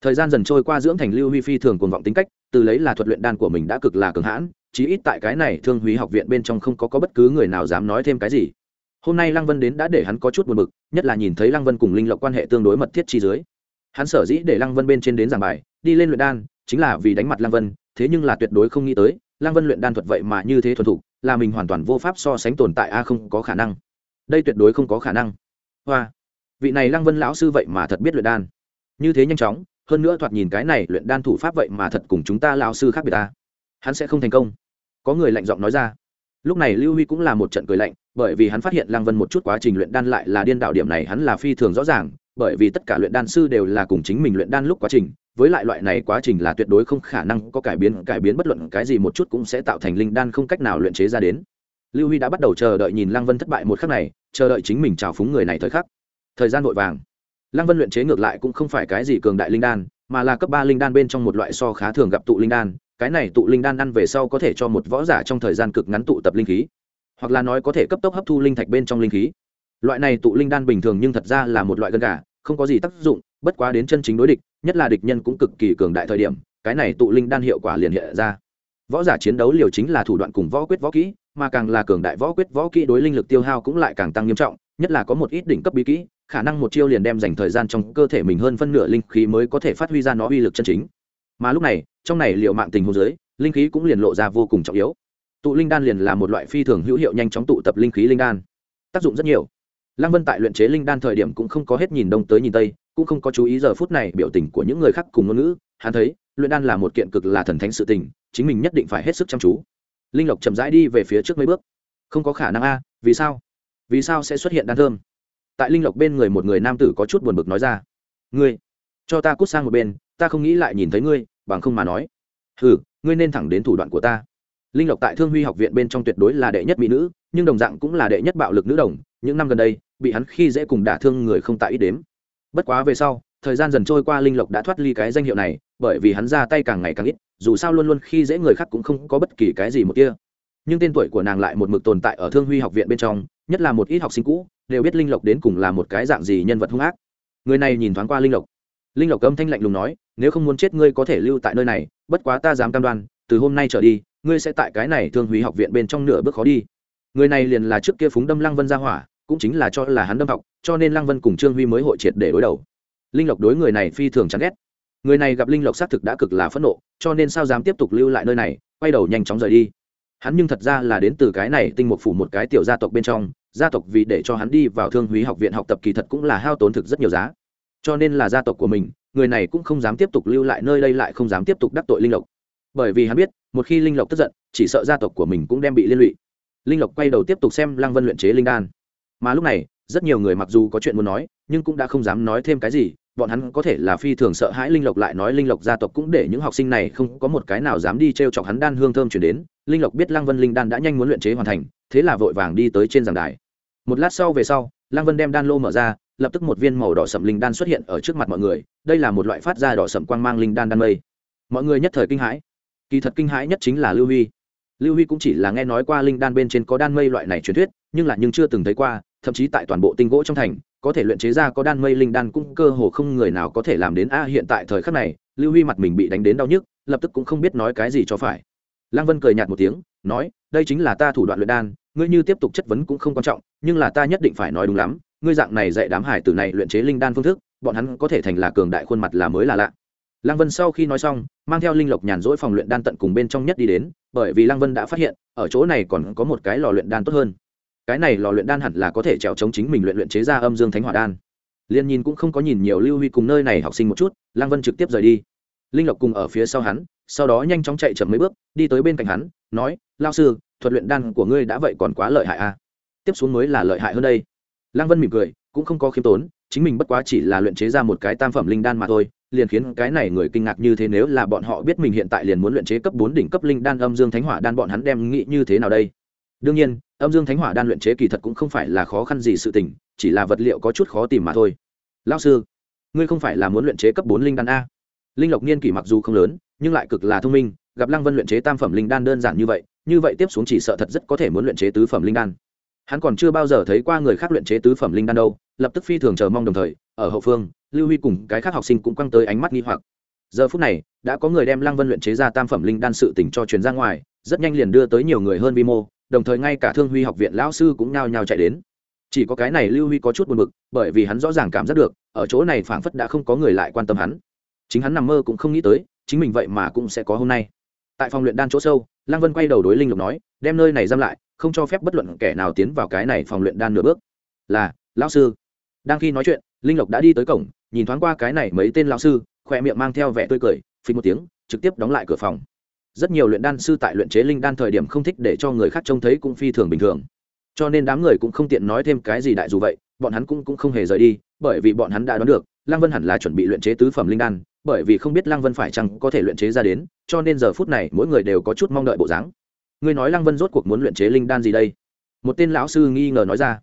Thời gian dần trôi qua dưỡng thành lưu huy phi thường cuồng vọng tính cách, từ lấy là thuật luyện đan của mình đã cực là cường hãn chí ít tại cái này thương húy học viện bên trong không có, có bất cứ người nào dám nói thêm cái gì. Hôm nay lăng vân đến đã để hắn có chút buồn bực nhất là nhìn thấy lăng vân cùng linh lộc quan hệ tương đối mật thiết chi dưới. Hắn sở dĩ để lăng vân bên trên đến giảng bài đi lên luyện đan chính là vì đánh mặt lăng vân thế nhưng là tuyệt đối không nghĩ tới lăng vân luyện đan thuật vậy mà như thế thuần thục là mình hoàn toàn vô pháp so sánh tồn tại a không có khả năng. Đây tuyệt đối không có khả năng. Hoa vị này lăng vân lão sư vậy mà thật biết luyện đan. Như thế nhanh chóng hơn nữa thoạt nhìn cái này luyện đan thủ pháp vậy mà thật cùng chúng ta lão sư khác biệt ta hắn sẽ không thành công có người lạnh giọng nói ra. Lúc này lưu huy cũng là một trận cười lạnh, bởi vì hắn phát hiện lăng vân một chút quá trình luyện đan lại là điên đạo điểm này hắn là phi thường rõ ràng, bởi vì tất cả luyện đan sư đều là cùng chính mình luyện đan lúc quá trình, với lại loại này quá trình là tuyệt đối không khả năng có cải biến cải biến bất luận cái gì một chút cũng sẽ tạo thành linh đan không cách nào luyện chế ra đến. Lưu huy đã bắt đầu chờ đợi nhìn lăng vân thất bại một khắc này, chờ đợi chính mình trào phúng người này thời khắc. Thời gian vội vàng. Lăng vân luyện chế ngược lại cũng không phải cái gì cường đại linh đan, mà là cấp ba linh đan bên trong một loại so khá thường gặp tụ linh đan cái này tụ linh đan ăn về sau có thể cho một võ giả trong thời gian cực ngắn tụ tập linh khí, hoặc là nói có thể cấp tốc hấp thu linh thạch bên trong linh khí. Loại này tụ linh đan bình thường nhưng thật ra là một loại gân gà, không có gì tác dụng, bất quá đến chân chính đối địch, nhất là địch nhân cũng cực kỳ cường đại thời điểm, cái này tụ linh đan hiệu quả liền hiện ra. Võ giả chiến đấu liều chính là thủ đoạn cùng võ quyết võ kỹ, mà càng là cường đại võ quyết võ kỹ đối linh lực tiêu hao cũng lại càng tăng nghiêm trọng, nhất là có một ít đỉnh cấp bí kỹ, khả năng một chiêu liền đem dành thời gian trong cơ thể mình hơn phân nửa linh khí mới có thể phát huy ra nó uy lực chân chính mà lúc này, trong này liệu mạng tình hồ dưới, linh khí cũng liền lộ ra vô cùng trọng yếu. Tụ linh đan liền là một loại phi thường hữu hiệu nhanh chóng tụ tập linh khí linh đan. Tác dụng rất nhiều. Lăng vân tại luyện chế linh đan thời điểm cũng không có hết nhìn đông tới nhìn tây, cũng không có chú ý giờ phút này biểu tình của những người khác cùng ngôn ngữ. Hắn thấy, luyện đan là một kiện cực là thần thánh sự tình, chính mình nhất định phải hết sức chăm chú. Linh lộc chậm rãi đi về phía trước mấy bước. Không có khả năng a à, vì sao? Vì sao sẽ xuất hiện đan thơm? Tại linh lộc bên người một người nam tử có chút buồn bực nói ra. Ngươi, cho ta cút sang một bên, ta không nghĩ lại nhìn thấy ngươi bằng không mà nói. Ừ ngươi nên thẳng đến thủ đoạn của ta. Linh lộc tại thương huy học viện bên trong tuyệt đối là đệ nhất mỹ nữ, nhưng đồng dạng cũng là đệ nhất bạo lực nữ đồng, những năm gần đây, bị hắn khi dễ cùng đả thương người không tại ít đếm. Bất quá về sau, thời gian dần trôi qua linh lộc đã thoát ly cái danh hiệu này, bởi vì hắn ra tay càng ngày càng ít, dù sao luôn luôn khi dễ người khác cũng không có bất kỳ cái gì một kia. Nhưng tên tuổi của nàng lại một mực tồn tại ở thương huy học viện bên trong, nhất là một ít học sinh cũ, đều biết linh lộc đến cùng là một cái dạng gì nhân vật hung ác. Người này nhìn thoáng qua linh lộc. Linh lộc âm thanh lạnh lùng nói nếu không muốn chết ngươi có thể lưu tại nơi này, bất quá ta dám cam đoan, từ hôm nay trở đi, ngươi sẽ tại cái này thương huy học viện bên trong nửa bước khó đi. Người này liền là trước kia phúng đâm lăng vân ra hỏa, cũng chính là cho là hắn đâm học, cho nên lăng vân cùng trương huy mới hội triệt để đối đầu. Linh lộc đối người này phi thường chán ghét. Người này gặp linh lộc xác thực đã cực là phẫn nộ, cho nên sao dám tiếp tục lưu lại nơi này, quay đầu nhanh chóng rời đi. Hắn nhưng thật ra là đến từ cái này tinh mục phủ một cái tiểu gia tộc bên trong, gia tộc vì để cho hắn đi vào thương húy học viện học tập kỳ thật cũng là hao tốn thực rất nhiều giá. Cho nên là gia tộc của mình người này cũng không dám tiếp tục lưu lại nơi đây lại không dám tiếp tục đắc tội linh lộc. Bởi vì hắn biết, một khi linh lộc tức giận, chỉ sợ gia tộc của mình cũng đem bị liên lụy. Linh lộc quay đầu tiếp tục xem lăng vân luyện chế linh đan. Mà lúc này, rất nhiều người mặc dù có chuyện muốn nói, nhưng cũng đã không dám nói thêm cái gì, bọn hắn có thể là phi thường sợ hãi linh lộc lại nói linh lộc gia tộc cũng để những học sinh này không có một cái nào dám đi t r e o chọc hắn đan hương thơm chuyển đến. Linh lộc biết lăng vân linh đan đã nhanh muốn luyện chế hoàn thành, thế là vội vàng đi tới trên giảng đài. Một lát sau về sau, lăng vân đem đan lô mở ra lập tức một viên màu đỏ sậm linh đan xuất hiện ở trước mặt mọi người, đây là một loại phát ra đỏ sậm quang mang linh đan đan mây. Mọi người nhất thời kinh hãi. Kỳ thật kinh hãi nhất chính là lưu huy. Lưu huy cũng chỉ là nghe nói qua linh đan bên trên có đan mây loại này truyền thuyết, nhưng là nhưng chưa từng thấy qua, thậm chí tại toàn bộ tinh gỗ trong thành, có thể luyện chế ra có đan mây linh đan cũng cơ hồ không người nào có thể làm đến a hiện tại thời khắc này, lưu huy mặt mình bị đánh đến đau nhức, lập tức cũng không biết nói cái gì cho phải. Lăng vân cười nhạt một tiếng, nói, đây chính là ta thủ đoạn luyện đan, ngươi như tiếp tục chất vấn cũng không quan trọng, nhưng là ta nhất định phải nói đúng lắm ngươi dạng này dạy đám hải tử này luyện chế linh đan phương thức, bọn hắn có thể thành là cường đại khuôn mặt là mới là lạ. Lăng vân sau khi nói xong, mang theo linh lộc nhàn rỗi phòng luyện đan tận cùng bên trong nhất đi đến, bởi vì lăng vân đã phát hiện, ở chỗ này còn có một cái lò luyện đan tốt hơn. Cái này lò luyện đan hẳn là có thể trèo chống chính mình luyện luyện chế ra âm dương thánh hỏa đan. Liên nhìn cũng không có nhìn nhiều lưu huy cùng nơi này học sinh một chút, lăng vân trực tiếp rời đi. Linh lộc cùng ở phía sau hắn, sau đó nhanh chóng chạy chậm mấy bước, đi tới bên cạnh hắn, nói lao sư, thuật luyện đan của ngươi đã vậy còn quá lợi hại à? Tiếp xuống mới là lợi hại hơn đây lăng vân mỉm cười, cũng không có khiêm tốn, chính mình bất quá chỉ là luyện chế ra một cái tam phẩm linh đan mà thôi, liền khiến cái này người kinh ngạc như thế nếu là bọn họ biết mình hiện tại liền muốn luyện chế cấp bốn đỉnh cấp linh đan âm dương thánh hỏa đan bọn hắn đem nghĩ như thế nào đây? Đương nhiên, âm dương thánh hỏa đan luyện chế kỳ thật cũng không phải là khó khăn gì sự tình, chỉ là vật liệu có chút khó tìm mà thôi. Lao sư, ngươi không phải là muốn luyện chế cấp bốn linh đan a? Linh lộc niên kỷ mặc dù không lớn, nhưng lại cực là thông minh, gặp lăng vân luyện chế tam phẩm linh đan đơn giản như vậy như vậy tiếp xuống chỉ sợ thật rất có thể muốn luyện chế tứ phẩm linh đan hắn còn chưa bao giờ thấy qua người khác luyện chế tứ phẩm linh đan đâu, lập tức phi thường chờ mong đồng thời, ở hậu phương, lưu huy cùng cái khác học sinh cũng quăng tới ánh mắt nghi hoặc. Giờ phút này, đã có người đem lăng vân luyện chế ra tam phẩm linh đan sự tỉnh cho truyền ra ngoài, rất nhanh liền đưa tới nhiều người hơn vi mô, đồng thời ngay cả thương huy học viện lão sư cũng nhao nhao chạy đến. Chỉ có cái này lưu huy có chút buồn bực, bởi vì hắn rõ ràng cảm giác được, ở chỗ này phảng phất đã không có người lại quan tâm hắn. Chính hắn nằm mơ cũng không nghĩ tới, chính mình vậy mà cũng sẽ có hôm nay. Tại phòng luyện đan chỗ sâu lăng vân quay đầu đối linh lộc nói đem nơi này giam lại không cho phép bất luận kẻ nào tiến vào cái này phòng luyện đan nửa bước. Là lão sư. Đang khi nói chuyện linh lộc đã đi tới cổng nhìn thoáng qua cái này mấy tên lão sư khoe miệng mang theo vẻ tươi cười phình một tiếng trực tiếp đóng lại cửa phòng. Rất nhiều luyện đan sư tại luyện chế linh đan thời điểm không thích để cho người khác trông thấy cũng phi thường bình thường. Cho nên đám người cũng không tiện nói thêm cái gì đại dù vậy bọn hắn cũng, cũng không hề rời đi bởi vì bọn hắn đã đoán được lăng vân hẳn là chuẩn bị luyện chế tứ phẩm linh đan bởi vì không biết lăng vân phải chăng có thể luyện chế ra đến, cho nên giờ phút này mỗi người đều có chút mong đợi bộ dáng. Ngươi nói lăng vân rốt cuộc muốn luyện chế linh đan gì đây? Một tên lão sư nghi ngờ nói ra.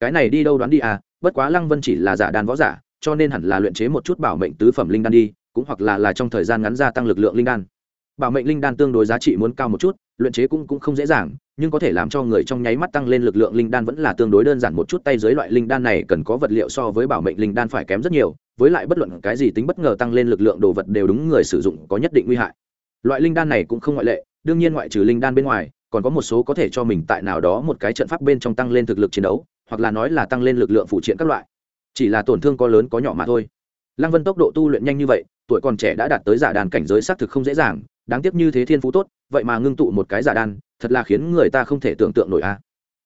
Cái này đi đâu đoán đi à bất quá lăng vân chỉ là giả đan võ giả, cho nên hẳn là luyện chế một chút bảo mệnh tứ phẩm linh đan đi, cũng hoặc là là trong thời gian ngắn gia tăng lực lượng linh đan. Bảo mệnh linh đan tương đối giá trị muốn cao một chút, luyện chế cũng cũng không dễ dàng, nhưng có thể làm cho người trong nháy mắt tăng lên lực lượng linh đan vẫn là tương đối đơn giản một chút, tay dưới loại linh đan này cần có vật liệu so với bảo mệnh linh đan phải kém rất nhiều với lại bất luận cái gì tính bất ngờ tăng lên lực lượng đồ vật đều đúng người sử dụng có nhất định nguy hại. Loại linh đan này cũng không ngoại lệ, đương nhiên ngoại trừ linh đan bên ngoài, còn có một số có thể cho mình tại nào đó một cái trận pháp bên trong tăng lên thực lực chiến đấu, hoặc là nói là tăng lên lực lượng phụ triện các loại. Chỉ là tổn thương có lớn có nhỏ mà thôi. Lăng vân tốc độ tu luyện nhanh như vậy, tuổi còn trẻ đã đạt tới giả đàn cảnh giới xác thực không dễ dàng, đáng tiếc như thế thiên phú tốt, vậy mà ngưng tụ một cái giả đan, thật là khiến người ta không thể tưởng tượng nổi a.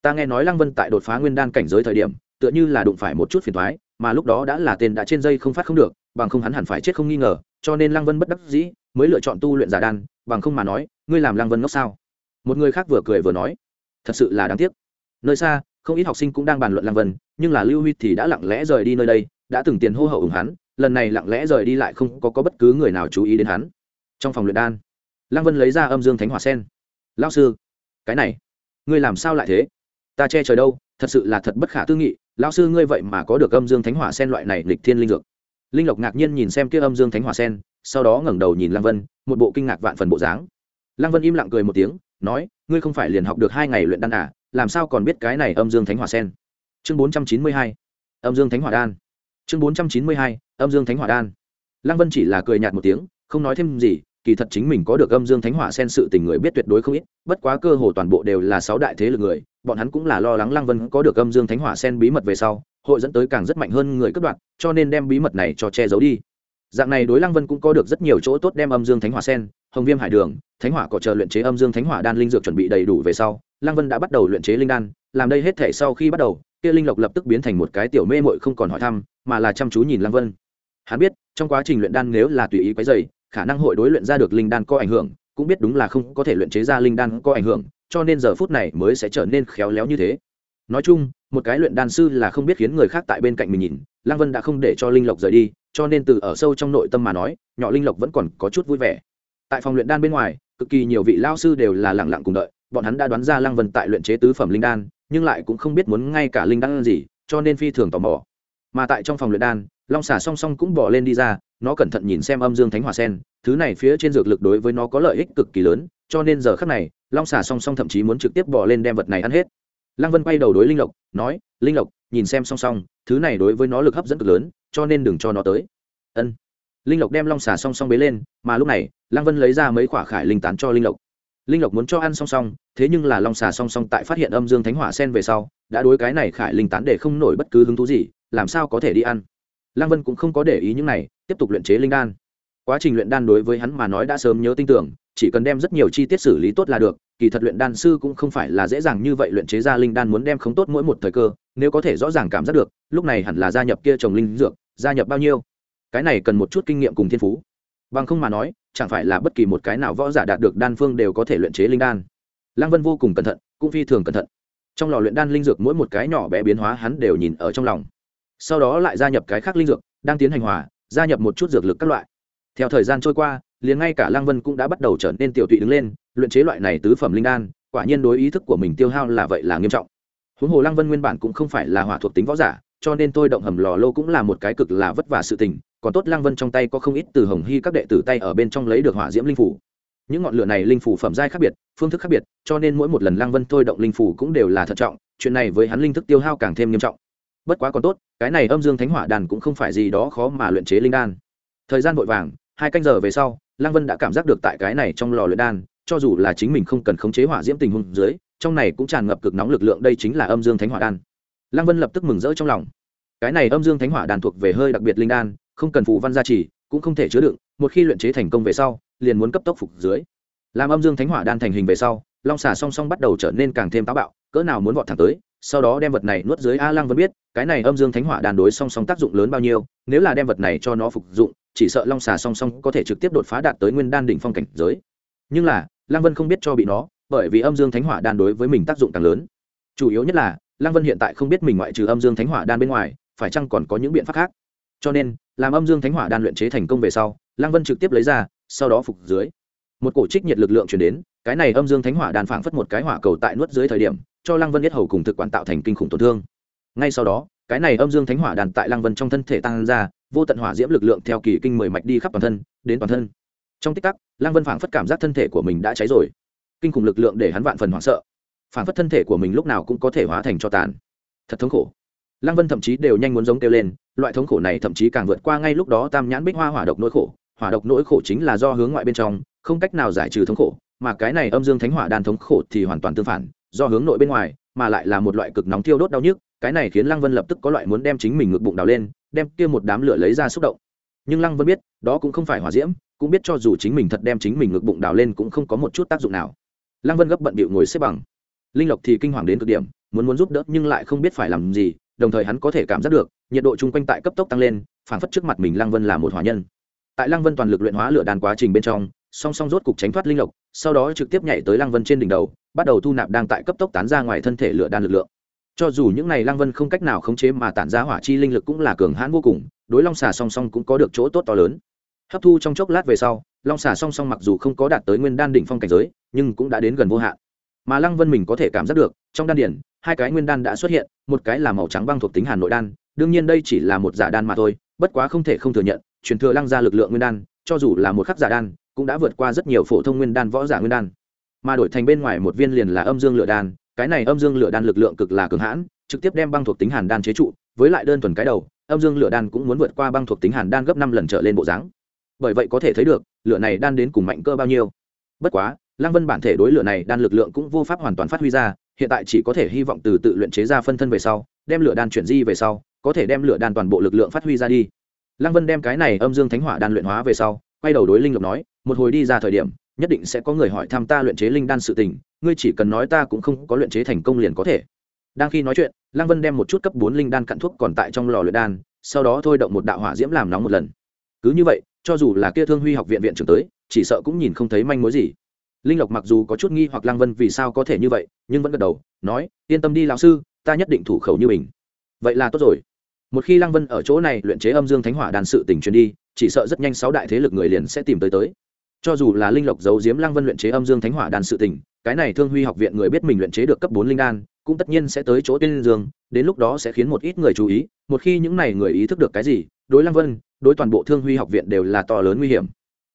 Ta nghe nói lăng vân tại đột phá nguyên đan cảnh giới thời điểm, tựa như là đụng phải một chút phiền thoái mà lúc đó đã là tên đã trên dây không phát không được bằng không hắn hẳn phải chết không nghi ngờ cho nên lăng vân bất đắc dĩ mới lựa chọn tu luyện giả đan bằng không mà nói ngươi làm lăng vân ngốc sao? Một người khác vừa cười vừa nói thật sự là đáng tiếc. Nơi xa không ít học sinh cũng đang bàn luận lăng vân nhưng là lưu huy thì đã lặng lẽ rời đi nơi đây đã từng tiền hô hậu ủng hắn lần này lặng lẽ rời đi lại không có, có bất cứ người nào chú ý đến hắn. Trong phòng luyện đan lăng vân lấy ra âm dương thánh hỏa sen. Lao sư cái này ngươi làm sao lại thế? Ta che trời đâu thật sự là thật bất khả tư nghị Lão sư ngươi vậy mà có được âm dương thánh hỏa sen loại này lịch thiên linh dược. Linh lộc ngạc nhiên nhìn xem kia âm dương thánh hỏa sen, sau đó ngẩng đầu nhìn lăng vân, một bộ kinh ngạc vạn phần bộ dáng. Lăng vân im lặng cười một tiếng, nói, ngươi không phải liền học được hai ngày luyện đan à làm sao còn biết cái này âm dương thánh hỏa sen? Chương bốn trăm chín mươi hai, âm dương thánh hỏa đan. Chương bốn trăm chín mươi hai, âm dương thánh hỏa đan. Lăng vân chỉ là cười nhạt một tiếng, không nói thêm gì, kỳ thật chính mình có được âm dương thánh hỏa sen sự tình người biết tuyệt đối không ít, bất quá cơ hồ toàn bộ đều là sáu đại thế lực người bọn hắn cũng là lo lắng lăng vân có được âm dương thánh hỏa sen bí mật về sau, hội dẫn tới càng rất mạnh hơn người cướp đoạt, cho nên đem bí mật này cho che giấu đi. Dạng này đối lăng vân cũng có được rất nhiều chỗ tốt đem âm dương thánh hỏa sen, hồng viêm hải đường, thánh hỏa có chờ luyện chế âm dương thánh hỏa đan linh dược chuẩn bị đầy đủ về sau, lăng vân đã bắt đầu luyện chế linh đan, làm đây hết thể sau khi bắt đầu, kia linh lộc lập tức biến thành một cái tiểu mê mội không còn hỏi thăm, mà là chăm chú nhìn lăng vân. Hắn biết, trong quá trình luyện đan nếu là tùy ý quấy dày khả năng hội đối luyện ra được linh đan có ảnh hưởng, cũng biết đúng là không có thể luyện chế ra linh đan có ảnh hưởng cho nên giờ phút này mới sẽ trở nên khéo léo như thế. Nói chung, một cái luyện đan sư là không biết khiến người khác tại bên cạnh mình nhìn, lăng vân đã không để cho linh lộc rời đi, cho nên từ ở sâu trong nội tâm mà nói, nhỏ linh lộc vẫn còn có chút vui vẻ. Tại phòng luyện đan bên ngoài, cực kỳ nhiều vị lao sư đều là lẳng lặng cùng đợi, bọn hắn đã đoán ra lăng vân tại luyện chế tứ phẩm linh đan, nhưng lại cũng không biết muốn ngay cả linh đan gì, cho nên phi thường tò mò. Mà tại trong phòng luyện đan, long xà song song cũng bỏ lên đi ra, nó cẩn thận nhìn xem âm dương thánh hỏa sen, thứ này phía trên dược lực đối với nó có lợi ích cực kỳ lớn, cho nên giờ khắc này long xà song song thậm chí muốn trực tiếp bỏ lên đem vật này ăn hết. Lăng vân quay đầu đối linh lộc, nói, linh lộc, nhìn xem song song, thứ này đối với nó lực hấp dẫn cực lớn, cho nên đừng cho nó tới. Ân. Linh lộc đem long xà song song bế lên, mà lúc này, lăng vân lấy ra mấy quả khải linh tán cho linh lộc. Linh lộc muốn cho ăn song song, thế nhưng là long xà song song tại phát hiện âm dương thánh hỏa sen về sau, đã đối cái này khải linh tán để không nổi bất cứ hứng thú gì, làm sao có thể đi ăn? Lăng vân cũng không có để ý những này, tiếp tục luyện chế linh đan quá trình luyện đan đối với hắn mà nói đã sớm nhớ tin tưởng, chỉ cần đem rất nhiều chi tiết xử lý tốt là được, kỳ thật luyện đan sư cũng không phải là dễ dàng như vậy luyện chế ra linh đan muốn đem không tốt mỗi một thời cơ, nếu có thể rõ ràng cảm giác được, lúc này hẳn là gia nhập kia trồng linh dược, gia nhập bao nhiêu. Cái này cần một chút kinh nghiệm cùng thiên phú. Bằng không mà nói, chẳng phải là bất kỳ một cái nào võ giả đạt được đan phương đều có thể luyện chế linh đan. Lăng vân vô cùng cẩn thận, cũng phi thường cẩn thận. Trong lò luyện đan linh dược mỗi một cái nhỏ bé biến hóa hắn đều nhìn ở trong lòng. Sau đó lại gia nhập cái khác linh dược, đang tiến hành hòa, gia nhập một chút dược lực các loại theo thời gian trôi qua, liền ngay cả lăng vân cũng đã bắt đầu trở nên tiểu tụy đứng lên, luyện chế loại này tứ phẩm linh đan, quả nhiên đối ý thức của mình tiêu hao là vậy là nghiêm trọng. Huống hồ lăng vân nguyên bản cũng không phải là hỏa thuộc tính võ giả, cho nên tôi động hầm lò lô cũng là một cái cực là vất vả sự tình, còn tốt lăng vân trong tay có không ít từ hồng hy các đệ tử tay ở bên trong lấy được hỏa diễm linh phủ. Những ngọn lửa này linh phủ phẩm giai khác biệt, phương thức khác biệt, cho nên mỗi một lần lăng vân tôi động linh phủ cũng đều là thận trọng, chuyện này với hắn linh thức tiêu hao càng thêm nghiêm trọng. Bất quá còn tốt, cái này âm dương thánh hỏa đàn cũng không phải gì đó khó mà luyện chế linh đan. Thời gian vội vàng hai canh giờ về sau, lăng vân đã cảm giác được tại cái này trong lò luyện đan, cho dù là chính mình không cần khống chế hỏa diễm tình huống dưới, trong này cũng tràn ngập cực nóng lực lượng, đây chính là âm dương thánh hỏa đan. Lăng vân lập tức mừng rỡ trong lòng. Cái này âm dương thánh hỏa đan thuộc về hơi đặc biệt linh đan, không cần phụ văn gia trì, cũng không thể chứa đựng, một khi luyện chế thành công về sau, liền muốn cấp tốc phục dưới. Làm âm dương thánh hỏa đan thành hình về sau, long xà song song bắt đầu trở nên càng thêm táo bạo, cỡ nào muốn vọt thẳng tới, sau đó đem vật này nuốt dưới a lăng vẫn biết, cái này âm dương thánh hỏa đan đối song song tác dụng lớn bao nhiêu, nếu là đem vật này cho nó phục dụng chỉ sợ long xà song song có thể trực tiếp đột phá đạt tới nguyên đan đỉnh phong cảnh giới. Nhưng là, lăng vân không biết cho bị nó, bởi vì âm dương thánh hỏa đan đối với mình tác dụng càng lớn. Chủ yếu nhất là, lăng vân hiện tại không biết mình ngoại trừ âm dương thánh hỏa đan bên ngoài, phải chăng còn có những biện pháp khác. Cho nên, làm âm dương thánh hỏa đan luyện chế thành công về sau, lăng vân trực tiếp lấy ra, sau đó phục dưới. Một cổ trích nhiệt lực lượng chuyển đến, cái này âm dương thánh hỏa đan phảng phất một cái hỏa cầu tại nuốt dưới thời điểm, cho lăng vân biết hầu cùng thực quản tạo thành kinh khủng tổn thương. Ngay sau đó, cái này âm dương thánh hỏa đàn tại lăng vân trong thân thể tăng ra vô tận hỏa diễm lực lượng theo kỳ kinh mười mạch đi khắp toàn thân, đến toàn thân. Trong tích tắc, lăng vân phảng phất cảm giác thân thể của mình đã cháy rồi. Kinh khủng lực lượng để hắn vạn phần hoảng sợ. Phảng phất thân thể của mình lúc nào cũng có thể hóa thành cho tàn. Thật thống khổ. Lăng vân thậm chí đều nhanh muốn giống kêu lên, loại thống khổ này thậm chí càng vượt qua ngay lúc đó tam nhãn bích hoa hỏa độc nỗi khổ. Hỏa độc nỗi khổ chính là do hướng ngoại bên trong, không cách nào giải trừ thống khổ, mà cái này âm dương thánh hỏa đan thống khổ thì hoàn toàn tương phản, do hướng nội bên ngoài, mà lại là một loại cực nóng thiêu đốt đau nhức. Cái này khiến lăng vân lập tức có loại muốn đem chính mình ngực bụng đào lên đem kia một đám lửa lấy ra xúc động. Nhưng lăng vân biết, đó cũng không phải hỏa diễm, cũng biết cho dù chính mình thật đem chính mình ngực bụng đào lên cũng không có một chút tác dụng nào. Lăng vân gấp bận bịu ngồi xếp bằng. Linh lộc thì kinh hoàng đến cực điểm, muốn muốn giúp đỡ nhưng lại không biết phải làm gì, đồng thời hắn có thể cảm giác được, nhiệt độ chung quanh tại cấp tốc tăng lên, phảng phất trước mặt mình lăng vân là một hỏa nhân. Tại lăng vân toàn lực luyện hóa lửa đàn quá trình bên trong, song song rốt cục tránh thoát linh lộc, sau đó trực tiếp nhảy tới lăng vân trên đỉnh đầu, bắt đầu thu nạp đang tại cấp tốc tán ra ngoài thân thể lửa đan lực lượng cho dù những này Lang vân không cách nào khống chế mà tản ra hỏa chi linh lực cũng là cường hãn vô cùng, đối long xà song song cũng có được chỗ tốt to lớn. Hấp thu trong chốc lát về sau, long xà song song mặc dù không có đạt tới nguyên đan đỉnh phong cảnh giới, nhưng cũng đã đến gần vô hạn. Mà lăng vân mình có thể cảm giác được, trong đan điển hai cái nguyên đan đã xuất hiện, một cái là màu trắng băng thuộc tính hàn nội đan, đương nhiên đây chỉ là một giả đan mà thôi, bất quá không thể không thừa nhận, truyền thừa lăng ra lực lượng nguyên đan, cho dù là một khắc giả đan, cũng đã vượt qua rất nhiều phổ thông nguyên đan, võ giả nguyên đan. Mà đổi thành bên ngoài một viên liền là âm dương lửa đan cái này âm dương lửa đan lực lượng cực là cường hãn, trực tiếp đem băng thuộc tính hàn đan chế trụ, với lại đơn thuần cái đầu, âm dương lửa đan cũng muốn vượt qua băng thuộc tính hàn đan gấp năm lần trở lên bộ dáng. Bởi vậy có thể thấy được, lửa này đan đến cùng mạnh cơ bao nhiêu. Bất quá, lăng vân bản thể đối lửa này đan lực lượng cũng vô pháp hoàn toàn phát huy ra, hiện tại chỉ có thể hy vọng từ tự luyện chế ra phân thân về sau, đem lửa đan chuyển di về sau, có thể đem lửa đan toàn bộ lực lượng phát huy ra đi. Lăng vân đem cái này âm dương thánh hỏa đan luyện hóa về sau, quay đầu đối linh lộc nói, một hồi đi ra thời điểm, nhất định sẽ có người hỏi thăm ta luyện chế linh đan sự tình ngươi chỉ cần nói ta cũng không có luyện chế thành công liền có thể. Đang khi nói chuyện, lăng vân đem một chút cấp bốn linh đan cặn thuốc còn tại trong lò luyện đan, sau đó thôi động một đạo hỏa diễm làm nóng một lần. Cứ như vậy, cho dù là kia thương huy học viện viện trưởng tới, chỉ sợ cũng nhìn không thấy manh mối gì. Linh lộc mặc dù có chút nghi hoặc lăng vân vì sao có thể như vậy, nhưng vẫn gật đầu, nói, yên tâm đi lão sư, ta nhất định thủ khẩu như mình. Vậy là tốt rồi. Một khi lăng vân ở chỗ này luyện chế âm dương thánh hỏa đan sự tình truyền đi, chỉ sợ rất nhanh sáu đại thế lực người liền sẽ tìm tới tới. Cho dù là linh lộc giấu giếm lăng vân luyện chế âm dương thánh hỏa đan sự tình cái này thương huy học viện người biết mình luyện chế được cấp bốn linh đan, cũng tất nhiên sẽ tới chỗ tiên dương, đến lúc đó sẽ khiến một ít người chú ý, một khi những này người ý thức được cái gì, đối lăng vân, đối toàn bộ thương huy học viện đều là to lớn nguy hiểm.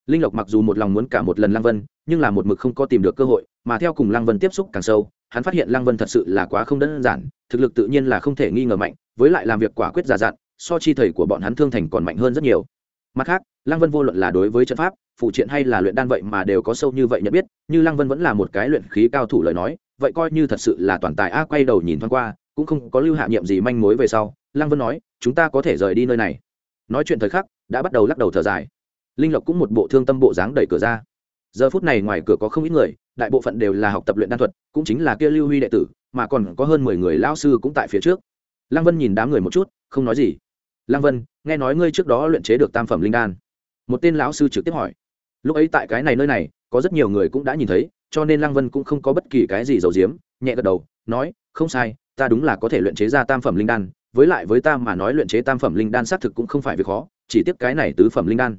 Linh lộc mặc dù một lòng muốn cả một lần lăng vân, nhưng là một mực không có tìm được cơ hội, mà theo cùng lăng vân tiếp xúc càng sâu, hắn phát hiện lăng vân thật sự là quá không đơn giản, thực lực tự nhiên là không thể nghi ngờ mạnh, với lại làm việc quả quyết giả dặn, so chi thầy của bọn hắn thương thành còn mạnh hơn rất nhiều mặt khác, lăng vân vô luận là đối với trận pháp, phụ triện hay là luyện đan vậy mà đều có sâu như vậy nhận biết, như lăng vân vẫn là một cái luyện khí cao thủ lời nói, vậy coi như thật sự là toàn tài a quay đầu nhìn thoáng qua, cũng không có lưu hạ nhiệm gì manh mối về sau, lăng vân nói, chúng ta có thể rời đi nơi này. Nói chuyện thời khắc, đã bắt đầu lắc đầu thở dài. Linh lộc cũng một bộ thương tâm bộ dáng đẩy cửa ra. Giờ phút này ngoài cửa có không ít người, đại bộ phận đều là học tập luyện đan thuật, cũng chính là kia lưu huy đệ tử, mà còn có hơn mười người lão sư cũng tại phía trước. Lăng vân nhìn đám người một chút, không nói gì lăng vân, nghe nói ngươi trước đó luyện chế được tam phẩm linh đan. Một tên lão sư trực tiếp hỏi. Lúc ấy tại cái này nơi này, có rất nhiều người cũng đã nhìn thấy, cho nên lăng vân cũng không có bất kỳ cái gì giấu giếm, nhẹ gật đầu, nói, không sai, ta đúng là có thể luyện chế ra tam phẩm linh đan, với lại với ta mà nói luyện chế tam phẩm linh đan xác thực cũng không phải việc khó, chỉ tiếp cái này tứ phẩm linh đan.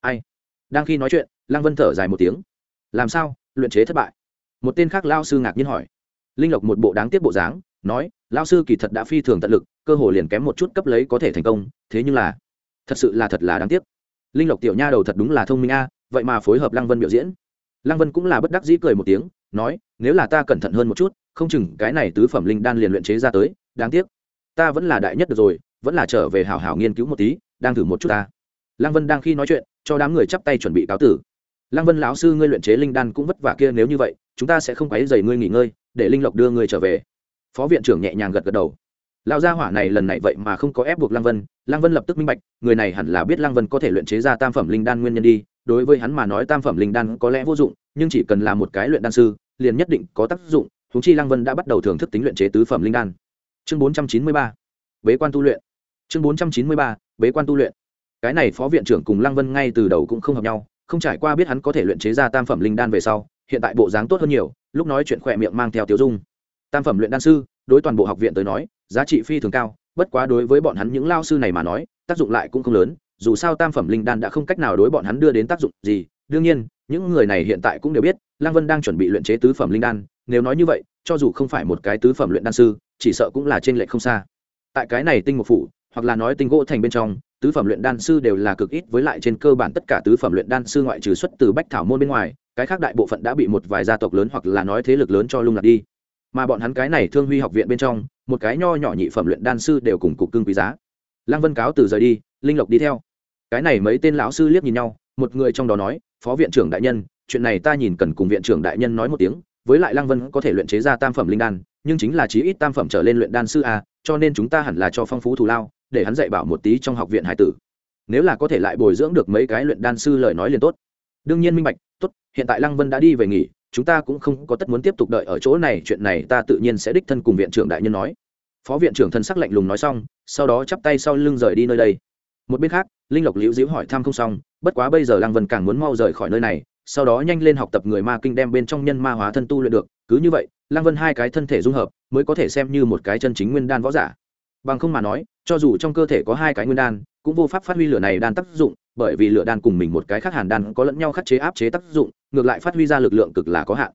Ai? Đang khi nói chuyện, lăng vân thở dài một tiếng. Làm sao? Luyện chế thất bại? Một tên khác lao sư ngạc nhiên hỏi. Linh lộc một bộ đáng tiếc bộ dáng, nói lao sư kỳ thật đã phi thường tận lực cơ hồ liền kém một chút cấp lấy có thể thành công, thế nhưng là, thật sự là thật là đáng tiếc. Linh lộc tiểu nha đầu thật đúng là thông minh a, vậy mà phối hợp lăng vân biểu diễn. Lăng vân cũng là bất đắc dĩ cười một tiếng, nói, nếu là ta cẩn thận hơn một chút, không chừng cái này tứ phẩm linh đan liền luyện chế ra tới, đáng tiếc. Ta vẫn là đại nhất được rồi, vẫn là trở về hảo hảo nghiên cứu một tí, đang thử một chút ta. Lăng vân đang khi nói chuyện, cho đám người chắp tay chuẩn bị cáo tử. Lăng vân lão sư ngươi luyện chế linh đan cũng vất vả kia nếu như vậy, chúng ta sẽ không quấy dày ngươi nghỉ ngơi, để linh lộc đưa ngươi trở về. Phó viện trưởng nhẹ nhàng gật gật đầu lão gia hỏa này lần này vậy mà không có ép buộc lăng vân lăng vân lập tức minh bạch, người này hẳn là biết lăng vân có thể luyện chế ra tam phẩm linh đan nguyên nhân đi, đối với hắn mà nói tam phẩm linh đan có lẽ vô dụng, nhưng chỉ cần là một cái luyện đan sư, liền nhất định có tác dụng húng chi lăng vân đã bắt đầu thưởng thức tính luyện chế tứ phẩm linh đan. Chương bốn trăm chín mươi ba, bế quan tu luyện. Chương bốn trăm chín mươi ba, bế quan tu luyện. Cái này phó viện trưởng cùng lăng vân ngay từ đầu cũng không hợp nhau, không trải qua biết hắn có thể luyện chế ra tam phẩm linh đan về sau, hiện tại bộ dáng tốt hơn nhiều, lúc nói chuyện khỏe miệng mang theo tiêu dung. Tam phẩm luyện đan sư, đối toàn bộ học viện tới nói giá trị phi thường cao, bất quá đối với bọn hắn những lao sư này mà nói, tác dụng lại cũng không lớn, dù sao tam phẩm linh đan đã không cách nào đối bọn hắn đưa đến tác dụng gì. Đương nhiên, những người này hiện tại cũng đều biết Lang vân đang chuẩn bị luyện chế tứ phẩm linh đan, nếu nói như vậy, cho dù không phải một cái tứ phẩm luyện đan sư, chỉ sợ cũng là trên lệch không xa. Tại cái này tinh một phủ, hoặc là nói tinh gỗ thành bên trong, tứ phẩm luyện đan sư đều là cực ít, với lại trên cơ bản tất cả tứ phẩm luyện đan sư ngoại trừ xuất từ bách thảo môn bên ngoài, cái khác đại bộ phận đã bị một vài gia tộc lớn hoặc là nói thế lực lớn cho lung lạc đi. Mà bọn hắn cái này thương huy học viện bên trong một cái nho nhỏ nhị phẩm luyện đan sư đều cùng cục cưng quý giá. Lăng vân cáo từ rời đi, linh lộc đi theo. Cái này mấy tên lão sư liếc nhìn nhau, một người trong đó nói, phó viện trưởng đại nhân, chuyện này ta nhìn cần cùng viện trưởng đại nhân nói một tiếng, với lại lăng vân có thể luyện chế ra tam phẩm linh đan, nhưng chính là chí ít tam phẩm trở lên luyện đan sư a cho nên chúng ta hẳn là cho phong phú thù lao, để hắn dạy bảo một tí trong học viện hải tử. Nếu là có thể lại bồi dưỡng được mấy cái luyện đan sư lời nói liền tốt. Đương nhiên minh bạch, tốt, hiện tại lăng vân đã đi về nghỉ chúng ta cũng không có tất muốn tiếp tục đợi ở chỗ này, chuyện này ta tự nhiên sẽ đích thân cùng viện trưởng đại nhân nói. Phó viện trưởng thân sắc lạnh lùng nói xong, sau đó chắp tay sau lưng rời đi nơi đây. Một bên khác, linh lộc liễu diễu hỏi thăm không xong, bất quá bây giờ lăng vân càng muốn mau rời khỏi nơi này, sau đó nhanh lên học tập người ma kinh đem bên trong nhân ma hóa thân tu luyện được, cứ như vậy, lăng vân hai cái thân thể dung hợp, mới có thể xem như một cái chân chính nguyên đan võ giả. Bằng không mà nói, cho dù trong cơ thể có hai cái nguyên đan, cũng vô pháp phát huy lửa này đan tác dụng bởi vì lửa đan cùng mình một cái khác hàn đan có lẫn nhau khắc chế áp chế tác dụng ngược lại phát huy ra lực lượng cực là có hạn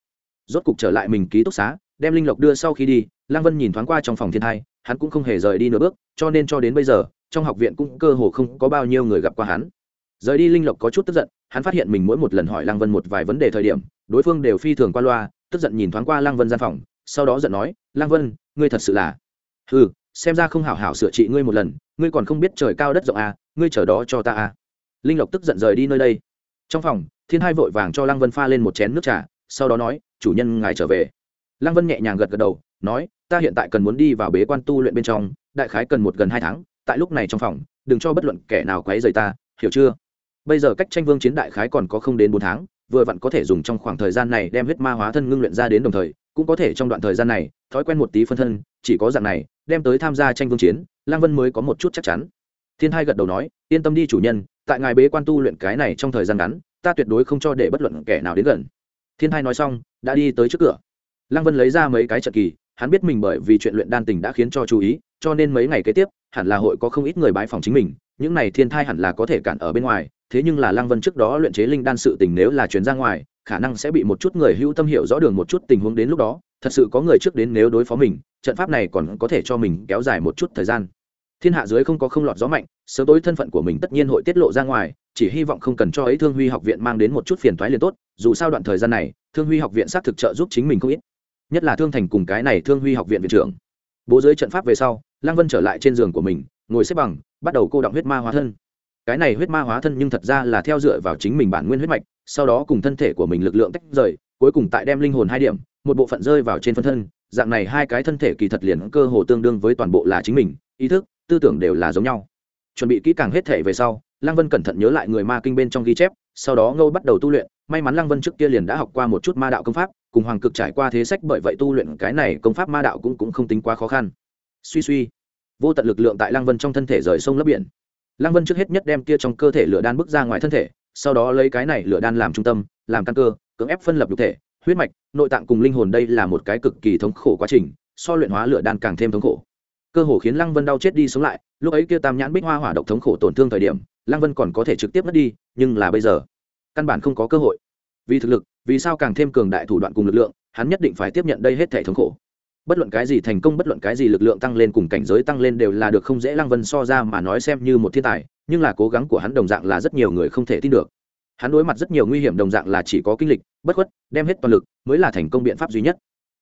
rốt cục trở lại mình ký túc xá đem linh lộc đưa sau khi đi lăng vân nhìn thoáng qua trong phòng thiên thai hắn cũng không hề rời đi nửa bước cho nên cho đến bây giờ trong học viện cũng cơ hồ không có bao nhiêu người gặp qua hắn rời đi linh lộc có chút tức giận hắn phát hiện mình mỗi một lần hỏi lăng vân một vài vấn đề thời điểm đối phương đều phi thường qua loa tức giận nhìn thoáng qua lăng vân gian phòng sau đó giận nói lăng vân ngươi thật sự là ừ xem ra không hảo hảo sửa trị ngươi một lần ngươi còn không biết trời cao đất rộng à, ngươi chờ đó cho ta à linh lộc tức giận rời đi nơi đây. Trong phòng, thiên hai vội vàng cho lăng vân pha lên một chén nước trà, sau đó nói, chủ nhân ngài trở về. Lăng vân nhẹ nhàng gật gật đầu, nói, ta hiện tại cần muốn đi vào bế quan tu luyện bên trong, đại khái cần một gần hai tháng, tại lúc này trong phòng, đừng cho bất luận kẻ nào quấy rầy ta, hiểu chưa? Bây giờ cách tranh vương chiến đại khái còn có không đến bốn tháng, vừa vặn có thể dùng trong khoảng thời gian này đem huyết ma hóa thân ngưng luyện ra đến đồng thời, cũng có thể trong đoạn thời gian này, thói quen một tí phân thân, chỉ có dạng này, đem tới tham gia tranh vương chiến lang vân mới có một chút chắc chắn. Thiên hai gật đầu nói, yên tâm đi chủ nhân tại ngài bế quan tu luyện cái này trong thời gian ngắn, ta tuyệt đối không cho để bất luận kẻ nào đến gần. Thiên thai nói xong, đã đi tới trước cửa. Lăng vân lấy ra mấy cái trận kỳ, hắn biết mình bởi vì chuyện luyện đan tình đã khiến cho chú ý, cho nên mấy ngày kế tiếp, hẳn là hội có không ít người bãi phòng chính mình, những này thiên thai hẳn là có thể cản ở bên ngoài, thế nhưng là lăng vân trước đó luyện chế linh đan sự tình nếu là chuyển ra ngoài, khả năng sẽ bị một chút người hữu tâm hiểu rõ đường một chút tình huống đến lúc đó, thật sự có người trước đến nếu đối phó mình, trận pháp này còn có thể cho mình kéo dài một chút thời gian thiên hạ dưới không có không lọt gió mạnh, sớm tối thân phận của mình tất nhiên hội tiết lộ ra ngoài, chỉ hy vọng không cần cho ấy thương huy học viện mang đến một chút phiền thoái liền tốt, dù sao đoạn thời gian này, thương huy học viện xác thực trợ giúp chính mình không ít. Nhất là thương thành cùng cái này thương huy học viện viện trưởng. Bố giới trận pháp về sau, lăng vân trở lại trên giường của mình, ngồi xếp bằng, bắt đầu cô động huyết ma hóa thân. Cái này huyết ma hóa thân nhưng thật ra là theo dựa vào chính mình bản nguyên huyết mạch, sau đó cùng thân thể của mình lực lượng tách rời, cuối cùng tại đem linh hồn hai điểm, một bộ phận rơi vào trên phân thân, dạng này hai cái thân thể kỳ thật liền cơ hồ tương đương với toàn bộ là chính mình, ý thức tư tưởng đều là giống nhau. Chuẩn bị kỹ càng hết thể về sau, lăng vân cẩn thận nhớ lại người ma kinh bên trong ghi chép, sau đó ngâu bắt đầu tu luyện. May mắn lăng vân trước kia liền đã học qua một chút ma đạo công pháp, cùng hoàng cực trải qua thế sách bởi vậy tu luyện cái này công pháp ma đạo cũng cũng không tính quá khó khăn. Suy suy, vô tận lực lượng tại lăng vân trong thân thể rời sông lấp biển. Lăng vân trước hết nhất đem kia trong cơ thể lửa đan bước ra ngoài thân thể, sau đó lấy cái này lửa đan làm trung tâm, làm căn cơ, cưỡng ép phân lập nhục thể, huyết mạch, nội tạng cùng linh hồn đây là một cái cực kỳ thống khổ quá trình, so luyện hóa lửa đan càng thêm thống khổ cơ hồ khiến lăng vân đau chết đi sống lại, lúc ấy kia tam nhãn bích hoa hỏa độc thống khổ tổn thương thời điểm, lăng vân còn có thể trực tiếp mất đi, nhưng là bây giờ, căn bản không có cơ hội. Vì thực lực, vì sao càng thêm cường đại thủ đoạn cùng lực lượng, hắn nhất định phải tiếp nhận đây hết thể thống khổ. Bất luận cái gì thành công, bất luận cái gì lực lượng tăng lên cùng cảnh giới tăng lên đều là được không dễ lăng vân so ra mà nói xem như một thiên tài, nhưng là cố gắng của hắn đồng dạng là rất nhiều người không thể tin được. Hắn đối mặt rất nhiều nguy hiểm đồng dạng là chỉ có kinh lịch, bất khuất, đem hết toàn lực mới là thành công biện pháp duy nhất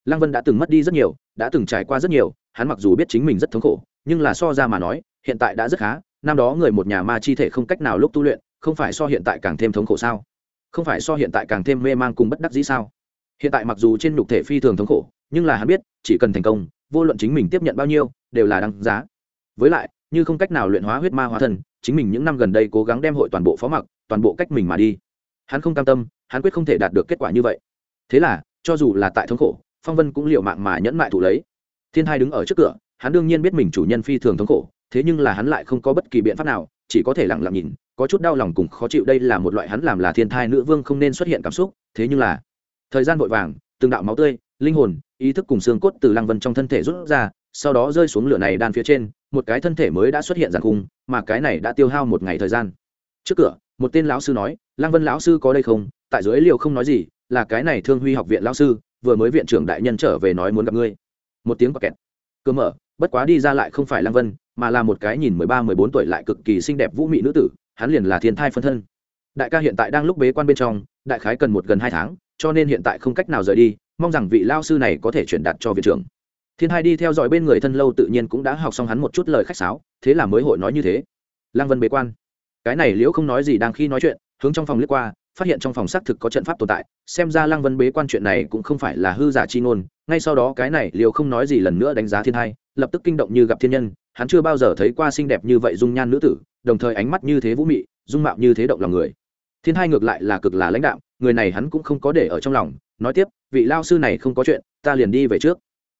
lăng vân đã từng mất đi rất nhiều đã từng trải qua rất nhiều hắn mặc dù biết chính mình rất thống khổ nhưng là so ra mà nói hiện tại đã rất khá năm đó người một nhà ma chi thể không cách nào lúc tu luyện không phải so hiện tại càng thêm thống khổ sao? Không phải so hiện tại càng thêm mê mang cùng bất đắc dĩ sao? Hiện tại mặc dù trên nhục thể phi thường thống khổ nhưng là hắn biết chỉ cần thành công vô luận chính mình tiếp nhận bao nhiêu đều là đăng giá. Với lại như không cách nào luyện hóa huyết ma hóa thần, chính mình những năm gần đây cố gắng đem hội toàn bộ phó mặc toàn bộ cách mình mà đi. Hắn không cam tâm hắn quyết không thể đạt được kết quả như vậy. Thế là cho dù là tại thống khổ phong vân cũng liệu mạng mà nhẫn mại thủ lấy. Thiên thai đứng ở trước cửa, hắn đương nhiên biết mình chủ nhân phi thường thống khổ, thế nhưng là hắn lại không có bất kỳ biện pháp nào, chỉ có thể lặng lặng nhìn, có chút đau lòng cùng khó chịu đây là một loại hắn làm là thiên thai nữ vương không nên xuất hiện cảm xúc, thế nhưng là thời gian vội vàng, từng đạo máu tươi, linh hồn, ý thức cùng xương cốt từ lăng vân trong thân thể rút ra, sau đó rơi xuống lửa này đan phía trên, một cái thân thể mới đã xuất hiện giàn khung, mà cái này đã tiêu hao một ngày thời gian. Trước cửa, một tên lão sư nói, lăng vân lão sư có đây không? Tại dưới liều không nói gì, là cái này thương huy học viện lão sư vừa mới viện trưởng đại nhân trở về nói muốn gặp ngươi. Một tiếng quả kẹt. Cơ mở, bất quá đi ra lại không phải lăng vân, mà là một cái nhìn mười ba, mười bốn tuổi lại cực kỳ xinh đẹp vũ mị nữ tử, hắn liền là thiên thai phân thân. Đại ca hiện tại đang lúc bế quan bên trong, đại khái cần một gần hai tháng, cho nên hiện tại không cách nào rời đi, mong rằng vị lao sư này có thể truyền đạt cho viện trưởng. Thiên hai đi theo dõi bên người thân lâu tự nhiên cũng đã học xong hắn một chút lời khách sáo, thế là mới hội nói như thế. Lăng vân bế quan. Cái này liễu không nói gì đang khi nói chuyện, hướng trong phòng liếc qua phát hiện trong phòng xác thực có trận pháp tồn tại, xem ra lăng vân bế quan chuyện này cũng không phải là hư giả chi ngôn, ngay sau đó cái này liều không nói gì lần nữa đánh giá thiên hai, lập tức kinh động như gặp thiên nhân, hắn chưa bao giờ thấy qua xinh đẹp như vậy dung nhan nữ tử, đồng thời ánh mắt như thế vũ mị, dung mạo như thế động lòng người. Thiên hai ngược lại là cực là lãnh đạo người này hắn cũng không có để ở trong lòng, nói tiếp, vị lao sư này không có chuyện, ta liền đi về trước.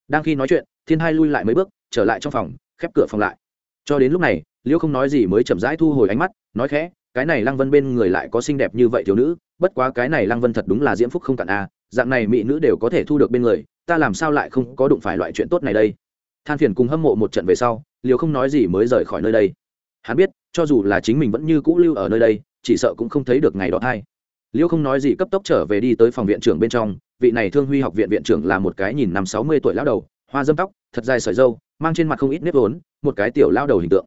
Đang khi nói chuyện, thiên hai lui lại mấy bước, trở lại trong phòng, khép cửa phòng lại. Cho đến lúc này, liêu không nói gì mới chậm rãi thu hồi ánh mắt, nói khẽ cái này lăng vân bên người lại có xinh đẹp như vậy thiếu nữ, bất quá cái này lăng vân thật đúng là diễm phúc không cạn a dạng này mỹ nữ đều có thể thu được bên người, ta làm sao lại không có đụng phải loại chuyện tốt này đây? Than phiền cùng hâm mộ một trận về sau liều không nói gì mới rời khỏi nơi đây. Hắn biết, cho dù là chính mình vẫn như cũ lưu ở nơi đây, chỉ sợ cũng không thấy được ngày đó thay. Liêu không nói gì cấp tốc trở về đi tới phòng viện trưởng bên trong, vị này thương huy học viện viện trưởng là một cái nhìn năm sáu mươi tuổi lão đầu, hoa dâm tóc, thật dài sợi dâu mang trên mặt không ít nếp vốn, một cái tiểu lao đầu hình tượng.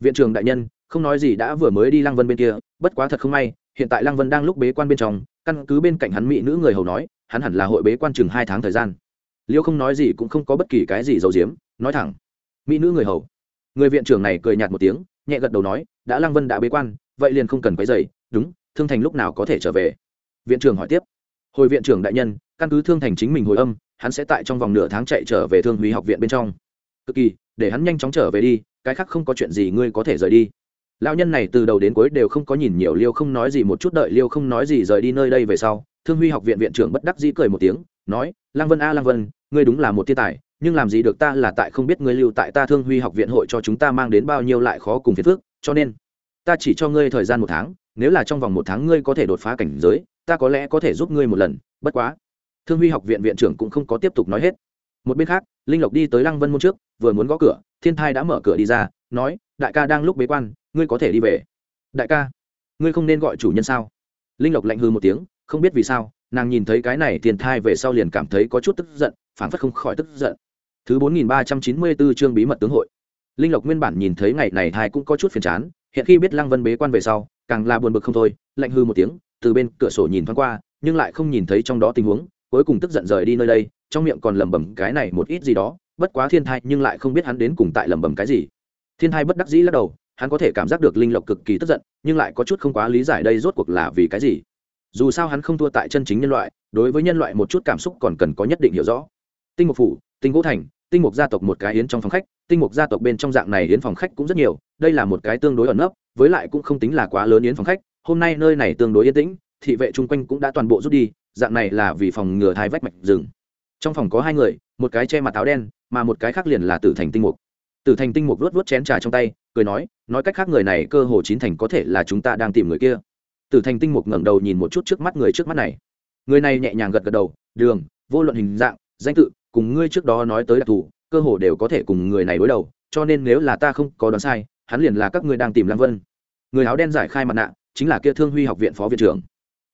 Viện trưởng đại nhân không nói gì đã vừa mới đi lăng vân bên kia, bất quá thật không may, hiện tại lăng vân đang lúc bế quan bên trong, căn cứ bên cạnh hắn mỹ nữ người hầu nói, hắn hẳn là hội bế quan chừng hai tháng thời gian. Liêu không nói gì cũng không có bất kỳ cái gì giấu giếm, nói thẳng. Mỹ nữ người hầu. Người viện trưởng này cười nhạt một tiếng, nhẹ gật đầu nói, đã lăng vân đã bế quan, vậy liền không cần quấy dày đúng, thương thành lúc nào có thể trở về? Viện trưởng hỏi tiếp. Hồi viện trưởng đại nhân, căn cứ thương thành chính mình hồi âm, hắn sẽ tại trong vòng nửa tháng chạy trở về thương huy học viện bên trong. Cực kỳ, để hắn nhanh chóng trở về đi, cái khác không có chuyện gì ngươi có thể rời đi lão nhân này từ đầu đến cuối đều không có nhìn nhiều liêu không nói gì một chút đợi liêu không nói gì rời đi nơi đây về sau thương huy học viện viện trưởng bất đắc dĩ cười một tiếng nói lăng vân a à, lăng vân ngươi đúng là một thiên tài nhưng làm gì được ta là tại không biết ngươi lưu tại ta thương huy học viện hội cho chúng ta mang đến bao nhiêu lại khó cùng phiền phước cho nên ta chỉ cho ngươi thời gian một tháng nếu là trong vòng một tháng ngươi có thể đột phá cảnh giới ta có lẽ có thể giúp ngươi một lần bất quá. Thương huy học viện viện trưởng cũng không có tiếp tục nói hết. Một bên khác linh lộc đi tới lăng vân môn trước vừa muốn gõ cửa thiên thai đã mở cửa đi ra nói đại ca đang lúc bế quan ngươi có thể đi về. Đại ca, ngươi không nên gọi chủ nhân sao? Linh lộc lạnh hư một tiếng, không biết vì sao, nàng nhìn thấy cái này tiền thai về sau liền cảm thấy có chút tức giận phản phất không khỏi tức giận. Thứ bốn nghìn ba trăm chín mươi bốn chương bí mật tướng hội. Linh lộc nguyên bản nhìn thấy ngày này thai cũng có chút phiền chán, hiện khi biết lăng vân bế quan về sau, càng là buồn bực không thôi, lạnh hư một tiếng, từ bên cửa sổ nhìn thoáng qua, nhưng lại không nhìn thấy trong đó tình huống, cuối cùng tức giận rời đi nơi đây, trong miệng còn lẩm bẩm cái này một ít gì đó, bất quá thiên thai nhưng lại không biết hắn đến cùng tại lẩm bẩm cái gì. Thiên thai bất đắc dĩ lắc đầu hắn có thể cảm giác được linh lộc cực kỳ tức giận, nhưng lại có chút không quá lý giải đây rốt cuộc là vì cái gì. Dù sao hắn không thua tại chân chính nhân loại, đối với nhân loại một chút cảm xúc còn cần có nhất định hiểu rõ. Tinh mục phủ, tinh gỗ thành, tinh mục gia tộc một cái yến trong phòng khách, tinh mục gia tộc bên trong dạng này yến phòng khách cũng rất nhiều, đây là một cái tương đối ẩn nấp, với lại cũng không tính là quá lớn yến phòng khách, hôm nay nơi này tương đối yên tĩnh, thị vệ chung quanh cũng đã toàn bộ rút đi, dạng này là vì phòng ngừa thai vách mạch rừng. Trong phòng có hai người, một cái che mặt áo đen, mà một cái khác liền là tử thành tinh mục tử thành tinh mục vuốt vớt chén trà trong tay, cười nói nói cách khác người này cơ hồ chín thành có thể là chúng ta đang tìm người kia. Tử thành tinh mục ngẩng đầu nhìn một chút trước mắt người trước mắt này. Người này nhẹ nhàng gật gật đầu, đường, vô luận hình dạng, danh tự, cùng ngươi trước đó nói tới đặc thù, cơ hồ đều có thể cùng người này đối đầu, cho nên nếu là ta không có đoán sai, hắn liền là các ngươi đang tìm lăng vân. Người áo đen giải khai mặt nạ, chính là kia thương huy học viện phó viện trưởng.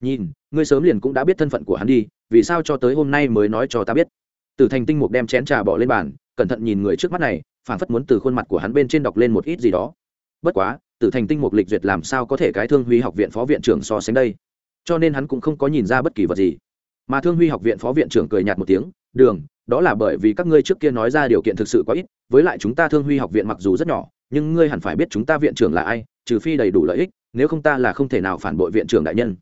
Nhìn, ngươi sớm liền cũng đã biết thân phận của hắn đi, vì sao cho tới hôm nay mới nói cho ta biết? Tử thành tinh mục đem chén trà bỏ lên bàn, cẩn thận nhìn người trước mắt này phản phất muốn từ khuôn mặt của hắn bên trên đọc lên một ít gì đó. Bất quá, tử thành tinh mục lịch duyệt làm sao có thể cái thương huy học viện phó viện trưởng so sánh đây? Cho nên hắn cũng không có nhìn ra bất kỳ vật gì. Mà thương huy học viện phó viện trưởng cười nhạt một tiếng, đường, đó là bởi vì các ngươi trước kia nói ra điều kiện thực sự quá ít, với lại chúng ta thương huy học viện mặc dù rất nhỏ, nhưng ngươi hẳn phải biết chúng ta viện trưởng là ai, trừ phi đầy đủ lợi ích, nếu không ta là không thể nào phản bội viện trưởng đại nhân.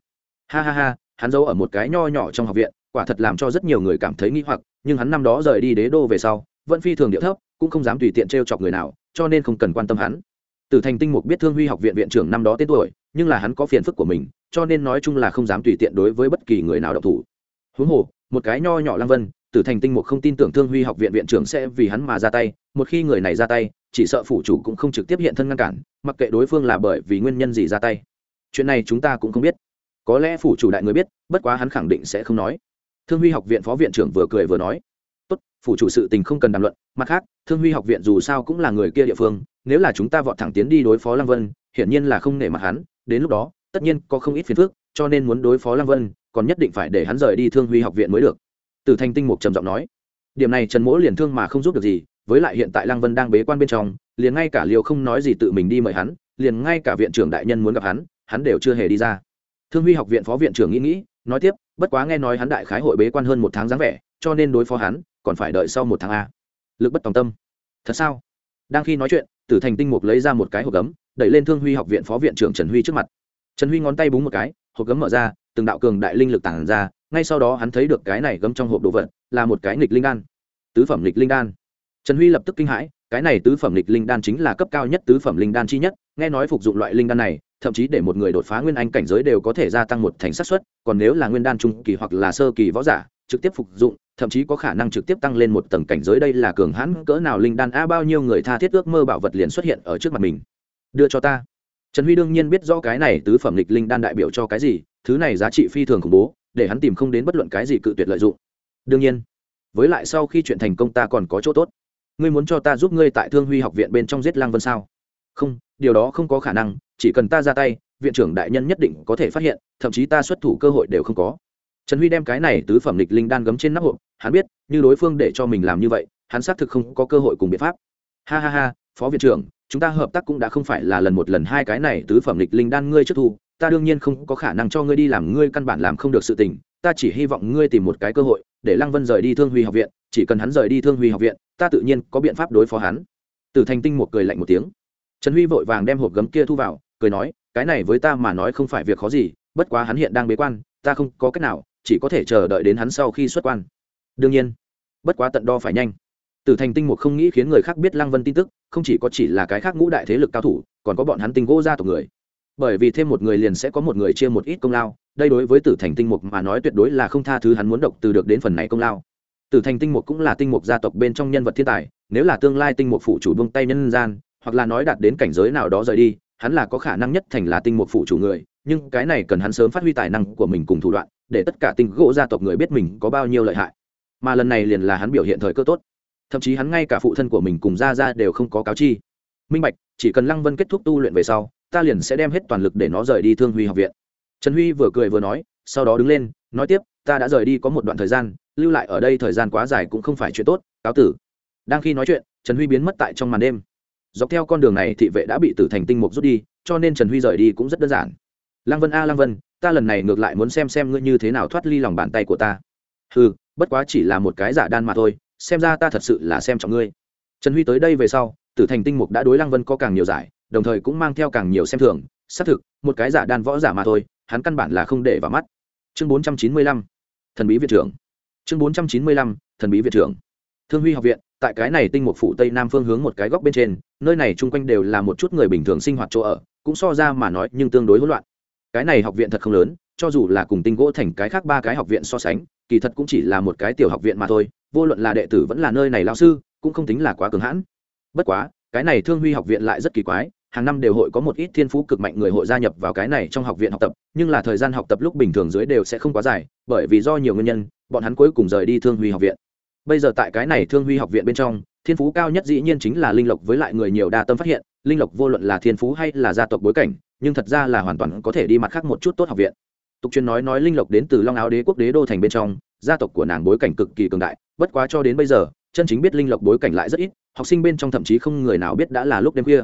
Ha ha ha, hắn giấu ở một cái nho nhỏ trong học viện, quả thật làm cho rất nhiều người cảm thấy nghi hoặc, nhưng hắn năm đó rời đi đế đô về sau, vẫn phi thường điệu thấp cũng không dám tùy tiện t chọc người nào, cho nên không cần quan tâm hắn. Tử thành tinh mục biết thương huy học viện viện trưởng năm đó tên tuổi, nhưng là hắn có phiền phức của mình, cho nên nói chung là không dám tùy tiện đối với bất kỳ người nào độc thủ. Huống hồ, một cái nho nhỏ lăng vân, tử thành tinh mục không tin tưởng thương huy học viện viện trưởng sẽ vì hắn mà ra tay, một khi người này ra tay, chỉ sợ phủ chủ cũng không trực tiếp hiện thân ngăn cản, mặc kệ đối phương là bởi vì nguyên nhân gì ra tay. Chuyện này chúng ta cũng không biết. Có lẽ phủ chủ đại người biết, bất quá hắn khẳng định sẽ không nói. Thương huy học viện phó viện trưởng vừa cười vừa nói phủ chủ sự tình không cần đàm luận, mặt khác, thương huy học viện dù sao cũng là người kia địa phương, nếu là chúng ta vọt thẳng tiến đi đối phó lăng vân, hiển nhiên là không nể mặt hắn, đến lúc đó, tất nhiên có không ít phiền phức, cho nên muốn đối phó lăng vân, còn nhất định phải để hắn rời đi thương huy học viện mới được. Từ thanh tinh mục trầm giọng nói. Điểm này trần mỗ liền thương mà không giúp được gì, với lại hiện tại lăng vân đang bế quan bên trong, liền ngay cả liều không nói gì tự mình đi mời hắn, liền ngay cả viện trưởng đại nhân muốn gặp hắn hắn đều chưa hề đi ra. Thương huy học viện phó viện trưởng nghĩ nghĩ nói tiếp, bất quá nghe nói hắn đại khái hội bế quan hơn một tháng dáng vẻ, cho nên đối phó hắn, còn phải đợi sau một tháng a. Lực bất tòng tâm. Thật sao? Đang khi nói chuyện, tử thành tinh mục lấy ra một cái hộp gấm, đẩy lên thương huy học viện phó viện trưởng trần huy trước mặt. Trần huy ngón tay búng một cái, hộp gấm mở ra, từng đạo cường đại linh lực tản ra, ngay sau đó hắn thấy được cái này gấm trong hộp đồ vật, là một cái nghịch linh đan. Tứ phẩm nghịch linh đan. Trần huy lập tức kinh hãi, cái này tứ phẩm nghịch linh đan chính là cấp cao nhất tứ phẩm linh đan chi nhất, nghe nói phục dụng loại linh đan này thậm chí để một người đột phá nguyên anh cảnh giới đều có thể gia tăng một thành sát suất, còn nếu là nguyên đan trung kỳ hoặc là sơ kỳ võ giả, trực tiếp phục dụng, thậm chí có khả năng trực tiếp tăng lên một tầng cảnh giới. Đây là cường hãn cỡ nào linh đan? A, bao nhiêu người tha thiết ước mơ bảo vật liền xuất hiện ở trước mặt mình? Đưa cho ta. Trần huy đương nhiên biết rõ cái này tứ phẩm lịch linh đan đại biểu cho cái gì, thứ này giá trị phi thường khủng bố, để hắn tìm không đến bất luận cái gì cự tuyệt lợi dụng. Đương nhiên, với lại sau khi chuyện thành công ta còn có chỗ tốt. Ngươi muốn cho ta giúp ngươi tại thương huy học viện bên trong giết lang vân sao? Không điều đó không có khả năng, chỉ cần ta ra tay, viện trưởng đại nhân nhất định có thể phát hiện, thậm chí ta xuất thủ cơ hội đều không có. Trần huy đem cái này tứ phẩm lịch linh đan gấm trên nắp hộp, hắn biết, như đối phương để cho mình làm như vậy, hắn xác thực không có cơ hội cùng biện pháp. Ha ha ha, phó viện trưởng, chúng ta hợp tác cũng đã không phải là lần một lần hai cái này tứ phẩm lịch linh đan ngươi trước thu, ta đương nhiên không có khả năng cho ngươi đi làm, ngươi căn bản làm không được sự tình, ta chỉ hy vọng ngươi tìm một cái cơ hội, để lăng vân rời đi thương huy học viện, chỉ cần hắn rời đi thương huy học viện, ta tự nhiên có biện pháp đối phó hắn. Từ thành tinh một cười lạnh một tiếng trần huy vội vàng đem hộp gấm kia thu vào, cười nói, cái này với ta mà nói không phải việc khó gì, bất quá hắn hiện đang bế quan, ta không có cách nào, chỉ có thể chờ đợi đến hắn sau khi xuất quan. Đương nhiên, bất quá tận đo phải nhanh. Tử thành tinh mục không nghĩ khiến người khác biết lăng vân tin tức, không chỉ có chỉ là cái khác ngũ đại thế lực cao thủ, còn có bọn hắn tinh gỗ ra tộc người. Bởi vì thêm một người liền sẽ có một người chia một ít công lao, đây đối với tử thành tinh mục mà nói tuyệt đối là không tha thứ hắn muốn độc từ được đến phần này công lao. Tử thành tinh mục cũng là tinh mục gia tộc bên trong nhân vật thiên tài, nếu là tương lai tinh mục phụ chủ buông tay nhân gian hoặc là nói đạt đến cảnh giới nào đó rời đi, hắn là có khả năng nhất thành là tinh mục phụ chủ người, nhưng cái này cần hắn sớm phát huy tài năng của mình cùng thủ đoạn, để tất cả tinh gỗ gia tộc người biết mình có bao nhiêu lợi hại. Mà lần này liền là hắn biểu hiện thời cơ tốt. Thậm chí hắn ngay cả phụ thân của mình cùng gia ra đều không có cáo chi. Minh bạch, chỉ cần lăng vân kết thúc tu luyện về sau, ta liền sẽ đem hết toàn lực để nó rời đi thương huy học viện. Trần huy vừa cười vừa nói, sau đó đứng lên, nói tiếp, ta đã rời đi có một đoạn thời gian, lưu lại ở đây thời gian quá dài cũng không phải chuyện tốt, cáo tử. Đang khi nói chuyện, trần huy biến mất tại trong màn đêm dọc theo con đường này thị vệ đã bị tử thành tinh mục rút đi, cho nên trần huy rời đi cũng rất đơn giản. Lăng vân a, lăng vân, ta lần này ngược lại muốn xem xem ngươi như thế nào thoát ly lòng bàn tay của ta. Ừ bất quá chỉ là một cái giả đan mà thôi, xem ra ta thật sự là xem trọng ngươi. Trần huy tới đây về sau, tử thành tinh mục đã đối lăng vân có càng nhiều giải, đồng thời cũng mang theo càng nhiều xem thường. Xác thực, một cái giả đan võ giả mà thôi, hắn căn bản là không để vào mắt. Chương bốn trăm chín mươi lăm, thần bí viện trưởng. Chương bốn trăm chín mươi lăm, thần bí viện trưởng. Thương huy học viện tại cái này tinh mục phủ tây nam phương hướng một cái góc bên trên, nơi này chung quanh đều là một chút người bình thường sinh hoạt chỗ ở, cũng so ra mà nói nhưng tương đối hỗn loạn. Cái này học viện thật không lớn, cho dù là cùng tinh gỗ thành cái khác ba cái học viện so sánh, kỳ thật cũng chỉ là một cái tiểu học viện mà thôi, vô luận là đệ tử vẫn là nơi này lao sư, cũng không tính là quá cường hãn. Bất quá, cái này thương huy học viện lại rất kỳ quái, hàng năm đều hội có một ít thiên phú cực mạnh người hội gia nhập vào cái này trong học viện học tập, nhưng là thời gian học tập lúc bình thường dưới đều sẽ không quá dài, bởi vì do nhiều nguyên nhân, bọn hắn cuối cùng rời đi thương huy học viện bây giờ tại cái này thương huy học viện bên trong, thiên phú cao nhất dĩ nhiên chính là linh lộc với lại người nhiều đa tâm phát hiện, linh lộc vô luận là thiên phú hay là gia tộc bối cảnh, nhưng thật ra là hoàn toàn có thể đi mặt khác một chút tốt học viện. Tục truyền nói nói linh lộc đến từ long áo đế quốc đế đô thành bên trong, gia tộc của nàng bối cảnh cực kỳ cường đại, bất quá cho đến bây giờ, chân chính biết linh lộc bối cảnh lại rất ít, học sinh bên trong thậm chí không người nào biết đã là lúc đêm khuya.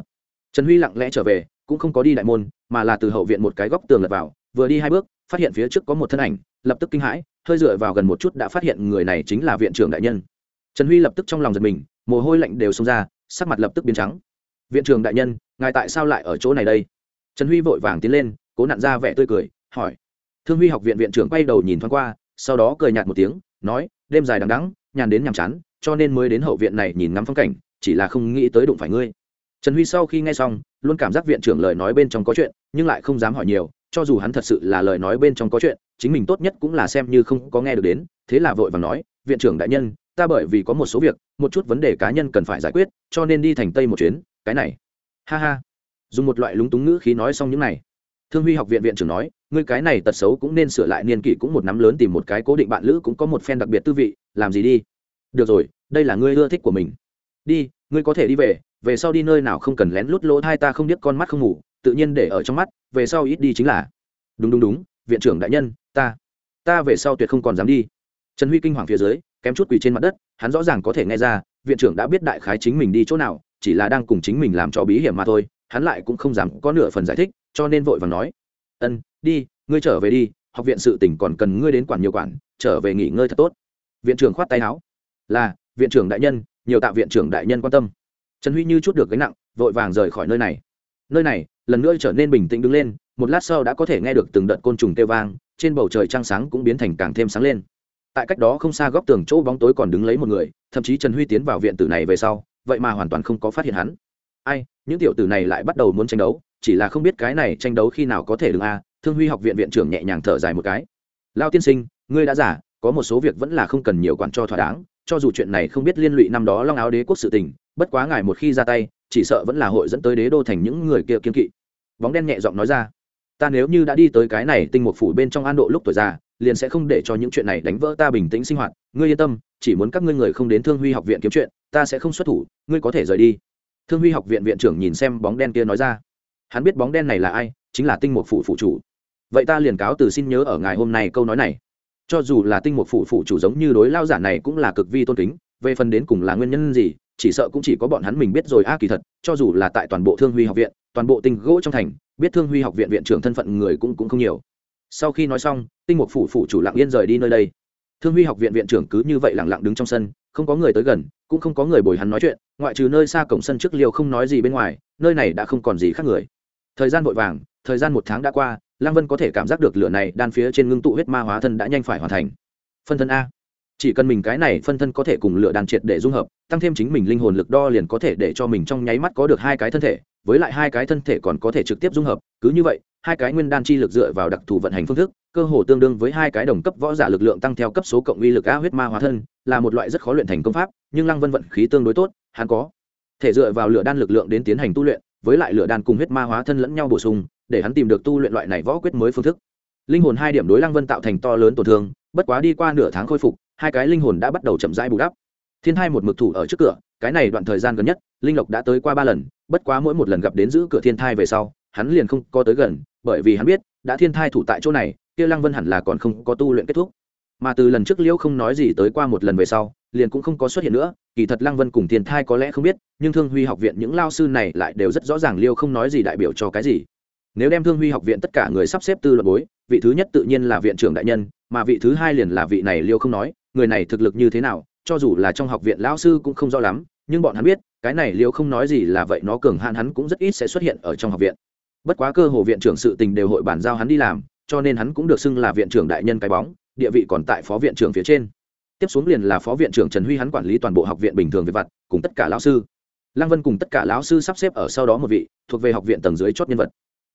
Trần huy lặng lẽ trở về, cũng không có đi đại môn, mà là từ hậu viện một cái góc tường lật vào, vừa đi hai bước, phát hiện phía trước có một thân ảnh, lập tức kinh hãi hơi dựa vào gần một chút đã phát hiện người này chính là viện trưởng đại nhân. Trần huy lập tức trong lòng giật mình, mồ hôi lạnh đều xông ra, sắc mặt lập tức biến trắng. Viện trưởng đại nhân, ngài tại sao lại ở chỗ này đây? Trần huy vội vàng tiến lên, cố nặn ra vẻ tươi cười, hỏi. Thương huy học viện viện trưởng quay đầu nhìn thoáng qua, sau đó cười nhạt một tiếng, nói, đêm dài đằng đắng nhàn đến nhàm chán, cho nên mới đến hậu viện này nhìn ngắm phong cảnh, chỉ là không nghĩ tới đụng phải ngươi. Trần huy sau khi nghe xong, luôn cảm giác viện trưởng lời nói bên trong có chuyện, nhưng lại không dám hỏi nhiều cho dù hắn thật sự là lời nói bên trong có chuyện, chính mình tốt nhất cũng là xem như không có nghe được đến, thế là vội vàng nói, viện trưởng đại nhân, ta bởi vì có một số việc, một chút vấn đề cá nhân cần phải giải quyết, cho nên đi thành tây một chuyến, cái này. Ha ha. Dùng một loại lúng túng ngữ khí nói xong những này. Thương huy học viện viện trưởng nói, ngươi cái này tật xấu cũng nên sửa lại niên kỷ cũng một nắm lớn tìm một cái cố định bạn lữ cũng có một phen đặc biệt tư vị, làm gì đi? Được rồi, đây là ngươi ưa thích của mình. Đi, ngươi có thể đi về về sau đi nơi nào không cần lén lút lỗ thai ta không biết con mắt không ngủ tự nhiên để ở trong mắt, về sau ít đi chính là, đúng đúng đúng, viện trưởng đại nhân, ta ta về sau tuyệt không còn dám đi. Trần huy kinh hoàng phía dưới, kém chút quỳ trên mặt đất, hắn rõ ràng có thể nghe ra, viện trưởng đã biết đại khái chính mình đi chỗ nào, chỉ là đang cùng chính mình làm cho bí hiểm mà thôi, hắn lại cũng không dám có nửa phần giải thích, cho nên vội vàng nói, ân, đi, ngươi trở về đi, học viện sự tỉnh còn cần ngươi đến quản nhiều quản, trở về nghỉ ngơi thật tốt. Viện trưởng khoát tay áo, là, viện trưởng đại nhân, nhiều tạ viện trưởng đại nhân quan tâm. Trần huy như chút được gánh nặng, vội vàng rời khỏi nơi này. Nơi này lần nữa trở nên bình tĩnh đứng lên, một lát sau đã có thể nghe được từng đợt côn trùng kêu vang, trên bầu trời trăng sáng cũng biến thành càng thêm sáng lên. Tại cách đó không xa góc tường chỗ bóng tối còn đứng lấy một người, thậm chí trần huy tiến vào viện tử này về sau, vậy mà hoàn toàn không có phát hiện hắn. Ai, những tiểu tử này lại bắt đầu muốn tranh đấu, chỉ là không biết cái này tranh đấu khi nào có thể được a, thương huy học viện viện trưởng nhẹ nhàng thở dài một cái. Lao tiên sinh, ngươi đã giả, có một số việc vẫn là không cần nhiều quản cho thỏa đáng, cho dù chuyện này không biết liên lụy năm đó long áo đế quốc sự tình, bất quá ngài một khi ra tay chỉ sợ vẫn là hội dẫn tới đế đô thành những người kia kiên kỵ. Bóng đen nhẹ giọng nói ra, ta nếu như đã đi tới cái này tinh mục phủ bên trong an độ lúc tuổi già, liền sẽ không để cho những chuyện này đánh vỡ ta bình tĩnh sinh hoạt. Ngươi yên tâm, chỉ muốn các ngươi người không đến thương huy học viện kiếm chuyện, ta sẽ không xuất thủ, ngươi có thể rời đi. Thương huy học viện viện trưởng nhìn xem bóng đen kia nói ra, hắn biết bóng đen này là ai, chính là tinh mục phủ phụ chủ. Vậy ta liền cáo từ xin nhớ ở ngài hôm nay câu nói này. Cho dù là tinh mục phủ phụ chủ giống như đối lao giả này cũng là cực vi tôn kính, về phần đến cùng là nguyên nhân gì chỉ sợ cũng chỉ có bọn hắn mình biết rồi. A, kỳ thật, cho dù là tại toàn bộ thương huy học viện, toàn bộ tinh gỗ trong thành, biết thương huy học viện viện trưởng thân phận người cũng cũng không nhiều. Sau khi nói xong, tinh mục phủ phủ chủ lặng yên rời đi nơi đây. Thương huy học viện viện trưởng cứ như vậy lặng lặng đứng trong sân, không có người tới gần, cũng không có người bồi hắn nói chuyện, ngoại trừ nơi xa cổng sân trước liều không nói gì bên ngoài, nơi này đã không còn gì khác người. Thời gian vội vàng, thời gian một tháng đã qua, lăng vân có thể cảm giác được lửa này đan phía trên ngưng tụ huyết ma hóa thân đã nhanh phải hoàn thành. Phân thân a chỉ cần mình cái này phân thân có thể cùng lửa đan triệt để dung hợp, tăng thêm chính mình linh hồn lực đo liền có thể để cho mình trong nháy mắt có được hai cái thân thể, với lại hai cái thân thể còn có thể trực tiếp dung hợp. Cứ như vậy, hai cái nguyên đan chi lực dựa vào đặc thù vận hành phương thức, cơ hồ tương đương với hai cái đồng cấp võ giả lực lượng tăng theo cấp số cộng uy lực a huyết ma hóa thân, là một loại rất khó luyện thành công pháp, nhưng lăng vân vận khí tương đối tốt, hắn có thể dựa vào lửa đan lực lượng đến tiến hành tu luyện, với lại lửa đan cùng huyết ma hóa thân lẫn nhau bổ sung, để hắn tìm được tu luyện loại này võ quyết mới phương thức. Linh hồn hai điểm đối lăng vân tạo thành to lớn tổn thương, bất quá đi qua nửa tháng khôi phục hai cái linh hồn đã bắt đầu chậm rãi bù đắp. Thiên thai một mực thủ ở trước cửa, cái này đoạn thời gian gần nhất, linh lộc đã tới qua ba lần, bất quá mỗi một lần gặp đến giữ cửa thiên thai về sau, hắn liền không có tới gần, bởi vì hắn biết, đã thiên thai thủ tại chỗ này, kia lăng vân hẳn là còn không có tu luyện kết thúc. Mà từ lần trước liễu không nói gì tới qua một lần về sau, liền cũng không có xuất hiện nữa, kỳ thật lăng vân cùng thiên thai có lẽ không biết, nhưng thương huy học viện những lao sư này lại đều rất rõ ràng liêu không nói gì đại biểu cho cái gì nếu đem thương huy học viện tất cả người sắp xếp tư luận bối, vị thứ nhất tự nhiên là viện trưởng đại nhân, mà vị thứ hai liền là vị này liêu không nói, người này thực lực như thế nào, cho dù là trong học viện lão sư cũng không rõ lắm, nhưng bọn hắn biết, cái này liêu không nói gì là vậy, nó cường hạn hắn cũng rất ít sẽ xuất hiện ở trong học viện. Bất quá cơ hồ viện trưởng sự tình đều hội bản giao hắn đi làm, cho nên hắn cũng được xưng là viện trưởng đại nhân cái bóng, địa vị còn tại phó viện trưởng phía trên. Tiếp xuống liền là phó viện trưởng trần huy hắn quản lý toàn bộ học viện bình thường về vặt, cùng tất cả lão sư. Lăng vân cùng tất cả lão sư sắp xếp ở sau đó một vị, thuộc về học viện tầng dưới chót nhân vật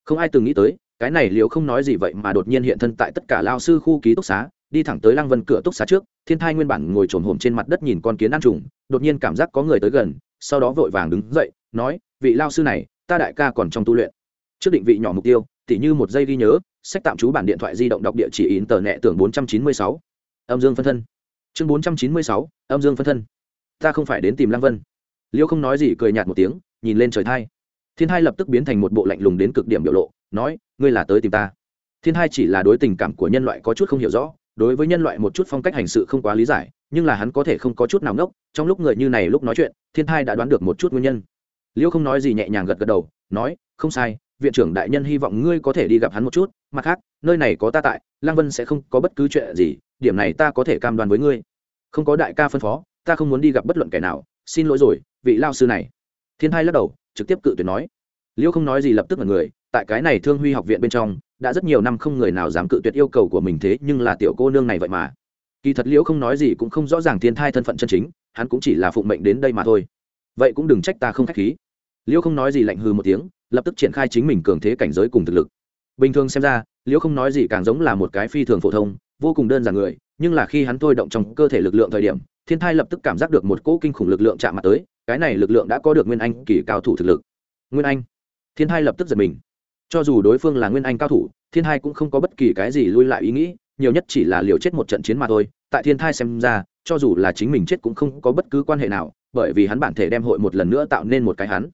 không ai từng nghĩ tới, cái này liều không nói gì vậy mà đột nhiên hiện thân tại tất cả lao sư khu ký túc xá, đi thẳng tới lăng vân cửa túc xá trước, thiên thai nguyên bản ngồi trồm hồm trên mặt đất nhìn con kiến ăn trùng, đột nhiên cảm giác có người tới gần, sau đó vội vàng đứng dậy, nói, vị lao sư này, ta đại ca còn trong tu luyện. Trước định vị nhỏ mục tiêu, tỉ như một giây ghi nhớ, sách tạm trú bản điện thoại di động đọc địa chỉ in tờ nẹ tưởng bốn trăm chín mươi sáu. Âm dương phân thân. Chương bốn trăm chín mươi sáu, âm dương phân thân. Ta không phải đến tìm lăng vân. Liêu không nói gì cười nhạt một tiếng, nhìn lên trời thai thiên hai lập tức biến thành một bộ lạnh lùng đến cực điểm biểu lộ, nói, ngươi là tới tìm ta. Thiên hai chỉ là đối tình cảm của nhân loại có chút không hiểu rõ, đối với nhân loại một chút phong cách hành sự không quá lý giải, nhưng là hắn có thể không có chút nào ngốc, trong lúc người như này lúc nói chuyện, thiên hai đã đoán được một chút nguyên nhân. Liễu không nói gì nhẹ nhàng gật gật đầu, nói, không sai, viện trưởng đại nhân hy vọng ngươi có thể đi gặp hắn một chút, mặt khác, nơi này có ta tại Lang vân sẽ không có bất cứ chuyện gì, điểm này ta có thể cam đoan với ngươi. Không có đại ca phân phó, ta không muốn đi gặp bất luận kẻ nào, xin lỗi rồi, vị lao sư này. Thiên hai lắc đầu trực tiếp cự tuyệt nói. Liêu không nói gì lập tức là người, tại cái này thương huy học viện bên trong, đã rất nhiều năm không người nào dám cự tuyệt yêu cầu của mình thế, nhưng là tiểu cô nương này vậy mà. Kỳ thật liễu không nói gì cũng không rõ ràng thiên thai thân phận chân chính, hắn cũng chỉ là phụng mệnh đến đây mà thôi. Vậy cũng đừng trách ta không k h á c h khí. Liễu không nói gì lạnh hư một tiếng, lập tức triển khai chính mình cường thế cảnh giới cùng thực lực. Bình thường xem ra liễu không nói gì càng giống là một cái phi thường phổ thông, vô cùng đơn giản người, nhưng là khi hắn thôi động trong cơ thể lực lượng thời điểm, thiên thai lập tức cảm giác được một cỗ kinh khủng lực lượng chạm mặt tới cái này lực lượng đã có được nguyên anh kỳ cao thủ thực lực. Nguyên anh. Thiên hai lập tức giật mình. Cho dù đối phương là nguyên anh cao thủ, thiên hai cũng không có bất kỳ cái gì lui lại ý nghĩ, nhiều nhất chỉ là liều chết một trận chiến mà thôi. Tại thiên thai xem ra, cho dù là chính mình chết cũng không có bất cứ quan hệ nào, bởi vì hắn bản thể đem hội một lần nữa tạo nên một cái hắn.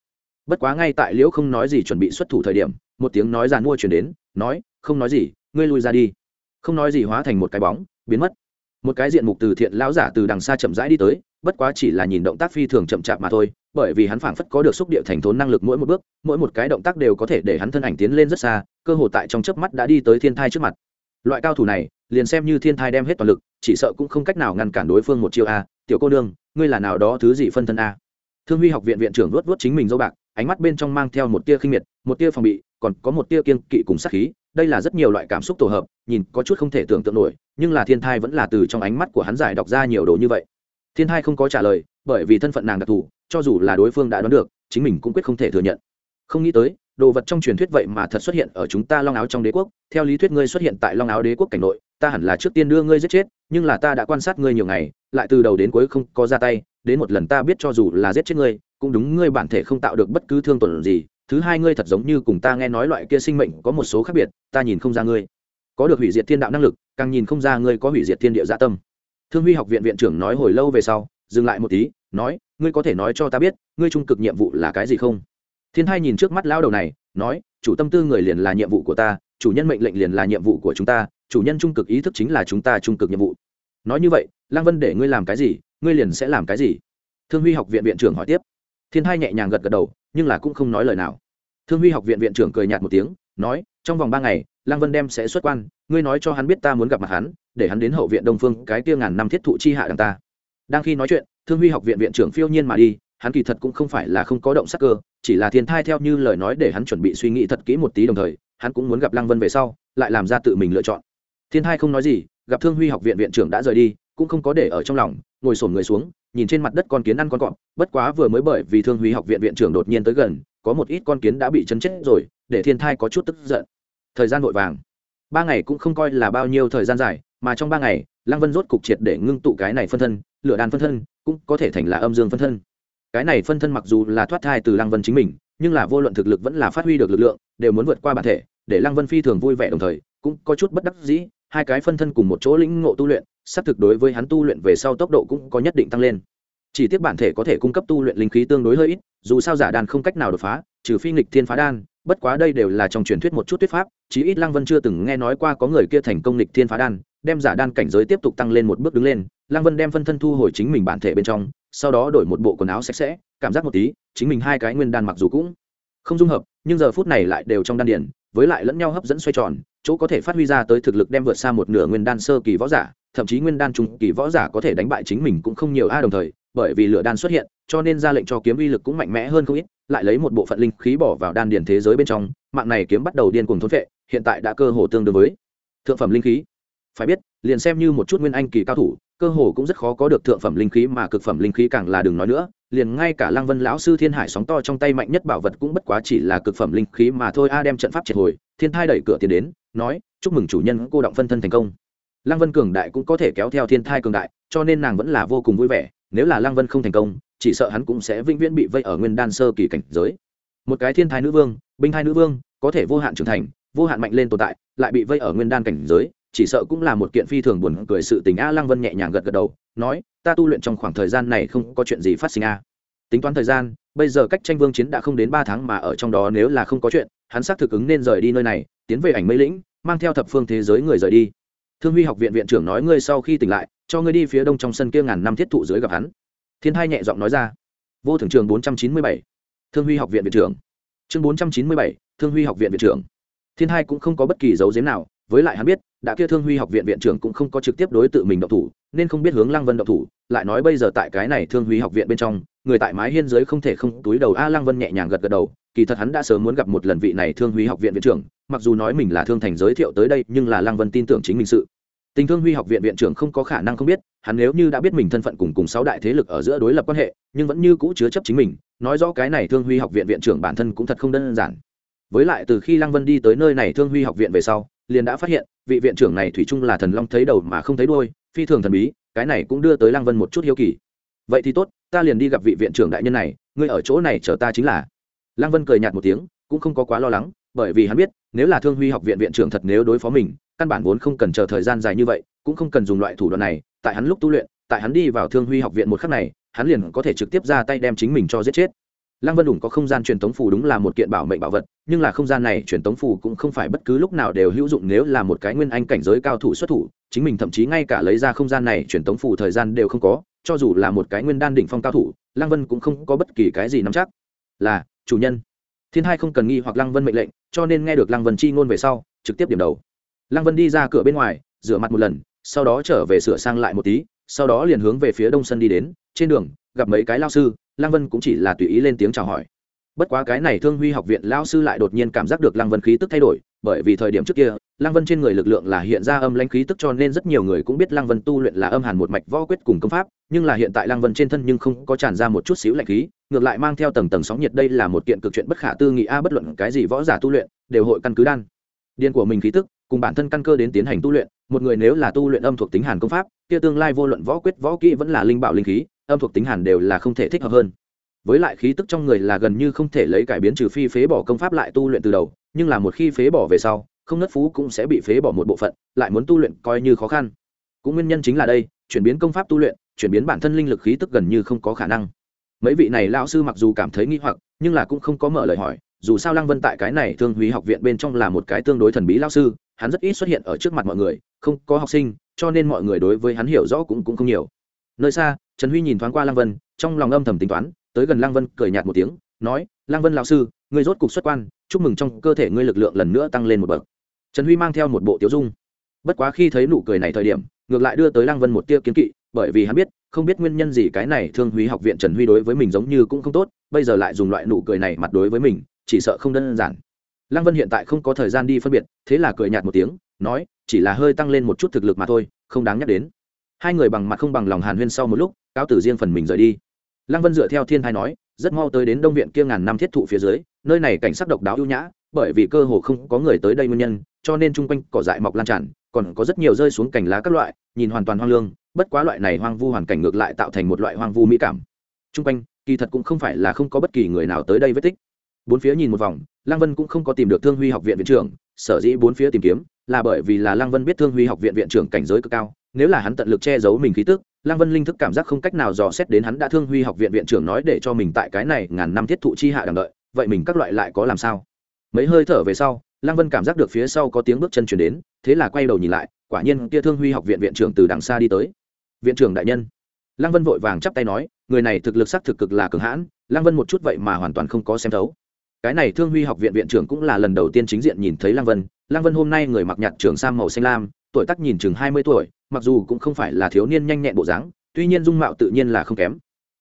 Bất quá ngay tại liễu không nói gì chuẩn bị xuất thủ thời điểm, một tiếng nói giàn mua chuyển đến, nói, không nói gì, ngươi lui ra đi. Không nói gì hóa thành một cái bóng, biến mất. Một cái diện mục từ thiện lão giả từ đằng xa chậm rãi đi tới bất quá chỉ là nhìn động tác phi thường chậm chạp mà thôi, bởi vì hắn phảng phất có được xúc địa thành thốn năng lực mỗi một bước, mỗi một cái động tác đều có thể để hắn thân ảnh tiến lên rất xa, cơ hồ tại trong chớp mắt đã đi tới thiên thai trước mặt. Loại cao thủ này, liền xem như thiên thai đem hết toàn lực, chỉ sợ cũng không cách nào ngăn cản đối phương một chiêu a. Tiểu cô nương, ngươi là nào đó thứ gì phân thân a? Thương huy học viện viện trưởng luốt luốt chính mình dâu bạc, ánh mắt bên trong mang theo một tia khinh miệt, một tia phòng bị, còn có một tia kiên kỵ cùng sát khí, đây là rất nhiều loại cảm xúc tổ hợp, nhìn có chút không thể tưởng tượng nổi, nhưng là thiên thai vẫn là từ trong ánh mắt của hắn giải đọc ra nhiều đồ như vậy thiên thai không có trả lời, bởi vì thân phận nàng đặc thù, cho dù là đối phương đã đoán được, chính mình cũng quyết không thể thừa nhận. Không nghĩ tới, đồ vật trong truyền thuyết vậy mà thật xuất hiện ở chúng ta long áo trong đế quốc. Theo lý thuyết ngươi xuất hiện tại long áo đế quốc cảnh nội, ta hẳn là trước tiên đưa ngươi giết chết, nhưng là ta đã quan sát ngươi nhiều ngày, lại từ đầu đến cuối không có ra tay. Đến một lần ta biết cho dù là giết chết ngươi, cũng đúng ngươi bản thể không tạo được bất cứ thương tổn gì. Thứ hai ngươi thật giống như cùng ta nghe nói loại kia sinh mệnh có một số khác biệt, ta nhìn không ra ngươi. Có được hủy diệt thiên đạo năng lực, càng nhìn không ra ngươi có hủy diệt thiên địa dạ tâm thương huy học viện viện trưởng nói hồi lâu về sau, dừng lại một tí, nói, ngươi có thể nói cho ta biết, ngươi trung cực nhiệm vụ là cái gì không? Thiên thai nhìn trước mắt lao đầu này, nói, chủ tâm tư người liền là nhiệm vụ của ta, chủ nhân mệnh lệnh liền là nhiệm vụ của chúng ta, chủ nhân trung cực ý thức chính là chúng ta trung cực nhiệm vụ. Nói như vậy lang vân để ngươi làm cái gì, ngươi liền sẽ làm cái gì? Thương huy học viện viện trưởng hỏi tiếp. Thiên hai nhẹ nhàng gật gật đầu, nhưng là cũng không nói lời nào. Thương huy học viện viện trưởng cười nhạt một tiếng, nói, trong vòng ba ngày lang vân đem sẽ xuất quan, ngươi nói cho hắn biết ta muốn gặp mặt hắn để hắn đến hậu viện đông phương, cái kia ngàn năm thiết thụ chi hạ đằng ta. Đang khi nói chuyện, thương huy học viện viện trưởng phiêu nhiên mà đi, hắn kỳ thật cũng không phải là không có động sắc cơ, chỉ là thiên thai theo như lời nói để hắn chuẩn bị suy nghĩ thật kỹ một tí đồng thời, hắn cũng muốn gặp lăng vân về sau, lại làm ra tự mình lựa chọn. Thiên thai không nói gì, gặp thương huy học viện viện trưởng đã rời đi, cũng không có để ở trong lòng, ngồi sổm người xuống, nhìn trên mặt đất con kiến ăn con cọp, bất quá vừa mới bởi vì thương huy học viện viện trưởng đột nhiên tới gần, có một ít con kiến đã bị chấn chết rồi, để thiên thai có chút tức giận. Thời gian vội vàng. Ba ngày cũng không coi là bao nhiêu thời gian dài mà trong ba ngày, lăng vân rốt cục triệt để ngưng tụ cái này phân thân, lửa đàn phân thân, cũng có thể thành là âm dương phân thân. Cái này phân thân mặc dù là thoát thai từ lăng vân chính mình, nhưng là vô luận thực lực vẫn là phát huy được lực lượng, đều muốn vượt qua bản thể, để lăng vân phi thường vui vẻ đồng thời, cũng có chút bất đắc dĩ, hai cái phân thân cùng một chỗ lĩnh ngộ tu luyện, xác thực đối với hắn tu luyện về sau tốc độ cũng có nhất định tăng lên. Chỉ tiếc bản thể có thể cung cấp tu luyện linh khí tương đối hơi ít, dù sao giả đan không cách nào đột phá, trừ phi nghịch thiên phá đan, bất quá đây đều là trong truyền thuyết một chút thuyết pháp, chí ít lăng vân chưa từng nghe nói qua có người kia thành công nghịch thiên phá đan đem giả đan cảnh giới tiếp tục tăng lên một bước đứng lên, lăng vân đem phân thân thu hồi chính mình bản thể bên trong, sau đó đổi một bộ quần áo sạch sẽ, cảm giác một tí, chính mình hai cái nguyên đan mặc dù cũng không dung hợp, nhưng giờ phút này lại đều trong đan điển với lại lẫn nhau hấp dẫn xoay tròn, chỗ có thể phát huy ra tới thực lực đem vượt xa một nửa nguyên đan sơ kỳ võ giả, thậm chí nguyên đan trung kỳ võ giả có thể đánh bại chính mình cũng không nhiều a đồng thời, bởi vì lửa đan xuất hiện, cho nên ra lệnh cho kiếm uy lực cũng mạnh mẽ hơn không ít, lại lấy một bộ phận linh khí bỏ vào đan điền thế giới bên trong, mạng này kiếm bắt đầu điên cuồng thốn vệ hiện tại đã cơ hồ tương đương với thượng phẩm linh khí phải biết, liền xem như một chút nguyên anh kỳ cao thủ, cơ hồ cũng rất khó có được thượng phẩm linh khí mà cực phẩm linh khí càng là đừng nói nữa, liền ngay cả lăng vân lão sư thiên hải sóng to trong tay mạnh nhất bảo vật cũng bất quá chỉ là cực phẩm linh khí mà thôi. A đem trận pháp triệt hồi, thiên thai đẩy cửa tiền đến, nói, chúc mừng chủ nhân, cô động phân thân thành công. Lăng vân cường đại cũng có thể kéo theo thiên thai cường đại, cho nên nàng vẫn là vô cùng vui vẻ, nếu là lăng vân không thành công, chỉ sợ hắn cũng sẽ vĩnh viễn bị vây ở nguyên đan sơ kỳ cảnh giới. Một cái thiên thai nữ vương, binh thai nữ vương, có thể vô hạn trưởng thành, vô hạn mạnh lên tồn tại, lại bị vây ở nguyên đan cảnh giới chỉ sợ cũng là một kiện phi thường buồn cười sự tình. A lăng vân nhẹ nhàng gật gật đầu, nói, ta tu luyện trong khoảng thời gian này không có chuyện gì phát sinh a. Tính toán thời gian, bây giờ cách tranh vương chiến đã không đến ba tháng mà ở trong đó nếu là không có chuyện, hắn xác thực ứng nên rời đi nơi này, tiến về ảnh mây lĩnh, mang theo thập phương thế giới người rời đi. Thương huy học viện viện trưởng nói, ngươi sau khi tỉnh lại, cho ngươi đi phía đông trong sân kia ngàn năm thiết thụ dưới gặp hắn. Thiên hai nhẹ giọng nói ra. Vô thưởng trường bốn trăm chín mươi bảy. Thương huy học viện viện trưởng. Chương bốn trăm chín mươi bảy, thương huy học viện viện trưởng. Thiên hai cũng không có bất kỳ dấu dếm nào với lại hắn biết, đã kia thương huy học viện viện trưởng cũng không có trực tiếp đối tự mình động thủ, nên không biết hướng lăng vân động thủ, lại nói bây giờ tại cái này thương huy học viện bên trong, người tại mái hiên giới không thể không túi đầu. A lăng vân nhẹ nhàng gật gật đầu, kỳ thật hắn đã sớm muốn gặp một lần vị này thương huy học viện viện trưởng, mặc dù nói mình là thương thành giới thiệu tới đây, nhưng là lăng vân tin tưởng chính mình sự. Tình thương huy học viện viện trưởng không có khả năng không biết, hắn nếu như đã biết mình thân phận cùng cùng sáu đại thế lực ở giữa đối lập quan hệ, nhưng vẫn như cũ chứa chấp chính mình, nói rõ cái này thương huy học viện viện trưởng bản thân cũng thật không đơn giản với lại từ khi lăng vân đi tới nơi này thương huy học viện về sau, liền đã phát hiện, vị viện trưởng này thủy chung là thần long thấy đầu mà không thấy đôi phi thường thần bí, cái này cũng đưa tới lăng vân một chút hiếu kỳ. Vậy thì tốt, ta liền đi gặp vị viện trưởng đại nhân này, ngươi ở chỗ này chờ ta chính là. Lăng vân cười nhạt một tiếng, cũng không có quá lo lắng, bởi vì hắn biết, nếu là thương huy học viện viện trưởng thật nếu đối phó mình, căn bản vốn không cần chờ thời gian dài như vậy, cũng không cần dùng loại thủ đoạn này, tại hắn lúc tu luyện, tại hắn đi vào thương huy học viện một khắc này, hắn liền có thể trực tiếp ra tay đem chính mình cho giết chết lăng vân đủng có không gian truyền tống phù đúng là một kiện bảo mệnh bảo vật, nhưng là không gian này truyền tống phù cũng không phải bất cứ lúc nào đều hữu dụng nếu là một cái nguyên anh cảnh giới cao thủ xuất thủ, chính mình thậm chí ngay cả lấy ra không gian này truyền tống phù thời gian đều không có, cho dù là một cái nguyên đan đỉnh phong cao thủ, lăng vân cũng không có bất kỳ cái gì nắm chắc. Là, chủ nhân. Thiên hai không cần nghi hoặc lăng vân mệnh lệnh, cho nên nghe được lăng vân chi ngôn về sau, trực tiếp điểm đầu. Lăng vân đi ra cửa bên ngoài, rửa mặt một lần, sau đó trở về sửa sang lại một tí, sau đó liền hướng về phía đông sân đi đến, trên đường, gặp mấy cái lao sư lăng vân cũng chỉ là tùy ý lên tiếng chào hỏi. Bất quá cái này thương huy học viện lao sư lại đột nhiên cảm giác được lăng vân khí tức thay đổi, bởi vì thời điểm trước kia, lăng vân trên người lực lượng là hiện ra âm lãnh khí tức cho nên rất nhiều người cũng biết lăng vân tu luyện là âm hàn một mạch võ quyết cùng công pháp, nhưng là hiện tại lăng vân trên thân nhưng không có tràn ra một chút xíu lạnh khí, ngược lại mang theo tầng tầng sóng nhiệt đây là một kiện cực chuyện bất khả tư nghị a, bất luận cái gì võ giả tu luyện, đều hội căn cứ đan. Điên của mình khí tức, cùng bản thân căn cơ đến tiến hành tu luyện, một người nếu là tu luyện âm thuộc tính hàn công pháp, kia tương lai vô luận võ quyết võ kỹ vẫn là linh bảo linh khí âm thuộc tính hàn đều là không thể thích hợp hơn. Với lại khí tức trong người là gần như không thể lấy cải biến trừ phi phế bỏ công pháp lại tu luyện từ đầu, nhưng là một khi phế bỏ về sau, không nất phú cũng sẽ bị phế bỏ một bộ phận, lại muốn tu luyện coi như khó khăn. Cũng nguyên nhân chính là đây, chuyển biến công pháp tu luyện, chuyển biến bản thân linh lực khí tức gần như không có khả năng. Mấy vị này lão sư mặc dù cảm thấy nghi hoặc, nhưng là cũng không có mở lời hỏi, dù sao lăng vân tại cái này thương húy học viện bên trong là một cái tương đối thần bí lão sư, hắn rất ít xuất hiện ở trước mặt mọi người, không có học sinh, cho nên mọi người đối với hắn hiểu rõ cũng cũng không nhiều. Nơi xa trần huy nhìn thoáng qua lăng vân, trong lòng âm thầm tính toán, tới gần lăng vân cười nhạt một tiếng, nói, lăng vân lão sư người rốt cục xuất quan, chúc mừng trong cơ thể ngươi lực lượng lần nữa tăng lên một bậc. Trần huy mang theo một bộ tiểu dung. Bất quá khi thấy nụ cười này thời điểm, ngược lại đưa tới lăng vân một tia kiến kỵ, bởi vì hắn biết, không biết nguyên nhân gì cái này thương huy học viện trần huy đối với mình giống như cũng không tốt, bây giờ lại dùng loại nụ cười này mặt đối với mình, chỉ sợ không đơn giản. Lăng vân hiện tại không có thời gian đi phân biệt, thế là cười nhạt một tiếng, nói, chỉ là hơi tăng lên một chút thực lực mà thôi, không đáng nhắc đến. Hai người bằng mặt không bằng lòng hàn huyên sau một lúc cáo tử riêng phần mình rời đi. Lăng vân dựa theo thiên thai nói, rất mau tới đến đông viện kia ngàn năm thiết thụ phía dưới, nơi này cảnh sắc độc đáo ưu nhã, bởi vì cơ hồ không có người tới đây nguyên nhân, cho nên chung quanh cỏ dại mọc lan tràn, còn có rất nhiều rơi xuống cành lá các loại, nhìn hoàn toàn hoang lương, bất quá loại này hoang vu hoàn cảnh ngược lại tạo thành một loại hoang vu mỹ cảm. Chung quanh, kỳ thật cũng không phải là không có bất kỳ người nào tới đây vết tích. Bốn phía nhìn một vòng, lăng vân cũng không có tìm được thương huy học viện viện trưởng, sở dĩ bốn phía tìm kiếm, là bởi vì là lăng vân biết thương huy học viện viện trưởng cảnh giới cực cao, nếu là hắn tận lực che giấu mình khí tức lăng vân linh thức cảm giác không cách nào dò xét đến hắn đã thương huy học viện viện trưởng nói để cho mình tại cái này ngàn năm thiết thụ chi hạ đằng đợi, vậy mình các loại lại có làm sao? Mấy hơi thở về sau, lăng vân cảm giác được phía sau có tiếng bước chân truyền đến, thế là quay đầu nhìn lại, quả nhiên kia thương huy học viện viện trưởng từ đằng xa đi tới. Viện trưởng đại nhân. Lăng vân vội vàng chắp tay nói, người này thực lực sắc thực cực là cường hãn, lăng vân một chút vậy mà hoàn toàn không có xem thấu. Cái này thương huy học viện viện trưởng cũng là lần đầu tiên chính diện nhìn thấy lăng vân. Lăng vân hôm nay người mặc nhạt trường sam màu xanh lam, tuổi tác nhìn chừng hai mươi tuổi mặc dù cũng không phải là thiếu niên nhanh nhẹn bộ dáng, tuy nhiên dung mạo tự nhiên là không kém.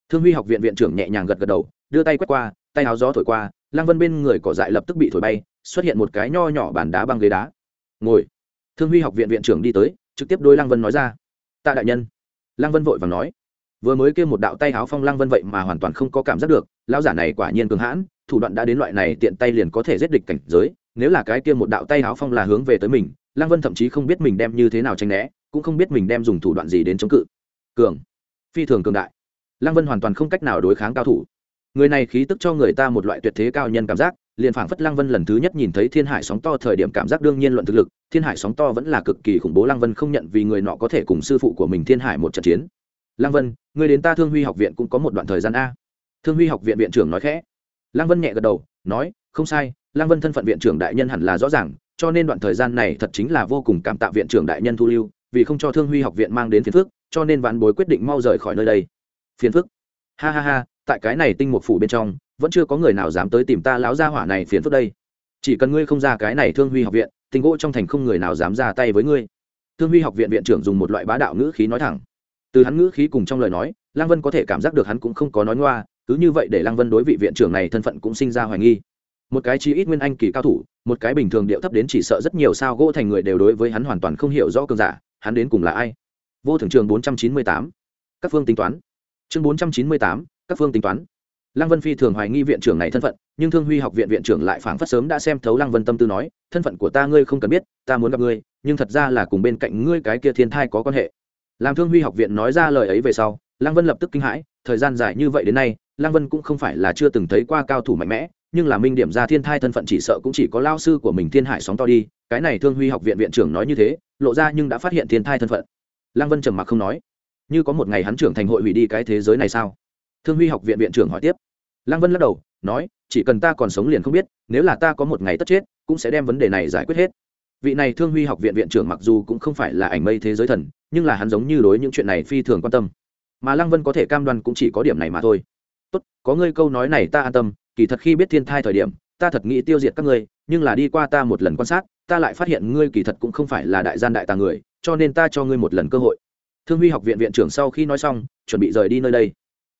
Thương huy học viện viện trưởng nhẹ nhàng gật gật đầu, đưa tay quét qua, tay áo gió thổi qua lăng vân bên người cỏ dại lập tức bị thổi bay, xuất hiện một cái nho nhỏ bàn đá băng ghế đá. Ngồi. Thương huy học viện viện trưởng đi tới, trực tiếp đôi lăng vân nói ra. Tạ đại nhân. Lăng vân vội và nói. Vừa mới kêu một đạo tay áo phong lăng vân vậy mà hoàn toàn không có cảm giác được, lão giả này quả nhiên cường hãn, thủ đoạn đã đến loại này tiện tay liền có thể giết địch cảnh giới, nếu là cái kia một đạo tay áo phong là hướng về tới mình lăng vân thậm chí không biết mình đem như thế nào tranh né cũng không biết mình đem dùng thủ đoạn gì đến chống cự. Cường. Phi thường cường đại. Lăng vân hoàn toàn không cách nào đối kháng cao thủ. Người này khí tức cho người ta một loại tuyệt thế cao nhân cảm giác, liền phảng phất lăng vân lần thứ nhất nhìn thấy thiên hải sóng to thời điểm cảm giác đương nhiên luận thực lực, thiên hải sóng to vẫn là cực kỳ khủng bố, lăng vân không nhận vì người nọ có thể cùng sư phụ của mình thiên hải một trận chiến. Lăng vân, người đến ta thương huy học viện cũng có một đoạn thời gian a. Thương huy học viện viện trưởng nói khẽ. Lăng vân nhẹ gật đầu, nói, không sai, lăng vân thân phận viện trưởng đại nhân hẳn là rõ ràng, cho nên đoạn thời gian này thật chính là vô cùng cảm tạ viện trưởng đại nhân thu lưu vì không cho thương huy học viện mang đến phiền phức, cho nên ván bối quyết định mau rời khỏi nơi đây. Phiền phức? Ha ha ha, tại cái này tinh mục phủ bên trong, vẫn chưa có người nào dám tới tìm ta lão gia hỏa này phiền phức đây. Chỉ cần ngươi không ra cái này thương huy học viện tình gỗ trong thành không người nào dám ra tay với ngươi. Thương huy học viện viện trưởng dùng một loại bá đạo ngữ khí nói thẳng. Từ hắn ngữ khí cùng trong lời nói, lăng vân có thể cảm giác được hắn cũng không có nói ngoa, cứ như vậy để lăng vân đối vị viện trưởng này thân phận cũng sinh ra hoài nghi. Một cái chi ít nguyên anh kỳ cao thủ, một cái bình thường điệu thấp đến chỉ sợ rất nhiều sao gỗ thành người đều đối với hắn hoàn toàn không hiểu rõ cường giả hắn đến cùng là ai? Vô thường trường bốn trăm chín mươi tám, các phương tính toán. Chương bốn trăm chín mươi tám, các phương tính toán. Lăng vân phi thường hoài nghi viện trưởng này thân phận, nhưng thương huy học viện viện trưởng lại phảng phất sớm đã xem thấu lăng vân tâm tư nói, thân phận của ta ngươi không cần biết, ta muốn gặp ngươi, nhưng thật ra là cùng bên cạnh ngươi cái kia thiên thai có quan hệ. Làm thương huy học viện nói ra lời ấy về sau, lăng vân lập tức kinh hãi, thời gian dài như vậy đến nay, lăng vân cũng không phải là chưa từng thấy qua cao thủ mạnh mẽ nhưng là minh điểm ra thiên thai thân phận chỉ sợ cũng chỉ có lao sư của mình thiên hải sóng to đi, cái này thương huy học viện viện trưởng nói như thế, lộ ra nhưng đã phát hiện thiên thai thân phận. Lăng vân trầm mặc không nói. Như có một ngày hắn trưởng thành hội hủy đi cái thế giới này sao? Thương huy học viện viện trưởng hỏi tiếp. Lăng vân lắc đầu, nói, chỉ cần ta còn sống liền không biết, nếu là ta có một ngày tất chết, cũng sẽ đem vấn đề này giải quyết hết. Vị này thương huy học viện viện trưởng mặc dù cũng không phải là ảnh mây thế giới thần, nhưng là hắn giống như đối những chuyện này phi thường quan tâm. Mà lăng vân có thể cam đoan cũng chỉ có điểm này mà thôi. Tốt, có ngươi câu nói này ta an tâm kỳ thật khi biết thiên thai thời điểm, ta thật nghĩ tiêu diệt các ngươi, nhưng là đi qua ta một lần quan sát, ta lại phát hiện ngươi kỳ thật cũng không phải là đại gian đại tà người, cho nên ta cho ngươi một lần cơ hội. Thương huy học viện viện trưởng sau khi nói xong, chuẩn bị rời đi nơi đây.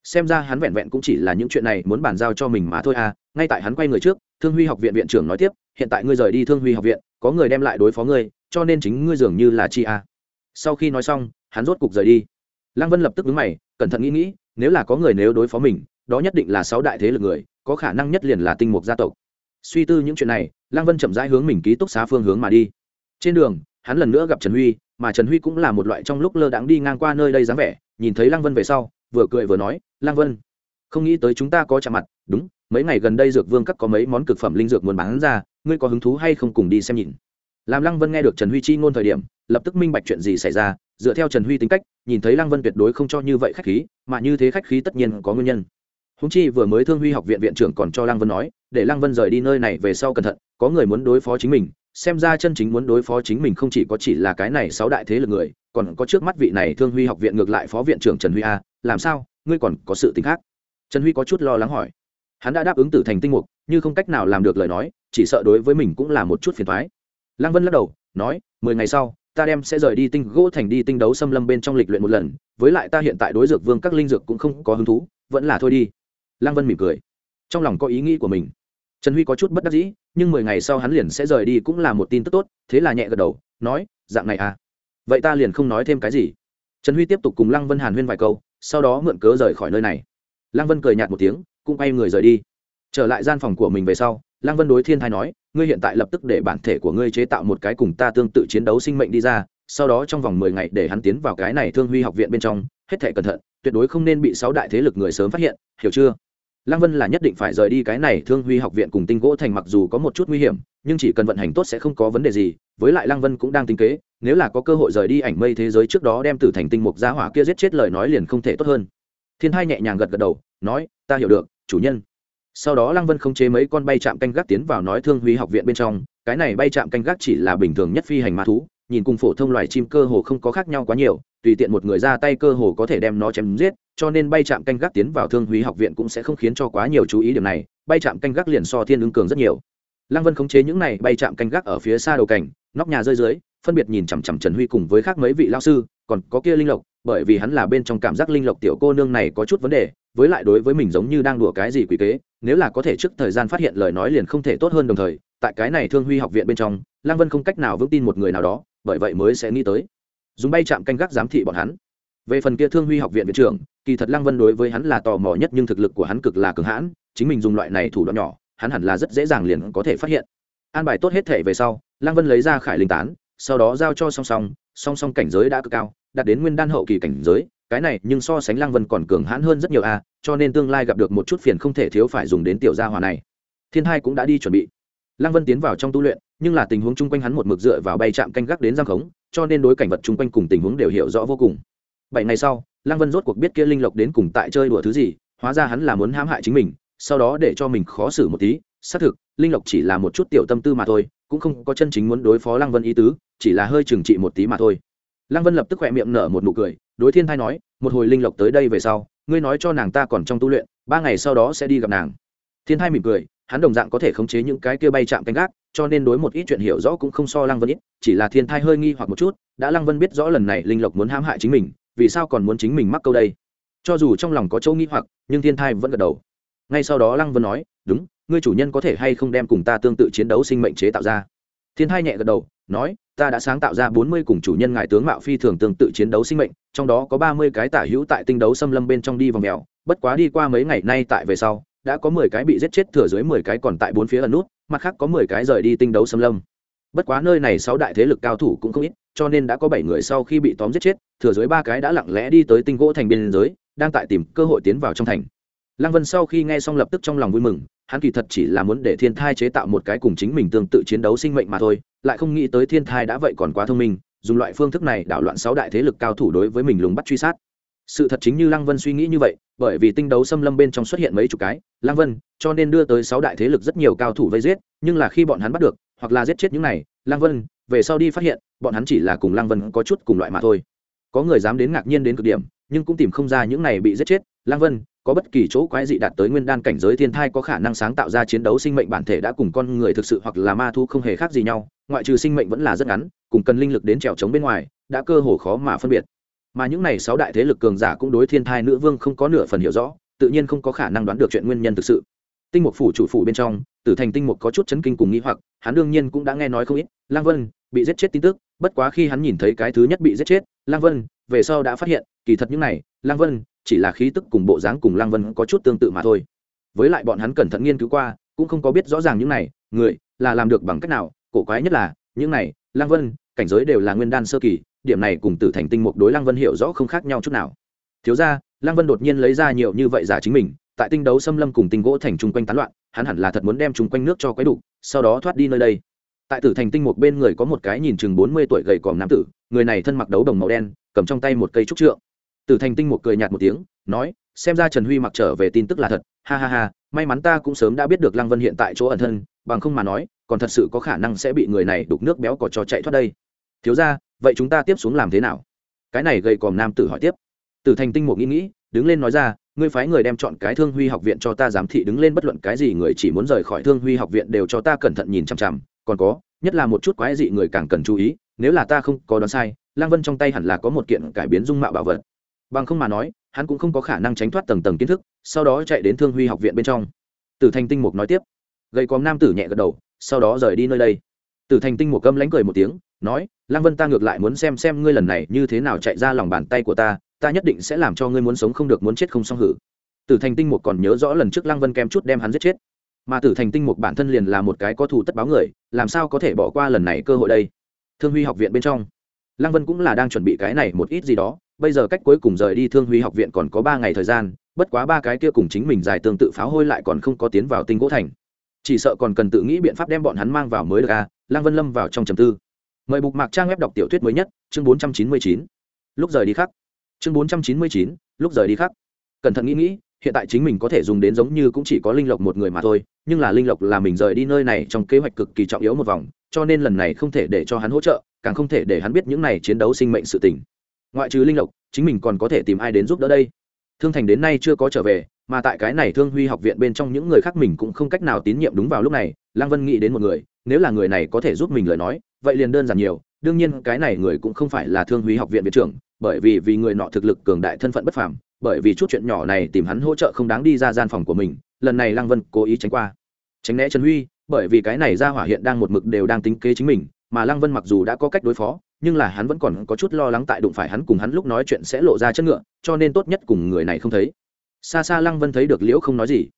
Xem ra hắn vẹn vẹn cũng chỉ là những chuyện này muốn bàn giao cho mình mà thôi à ngay tại hắn quay người trước, thương huy học viện viện trưởng nói tiếp, hiện tại ngươi rời đi thương huy học viện, có người đem lại đối phó ngươi, cho nên chính ngươi dường như là chi à. sau khi nói xong, hắn rốt cục rời đi. Lăng vân lập tức đứng mày, cẩn thận nghĩ nghĩ, nếu là có người nếu đối phó mình, đó nhất định là sáu đại thế lực người có khả năng nhất liền là tinh mục gia tộc. Suy tư những chuyện này, lăng vân chậm rãi hướng mình ký túc xá phương hướng mà đi. Trên đường, hắn lần nữa gặp trần huy, mà trần huy cũng là một loại trong lúc lơ đãng đi ngang qua nơi đây dáng vẻ, nhìn thấy lăng vân về sau, vừa cười vừa nói, lăng vân, không nghĩ tới chúng ta có chạm mặt. Đúng, mấy ngày gần đây dược vương các có mấy món cực phẩm linh dược muốn bán ra, ngươi có hứng thú hay không cùng đi xem nhìn? Làm lăng vân nghe được trần huy chi ngôn thời điểm, lập tức minh bạch chuyện gì xảy ra, dựa theo trần huy tính cách, nhìn thấy lăng vân tuyệt đối không cho như vậy khách khí, mà như thế khách khí tất nhiên có nguyên nhân húng chi vừa mới thương huy học viện viện trưởng còn cho lăng vân nói, để lăng vân rời đi nơi này về sau cẩn thận, có người muốn đối phó chính mình, xem ra chân chính muốn đối phó chính mình không chỉ có chỉ là cái này sáu đại thế lực người, còn có trước mắt vị này thương huy học viện ngược lại phó viện trưởng trần huy a, làm sao, ngươi còn có sự t khác? Trần huy có chút lo lắng hỏi. Hắn đã đáp ứng tử thành tinh mục nhưng không cách nào làm được lời nói, chỉ sợ đối với mình cũng là một chút phiền thoái lăng vân lắc đầu, nói, mười ngày sau, ta đem sẽ rời đi tinh gỗ thành đi tinh đấu xâm lâm bên trong lịch luyện một lần, với lại ta hiện tại đối dược vương các linh dược cũng không có hứng thú, vẫn là thôi đi lăng vân mỉm cười. Trong lòng có ý nghĩ của mình. Trần huy có chút bất đắc dĩ, nhưng mười ngày sau hắn liền sẽ rời đi cũng là một tin tức tốt, thế là nhẹ gật đầu, nói, dạng này à? Vậy ta liền không nói thêm cái gì. Trần huy tiếp tục cùng lăng vân hàn huyên vài câu, sau đó mượn cớ rời khỏi nơi này. Lăng vân cười nhạt một tiếng, cũng quay người rời đi. Trở lại gian phòng của mình về sau, lăng vân đối thiên thai nói, ngươi hiện tại lập tức để bản thể của ngươi chế tạo một cái cùng ta tương tự chiến đấu sinh mệnh đi ra, sau đó trong vòng mười ngày để hắn tiến vào cái này thương huy học viện bên trong, hết thể cẩn thận, tuyệt đối không nên bị sáu đại thế lực người sớm phát hiện, hiểu chưa? Lăng vân là nhất định phải rời đi cái này thương huy học viện cùng tinh gỗ thành mặc dù có một chút nguy hiểm, nhưng chỉ cần vận hành tốt sẽ không có vấn đề gì, với lại lăng vân cũng đang tính kế, nếu là có cơ hội rời đi ảnh mây thế giới trước đó đem tử thành tinh mục gia hỏa kia giết chết lời nói liền không thể tốt hơn. Thiên hai nhẹ nhàng gật gật đầu, nói, ta hiểu được, chủ nhân. Sau đó lăng vân không chế mấy con bay chạm canh gác tiến vào nói thương huy học viện bên trong, cái này bay chạm canh gác chỉ là bình thường nhất phi hành ma thú nhìn cùng phổ thông loài chim cơ hồ không có khác nhau quá nhiều, tùy tiện một người ra tay cơ hồ có thể đem nó chém giết, cho nên bay chạm canh gác tiến vào thương húy học viện cũng sẽ không khiến cho quá nhiều chú ý điểm này, bay chạm canh gác liền so thiên ứng cường rất nhiều. Lăng vân khống chế những này, bay chạm canh gác ở phía xa đầu cảnh, nóc nhà rơi dưới, phân biệt nhìn chằm chằm trần huy cùng với khác mấy vị lao sư, còn có kia linh lộc, bởi vì hắn là bên trong cảm giác linh lộc tiểu cô nương này có chút vấn đề, với lại đối với mình giống như đang đùa cái gì quỷ kế, nếu là có thể trước thời gian phát hiện lời nói liền không thể tốt hơn đồng thời, tại cái này thương huy học viện bên trong, lăng vân không cách nào vững tin một người nào đó bởi vậy mới sẽ nghĩ tới. Dùng bay chạm canh gác giám thị bọn hắn. Về phần kia thương huy học viện viện trưởng, kỳ thật lăng vân đối với hắn là tò mò nhất nhưng thực lực của hắn cực là cường hãn, chính mình dùng loại này thủ đoạn nhỏ, hắn hẳn là rất dễ dàng liền có thể phát hiện. An bài tốt hết thể về sau, lăng vân lấy ra khải linh tán, sau đó giao cho song song song song cảnh giới đã cực cao, đạt đến nguyên đan hậu kỳ cảnh giới, cái này nhưng so sánh lăng vân còn cường hãn hơn rất nhiều a, cho nên tương lai gặp được một chút phiền không thể thiếu phải dùng đến tiểu gia hòa này. Thiên hai cũng đã đi chuẩn bị. Lăng vân tiến vào trong tu luyện nhưng là tình huống chung quanh hắn một mực dựa vào bay chạm canh gác đến giang khống, cho nên đối cảnh vật chung quanh cùng tình huống đều hiểu rõ vô cùng. Bảy ngày sau, lăng vân rốt cuộc biết kia linh lộc đến cùng tại chơi đùa thứ gì, hóa ra hắn là muốn hãm hại chính mình, sau đó để cho mình khó xử một tí. Xác thực, linh lộc chỉ là một chút tiểu tâm tư mà thôi, cũng không có chân chính muốn đối phó lăng vân ý tứ, chỉ là hơi trừng trị một tí mà thôi. Lăng vân lập tức khỏe miệng nở một nụ cười, đối thiên thai nói, một hồi linh lộc tới đây về sau, ngươi nói cho nàng ta còn trong tu luyện, ba ngày sau đó sẽ đi gặp nàng. Thiên thai mỉm cười hắn đồng dạng có thể khống chế những cái kia bay chạm canh gác, cho nên đối một ít chuyện hiểu rõ cũng không so lăng vân ít, chỉ là thiên thai hơi nghi hoặc một chút, đã lăng vân biết rõ lần này linh lộc muốn hãm hại chính mình, vì sao còn muốn chính mình mắc câu đây? Cho dù trong lòng có chỗ nghi hoặc, nhưng thiên thai vẫn gật đầu. Ngay sau đó lăng vân nói, đúng, ngươi chủ nhân có thể hay không đem cùng ta tương tự chiến đấu sinh mệnh chế tạo ra? Thiên thai nhẹ gật đầu, nói, ta đã sáng tạo ra bốn mươi cùng chủ nhân ngài tướng mạo phi thường tương tự chiến đấu sinh mệnh, trong đó có ba mươi cái tả hữu tại tinh đấu xâm lâm bên trong đi vòng mèo, bất quá đi qua mấy ngày nay tại về sau đã có mười cái bị giết chết thừa dưới mười cái còn tại bốn phía ẩn nút, mặt khác có mười cái rời đi tinh đấu xâm lâm. Bất quá nơi này sáu đại thế lực cao thủ cũng không ít, cho nên đã có bảy người sau khi bị tóm giết chết, thừa dưới ba cái đã lặng lẽ đi tới tinh gỗ thành biên giới, đang tại tìm cơ hội tiến vào trong thành. Lăng vân sau khi nghe xong lập tức trong lòng vui mừng, hắn kỳ thật chỉ là muốn để thiên thai chế tạo một cái cùng chính mình tương tự chiến đấu sinh mệnh mà thôi, lại không nghĩ tới thiên thai đã vậy còn quá thông minh, dùng loại phương thức này đảo loạn sáu đại thế lực cao thủ đối với mình lùng bắt truy sát sự thật chính như lăng vân suy nghĩ như vậy, bởi vì tinh đấu xâm lâm bên trong xuất hiện mấy chục cái, lăng vân, cho nên đưa tới sáu đại thế lực rất nhiều cao thủ vây giết, nhưng là khi bọn hắn bắt được, hoặc là giết chết những này, lăng vân, về sau đi phát hiện, bọn hắn chỉ là cùng lăng vân có chút cùng loại mà thôi. Có người dám đến ngạc nhiên đến cực điểm, nhưng cũng tìm không ra những này bị giết chết, lăng vân, có bất kỳ chỗ quái dị đạt tới nguyên đan cảnh giới thiên thai có khả năng sáng tạo ra chiến đấu sinh mệnh bản thể đã cùng con người thực sự hoặc là ma thu không hề khác gì nhau, ngoại trừ sinh mệnh vẫn là rất ngắn, cùng cần linh lực đến trèo trống bên ngoài, đã cơ hồ khó mà phân biệt mà những này sáu đại thế lực cường giả cũng đối thiên thai nữ vương không có nửa phần hiểu rõ, tự nhiên không có khả năng đoán được chuyện nguyên nhân thực sự. Tinh mục phủ chủ phủ bên trong, tử thành tinh mục có chút chấn kinh cùng nghĩ hoặc, hắn đương nhiên cũng đã nghe nói không ít, lang vân bị giết chết tin tức, bất quá khi hắn nhìn thấy cái thứ nhất bị giết chết, lang vân, về sau đã phát hiện, kỳ thật những này, lang vân chỉ là khí tức cùng bộ dáng cùng lang vân có chút tương tự mà thôi. Với lại bọn hắn cẩn thận nghiên cứu qua, cũng không có biết rõ ràng những này, người là làm được bằng cách nào, cổ quái nhất là, những này lang vân, cảnh giới đều là nguyên đan sơ kỳ, điểm này cùng tử thành tinh mục đối lang vân hiểu rõ không khác nhau chút nào. Thiếu ra lang vân đột nhiên lấy ra nhiều như vậy giả chính mình, tại tinh đấu xâm lâm cùng tinh gỗ thành chung quanh tán loạn, hắn hẳn là thật muốn đem chung quanh nước cho quấy đủ sau đó thoát đi nơi đây. Tại tử thành tinh một bên người có một cái nhìn chừng bốn mươi tuổi gầy còm nam tử, người này thân mặc đấu đồng màu đen, cầm trong tay một cây trúc trượng. Tử thành tinh một cười nhạt một tiếng, nói, xem ra trần huy mặc trở về tin tức là thật, ha ha ha, may mắn ta cũng sớm đã biết được lăng vân hiện tại chỗ ẩn thân, bằng không mà nói còn thật sự có khả năng sẽ bị người này đục nước béo cò cho chạy thoát đây. Thiếu ra vậy chúng ta tiếp xuống làm thế nào? Cái này gây còm nam tử hỏi tiếp. Tử thành tinh một nghĩ nghĩ, đứng lên nói ra, ngươi phái người đem chọn cái thương huy học viện cho ta giám thị, đứng lên bất luận cái gì người chỉ muốn rời khỏi thương huy học viện đều cho ta cẩn thận nhìn chằm chằm. Còn có, nhất là một chút quái dị người càng cần chú ý, nếu là ta không có đoán sai lang vân trong tay hẳn là có một kiện cải biến dung mạo bảo vật. Bằng không mà nói, hắn cũng không có khả năng tránh thoát tầng tầng kiến thức, sau đó chạy đến thương huy học viện bên trong. Tử thành tinh mục nói tiếp. Gây còm nam tử nhẹ gật đầu sau đó rời đi nơi đây. Tử thành tinh mục câm lánh cười một tiếng, nói lang vân ta ngược lại muốn xem xem ngươi lần này như thế nào chạy ra lòng bàn tay của ta ta nhất định sẽ làm cho ngươi muốn sống không được muốn chết không xong hử. Tử thành tinh mục còn nhớ rõ lần trước lăng vân kem chút đem hắn giết chết. Mà tử thành tinh mục bản thân liền là một cái có thù tất báo người, làm sao có thể bỏ qua lần này cơ hội đây? Thương huy học viện bên trong, lăng vân cũng là đang chuẩn bị cái này một ít gì đó, bây giờ cách cuối cùng rời đi thương huy học viện còn có ba ngày thời gian, bất quá ba cái kia cùng chính mình dài tương tự pháo hôi lại còn không có tiến vào tinh gỗ thành chỉ sợ còn cần tự nghĩ biện pháp đem bọn hắn mang vào mới được à? Lăng vân lâm vào trong trầm tư. Mời bục mạc trang web đọc tiểu thuyết mới nhất, chương bốn trăm chín mươi chín. Lúc rời đi khắc. Chương bốn trăm chín mươi chín, lúc rời đi khắc. Cẩn thận nghĩ nghĩ, hiện tại chính mình có thể dùng đến giống như cũng chỉ có linh lộc một người mà thôi, nhưng là linh lộc là mình rời đi nơi này trong kế hoạch cực kỳ trọng yếu một vòng, cho nên lần này không thể để cho hắn hỗ trợ, càng không thể để hắn biết những này chiến đấu sinh mệnh sự tình. Ngoại trừ linh lộc, chính mình còn có thể tìm ai đến giúp đỡ đây? Thương thành đến nay chưa có trở về mà tại cái này thương huy học viện bên trong những người khác mình cũng không cách nào tín nhiệm đúng vào lúc này, lăng vân nghĩ đến một người, nếu là người này có thể giúp mình lời nói, vậy liền đơn giản nhiều, đương nhiên cái này người cũng không phải là thương huy học viện viện trưởng, bởi vì vì người nọ thực lực cường đại thân phận bất phàm, bởi vì chút chuyện nhỏ này tìm hắn hỗ trợ không đáng đi ra gian phòng của mình, lần này lăng vân cố ý tránh qua. Tránh né trần huy, bởi vì cái này ra hỏa hiện đang một mực đều đang tính kế chính mình, mà lăng vân mặc dù đã có cách đối phó, nhưng là hắn vẫn còn có chút lo lắng tại đụng phải hắn cùng hắn lúc nói chuyện sẽ lộ ra chất ngựa, cho nên tốt nhất cùng người này không thấy xa xa lăng vân thấy được liễu không nói gì.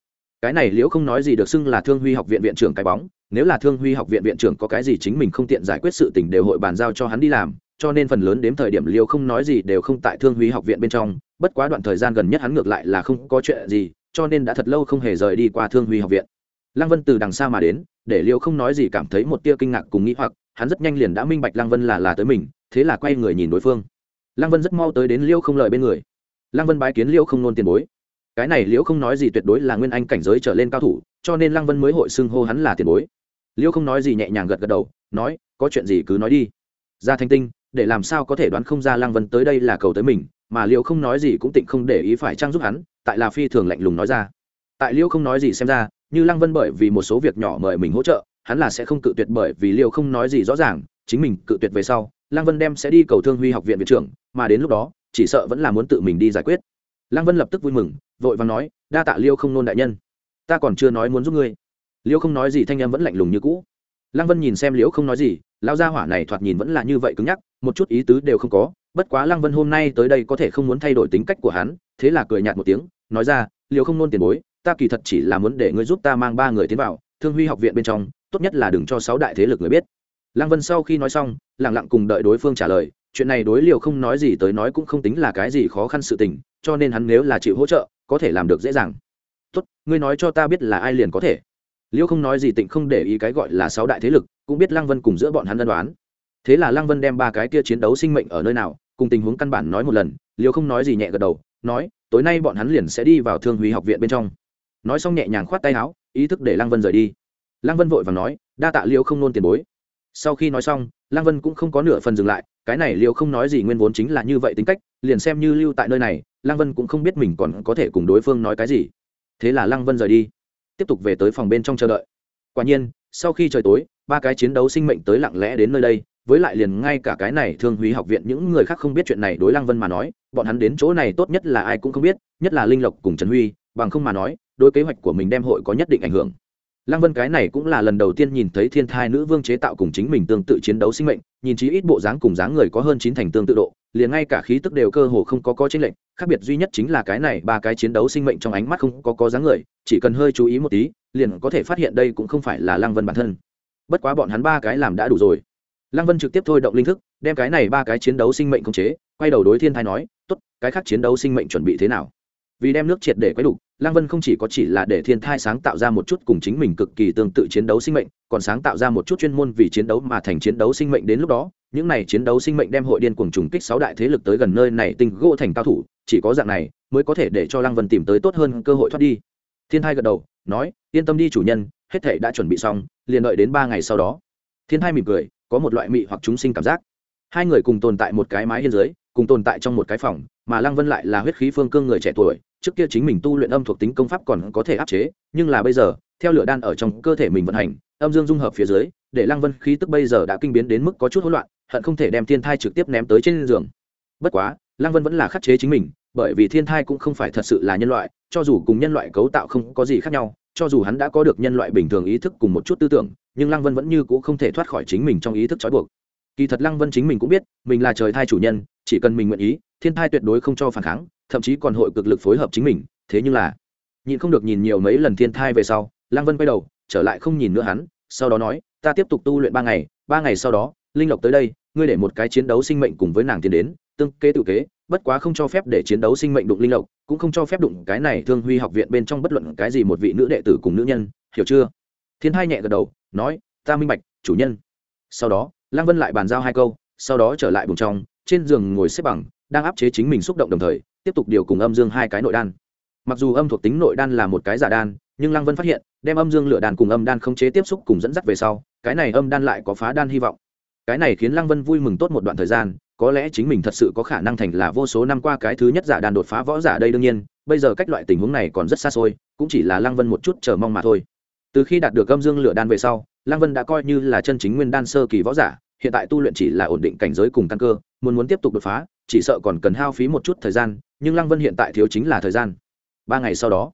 Cái này liễu không nói gì được xưng là thương huy học viện viện trưởng cái bóng. Nếu là thương huy học viện viện trưởng có cái gì chính mình không tiện giải quyết sự tình đều hội bàn giao cho hắn đi làm, cho nên phần lớn đến thời điểm Liễu không nói gì đều không tại thương huy học viện bên trong. Bất quá đoạn thời gian gần nhất hắn ngược lại là không có chuyện gì, cho nên đã thật lâu không hề rời đi qua thương huy học viện. Lăng vân từ đằng xa mà đến, để Liễu không nói gì cảm thấy một tia kinh ngạc cùng nghĩ hoặc, hắn rất nhanh liền đã minh bạch lăng vân là là tới mình, thế là quay người nhìn đối phương. Lăng vân rất mau tới đến Liễu không lời bên người. Lăng vân bái kiến Liễu không nôn tiền bối cái này liễu không nói gì tuyệt đối là nguyên anh cảnh giới trở lên cao thủ, cho nên lăng vân mới hội xưng hô hắn là tiền bối. Liễu không nói gì nhẹ nhàng gật gật đầu, nói, có chuyện gì cứ nói đi. Ra thanh tinh, để làm sao có thể đoán không ra lăng vân tới đây là cầu tới mình, mà liễu không nói gì cũng tịnh không để ý phải trang giúp hắn, tại là phi thường lạnh lùng nói ra. Tại liễu không nói gì xem ra, như lăng vân bởi vì một số việc nhỏ mời mình hỗ trợ, hắn là sẽ không cự tuyệt bởi vì liễu không nói gì rõ ràng, chính mình cự tuyệt về sau, lăng vân đem sẽ đi cầu thương huy học viện viện trưởng, mà đến lúc đó, chỉ sợ vẫn là muốn tự mình đi giải quyết lăng vân lập tức vui mừng, vội vàng nói, đa tạ liêu không nôn đại nhân. Ta còn chưa nói muốn giúp ngươi. Liêu không nói gì, thanh em vẫn lạnh lùng như cũ. Lăng vân nhìn xem liễu không nói gì lao gia hỏa này thoạt nhìn vẫn là như vậy cứng nhắc, một chút ý tứ đều không có. Bất quá lăng vân hôm nay tới đây có thể không muốn thay đổi tính cách của hắn, thế là cười nhạt một tiếng, nói ra liều không nôn tiền bối, ta kỳ thật chỉ là muốn để ngươi giúp ta mang ba người tiến vào, thương huy học viện bên trong, tốt nhất là đừng cho sáu đại thế lực người biết. Lăng vân sau khi nói xong lẳng lặng cùng đợi đối phương trả lời, chuyện này đối liều không nói gì tới nói cũng không tính là cái gì khó khăn sự tình cho nên hắn nếu là chịu hỗ trợ, có thể làm được dễ dàng. Tốt, ngươi nói cho ta biết là ai liền có thể. Liêu không nói gì tịnh không để ý cái gọi là sáu đại thế lực, cũng biết lăng vân cùng giữa bọn hắn ân đoán thế là lăng vân đem ba cái kia chiến đấu sinh mệnh ở nơi nào, cùng tình huống căn bản nói một lần, liêu không nói gì nhẹ gật đầu, nói, tối nay bọn hắn liền sẽ đi vào thương hủy học viện bên trong. Nói xong nhẹ nhàng khoát tay áo, ý thức để lăng vân rời đi. Lăng vân vội và nói, đa tạ liêu không nôn tiền bối sau khi nói xong, lăng vân cũng không có nửa phần dừng lại, cái này liệu không nói gì nguyên vốn chính là như vậy tính cách, liền xem như lưu tại nơi này, lăng vân cũng không biết mình còn có thể cùng đối phương nói cái gì. Thế là lăng vân rời đi, tiếp tục về tới phòng bên trong chờ đợi. Quả nhiên, sau khi trời tối, ba cái chiến đấu sinh mệnh tới lặng lẽ đến nơi đây, với lại liền ngay cả cái này thương húy học viện những người khác không biết chuyện này đối lăng vân mà nói, bọn hắn đến chỗ này tốt nhất là ai cũng không biết, nhất là linh lộc cùng trần huy, bằng không mà nói, đối kế hoạch của mình đem hội có nhất định ảnh hưởng lăng vân cái này cũng là lần đầu tiên nhìn thấy thiên thai nữ vương chế tạo cùng chính mình tương tự chiến đấu sinh mệnh, nhìn chí ít bộ dáng cùng dáng người có hơn chín thành tương tự độ, liền ngay cả khí tức đều cơ hồ không có có chênh lệnh khác biệt duy nhất chính là cái này ba cái chiến đấu sinh mệnh trong ánh mắt không có có dáng người, chỉ cần hơi chú ý một tí, liền có thể phát hiện đây cũng không phải là lăng vân bản thân. Bất quá bọn hắn ba cái làm đã đủ rồi. Lăng vân trực tiếp thôi động linh thức, đem cái này ba cái chiến đấu sinh mệnh khống chế, quay đầu đối thiên thai nói, tốt, cái khác chiến đấu sinh mệnh chuẩn bị thế nào? Vì đem nước triệt để quấy đủ lăng vân không chỉ có chỉ là để thiên thai sáng tạo ra một chút cùng chính mình cực kỳ tương tự chiến đấu sinh mệnh, còn sáng tạo ra một chút chuyên môn vì chiến đấu mà thành chiến đấu sinh mệnh đến lúc đó, những này chiến đấu sinh mệnh đem hội điên cuồng trùng kích sáu đại thế lực tới gần nơi này tinh gỗ thành cao thủ, chỉ có dạng này mới có thể để cho lăng vân tìm tới tốt hơn cơ hội thoát đi. Thiên thai gật đầu, nói, yên tâm đi chủ nhân, hết thể đã chuẩn bị xong, liền đợi đến ba ngày sau đó. Thiên thai mỉm cười, có một loại mị hoặc chúng sinh cảm giác. Hai người cùng tồn tại một cái mái hiên dưới, cùng tồn tại trong một cái phòng, mà lăng vân lại là huyết khí phương cương người trẻ tuổi trước kia chính mình tu luyện âm thuộc tính công pháp còn có thể áp chế, nhưng là bây giờ, theo lửa đan ở trong cơ thể mình vận hành, âm dương dung hợp phía dưới, để lăng vân khí tức bây giờ đã kinh biến đến mức có chút hỗn loạn, hận không thể đem thiên thai trực tiếp ném tới trên giường. Bất quá, lăng vân vẫn là khắc chế chính mình, bởi vì thiên thai cũng không phải thật sự là nhân loại, cho dù cùng nhân loại cấu tạo không có gì khác nhau, cho dù hắn đã có được nhân loại bình thường ý thức cùng một chút tư tưởng, nhưng lăng vân vẫn như c ũ không thể thoát khỏi chính mình trong ý thức trói buộc. Kỳ thật lăng vân chính mình cũng biết, mình là trời thai chủ nhân, chỉ cần mình nguyện ý, thiên thai tuyệt đối không cho phản kháng thậm chí còn hội cực lực phối hợp chính mình, thế nhưng là nhìn không được nhìn nhiều mấy lần thiên thai về sau, lăng vân quay đầu, trở lại không nhìn nữa hắn, sau đó nói, ta tiếp tục tu luyện ba ngày ba ngày sau đó, linh lộc tới đây, ngươi để một cái chiến đấu sinh mệnh cùng với nàng tiến đến, tương kế tự kế, bất quá không cho phép để chiến đấu sinh mệnh đụng linh lộc, cũng không cho phép đụng cái này thương huy học viện bên trong bất luận cái gì một vị nữ đệ tử cùng nữ nhân, hiểu chưa? Thiên hai nhẹ gật đầu, nói, ta minh bạch, chủ nhân. Sau đó, lăng vân lại bàn giao hai câu, sau đó trở lại bùng trong, trên giường ngồi xếp bằng, đang áp chế chính mình xúc động đồng thời tiếp tục điều cùng âm dương hai cái nội đan. Mặc dù âm thuộc tính nội đan là một cái giả đan, nhưng lăng vân phát hiện, đem âm dương lửa đàn cùng âm đan không chế tiếp xúc cùng dẫn dắt về sau, cái này âm đan lại có phá đan hy vọng. Cái này khiến lăng vân vui mừng tốt một đoạn thời gian, có lẽ chính mình thật sự có khả năng thành là vô số năm qua cái thứ nhất giả đàn đột phá võ giả đây đương nhiên, bây giờ cách loại tình huống này còn rất xa xôi, cũng chỉ là lăng vân một chút chờ mong mà thôi. Từ khi đạt được âm dương lửa đan về sau, lăng vân đã coi như là chân chính nguyên đan sơ kỳ võ giả, hiện tại tu luyện chỉ là ổn định cảnh giới cùng căn cơ, muốn muốn tiếp tục đột phá, chỉ sợ còn cần hao phí một chút thời gian nhưng lăng vân hiện tại thiếu chính là thời gian. Ba ngày sau đó,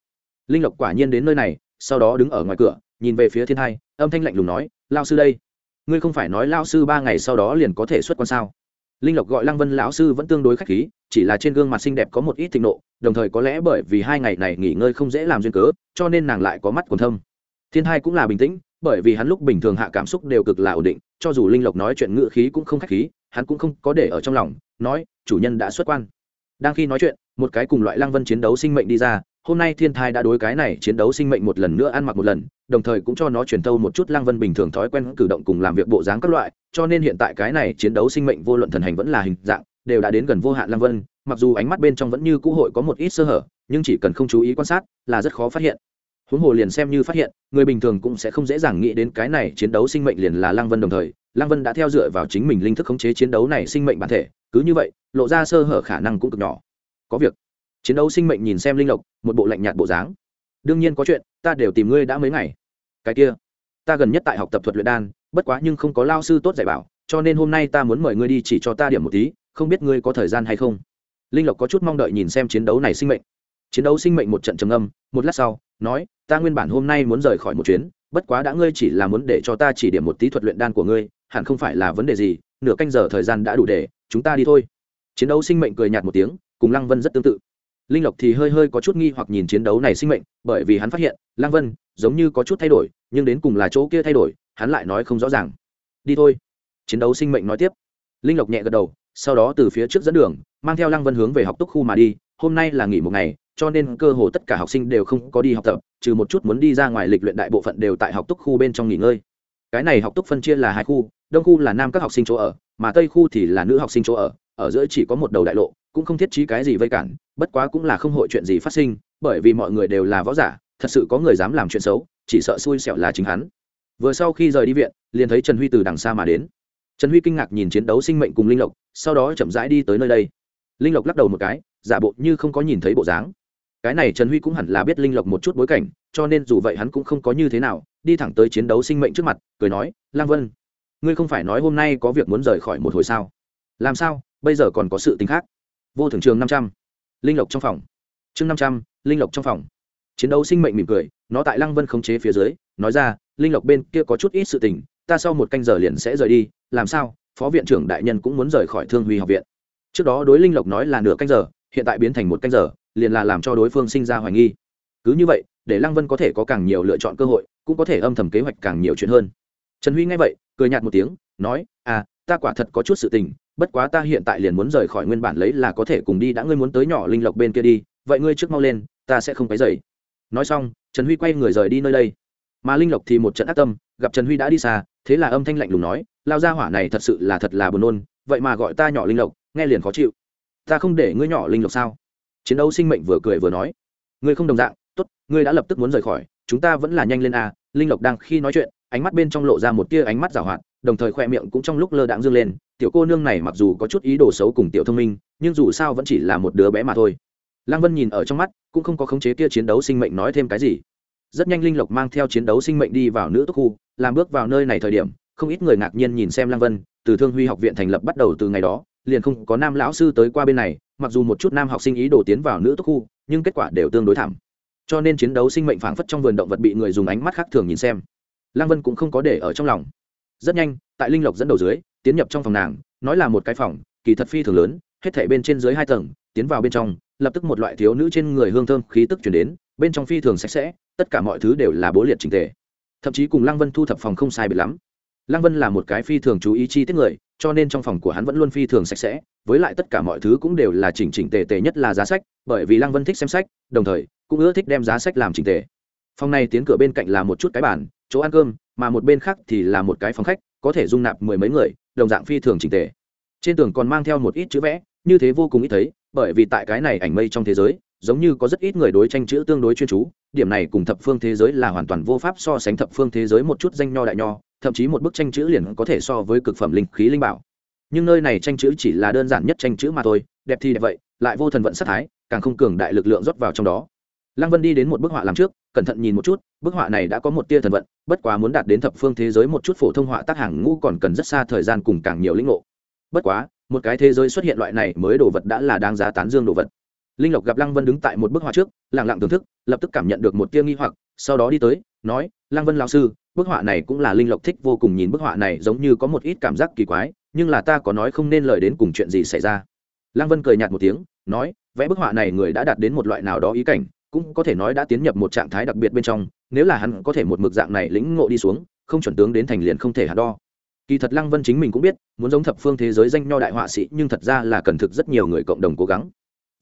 linh lộc quả nhiên đến nơi này, sau đó đứng ở ngoài cửa, nhìn về phía thiên hai, âm thanh lạnh lùng nói lao sư đây, ngươi không phải nói lao sư ba ngày sau đó liền có thể xuất quan sao? Linh lộc gọi lăng vân, lão sư vẫn tương đối k h á c h khí, chỉ là trên gương mặt xinh đẹp có một ít thịnh nộ, đồng thời có lẽ bởi vì hai ngày này nghỉ ngơi không dễ làm duyên cớ, cho nên nàng lại có mắt còn thâm. Thiên hai cũng là bình tĩnh, bởi vì hắn lúc bình thường hạ cảm xúc đều cực là ổn định, cho dù linh lộc nói chuyện ngự khí cũng không k h á c h khí, hắn cũng không có để ở trong lòng, nói, chủ nhân đã xuất quan đang khi nói chuyện, một cái cùng loại lăng vân chiến đấu sinh mệnh đi ra, hôm nay thiên thai đã đối cái này chiến đấu sinh mệnh một lần nữa ăn mặc một lần, đồng thời cũng cho nó truyền thâu một chút lang vân bình thường thói quen cử động cùng làm việc bộ dáng các loại, cho nên hiện tại cái này chiến đấu sinh mệnh vô luận thần hành vẫn là hình dạng, đều đã đến gần vô hạn lang vân, mặc dù ánh mắt bên trong vẫn như cũ hội có một ít sơ hở, nhưng chỉ cần không chú ý quan sát là rất khó phát hiện. Huống hồ liền xem như phát hiện, người bình thường cũng sẽ không dễ dàng nghĩ đến cái này chiến đấu sinh mệnh liền là lang vân đồng thời lang vân đã theo dựa vào chính mình linh thức khống chế chiến đấu này sinh mệnh bản thể cứ như vậy, lộ ra sơ hở khả năng cũng cực nhỏ. Có việc. Chiến đấu sinh mệnh nhìn xem linh lộc, một bộ lạnh nhạt bộ dáng. Đương nhiên có chuyện, ta đều tìm ngươi đã mấy ngày. Cái kia, ta gần nhất tại học tập thuật luyện đan, bất quá nhưng không có lao sư tốt dạy bảo, cho nên hôm nay ta muốn mời ngươi đi chỉ cho ta điểm một tí, không biết ngươi có thời gian hay không. Linh lộc có chút mong đợi nhìn xem chiến đấu này sinh mệnh. Chiến đấu sinh mệnh một trận trầm âm một lát sau, nói, ta nguyên bản hôm nay muốn rời khỏi một chuyến, bất quá đã ngươi chỉ là muốn để cho ta chỉ điểm một tí thuật luyện đan của ngươi, hẳn không phải là vấn đề gì nửa canh giờ thời gian đã đủ để chúng ta đi thôi. Chiến đấu sinh mệnh cười nhạt một tiếng, cùng lăng vân rất tương tự. Linh lộc thì hơi hơi có chút nghi hoặc nhìn chiến đấu này sinh mệnh, bởi vì hắn phát hiện, lăng vân giống như có chút thay đổi, nhưng đến cùng là chỗ kia thay đổi, hắn lại nói không rõ ràng. Đi thôi. Chiến đấu sinh mệnh nói tiếp. Linh lộc nhẹ gật đầu, sau đó từ phía trước dẫn đường, mang theo lăng vân hướng về học túc khu mà đi. Hôm nay là nghỉ một ngày, cho nên cơ hồ tất cả học sinh đều không có đi học tập, trừ một chút muốn đi ra ngoài lịch luyện đại bộ phận đều tại học túc khu bên trong nghỉ ngơi cái này học túc phân chia là hai khu, đông khu là nam các học sinh chỗ ở, mà tây khu thì là nữ học sinh chỗ ở ở giữa chỉ có một đầu đại lộ, cũng không thiết trí cái gì vây cản, bất quá cũng là không hội chuyện gì phát sinh, bởi vì mọi người đều là võ giả, thật sự có người dám làm chuyện xấu, chỉ sợ xui xẻo là chính hắn. Vừa sau khi rời đi viện, liền thấy trần huy từ đằng xa mà đến. Trần huy kinh ngạc nhìn chiến đấu sinh mệnh cùng linh lộc, sau đó chậm rãi đi tới nơi đây. Linh lộc lắc đầu một cái, giả bộ như không có nhìn thấy bộ dáng. Cái này trần huy cũng hẳn là biết linh lộc một chút bối cảnh, cho nên dù vậy hắn cũng không có như thế nào đi thẳng tới chiến đấu sinh mệnh trước mặt, cười nói, lang vân, ngươi không phải nói hôm nay có việc muốn rời khỏi một hồi sao? Làm sao, bây giờ còn có sự tình khác? Vô thường trường năm trăm, linh lộc trong phòng. Chương năm trăm, linh lộc trong phòng. Chiến đấu sinh mệnh mỉm cười, nó tại lăng vân khống chế phía dưới, nói ra, linh lộc bên kia có chút ít sự tình, ta sau một canh giờ liền sẽ rời đi, làm sao, phó viện trưởng đại nhân cũng muốn rời khỏi thương huy học viện. Trước đó đối linh lộc nói là nửa canh giờ, hiện tại biến thành một canh giờ, liền là làm cho đối phương sinh ra hoài nghi. Cứ như vậy, để lăng vân có thể có càng nhiều lựa chọn cơ hội cũng có thể âm thầm kế hoạch càng nhiều chuyện hơn. Trần huy nghe vậy, cười nhạt một tiếng, nói à ta quả thật có chút sự tình, bất quá ta hiện tại liền muốn rời khỏi nguyên bản lấy là có thể cùng đi, đã ngươi muốn tới nhỏ linh lộc bên kia đi, vậy ngươi trước mau lên, ta sẽ không cái dậy nói xong, trần huy quay người rời đi nơi đây. Mà linh lộc thì một trận ác tâm, gặp trần huy đã đi xa, thế là âm thanh lạnh lùng nói, lao ra hỏa này thật sự là thật là buồn nôn, vậy mà gọi ta nhỏ linh lộc, nghe liền khó chịu. Ta không để ngươi nhỏ linh lộc sao? Chiến đấu sinh mệnh vừa cười vừa nói, ngươi không đồng dạng, tốt, ngươi đã lập tức muốn rời khỏi chúng ta vẫn là nhanh lên a, linh lộc đang khi nói chuyện, ánh mắt bên trong lộ ra một tia ánh mắt giảo hoạt, đồng thời khoe miệng cũng trong lúc lơ đãng dương lên, tiểu cô nương này mặc dù có chút ý đồ xấu cùng tiểu thông minh, nhưng dù sao vẫn chỉ là một đứa bé mà thôi. Lăng vân nhìn ở trong mắt, cũng không có khống chế kia chiến đấu sinh mệnh nói thêm cái gì. Rất nhanh linh lộc mang theo chiến đấu sinh mệnh đi vào nữ túc khu, làm bước vào nơi này thời điểm, không ít người ngạc nhiên nhìn xem lăng vân, từ thương huy học viện thành lập bắt đầu từ ngày đó, liền không có nam lão sư tới qua bên này, mặc dù một chút nam học sinh ý đồ tiến vào nữ túc khu, nhưng kết quả đều tương đối thảm cho nên chiến đấu sinh mệnh phảng phất trong vườn động vật bị người dùng ánh mắt khác thường nhìn xem. Lăng vân cũng không có để ở trong lòng. Rất nhanh, tại linh lộc dẫn đầu dưới, tiến nhập trong phòng nàng, nói là một cái phòng, kỳ thật phi thường lớn, hết thảy bên trên dưới hai tầng, tiến vào bên trong, lập tức một loại thiếu nữ trên người hương thơm khí tức chuyển đến, bên trong phi thường sạch sẽ, tất cả mọi thứ đều là bố liệt trình tề. Thậm chí cùng lăng vân thu thập phòng không sai biệt lắm. Lăng vân là một cái phi thường chú ý chi tiết người, cho nên trong phòng của hắn vẫn luôn phi thường sạch sẽ, với lại tất cả mọi thứ cũng đều là chỉnh chỉnh tề tề nhất là giá sách, bởi vì lăng vân thích xem sách, đồng thời cũng ưa thích đem giá sách làm chỉnh tề. Phòng này tiến cửa bên cạnh là một chút cái bàn, chỗ ăn cơm, mà một bên khác thì là một cái phòng khách, có thể dung nạp mười mấy người, đồng dạng phi thường chỉnh tề. Trên tường còn mang theo một ít chữ vẽ, như thế vô cùng ít thấy, bởi vì tại cái này ảnh mây trong thế giới, giống như có rất ít người đối tranh chữ tương đối chuyên chú, điểm này cùng thập phương thế giới là hoàn toàn vô pháp so sánh thập phương thế giới một chút danh nho đại nho, thậm chí một bức tranh chữ liền có thể so với cực phẩm linh khí linh bảo. Nhưng nơi này tranh chữ chỉ là đơn giản nhất tranh chữ mà thôi, đẹp thì đẹp vậy, lại vô thần vận sát thái, càng không cường đại lực lượng rót vào trong đó lăng vân đi đến một bức họa làm trước, cẩn thận nhìn một chút, bức họa này đã có một tia thần vận, bất quá muốn đạt đến thập phương thế giới một chút phổ thông họa tác hàng ngũ còn cần rất xa thời gian cùng càng nhiều lĩnh ngộ. Bất quá, một cái thế giới xuất hiện loại này mới đồ vật đã là đáng giá tán dương đồ vật. Linh lộc gặp lăng vân đứng tại một bức họa trước lẳng lặng thưởng thức, lập tức cảm nhận được một tia nghi hoặc, sau đó đi tới, nói, lăng vân lao sư, bức họa này cũng là linh lộc thích vô cùng nhìn bức họa này giống như có một ít cảm giác kỳ quái, nhưng là ta có nói không nên lời đến cùng chuyện gì xảy ra. Lăng vân cười nhạt một tiếng, nói, vẽ bức họa này người đã đạt đến một loại nào đó ý cảnh cũng có thể nói đã tiến nhập một trạng thái đặc biệt bên trong, nếu là hắn có thể một mực dạng này lĩnh ngộ đi xuống, không chuẩn tướng đến thành liền không thể hạt đo. Kỳ thật lăng vân chính mình cũng biết, muốn giống thập phương thế giới danh nho đại họa sĩ, nhưng thật ra là cần thực rất nhiều người cộng đồng cố gắng.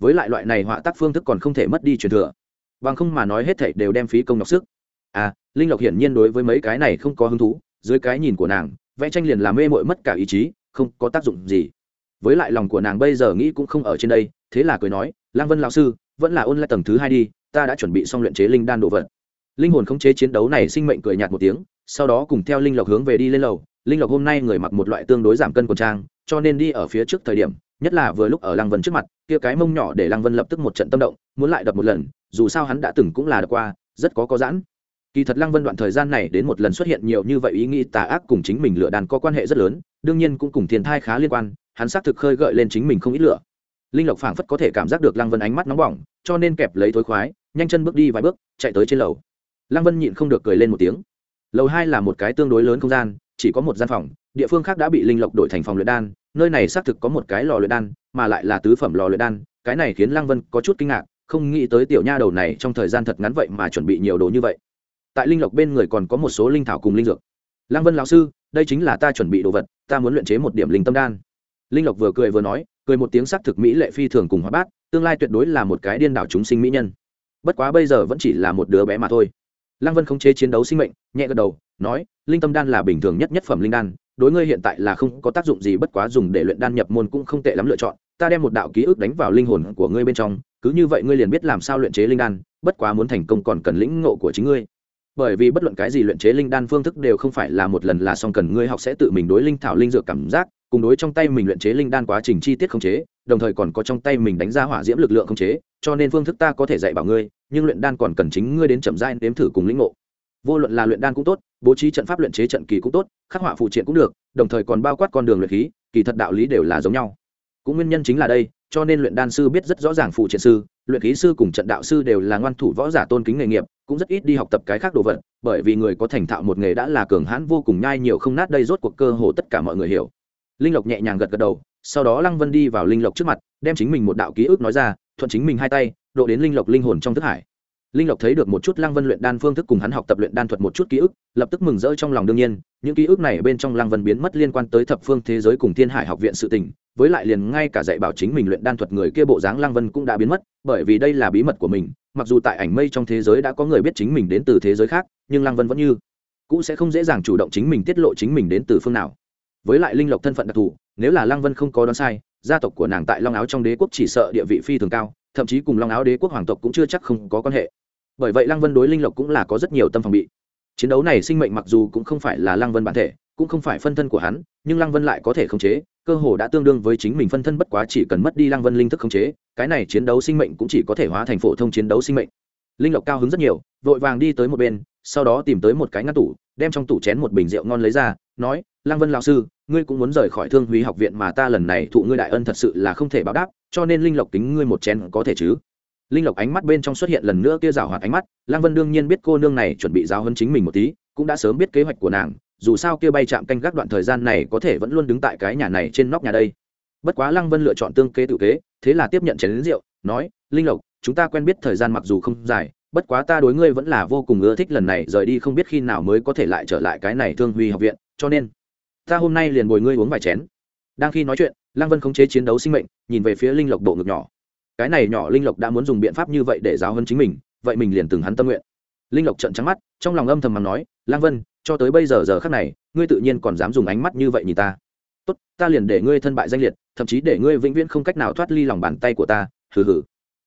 Với lại loại này họa tác phương thức còn không thể mất đi truyền thừa. Bằng không mà nói hết thảy đều đem phí công nhọc sức. À linh lộc hiển nhiên đối với mấy cái này không có hứng thú, dưới cái nhìn của nàng, vẽ tranh liền làm mê mội mất cả ý chí, không có tác dụng gì. Với lại lòng của nàng bây giờ nghĩ cũng không ở trên đây, thế là cười nói, lăng vân lão sư, vẫn là ôn lại tầng thứ hai đi ta đã chuẩn bị xong luyện chế linh đan đồ vật. Linh hồn khống chế chiến đấu này sinh mệnh cười nhạt một tiếng, sau đó cùng theo linh lộc hướng về đi lên lầu. Linh lộc hôm nay người mặc một loại tương đối giảm cân quần trang, cho nên đi ở phía trước thời điểm, nhất là vừa lúc ở lăng vân trước mặt, kia cái mông nhỏ để lăng vân lập tức một trận tâm động, muốn lại đập một lần, dù sao hắn đã từng cũng là đập qua, rất có có giãn. Kỳ thật lăng vân đoạn thời gian này đến một lần xuất hiện nhiều như vậy ý nghĩ tà ác cùng chính mình lựa đàn có quan hệ rất lớn, đương nhiên cũng cùng thiên thai khá liên quan, hắn xác thực khơi gợi lên chính mình không ít lửa. Linh lộc phảng phất có thể cảm giác được lăng vân ánh mắt nóng bỏng, cho nên kẹp lấy thối khoái nhanh chân bước đi vài bước, chạy tới trên lầu. Lăng vân nhịn không được cười lên một tiếng. Lầu hai là một cái tương đối lớn không gian, chỉ có một gian phòng, địa phương khác đã bị linh lộc đổi thành phòng luyện đan, nơi này xác thực có một cái lò luyện đan, mà lại là tứ phẩm lò luyện đan, cái này khiến lăng vân có chút kinh ngạc, không nghĩ tới tiểu nha đầu này trong thời gian thật ngắn vậy mà chuẩn bị nhiều đồ như vậy. Tại linh lộc bên người còn có một số linh thảo cùng linh dược. Lăng vân lão sư, đây chính là ta chuẩn bị đồ vật, ta muốn luyện chế một điểm linh tâm đan. Linh lộc vừa cười vừa nói, cười một tiếng xác thực mỹ lệ phi thường cùng hóa bát, tương lai tuyệt đối là một cái điên đảo chúng sinh mỹ nhân bất quá bây giờ vẫn chỉ là một đứa bé mà thôi. Lăng vân khống chế chiến đấu sinh mệnh, nhẹ gật đầu, nói, linh tâm đan là bình thường nhất nhất phẩm linh đan, đối ngươi hiện tại là không có tác dụng gì bất quá dùng để luyện đan nhập môn cũng không tệ lắm lựa chọn. Ta đem một đạo ký ức đánh vào linh hồn của ngươi bên trong, cứ như vậy ngươi liền biết làm sao luyện chế linh đan, bất quá muốn thành công còn cần lĩnh ngộ của chính ngươi. Bởi vì bất luận cái gì luyện chế linh đan phương thức đều không phải là một lần là xong cần ngươi học sẽ tự mình đối linh thảo linh dược cảm giác cùng đối trong tay mình luyện chế linh đan quá trình chi tiết không chế, đồng thời còn có trong tay mình đánh ra hỏa diễm lực lượng không chế, cho nên phương thức ta có thể dạy bảo ngươi, nhưng luyện đan còn cần chính ngươi đến chậm rãi nếm thử cùng lĩnh ngộ. Vô luận là luyện đan cũng tốt, bố trí trận pháp luyện chế trận kỳ cũng tốt, khắc họa phụ triện cũng được, đồng thời còn bao quát con đường luyện khí, kỳ thật đạo lý đều là giống nhau. Cũng nguyên nhân chính là đây, cho nên luyện đan sư biết rất rõ ràng phụ triện sư, luyện khí sư cùng trận đạo sư đều là ngoan thủ võ giả tôn kính nghề nghiệp, cũng rất ít đi học tập cái khác đồ vật, bởi vì người có thành thạo một nghề đã là cường hãn vô cùng, nhai nhiều không nát đây rốt cuộc cơ hồ tất cả mọi người hiểu linh lộc nhẹ nhàng gật gật đầu, sau đó lăng vân đi vào linh lộc trước mặt, đem chính mình một đạo ký ức nói ra, thuận chính mình hai tay, độ đến linh lộc linh hồn trong thức hải. Linh lộc thấy được một chút lăng vân luyện đan phương thức cùng hắn học tập luyện đan thuật một chút ký ức, lập tức mừng rỡ trong lòng đương nhiên, những ký ức này bên trong lăng vân biến mất liên quan tới thập phương thế giới cùng thiên hải học viện sự tình, với lại liền ngay cả dạy bảo chính mình luyện đan thuật người kia bộ dáng lăng vân cũng đã biến mất, bởi vì đây là bí mật của mình, mặc dù tại ảnh mây trong thế giới đã có người biết chính mình đến từ thế giới khác, nhưng lăng vân vẫn như cũng sẽ không dễ dàng chủ động chính mình tiết lộ chính mình đến từ phương nào với lại linh lộc thân phận đặc thù, nếu là lăng vân không có đoán sai, gia tộc của nàng tại long áo trong đế quốc chỉ sợ địa vị phi thường cao, thậm chí cùng long áo đế quốc hoàng tộc cũng chưa chắc không có quan hệ. Bởi vậy lăng vân đối linh lộc cũng là có rất nhiều tâm phòng bị. Chiến đấu này sinh mệnh mặc dù cũng không phải là lăng vân bản thể, cũng không phải phân thân của hắn, nhưng lăng vân lại có thể khống chế, cơ hồ đã tương đương với chính mình phân thân bất quá chỉ cần mất đi lăng vân linh thức khống chế, cái này chiến đấu sinh mệnh cũng chỉ có thể hóa thành phổ thông chiến đấu sinh mệnh. Linh lộc cao hứng rất nhiều, vội vàng đi tới một bên, sau đó tìm tới một cái ngăn tủ, đem trong tủ chén một bình rượu ngon lấy ra nói, lăng vân lão sư, ngươi cũng muốn rời khỏi thương húy học viện mà ta lần này thụ ngươi đại ân thật sự là không thể báo đáp, cho nên linh lộc tính ngươi một chén có thể chứ? Linh lộc ánh mắt bên trong xuất hiện lần nữa kia rào hoạt ánh mắt, lăng vân đương nhiên biết cô nương này chuẩn bị giáo hơn chính mình một tí, cũng đã sớm biết kế hoạch của nàng, dù sao kia bay chạm canh gác đoạn thời gian này có thể vẫn luôn đứng tại cái nhà này trên nóc nhà đây. Bất quá lăng vân lựa chọn tương kế tự kế, thế là tiếp nhận chén lính rượu, nói, linh lộc, chúng ta quen biết thời gian mặc dù không dài, bất quá ta đối ngươi vẫn là vô cùng ưa thích lần này rời đi không biết khi nào mới có thể lại trở lại cái này thương huy học viện cho nên ta hôm nay liền bồi ngươi uống vài chén. Đang khi nói chuyện, lăng vân khống chế chiến đấu sinh mệnh, nhìn về phía linh lộc bộ ngực nhỏ. Cái này nhỏ linh lộc đã muốn dùng biện pháp như vậy để giáo hơn chính mình, vậy mình liền từng hắn tâm nguyện. Linh lộc trận trắng mắt, trong lòng âm thầm mà nói lang vân, cho tới bây giờ giờ khác này, ngươi tự nhiên còn dám dùng ánh mắt như vậy nhìn ta. Tốt, ta liền để ngươi thân bại danh liệt, thậm chí để ngươi vĩnh viễn không cách nào thoát ly lòng bàn tay của ta. Hừ hừ.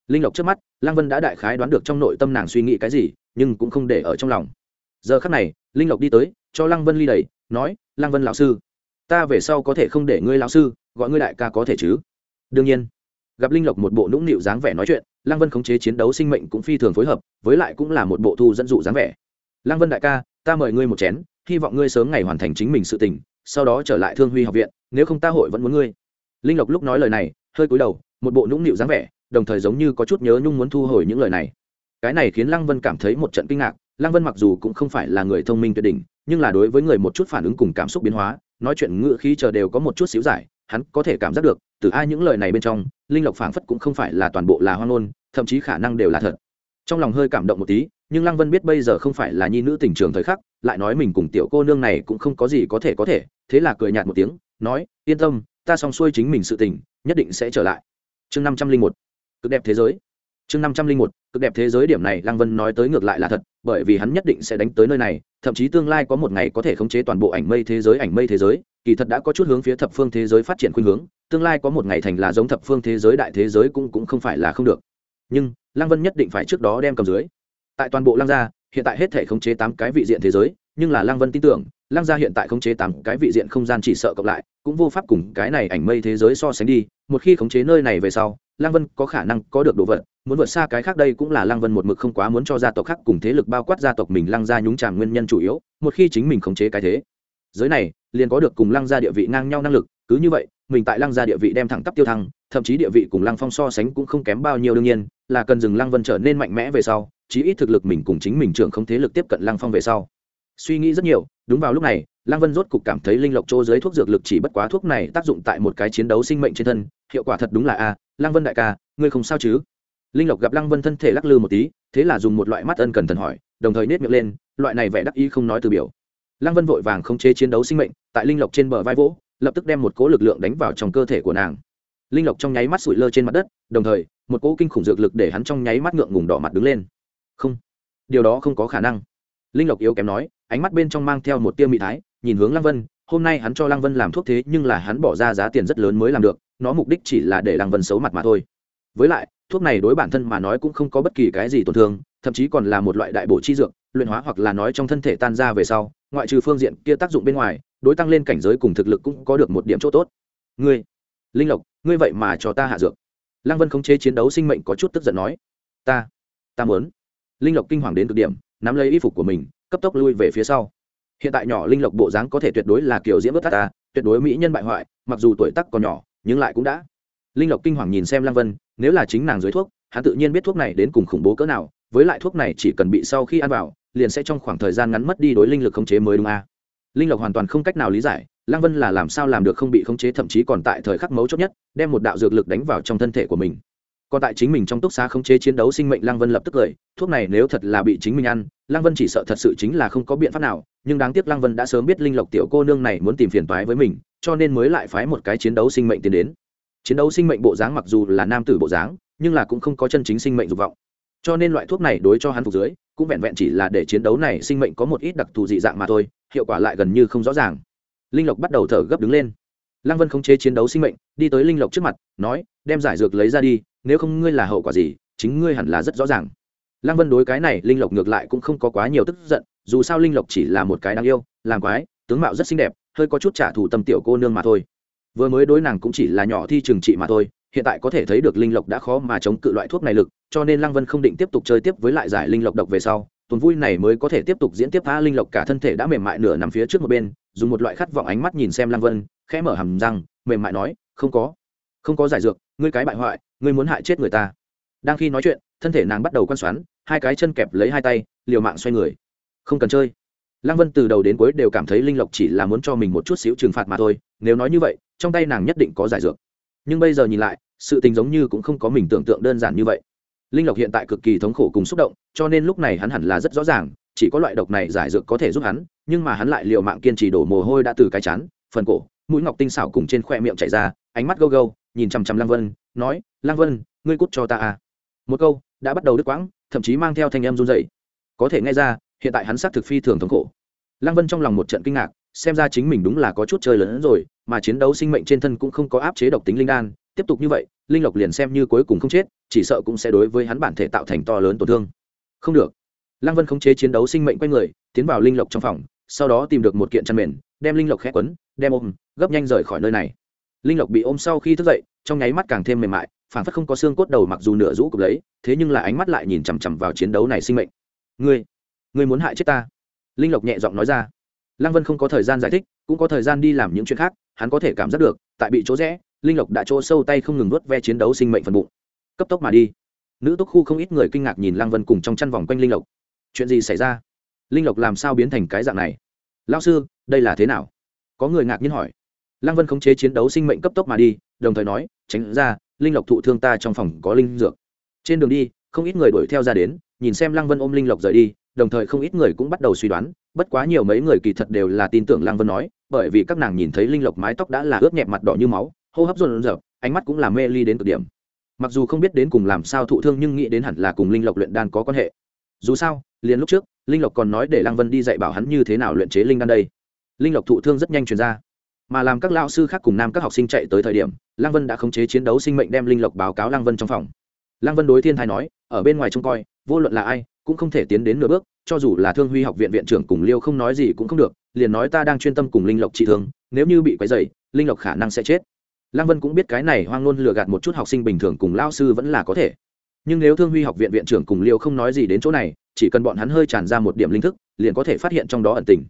Linh lộc trước mắt lang vân đã đại khái đoán được trong nội tâm nàng suy nghĩ cái gì, nhưng cũng không để ở trong lòng. Giờ khắc này, linh lộc đi tới, cho lăng vân ly đầy nói, lăng vân lão sư, ta về sau có thể không để ngươi lão sư gọi ngươi đại ca có thể chứ? Đương nhiên, gặp linh lộc một bộ nũng nịu dáng vẻ nói chuyện, lăng vân khống chế chiến đấu sinh mệnh cũng phi thường phối hợp, với lại cũng là một bộ thu dẫn dụ dáng vẻ. Lăng vân đại ca, ta mời ngươi một chén, hy vọng ngươi sớm ngày hoàn thành chính mình sự tình, sau đó trở lại thương huy học viện, nếu không ta hội vẫn muốn ngươi. Linh lộc lúc nói lời này, hơi cúi đầu, một bộ nũng nịu dáng vẻ, đồng thời giống như có chút nhớ nhung muốn thu hồi những lời này. Cái này khiến lăng vân cảm thấy một trận kinh ngạc, lăng vân mặc dù cũng không phải là người thông minh tuyệt đỉnh nhưng là đối với người một chút phản ứng cùng cảm xúc biến hóa, nói chuyện ngự khí chờ đều có một chút xíu giải, hắn có thể cảm giác được, từ ai những lời này bên trong, linh lộc phảng phất cũng không phải là toàn bộ là hoang ngôn, thậm chí khả năng đều là thật. Trong lòng hơi cảm động một tí, nhưng lăng vân biết bây giờ không phải là nhi nữ tình trường thời khắc, lại nói mình cùng tiểu cô nương này cũng không có gì có thể có thể, thế là cười nhạt một tiếng, nói, yên tâm, ta xong xuôi chính mình sự tình, nhất định sẽ trở lại. Chương năm trăm linh một. Cực đẹp thế giới chương năm trăm linh một, cực đẹp thế giới điểm này, lăng vân nói tới ngược lại là thật, bởi vì hắn nhất định sẽ đánh tới nơi này, thậm chí tương lai có một ngày có thể khống chế toàn bộ ảnh mây thế giới, ảnh mây thế giới, kỳ thật đã có chút hướng phía thập phương thế giới phát triển khuynh hướng, tương lai có một ngày thành là giống thập phương thế giới, đại thế giới cũng cũng không phải là không được. Nhưng, lăng vân nhất định phải trước đó đem cầm dưới. Tại toàn bộ lăng gia, hiện tại hết thể khống chế tám cái vị diện thế giới, nhưng là lăng vân tin tưởng, lăng gia hiện tại khống chế tám cái vị diện không gian chỉ sợ cộng lại, cũng vô pháp cùng cái này ảnh mây thế giới so sánh đi, một khi khống chế nơi này về sau lăng vân có khả năng có được đồ vật, muốn vượt xa cái khác đây cũng là lăng vân một mực không quá muốn cho gia tộc khác cùng thế lực bao quát gia tộc mình lăng gia nhúng tràng nguyên nhân chủ yếu, một khi chính mình khống chế cái thế. Giới này, liền có được cùng lăng gia địa vị ngang nhau năng lực, cứ như vậy, mình tại lăng gia địa vị đem thẳng tắp tiêu thăng, thậm chí địa vị cùng lăng phong so sánh cũng không kém bao nhiêu đương nhiên, là cần dừng lăng vân trở nên mạnh mẽ về sau, chí ít thực lực mình cùng chính mình trưởng không thế lực tiếp cận lăng phong về sau. Suy nghĩ rất nhiều, đúng vào lúc này, lăng vân rốt cục cảm thấy linh lộc chỗ dưới thuốc dược lực chỉ bất quá thuốc này tác dụng tại một cái chiến đấu sinh mệnh trên thân, hiệu quả thật đúng là a lăng vân đại ca, ngươi không sao chứ? Linh lộc gặp lăng vân thân thể lắc lư một tí, thế là dùng một loại mắt ân cần thần hỏi, đồng thời nết miệng lên, loại này vẻ đắc ý không nói từ biểu. Lăng vân vội vàng không chế chiến đấu sinh mệnh, tại linh lộc trên bờ vai vỗ, lập tức đem một cỗ lực lượng đánh vào trong cơ thể của nàng. Linh lộc trong nháy mắt sụi lơ trên mặt đất, đồng thời, một cỗ kinh khủng dược lực để hắn trong nháy mắt ngượng ngùng đỏ mặt đứng lên. Không, điều đó không có khả năng. Linh lộc yếu kém nói, ánh mắt bên trong mang theo một tiêu mị thái, nhìn hướng lăng vân, hôm nay hắn cho lăng vân làm thuốc thế nhưng là hắn bỏ ra giá tiền rất lớn mới làm được nó mục đích chỉ là để lăng vân xấu mặt mà thôi. Với lại, thuốc này đối bản thân mà nói cũng không có bất kỳ cái gì tổn thương, thậm chí còn là một loại đại bổ chi dược, luyện hóa hoặc là nói trong thân thể tan ra về sau, ngoại trừ phương diện kia tác dụng bên ngoài, đối tăng lên cảnh giới cùng thực lực cũng có được một điểm chỗ tốt. Ngươi, linh lộc, ngươi vậy mà cho ta hạ dược. Lăng vân khống chế chiến đấu sinh mệnh có chút tức giận nói. Ta ta muốn. Linh lộc kinh hoàng đến cực điểm, nắm lấy y phục của mình, cấp tốc lui về phía sau. Hiện tại nhỏ linh lộc bộ dáng có thể tuyệt đối là kiểu diễn bất ta, tuyệt đối mỹ nhân bại hoại, mặc dù tuổi tác còn nhỏ nhưng lại cũng đã. Linh lộc kinh hoàng nhìn xem lăng vân, nếu là chính nàng dưới thuốc, hắn tự nhiên biết thuốc này đến cùng khủng bố cỡ nào, với lại thuốc này chỉ cần bị sau khi ăn vào, liền sẽ trong khoảng thời gian ngắn mất đi đối linh lực khống chế mới đúng a. À. linh lộc hoàn toàn không cách nào lý giải, lăng vân là làm sao làm được không bị khống chế, thậm chí còn tại thời khắc mấu chốt nhất, đem một đạo dược lực đánh vào trong thân thể của mình. Còn tại chính mình trong túc xá khống chế chiến đấu sinh mệnh, lăng vân lập tức cười, thuốc này nếu thật là bị chính mình ăn, lăng vân chỉ sợ thật sự chính là không có biện pháp nào, nhưng đáng tiếc lăng vân đã sớm biết linh lộc tiểu cô nương này muốn tìm phiền toái với mình cho nên mới lại phái một cái chiến đấu sinh mệnh tiến đến. Chiến đấu sinh mệnh bộ dáng mặc dù là nam tử bộ dáng, nhưng là cũng không có chân chính sinh mệnh dục vọng. Cho nên loại thuốc này đối cho hắn phục dưới, cũng vẹn vẹn chỉ là để chiến đấu này sinh mệnh có một ít đặc thù dị dạng mà thôi, hiệu quả lại gần như không rõ ràng. Linh lộc bắt đầu thở gấp đứng lên. Lăng vân khống chế chiến đấu sinh mệnh, đi tới linh lộc trước mặt, nói, đem giải dược lấy ra đi, nếu không ngươi là hậu quả gì, chính ngươi hẳn là rất rõ ràng. Lăng vân đối cái này, linh lộc ngược lại cũng không có quá nhiều tức giận, dù sao linh lộc chỉ là một cái đáng yêu, làm quái, tướng mạo rất xinh đẹp hơi có chút trả thù tâm tiểu cô nương mà thôi. Vừa mới đối nàng cũng chỉ là nhỏ thi trừng trị mà thôi, hiện tại có thể thấy được linh lộc đã khó mà chống cự loại thuốc này lực, cho nên lăng vân không định tiếp tục chơi tiếp với lại giải linh lộc độc về sau, tuần vui này mới có thể tiếp tục diễn tiếp phá linh lộc cả thân thể đã mềm mại nửa nằm phía trước một bên, dùng một loại khát vọng ánh mắt nhìn xem lăng vân, khẽ mở hầm răng, mềm mại nói, không có không có giải dược, ngươi cái bại hoại, ngươi muốn hại chết người ta. Đang khi nói chuyện, thân thể nàng bắt đầu quan xoắn, hai cái chân kẹp lấy hai tay, liều mạng xoay người. Không cần chơi lăng vân từ đầu đến cuối đều cảm thấy linh lộc chỉ là muốn cho mình một chút xíu trừng phạt mà thôi, nếu nói như vậy, trong tay nàng nhất định có giải dược. Nhưng bây giờ nhìn lại, sự tình giống như cũng không có mình tưởng tượng đơn giản như vậy. Linh lộc hiện tại cực kỳ thống khổ cùng xúc động, cho nên lúc này hắn hẳn là rất rõ ràng, chỉ có loại độc này giải dược có thể giúp hắn, nhưng mà hắn lại l i ề u mạng kiên trì đổ mồ hôi đã từ cái chán, phần cổ, mũi ngọc tinh xảo cùng trên khoe miệng chảy ra, ánh mắt gâu gâu, nhìn chằm chằm lăng vân, nói, lăng vân, ngươi cút cho ta à. Một câu, đã bắt đầu đứt quãng, thậm chí mang theo thanh em run dậy có thể nghe ra hiện tại hắn xác thực phi thường thống khổ. Lăng vân trong lòng một trận kinh ngạc, xem ra chính mình đúng là có chút chơi lớn hơn rồi, mà chiến đấu sinh mệnh trên thân cũng không có áp chế độc tính linh đan, tiếp tục như vậy, linh lộc liền xem như cuối cùng không chết, chỉ sợ cũng sẽ đối với hắn bản thể tạo thành to lớn tổn thương. Không được. Lăng vân khống chế chiến đấu sinh mệnh quanh người, tiến vào linh lộc trong phòng, sau đó tìm được một kiện chăn mền, đem linh lộc khẽ quấn, đem ôm, gấp nhanh rời khỏi nơi này. Linh lộc bị ôm sau khi thức dậy, trong nháy mắt càng thêm mềm mại, phản phất không có xương cốt đầu mặc dù nửa rũ cục lấy, thế nhưng là ánh mắt lại nhìn chằm chằm vào chiến đấu này sinh mệnh. Ngươi ngươi muốn hại chết ta? Linh lộc nhẹ giọng nói ra. Lăng vân không có thời gian giải thích, cũng có thời gian đi làm những chuyện khác, hắn có thể cảm giác được, tại bị chỗ rẽ, linh lộc đã chỗ sâu tay không ngừng nuốt ve chiến đấu sinh mệnh phần bụng. Cấp tốc mà đi. Nữ túc khu không ít người kinh ngạc nhìn lăng vân cùng trong chăn vòng quanh linh lộc. Chuyện gì xảy ra? Linh lộc làm sao biến thành cái dạng này? Lao sư, đây là thế nào? Có người ngạc nhiên hỏi. Lăng vân khống chế chiến đấu sinh mệnh cấp tốc mà đi, đồng thời nói, tránh ra, linh lộc thụ thương ta trong phòng có linh dược. Trên đường đi, không ít người đuổi theo ra đến, nhìn xem lăng vân ôm linh lộc rời đi đồng thời không ít người cũng bắt đầu suy đoán, bất quá nhiều mấy người kỳ thật đều là tin tưởng lăng vân nói, bởi vì các nàng nhìn thấy linh lộc mái tóc đã là ướt nhẹp mặt đỏ như máu, hô hấp rộn rợp ánh mắt cũng là mê ly đến cực điểm. Mặc dù không biết đến cùng làm sao thụ thương nhưng nghĩ đến hẳn là cùng linh lộc luyện đan có quan hệ. Dù sao, liền lúc trước, linh lộc còn nói để lăng vân đi dạy bảo hắn như thế nào luyện chế linh đan đây. Linh lộc thụ thương rất nhanh truyền ra. Mà làm các lao sư khác cùng nam các học sinh chạy tới thời điểm, lăng vân đã khống chế chiến đấu sinh mệnh đem linh lộc báo cáo lăng vân trong phòng. Lăng vân đối thiên thái nói, ở bên ngoài trông coi, vô luận là ai cũng không thể tiến đến nửa bước, cho dù là thương huy học viện viện trưởng cùng liêu không nói gì cũng không được, liền nói ta đang chuyên tâm cùng linh lộc trị thương, nếu như bị quấy dày linh lộc khả năng sẽ chết. Lăng vân cũng biết cái này hoang ngôn lừa gạt một chút học sinh bình thường cùng lao sư vẫn là có thể. Nhưng nếu thương huy học viện viện trưởng cùng liêu không nói gì đến chỗ này, chỉ cần bọn hắn hơi tràn ra một điểm linh thức, liền có thể phát hiện trong đó ẩn tình.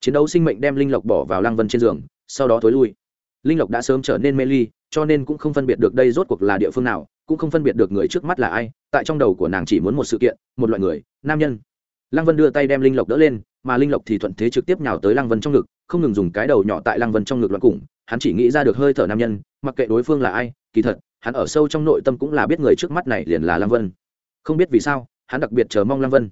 Chiến đấu sinh mệnh đem linh lộc bỏ vào lăng vân trên giường, sau đó thối lui. Linh lộc đã sớm trở nên mê ly, cho nên cũng không phân biệt được đây rốt cuộc là địa phương nào, cũng không phân biệt được người trước mắt là ai tại trong đầu của nàng chỉ muốn một sự kiện, một loại người, nam nhân. Lăng vân đưa tay đem linh lộc đỡ lên, mà linh lộc thì thuận thế trực tiếp nhào tới lăng vân trong ngực, không ngừng dùng cái đầu nhỏ tại lăng vân trong ngực loạn củng hắn chỉ nghĩ ra được hơi thở nam nhân, mặc kệ đối phương là ai, kỳ thật, hắn ở sâu trong nội tâm cũng là biết người trước mắt này liền là lăng vân. Không biết vì sao, hắn đặc biệt chờ mong lăng vân.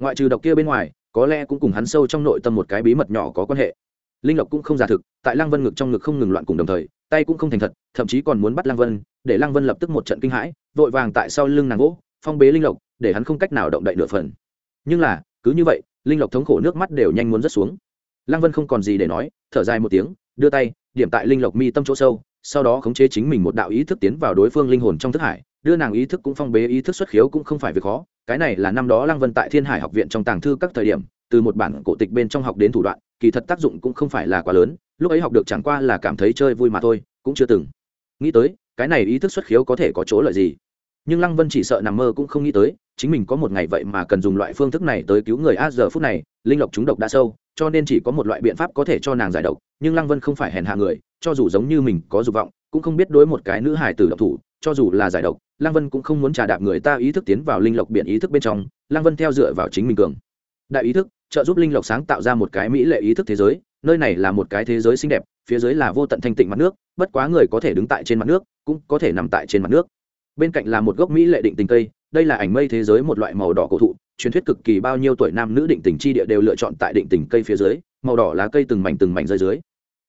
Ngoại trừ độc kia bên ngoài, có lẽ cũng cùng hắn sâu trong nội tâm một cái bí mật nhỏ có quan hệ. Linh lộc cũng không giả thực, tại lăng vân ngực trong ngực không ngừng loạn cùng đồng thời, tay cũng không thành thật, thậm chí còn muốn bắt lăng vân, để lăng vân lập tức một trận kinh hãi vội vàng tại sau lưng nàng gỗ, phong bế linh lộc, để hắn không cách nào động đậy nửa phần. Nhưng là, cứ như vậy, linh lộc thống khổ nước mắt đều nhanh muốn rớt xuống. Lăng vân không còn gì để nói, thở dài một tiếng, đưa tay, điểm tại linh lộc mi tâm chỗ sâu, sau đó khống chế chính mình một đạo ý thức tiến vào đối phương linh hồn trong thức hải, đưa nàng ý thức cũng phong bế, ý thức xuất khiếu cũng không phải việc khó. Cái này là năm đó lăng vân tại thiên hải học viện trong tàng thư các thời điểm, từ một bản cổ tịch bên trong học đến thủ đoạn, kỳ thật tác dụng cũng không phải là quá lớn, lúc ấy học được chẳng qua là cảm thấy chơi vui mà thôi, cũng chưa từng. Nghĩ tới, cái này ý thức xuất khiếu có thể có chỗ lợi gì? Nhưng lăng vân chỉ sợ nằm mơ cũng không nghĩ tới, chính mình có một ngày vậy mà cần dùng loại phương thức này tới cứu người a giờ phút này, linh lộc chúng độc đã sâu, cho nên chỉ có một loại biện pháp có thể cho nàng giải độc, nhưng lăng vân không phải hèn hạ người, cho dù giống như mình có dục vọng, cũng không biết đối một cái nữ hài tử độc thủ, cho dù là giải độc, lăng vân cũng không muốn trà đạp người ta ý thức tiến vào linh lộc biện ý thức bên trong, lăng vân theo dựa vào chính mình cường. Đại ý thức, trợ giúp linh lộc sáng tạo ra một cái mỹ lệ ý thức thế giới, nơi này là một cái thế giới xinh đẹp, phía dưới là vô tận thanh tịnh mặt nước, bất quá người có thể đứng tại trên mặt nước, cũng có thể nằm tại trên mặt nước bên cạnh là một gốc mỹ lệ định tình cây, đây là ảnh mây thế giới một loại màu đỏ cổ thụ, truyền thuyết cực kỳ bao nhiêu tuổi nam nữ định tình chi địa đều lựa chọn tại định tình cây phía dưới, màu đỏ lá cây từng mảnh từng mảnh rơi dưới.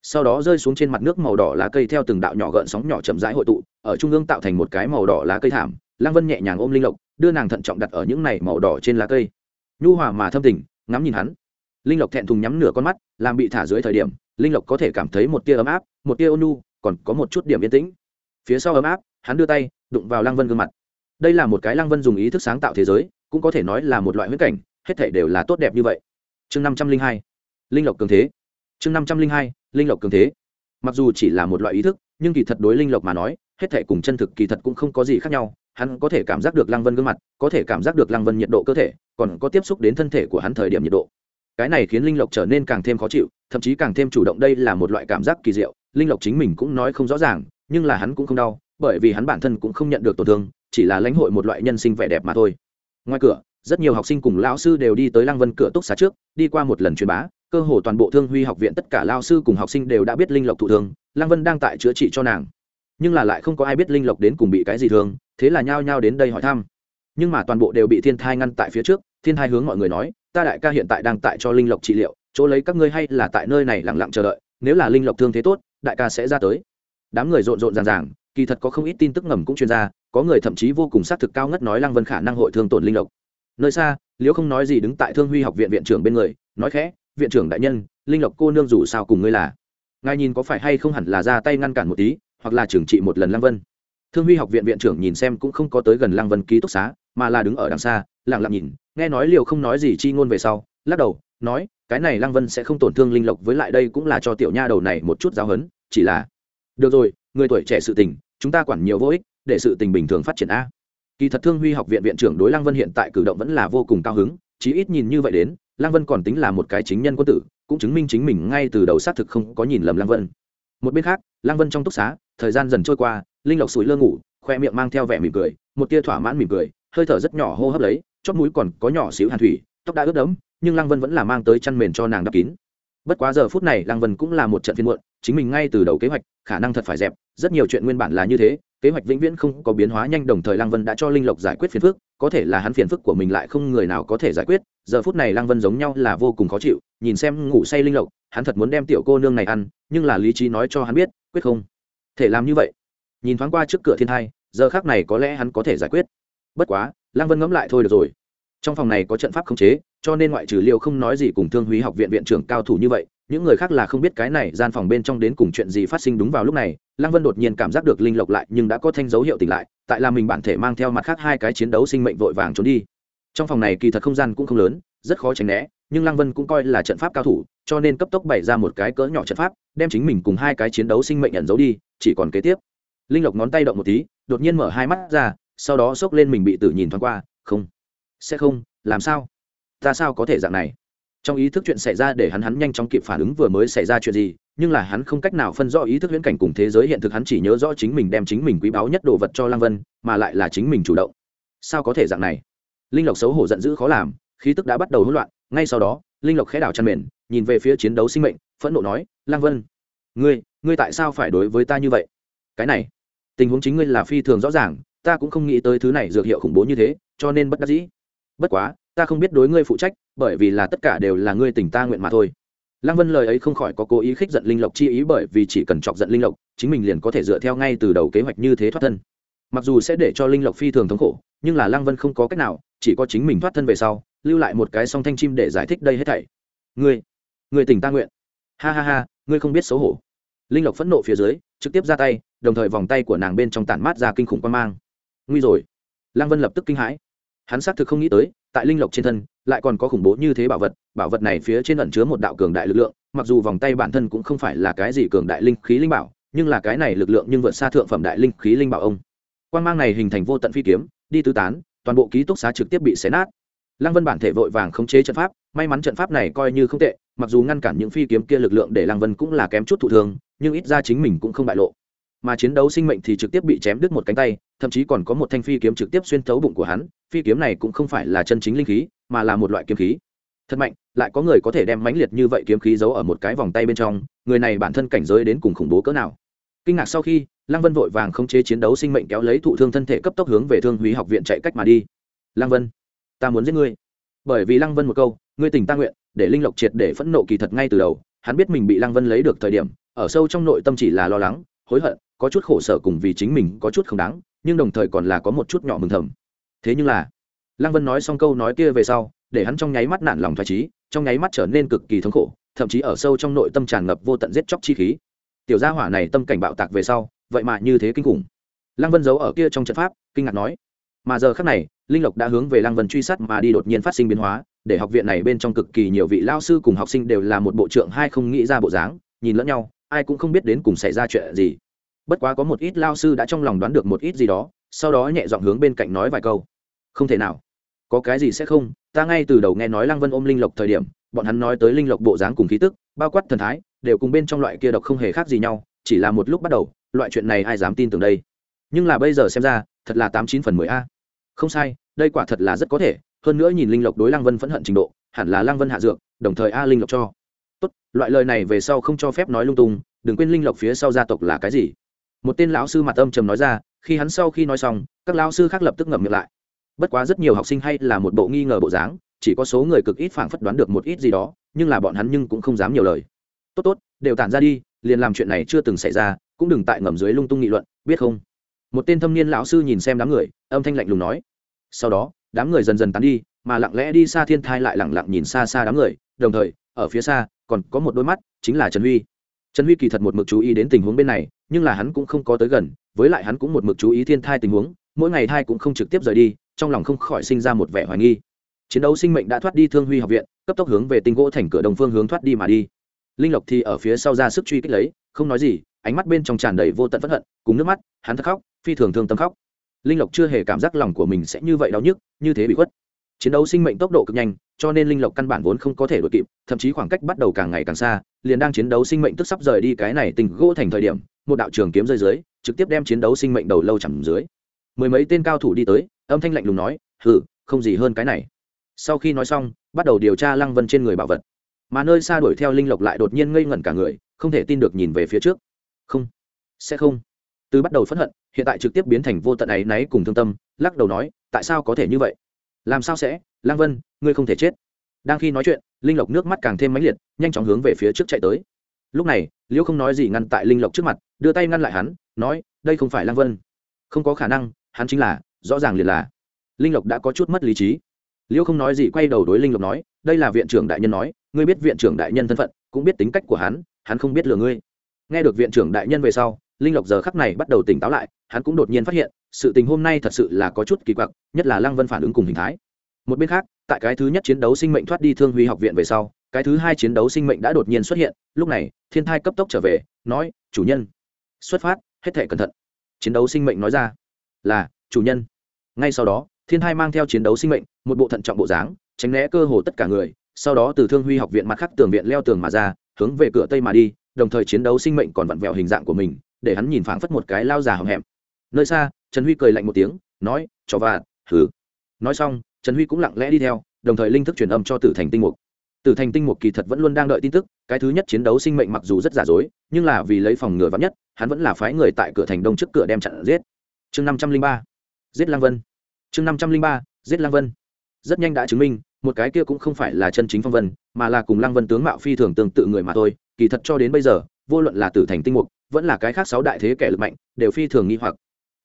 Sau đó rơi xuống trên mặt nước màu đỏ lá cây theo từng đạo nhỏ gợn sóng nhỏ chậm rãi hội tụ, ở trung ương tạo thành một cái màu đỏ lá cây thảm. Lăng vân nhẹ nhàng ôm linh lộc, đưa nàng thận trọng đặt ở những này màu đỏ trên lá cây. Nhu hòa mà thâm tình, ngắm nhìn hắn. Linh lộc thẹn thùng nhắm nửa con mắt, làm bị thả dưới thời điểm, linh lộc có thể cảm thấy một tia ấm áp, một tia ôn nhu, còn có một chút điểm yên tĩnh. Phía sau ấm áp, hắn đưa tay đụng vào lăng vân gương mặt. Đây là một cái lăng vân dùng ý thức sáng tạo thế giới, cũng có thể nói là một loại huyết cảnh, hết thể đều là tốt đẹp như vậy. Chương năm trăm linh hai, linh lộc cường thế. Chương năm trăm linh hai, linh lộc cường thế. Mặc dù chỉ là một loại ý thức, nhưng kỳ thật đối linh lộc mà nói, hết thể cùng chân thực kỳ thật cũng không có gì khác nhau. Hắn có thể cảm giác được lăng vân gương mặt, có thể cảm giác được lăng vân nhiệt độ cơ thể, còn có tiếp xúc đến thân thể của hắn thời điểm nhiệt độ. Cái này khiến linh lộc trở nên càng thêm khó chịu, thậm chí càng thêm chủ động. Đây là một loại cảm giác kỳ diệu, linh lộc chính mình cũng nói không rõ ràng, nhưng là hắn cũng không đau bởi vì hắn bản thân cũng không nhận được tổn thương, chỉ là lãnh hội một loại nhân sinh vẻ đẹp mà thôi. Ngoài cửa, rất nhiều học sinh cùng lão sư đều đi tới lăng vân cửa túc xá trước, đi qua một lần truyền bá, cơ hồ toàn bộ thương huy học viện tất cả lao sư cùng học sinh đều đã biết linh lộc thụ thương, lăng vân đang tại chữa trị cho nàng. Nhưng là lại không có ai biết linh lộc đến cùng bị cái gì thương, thế là nhao nhao đến đây hỏi thăm. Nhưng mà toàn bộ đều bị thiên thai ngăn tại phía trước, thiên thai hướng mọi người nói, ta đại ca hiện tại đang tại cho linh lộc trị liệu, chỗ lấy các ngươi hay là tại nơi này lặng lặng chờ đợi, nếu là linh lộc thương thế tốt, đại ca sẽ ra tới. Đám người rộn rộn ràng ràng kỳ thật có không ít tin tức ngầm cũng chuyên gia có người thậm chí vô cùng xác thực cao ngất nói lăng vân khả năng hội thương tổn linh lộc. Nơi xa, liễu không nói gì đứng tại thương huy học viện viện trưởng bên người, nói khẽ, viện trưởng đại nhân, linh lộc cô nương dù sao cùng ngươi là. Ngài nhìn có phải hay không hẳn là ra tay ngăn cản một tí, hoặc là trừng trị một lần lăng vân. Thương huy học viện viện trưởng nhìn xem cũng không có tới gần lăng vân ký túc xá, mà là đứng ở đằng xa, lặng lặng nhìn, nghe nói liều không nói gì chi ngôn về sau, lắc đầu, nói, cái này lăng vân sẽ không tổn thương linh lộc, với lại đây cũng là cho tiểu nha đầu này một chút giáo hấn chỉ là, được rồi, người tuổi trẻ sự tình chúng ta quản nhiều vô ích, để sự tình bình thường phát triển a. Kỳ thật thương huy học viện viện trưởng đối lăng vân hiện tại cử động vẫn là vô cùng cao hứng, chí ít nhìn như vậy đến, lăng vân còn tính là một cái chính nhân quân tử, cũng chứng minh chính mình ngay từ đầu xác thực không có nhìn lầm lăng vân. Một bên khác, lăng vân trong túc xá, thời gian dần trôi qua, linh lộc sủi lơ ngủ, khoe miệng mang theo vẻ mỉm cười, một tia thỏa mãn mỉm cười, hơi thở rất nhỏ hô hấp lấy chót mũi còn có nhỏ xíu hàn thủy, tóc đã ướt đẫm, nhưng lăng vân vẫn là mang tới chăn mền cho nàng đắp kín bất quá giờ phút này, lăng vân cũng là một trận phiên muộn, chính mình ngay từ đầu kế hoạch, khả năng thật phải dẹp. Rất nhiều chuyện nguyên bản là như thế, kế hoạch vĩnh viễn không có biến hóa nhanh, đồng thời lăng vân đã cho linh lộc giải quyết phiền phức, có thể là hắn phiền phức của mình lại không người nào có thể giải quyết. Giờ phút này lăng vân giống nhau là vô cùng khó chịu, nhìn xem ngủ say linh lộc, hắn thật muốn đem tiểu cô nương này ăn, nhưng là lý trí nói cho hắn biết, quyết không thể làm như vậy. Nhìn thoáng qua trước cửa thiên hai giờ khác này có lẽ hắn có thể giải quyết. Bất quá, lăng vân ngẫm lại thôi được rồi. Trong phòng này có trận pháp khống chế cho nên ngoại trừ liêu không nói gì cùng thương húy học viện viện trưởng cao thủ như vậy, những người khác là không biết cái này gian phòng bên trong đến cùng chuyện gì phát sinh đúng vào lúc này, lăng vân đột nhiên cảm giác được linh lộc lại nhưng đã có thanh dấu hiệu tỉnh lại, tại là mình bản thể mang theo mặt khác hai cái chiến đấu sinh mệnh vội vàng trốn đi. Trong phòng này kỳ thật không gian cũng không lớn, rất khó tránh né, nhưng lăng vân cũng coi là trận pháp cao thủ, cho nên cấp tốc bày ra một cái cỡ nhỏ trận pháp, đem chính mình cùng hai cái chiến đấu sinh mệnh nhận dấu đi, chỉ còn kế tiếp. Linh lộc ngón tay động một tí, đột nhiên mở hai mắt ra, sau đó xốc lên mình bị tử nhìn thoáng qua, không, sẽ không, làm sao? Ta sao có thể dạng này? Trong ý thức chuyện xảy ra để hắn hắn nhanh chóng kịp phản ứng vừa mới xảy ra chuyện gì, nhưng là hắn không cách nào phân rõ ý thức viễn cảnh cùng thế giới hiện thực, hắn chỉ nhớ rõ chính mình đem chính mình quý báu nhất đồ vật cho lăng vân, mà lại là chính mình chủ động. Sao có thể dạng này? Linh lộc xấu hổ giận dữ khó làm, khí tức đã bắt đầu hỗn loạn, ngay sau đó, linh lộc khẽ đảo chăn mền, nhìn về phía chiến đấu sinh mệnh, phẫn nộ nói, lăng vân, ngươi ngươi tại sao phải đối với ta như vậy? Cái này, tình huống chính ngươi là phi thường rõ ràng, ta cũng không nghĩ tới thứ này dược hiệu khủng bố như thế, cho nên bất đắc dĩ bất quá, ta không biết đối ngươi phụ trách, bởi vì là tất cả đều là ngươi tỉnh ta nguyện mà thôi. Lăng vân lời ấy không khỏi có cố ý khích giận linh lộc chi ý bởi vì chỉ cần chọc giận linh lộc, chính mình liền có thể dựa theo ngay từ đầu kế hoạch như thế thoát thân. Mặc dù sẽ để cho linh lộc phi thường thống khổ, nhưng là lăng vân không có cách nào, chỉ có chính mình thoát thân về sau, lưu lại một cái song thanh chim để giải thích đây hết thảy. Ngươi ngươi tỉnh ta nguyện. Ha ha ha, ngươi không biết xấu hổ. Linh lộc phẫn nộ phía dưới, trực tiếp ra tay, đồng thời vòng tay của nàng bên trong tản mát ra kinh khủng quan mang. Nguy rồi. Lăng vân lập tức kinh hãi hắn xác thực không nghĩ tới, tại linh lộc trên thân, lại còn có khủng bố như thế bảo vật bảo vật này phía trên ẩn chứa một đạo cường đại lực lượng, mặc dù vòng tay bản thân cũng không phải là cái gì cường đại linh khí linh bảo, nhưng là cái này lực lượng nhưng vượt xa thượng phẩm đại linh khí linh bảo ông. Quan mang này hình thành vô tận phi kiếm, đi tứ tán, toàn bộ ký túc xá trực tiếp bị xé nát. Lăng vân bản thể vội vàng khống chế trận pháp, may mắn trận pháp này coi như không tệ, mặc dù ngăn cản những phi kiếm kia lực lượng để lăng vân cũng là kém chút thụ thường nhưng ít ra chính mình cũng không bại lộ mà chiến đấu sinh mệnh thì trực tiếp bị chém đứt một cánh tay, thậm chí còn có một thanh phi kiếm trực tiếp xuyên thấu bụng của hắn, phi kiếm này cũng không phải là chân chính linh khí, mà là một loại kiếm khí. Thật mạnh, lại có người có thể đem mãnh liệt như vậy kiếm khí giấu ở một cái vòng tay bên trong, người này bản thân cảnh giới đến cùng khủng bố cỡ nào. Kinh ngạc sau khi, lăng vân vội vàng không chế chiến đấu sinh mệnh kéo lấy thụ thương thân thể cấp tốc hướng về thương húy học viện chạy cách mà đi. Lăng vân, ta muốn giết ngươi. Bởi vì lăng vân một câu, ngươi tỉnh ta nguyện, để linh lộc triệt để phẫn nộ kỳ thật ngay từ đầu. Hắn biết mình bị lăng vân lấy được thời điểm, ở sâu trong nội tâm chỉ là lo lắng, hối hận có chút khổ sở cùng vì chính mình có chút không đáng, nhưng đồng thời còn là có một chút nhỏ mừng thầm. Thế nhưng là, lăng vân nói xong câu nói kia về sau, để hắn trong nháy mắt nản lòng thoải trí trong nháy mắt trở nên cực kỳ thống khổ, thậm chí ở sâu trong nội tâm tràn ngập vô tận giết chóc chi khí. Tiểu gia hỏa này tâm cảnh bạo tạc về sau, vậy mà như thế kinh khủng. Lăng vân giấu ở kia trong trận pháp, kinh ngạc nói, mà giờ khác này, linh lộc đã hướng về lăng vân truy sát mà đi đột nhiên phát sinh biến hóa, để học viện này bên trong cực kỳ nhiều vị lao sư cùng học sinh đều là một bộ trưởng hai không nghĩ ra bộ dáng, nhìn lẫn nhau, ai cũng không biết đến cùng xảy ra chuyện gì bất quá có một ít lao sư đã trong lòng đoán được một ít gì đó, sau đó nhẹ dọn hướng bên cạnh nói vài câu. Không thể nào. Có cái gì sẽ không? Ta ngay từ đầu nghe nói lăng vân ôm linh lộc thời điểm, bọn hắn nói tới linh lộc bộ dáng cùng khí tức, bao quát thần thái, đều cùng bên trong loại kia độc không hề khác gì nhau, chỉ là một lúc bắt đầu, loại chuyện này ai dám tin tưởng đây? Nhưng là bây giờ xem ra, thật là tám chín phần mười a. Không sai, đây quả thật là rất có thể, hơn nữa nhìn linh lộc đối lăng vân phẫn hận trình độ, hẳn là lăng vân hạ dược, đồng thời a linh lộc cho. Tốt, loại lời này về sau không cho phép nói lung tung, đừng quên linh lộc phía sau gia tộc là cái gì? Một tên lão sư mặt âm trầm nói ra, khi hắn sau khi nói xong, các lão sư khác lập tức ngậm miệng lại. Bất quá rất nhiều học sinh hay là một bộ nghi ngờ bộ dáng, chỉ có số người cực ít phảng phất đoán được một ít gì đó, nhưng là bọn hắn nhưng cũng không dám nhiều lời. Tốt tốt, đều tản ra đi, liền làm chuyện này chưa từng xảy ra, cũng đừng tại ngầm dưới lung tung nghị luận, biết không? Một tên thâm niên lão sư nhìn xem đám người, âm thanh lạnh lùng nói. Sau đó, đám người dần dần tán đi, mà lặng lẽ đi xa thiên thai lại lẳng lặng nhìn xa xa đám người, đồng thời, ở phía xa, còn có một đôi mắt, chính là trần huy trần huy kỳ thật một mực chú ý đến tình huống bên này, nhưng là hắn cũng không có tới gần, với lại hắn cũng một mực chú ý thiên thai tình huống, mỗi ngày thai cũng không trực tiếp rời đi, trong lòng không khỏi sinh ra một vẻ hoài nghi. Chiến đấu sinh mệnh đã thoát đi thương huy học viện, cấp tốc hướng về tinh gỗ thành cửa đồng phương hướng thoát đi mà đi. Linh lộc thì ở phía sau ra sức truy kích lấy, không nói gì, ánh mắt bên trong tràn đầy vô tận phẫn hận, cùng nước mắt, hắn thật khóc, phi thường thương tâm khóc. Linh lộc chưa hề cảm giác lòng của mình sẽ như vậy đau nhức, như thế bị khuất. Chiến đấu sinh mệnh tốc độ cực nhanh, cho nên linh lộc căn bản vốn không có thể đuổi kịp, thậm chí khoảng cách bắt đầu càng ngày càng xa liền đang chiến đấu sinh mệnh tức sắp rời đi cái này tình gỗ thành thời điểm, một đạo trường kiếm rơi dưới, trực tiếp đem chiến đấu sinh mệnh đầu lâu chẳng dưới. Mười mấy tên cao thủ đi tới, âm thanh lạnh lùng nói, hừ, không gì hơn cái này. Sau khi nói xong, bắt đầu điều tra lăng vân trên người bảo vật. Mà nơi xa đuổi theo linh lộc lại đột nhiên ngây ngẩn cả người, không thể tin được nhìn về phía trước. Không, sẽ không. Từ bắt đầu phẫn hận, hiện tại trực tiếp biến thành vô tận ấy náy cùng thương tâm, lắc đầu nói, tại sao có thể như vậy? Làm sao sẽ? Lang vân, ngươi không thể chết đang khi nói chuyện, linh lộc nước mắt càng thêm mãnh liệt, nhanh chóng hướng về phía trước chạy tới. Lúc này, liễu không nói gì ngăn tại linh lộc trước mặt, đưa tay ngăn lại hắn, nói, đây không phải lang vân. Không có khả năng, hắn chính là, rõ ràng liền là. Linh lộc đã có chút mất lý trí. Liễu không nói gì, quay đầu đối linh lộc nói, đây là viện trưởng đại nhân nói, ngươi biết viện trưởng đại nhân thân phận, cũng biết tính cách của hắn hắn không biết lừa ngươi. Nghe được viện trưởng đại nhân về sau, linh lộc giờ khắc này bắt đầu tỉnh táo lại, hắn cũng đột nhiên phát hiện, sự tình hôm nay thật sự là có chút kỳ quặc, nhất là lăng vân phản ứng cùng hình thái một bên khác, tại cái thứ nhất chiến đấu sinh mệnh thoát đi thương huy học viện về sau, cái thứ hai chiến đấu sinh mệnh đã đột nhiên xuất hiện, lúc này, thiên thai cấp tốc trở về, nói, chủ nhân. Xuất phát, hết thể cẩn thận. Chiến đấu sinh mệnh nói ra, là, chủ nhân. Ngay sau đó, thiên thai mang theo chiến đấu sinh mệnh, một bộ thận trọng bộ dáng, tránh né cơ hồ tất cả người, sau đó từ thương huy học viện mặt khắc tường viện leo tường mà ra, hướng về cửa tây mà đi, đồng thời chiến đấu sinh mệnh còn vặn vẹo hình dạng của mình, để hắn nhìn phảng phất một cái lao già hầm hẹm. Nơi xa, trần huy cười lạnh một tiếng, nói cho và thử nói xong trần huy cũng lặng lẽ đi theo, đồng thời linh thức truyền âm cho tử thành tinh mục. Tử thành tinh mục kỳ thật vẫn luôn đang đợi tin tức, cái thứ nhất chiến đấu sinh mệnh mặc dù rất giả dối, nhưng là vì lấy phòng ngừa vắn nhất, hắn vẫn là phái người tại cửa thành đông trước cửa đem chặn giết. Chương năm trăm linh ba, giết Lang vân. Chương năm trăm linh ba, giết Lang vân. Rất nhanh đã chứng minh, một cái kia cũng không phải là chân chính phong vân, mà là cùng Lang vân tướng mạo phi thường tương tự người mà thôi, kỳ thật cho đến bây giờ, vô luận là tử thành tinh mục, vẫn là cái khác sáu đại thế kẻ lực mạnh, đều phi thường nghi hoặc.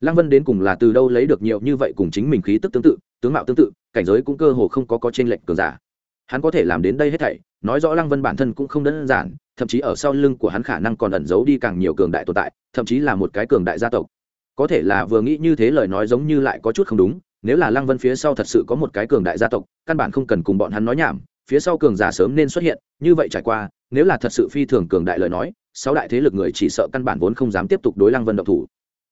Lăng vân đến cùng là từ đâu lấy được nhiều như vậy cùng chính mình khí tức tương tự tướng mạo tương tự, cảnh giới cũng cơ hồ không có có t r ê n lệch cường giả. Hắn có thể làm đến đây hết thảy, nói rõ lăng vân bản thân cũng không đơn giản, thậm chí ở sau lưng của hắn khả năng còn ẩn giấu đi càng nhiều cường đại tồn tại, thậm chí là một cái cường đại gia tộc. Có thể là vừa nghĩ như thế lời nói giống như lại có chút không đúng, nếu là lăng vân phía sau thật sự có một cái cường đại gia tộc, căn bản không cần cùng bọn hắn nói nhảm, phía sau cường giả sớm nên xuất hiện, như vậy trải qua, nếu là thật sự phi thường cường đại lời nói, sáu đại thế lực người chỉ sợ căn bản vốn không dám tiếp tục đối lăng vân độc thủ.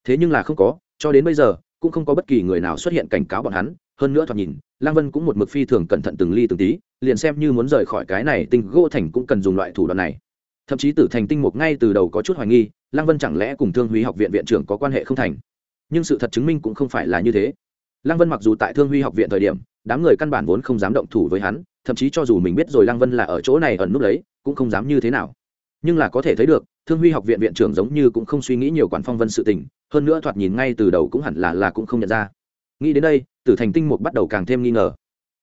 Thế nhưng là không có, cho đến bây giờ, cũng không có bất kỳ người nào xuất hiện cảnh cáo bọn hắn hơn nữa thoạt nhìn, lăng vân cũng một mực phi thường cẩn thận từng ly từng tí, liền xem như muốn rời khỏi cái này tinh gỗ thành cũng cần dùng loại thủ đoạn này. Thậm chí tử thành tinh mục ngay từ đầu có chút hoài nghi, lăng vân chẳng lẽ cùng thương huy học viện viện trưởng có quan hệ không thành? Nhưng sự thật chứng minh cũng không phải là như thế. Lăng vân mặc dù tại thương huy học viện thời điểm, đám người căn bản vốn không dám động thủ với hắn, thậm chí cho dù mình biết rồi lăng vân là ở chỗ này ẩn núp lấy cũng không dám như thế nào. Nhưng là có thể thấy được, thương huy học viện viện trưởng giống như cũng không suy nghĩ nhiều quản phong vân sự tình, hơn nữa thoạt nhìn ngay từ đầu cũng hẳn là là cũng không nhận ra. Nghĩ đến đây tử thành tinh mục bắt đầu càng thêm nghi ngờ.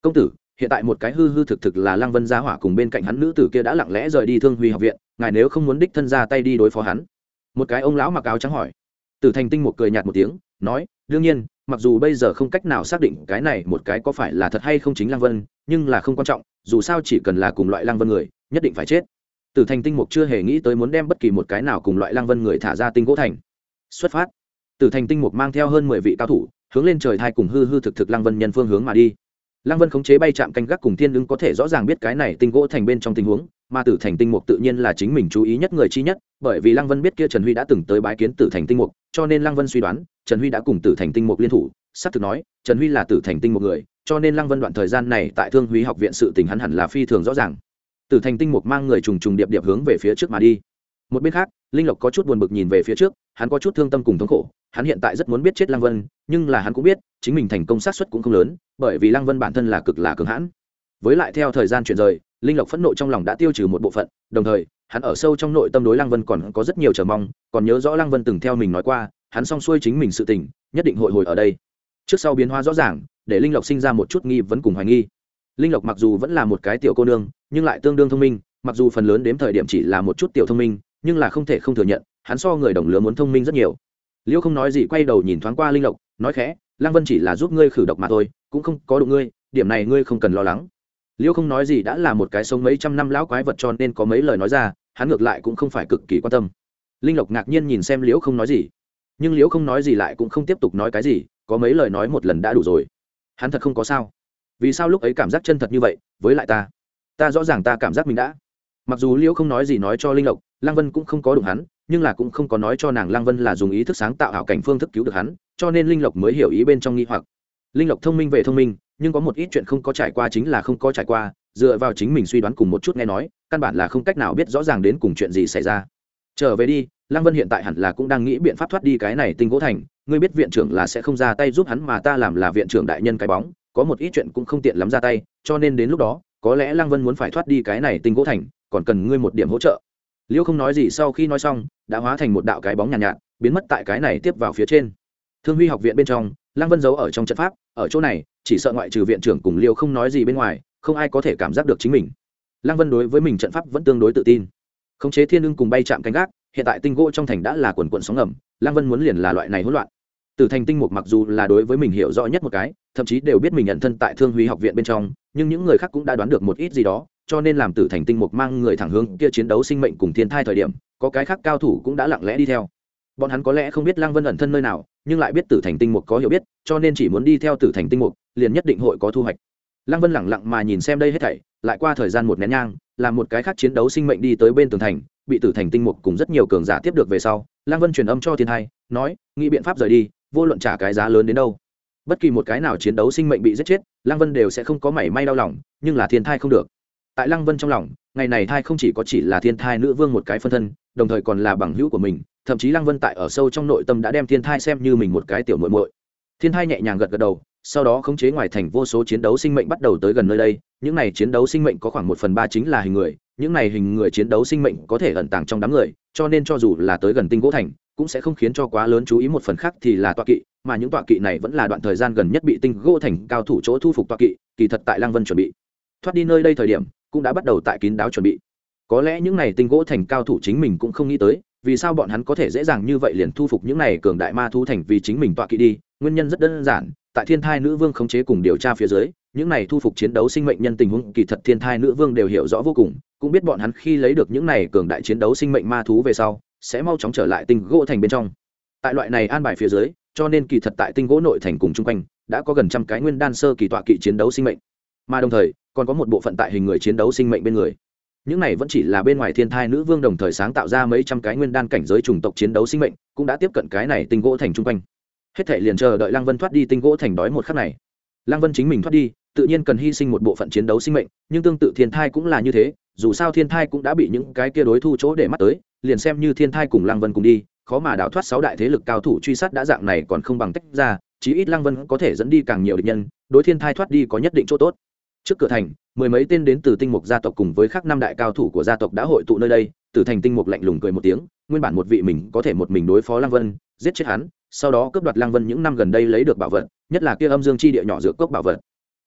Công tử, hiện tại một cái hư hư thực thực là lăng vân gia hỏa cùng bên cạnh hắn nữ tử kia đã lặng lẽ rời đi thương huy học viện, ngài nếu không muốn đích thân ra tay đi đối phó hắn. Một cái ông lão mặc áo trắng hỏi. Tử thành tinh mục cười nhạt một tiếng, nói, đương nhiên, mặc dù bây giờ không cách nào xác định cái này một cái có phải là thật hay không chính lăng vân, nhưng là không quan trọng, dù sao chỉ cần là cùng loại lăng vân người, nhất định phải chết. Tử thành tinh mục chưa hề nghĩ tới muốn đem bất kỳ một cái nào cùng loại lăng vân người thả ra tinh gỗ thành. Xuất phát. Tử thành tinh mục mang theo hơn mười vị cao thủ hướng lên trời thai cùng hư hư thực thực lăng vân nhân phương hướng mà đi. Lăng vân khống chế bay chạm canh gác cùng thiên ứng có thể rõ ràng biết cái này tinh gỗ thành bên trong tình huống, mà tử thành tinh mục tự nhiên là chính mình chú ý nhất người chi nhất, bởi vì lăng vân biết kia trần huy đã từng tới bái kiến tử thành tinh mục, cho nên lăng vân suy đoán, trần huy đã cùng tử thành tinh mục liên thủ s ắ c thực nói, trần huy là tử thành tinh một người, cho nên lăng vân đoạn thời gian này tại thương huy học viện sự tình hắn hẳn là phi thường rõ ràng. Tử thành tinh mục mang người trùng trùng điệp điệp hướng về phía trước mà đi. Một bên khác linh lộc có chút buồn bực nhìn về phía trước, hắn có chút thương tâm cùng thống khổ, hắn hiện tại rất muốn biết chết lăng vân, nhưng là hắn cũng biết, chính mình thành công sát xuất cũng không lớn, bởi vì lăng vân bản thân là cực là cường hãn. Với lại theo thời gian chuyển rời, linh lộc phẫn nộ trong lòng đã tiêu trừ một bộ phận, đồng thời, hắn ở sâu trong nội tâm đối lăng vân còn có rất nhiều chờ mong, còn nhớ rõ lăng vân từng theo mình nói qua, hắn xong xuôi chính mình sự tình, nhất định hội hồi ở đây. Trước sau biến hóa rõ ràng, để linh lộc sinh ra một chút nghi vấn cùng hoài nghi. Linh lộc mặc dù vẫn là một cái tiểu cô nương, nhưng lại tương đương thông minh, mặc dù phần lớn đếm thời điểm chỉ là một chút tiểu thông minh nhưng là không thể không thừa nhận, hắn so người đồng lứa muốn thông minh rất nhiều. Liêu không nói gì quay đầu nhìn thoáng qua linh lộc, nói khẽ, lăng vân chỉ là giúp ngươi khử độc mà thôi, cũng không có đụng ngươi, điểm này ngươi không cần lo lắng. Liêu không nói gì đã là một cái sống mấy trăm năm lão quái vật cho nên có mấy lời nói ra, hắn ngược lại cũng không phải cực kỳ quan tâm. Linh lộc ngạc nhiên nhìn xem liễu không nói gì, nhưng liễu không nói gì lại cũng không tiếp tục nói cái gì, có mấy lời nói một lần đã đủ rồi. Hắn thật không có sao. Vì sao lúc ấy cảm giác chân thật như vậy, với lại ta? Ta rõ ràng ta cảm giác mình đã mặc dù liễu không nói gì nói cho linh lộc, lăng vân cũng không có đụng hắn, nhưng là cũng không có nói cho nàng lăng vân là dùng ý thức sáng tạo hảo cảnh phương thức cứu được hắn, cho nên linh lộc mới hiểu ý bên trong nghi hoặc. Linh lộc thông minh về thông minh, nhưng có một ít chuyện không có trải qua chính là không có trải qua, dựa vào chính mình suy đoán cùng một chút nghe nói, căn bản là không cách nào biết rõ ràng đến cùng chuyện gì xảy ra. Trở về đi, lăng vân hiện tại hẳn là cũng đang nghĩ biện pháp thoát đi cái này tinh gỗ thành, ngươi biết viện trưởng là sẽ không ra tay giúp hắn mà ta làm là viện trưởng đại nhân cái bóng, có một ít chuyện cũng không tiện lắm ra tay, cho nên đến lúc đó có lẽ lăng vân muốn phải thoát đi cái này tinh gỗ thành còn cần ngươi một điểm hỗ trợ. Liêu không nói gì sau khi nói xong đã hóa thành một đạo cái bóng nhàn nhạt, nhạt biến mất tại cái này tiếp vào phía trên. Thương huy học viện bên trong lăng vân giấu ở trong trận pháp ở chỗ này chỉ sợ ngoại trừ viện trưởng cùng liêu không nói gì bên ngoài không ai có thể cảm giác được chính mình. Lăng vân đối với mình trận pháp vẫn tương đối tự tin. Khống chế thiên lương cùng bay chạm canh gác hiện tại tinh gỗ trong thành đã là quần quận sóng ngầm lăng vân muốn liền là loại này hỗn loạn. Tử thành tinh mục mặc dù là đối với mình hiểu rõ nhất một cái, thậm chí đều biết mình nhận thân tại thương huy học viện bên trong, nhưng những người khác cũng đã đoán được một ít gì đó, cho nên làm tử thành tinh mục mang người thẳng hướng kia chiến đấu sinh mệnh cùng thiên thai thời điểm, có cái khác cao thủ cũng đã lặng lẽ đi theo. Bọn hắn có lẽ không biết lăng vân ẩn thân nơi nào, nhưng lại biết tử thành tinh mục có hiểu biết, cho nên chỉ muốn đi theo tử thành tinh mục, liền nhất định hội có thu hoạch. Lăng vân lặng lặng mà nhìn xem đây hết thảy, lại qua thời gian một nén nhang, làm một cái khác chiến đấu sinh mệnh đi tới bên tường thành, bị tử thành tinh mục cùng rất nhiều cường giả tiếp được về sau, lăng vân truyền âm cho thiên hai, nói, nghĩ biện pháp rời đi vô luận trả cái giá lớn đến đâu. Bất kỳ một cái nào chiến đấu sinh mệnh bị giết chết, lăng vân đều sẽ không có mảy may đau lòng, nhưng là thiên thai không được. Tại lăng vân trong lòng, ngày này thai không chỉ có chỉ là thiên thai nữ vương một cái phân thân, đồng thời còn là bằng hữu của mình, thậm chí lăng vân tại ở sâu trong nội tâm đã đem thiên thai xem như mình một cái tiểu muội muội. Thiên thai nhẹ nhàng gật gật đầu, sau đó khống chế ngoài thành vô số chiến đấu sinh mệnh bắt đầu tới gần nơi đây, những này chiến đấu sinh mệnh có khoảng một phần ba chính là hình người, những này hình người chiến đấu sinh mệnh có thể ẩn tàng trong đám người, cho nên cho dù là tới gần tinh gỗ thành cũng sẽ không khiến cho quá lớn chú ý một phần khác thì là tọa kỵ, mà những tọa kỵ này vẫn là đoạn thời gian gần nhất bị tinh gỗ thành cao thủ chỗ thu phục tọa kỵ, kỳ thật tại lăng vân chuẩn bị. Thoát đi nơi đây thời điểm, cũng đã bắt đầu tại kín đáo chuẩn bị. Có lẽ những này tinh gỗ thành cao thủ chính mình cũng không nghĩ tới, vì sao bọn hắn có thể dễ dàng như vậy liền thu phục những này cường đại ma thu thành vì chính mình tọa kỵ đi, nguyên nhân rất đơn giản, tại thiên thai nữ vương khống chế cùng điều tra phía dưới, những này thu phục chiến đấu sinh mệnh nhân tình huống kỳ thật thiên thai nữ vương đều hiểu rõ vô cùng, cũng biết bọn hắn khi lấy được những này cường đại chiến đấu sinh mệnh ma thú về sau sẽ mau chóng trở lại tinh gỗ thành bên trong. Tại loại này an bài phía dưới, cho nên kỳ thật tại tinh gỗ nội thành cùng chung quanh, đã có gần trăm cái nguyên đan sơ kỳ tọa kỵ chiến đấu sinh mệnh. Mà đồng thời, còn có một bộ phận tại hình người chiến đấu sinh mệnh bên người. Những này vẫn chỉ là bên ngoài thiên thai nữ vương đồng thời sáng tạo ra mấy trăm cái nguyên đan cảnh giới chủng tộc chiến đấu sinh mệnh, cũng đã tiếp cận cái này tinh gỗ thành chung quanh. Hết thể liền chờ đợi lăng vân thoát đi tinh gỗ thành đói một khắc này. Lăng vân chính mình thoát đi, tự nhiên cần hy sinh một bộ phận chiến đấu sinh mệnh, nhưng tương tự thiên thai cũng là như thế, dù sao thiên thai cũng đã bị những cái kia đối thu chỗ để mắt tới liền xem như thiên thai cùng lăng vân cùng đi, khó mà đào thoát sáu đại thế lực cao thủ truy sát đã dạng này còn không bằng tách ra, chí ít lăng vân có thể dẫn đi càng nhiều địch nhân, đối thiên thai thoát đi có nhất định chỗ tốt. Trước cửa thành, mười mấy tên đến từ tinh mục gia tộc cùng với các năm đại cao thủ của gia tộc đã hội tụ nơi đây, Tử thành tinh mục lạnh lùng cười một tiếng, nguyên bản một vị mình có thể một mình đối phó lăng vân, giết chết hắn, sau đó cướp đoạt lăng vân những năm gần đây lấy được bảo vật, nhất là kia âm dương chi địa nhỏ dựa cốc bảo vật.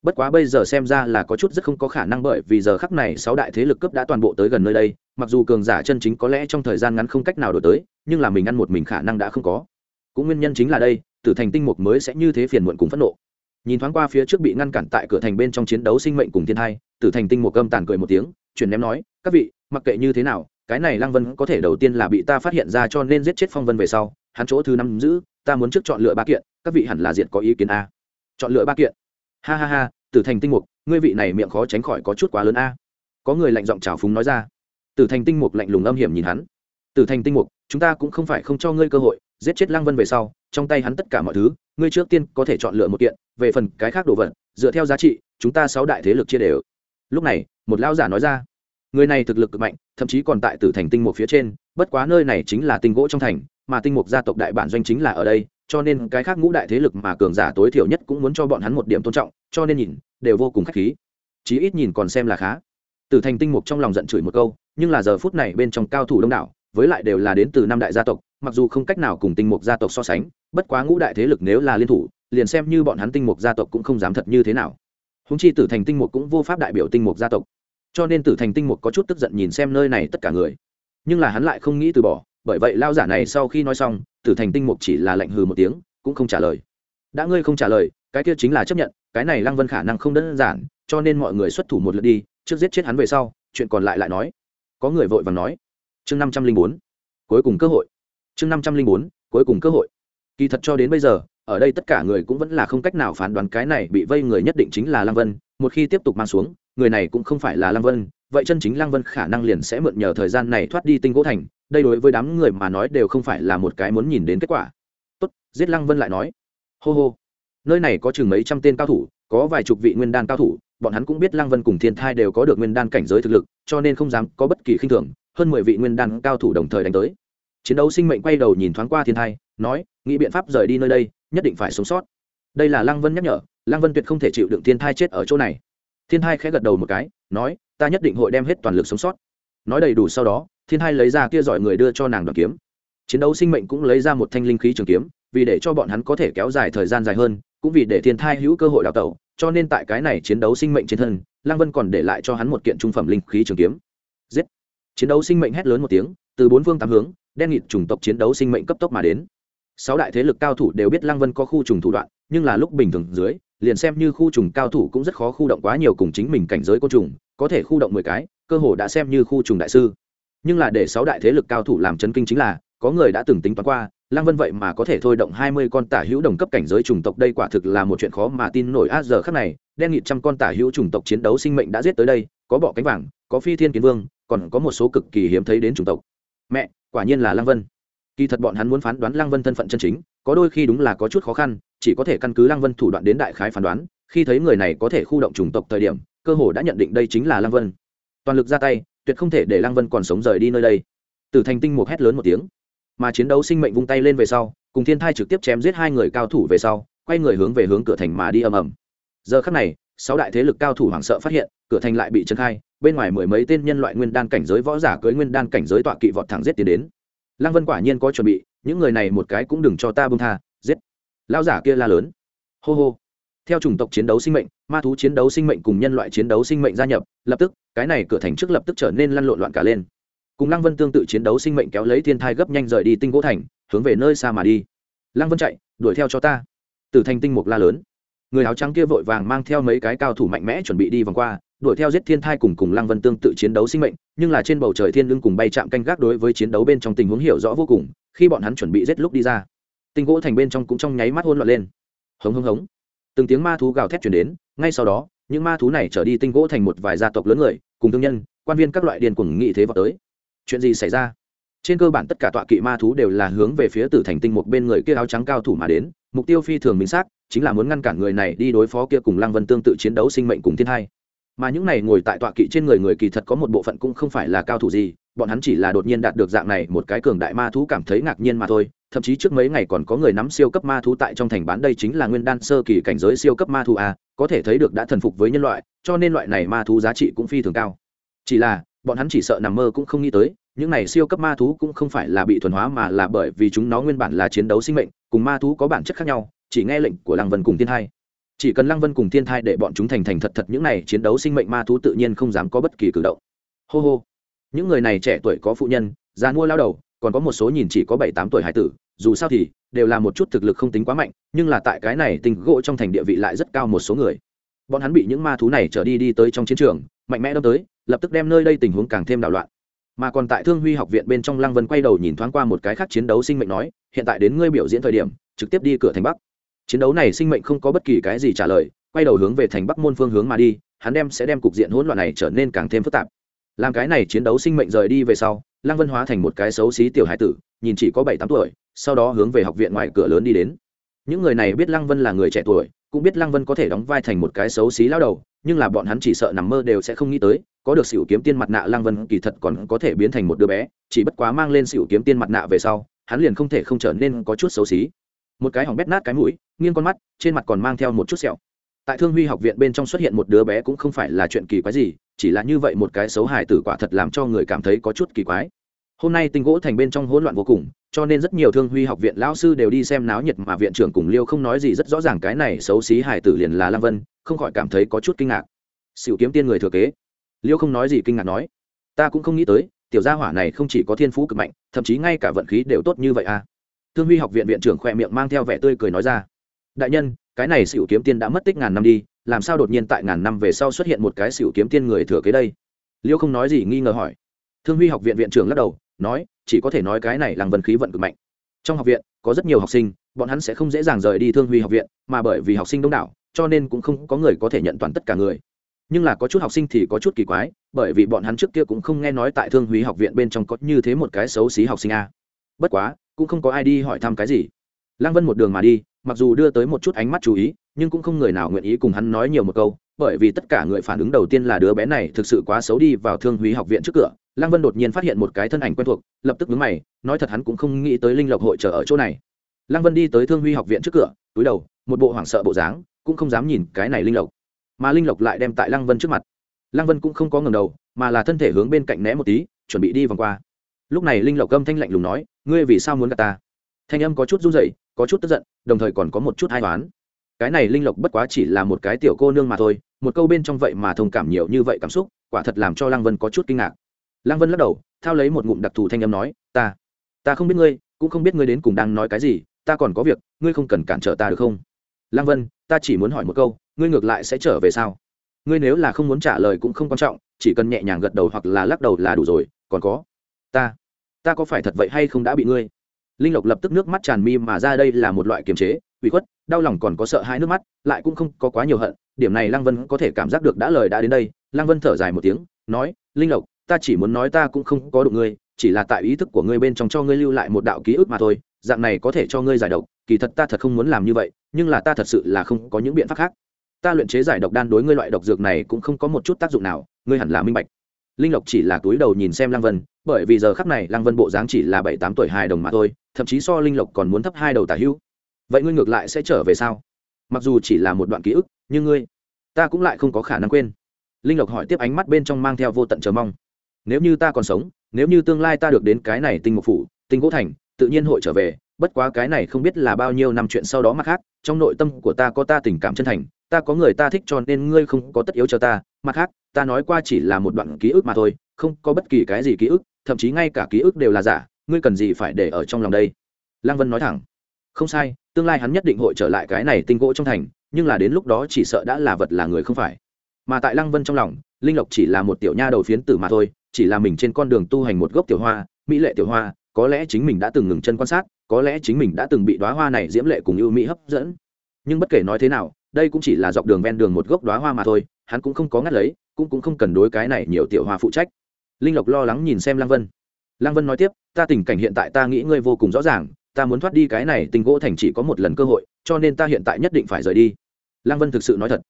Bất quá bây giờ xem ra là có chút rất không có khả năng bởi vì giờ khắc này sáu đại thế lực cướp đã toàn bộ tới gần nơi đây mặc dù cường giả chân chính có lẽ trong thời gian ngắn không cách nào đổi tới, nhưng là mình ăn một mình khả năng đã không có. Cũng nguyên nhân chính là đây, tử thành tinh mục mới sẽ như thế phiền muộn cùng phẫn nộ. Nhìn thoáng qua phía trước bị ngăn cản tại cửa thành bên trong chiến đấu sinh mệnh cùng thiên thai, tử thành tinh mục âm tàn cười một tiếng, chuyển ném nói, các vị, mặc kệ như thế nào, cái này lăng vân có thể đầu tiên là bị ta phát hiện ra cho nên giết chết phong vân về sau, hắn chỗ thứ năm giữ, ta muốn trước chọn lựa ba kiện, các vị hẳn là diện có ý kiến a. Chọn lựa ba kiện? Ha ha ha, tử thành tinh mục, ngươi vị này miệng khó tránh khỏi có chút quá lớn a. Có người lạnh giọng trào phúng nói ra tử thành tinh mục lạnh lùng âm hiểm nhìn hắn. Tử thành tinh mục, chúng ta cũng không phải không cho ngươi cơ hội, giết chết lăng vân về sau, trong tay hắn tất cả mọi thứ, ngươi trước tiên có thể chọn lựa một kiện, về phần cái khác đồ vật, dựa theo giá trị, chúng ta sáu đại thế lực chia đều. Lúc này, một lão giả nói ra, người này thực lực cực mạnh, thậm chí còn tại tử thành tinh mục phía trên, bất quá nơi này chính là tinh gỗ trong thành, mà tinh mục gia tộc đại bản doanh chính là ở đây, cho nên cái khác ngũ đại thế lực mà cường giả tối thiểu nhất cũng muốn cho bọn hắn một điểm tôn trọng, cho nên nhìn, đều vô cùng khách khí. Chí ít nhìn còn xem là khá. Tử thành tinh mục trong lòng giận chửi một câu nhưng là giờ phút này bên trong cao thủ đông đảo, với lại đều là đến từ năm đại gia tộc, mặc dù không cách nào cùng tinh mục gia tộc so sánh, bất quá ngũ đại thế lực nếu là liên thủ, liền xem như bọn hắn tinh mục gia tộc cũng không dám thật như thế nào. Húng chi tử thành tinh mục cũng vô pháp đại biểu tinh mục gia tộc. Cho nên tử thành tinh mục có chút tức giận nhìn xem nơi này tất cả người. Nhưng là hắn lại không nghĩ từ bỏ, bởi vậy lao giả này sau khi nói xong, tử thành tinh mục chỉ là lệnh hừ một tiếng, cũng không trả lời. Đã ngươi không trả lời, cái kia chính là chấp nhận, cái này lăng vân khả năng không đơn giản, cho nên mọi người xuất thủ một lượt đi, trước giết chết hắn về sau, chuyện còn lại lại nói có người vội vàng nói, chương năm trăm linh bốn, cuối cùng cơ hội. Chương năm trăm linh bốn, cuối cùng cơ hội. Kỳ thật cho đến bây giờ, ở đây tất cả người cũng vẫn là không cách nào phán đoán cái này bị vây người nhất định chính là lăng vân. Một khi tiếp tục mang xuống, người này cũng không phải là lăng vân, vậy chân chính lăng vân khả năng liền sẽ mượn nhờ thời gian này thoát đi tinh gỗ thành. Đây đối với đám người mà nói đều không phải là một cái muốn nhìn đến kết quả. Tốt, giết lăng vân lại nói. Hô hô. Nơi này có chừng mấy trăm tên cao thủ, có vài chục vị nguyên đan cao thủ bọn hắn cũng biết lăng vân cùng thiên thai đều có được nguyên đan cảnh giới thực lực, cho nên không dám có bất kỳ khinh thường, hơn mười vị nguyên đan cao thủ đồng thời đánh tới. Chiến đấu sinh mệnh quay đầu nhìn thoáng qua thiên thai, nói, nghĩ biện pháp rời đi nơi đây, nhất định phải sống sót. Đây là lăng vân nhắc nhở, lăng vân tuyệt không thể chịu đựng thiên thai chết ở chỗ này. Thiên thai khẽ gật đầu một cái, nói, ta nhất định hội đem hết toàn lực sống sót. Nói đầy đủ sau đó, thiên thai lấy ra kia giỏi người đưa cho nàng đoản kiếm. Chiến đấu sinh mệnh cũng lấy ra một thanh linh khí trường kiếm, vì để cho bọn hắn có thể kéo dài thời gian dài hơn cũng vì để thiên thai hữu cơ hội đào tẩu, cho nên tại cái này chiến đấu sinh mệnh trên thân, lăng vân còn để lại cho hắn một kiện trung phẩm linh khí trường kiếm. Giết! Chiến đấu sinh mệnh hét lớn một tiếng, từ bốn phương tám hướng, đen nghịt chủng tộc chiến đấu sinh mệnh cấp tốc mà đến. Sáu đại thế lực cao thủ đều biết lăng vân có khu trùng thủ đoạn, nhưng là lúc bình thường dưới, liền xem như khu trùng cao thủ cũng rất khó khu động quá nhiều cùng chính mình cảnh giới côn trùng, có thể khu động mười cái, cơ hồ đã xem như khu trùng đại sư. Nhưng là để sáu đại thế lực cao thủ làm chấn kinh chính là, có người đã từng tính toán qua lăng vân vậy mà có thể thôi động hai mươi con tả hữu đồng cấp cảnh giới chủng tộc đây quả thực là một chuyện khó mà tin nổi. A giờ khắc này, đen nghịt trăm con tả hữu chủng tộc chiến đấu sinh mệnh đã giết tới đây, có bọ cánh vàng, có phi thiên kiến vương, còn có một số cực kỳ hiếm thấy đến chủng tộc. Mẹ, quả nhiên là lăng vân. Kỳ thật bọn hắn muốn phán đoán lăng vân thân phận chân chính, có đôi khi đúng là có chút khó khăn, chỉ có thể căn cứ lăng vân thủ đoạn đến đại khái phán đoán, khi thấy người này có thể khu động chủng tộc thời điểm, cơ hồ đã nhận định đây chính là lăng vân. Toàn lực ra tay, tuyệt không thể để lăng vân còn sống rời đi nơi đây. Từ thành tinh một hét lớn một tiếng mà chiến đấu sinh mệnh vung tay lên về sau, cùng thiên thai trực tiếp chém giết hai người cao thủ về sau, quay người hướng về hướng cửa thành mà đi ầm ầm. Giờ khắc này, sáu đại thế lực cao thủ hoảng sợ phát hiện, cửa thành lại bị trấn khai, bên ngoài mười mấy tên nhân loại nguyên đan cảnh giới võ giả cưới nguyên đan cảnh giới tọa kỵ vọt thẳng giết tiến đến. Lăng vân quả nhiên có chuẩn bị, những người này một cái cũng đừng cho ta bông tha, giết. Lao giả kia la lớn. Hô hô. Theo chủng tộc chiến đấu sinh mệnh, ma thú chiến đấu sinh mệnh cùng nhân loại chiến đấu sinh mệnh gia nhập, lập tức, cái này cửa thành trước lập tức trở nên lăn lộn loạn cả lên cùng lăng vân tương tự chiến đấu sinh mệnh kéo lấy thiên thai gấp nhanh rời đi tinh gỗ thành, hướng về nơi xa mà đi. Lăng vân chạy, đuổi theo cho ta. Từ thành tinh mục la lớn. Người áo trắng kia vội vàng mang theo mấy cái cao thủ mạnh mẽ chuẩn bị đi vòng qua, đuổi theo giết thiên thai cùng cùng lăng vân tương tự chiến đấu sinh mệnh, nhưng là trên bầu trời thiên lưng cùng bay chạm canh gác đối với chiến đấu bên trong tình huống hiểu rõ vô cùng, khi bọn hắn chuẩn bị giết lúc đi ra, tinh gỗ thành bên trong cũng trong nháy mắt hôn loạn lên. Hống hống hống. Từng tiếng ma thú gào thét chuyển đến, ngay sau đó, những ma thú này trở đi tinh gỗ thành một vài gia tộc lớn người, cùng thương nhân, quan viên các loại điền cùng nghị thế vào tới chuyện gì xảy ra? Trên cơ bản tất cả tọa kỵ ma thú đều là hướng về phía tử thành tinh một bên người kia áo trắng cao thủ mà đến, mục tiêu phi thường minh xác, chính là muốn ngăn cản người này đi đối phó kia cùng lăng vân tương tự chiến đấu sinh mệnh cùng thiên hai mà những này ngồi tại tọa kỵ trên người người kỳ thật có một bộ phận cũng không phải là cao thủ gì, bọn hắn chỉ là đột nhiên đạt được dạng này một cái cường đại ma thú cảm thấy ngạc nhiên mà thôi. Thậm chí trước mấy ngày còn có người nắm siêu cấp ma thú tại trong thành bán đây chính là nguyên đan sơ kỳ cảnh giới siêu cấp ma thú a có thể thấy được đã thần phục với nhân loại, cho nên loại này ma thú giá trị cũng phi thường cao. Chỉ là bọn hắn chỉ sợ nằm mơ cũng không nghĩ tới, những này siêu cấp ma thú cũng không phải là bị thuần hóa mà là bởi vì chúng nó nguyên bản là chiến đấu sinh mệnh, cùng ma thú có bản chất khác nhau, chỉ nghe lệnh của lăng vân cùng thiên thai. Chỉ cần lăng vân cùng thiên thai để bọn chúng thành thành thật thật, những này chiến đấu sinh mệnh ma thú tự nhiên không dám có bất kỳ cử động. Hô hô. Những người này trẻ tuổi có phụ nhân, già mua lao đầu, còn có một số nhìn chỉ có bảy tám tuổi hải tử, dù sao thì đều là một chút thực lực không tính quá mạnh, nhưng là tại cái này tình gỗ trong thành địa vị lại rất cao một số người. Bọn hắn bị những ma thú này trở đi đi tới trong chiến trường, mạnh mẽ đâm tới lập tức đem nơi đây tình huống càng thêm đảo loạn. Mà còn tại thương huy học viện bên trong lăng vân quay đầu nhìn thoáng qua một cái khác chiến đấu sinh mệnh nói, hiện tại đến ngươi biểu diễn thời điểm, trực tiếp đi cửa thành bắc. Chiến đấu này sinh mệnh không có bất kỳ cái gì trả lời, quay đầu hướng về thành bắc môn phương hướng mà đi, hắn đem sẽ đem cục diện hỗn loạn này trở nên càng thêm phức tạp. Làm cái này chiến đấu sinh mệnh rời đi về sau, lăng vân hóa thành một cái xấu xí tiểu hải tử, nhìn chỉ có bảy tám tuổi, sau đó hướng về học viện ngoài cửa lớn đi đến. Những người này biết lăng vân là người trẻ tuổi cũng biết lăng vân có thể đóng vai thành một cái xấu xí lao đầu, nhưng là bọn hắn chỉ sợ nằm mơ đều sẽ không nghĩ tới, có được xỉu kiếm tiên mặt nạ lăng vân kỳ thật còn có thể biến thành một đứa bé, chỉ bất quá mang lên xỉu kiếm tiên mặt nạ về sau, hắn liền không thể không trở nên có chút xấu xí. Một cái hỏng bét nát cái mũi, nghiêng con mắt, trên mặt còn mang theo một chút sẹo. Tại thương huy học viện bên trong xuất hiện một đứa bé cũng không phải là chuyện kỳ quái gì, chỉ là như vậy một cái xấu hài tử quả thật làm cho người cảm thấy có chút kỳ quái hôm nay tinh gỗ thành bên trong hỗn loạn vô cùng, cho nên rất nhiều thương huy học viện lão sư đều đi xem náo nhiệt mà viện trưởng cùng liêu không nói gì rất rõ ràng cái này xấu xí hải tử liền là lam vân, không khỏi cảm thấy có chút kinh ngạc. Xỉu kiếm tiên người thừa kế. Liêu không nói gì kinh ngạc nói, ta cũng không nghĩ tới, tiểu gia hỏa này không chỉ có thiên phú cực mạnh, thậm chí ngay cả vận khí đều tốt như vậy à. Thương huy học viện viện trưởng khỏe miệng mang theo vẻ tươi cười nói ra, đại nhân, cái này xỉu kiếm tiên đã mất tích ngàn năm đi, làm sao đột nhiên tại ngàn năm về sau xuất hiện một cái xỉu kiếm tiên người thừa kế đây? Liêu không nói gì nghi ngờ hỏi. Thương huy học viện viện trưởng lắc đầu nói, chỉ có thể nói cái này làng vân khí vận cực mạnh. Trong học viện, có rất nhiều học sinh, bọn hắn sẽ không dễ dàng rời đi thương huy học viện, mà bởi vì học sinh đông đảo, cho nên cũng không có người có thể nhận toàn tất cả người. Nhưng là có chút học sinh thì có chút kỳ quái, bởi vì bọn hắn trước kia cũng không nghe nói tại thương huy học viện bên trong có như thế một cái xấu xí học sinh a. Bất quá, cũng không có ai đi hỏi thăm cái gì. Lăng vân một đường mà đi, mặc dù đưa tới một chút ánh mắt chú ý, nhưng cũng không người nào nguyện ý cùng hắn nói nhiều một câu, bởi vì tất cả người phản ứng đầu tiên là đứa bé này thực sự quá xấu đi vào thương Huy học viện trước cửa lăng vân đột nhiên phát hiện một cái thân ảnh quen thuộc, lập tức vướng mày, nói thật hắn cũng không nghĩ tới linh lộc hội trở ở chỗ này. Lăng vân đi tới thương huy học viện trước cửa, túi đầu, một bộ hoảng sợ bộ dáng, cũng không dám nhìn cái này linh lộc. Mà linh lộc lại đem tại lăng vân trước mặt. Lăng vân cũng không có ngầm đầu, mà là thân thể hướng bên cạnh né một tí, chuẩn bị đi vòng qua. Lúc này linh lộc âm thanh lạnh lùng nói, ngươi vì sao muốn gặp ta? Thanh âm có chút run rẩy, có chút tức giận, đồng thời còn có một chút hai toán cái này linh lộc bất quá chỉ là một cái tiểu cô nương mà thôi, một câu bên trong vậy mà thông cảm nhiều như vậy cảm xúc, quả thật làm cho lăng vân có chút kinh ngạc lăng vân lắc đầu, thao lấy một ngụm đặc thù thanh âm nói, ta ta không biết ngươi, cũng không biết ngươi đến cùng đang nói cái gì, ta còn có việc, ngươi không cần cản trở ta được không? Lăng vân, ta chỉ muốn hỏi một câu, ngươi ngược lại sẽ trở về sao? Ngươi nếu là không muốn trả lời cũng không quan trọng, chỉ cần nhẹ nhàng gật đầu hoặc là lắc đầu là đủ rồi, còn có? Ta ta có phải thật vậy hay không đã bị ngươi? Linh lộc lập tức nước mắt tràn mi mà ra đây là một loại kiềm chế, ủy khuất, đau lòng còn có sợ hai nước mắt, lại cũng không có quá nhiều hận, điểm này lăng vân có thể cảm giác được đã lời đã đến đây. Lăng vân thở dài một tiếng, nói, linh lộc ta chỉ muốn nói ta cũng không có đụng ngươi, chỉ là tại ý thức của ngươi bên trong cho ngươi lưu lại một đạo ký ức mà thôi, dạng này có thể cho ngươi giải độc, kỳ thật ta thật không muốn làm như vậy, nhưng là ta thật sự là không có những biện pháp khác. Ta luyện chế giải độc đan đối ngươi loại độc dược này cũng không có một chút tác dụng nào, ngươi hẳn là minh bạch. Linh lộc chỉ là túi đầu nhìn xem lăng vân, bởi vì giờ khắp này lăng vân bộ dáng chỉ là bảy tám tuổi hài đồng mà thôi, thậm chí so linh lộc còn muốn thấp hai đầu tả hữu. Vậy ngươi ngược lại sẽ trở về sao? Mặc dù chỉ là một đoạn ký ức, nhưng ngươi, ta cũng lại không có khả năng quên. Linh lộc hỏi tiếp ánh mắt bên trong mang theo vô tận chờ mong nếu như ta còn sống, nếu như tương lai ta được đến cái này tinh mục phủ, tinh gỗ thành, tự nhiên hội trở về, bất quá cái này không biết là bao nhiêu năm chuyện sau đó mặt khác, trong nội tâm của ta có ta tình cảm chân thành, ta có người ta thích cho nên ngươi không có tất yếu cho ta mặt khác, ta nói qua chỉ là một đoạn ký ức mà thôi, không có bất kỳ cái gì ký ức, thậm chí ngay cả ký ức đều là giả, ngươi cần gì phải để ở trong lòng đây? Lăng vân nói thẳng. Không sai, tương lai hắn nhất định hội trở lại cái này tinh gỗ trong thành, nhưng là đến lúc đó chỉ sợ đã là vật là người không phải. Mà tại lăng vân trong lòng, linh lộc chỉ là một tiểu nha đầu phiến tử mà thôi chỉ là mình trên con đường tu hành một gốc tiểu hoa, mỹ lệ tiểu hoa, có lẽ chính mình đã từng ngừng chân quan sát, có lẽ chính mình đã từng bị đoá hoa này diễm lệ cùng ưu mỹ hấp dẫn. Nhưng bất kể nói thế nào, đây cũng chỉ là dọc đường ven đường một gốc đoá hoa mà thôi, hắn cũng không có ngắt lấy, cũng cũng không cần đối cái này nhiều tiểu hoa phụ trách. Linh lộc lo lắng nhìn xem lăng vân. Lăng vân nói tiếp, ta tình cảnh hiện tại ta nghĩ ngươi vô cùng rõ ràng, ta muốn thoát đi cái này tình gỗ thành chỉ có một lần cơ hội, cho nên ta hiện tại nhất định phải rời đi. Lăng vân thực sự nói thật.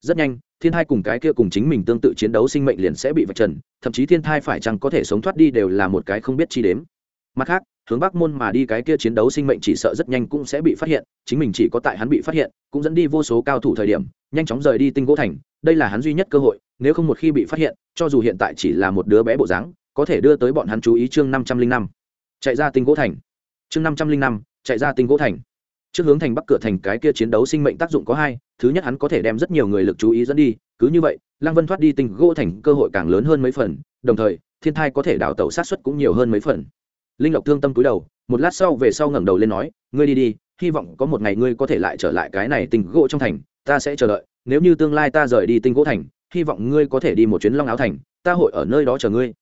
Rất nhanh thiên thai cùng cái kia cùng chính mình tương tự chiến đấu sinh mệnh liền sẽ bị vạch trần, thậm chí thiên thai phải chăng có thể sống thoát đi đều là một cái không biết chi đếm. Mặt khác, hướng bắc môn mà đi cái kia chiến đấu sinh mệnh chỉ sợ rất nhanh cũng sẽ bị phát hiện, chính mình chỉ có tại hắn bị phát hiện, cũng dẫn đi vô số cao thủ thời điểm, nhanh chóng rời đi tinh gỗ thành, đây là hắn duy nhất cơ hội, nếu không một khi bị phát hiện, cho dù hiện tại chỉ là một đứa bé bộ dáng, có thể đưa tới bọn hắn chú ý chương năm trăm linh năm. Chạy ra tinh gỗ thành. Chương năm trăm linh năm, chạy ra tinh gỗ thành trước hướng thành bắc cửa thành cái kia chiến đấu sinh mệnh tác dụng có hai, thứ nhất hắn có thể đem rất nhiều người lực chú ý dẫn đi, cứ như vậy, lăng vân thoát đi tinh gỗ thành cơ hội càng lớn hơn mấy phần, đồng thời, thiên thai có thể đào tẩu sát xuất cũng nhiều hơn mấy phần. Linh lộc thương tâm cúi đầu, một lát sau về sau ngẩng đầu lên nói, ngươi đi đi, hy vọng có một ngày ngươi có thể lại trở lại cái này tinh gỗ trong thành, ta sẽ chờ đợi, nếu như tương lai ta rời đi tinh gỗ thành, hy vọng ngươi có thể đi một chuyến long áo thành, ta hội ở nơi đó chờ ngươi.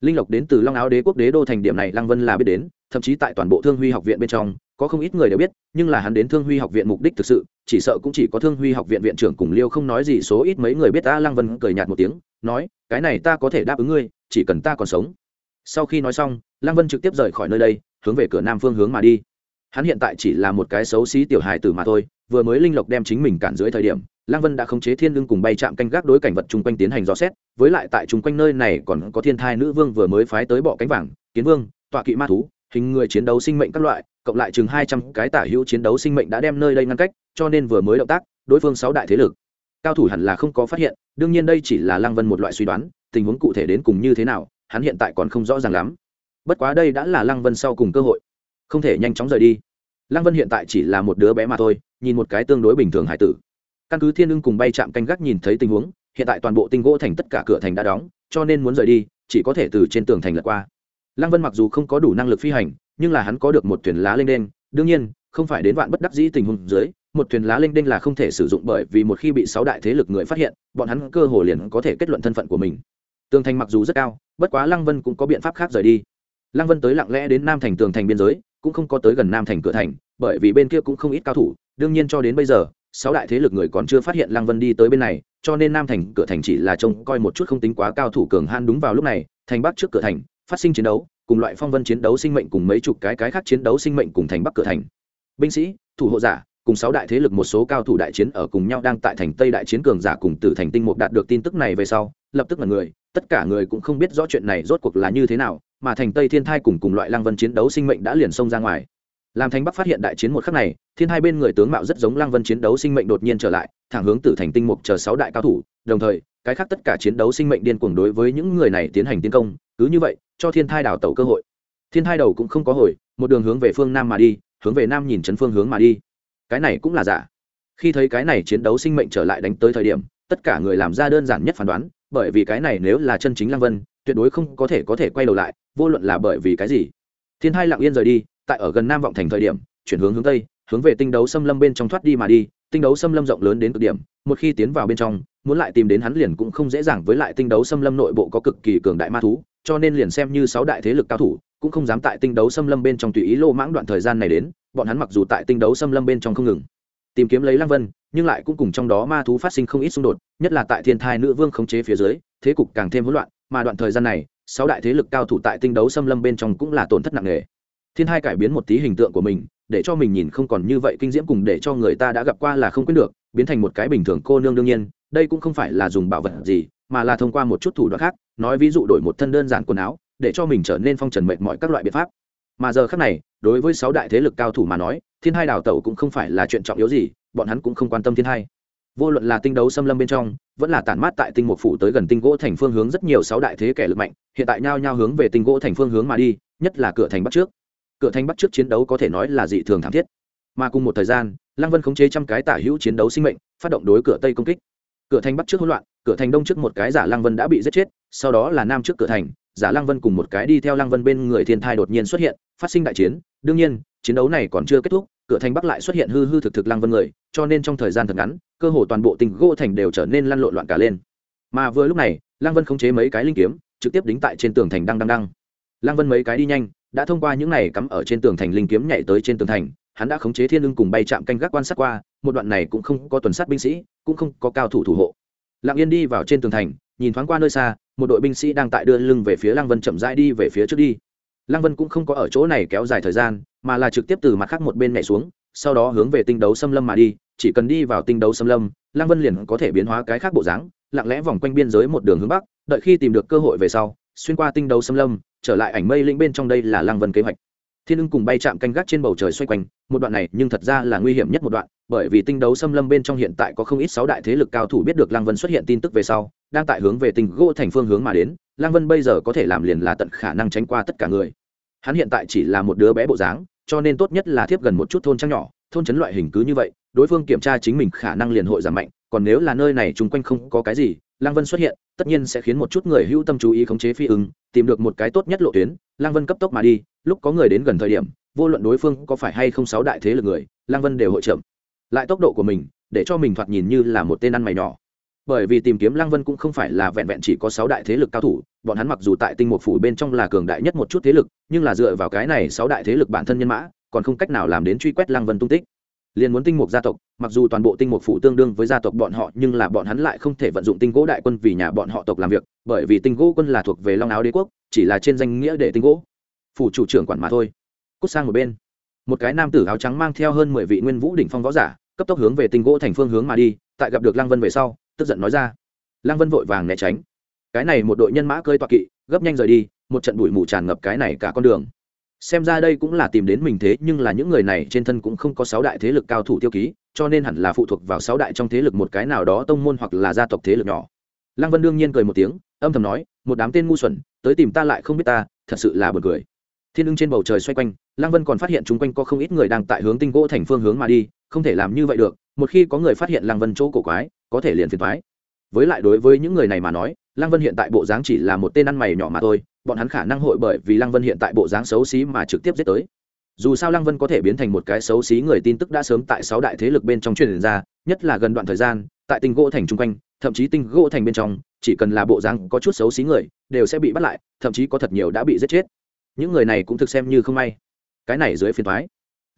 Linh lộc đến từ long áo đế quốc đế đô thành điểm này lăng vân là biết đến, thậm chí tại toàn bộ thương huy học viện bên trong có không ít người đều biết, nhưng là hắn đến thương huy học viện mục đích thực sự, chỉ sợ cũng chỉ có thương huy học viện viện trưởng cùng liêu không nói gì số ít mấy người biết ta lăng vân cười nhạt một tiếng, nói, cái này ta có thể đáp ứng ngươi, chỉ cần ta còn sống. Sau khi nói xong, lăng vân trực tiếp rời khỏi nơi đây, hướng về cửa nam phương hướng mà đi. Hắn hiện tại chỉ là một cái xấu xí tiểu hài tử mà thôi, vừa mới linh lộc đem chính mình cản dưới thời điểm, lăng vân đã khống chế thiên lưng cùng bay chạm canh gác đối cảnh vật chung quanh tiến hành dò xét, với lại tại chung quanh nơi này còn có thiên thai nữ vương vừa mới phái tới bọ cánh vàng, kiến vương, tọa kỵ ma thú hình người chiến đấu sinh mệnh các loại, cộng lại chừng hai trăm cái tả hữu chiến đấu sinh mệnh đã đem nơi đây ngăn cách, cho nên vừa mới động tác, đối phương sáu đại thế lực. Cao thủ hẳn là không có phát hiện, đương nhiên đây chỉ là lăng vân một loại suy đoán, tình huống cụ thể đến cùng như thế nào, hắn hiện tại còn không rõ ràng lắm. Bất quá đây đã là lăng vân sau cùng cơ hội. Không thể nhanh chóng rời đi. Lăng vân hiện tại chỉ là một đứa bé mà thôi, nhìn một cái tương đối bình thường hải tử. Căn cứ thiên ưng cùng bay chạm canh gác nhìn thấy tình huống, hiện tại toàn bộ tinh gỗ thành tất cả cửa thành đã đóng, cho nên muốn rời đi, chỉ có thể từ trên tường thành lật qua lăng vân mặc dù không có đủ năng lực phi hành, nhưng là hắn có được một thuyền lá lênh đênh. Đương nhiên, không phải đến vạn bất đắc dĩ tình huống dưới, một thuyền lá lênh đênh là không thể sử dụng bởi vì một khi bị sáu đại thế lực người phát hiện, bọn hắn cơ hồ liền có thể kết luận thân phận của mình. Tường thành mặc dù rất cao, bất quá lăng vân cũng có biện pháp khác rời đi. Lăng vân tới lặng lẽ đến nam thành tường thành biên giới, cũng không có tới gần nam thành cửa thành, bởi vì bên kia cũng không ít cao thủ. Đương nhiên cho đến bây giờ, sáu đại thế lực người còn chưa phát hiện lăng vân đi tới bên này, cho nên nam thành cửa thành chỉ là trông coi một chút không tính quá cao thủ cường han đúng vào lúc này, thành bắc trước cửa thành phát sinh chiến đấu, cùng loại phong vân chiến đấu sinh mệnh cùng mấy chục cái cái khác chiến đấu sinh mệnh cùng thành bắc cửa thành. Binh sĩ, thủ hộ giả, cùng sáu đại thế lực một số cao thủ đại chiến ở cùng nhau đang tại thành tây đại chiến cường giả cùng tử thành tinh mục đạt được tin tức này về sau, lập tức là người, tất cả người cũng không biết rõ chuyện này rốt cuộc là như thế nào, mà thành tây thiên thai cùng cùng loại lăng vân chiến đấu sinh mệnh đã liền xông ra ngoài. Làm thành bắc phát hiện đại chiến một khắc này, thiên hai bên người tướng mạo rất giống lăng vân chiến đấu sinh mệnh đột nhiên trở lại, thẳng hướng tử thành tinh mục chờ sáu đại cao thủ, đồng thời cái khác tất cả chiến đấu sinh mệnh điên cuồng đối với những người này tiến hành tiến công, cứ như vậy, cho thiên thai đào tẩu cơ hội. Thiên thai đầu cũng không có hồi, một đường hướng về phương nam mà đi, hướng về nam nhìn chấn phương hướng mà đi. Cái này cũng là giả. Khi thấy cái này chiến đấu sinh mệnh trở lại đánh tới thời điểm, tất cả người làm ra đơn giản nhất phán đoán, bởi vì cái này nếu là chân chính lăng vân, tuyệt đối không có thể có thể quay đầu lại, vô luận là bởi vì cái gì. Thiên thai lặng yên rời đi, tại ở gần nam vọng thành thời điểm, chuyển hướng hướng tây, hướng về tinh đấu xâm lâm bên trong thoát đi mà đi. Tinh đấu xâm lâm rộng lớn đến cực điểm một khi tiến vào bên trong, muốn lại tìm đến hắn liền cũng không dễ dàng với lại tinh đấu xâm lâm nội bộ có cực kỳ cường đại ma thú, cho nên liền xem như sáu đại thế lực cao thủ, cũng không dám tại tinh đấu xâm lâm bên trong tùy ý lô mãng đoạn thời gian này đến, bọn hắn mặc dù tại tinh đấu xâm lâm bên trong không ngừng tìm kiếm lấy lăng vân, nhưng lại cũng cùng trong đó ma thú phát sinh không ít xung đột, nhất là tại thiên thai nữ vương khống chế phía dưới, thế cục càng thêm hỗn loạn, mà đoạn thời gian này, sáu đại thế lực cao thủ tại tinh đấu xâm lâm bên trong cũng là tổn thất nặng nề. Thiên hai cải biến một tí hình tượng của mình, để cho mình nhìn không còn như vậy kinh diễm cùng để cho người ta đã gặp qua là không quyết được biến thành một cái bình thường cô nương đương nhiên, đây cũng không phải là dùng bảo vật gì, mà là thông qua một chút thủ đoạn khác, nói ví dụ đổi một thân đơn giản quần áo, để cho mình trở nên phong trần mệt mọi các loại biện pháp. Mà giờ khác này, đối với sáu đại thế lực cao thủ mà nói, thiên hai đào tẩu cũng không phải là chuyện trọng yếu gì, bọn hắn cũng không quan tâm thiên hai. Vô luận là tinh đấu xâm lâm bên trong, vẫn là tản mát tại tinh mục phủ tới gần tinh gỗ thành phương hướng rất nhiều sáu đại thế kẻ lực mạnh, hiện tại nhao nhao hướng về tinh gỗ thành phương hướng mà đi, nhất là cửa thành bắc trước. Cửa thành bắt trước chiến đấu có thể nói là dị thường thảm thiết. Mà cùng một thời gian lăng vân khống chế trăm cái tả hữu chiến đấu sinh mệnh, phát động đối cửa tây công kích. Cửa thành bắt trước hỗn loạn, cửa thành đông trước một cái giả lăng vân đã bị giết chết, sau đó là nam trước cửa thành, giả lăng vân cùng một cái đi theo lăng vân bên người thiên thai đột nhiên xuất hiện, phát sinh đại chiến. Đương nhiên, chiến đấu này còn chưa kết thúc, cửa thành bắc lại xuất hiện hư hư thực thực lăng vân người, cho nên trong thời gian thật ngắn, cơ hồ toàn bộ tình gỗ thành đều trở nên lăn lộn loạn cả lên. Mà vừa lúc này, lăng vân khống chế mấy cái linh kiếm, trực tiếp đính tại trên tường thành đang đang đang. lăng vân mấy cái đi nhanh, đã thông qua những này cắm ở trên tường thành linh kiếm nhảy tới trên tường thành hắn đã khống chế thiên lưng cùng bay chạm canh gác quan sát qua, một đoạn này cũng không có tuần sát binh sĩ, cũng không có cao thủ thủ hộ. Lặng yên đi vào trên tường thành, nhìn thoáng qua nơi xa, một đội binh sĩ đang tại đưa lưng về phía lăng vân chậm rãi đi về phía trước đi. Lăng vân cũng không có ở chỗ này kéo dài thời gian, mà là trực tiếp từ mặt khác một bên nhảy xuống, sau đó hướng về tinh đấu xâm lâm mà đi, chỉ cần đi vào tinh đấu xâm lâm, lăng vân liền có thể biến hóa cái khác bộ dáng, lặng lẽ vòng quanh biên giới một đường hướng bắc, đợi khi tìm được cơ hội về sau, xuyên qua tinh đấu xâm lâm, trở lại ảnh mây lĩnh bên trong đây là lăng vân kế hoạch thiên ưng cùng bay chạm canh gác trên bầu trời xoay quanh, một đoạn này nhưng thật ra là nguy hiểm nhất một đoạn, bởi vì tinh đấu xâm lâm bên trong hiện tại có không ít sáu đại thế lực cao thủ biết được lăng vân xuất hiện tin tức về sau, đang tại hướng về tinh gỗ thành phương hướng mà đến, lăng vân bây giờ có thể làm liền là tận khả năng tránh qua tất cả người. Hắn hiện tại chỉ là một đứa bé bộ dáng, cho nên tốt nhất là thiếp gần một chút thôn trang nhỏ thôn trấn loại hình cứ như vậy, đối phương kiểm tra chính mình khả năng liền hội giảm mạnh, còn nếu là nơi này chung quanh không có cái gì, lăng vân xuất hiện, tất nhiên sẽ khiến một chút người hữu tâm chú ý khống chế phi ứng, tìm được một cái tốt nhất lộ tuyến, lăng vân cấp tốc mà đi, lúc có người đến gần thời điểm, vô luận đối phương có phải hay không sáu đại thế lực người, lăng vân đều hội chậm lại tốc độ của mình, để cho mình thoạt nhìn như là một tên ăn mày nhỏ. Bởi vì tìm kiếm lăng vân cũng không phải là vẹn vẹn chỉ có sáu đại thế lực cao thủ, bọn hắn mặc dù tại tinh mục phủ bên trong là cường đại nhất một chút thế lực, nhưng là dựa vào cái này sáu đại thế lực bản thân nhân mã còn không cách nào làm đến truy quét lăng vân tung tích. Liền muốn tinh mục gia tộc, mặc dù toàn bộ tinh mục phủ tương đương với gia tộc bọn họ, nhưng là bọn hắn lại không thể vận dụng tinh gỗ đại quân vì nhà bọn họ tộc làm việc, bởi vì tinh gỗ quân là thuộc về long áo đế quốc, chỉ là trên danh nghĩa để tinh gỗ. Phủ chủ trưởng quản mà thôi. Cút sang một bên. Một cái nam tử áo trắng mang theo hơn mười vị nguyên vũ đỉnh phong võ giả, cấp tốc hướng về tinh gỗ thành phương hướng mà đi, tại gặp được lăng vân về sau, tức giận nói ra. Lăng vân vội vàng né tránh. Cái này một đội nhân mã cơi toa kỵ, gấp nhanh rời đi, một trận bụi mù tràn ngập cái này cả con đường xem ra đây cũng là tìm đến mình thế, nhưng là những người này trên thân cũng không có sáu đại thế lực cao thủ tiêu ký, cho nên hẳn là phụ thuộc vào sáu đại trong thế lực một cái nào đó tông môn hoặc là gia tộc thế lực nhỏ. Lăng vân đương nhiên cười một tiếng, âm thầm nói, một đám tên ngu xuẩn, tới tìm ta lại không biết ta, thật sự là buồn cười. Thiên ưng trên bầu trời xoay quanh, lăng vân còn phát hiện chung quanh có không ít người đang tại hướng tinh gỗ thành phương hướng mà đi, không thể làm như vậy được, một khi có người phát hiện lăng vân chỗ cổ quái, có thể liền phiền thoái với lại đối với những người này mà nói, lăng vân hiện tại bộ dáng chỉ là một tên ăn mày nhỏ mà thôi bọn hắn khả năng hội bởi vì lăng vân hiện tại bộ dáng xấu xí mà trực tiếp giết tới. Dù sao lăng vân có thể biến thành một cái xấu xí người tin tức đã sớm tại sáu đại thế lực bên trong truyền ra, nhất là gần đoạn thời gian, tại tinh gỗ thành chung quanh, thậm chí tinh gỗ thành bên trong, chỉ cần là bộ dáng có chút xấu xí người, đều sẽ bị bắt lại, thậm chí có thật nhiều đã bị giết chết. Những người này cũng thực xem như không may. Cái này dưới phiền thoái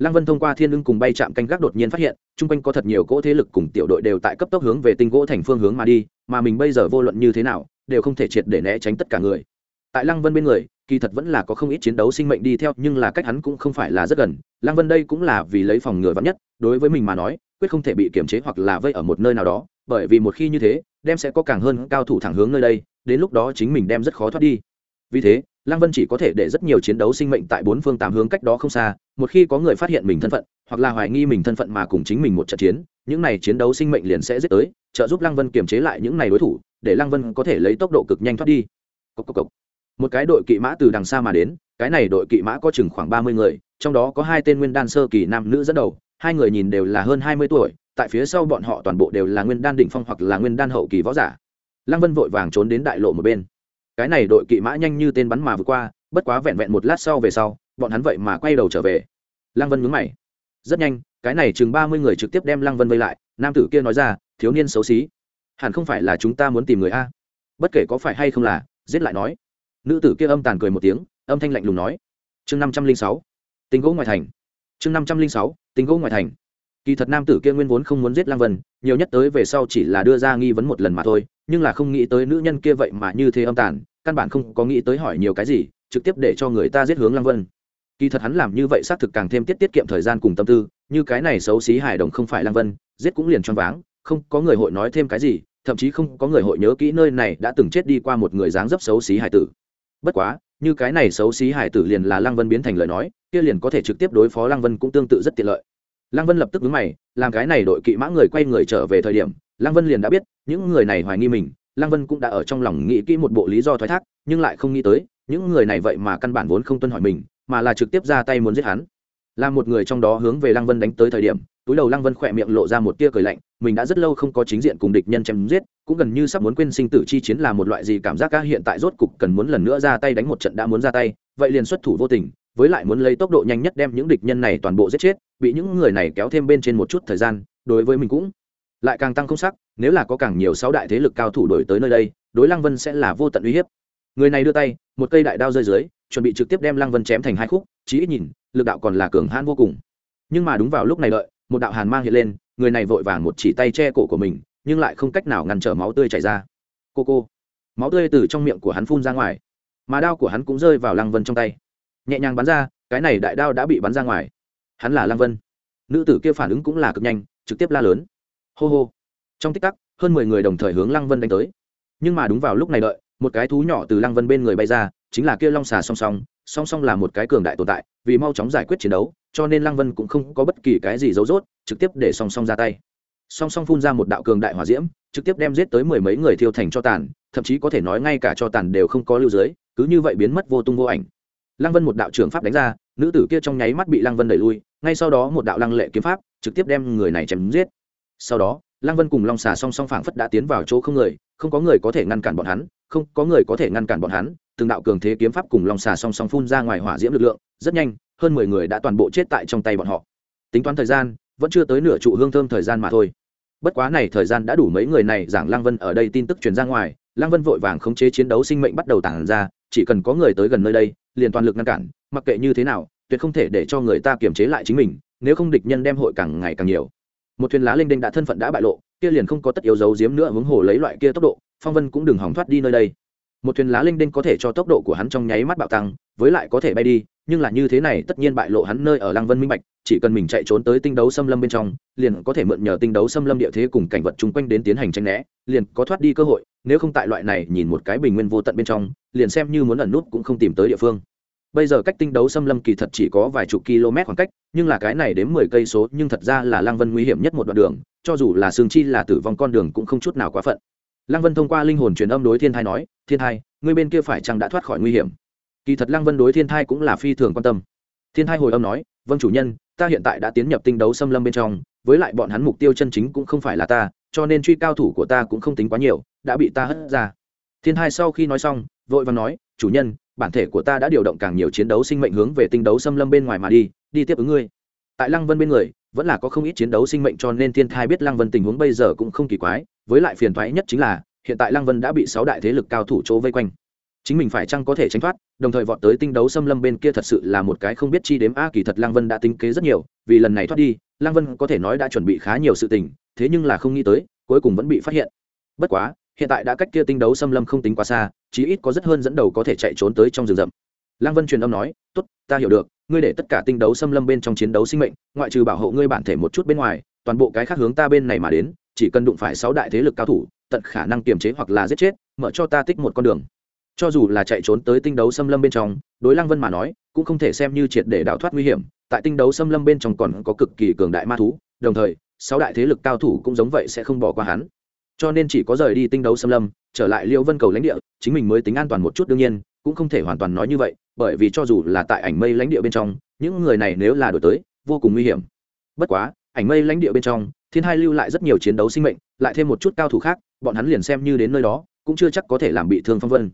lăng vân thông qua thiên ưng cùng bay chạm canh gác đột nhiên phát hiện, chung quanh có thật nhiều cỗ thế lực cùng tiểu đội đều tại cấp tốc hướng về tinh gỗ thành phương hướng mà đi, mà mình bây giờ vô luận như thế nào, đều không thể triệt để né tránh tất cả người tại lăng vân bên người, kỳ thật vẫn là có không ít chiến đấu sinh mệnh đi theo, nhưng là cách hắn cũng không phải là rất gần. Lăng vân đây cũng là vì lấy phòng ngừa vắn nhất, đối với mình mà nói, quyết không thể bị kiềm chế hoặc là vây ở một nơi nào đó, bởi vì một khi như thế, đem sẽ có càng hơn cao thủ thẳng hướng nơi đây, đến lúc đó chính mình đem rất khó thoát đi. Vì thế, lăng vân chỉ có thể để rất nhiều chiến đấu sinh mệnh tại bốn phương tám hướng cách đó không xa, một khi có người phát hiện mình thân phận, hoặc là hoài nghi mình thân phận mà cùng chính mình một trận chiến, những này chiến đấu sinh mệnh liền sẽ giết tới, trợ giúp lăng vân kiềm chế lại những này đối thủ, để lăng vân có thể lấy tốc độ cực nhanh thoát đi. Cốc cốc cốc một cái đội kỵ mã từ đằng xa mà đến, cái này đội kỵ mã có chừng khoảng ba mươi người, trong đó có hai tên nguyên đan sơ kỳ nam nữ dẫn đầu, hai người nhìn đều là hơn hai mươi tuổi, tại phía sau bọn họ toàn bộ đều là nguyên đan đỉnh phong hoặc là nguyên đan hậu kỳ võ giả. Lăng vân vội vàng trốn đến đại lộ một bên. Cái này đội kỵ mã nhanh như tên bắn mà vượt qua, bất quá vẹn vẹn một lát sau về sau, bọn hắn vậy mà quay đầu trở về. Lăng vân mướn mày. Rất nhanh, cái này chừng ba mươi người trực tiếp đem lăng vân vây lại, nam tử kia nói ra, thiếu niên xấu xí, hẳn không phải là chúng ta muốn tìm người a? Bất kể có phải hay không là, giết lại nói nữ tử kia âm tàn cười một tiếng, âm thanh lạnh lùng nói, chương năm trăm linh sáu tính gỗ ngoài thành. Chương năm trăm linh sáu tính gỗ ngoài thành. Kỳ thật nam tử kia nguyên vốn không muốn giết lang vân, nhiều nhất tới về sau chỉ là đưa ra nghi vấn một lần mà thôi, nhưng là không nghĩ tới nữ nhân kia vậy mà như thế âm tàn, căn bản không có nghĩ tới hỏi nhiều cái gì, trực tiếp để cho người ta giết hướng lang vân. Kỳ thật hắn làm như vậy xác thực càng thêm tiết tiết kiệm thời gian cùng tâm tư, như cái này xấu xí hài đồng không phải lang vân, giết cũng liền choáng váng, không có người hội nói thêm cái gì, thậm chí không có người hội nhớ kỹ nơi này đã từng chết đi qua một người dáng dấp xấu xí hài tử bất quá, như cái này xấu xí hải tử liền là lăng vân biến thành lời nói, kia liền có thể trực tiếp đối phó lăng vân cũng tương tự rất tiện lợi. Lăng vân lập tức đứng mày, làm cái này đội kỵ mã người quay người trở về thời điểm, lăng vân liền đã biết, những người này hoài nghi mình, lăng vân cũng đã ở trong lòng nghĩ kỹ một bộ lý do thoái thác, nhưng lại không nghĩ tới, những người này vậy mà căn bản vốn không tuân hỏi mình, mà là trực tiếp ra tay muốn giết hắn là một người trong đó hướng về lăng vân đánh tới thời điểm, túi đầu lăng vân khỏe miệng lộ ra một tia cười lạnh, mình đã rất lâu không có chính diện cùng địch nhân chém giết, cũng gần như sắp muốn quên sinh tử chi chiến là một loại gì cảm giác ca hiện tại rốt cục cần muốn lần nữa ra tay đánh một trận đã muốn ra tay, vậy liền xuất thủ vô tình, với lại muốn lấy tốc độ nhanh nhất đem những địch nhân này toàn bộ giết chết, bị những người này kéo thêm bên trên một chút thời gian, đối với mình cũng lại càng tăng không sắc, nếu là có càng nhiều sáu đại thế lực cao thủ đổi tới nơi đây, đối lăng vân sẽ là vô tận uy hiếp. Người này đưa tay, một cây đại đao rơi dưới, chuẩn bị trực tiếp đem lăng vân chém thành hai khúc, chí ít nhìn lực đạo còn là cường hãn vô cùng. Nhưng mà đúng vào lúc này đợi, một đạo hàn mang hiện lên, người này vội vàng một chỉ tay che cổ của mình, nhưng lại không cách nào ngăn trở máu tươi chảy ra. Cô cô, máu tươi từ trong miệng của hắn phun ra ngoài, mà đao của hắn cũng rơi vào lăng vân trong tay. Nhẹ nhàng bắn ra, cái này đại đao đã bị bắn ra ngoài. Hắn là lăng vân. Nữ tử kia phản ứng cũng là cực nhanh, trực tiếp la lớn. Hô hô. Trong tích tắc, hơn mười người đồng thời hướng lăng vân đánh tới. Nhưng mà đúng vào lúc này đợi, một cái thú nhỏ từ lăng vân bên người bay ra, chính là kia long xà song song song song là một cái cường đại tồn tại, vì mau chóng giải quyết chiến đấu, cho nên lăng vân cũng không có bất kỳ cái gì giấu rốt, trực tiếp để song song ra tay. Song song phun ra một đạo cường đại hỏa diễm, trực tiếp đem giết tới mười mấy người thiêu thành cho tàn, thậm chí có thể nói ngay cả cho tàn đều không có lưu dưới, cứ như vậy biến mất vô tung vô ảnh. Lăng vân một đạo trưởng pháp đánh ra, nữ tử kia trong nháy mắt bị lăng vân đẩy lui, ngay sau đó một đạo lăng lệ kiếm pháp, trực tiếp đem người này chém giết. Sau đó lăng vân cùng long xà song song phảng phất đã tiến vào chỗ không người, không có người có thể ngăn cản bọn hắn, không có người có thể ngăn cản bọn hắn. Từng đạo cường thế kiếm pháp cùng long xà song song phun ra ngoài hỏa diễm lực lượng, rất nhanh, hơn mười người đã toàn bộ chết tại trong tay bọn họ. Tính toán thời gian, vẫn chưa tới nửa trụ hương thơm thời gian mà thôi. Bất quá này thời gian đã đủ mấy người này giảng lăng vân ở đây tin tức truyền ra ngoài, lăng vân vội vàng khống chế chiến đấu sinh mệnh bắt đầu tản ra, chỉ cần có người tới gần nơi đây, liền toàn lực ngăn cản, mặc kệ như thế nào, tuyệt không thể để cho người ta kiềm chế lại chính mình, nếu không địch nhân đem hội càng ngày càng nhiều một thuyền lá linh đinh đã thân phận đã bại lộ, kia liền không có tất yếu dấu giếm nữa hướng hồ lấy loại kia tốc độ, phong vân cũng đừng hỏng thoát đi nơi đây. Một thuyền lá linh đinh có thể cho tốc độ của hắn trong nháy mắt bạo tăng, với lại có thể bay đi, nhưng là như thế này tất nhiên bại lộ hắn nơi ở lăng vân minh bạch, chỉ cần mình chạy trốn tới tinh đấu xâm lâm bên trong, liền có thể mượn nhờ tinh đấu xâm lâm địa thế cùng cảnh vật chung quanh đến tiến hành tranh né, liền có thoát đi cơ hội, nếu không tại loại này nhìn một cái bình nguyên vô tận bên trong, liền xem như muốn ẩn nút cũng không tìm tới địa phương bây giờ cách tinh đấu xâm lâm kỳ thật chỉ có vài chục km khoảng cách, nhưng là cái này đến mười cây số, nhưng thật ra là lăng vân nguy hiểm nhất một đoạn đường, cho dù là sương chi là tử vong con đường cũng không chút nào quá phận. Lăng vân thông qua linh hồn truyền âm đối thiên thai nói, thiên thai, người bên kia phải chăng đã thoát khỏi nguy hiểm? Kỳ thật lăng vân đối thiên thai cũng là phi thường quan tâm. Thiên thai hồi âm nói vâng chủ nhân, ta hiện tại đã tiến nhập tinh đấu xâm lâm bên trong, với lại bọn hắn mục tiêu chân chính cũng không phải là ta, cho nên truy cao thủ của ta cũng không tính quá nhiều, đã bị ta hất ra. Thiên thai sau khi nói xong, vội vàng nói, chủ nhân bản thể của ta đã điều động càng nhiều chiến đấu sinh mệnh hướng về tinh đấu xâm lâm bên ngoài mà đi đi tiếp ứng ngươi. Tại lăng vân bên người, vẫn là có không ít chiến đấu sinh mệnh cho nên thiên thai biết lăng vân tình huống bây giờ cũng không kỳ quái, với lại phiền thoái nhất chính là, hiện tại lăng vân đã bị sáu đại thế lực cao thủ chỗ vây quanh. Chính mình phải chăng có thể tránh thoát, đồng thời vọt tới tinh đấu xâm lâm bên kia thật sự là một cái không biết chi đếm. A, kỳ thật lăng vân đã tính kế rất nhiều, vì lần này thoát đi, lăng vân có thể nói đã chuẩn bị khá nhiều sự tình, thế nhưng là không nghĩ tới, cuối cùng vẫn bị phát hiện. Bất quá hiện tại đã cách kia tinh đấu xâm lâm không tính quá xa, chí ít có rất hơn dẫn đầu có thể chạy trốn tới trong rừng rậm. Lăng vân truyền âm nói, tốt, ta hiểu được, ngươi để tất cả tinh đấu xâm lâm bên trong chiến đấu sinh mệnh, ngoại trừ bảo hộ ngươi bản thể một chút bên ngoài, toàn bộ cái khác hướng ta bên này mà đến, chỉ cần đụng phải sáu đại thế lực cao thủ, tận khả năng kiềm chế hoặc là giết chết, mở cho ta tích một con đường. Cho dù là chạy trốn tới tinh đấu xâm lâm bên trong, đối lăng vân mà nói, cũng không thể xem như triệt để đào thoát nguy hiểm, tại tinh đấu xâm lâm bên trong còn có cực kỳ cường đại ma thú, đồng thời, sáu đại thế lực cao thủ cũng giống vậy sẽ không bỏ qua hắn cho nên chỉ có rời đi tinh đấu xâm lâm, trở lại liêu vân cầu lãnh địa, chính mình mới tính an toàn một chút đương nhiên, cũng không thể hoàn toàn nói như vậy, bởi vì cho dù là tại ảnh mây lãnh địa bên trong, những người này nếu là đổi tới, vô cùng nguy hiểm. Bất quá, ảnh mây lãnh địa bên trong, thiên hai lưu lại rất nhiều chiến đấu sinh mệnh, lại thêm một chút cao thủ khác, bọn hắn liền xem như đến nơi đó, cũng chưa chắc có thể làm bị thương phong vân.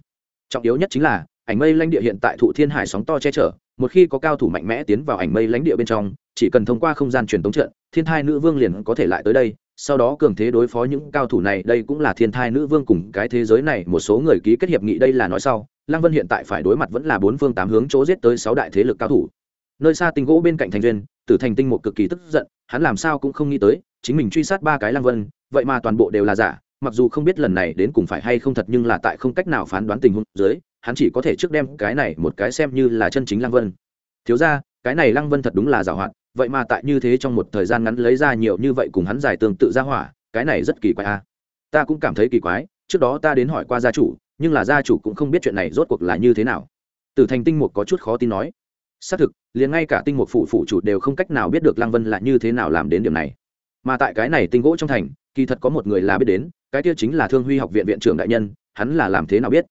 Trọng yếu nhất chính là, ảnh mây lãnh địa hiện tại thụ thiên hải sóng to che chở, một khi có cao thủ mạnh mẽ tiến vào ảnh mây lãnh địa bên trong, chỉ cần thông qua không gian truyền tống trận, thiên thai nữ vương liền có thể lại tới đây sau đó cường thế đối phó những cao thủ này, đây cũng là thiên thai nữ vương cùng cái thế giới này, một số người ký kết hiệp nghị đây là nói sau. Lăng vân hiện tại phải đối mặt vẫn là bốn phương tám hướng chỗ giết tới sáu đại thế lực cao thủ. Nơi xa tinh gỗ bên cạnh thành duyên tử thành tinh một cực kỳ tức giận, hắn làm sao cũng không nghĩ tới, chính mình truy sát ba cái lăng vân, vậy mà toàn bộ đều là giả, mặc dù không biết lần này đến cùng phải hay không thật nhưng là tại không cách nào phán đoán tình huống dưới, hắn chỉ có thể trước đem cái này một cái xem như là chân chính lăng vân. Thiếu ra cái này lăng vân thật đúng là giảo hoạt vậy mà tại như thế trong một thời gian ngắn lấy ra nhiều như vậy cùng hắn giải tương tự ra hỏa, cái này rất kỳ quái a ta cũng cảm thấy kỳ quái, trước đó ta đến hỏi qua gia chủ, nhưng là gia chủ cũng không biết chuyện này rốt cuộc là như thế nào. Từ thành tinh mục có chút khó tin nói. Xác thực, liền ngay cả tinh mục phụ phụ chủ đều không cách nào biết được lăng vân là như thế nào làm đến điểm này. Mà tại cái này tinh gỗ trong thành, kỳ thật có một người là biết đến, cái kia chính là thương huy học viện viện trưởng đại nhân, hắn là làm thế nào biết?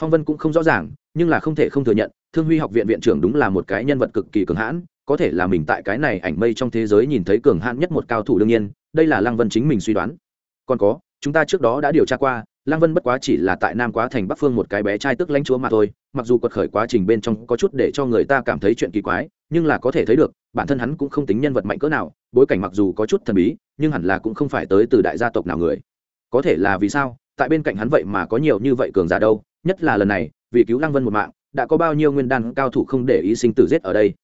Phong vân cũng không rõ ràng, nhưng là không thể không thừa nhận, thương huy học viện viện trưởng đúng là một cái nhân vật cực kỳ cường hãn có thể là mình tại cái này ảnh mây trong thế giới nhìn thấy cường hãn nhất một cao thủ đương nhiên, đây là lăng vân chính mình suy đoán. Còn có, chúng ta trước đó đã điều tra qua, lăng vân bất quá chỉ là tại nam quá thành bắc phương một cái bé trai tức lãnh chúa mà thôi, mặc dù quật khởi quá trình bên trong có chút để cho người ta cảm thấy chuyện kỳ quái, nhưng là có thể thấy được, bản thân hắn cũng không tính nhân vật mạnh cỡ nào, bối cảnh mặc dù có chút thần bí, nhưng hẳn là cũng không phải tới từ đại gia tộc nào người. Có thể là vì sao, tại bên cạnh hắn vậy mà có nhiều như vậy cường giả đâu, nhất là lần này, vì cứu lăng vân một mạng, đã có bao nhiêu nguyên đan cao thủ không để ý sinh tử giết ở đây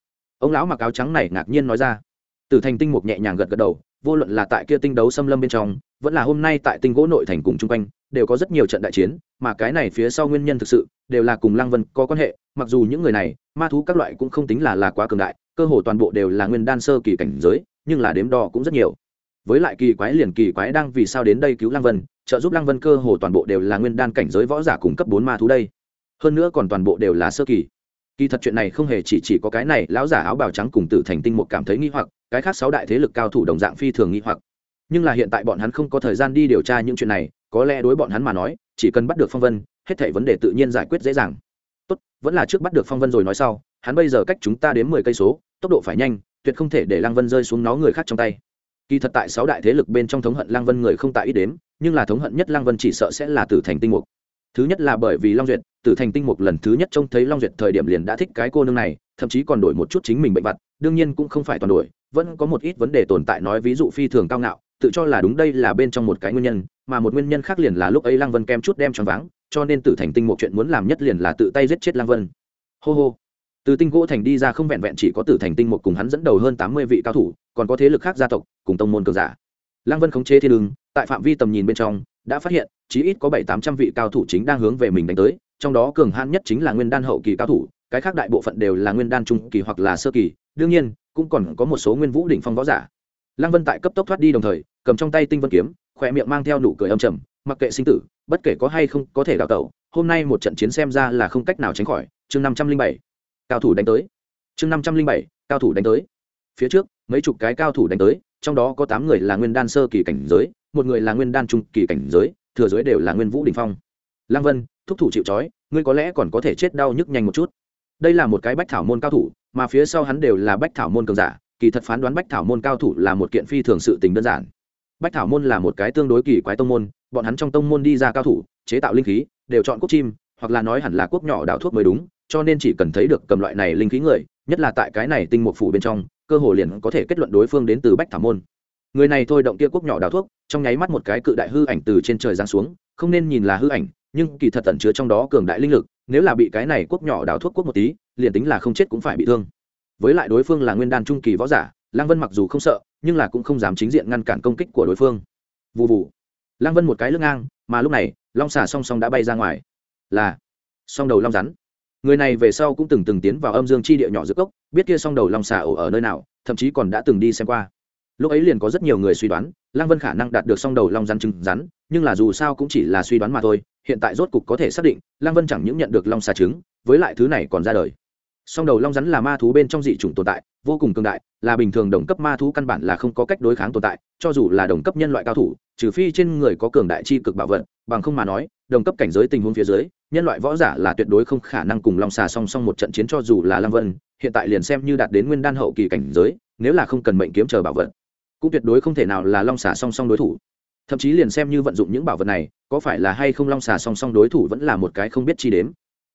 ông lão mặc áo trắng này ngạc nhiên nói ra. Tử thành tinh mục nhẹ nhàng gật gật đầu, vô luận là tại kia tinh đấu xâm lâm bên trong, vẫn là hôm nay tại tinh gỗ nội thành cùng chung quanh, đều có rất nhiều trận đại chiến, mà cái này phía sau nguyên nhân thực sự, đều là cùng lăng vân có quan hệ, mặc dù những người này, ma thú các loại cũng không tính là là quá cường đại, cơ hồ toàn bộ đều là nguyên đan sơ kỳ cảnh giới, nhưng là đếm đo cũng rất nhiều. Với lại kỳ quái liền kỳ quái đang vì sao đến đây cứu lăng vân, trợ giúp lăng vân cơ hồ toàn bộ đều là nguyên đan cảnh giới võ giả cung cấp bốn ma thú đây. Hơn nữa còn toàn bộ đều là sơ kỳ kỳ thật chuyện này không hề chỉ chỉ có cái này, lão giả áo bào trắng cùng tử thành tinh một cảm thấy nghi hoặc, cái khác sáu đại thế lực cao thủ đồng dạng phi thường nghi hoặc. Nhưng là hiện tại bọn hắn không có thời gian đi điều tra những chuyện này, có lẽ đối bọn hắn mà nói, chỉ cần bắt được phong vân, hết thảy vấn đề tự nhiên giải quyết dễ dàng. Tốt, vẫn là trước bắt được phong vân rồi nói sau, hắn bây giờ cách chúng ta đến mười cây số, tốc độ phải nhanh, tuyệt không thể để lăng vân rơi xuống nó người khác trong tay. Kỳ thật tại sáu đại thế lực bên trong thống hận lăng vân người không tại ít đếm, nhưng là thống hận nhất lăng vân chỉ sợ sẽ là tử thành tinh mục thứ nhất là bởi vì long duyệt, tử thành tinh mục lần thứ nhất trông thấy long duyệt thời điểm liền đã thích cái cô nương này, thậm chí còn đổi một chút chính mình bệnh vặt, đương nhiên cũng không phải toàn đổi, vẫn có một ít vấn đề tồn tại nói ví dụ phi thường cao ngạo, tự cho là đúng đây là bên trong một cái nguyên nhân, mà một nguyên nhân khác liền là lúc ấy lăng vân kem chút đem choáng váng, cho nên tử thành tinh một chuyện muốn làm nhất liền là tự tay giết chết lăng vân. Hô hô. Từ tinh gỗ thành đi ra không vẹn vẹn chỉ có tử thành tinh một cùng hắn dẫn đầu hơn tám mươi vị cao thủ, còn có thế lực khác gia tộc, cùng tông môn cường giả. Lăng vân khống chế thiên đường, tại phạm vi tầm nhìn bên trong đã phát hiện, chí ít có bảy tám trăm vị cao thủ chính đang hướng về mình đánh tới, trong đó cường hãn nhất chính là nguyên đan hậu kỳ cao thủ, cái khác đại bộ phận đều là nguyên đan trung kỳ hoặc là sơ kỳ, đương nhiên, cũng còn có một số nguyên vũ đỉnh phong võ giả. Lăng vân tại cấp tốc thoát đi đồng thời, cầm trong tay tinh vân kiếm, khỏe miệng mang theo nụ cười âm trầm, mặc kệ sinh tử, bất kể có hay không có thể đào tẩu, hôm nay một trận chiến xem ra là không cách nào tránh khỏi, chương năm trăm linh bảy, cao thủ đánh tới. Chương năm trăm linh bảy, cao thủ đánh tới. Phía trước, mấy chục cái cao thủ đánh tới, trong đó có tám người là nguyên đan sơ kỳ cảnh giới một người là nguyên đan trung kỳ cảnh giới, thừa giới đều là nguyên vũ đình phong. Lăng vân, thúc thủ chịu trói, ngươi có lẽ còn có thể chết đau nhức nhanh một chút. Đây là một cái bách thảo môn cao thủ, mà phía sau hắn đều là bách thảo môn cường giả, kỳ thật phán đoán bách thảo môn cao thủ là một kiện phi thường sự tình đơn giản. Bách thảo môn là một cái tương đối kỳ quái tông môn, bọn hắn trong tông môn đi ra cao thủ, chế tạo linh khí, đều chọn quốc chim, hoặc là nói hẳn là quốc nhỏ đạo thuốc mới đúng, cho nên chỉ cần thấy được cầm loại này linh khí người, nhất là tại cái này tinh mục phủ bên trong, cơ hồ liền có thể kết luận đối phương đến từ bách thảo môn người này thôi động kia quốc nhỏ đào thuốc, trong nháy mắt một cái cự đại hư ảnh từ trên trời giáng xuống, không nên nhìn là hư ảnh, nhưng kỳ thật tẩn chứa trong đó cường đại linh lực, nếu là bị cái này quốc nhỏ đào thuốc quốc một tí, liền tính là không chết cũng phải bị thương. Với lại đối phương là nguyên đan trung kỳ võ giả, lăng vân mặc dù không sợ, nhưng là cũng không dám chính diện ngăn cản công kích của đối phương. Vụ vụ lăng vân một cái lưng ngang, mà lúc này, long xà song song đã bay ra ngoài. Là, song đầu long rắn. Người này về sau cũng từng từng tiến vào âm dương chi địa nhỏ giữa cốc, biết kia song đầu long xà ổ ở nơi nào, thậm chí còn đã từng đi xem qua lúc ấy liền có rất nhiều người suy đoán, lăng vân khả năng đạt được song đầu long rắn trứng rắn, nhưng là dù sao cũng chỉ là suy đoán mà thôi, hiện tại rốt cục có thể xác định, lăng vân chẳng những nhận được long xà trứng, với lại thứ này còn ra đời. Song đầu long rắn là ma thú bên trong dị chủng tồn tại, vô cùng cường đại, là bình thường đồng cấp ma thú căn bản là không có cách đối kháng tồn tại, cho dù là đồng cấp nhân loại cao thủ, trừ phi trên người có cường đại chi cực bảo vật, bằng không mà nói, đồng cấp cảnh giới tình huống phía dưới, nhân loại võ giả là tuyệt đối không khả năng cùng long xà song song một trận chiến cho dù là lăng vân, hiện tại liền xem như đạt đến nguyên đan hậu kỳ cảnh giới, nếu là không cần mệnh kiếm chờ bảo vật cũng tuyệt đối không thể nào là long xà song song đối thủ. Thậm chí liền xem như vận dụng những bảo vật này có phải là hay không long xà song song đối thủ vẫn là một cái không biết chi đếm.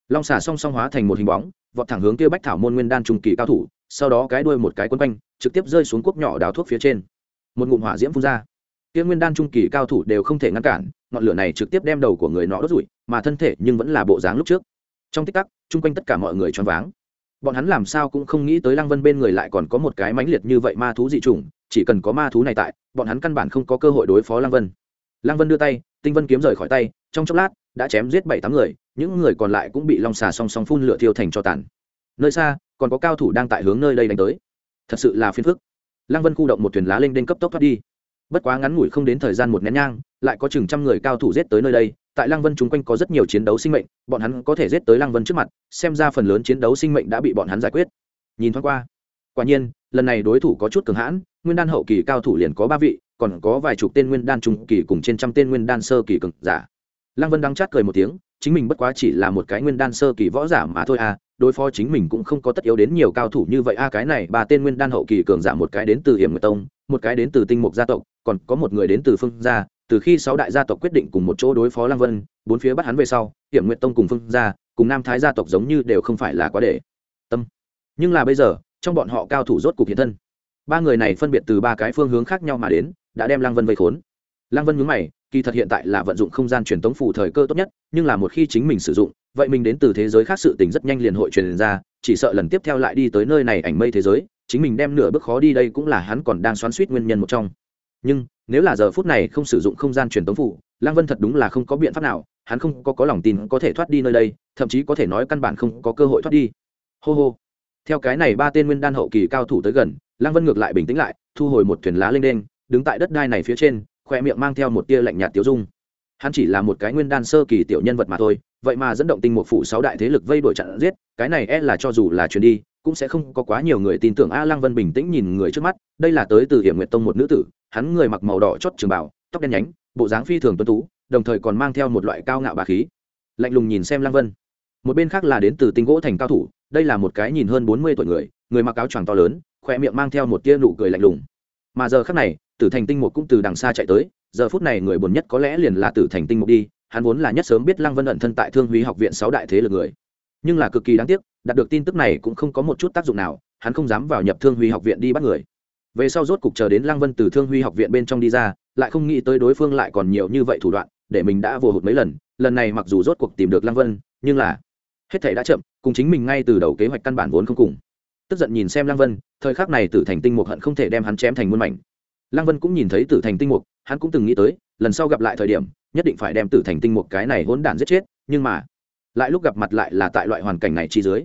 Long xà song song hóa thành một hình bóng vọt thẳng hướng kia bách thảo môn nguyên đan trung kỳ cao thủ sau đó cái đuôi một cái quấn quanh trực tiếp rơi xuống cuốc nhỏ đào thuốc phía trên. Một ngụm hỏa diễm phun ra. Kia nguyên đan trung kỳ cao thủ đều không thể ngăn cản ngọn lửa này trực tiếp đem đầu của người nọ đốt rụi, mà thân thể nhưng vẫn là bộ dáng lúc trước. Trong tích tắc chung quanh tất cả mọi người choáng váng. Bọn hắn làm sao cũng không nghĩ tới lăng vân bên người lại còn có một cái mãnh liệt như vậy ma thú dị chủng chỉ cần có ma thú này tại, bọn hắn căn bản không có cơ hội đối phó lăng vân. Lăng vân đưa tay, tinh vân kiếm rời khỏi tay, trong chốc lát, đã chém giết bảy tám người, những người còn lại cũng bị long xà song song phun lửa thiêu thành cho tàn. Nơi xa, còn có cao thủ đang tại hướng nơi đây đánh tới. Thật sự là phiền phức. Lăng vân khu động một thuyền lá lên đên cấp tốc thoát đi. Bất quá ngắn ngủi không đến thời gian một nén nhang, lại có chừng trăm người cao thủ giết tới nơi đây, tại lăng vân chung quanh có rất nhiều chiến đấu sinh mệnh, bọn hắn có thể giết tới lăng vân trước mặt, xem ra phần lớn chiến đấu sinh mệnh đã bị bọn hắn giải quyết. Nhìn thoáng qua, quả nhiên lần này đối thủ có chút cường hãn, nguyên đan hậu kỳ cao thủ liền có ba vị, còn có vài chục tên nguyên đan trung kỳ cùng trên trăm tên nguyên đan sơ kỳ cường giả. Lăng vân đắng chát cười một tiếng, chính mình bất quá chỉ là một cái nguyên đan sơ kỳ võ giả mà thôi à đối phó chính mình cũng không có tất yếu đến nhiều cao thủ như vậy a cái này ba tên nguyên đan hậu kỳ cường giả một cái đến từ hiểm nguyệt tông, một cái đến từ tinh mục gia tộc, còn có một người đến từ phương gia, từ khi sáu đại gia tộc quyết định cùng một chỗ đối phó lăng vân, bốn phía bắt hắn về sau, hiểm nguyệt tông cùng phương gia, cùng nam thái gia tộc giống như đều không phải là quá để tâm. Nhưng là bây giờ trong bọn họ cao thủ rốt cục hiện thân. Ba người này phân biệt từ ba cái phương hướng khác nhau mà đến, đã đem lăng vân vây khốn. Lăng vân nhướng mày, kỳ thật hiện tại là vận dụng không gian truyền tống phủ thời cơ tốt nhất, nhưng là một khi chính mình sử dụng, vậy mình đến từ thế giới khác sự tình rất nhanh liền hội truyền ra, chỉ sợ lần tiếp theo lại đi tới nơi này ảnh mây thế giới, chính mình đem nửa bước khó đi đây cũng là hắn còn đang xoắn suýt nguyên nhân một trong. Nhưng, nếu là giờ phút này không sử dụng không gian truyền tống phủ lăng vân thật đúng là không có biện pháp nào, hắn không có có lòng tin có thể thoát đi nơi đây, thậm chí có thể nói căn bản không có cơ hội thoát đi. Hô hô theo cái này ba tên nguyên đan hậu kỳ cao thủ tới gần, lăng vân ngược lại bình tĩnh lại, thu hồi một thuyền lá lên đen, đứng tại đất đai này phía trên, khoe miệng mang theo một tia lạnh nhạt tiêu dung. Hắn chỉ là một cái nguyên đan sơ kỳ tiểu nhân vật mà thôi, vậy mà dẫn động tinh một phủ sáu đại thế lực vây đuổi chặn giết, cái này e là cho dù là chuyến đi, cũng sẽ không có quá nhiều người tin tưởng a lăng vân bình tĩnh nhìn người trước mắt, đây là tới từ hiểm nguyệt tông một nữ tử, hắn người mặc màu đỏ chót trường bảo tóc đen nhánh, bộ dáng phi thường tuân tú, đồng thời còn mang theo một loại cao ngạo bà khí. Lạnh lùng nhìn xem lăng vân. Một bên khác là đến từ tinh gỗ thành cao thủ đây là một cái nhìn hơn bốn mươi tuổi người người mặc áo choàng to lớn, khoe miệng mang theo một tia nụ cười lạnh lùng. Mà giờ khác này, tử thành tinh một cũng từ đằng xa chạy tới, giờ phút này người buồn nhất có lẽ liền là tử thành tinh một đi, hắn vốn là nhất sớm biết lăng vân ẩn thân tại thương húy học viện sáu đại thế lực người. Nhưng là cực kỳ đáng tiếc, đạt được tin tức này cũng không có một chút tác dụng nào, hắn không dám vào nhập thương huy học viện đi bắt người. Về sau rốt cục chờ đến lăng vân từ thương huy học viện bên trong đi ra, lại không nghĩ tới đối phương lại còn nhiều như vậy thủ đoạn, để mình đã vô hụt mấy lần lần này mặc dù rốt cuộc tìm được lăng vân, nhưng là hết thể đã chậm, cùng chính mình ngay từ đầu kế hoạch căn bản vốn không cùng. Tức giận nhìn xem lăng vân, thời khắc này tử thành tinh mục hận không thể đem hắn chém thành muôn mảnh. Lăng vân cũng nhìn thấy tử thành tinh mục, hắn cũng từng nghĩ tới, lần sau gặp lại thời điểm, nhất định phải đem tử thành tinh mục cái này hỗn đản giết chết, nhưng mà, lại lúc gặp mặt lại là tại loại hoàn cảnh này chi dưới.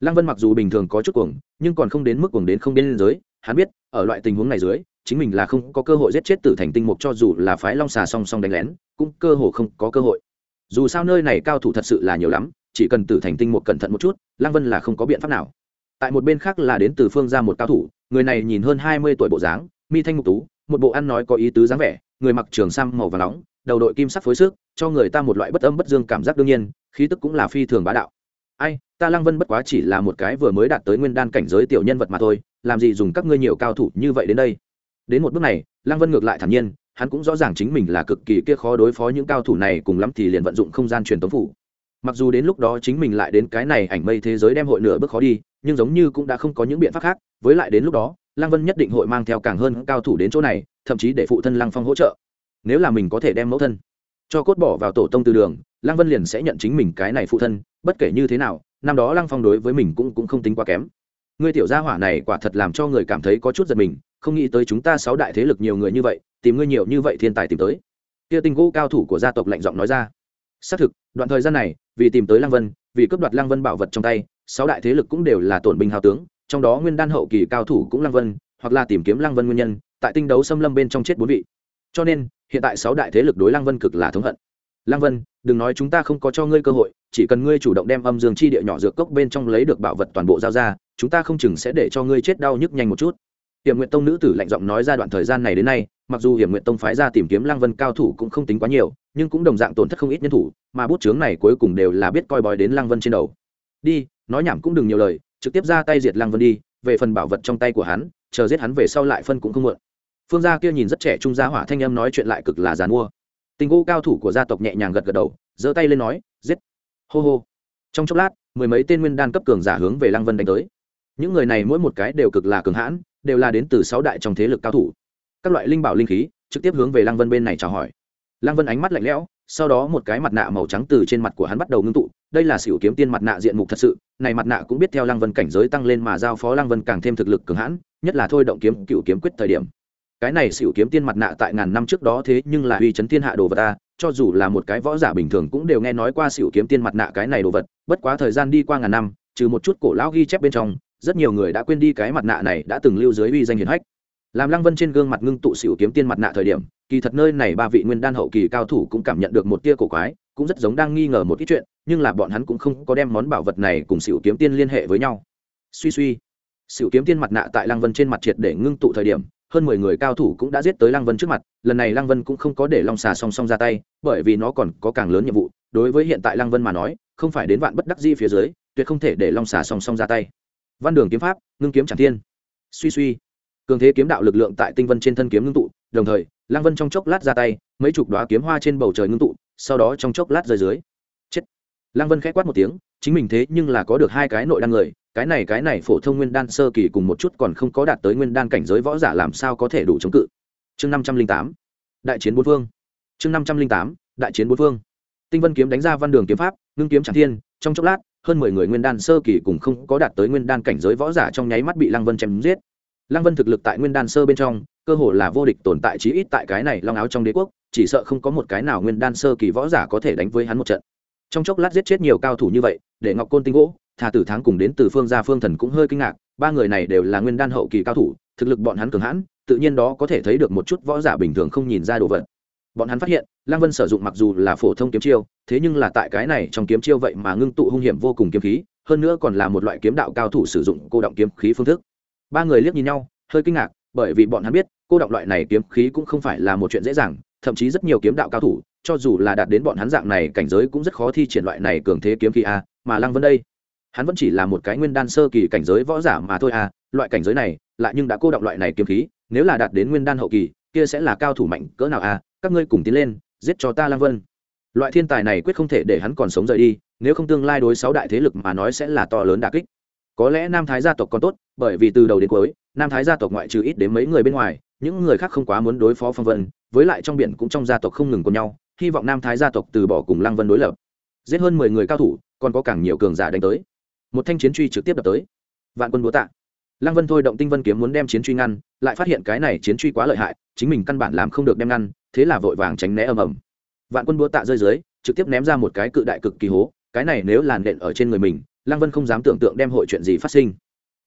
Lăng vân mặc dù bình thường có chút cuồng, nhưng còn không đến mức cuồng đến không biên giới, hắn biết, ở loại tình huống này dưới, chính mình là không có cơ hội giết chết tử thành tinh mục cho dù là phái long xà song song đánh lén, cũng cơ hồ không có cơ hội. Dù sao nơi này cao thủ thật sự là nhiều lắm chỉ cần tử thành tinh một cẩn thận một chút, lăng vân là không có biện pháp nào. Tại một bên khác là đến từ phương ra một cao thủ, người này nhìn hơn hai mươi tuổi bộ dáng, mi thanh mục tú, một bộ ăn nói có ý tứ dáng vẻ, người mặc trường sam màu và nóng, đầu đội kim sắc phối sức, cho người ta một loại bất âm bất dương cảm giác đương nhiên, khí tức cũng là phi thường bá đạo. Ai, ta lăng vân bất quá chỉ là một cái vừa mới đạt tới nguyên đan cảnh giới tiểu nhân vật mà thôi, làm gì dùng các ngươi nhiều cao thủ như vậy đến đây? Đến một bước này, lăng vân ngược lại thản nhiên, hắn cũng rõ ràng chính mình là cực kỳ kia khó đối phó những cao thủ này cùng lắm thì liền vận dụng không gian truyền tống phủ mặc dù đến lúc đó chính mình lại đến cái này ảnh mây thế giới đem hội nửa bước khó đi, nhưng giống như cũng đã không có những biện pháp khác, với lại đến lúc đó, lăng vân nhất định hội mang theo càng hơn cao thủ đến chỗ này, thậm chí để phụ thân lăng phong hỗ trợ. Nếu là mình có thể đem mẫu thân cho cốt bỏ vào tổ tông từ đường, lăng vân liền sẽ nhận chính mình cái này phụ thân, bất kể như thế nào, năm đó lăng phong đối với mình cũng cũng không tính quá kém. Ngươi tiểu gia hỏa này quả thật làm cho người cảm thấy có chút giật mình, không nghĩ tới chúng ta sáu đại thế lực nhiều người như vậy, tìm ngươi nhiều như vậy thiên tài tìm tới. Kia tinh gỗ cao thủ của gia tộc lạnh giọng nói ra. Xác thực đoạn thời gian này, vì tìm tới lăng vân, vì cướp đoạt lăng vân bảo vật trong tay, sáu đại thế lực cũng đều là tổn binh hào tướng, trong đó nguyên đan hậu kỳ cao thủ cũng lăng vân, hoặc là tìm kiếm lăng vân nguyên nhân, tại tinh đấu xâm lâm bên trong chết bốn vị. Cho nên, hiện tại sáu đại thế lực đối lăng vân cực là thống hận. Lăng vân, đừng nói chúng ta không có cho ngươi cơ hội, chỉ cần ngươi chủ động đem âm dương chi địa nhỏ dược cốc bên trong lấy được bảo vật toàn bộ giao ra, chúng ta không chừng sẽ để cho ngươi chết đau nhức nhanh một chút. Hiểm nguyện tông nữ tử lạnh giọng nói ra đoạn thời gian này đến nay, mặc dù hiểm nguyện tông phái ra tìm kiếm lăng vân cao thủ cũng không tính quá nhiều nhưng cũng đồng dạng tổn thất không ít nhân thủ, mà bút chướng này cuối cùng đều là biết coi bói đến lăng vân trên đầu. Đi, nói nhảm cũng đừng nhiều lời, trực tiếp ra tay diệt lăng vân đi, về phần bảo vật trong tay của hắn, chờ giết hắn về sau lại phân cũng không muộn. Phương gia kia nhìn rất trẻ trung gia hỏa thanh âm nói chuyện lại cực là giàn mua. Tình ngũ cao thủ của gia tộc nhẹ nhàng gật gật đầu, giơ tay lên nói, giết. Hô hô. Trong chốc lát, mười mấy tên nguyên đan cấp cường giả hướng về lăng vân đánh tới. Những người này mỗi một cái đều cực là cường hãn, đều là đến từ sáu đại trong thế lực cao thủ. Các loại linh bảo linh khí, trực tiếp hướng về lăng vân bên này chào hỏi lăng vân ánh mắt lạnh lẽo, sau đó một cái mặt nạ màu trắng từ trên mặt của hắn bắt đầu ngưng tụ, đây là xỉu kiếm tiên mặt nạ diện mục thật sự, này mặt nạ cũng biết theo lăng vân cảnh giới tăng lên mà giao phó lăng vân càng thêm thực lực cường hãn, nhất là thôi động kiếm, cựu kiếm quyết thời điểm. Cái này xỉu kiếm tiên mặt nạ tại ngàn năm trước đó thế nhưng là uy chấn thiên hạ đồ vật ta, cho dù là một cái võ giả bình thường cũng đều nghe nói qua xỉu kiếm tiên mặt nạ cái này đồ vật, bất quá thời gian đi qua ngàn năm, trừ một chút cổ lão ghi chép bên trong, rất nhiều người đã quên đi cái mặt nạ này đã từng lưu dưới uy danh hiển hách làm lăng vân trên gương mặt ngưng tụ xỉu kiếm tiên mặt nạ thời điểm, kỳ thật nơi này ba vị nguyên đan hậu kỳ cao thủ cũng cảm nhận được một tia cổ quái, cũng rất giống đang nghi ngờ một ít chuyện, nhưng là bọn hắn cũng không có đem món bảo vật này cùng xỉu kiếm tiên liên hệ với nhau. Suy suy, xỉu kiếm tiên mặt nạ tại lăng vân trên mặt triệt để ngưng tụ thời điểm, hơn mười người cao thủ cũng đã giết tới lăng vân trước mặt, lần này lăng vân cũng không có để long xà song song ra tay, bởi vì nó còn có càng lớn nhiệm vụ, đối với hiện tại lăng vân mà nói, không phải đến vạn bất đắc di phía dưới, tuyệt không thể để long xà song song ra tay. Văn đường kiếm pháp, ngưng kiếm chẳng thiên. Suy suy cường thế kiếm đạo lực lượng tại tinh vân trên thân kiếm ngưng tụ, đồng thời, lăng vân trong chốc lát ra tay, mấy chục đoá kiếm hoa trên bầu trời ngưng tụ, sau đó trong chốc lát rơi dưới. Chết. Lăng vân k h ẽ quát một tiếng, chính mình thế nhưng là có được hai cái nội đan người, cái này cái này phổ thông nguyên đan sơ kỳ cùng một chút còn không có đạt tới nguyên đan cảnh giới võ giả làm sao có thể đủ chống cự. Chương năm trăm linh tám, đại chiến bốn phương. Chương năm trăm linh tám, đại chiến bốn phương. Tinh vân kiếm đánh ra văn đường kiếm pháp, ngưng kiếm tràng thiên, trong chốc lát, hơn mười người nguyên đan sơ kỳ cùng không có đạt tới nguyên đan cảnh giới võ giả trong nháy mắt bị lăng vân chém giết lăng vân thực lực tại nguyên đan sơ bên trong, cơ hồ là vô địch tồn tại chí ít tại cái này long áo trong đế quốc, chỉ sợ không có một cái nào nguyên đan sơ kỳ võ giả có thể đánh với hắn một trận. Trong chốc lát giết chết nhiều cao thủ như vậy, để ngọc côn tinh gỗ, thà tử tháng cùng đến từ phương gia phương thần cũng hơi kinh ngạc, ba người này đều là nguyên đan hậu kỳ cao thủ, thực lực bọn hắn cường hãn, tự nhiên đó có thể thấy được một chút võ giả bình thường không nhìn ra đồ vật. Bọn hắn phát hiện, lăng vân sử dụng mặc dù là phổ thông kiếm chiêu, thế nhưng là tại cái này trong kiếm chiêu vậy mà ngưng tụ hung hiểm vô cùng kiếm khí, hơn nữa còn là một loại kiếm đạo cao thủ sử dụng cô động kiếm khí phương thức ba người liếc nhìn nhau, hơi kinh ngạc, bởi vì bọn hắn biết, cô động loại này kiếm khí cũng không phải là một chuyện dễ dàng, thậm chí rất nhiều kiếm đạo cao thủ, cho dù là đạt đến bọn hắn dạng này cảnh giới cũng rất khó thi triển loại này cường thế kiếm khí a, mà lăng vân đây, hắn vẫn chỉ là một cái nguyên đan sơ kỳ cảnh giới võ giả mà thôi a, loại cảnh giới này, lại nhưng đã cô động loại này kiếm khí, nếu là đạt đến nguyên đan hậu kỳ, kia sẽ là cao thủ mạnh cỡ nào a, các ngươi cùng tiến lên, giết cho ta lăng vân. Loại thiên tài này quyết không thể để hắn còn sống rời đi, nếu không tương lai đối sáu đại thế lực mà nói sẽ là to lớn đà kích có lẽ nam thái gia tộc còn tốt, bởi vì từ đầu đến cuối, nam thái gia tộc ngoại trừ ít đến mấy người bên ngoài, những người khác không quá muốn đối phó phong vân, với lại trong biển cũng trong gia tộc không ngừng cùng nhau, hy vọng nam thái gia tộc từ bỏ cùng lăng vân đối lập. Giết hơn mười người cao thủ, còn có càng nhiều cường giả đánh tới. Một thanh chiến truy trực tiếp đập tới. Vạn quân búa tạ. Lăng vân thôi động tinh vân kiếm muốn đem chiến truy ngăn, lại phát hiện cái này chiến truy quá lợi hại, chính mình căn bản làm không được đem ngăn, thế là vội vàng tránh né ầm ầm. Vạn quân búa tạ rơi dưới, trực tiếp ném ra một cái cự đại cực kỳ hố, cái này nếu làn đện ở trên người mình lăng vân không dám tưởng tượng đem hội chuyện gì phát sinh.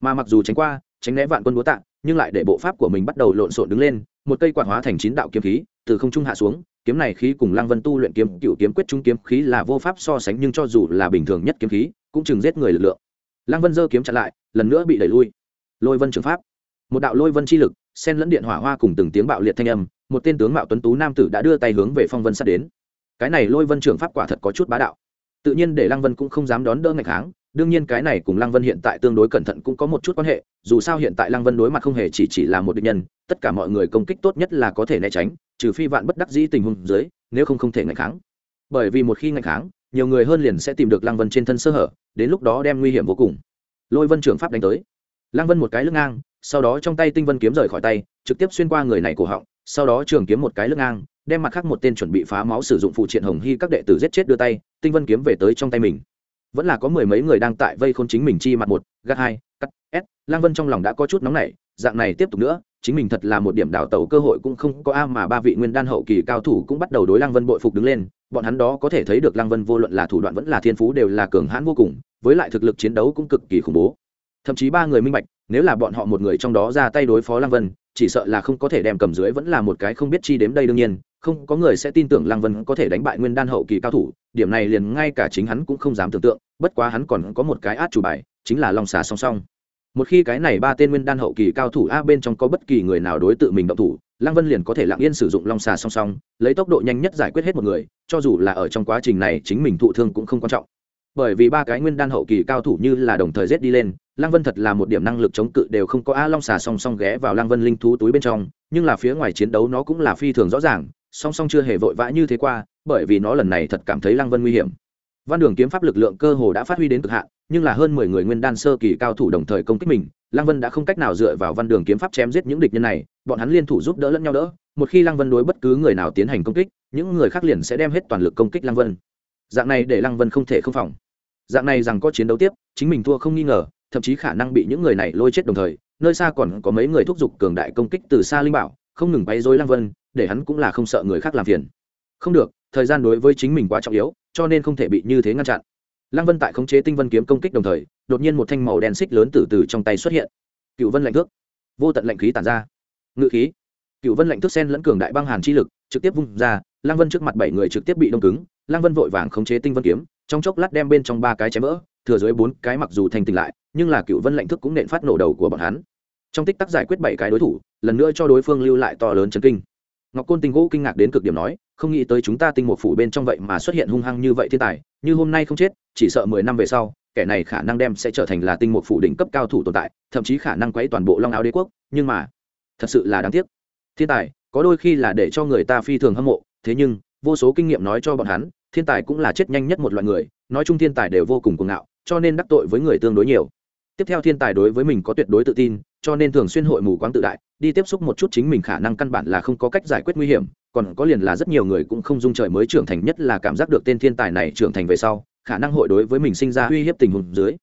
Mà mặc dù tránh qua, tránh né vạn quân búa tạ nhưng lại để bộ pháp của mình bắt đầu lộn xộn đứng lên, một cây quạt hóa thành chín đạo kiếm khí, từ không trung hạ xuống, kiếm này khí cùng lăng vân tu luyện kiếm, cựu kiếm quyết trung kiếm khí là vô pháp so sánh, nhưng cho dù là bình thường nhất kiếm khí, cũng chừng giết người lực lượng. Lăng vân giơ kiếm chặn lại, lần nữa bị đẩy lui. Lôi vân trường pháp. Một đạo lôi vân chi lực sen lẫn điện hỏa hoa cùng từng tiếng bạo liệt thanh âm, một tên tướng mạo tuấn tú nam tử đã đưa tay hướng về phong vân sát đến. Cái này lôi vân trường pháp quả thật có chút bá đạo. Tự nhiên để lăng vân cũng không dám đón đỡ ngày kháng đương nhiên cái này cùng lăng vân hiện tại tương đối cẩn thận cũng có một chút quan hệ, dù sao hiện tại lăng vân đối mặt không hề chỉ chỉ là một định nhân, tất cả mọi người công kích tốt nhất là có thể né tránh, trừ phi vạn bất đắc dĩ tình huống dưới, nếu không không thể ngạch kháng. Bởi vì một khi ngạch kháng, nhiều người hơn liền sẽ tìm được lăng vân trên thân sơ hở, đến lúc đó đem nguy hiểm vô cùng. Lôi vân trưởng pháp đánh tới. Lăng vân một cái lưng ngang, sau đó trong tay tinh vân kiếm rời khỏi tay, trực tiếp xuyên qua người này cổ họng, sau đó trường kiếm một cái lưng ngang, đem mặt khác một tên chuẩn bị phá máu sử dụng phụ triện hồng hy các đệ tử giết chết đưa tay, tinh vân kiếm về tới trong tay mình vẫn là có mười mấy người đang tại vây khôn chính mình chi mặt một, gắt hai, cắt s lang vân trong lòng đã có chút nóng nảy, dạng này tiếp tục nữa, chính mình thật là một điểm đào tẩu cơ hội cũng không có a mà ba vị nguyên đan hậu kỳ cao thủ cũng bắt đầu đối lang vân bội phục đứng lên, bọn hắn đó có thể thấy được lang vân vô luận là thủ đoạn vẫn là thiên phú đều là cường hãn vô cùng, với lại thực lực chiến đấu cũng cực kỳ khủng bố. Thậm chí ba người minh bạch, nếu là bọn họ một người trong đó ra tay đối phó lang vân, chỉ sợ là không có thể đem cầm dưới vẫn là một cái không biết chi đếm đây đương nhiên không có người sẽ tin tưởng lăng vân có thể đánh bại nguyên đan hậu kỳ cao thủ, điểm này liền ngay cả chính hắn cũng không dám tưởng tượng, bất quá hắn còn có một cái át chủ bài, chính là long xà song song. Một khi cái này ba tên nguyên đan hậu kỳ cao thủ a bên trong có bất kỳ người nào đối tự mình động thủ, lăng vân liền có thể lặng yên sử dụng long xà song song, lấy tốc độ nhanh nhất giải quyết hết một người, cho dù là ở trong quá trình này chính mình thụ thương cũng không quan trọng. Bởi vì ba cái nguyên đan hậu kỳ cao thủ như là đồng thời giết đi lên, lăng vân thật là một điểm năng lực chống cự đều không có a long xà song song ghé vào lăng vân linh thú túi bên trong, nhưng là phía ngoài chiến đấu nó cũng là phi thường rõ ràng song song chưa hề vội vã như thế qua, bởi vì nó lần này thật cảm thấy lăng vân nguy hiểm. Văn đường kiếm pháp lực lượng cơ hồ đã phát huy đến cực hạn, nhưng là hơn mười người nguyên đan sơ kỳ cao thủ đồng thời công kích mình, lăng vân đã không cách nào dựa vào văn đường kiếm pháp chém giết những địch nhân này, bọn hắn liên thủ giúp đỡ lẫn nhau đỡ, một khi lăng vân đối bất cứ người nào tiến hành công kích, những người khác liền sẽ đem hết toàn lực công kích lăng vân. Dạng này để lăng vân không thể không phòng. Dạng này rằng có chiến đấu tiếp, chính mình thua không nghi ngờ, thậm chí khả năng bị những người này lôi chết đồng thời, nơi xa còn có mấy người thúc giục cường đại công kích từ xa linh bảo, không ngừng bay dối lăng vân để hắn cũng là không sợ người khác làm phiền. Không được, thời gian đối với chính mình quá trọng yếu, cho nên không thể bị như thế ngăn chặn. Lăng vân tại khống chế tinh vân kiếm công kích đồng thời, đột nhiên một thanh màu đen xích lớn từ từ trong tay xuất hiện. Cựu vân lạnh thước. Vô tận lạnh khí tản ra. Ngự khí. Cựu vân lạnh thước sen lẫn cường đại băng hàn chi lực, trực tiếp vung ra, lăng vân trước mặt bảy người trực tiếp bị đông cứng, lăng vân vội vàng khống chế tinh vân kiếm, trong chốc lát đem bên trong ba cái chém vỡ, thừa dưới bốn cái mặc dù thành tỉnh lại, nhưng là cựu vân lạnh thức cũng nện phát nổ đầu của bọn hắn. Trong tích tắc giải quyết bảy cái đối thủ, lần nữa cho đối phương lưu lại to lớn chấn kinh ngọc côn tinh gỗ kinh ngạc đến cực điểm nói, không nghĩ tới chúng ta tinh mục phủ bên trong vậy mà xuất hiện hung hăng như vậy thiên tài, như hôm nay không chết, chỉ sợ mười năm về sau, kẻ này khả năng đem sẽ trở thành là tinh mục phủ đỉnh cấp cao thủ tồn tại, thậm chí khả năng quấy toàn bộ long áo đế quốc, nhưng mà, thật sự là đáng tiếc. Thiên tài, có đôi khi là để cho người ta phi thường hâm mộ, thế nhưng, vô số kinh nghiệm nói cho bọn hắn, thiên tài cũng là chết nhanh nhất một loại người, nói chung thiên tài đều vô cùng cuồng ngạo, cho nên đắc tội với người tương đối nhiều. Tiếp theo thiên tài đối với mình có tuyệt đối tự tin, cho nên thường xuyên hội mù quáng tự đại đi tiếp xúc một chút chính mình khả năng căn bản là không có cách giải quyết nguy hiểm, còn có liền là rất nhiều người cũng không dung trời mới trưởng thành nhất là cảm giác được tên thiên tài này trưởng thành về sau, khả năng hội đối với mình sinh ra uy hiếp tình huống dưới.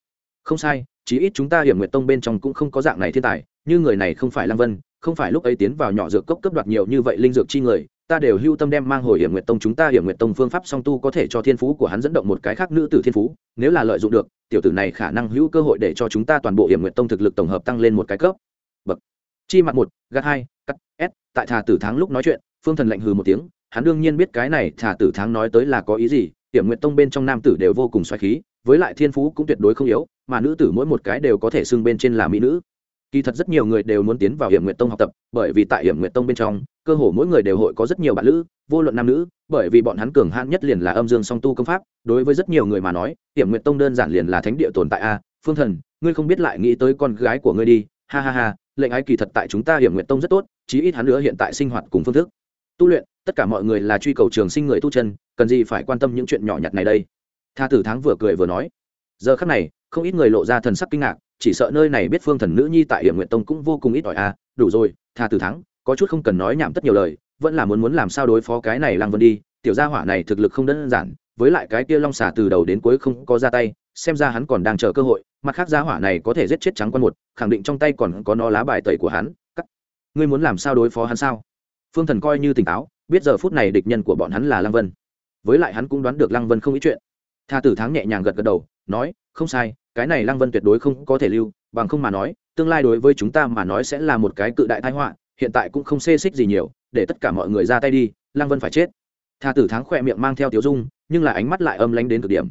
Không sai, chí ít chúng ta hiểm nguyệt tông bên trong cũng không có dạng này thiên tài, như người này không phải lăng vân, không phải lúc ấy tiến vào nhỏ dược cốc cấp đoạt nhiều như vậy linh dược chi người, ta đều hưu tâm đem mang hồi hiểm nguyệt tông chúng ta hiểm nguyệt tông phương pháp song tu có thể cho thiên phú của hắn dẫn động một cái khác nữ tử thiên phú, nếu là lợi dụng được, tiểu tử này khả năng hữu cơ hội để cho chúng ta toàn bộ hiểm nguyệt tông thực lực tổng hợp tăng lên một cái cấp chi mặt một, gạt hai, cắt s tại thà tử tháng lúc nói chuyện, phương thần lạnh hừ một tiếng, hắn đương nhiên biết cái này thà tử tháng nói tới là có ý gì hiểm nguyện tông bên trong nam tử đều vô cùng xoài khí, với lại thiên phú cũng tuyệt đối không yếu, mà nữ tử mỗi một cái đều có thể xưng bên trên là mỹ nữ. Kỳ thật rất nhiều người đều muốn tiến vào hiểm nguyện tông học tập, bởi vì tại hiểm nguyện tông bên trong, cơ hồ mỗi người đều hội có rất nhiều bạn nữ, vô luận nam nữ, bởi vì bọn hắn cường hãn nhất liền là âm dương song tu công pháp, đối với rất nhiều người mà nói hiểm nguyện tông đơn giản liền là thánh địa tồn tại a. Phương thần, ngươi không biết lại nghĩ tới con gái của ngươi đi, ha ha ha lệnh ái kỳ thật tại chúng ta hiểm Nguyện tông rất tốt, chí ít hắn nữa hiện tại sinh hoạt cùng phương thức. Tu luyện, tất cả mọi người là truy cầu trường sinh người tu chân, cần gì phải quan tâm những chuyện nhỏ nhặt này đây? Tha tử Thắng vừa cười vừa nói. Giờ khắc này, không ít người lộ ra thần sắc kinh ngạc, chỉ sợ nơi này biết phương thần nữ nhi tại hiểm nguyện tông cũng vô cùng ít ỏi à đủ rồi, tha tử thắng, có chút không cần nói nhảm tất nhiều lời, vẫn là muốn muốn làm sao đối phó cái này lăng vân đi, tiểu gia hỏa này thực lực không đơn giản, với lại cái kia long xà từ đầu đến cuối không có ra tay, xem ra hắn còn đang chờ cơ hội mặt khác gia hỏa này có thể giết chết trắng quân một, khẳng định trong tay còn có nó lá bài tẩy của hắn. Cắt. Ngươi muốn làm sao đối phó hắn sao? Phương thần coi như tỉnh táo, biết giờ phút này địch nhân của bọn hắn là lăng vân. Với lại hắn cũng đoán được lăng vân không ý chuyện. Tha tử thắng nhẹ nhàng gật gật đầu, nói, không sai, cái này lăng vân tuyệt đối không có thể lưu, bằng không mà nói, tương lai đối với chúng ta mà nói sẽ là một cái cự đại thái họa, hiện tại cũng không xê xích gì nhiều, để tất cả mọi người ra tay đi, lăng vân phải chết. Tha tử thắng khỏe miệng mang theo tiếu dung, nhưng là ánh mắt lại âm lánh đến cực điểm.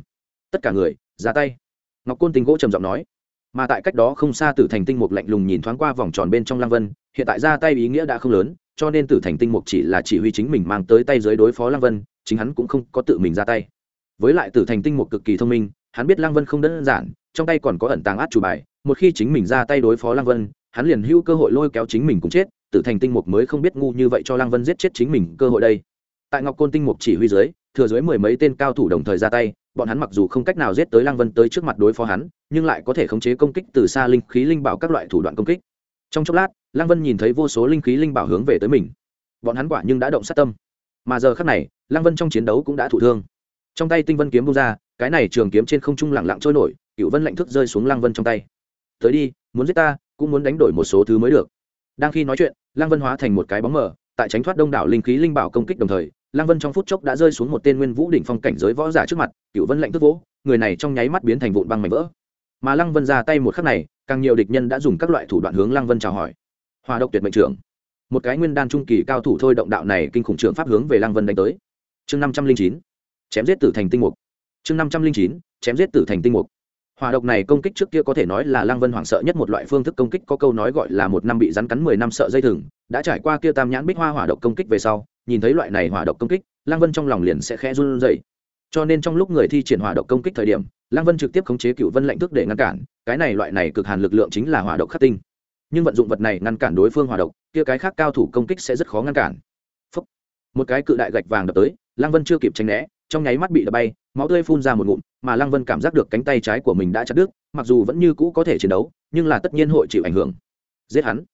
Tất cả người, ra tay ngọc côn tình gỗ trầm giọng nói, mà tại cách đó không xa tử thành tinh mục lạnh lùng nhìn thoáng qua vòng tròn bên trong Lang vân, hiện tại ra tay ý nghĩa đã không lớn, cho nên tử thành tinh mục chỉ là chỉ huy chính mình mang tới tay dưới đối phó Lang vân, chính hắn cũng không có tự mình ra tay. Với lại tử thành tinh mục cực kỳ thông minh, hắn biết Lang vân không đơn giản, trong tay còn có ẩn tàng át chủ bài, một khi chính mình ra tay đối phó Lang vân, hắn liền hữu cơ hội lôi kéo chính mình cũng chết, tử thành tinh mục mới không biết ngu như vậy cho Lang vân giết chết chính mình cơ hội đây. Tại ngọc côn tinh mục chỉ huy dưới, thừa dưới mười mấy tên cao thủ đồng thời ra tay bọn hắn mặc dù không cách nào giết tới lăng vân tới trước mặt đối phó hắn, nhưng lại có thể khống chế công kích từ xa linh khí linh bảo các loại thủ đoạn công kích. Trong chốc lát, lăng vân nhìn thấy vô số linh khí linh bảo hướng về tới mình. Bọn hắn quả nhưng đã động sát tâm. Mà giờ khác này, lăng vân trong chiến đấu cũng đã thụ thương. Trong tay tinh vân kiếm bung ra, cái này trường kiếm trên không trung lặng lặng trôi nổi cựu vân lạnh thức rơi xuống lăng vân trong tay. Tới đi, muốn giết ta, cũng muốn đánh đổi một số thứ mới được. Đang khi nói chuyện, lăng vân hóa thành một cái bóng mờ, tại tránh thoát đông đảo linh khí linh bảo công kích đồng thời lăng vân trong phút chốc đã rơi xuống một tên nguyên vũ đỉnh phong cảnh giới võ giả trước mặt cựu vân lạnh tức vỗ, người này trong nháy mắt biến thành vụn băng mảnh vỡ. Mà lăng vân ra tay một khắc này, càng nhiều địch nhân đã dùng các loại thủ đoạn hướng lăng vân chào hỏi. Hòa độc tuyệt mệnh trưởng. Một cái nguyên đan trung kỳ cao thủ thôi động đạo này kinh khủng trưởng pháp hướng về lăng vân đánh tới. Chương năm trăm linh chín, chém giết tử thành tinh mục. Chương năm trăm linh chín, chém giết tử thành tinh mục. Hỏa độc này công kích trước kia có thể nói là lăng vân hoảng sợ nhất một loại phương thức công kích, có câu nói gọi là một năm bị rắn cắn mười năm sợ dây thừng, đã trải qua kia tam nhãn bích hoa hỏa độc công kích về sau nhìn thấy loại này hỏa độc công kích, lăng vân trong lòng liền sẽ khẽ run rẩy. Cho nên trong lúc người thi triển hỏa độc công kích thời điểm, lăng vân trực tiếp khống chế cựu vân lệnh thức để ngăn cản, cái này loại này cực hàn lực lượng chính là hỏa độc khắc tinh. Nhưng vận dụng vật này ngăn cản đối phương hỏa độc, kia cái khác cao thủ công kích sẽ rất khó ngăn cản. Phúc. một cái cự đại gạch vàng đập tới, lăng vân chưa kịp tránh né, trong nháy mắt bị đập bay, máu tươi phun ra một ngụm, mà lăng vân cảm giác được cánh tay trái của mình đã chặt đứt, mặc dù vẫn như cũ có thể chiến đấu, nhưng là tất nhiên hội chịu ảnh hưởng. Giết hắn.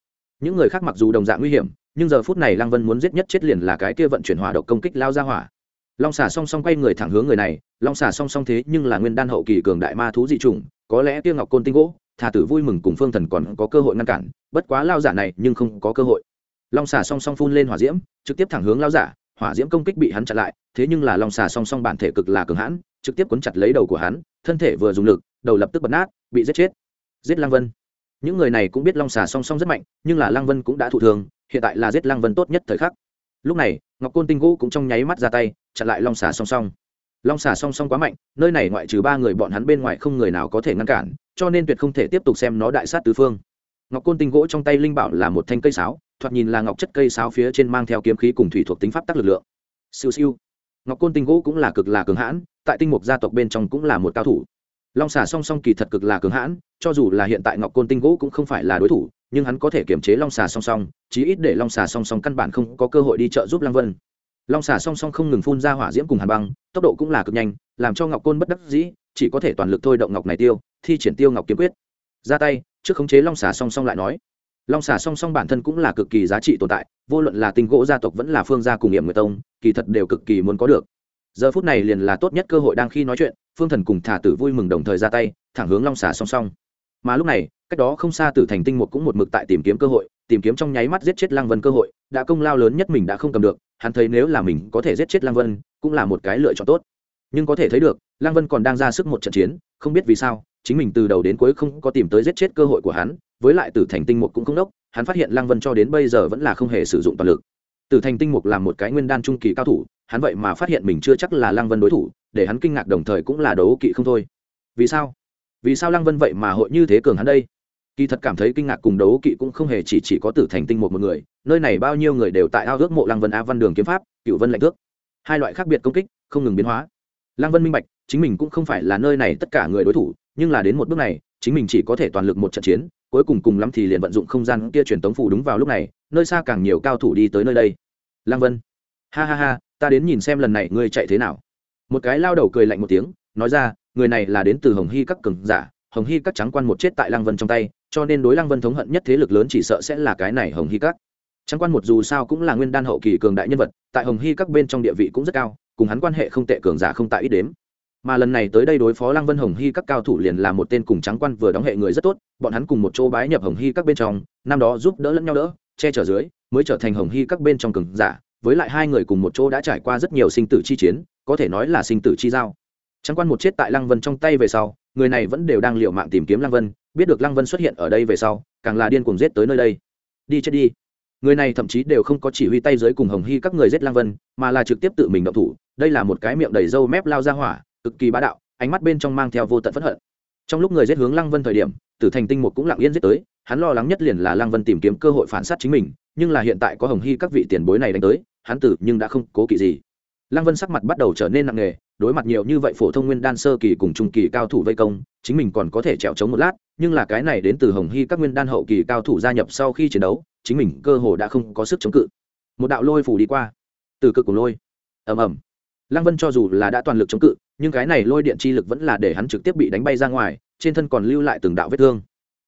Những người khác mặc dù đồng dạng nguy hiểm nhưng giờ phút này lăng vân muốn giết nhất chết liền là cái kia vận chuyển hỏa độc công kích lao ra hỏa. Long xà song song quay người thẳng hướng người này, long xà song song thế nhưng là nguyên đan hậu kỳ cường đại ma thú dị chủng, có lẽ tiêu ngọc côn tinh gỗ, thà tử vui mừng cùng phương thần còn có cơ hội ngăn cản, bất quá lao giả này nhưng không có cơ hội. Long xà song song phun lên hỏa diễm, trực tiếp thẳng hướng lao giả, hỏa diễm công kích bị hắn chặn lại, thế nhưng là long xà song song bản thể cực là cường hãn, trực tiếp cuốn chặt lấy đầu của hắn, thân thể vừa dùng lực, đầu lập tức bật nát, bị giết chết. Giết lăng vân. Những người này cũng biết long xà song song rất mạnh, nhưng là lăng vân cũng đã thụ thường hiện tại là giết lăng vân tốt nhất thời khắc. Lúc này, ngọc côn tinh gỗ cũng trong nháy mắt ra tay, chặn lại long xà song song. Long xà song song quá mạnh, nơi này ngoại trừ ba người bọn hắn bên ngoài không người nào có thể ngăn cản, cho nên tuyệt không thể tiếp tục xem nó đại sát tứ phương. Ngọc côn tinh gỗ trong tay linh bảo là một thanh cây sáo, thoạt nhìn là ngọc chất cây sáo phía trên mang theo kiếm khí cùng thủy thuộc tính pháp tắc lực lượng. Siêu siêu. Ngọc côn tinh gỗ cũng là cực là cường hãn, tại tinh mục gia tộc bên trong cũng là một cao thủ long xà song song kỳ thật cực là cường hãn, cho dù là hiện tại ngọc côn tinh gỗ cũng không phải là đối thủ, nhưng hắn có thể kiểm chế long xà song song, chí ít để long xà song song căn bản không có cơ hội đi trợ giúp lăng vân. Long xà song song không ngừng phun ra hỏa diễm cùng hàn băng, tốc độ cũng là cực nhanh, làm cho ngọc côn bất đắc dĩ, chỉ có thể toàn lực thôi động ngọc này tiêu, thi triển tiêu ngọc kiếm quyết. Ra tay, trước khống chế long xà song song lại nói. Long xà song song bản thân cũng là cực kỳ giá trị tồn tại, vô luận là tinh gỗ gia tộc vẫn là phương gia cùng nghiệm người tông, kỳ thật đều cực kỳ muốn có được giờ phút này liền là tốt nhất cơ hội đang khi nói chuyện, phương thần cùng thả tử vui mừng đồng thời ra tay, thẳng hướng long xà song song. Mà lúc này, cách đó không xa tử thành tinh một cũng một mực tại tìm kiếm cơ hội, tìm kiếm trong nháy mắt giết chết lăng vân cơ hội, đã công lao lớn nhất mình đã không cầm được, hắn thấy nếu là mình có thể giết chết lăng vân, cũng là một cái lựa chọn tốt. Nhưng có thể thấy được, lăng vân còn đang ra sức một trận chiến, không biết vì sao, chính mình từ đầu đến cuối không có tìm tới giết chết cơ hội của hắn, với lại tử thành tinh mục cũng không đốc, hắn phát hiện lăng vân cho đến bây giờ vẫn là không hề sử dụng toàn lực. Tử thành tinh mục là một cái nguyên đan trung kỳ cao thủ hắn vậy mà phát hiện mình chưa chắc là lăng vân đối thủ, để hắn kinh ngạc đồng thời cũng là đấu kỵ không thôi. Vì sao? Vì sao lăng vân vậy mà hội như thế cường hắn đây? Kỳ thật cảm thấy kinh ngạc cùng đấu kỵ cũng không hề chỉ chỉ có tử thành tinh một một người, nơi này bao nhiêu người đều tại ao ước mộ lăng vân a văn đường kiếm pháp cựu vân lạnh thước. Hai loại khác biệt công kích, không ngừng biến hóa. Lăng vân minh bạch, chính mình cũng không phải là nơi này tất cả người đối thủ, nhưng là đến một bước này, chính mình chỉ có thể toàn lực một trận chiến, cuối cùng cùng lắm thì liền vận dụng không gian kia truyền tống phủ đúng vào lúc này, nơi xa càng nhiều cao thủ đi tới nơi đây. Lăng vân. Ha ha ha ta đến nhìn xem lần này ngươi chạy thế nào. Một cái lao đầu cười lạnh một tiếng, nói ra, người này là đến từ hồng hy các cường giả, hồng hy các trắng quan một chết tại lăng vân trong tay, cho nên đối lăng vân thống hận nhất thế lực lớn chỉ sợ sẽ là cái này hồng hy các. Trắng quan một dù sao cũng là nguyên đan hậu kỳ cường đại nhân vật, tại hồng hy các bên trong địa vị cũng rất cao, cùng hắn quan hệ không tệ cường giả không tại ít đếm. Mà lần này tới đây đối phó lăng vân hồng hy các cao thủ liền là một tên cùng trắng quan vừa đóng hệ người rất tốt, bọn hắn cùng một chỗ bái nhập hồng hy các bên trong, năm đó giúp đỡ lẫn nhau đỡ, che chở dưới, mới trở thành hồng hy các bên trong cường giả với lại hai người cùng một chỗ đã trải qua rất nhiều sinh tử chi chiến, có thể nói là sinh tử chi giao. Trắng quan một chết tại lăng vân trong tay về sau, người này vẫn đều đang l mạng tìm kiếm lăng vân, biết được lăng vân xuất hiện ở đây về sau, càng là điên cuồng giết tới nơi đây. Đi chết đi. Người này thậm chí đều không có chỉ huy tay dưới cùng hồng hy các người giết lăng vân, mà là trực tiếp tự mình động thủ. Đây là một cái miệng đầy râu mép lao ra hỏa, cực kỳ bá đạo, ánh mắt bên trong mang theo vô tận phẫn hận. Trong lúc người giết hướng lăng vân thời điểm, tử thành tinh một cũng lặng yên giết tới, hắn lo lắng nhất liền là lăng vân tìm kiếm cơ hội phản sát chính mình, nhưng là hiện tại có hồng hy các vị tiền bối này đánh tới hắn tử nhưng đã không cố kỵ gì. Lăng vân sắc mặt bắt đầu trở nên nặng nề, đối mặt nhiều như vậy phổ thông nguyên đan sơ kỳ cùng trung kỳ cao thủ vây công, chính mình còn có thể trèo trống một lát, nhưng là cái này đến từ hồng hy các nguyên đan hậu kỳ cao thủ gia nhập sau khi chiến đấu, chính mình cơ hồ đã không có sức chống cự. Một đạo lôi phủ đi qua. Từ cực của lôi. Ầm ầm. Lăng vân cho dù là đã toàn lực chống cự, nhưng cái này lôi điện chi lực vẫn là để hắn trực tiếp bị đánh bay ra ngoài, trên thân còn lưu lại từng đạo vết thương.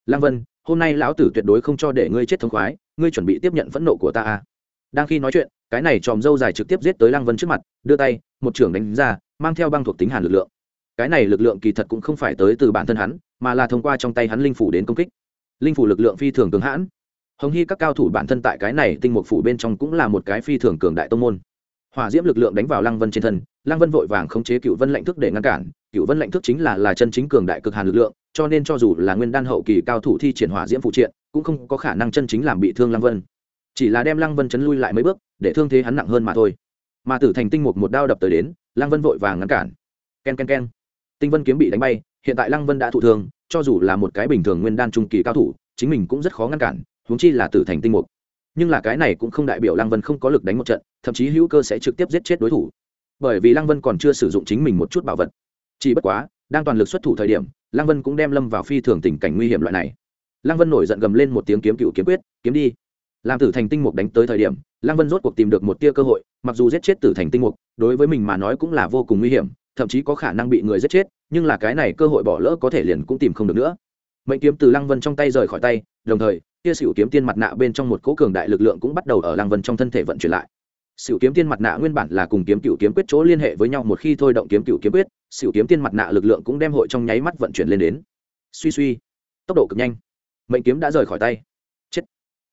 Lăng vân, hôm nay lão tử tuyệt đối không cho để ngươi chết thống khoái, ngươi chuẩn bị tiếp nhận phẫn nộ của ta à. đang khi nói chuyện cái này tròm dâu dài trực tiếp giết tới lăng vân trước mặt, đưa tay, một trưởng đánh ra, mang theo băng thuộc tính hàn lực lượng. Cái này lực lượng kỳ thật cũng không phải tới từ bản thân hắn, mà là thông qua trong tay hắn linh phủ đến công kích. Linh phủ lực lượng phi thường cường hãn. Hồng hy các cao thủ bản thân tại cái này tinh mục phủ bên trong cũng là một cái phi thường cường đại tông môn. Hỏa diễm lực lượng đánh vào lăng vân trên thân, lăng vân vội vàng khống chế cựu vân lệnh thức để ngăn cản. Cựu vân lệnh thức chính là là chân chính cường đại cực hàn lực lượng, cho nên cho dù là nguyên đan hậu kỳ cao thủ thi triển hỏa diễm phụ triện, cũng không có khả năng chân chính làm bị thương lăng vân. Chỉ là đem lăng vân chấn lui lại mấy bước để thương thế hắn nặng hơn mà thôi. Mà tử thành tinh mục một đao đập tới đến, lăng vân vội vàng ngăn cản. K e n k e n k e n tinh vân kiếm bị đánh bay, hiện tại lăng vân đã thụ thương, cho dù là một cái bình thường nguyên đan trung kỳ cao thủ, chính mình cũng rất khó ngăn cản, huống chi là tử thành tinh mục. Nhưng là cái này cũng không đại biểu lăng vân không có lực đánh một trận, thậm chí hữu cơ sẽ trực tiếp giết chết đối thủ. Bởi vì lăng vân còn chưa sử dụng chính mình một chút bảo vật. Chỉ bất quá, đang toàn lực xuất thủ thời điểm, lăng vân cũng đem lâm vào phi thường tình cảnh nguy hiểm loại này. Lăng vân nổi giận gầm lên một tiếng kiếm cựu kiếm quyết, kiếm đi làm tử thành tinh mục đánh tới thời điểm, lăng vân rốt cuộc tìm được một tia cơ hội, mặc dù giết chết tử thành tinh mục, đối với mình mà nói cũng là vô cùng nguy hiểm, thậm chí có khả năng bị người giết chết, nhưng là cái này cơ hội bỏ lỡ có thể liền cũng tìm không được nữa. Mệnh kiếm từ lăng vân trong tay rời khỏi tay, đồng thời, tia xỉu kiếm tiên mặt nạ bên trong một cỗ cường đại lực lượng cũng bắt đầu ở lăng vân trong thân thể vận chuyển lại. Xỉu kiếm tiên mặt nạ nguyên bản là cùng kiếm cựu kiếm quyết chỗ liên hệ với nhau, một khi thôi động kiếm cựu kiếm quyết, xỉu kiếm tiên mặt nạ lực lượng cũng đem hội trong nháy mắt vận chuyển lên đến. Suy suy, tốc độ cực nhanh. Mệnh kiếm đã rời khỏi tay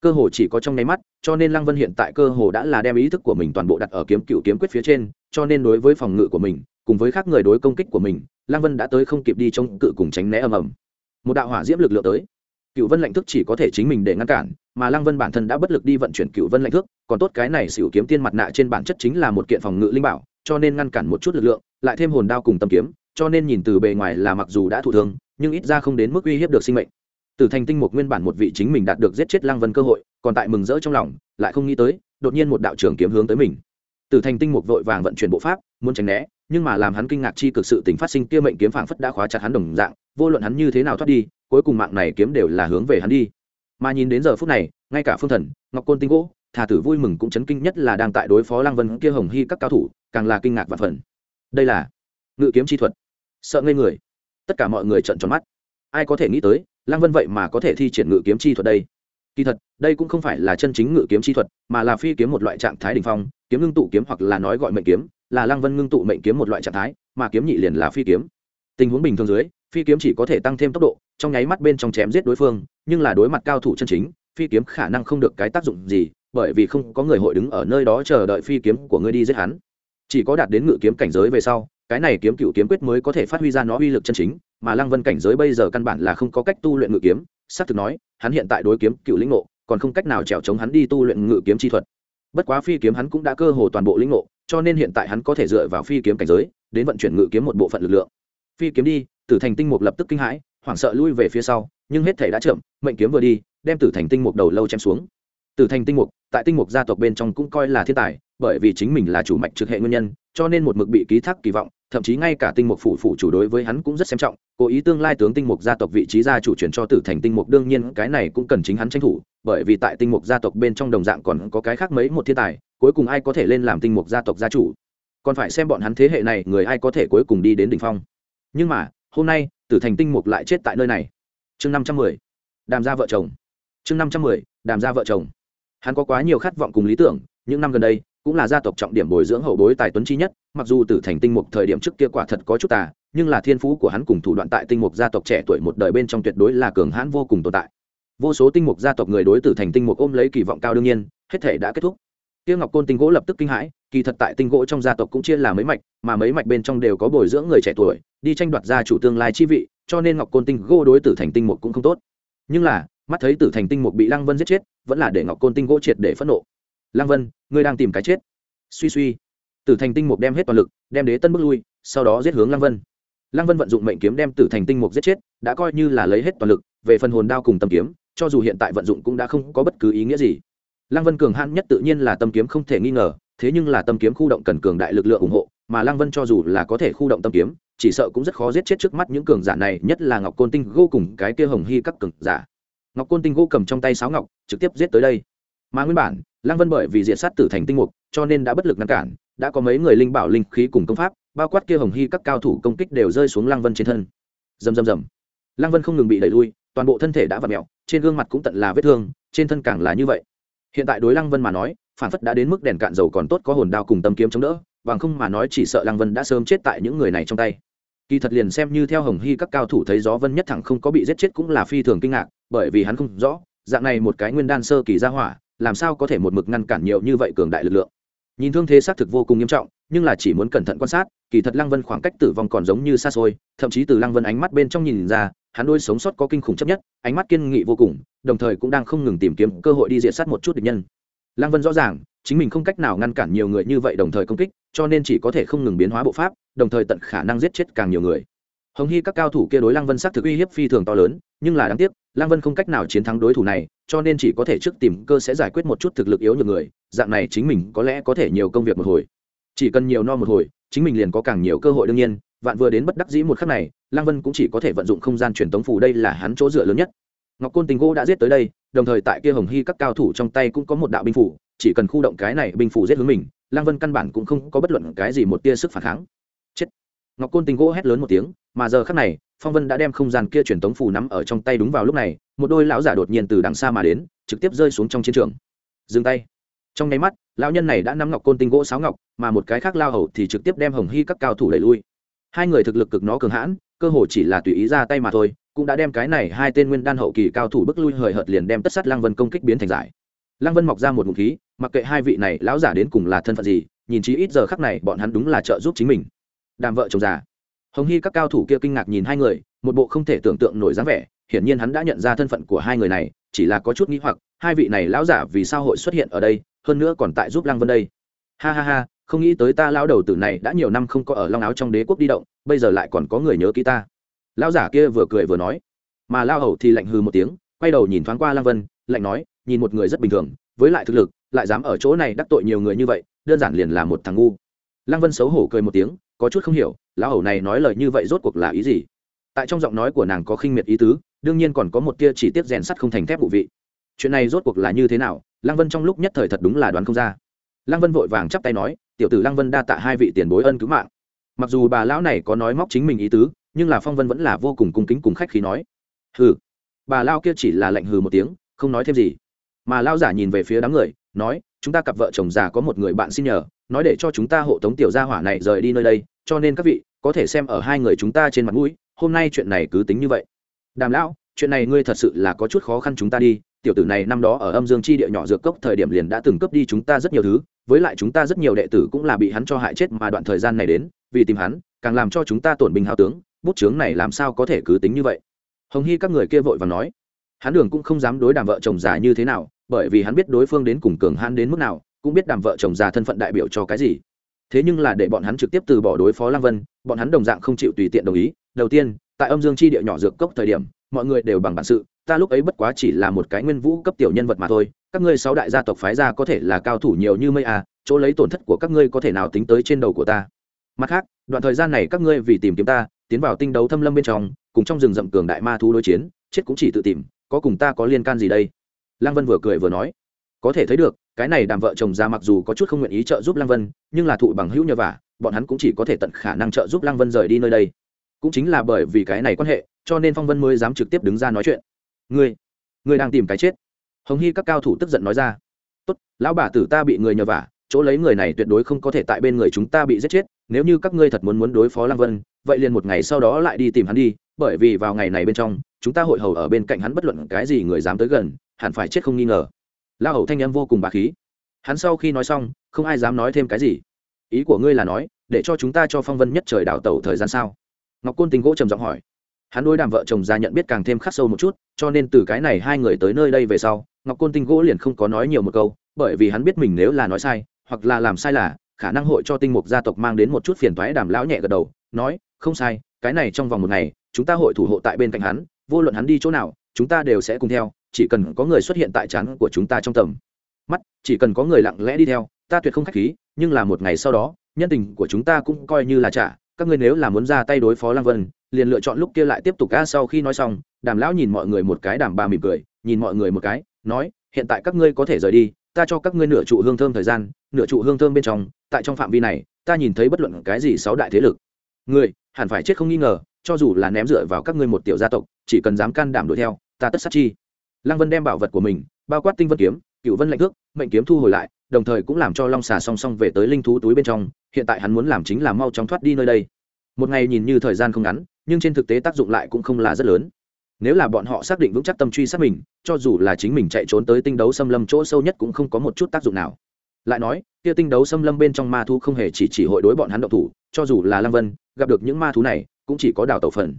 cơ hồ chỉ có trong nháy mắt, cho nên lăng vân hiện tại cơ hồ đã là đem ý thức của mình toàn bộ đặt ở kiếm cựu kiếm quyết phía trên, cho nên đối với phòng ngự của mình, cùng với các người đối công kích của mình, lăng vân đã tới không kịp đi chống cự cùng tránh né ầm ầm. Một đạo hỏa diễm lực lượng tới. Cựu vân lạnh thức chỉ có thể chính mình để ngăn cản, mà lăng vân bản thân đã bất lực đi vận chuyển cựu vân lạnh thức còn tốt cái này xỉu kiếm tiên mặt nạ trên bản chất chính là một kiện phòng ngự linh bảo, cho nên ngăn cản một chút lực lượng, lại thêm hồn đao cùng tâm kiếm, cho nên nhìn từ bề ngoài là mặc dù đã thụ thương, nhưng ít ra không đến mức uy hiếp được sinh mệnh từ thành tinh một nguyên bản một vị chính mình đạt được giết chết lăng vân cơ hội, còn tại mừng rỡ trong lòng, lại không nghĩ tới, đột nhiên một đạo trưởng kiếm hướng tới mình. Tử thành tinh mục vội vàng vận chuyển bộ pháp, muốn tránh né, nhưng mà làm hắn kinh ngạc chi cực sự tình phát sinh kia mệnh kiếm phảng phất đã khóa chặt hắn đồng dạng, vô luận hắn như thế nào thoát đi, cuối cùng mạng này kiếm đều là hướng về hắn đi. Mà nhìn đến giờ phút này, ngay cả phương thần, ngọc côn tinh gỗ, thà tử vui mừng cũng chấn kinh nhất là đang tại đối phó lăng vân kia hồng hy các cao thủ, càng là kinh ngạc và phần. Đây là ngự kiếm chi thuật. Sợ ngây người. Tất cả mọi người trợn tròn mắt. Ai có thể nghĩ tới lăng vân vậy mà có thể thi triển ngự kiếm chi thuật đây. Kỳ thật, đây cũng không phải là chân chính ngự kiếm chi thuật, mà là phi kiếm một loại trạng thái đ ỉ n h phong, kiếm ngưng tụ kiếm hoặc là nói gọi mệnh kiếm, là lăng vân ngưng tụ mệnh kiếm một loại trạng thái, mà kiếm nhị liền là phi kiếm. Tình huống bình thường dưới, phi kiếm chỉ có thể tăng thêm tốc độ, trong nháy mắt bên trong chém giết đối phương, nhưng là đối mặt cao thủ chân chính, phi kiếm khả năng không được cái tác dụng gì, bởi vì không có người hội đứng ở nơi đó chờ đợi phi kiếm của ngươi đi giết hắn. Chỉ có đạt đến ngự kiếm cảnh giới về sau, cái này kiếm cựu kiếm quyết mới có thể phát huy ra nó uy lực chân chính mà lăng vân cảnh giới bây giờ căn bản là không có cách tu luyện ngự kiếm, xác thực nói, hắn hiện tại đối kiếm cựu lĩnh ngộ, còn không cách nào trèo chống hắn đi tu luyện ngự kiếm chi thuật. Bất quá phi kiếm hắn cũng đã cơ hồ toàn bộ lĩnh ngộ, cho nên hiện tại hắn có thể dựa vào phi kiếm cảnh giới, đến vận chuyển ngự kiếm một bộ phận lực lượng. Phi kiếm đi, tử thành tinh mục lập tức kinh hãi, hoảng sợ lui về phía sau, nhưng hết thể đã chậm, mệnh kiếm vừa đi, đem tử thành tinh mục đầu lâu chém xuống tử thành tinh mục, tại tinh mục gia tộc bên trong cũng coi là thiên tài, bởi vì chính mình là chủ mạch trực hệ nguyên nhân, cho nên một mực bị ký thác kỳ vọng, thậm chí ngay cả tinh mục phủ phủ chủ đối với hắn cũng rất xem trọng, cố ý tương lai tướng tinh mục gia tộc vị trí gia chủ chuyển cho tử thành tinh mục, đương nhiên cái này cũng cần chính hắn tranh thủ, bởi vì tại tinh mục gia tộc bên trong đồng dạng còn có cái khác mấy một thiên tài, cuối cùng ai có thể lên làm tinh mục gia tộc gia chủ? Còn phải xem bọn hắn thế hệ này, người ai có thể cuối cùng đi đến đỉnh phong. Nhưng mà, hôm nay, tử thành tinh mục lại chết tại nơi này. Chương năm trăm mười, đàm gia vợ chồng. Chương năm trăm mười, đàm gia vợ chồng hắn có quá nhiều khát vọng cùng lý tưởng, những năm gần đây cũng là gia tộc trọng điểm bồi dưỡng hậu bối tài tuấn chi nhất, mặc dù tử thành tinh mục thời điểm trước kia quả thật có chút tà, nhưng là thiên phú của hắn cùng thủ đoạn tại tinh mục gia tộc trẻ tuổi một đời bên trong tuyệt đối là cường hãn vô cùng tồn tại. Vô số tinh mục gia tộc người đối tử thành tinh mục ôm lấy kỳ vọng cao đương nhiên, hết thể đã kết thúc. Tiêu ngọc côn tinh gỗ lập tức kinh hãi, kỳ thật tại tinh gỗ trong gia tộc cũng chia là mấy mạch, mà mấy mạch bên trong đều có bồi dưỡng người trẻ tuổi, đi tranh đoạt gia chủ tương lai chi vị, cho nên ngọc côn tinh gỗ đối tử thành tinh mục cũng không tốt. Nhưng là mắt thấy tử thành tinh mục bị lăng vân giết chết, vẫn là để ngọc côn tinh gỗ triệt để phẫn nộ. Lăng vân, ngươi đang tìm cái chết. Suy suy. Tử thành tinh mục đem hết toàn lực, đem đế tân bước lui, sau đó giết hướng lăng vân. Lăng vân vận dụng mệnh kiếm đem tử thành tinh mục giết chết, đã coi như là lấy hết toàn lực, về phần hồn đao cùng tâm kiếm, cho dù hiện tại vận dụng cũng đã không có bất cứ ý nghĩa gì. Lăng vân cường hãn nhất tự nhiên là tâm kiếm không thể nghi ngờ, thế nhưng là tâm kiếm khu động cần cường đại lực lượng ủng hộ, mà lăng vân cho dù là có thể khu động tâm kiếm, chỉ sợ cũng rất khó giết chết trước mắt những cường giả này, nhất là ngọc côn tinh gô cùng cái kia hồng hy các cường giả ngọc côn tinh gỗ cầm trong tay sáo ngọc, trực tiếp giết tới đây. Mà nguyên bản, lăng vân bởi vì diện sát tử thành tinh mục, cho nên đã bất lực ngăn cản, đã có mấy người linh bảo linh khí cùng công pháp, bao quát kia hồng hy các cao thủ công kích đều rơi xuống lăng vân trên thân. Dầm dầm dầm. lăng vân không ngừng bị đẩy lui, toàn bộ thân thể đã vặt mẹo trên gương mặt cũng tận là vết thương, trên thân càng là như vậy. Hiện tại đối lăng vân mà nói, phản phất đã đến mức đèn cạn dầu còn tốt có hồn đao cùng tâm kiếm chống đỡ, bằng không mà nói chỉ sợ lăng vân đã sớm chết tại những người này trong tay kỳ thật liền xem như theo hồng hy các cao thủ thấy gió vân nhất thẳng không có bị giết chết cũng là phi thường kinh ngạc, bởi vì hắn không rõ, dạng này một cái nguyên đan sơ kỳ ra hỏa, làm sao có thể một mực ngăn cản nhiều như vậy cường đại lực lượng. Nhìn thương thế xác thực vô cùng nghiêm trọng, nhưng là chỉ muốn cẩn thận quan sát, kỳ thật lăng vân khoảng cách tử vong còn giống như xa xôi, thậm chí từ lăng vân ánh mắt bên trong nhìn ra, hắn đôi sống sót có kinh khủng chấp nhất, ánh mắt kiên nghị vô cùng, đồng thời cũng đang không ngừng tìm kiếm cơ hội đi diện sát một chút địch nhân. Lăng vân rõ ràng, chính mình không cách nào ngăn cản nhiều người như vậy đồng thời công kích, cho nên chỉ có thể không ngừng biến hóa bộ pháp đồng thời tận khả năng giết chết càng nhiều người. Hồng hy các cao thủ kia đối lăng vân sát thực uy hiếp phi thường to lớn, nhưng là đáng tiếc, lăng vân không cách nào chiến thắng đối thủ này, cho nên chỉ có thể trước tìm cơ sẽ giải quyết một chút thực lực yếu nhược người, dạng này chính mình có lẽ có thể nhiều công việc một hồi. Chỉ cần nhiều no một hồi, chính mình liền có càng nhiều cơ hội đương nhiên, vạn vừa đến bất đắc dĩ một khắc này, lăng vân cũng chỉ có thể vận dụng không gian truyền tống phủ đây là hắn chỗ dựa lớn nhất. Ngọc côn tình gỗ đã giết tới đây, đồng thời tại kia hồng hy các cao thủ trong tay cũng có một đạo binh phủ, chỉ cần khu động cái này binh phủ giết hướng mình, lăng vân căn bản cũng không có bất luận cái gì một tia sức phản kháng chết. Ngọc côn tình gỗ hét lớn một tiếng, mà giờ khắc này, phong vân đã đem không gian kia truyền tống phù nắm ở trong tay đúng vào lúc này, một đôi lão giả đột nhiên từ đằng xa mà đến, trực tiếp rơi xuống trong chiến trường. Dừng tay. Trong nháy mắt, lão nhân này đã nắm ngọc côn tinh gỗ sáo ngọc, mà một cái khác lao hầu thì trực tiếp đem hồng hy các cao thủ đẩy lui. Hai người thực lực cực nó cường hãn, cơ hồ chỉ là tùy ý ra tay mà thôi, cũng đã đem cái này hai tên nguyên đan hậu kỳ cao thủ bức lui hời hợt liền đem tất sát lăng vân công kích biến thành giải. Lăng vân mọc ra một ngụm khí, mặc kệ hai vị này lão giả đến cùng là thân phận gì, nhìn chí ít giờ khắc này bọn hắn đúng là trợ giúp chính mình đàm vợ chồng già. Hồng hy các cao thủ kia kinh ngạc nhìn hai người, một bộ không thể tưởng tượng nổi dáng vẻ, hiển nhiên hắn đã nhận ra thân phận của hai người này, chỉ là có chút nghĩ hoặc, hai vị này lão giả vì sao hội xuất hiện ở đây, hơn nữa còn tại giúp lăng vân đây. Ha ha ha, không nghĩ tới ta lão đầu tử này đã nhiều năm không có ở long áo trong đế quốc đi động, bây giờ lại còn có người nhớ ký ta. Lão giả kia vừa cười vừa nói. Mà lao hầu thì lạnh hừ một tiếng, quay đầu nhìn thoáng qua lăng vân, lạnh nói, nhìn một người rất bình thường, với lại thực lực, lại dám ở chỗ này đắc tội nhiều người như vậy, đơn giản liền là một thằng ngu. Lăng vân xấu hổ cười một tiếng có chút không hiểu, lão hầu này nói lời như vậy rốt cuộc là ý gì? Tại trong giọng nói của nàng có khinh miệt ý tứ, đương nhiên còn có một tia chỉ tiết rèn sắt không thành thép vụ vị. Chuyện này rốt cuộc là như thế nào? Lăng vân trong lúc nhất thời thật đúng là đoán không ra. Lăng vân vội vàng chắp tay nói, tiểu tử lăng vân đa tạ hai vị tiền bối ân cứu mạng. Mặc dù bà lão này có nói móc chính mình ý tứ, nhưng là phong vân vẫn là vô cùng cung kính cùng khách khi nói, hừ. Bà lao kia chỉ là lạnh hừ một tiếng, không nói thêm gì. Mà lao giả nhìn về phía đám người, nói chúng ta cặp vợ chồng già có một người bạn xin nhờ, nói để cho chúng ta hộ tống tiểu gia hỏa này rời đi nơi đây, cho nên các vị, có thể xem ở hai người chúng ta trên mặt mũi, hôm nay chuyện này cứ tính như vậy. Đàm lão, chuyện này ngươi thật sự là có chút khó khăn chúng ta đi, tiểu tử này năm đó ở âm dương chi địa nhỏ dược cốc thời điểm liền đã từng cướp đi chúng ta rất nhiều thứ, với lại chúng ta rất nhiều đệ tử cũng là bị hắn cho hại chết mà đoạn thời gian này đến, vì tìm hắn, càng làm cho chúng ta tổn bình hao tướng, bút chướng này làm sao có thể cứ tính như vậy? Hồng hy các người kia vội và nói. Hắn đường cũng không dám đối đàm vợ chồng già như thế nào bởi vì hắn biết đối phương đến cùng cường hắn đến mức nào, cũng biết đàm vợ chồng già thân phận đại biểu cho cái gì. Thế nhưng là để bọn hắn trực tiếp từ bỏ đối phó lăng vân, bọn hắn đồng dạng không chịu tùy tiện đồng ý. Đầu tiên, tại âm dương chi địa nhỏ dược cốc thời điểm, mọi người đều bằng bản sự, ta lúc ấy bất quá chỉ là một cái nguyên vũ cấp tiểu nhân vật mà thôi, các ngươi sáu đại gia tộc phái ra có thể là cao thủ nhiều như mây à chỗ lấy tổn thất của các ngươi có thể nào tính tới trên đầu của ta? Mặt khác, đoạn thời gian này các ngươi vì tìm kiếm ta, tiến vào tinh đấu thâm lâm bên trong, cùng trong rừng rậm cường đại ma thú đối chiến, chết cũng chỉ tự tìm, có cùng ta có liên can gì đây? Lăng vân vừa cười vừa nói, có thể thấy được, cái này đàm vợ chồng ra mặc dù có chút không nguyện ý trợ giúp lăng vân, nhưng là thụ bằng hữu nhờ vả, bọn hắn cũng chỉ có thể tận khả năng trợ giúp lăng vân rời đi nơi đây. Cũng chính là bởi vì cái này quan hệ, cho nên phong vân mới dám trực tiếp đứng ra nói chuyện. Ngươi ngươi đang tìm cái chết. Hồng hy các cao thủ tức giận nói ra, tốt, lão bà tử ta bị người nhờ vả, chỗ lấy người này tuyệt đối không có thể tại bên người chúng ta bị giết chết, nếu như các ngươi thật muốn muốn đối phó lăng vân, vậy liền một ngày sau đó lại đi tìm hắn đi, bởi vì vào ngày này bên trong chúng ta hội hầu ở bên cạnh hắn bất luận cái gì người dám tới gần, hẳn phải chết không nghi ngờ. La hầu thanh em vô cùng bà khí. Hắn sau khi nói xong, không ai dám nói thêm cái gì. Ý của ngươi là nói, để cho chúng ta cho phong vân nhất trời đào tẩu thời gian sao? Ngọc côn tình gỗ trầm giọng hỏi. Hắn đôi đàm vợ chồng ra nhận biết càng thêm khắc sâu một chút, cho nên từ cái này hai người tới nơi đây về sau, ngọc côn tinh gỗ liền không có nói nhiều một câu, bởi vì hắn biết mình nếu là nói sai, hoặc là làm sai là, khả năng hội cho tinh mục gia tộc mang đến một chút phiền toái đàm lão nhẹ gật đầu, nói, không sai, cái này trong vòng một ngày, chúng ta hội thủ hộ tại bên cạnh hắn vô luận hắn đi chỗ nào, chúng ta đều sẽ cùng theo, chỉ cần có người xuất hiện tại chắn của chúng ta trong tầm mắt, chỉ cần có người lặng lẽ đi theo, ta tuyệt không khách khí, nhưng là một ngày sau đó, nhân tình của chúng ta cũng coi như là trả, các ngươi nếu là muốn ra tay đối phó lăng vân, liền lựa chọn lúc kia lại tiếp tục ca sau khi nói xong, đàm lão nhìn mọi người một cái đàm bà mỉm cười, nhìn mọi người một cái, nói, hiện tại các ngươi có thể rời đi, ta cho các ngươi nửa trụ hương thơm thời gian, nửa trụ hương thơm bên trong, tại trong phạm vi này, ta nhìn thấy bất luận cái gì sáu đại thế lực. Người hẳn phải chết không nghi ngờ, cho dù là ném dựa vào các ngươi một tiểu gia tộc chỉ cần dám can đảm đuổi theo, ta tất sát chi. Lăng vân đem bảo vật của mình, bao quát tinh vân kiếm, cựu vân lạnh thước, mệnh kiếm thu hồi lại, đồng thời cũng làm cho long xà song song về tới linh thú túi bên trong, hiện tại hắn muốn làm chính là mau chóng thoát đi nơi đây. Một ngày nhìn như thời gian không ngắn, nhưng trên thực tế tác dụng lại cũng không là rất lớn. Nếu là bọn họ xác định vững chắc tâm truy sát mình, cho dù là chính mình chạy trốn tới tinh đấu xâm lâm chỗ sâu nhất cũng không có một chút tác dụng nào. Lại nói, kia tinh đấu xâm lâm bên trong ma thú không hề chỉ chỉ hội đối bọn hắn độc thủ, cho dù là lăng vân, gặp được những ma thú này, cũng chỉ có đào tẩu phần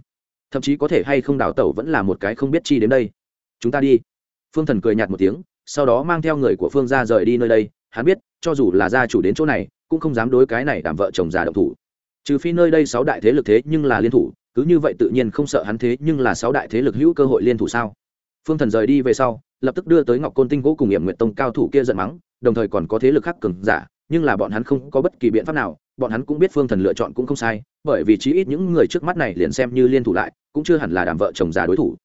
thậm chí có thể hay không đào tẩu vẫn là một cái không biết chi đến đây. Chúng ta đi. Phương thần cười nhạt một tiếng, sau đó mang theo người của phương ra rời đi nơi đây. Hắn biết, cho dù là gia chủ đến chỗ này, cũng không dám đối cái này đảm vợ chồng già độc thủ. Trừ phi nơi đây sáu đại thế lực thế nhưng là liên thủ, cứ như vậy tự nhiên không sợ hắn thế nhưng là sáu đại thế lực hữu cơ hội liên thủ sao? Phương thần rời đi về sau, lập tức đưa tới ngọc côn tinh gỗ cùng hiểm nguyện tông cao thủ kia giận mắng, đồng thời còn có thế lực khác cường giả nhưng là bọn hắn không có bất kỳ biện pháp nào, bọn hắn cũng biết phương thần lựa chọn cũng không sai, bởi vì chí ít những người trước mắt này liền xem như liên thủ lại, cũng chưa hẳn là đàm vợ chồng già đối thủ.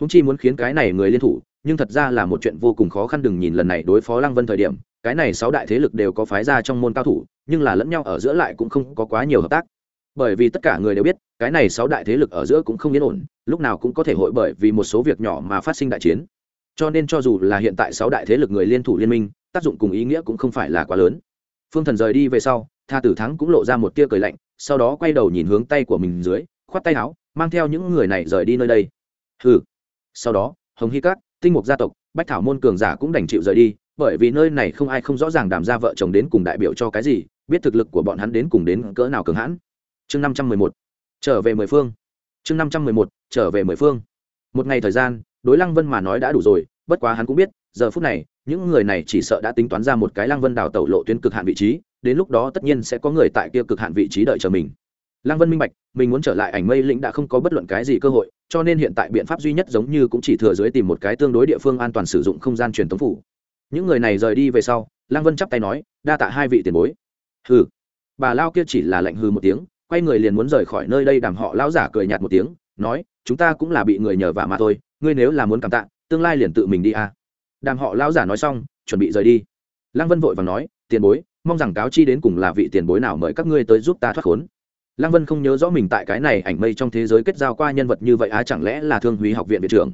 Húng chi muốn khiến cái này người liên thủ, nhưng thật ra là một chuyện vô cùng khó khăn đừng nhìn lần này đối phó lăng vân thời điểm, cái này sáu đại thế lực đều có phái ra trong môn cao thủ, nhưng là lẫn nhau ở giữa lại cũng không có quá nhiều hợp tác. Bởi vì tất cả người đều biết, cái này sáu đại thế lực ở giữa cũng không yên ổn, lúc nào cũng có thể hội bởi vì một số việc nhỏ mà phát sinh đại chiến. Cho nên cho dù là hiện tại sáu đại thế lực người liên thủ liên minh, tác dụng cùng ý nghĩa cũng không phải là quá lớn phương thần rời đi về sau, tha tử thắng cũng lộ ra một tia cười lạnh, sau đó quay đầu nhìn hướng tay của mình dưới, khoát tay áo, mang theo những người này rời đi nơi đây. Hừ. Sau đó, hồng hy cát tinh mục gia tộc, bách thảo môn cường giả cũng đành chịu rời đi, bởi vì nơi này không ai không rõ ràng đàm ra vợ chồng đến cùng đại biểu cho cái gì, biết thực lực của bọn hắn đến cùng đến cỡ nào cường hãn. Chương năm trăm mười một. Trở về mười phương. Chương năm trăm mười một. Trở về mười phương. Một ngày thời gian, đối lăng vân mà nói đã đủ rồi, bất quá hắn cũng biết, giờ phút này những người này chỉ sợ đã tính toán ra một cái lăng vân đào tẩu lộ tuyến cực hạn vị trí, đến lúc đó tất nhiên sẽ có người tại kia cực hạn vị trí đợi chờ mình. Lăng vân minh bạch, mình muốn trở lại ảnh mây lĩnh đã không có bất luận cái gì cơ hội, cho nên hiện tại biện pháp duy nhất giống như cũng chỉ thừa dưới tìm một cái tương đối địa phương an toàn sử dụng không gian truyền thống phủ. Những người này rời đi về sau, lăng vân chắp tay nói, đa tạ hai vị tiền bối. Hừ. Bà lao kia chỉ là lạnh hừ một tiếng, quay người liền muốn rời khỏi nơi đây đàm họ lão giả cười nhạt một tiếng, nói, chúng ta cũng là bị người nhờ vả mà thôi, ngươi nếu là muốn cảm tạ, tương lai liền tự mình đi à đàm họ lão giả nói xong, chuẩn bị rời đi. Lăng vân vội và nói, tiền bối, mong rằng cáo chi đến cùng là vị tiền bối nào mời các ngươi tới giúp ta thoát khốn. Lăng vân không nhớ rõ mình tại cái này ảnh mây trong thế giới kết giao qua nhân vật như vậy á, chẳng lẽ là thương huy học viện viện trưởng?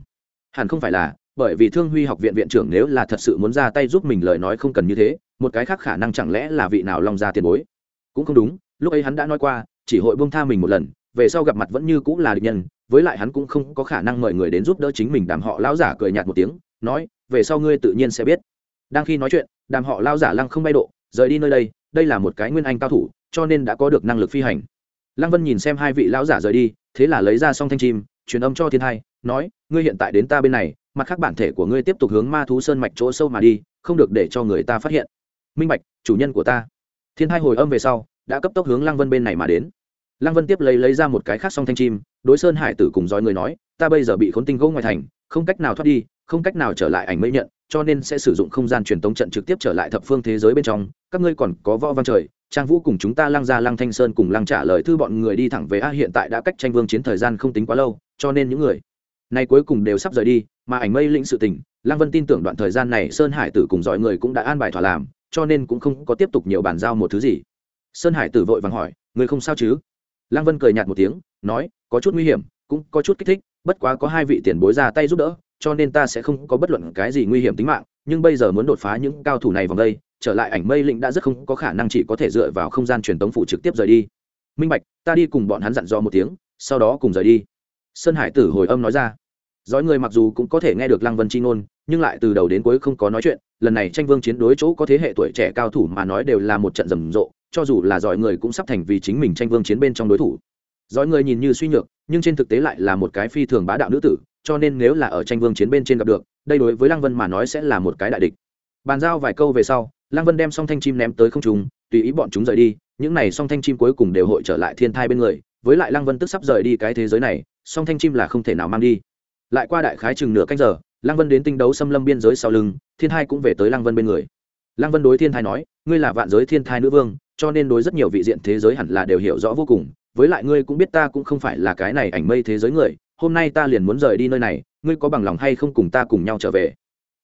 Hẳn không phải là, bởi vì thương huy học viện viện trưởng nếu là thật sự muốn ra tay giúp mình lời nói không cần như thế, một cái khác khả năng chẳng lẽ là vị nào long ra tiền bối? Cũng không đúng, lúc ấy hắn đã nói qua, chỉ hội bông tha mình một lần, về sau gặp mặt vẫn như cũng là địch nhân, với lại hắn cũng không có khả năng mời người đến giúp đỡ chính mình, đàm họ lão giả cười nhạt một tiếng, nói về sau ngươi tự nhiên sẽ biết. Đang khi nói chuyện, đàm họ lao giả lăng không bay độ, rời đi nơi đây đây là một cái nguyên anh cao thủ, cho nên đã có được năng lực phi hành. Lăng vân nhìn xem hai vị lão giả rời đi, thế là lấy ra s thanh chim, truyền âm cho thiên hai, nói, ngươi hiện tại đến ta bên này, mặt khác bản thể của ngươi tiếp tục hướng ma thú sơn mạch chỗ sâu mà đi, không được để cho người ta phát hiện. Minh bạch, chủ nhân của ta. Thiên hai hồi âm về sau, đã cấp tốc hướng lăng vân bên này mà đến. Lăng vân tiếp lấy lấy ra một cái khác song thanh chim, đối sơn hải tử cùng dõi người nói, ta bây giờ bị khốn tinh gỗ ngoài thành, không cách nào thoát đi không cách nào trở lại ảnh mây nhận, cho nên sẽ sử dụng không gian truyền tống trận trực tiếp trở lại thập phương thế giới bên trong. Các ngươi còn có võ văn trời, trang vũ cùng chúng ta lăng ra lăng thanh sơn cùng lăng trả lời thư bọn người đi thẳng về a hiện tại đã cách tranh vương chiến thời gian không tính quá lâu, cho nên những người này cuối cùng đều sắp rời đi, mà ảnh mây lĩnh sự tình, lăng vân tin tưởng đoạn thời gian này sơn hải tử cùng giỏi người cũng đã an bài thỏa làm, cho nên cũng không có tiếp tục nhiều bàn giao một thứ gì. Sơn hải tử vội vàng hỏi, người không sao chứ? Lăng vân cười nhạt một tiếng, nói, có chút nguy hiểm, cũng có chút kích thích, bất quá có hai vị tiền bối ra tay giúp đỡ cho nên ta sẽ không có bất luận cái gì nguy hiểm tính mạng, nhưng bây giờ muốn đột phá những cao thủ này vòng đây, trở lại ảnh mây lĩnh đã rất không có khả năng chỉ có thể dựa vào không gian truyền tống phụ trực tiếp rời đi. Minh bạch, ta đi cùng bọn hắn dặn dò một tiếng, sau đó cùng rời đi. Sơn hải tử hồi âm nói ra. Dõi người mặc dù cũng có thể nghe được lăng vân chi ngôn, nhưng lại từ đầu đến cuối không có nói chuyện, lần này tranh vương chiến đối chỗ có thế hệ tuổi trẻ cao thủ mà nói đều là một trận rầm rộ, cho dù là giỏi người cũng sắp thành vì chính mình tranh vương chiến bên trong đối thủ. Giỏi người nhìn như suy nhược, nhưng trên thực tế lại là một cái phi thường bá đạo nữ tử cho nên nếu là ở tranh vương chiến bên trên gặp được, đây đối với lăng vân mà nói sẽ là một cái đại địch. Bàn giao vài câu về sau, lăng vân đem song thanh chim ném tới không trung, tùy ý bọn chúng rời đi, những này song thanh chim cuối cùng đều hội trở lại thiên thai bên người, với lại lăng vân tức sắp rời đi cái thế giới này, song thanh chim là không thể nào mang đi. Lại qua đại khái chừng nửa canh giờ, lăng vân đến tinh đấu xâm lâm biên giới sau lưng, thiên thai cũng về tới lăng vân bên người. Lăng vân đối thiên thai nói, ngươi là vạn giới thiên thai nữ vương, cho nên đối rất nhiều vị diện thế giới hẳn là đều hiểu rõ vô cùng với lại ngươi cũng biết ta cũng không phải là cái này ảnh mây thế giới người, hôm nay ta liền muốn rời đi nơi này, ngươi có bằng lòng hay không cùng ta cùng nhau trở về?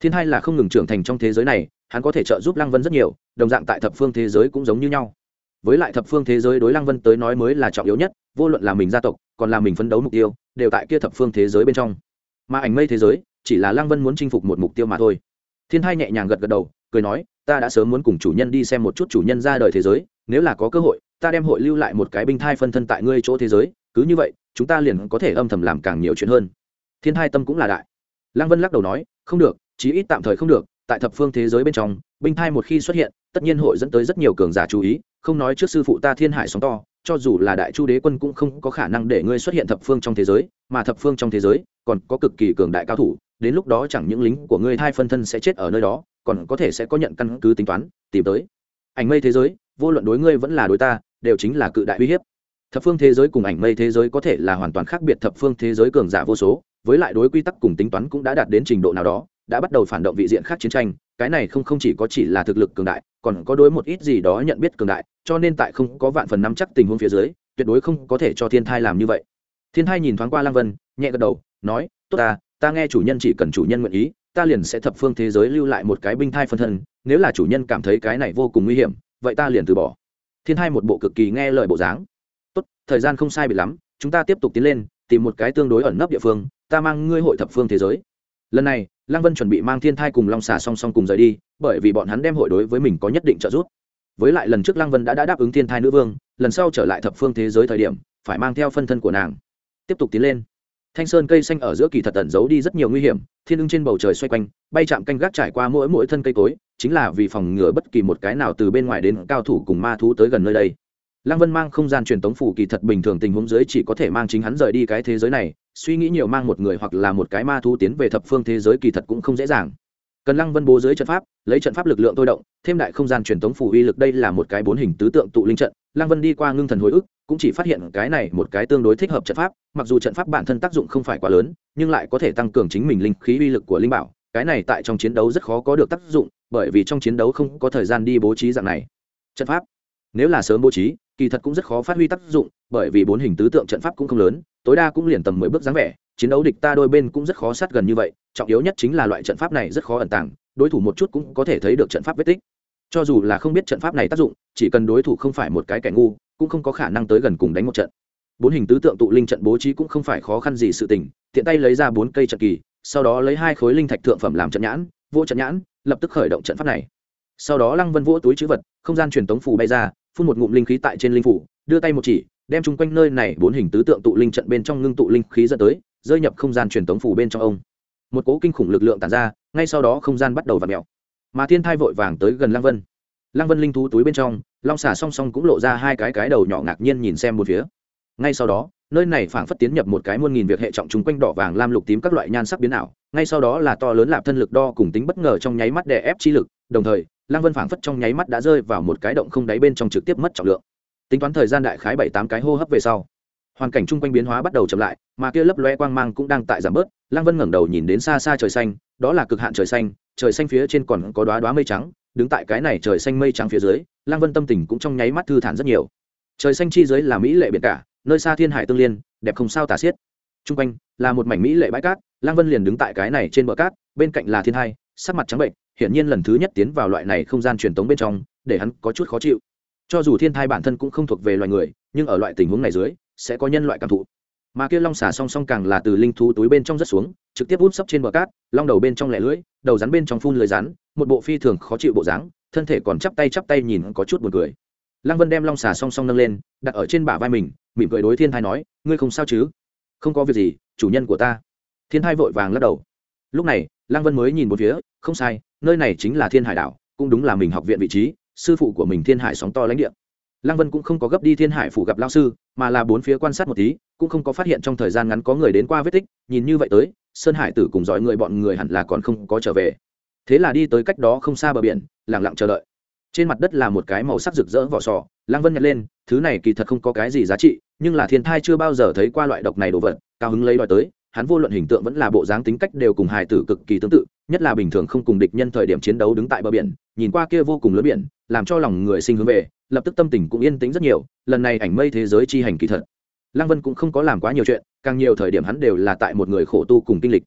Thiên hai là không ngừng trưởng thành trong thế giới này, hắn có thể trợ giúp lăng vân rất nhiều, đồng dạng tại thập phương thế giới cũng giống như nhau. Với lại thập phương thế giới đối lăng vân tới nói mới là trọng yếu nhất, vô luận là mình gia tộc, còn là mình phấn đấu mục tiêu, đều tại kia thập phương thế giới bên trong. Mà ảnh mây thế giới, chỉ là lăng vân muốn chinh phục một mục tiêu mà thôi. Thiên hai nhẹ nhàng gật gật đầu, cười nói, ta đã sớm muốn cùng chủ nhân đi xem một chút chủ nhân ra đời thế giới, nếu là có cơ hội ta đem hội lưu lại một cái binh thai phân thân tại ngươi chỗ thế giới, cứ như vậy, chúng ta liền có thể âm thầm làm càng nhiều chuyện hơn. Thiên hai tâm cũng là đại. Lăng vân lắc đầu nói, không được, chí ít tạm thời không được, tại thập phương thế giới bên trong, binh thai một khi xuất hiện, tất nhiên hội dẫn tới rất nhiều cường giả chú ý, không nói trước sư phụ ta thiên hải sóng to, cho dù là đại chu đế quân cũng không có khả năng để ngươi xuất hiện thập phương trong thế giới, mà thập phương trong thế giới, còn có cực kỳ cường đại cao thủ, đến lúc đó chẳng những lính của ngươi thai phân thân sẽ chết ở nơi đó, còn có thể sẽ có nhận căn cứ tính toán, tìm tới. Ảnh mây thế giới, vô luận đối ngươi vẫn là đối ta đều chính là cự đại uy hiếp. Thập phương thế giới cùng ảnh mây thế giới có thể là hoàn toàn khác biệt thập phương thế giới cường giả vô số, với lại đối quy tắc cùng tính toán cũng đã đạt đến trình độ nào đó, đã bắt đầu phản động vị diện khác chiến tranh. Cái này không không chỉ có chỉ là thực lực cường đại, còn có đối một ít gì đó nhận biết cường đại, cho nên tại không có vạn phần nắm chắc tình huống phía dưới, tuyệt đối không có thể cho thiên thai làm như vậy. Thiên thai nhìn thoáng qua lang vân, nhẹ gật đầu, nói, tốt ta ta nghe chủ nhân chỉ cần chủ nhân nguyện ý, ta liền sẽ thập phương thế giới lưu lại một cái binh thai phân thân, nếu là chủ nhân cảm thấy cái này vô cùng nguy hiểm, vậy ta liền từ bỏ thiên thai một bộ cực kỳ nghe lời bộ dáng. Tốt thời gian không sai bị lắm chúng ta tiếp tục tiến lên tìm một cái tương đối ẩn nấp địa phương ta mang ngươi hội thập phương thế giới. Lần này lăng vân chuẩn bị mang thiên thai cùng long xà song song cùng rời đi bởi vì bọn hắn đem hội đối với mình có nhất định trợ giúp. Với lại lần trước lăng vân đã, đã đáp ứng thiên thai nữ vương lần sau trở lại thập phương thế giới thời điểm phải mang theo phân thân của nàng. Tiếp tục tiến lên thanh sơn cây xanh ở giữa kỳ thật tẩn giấu đi rất nhiều nguy hiểm, thiên ưng trên bầu trời xoay quanh, bay chạm canh gác trải qua mỗi mỗi thân cây cối, chính là vì phòng ngừa bất kỳ một cái nào từ bên ngoài đến cao thủ cùng ma thú tới gần nơi đây. Lăng vân mang không gian truyền tống phủ kỳ thật bình thường tình huống dưới chỉ có thể mang chính hắn rời đi cái thế giới này, suy nghĩ nhiều mang một người hoặc là một cái ma thú tiến về thập phương thế giới kỳ thật cũng không dễ dàng cần lăng vân bố dưới trận pháp, lấy trận pháp lực lượng thôi động, thêm đại không gian truyền thống phủ uy lực đây là một cái bốn hình tứ tượng tụ linh trận. Lăng vân đi qua ngưng thần hồi ức, cũng chỉ phát hiện cái này một cái tương đối thích hợp trận pháp, mặc dù trận pháp bản thân tác dụng không phải quá lớn, nhưng lại có thể tăng cường chính mình linh khí uy lực của linh bảo. Cái này tại trong chiến đấu rất khó có được tác dụng, bởi vì trong chiến đấu không có thời gian đi bố trí dạng này. Trận pháp, nếu là sớm bố trí, kỳ thật cũng rất khó phát huy tác dụng, bởi vì bốn hình tứ tượng trận pháp cũng không lớn, tối đa cũng liền tầm mười bước dáng vẻ chiến đấu địch ta đôi bên cũng rất khó sát gần như vậy, trọng yếu nhất chính là loại trận pháp này rất khó ẩn tàng, đối thủ một chút cũng có thể thấy được trận pháp vết tích. Cho dù là không biết trận pháp này tác dụng, chỉ cần đối thủ không phải một cái kẻ ngu, cũng không có khả năng tới gần cùng đánh một trận. Bốn hình tứ tượng tụ linh trận bố trí cũng không phải khó khăn gì sự tình, tiện tay lấy ra bốn cây trận kỳ, sau đó lấy hai khối linh thạch thượng phẩm làm trận nhãn, vô trận nhãn, lập tức khởi động trận pháp này. Sau đó lăng vân vỗ túi chữ vật, không gian truyền tống phủ bay ra, phun một ngụm linh khí tại trên linh phủ, đưa tay một chỉ, đem chung quanh nơi này bốn hình tứ tượng tụ linh trận bên trong ngưng tụ linh khí dẫn tới rơi nhập không gian truyền tống phủ bên trong ông. Một cố kinh khủng lực lượng tàn ra, ngay sau đó không gian bắt đầu v ặ mẹo mà thiên thai vội vàng tới gần lăng vân. Lăng vân linh thú túi bên trong, long xà song song cũng lộ ra hai cái cái đầu nhỏ ngạc nhiên nhìn xem một phía. Ngay sau đó, nơi này phảng phất tiến nhập một cái muôn nghìn việc hệ trọng chung quanh đỏ vàng, lam lục tím các loại nhan sắc biến ảo. Ngay sau đó là to lớn lạp thân lực đo cùng tính bất ngờ trong nháy mắt đè ép chi lực, đồng thời, lăng vân phảng phất trong nháy mắt đã rơi vào một cái động không đáy bên trong trực tiếp mất trọng lượng. Tính toán thời gian đại khái bảy tám cái hô hấp về sau, hoàn cảnh chung quanh biến hóa bắt đầu chậm lại mà kia lấp loe quang mang cũng đang tại giảm bớt, lăng vân ngẩng đầu nhìn đến xa xa trời xanh, đó là cực hạn trời xanh trời xanh phía trên còn có đoá đoá mây trắng, đứng tại cái này trời xanh mây trắng phía dưới, lăng vân tâm tình cũng trong nháy mắt thư thản rất nhiều. Trời xanh chi dưới là mỹ lệ biển cả, nơi xa thiên hải tương liên, đẹp không sao tả xiết. T r u n g quanh là một mảnh mỹ lệ bãi cát, lăng vân liền đứng tại cái này trên bờ cát, bên cạnh là thiên hai, sắc mặt trắng bệnh, hiển nhiên lần thứ nhất tiến vào loại này không gian truyền tống bên trong, để hắn có chút khó chịu. Cho dù thiên thai bản thân cũng không thuộc về loài người, nhưng ở loại tình huống này dưới, sẽ có nhân loại cảm thụ mà kia long xà song song càng là từ linh thú túi bên trong rất xuống, trực tiếp út sấp trên bờ cát, long đầu bên trong lẻ lưỡi, đầu rắn bên trong phun lưới rắn, một bộ phi thường khó chịu bộ dáng, thân thể còn chắp tay chắp tay nhìn có chút buồn cười. Lăng vân đem long xà song song nâng lên, đặt ở trên bả vai mình, mỉm cười đối thiên thai nói, ngươi không sao chứ? Không có việc gì, chủ nhân của ta. Thiên thai vội vàng lắc đầu. Lúc này, lăng vân mới nhìn một phía, không sai, nơi này chính là thiên hải đảo, cũng đúng là mình học viện vị trí, sư phụ của mình thiên hải sóng to lãnh địa. Lăng vân cũng không có gấp đi thiên hải phủ gặp lao sư, mà là bốn phía quan sát một tí cũng không có phát hiện trong thời gian ngắn có người đến qua vết tích, nhìn như vậy tới, sơn hải tử cùng dõi người bọn người hẳn là còn không có trở về. Thế là đi tới cách đó không xa bờ biển lẳng lặng chờ đợi. Trên mặt đất là một cái màu sắc rực rỡ vỏ sò, lăng vân nhặt lên, thứ này kỳ thật không có cái gì giá trị, nhưng là thiên thai chưa bao giờ thấy qua loại độc này đồ vật, cao hứng lấy đòi tới, hắn vô luận hình tượng vẫn là bộ dáng tính cách đều cùng hài tử cực kỳ tương tự, nhất là bình thường không cùng địch nhân thời điểm chiến đấu đứng tại bờ biển, nhìn qua kia vô cùng lớn biển, làm cho lòng người sinh hướng về, lập tức tâm tình cũng yên tĩnh rất nhiều, lần này ảnh mây thế giới chi hành kỳ thật lăng vân cũng không có làm quá nhiều chuyện, càng nhiều thời điểm hắn đều là tại một người khổ tu cùng kinh lịch.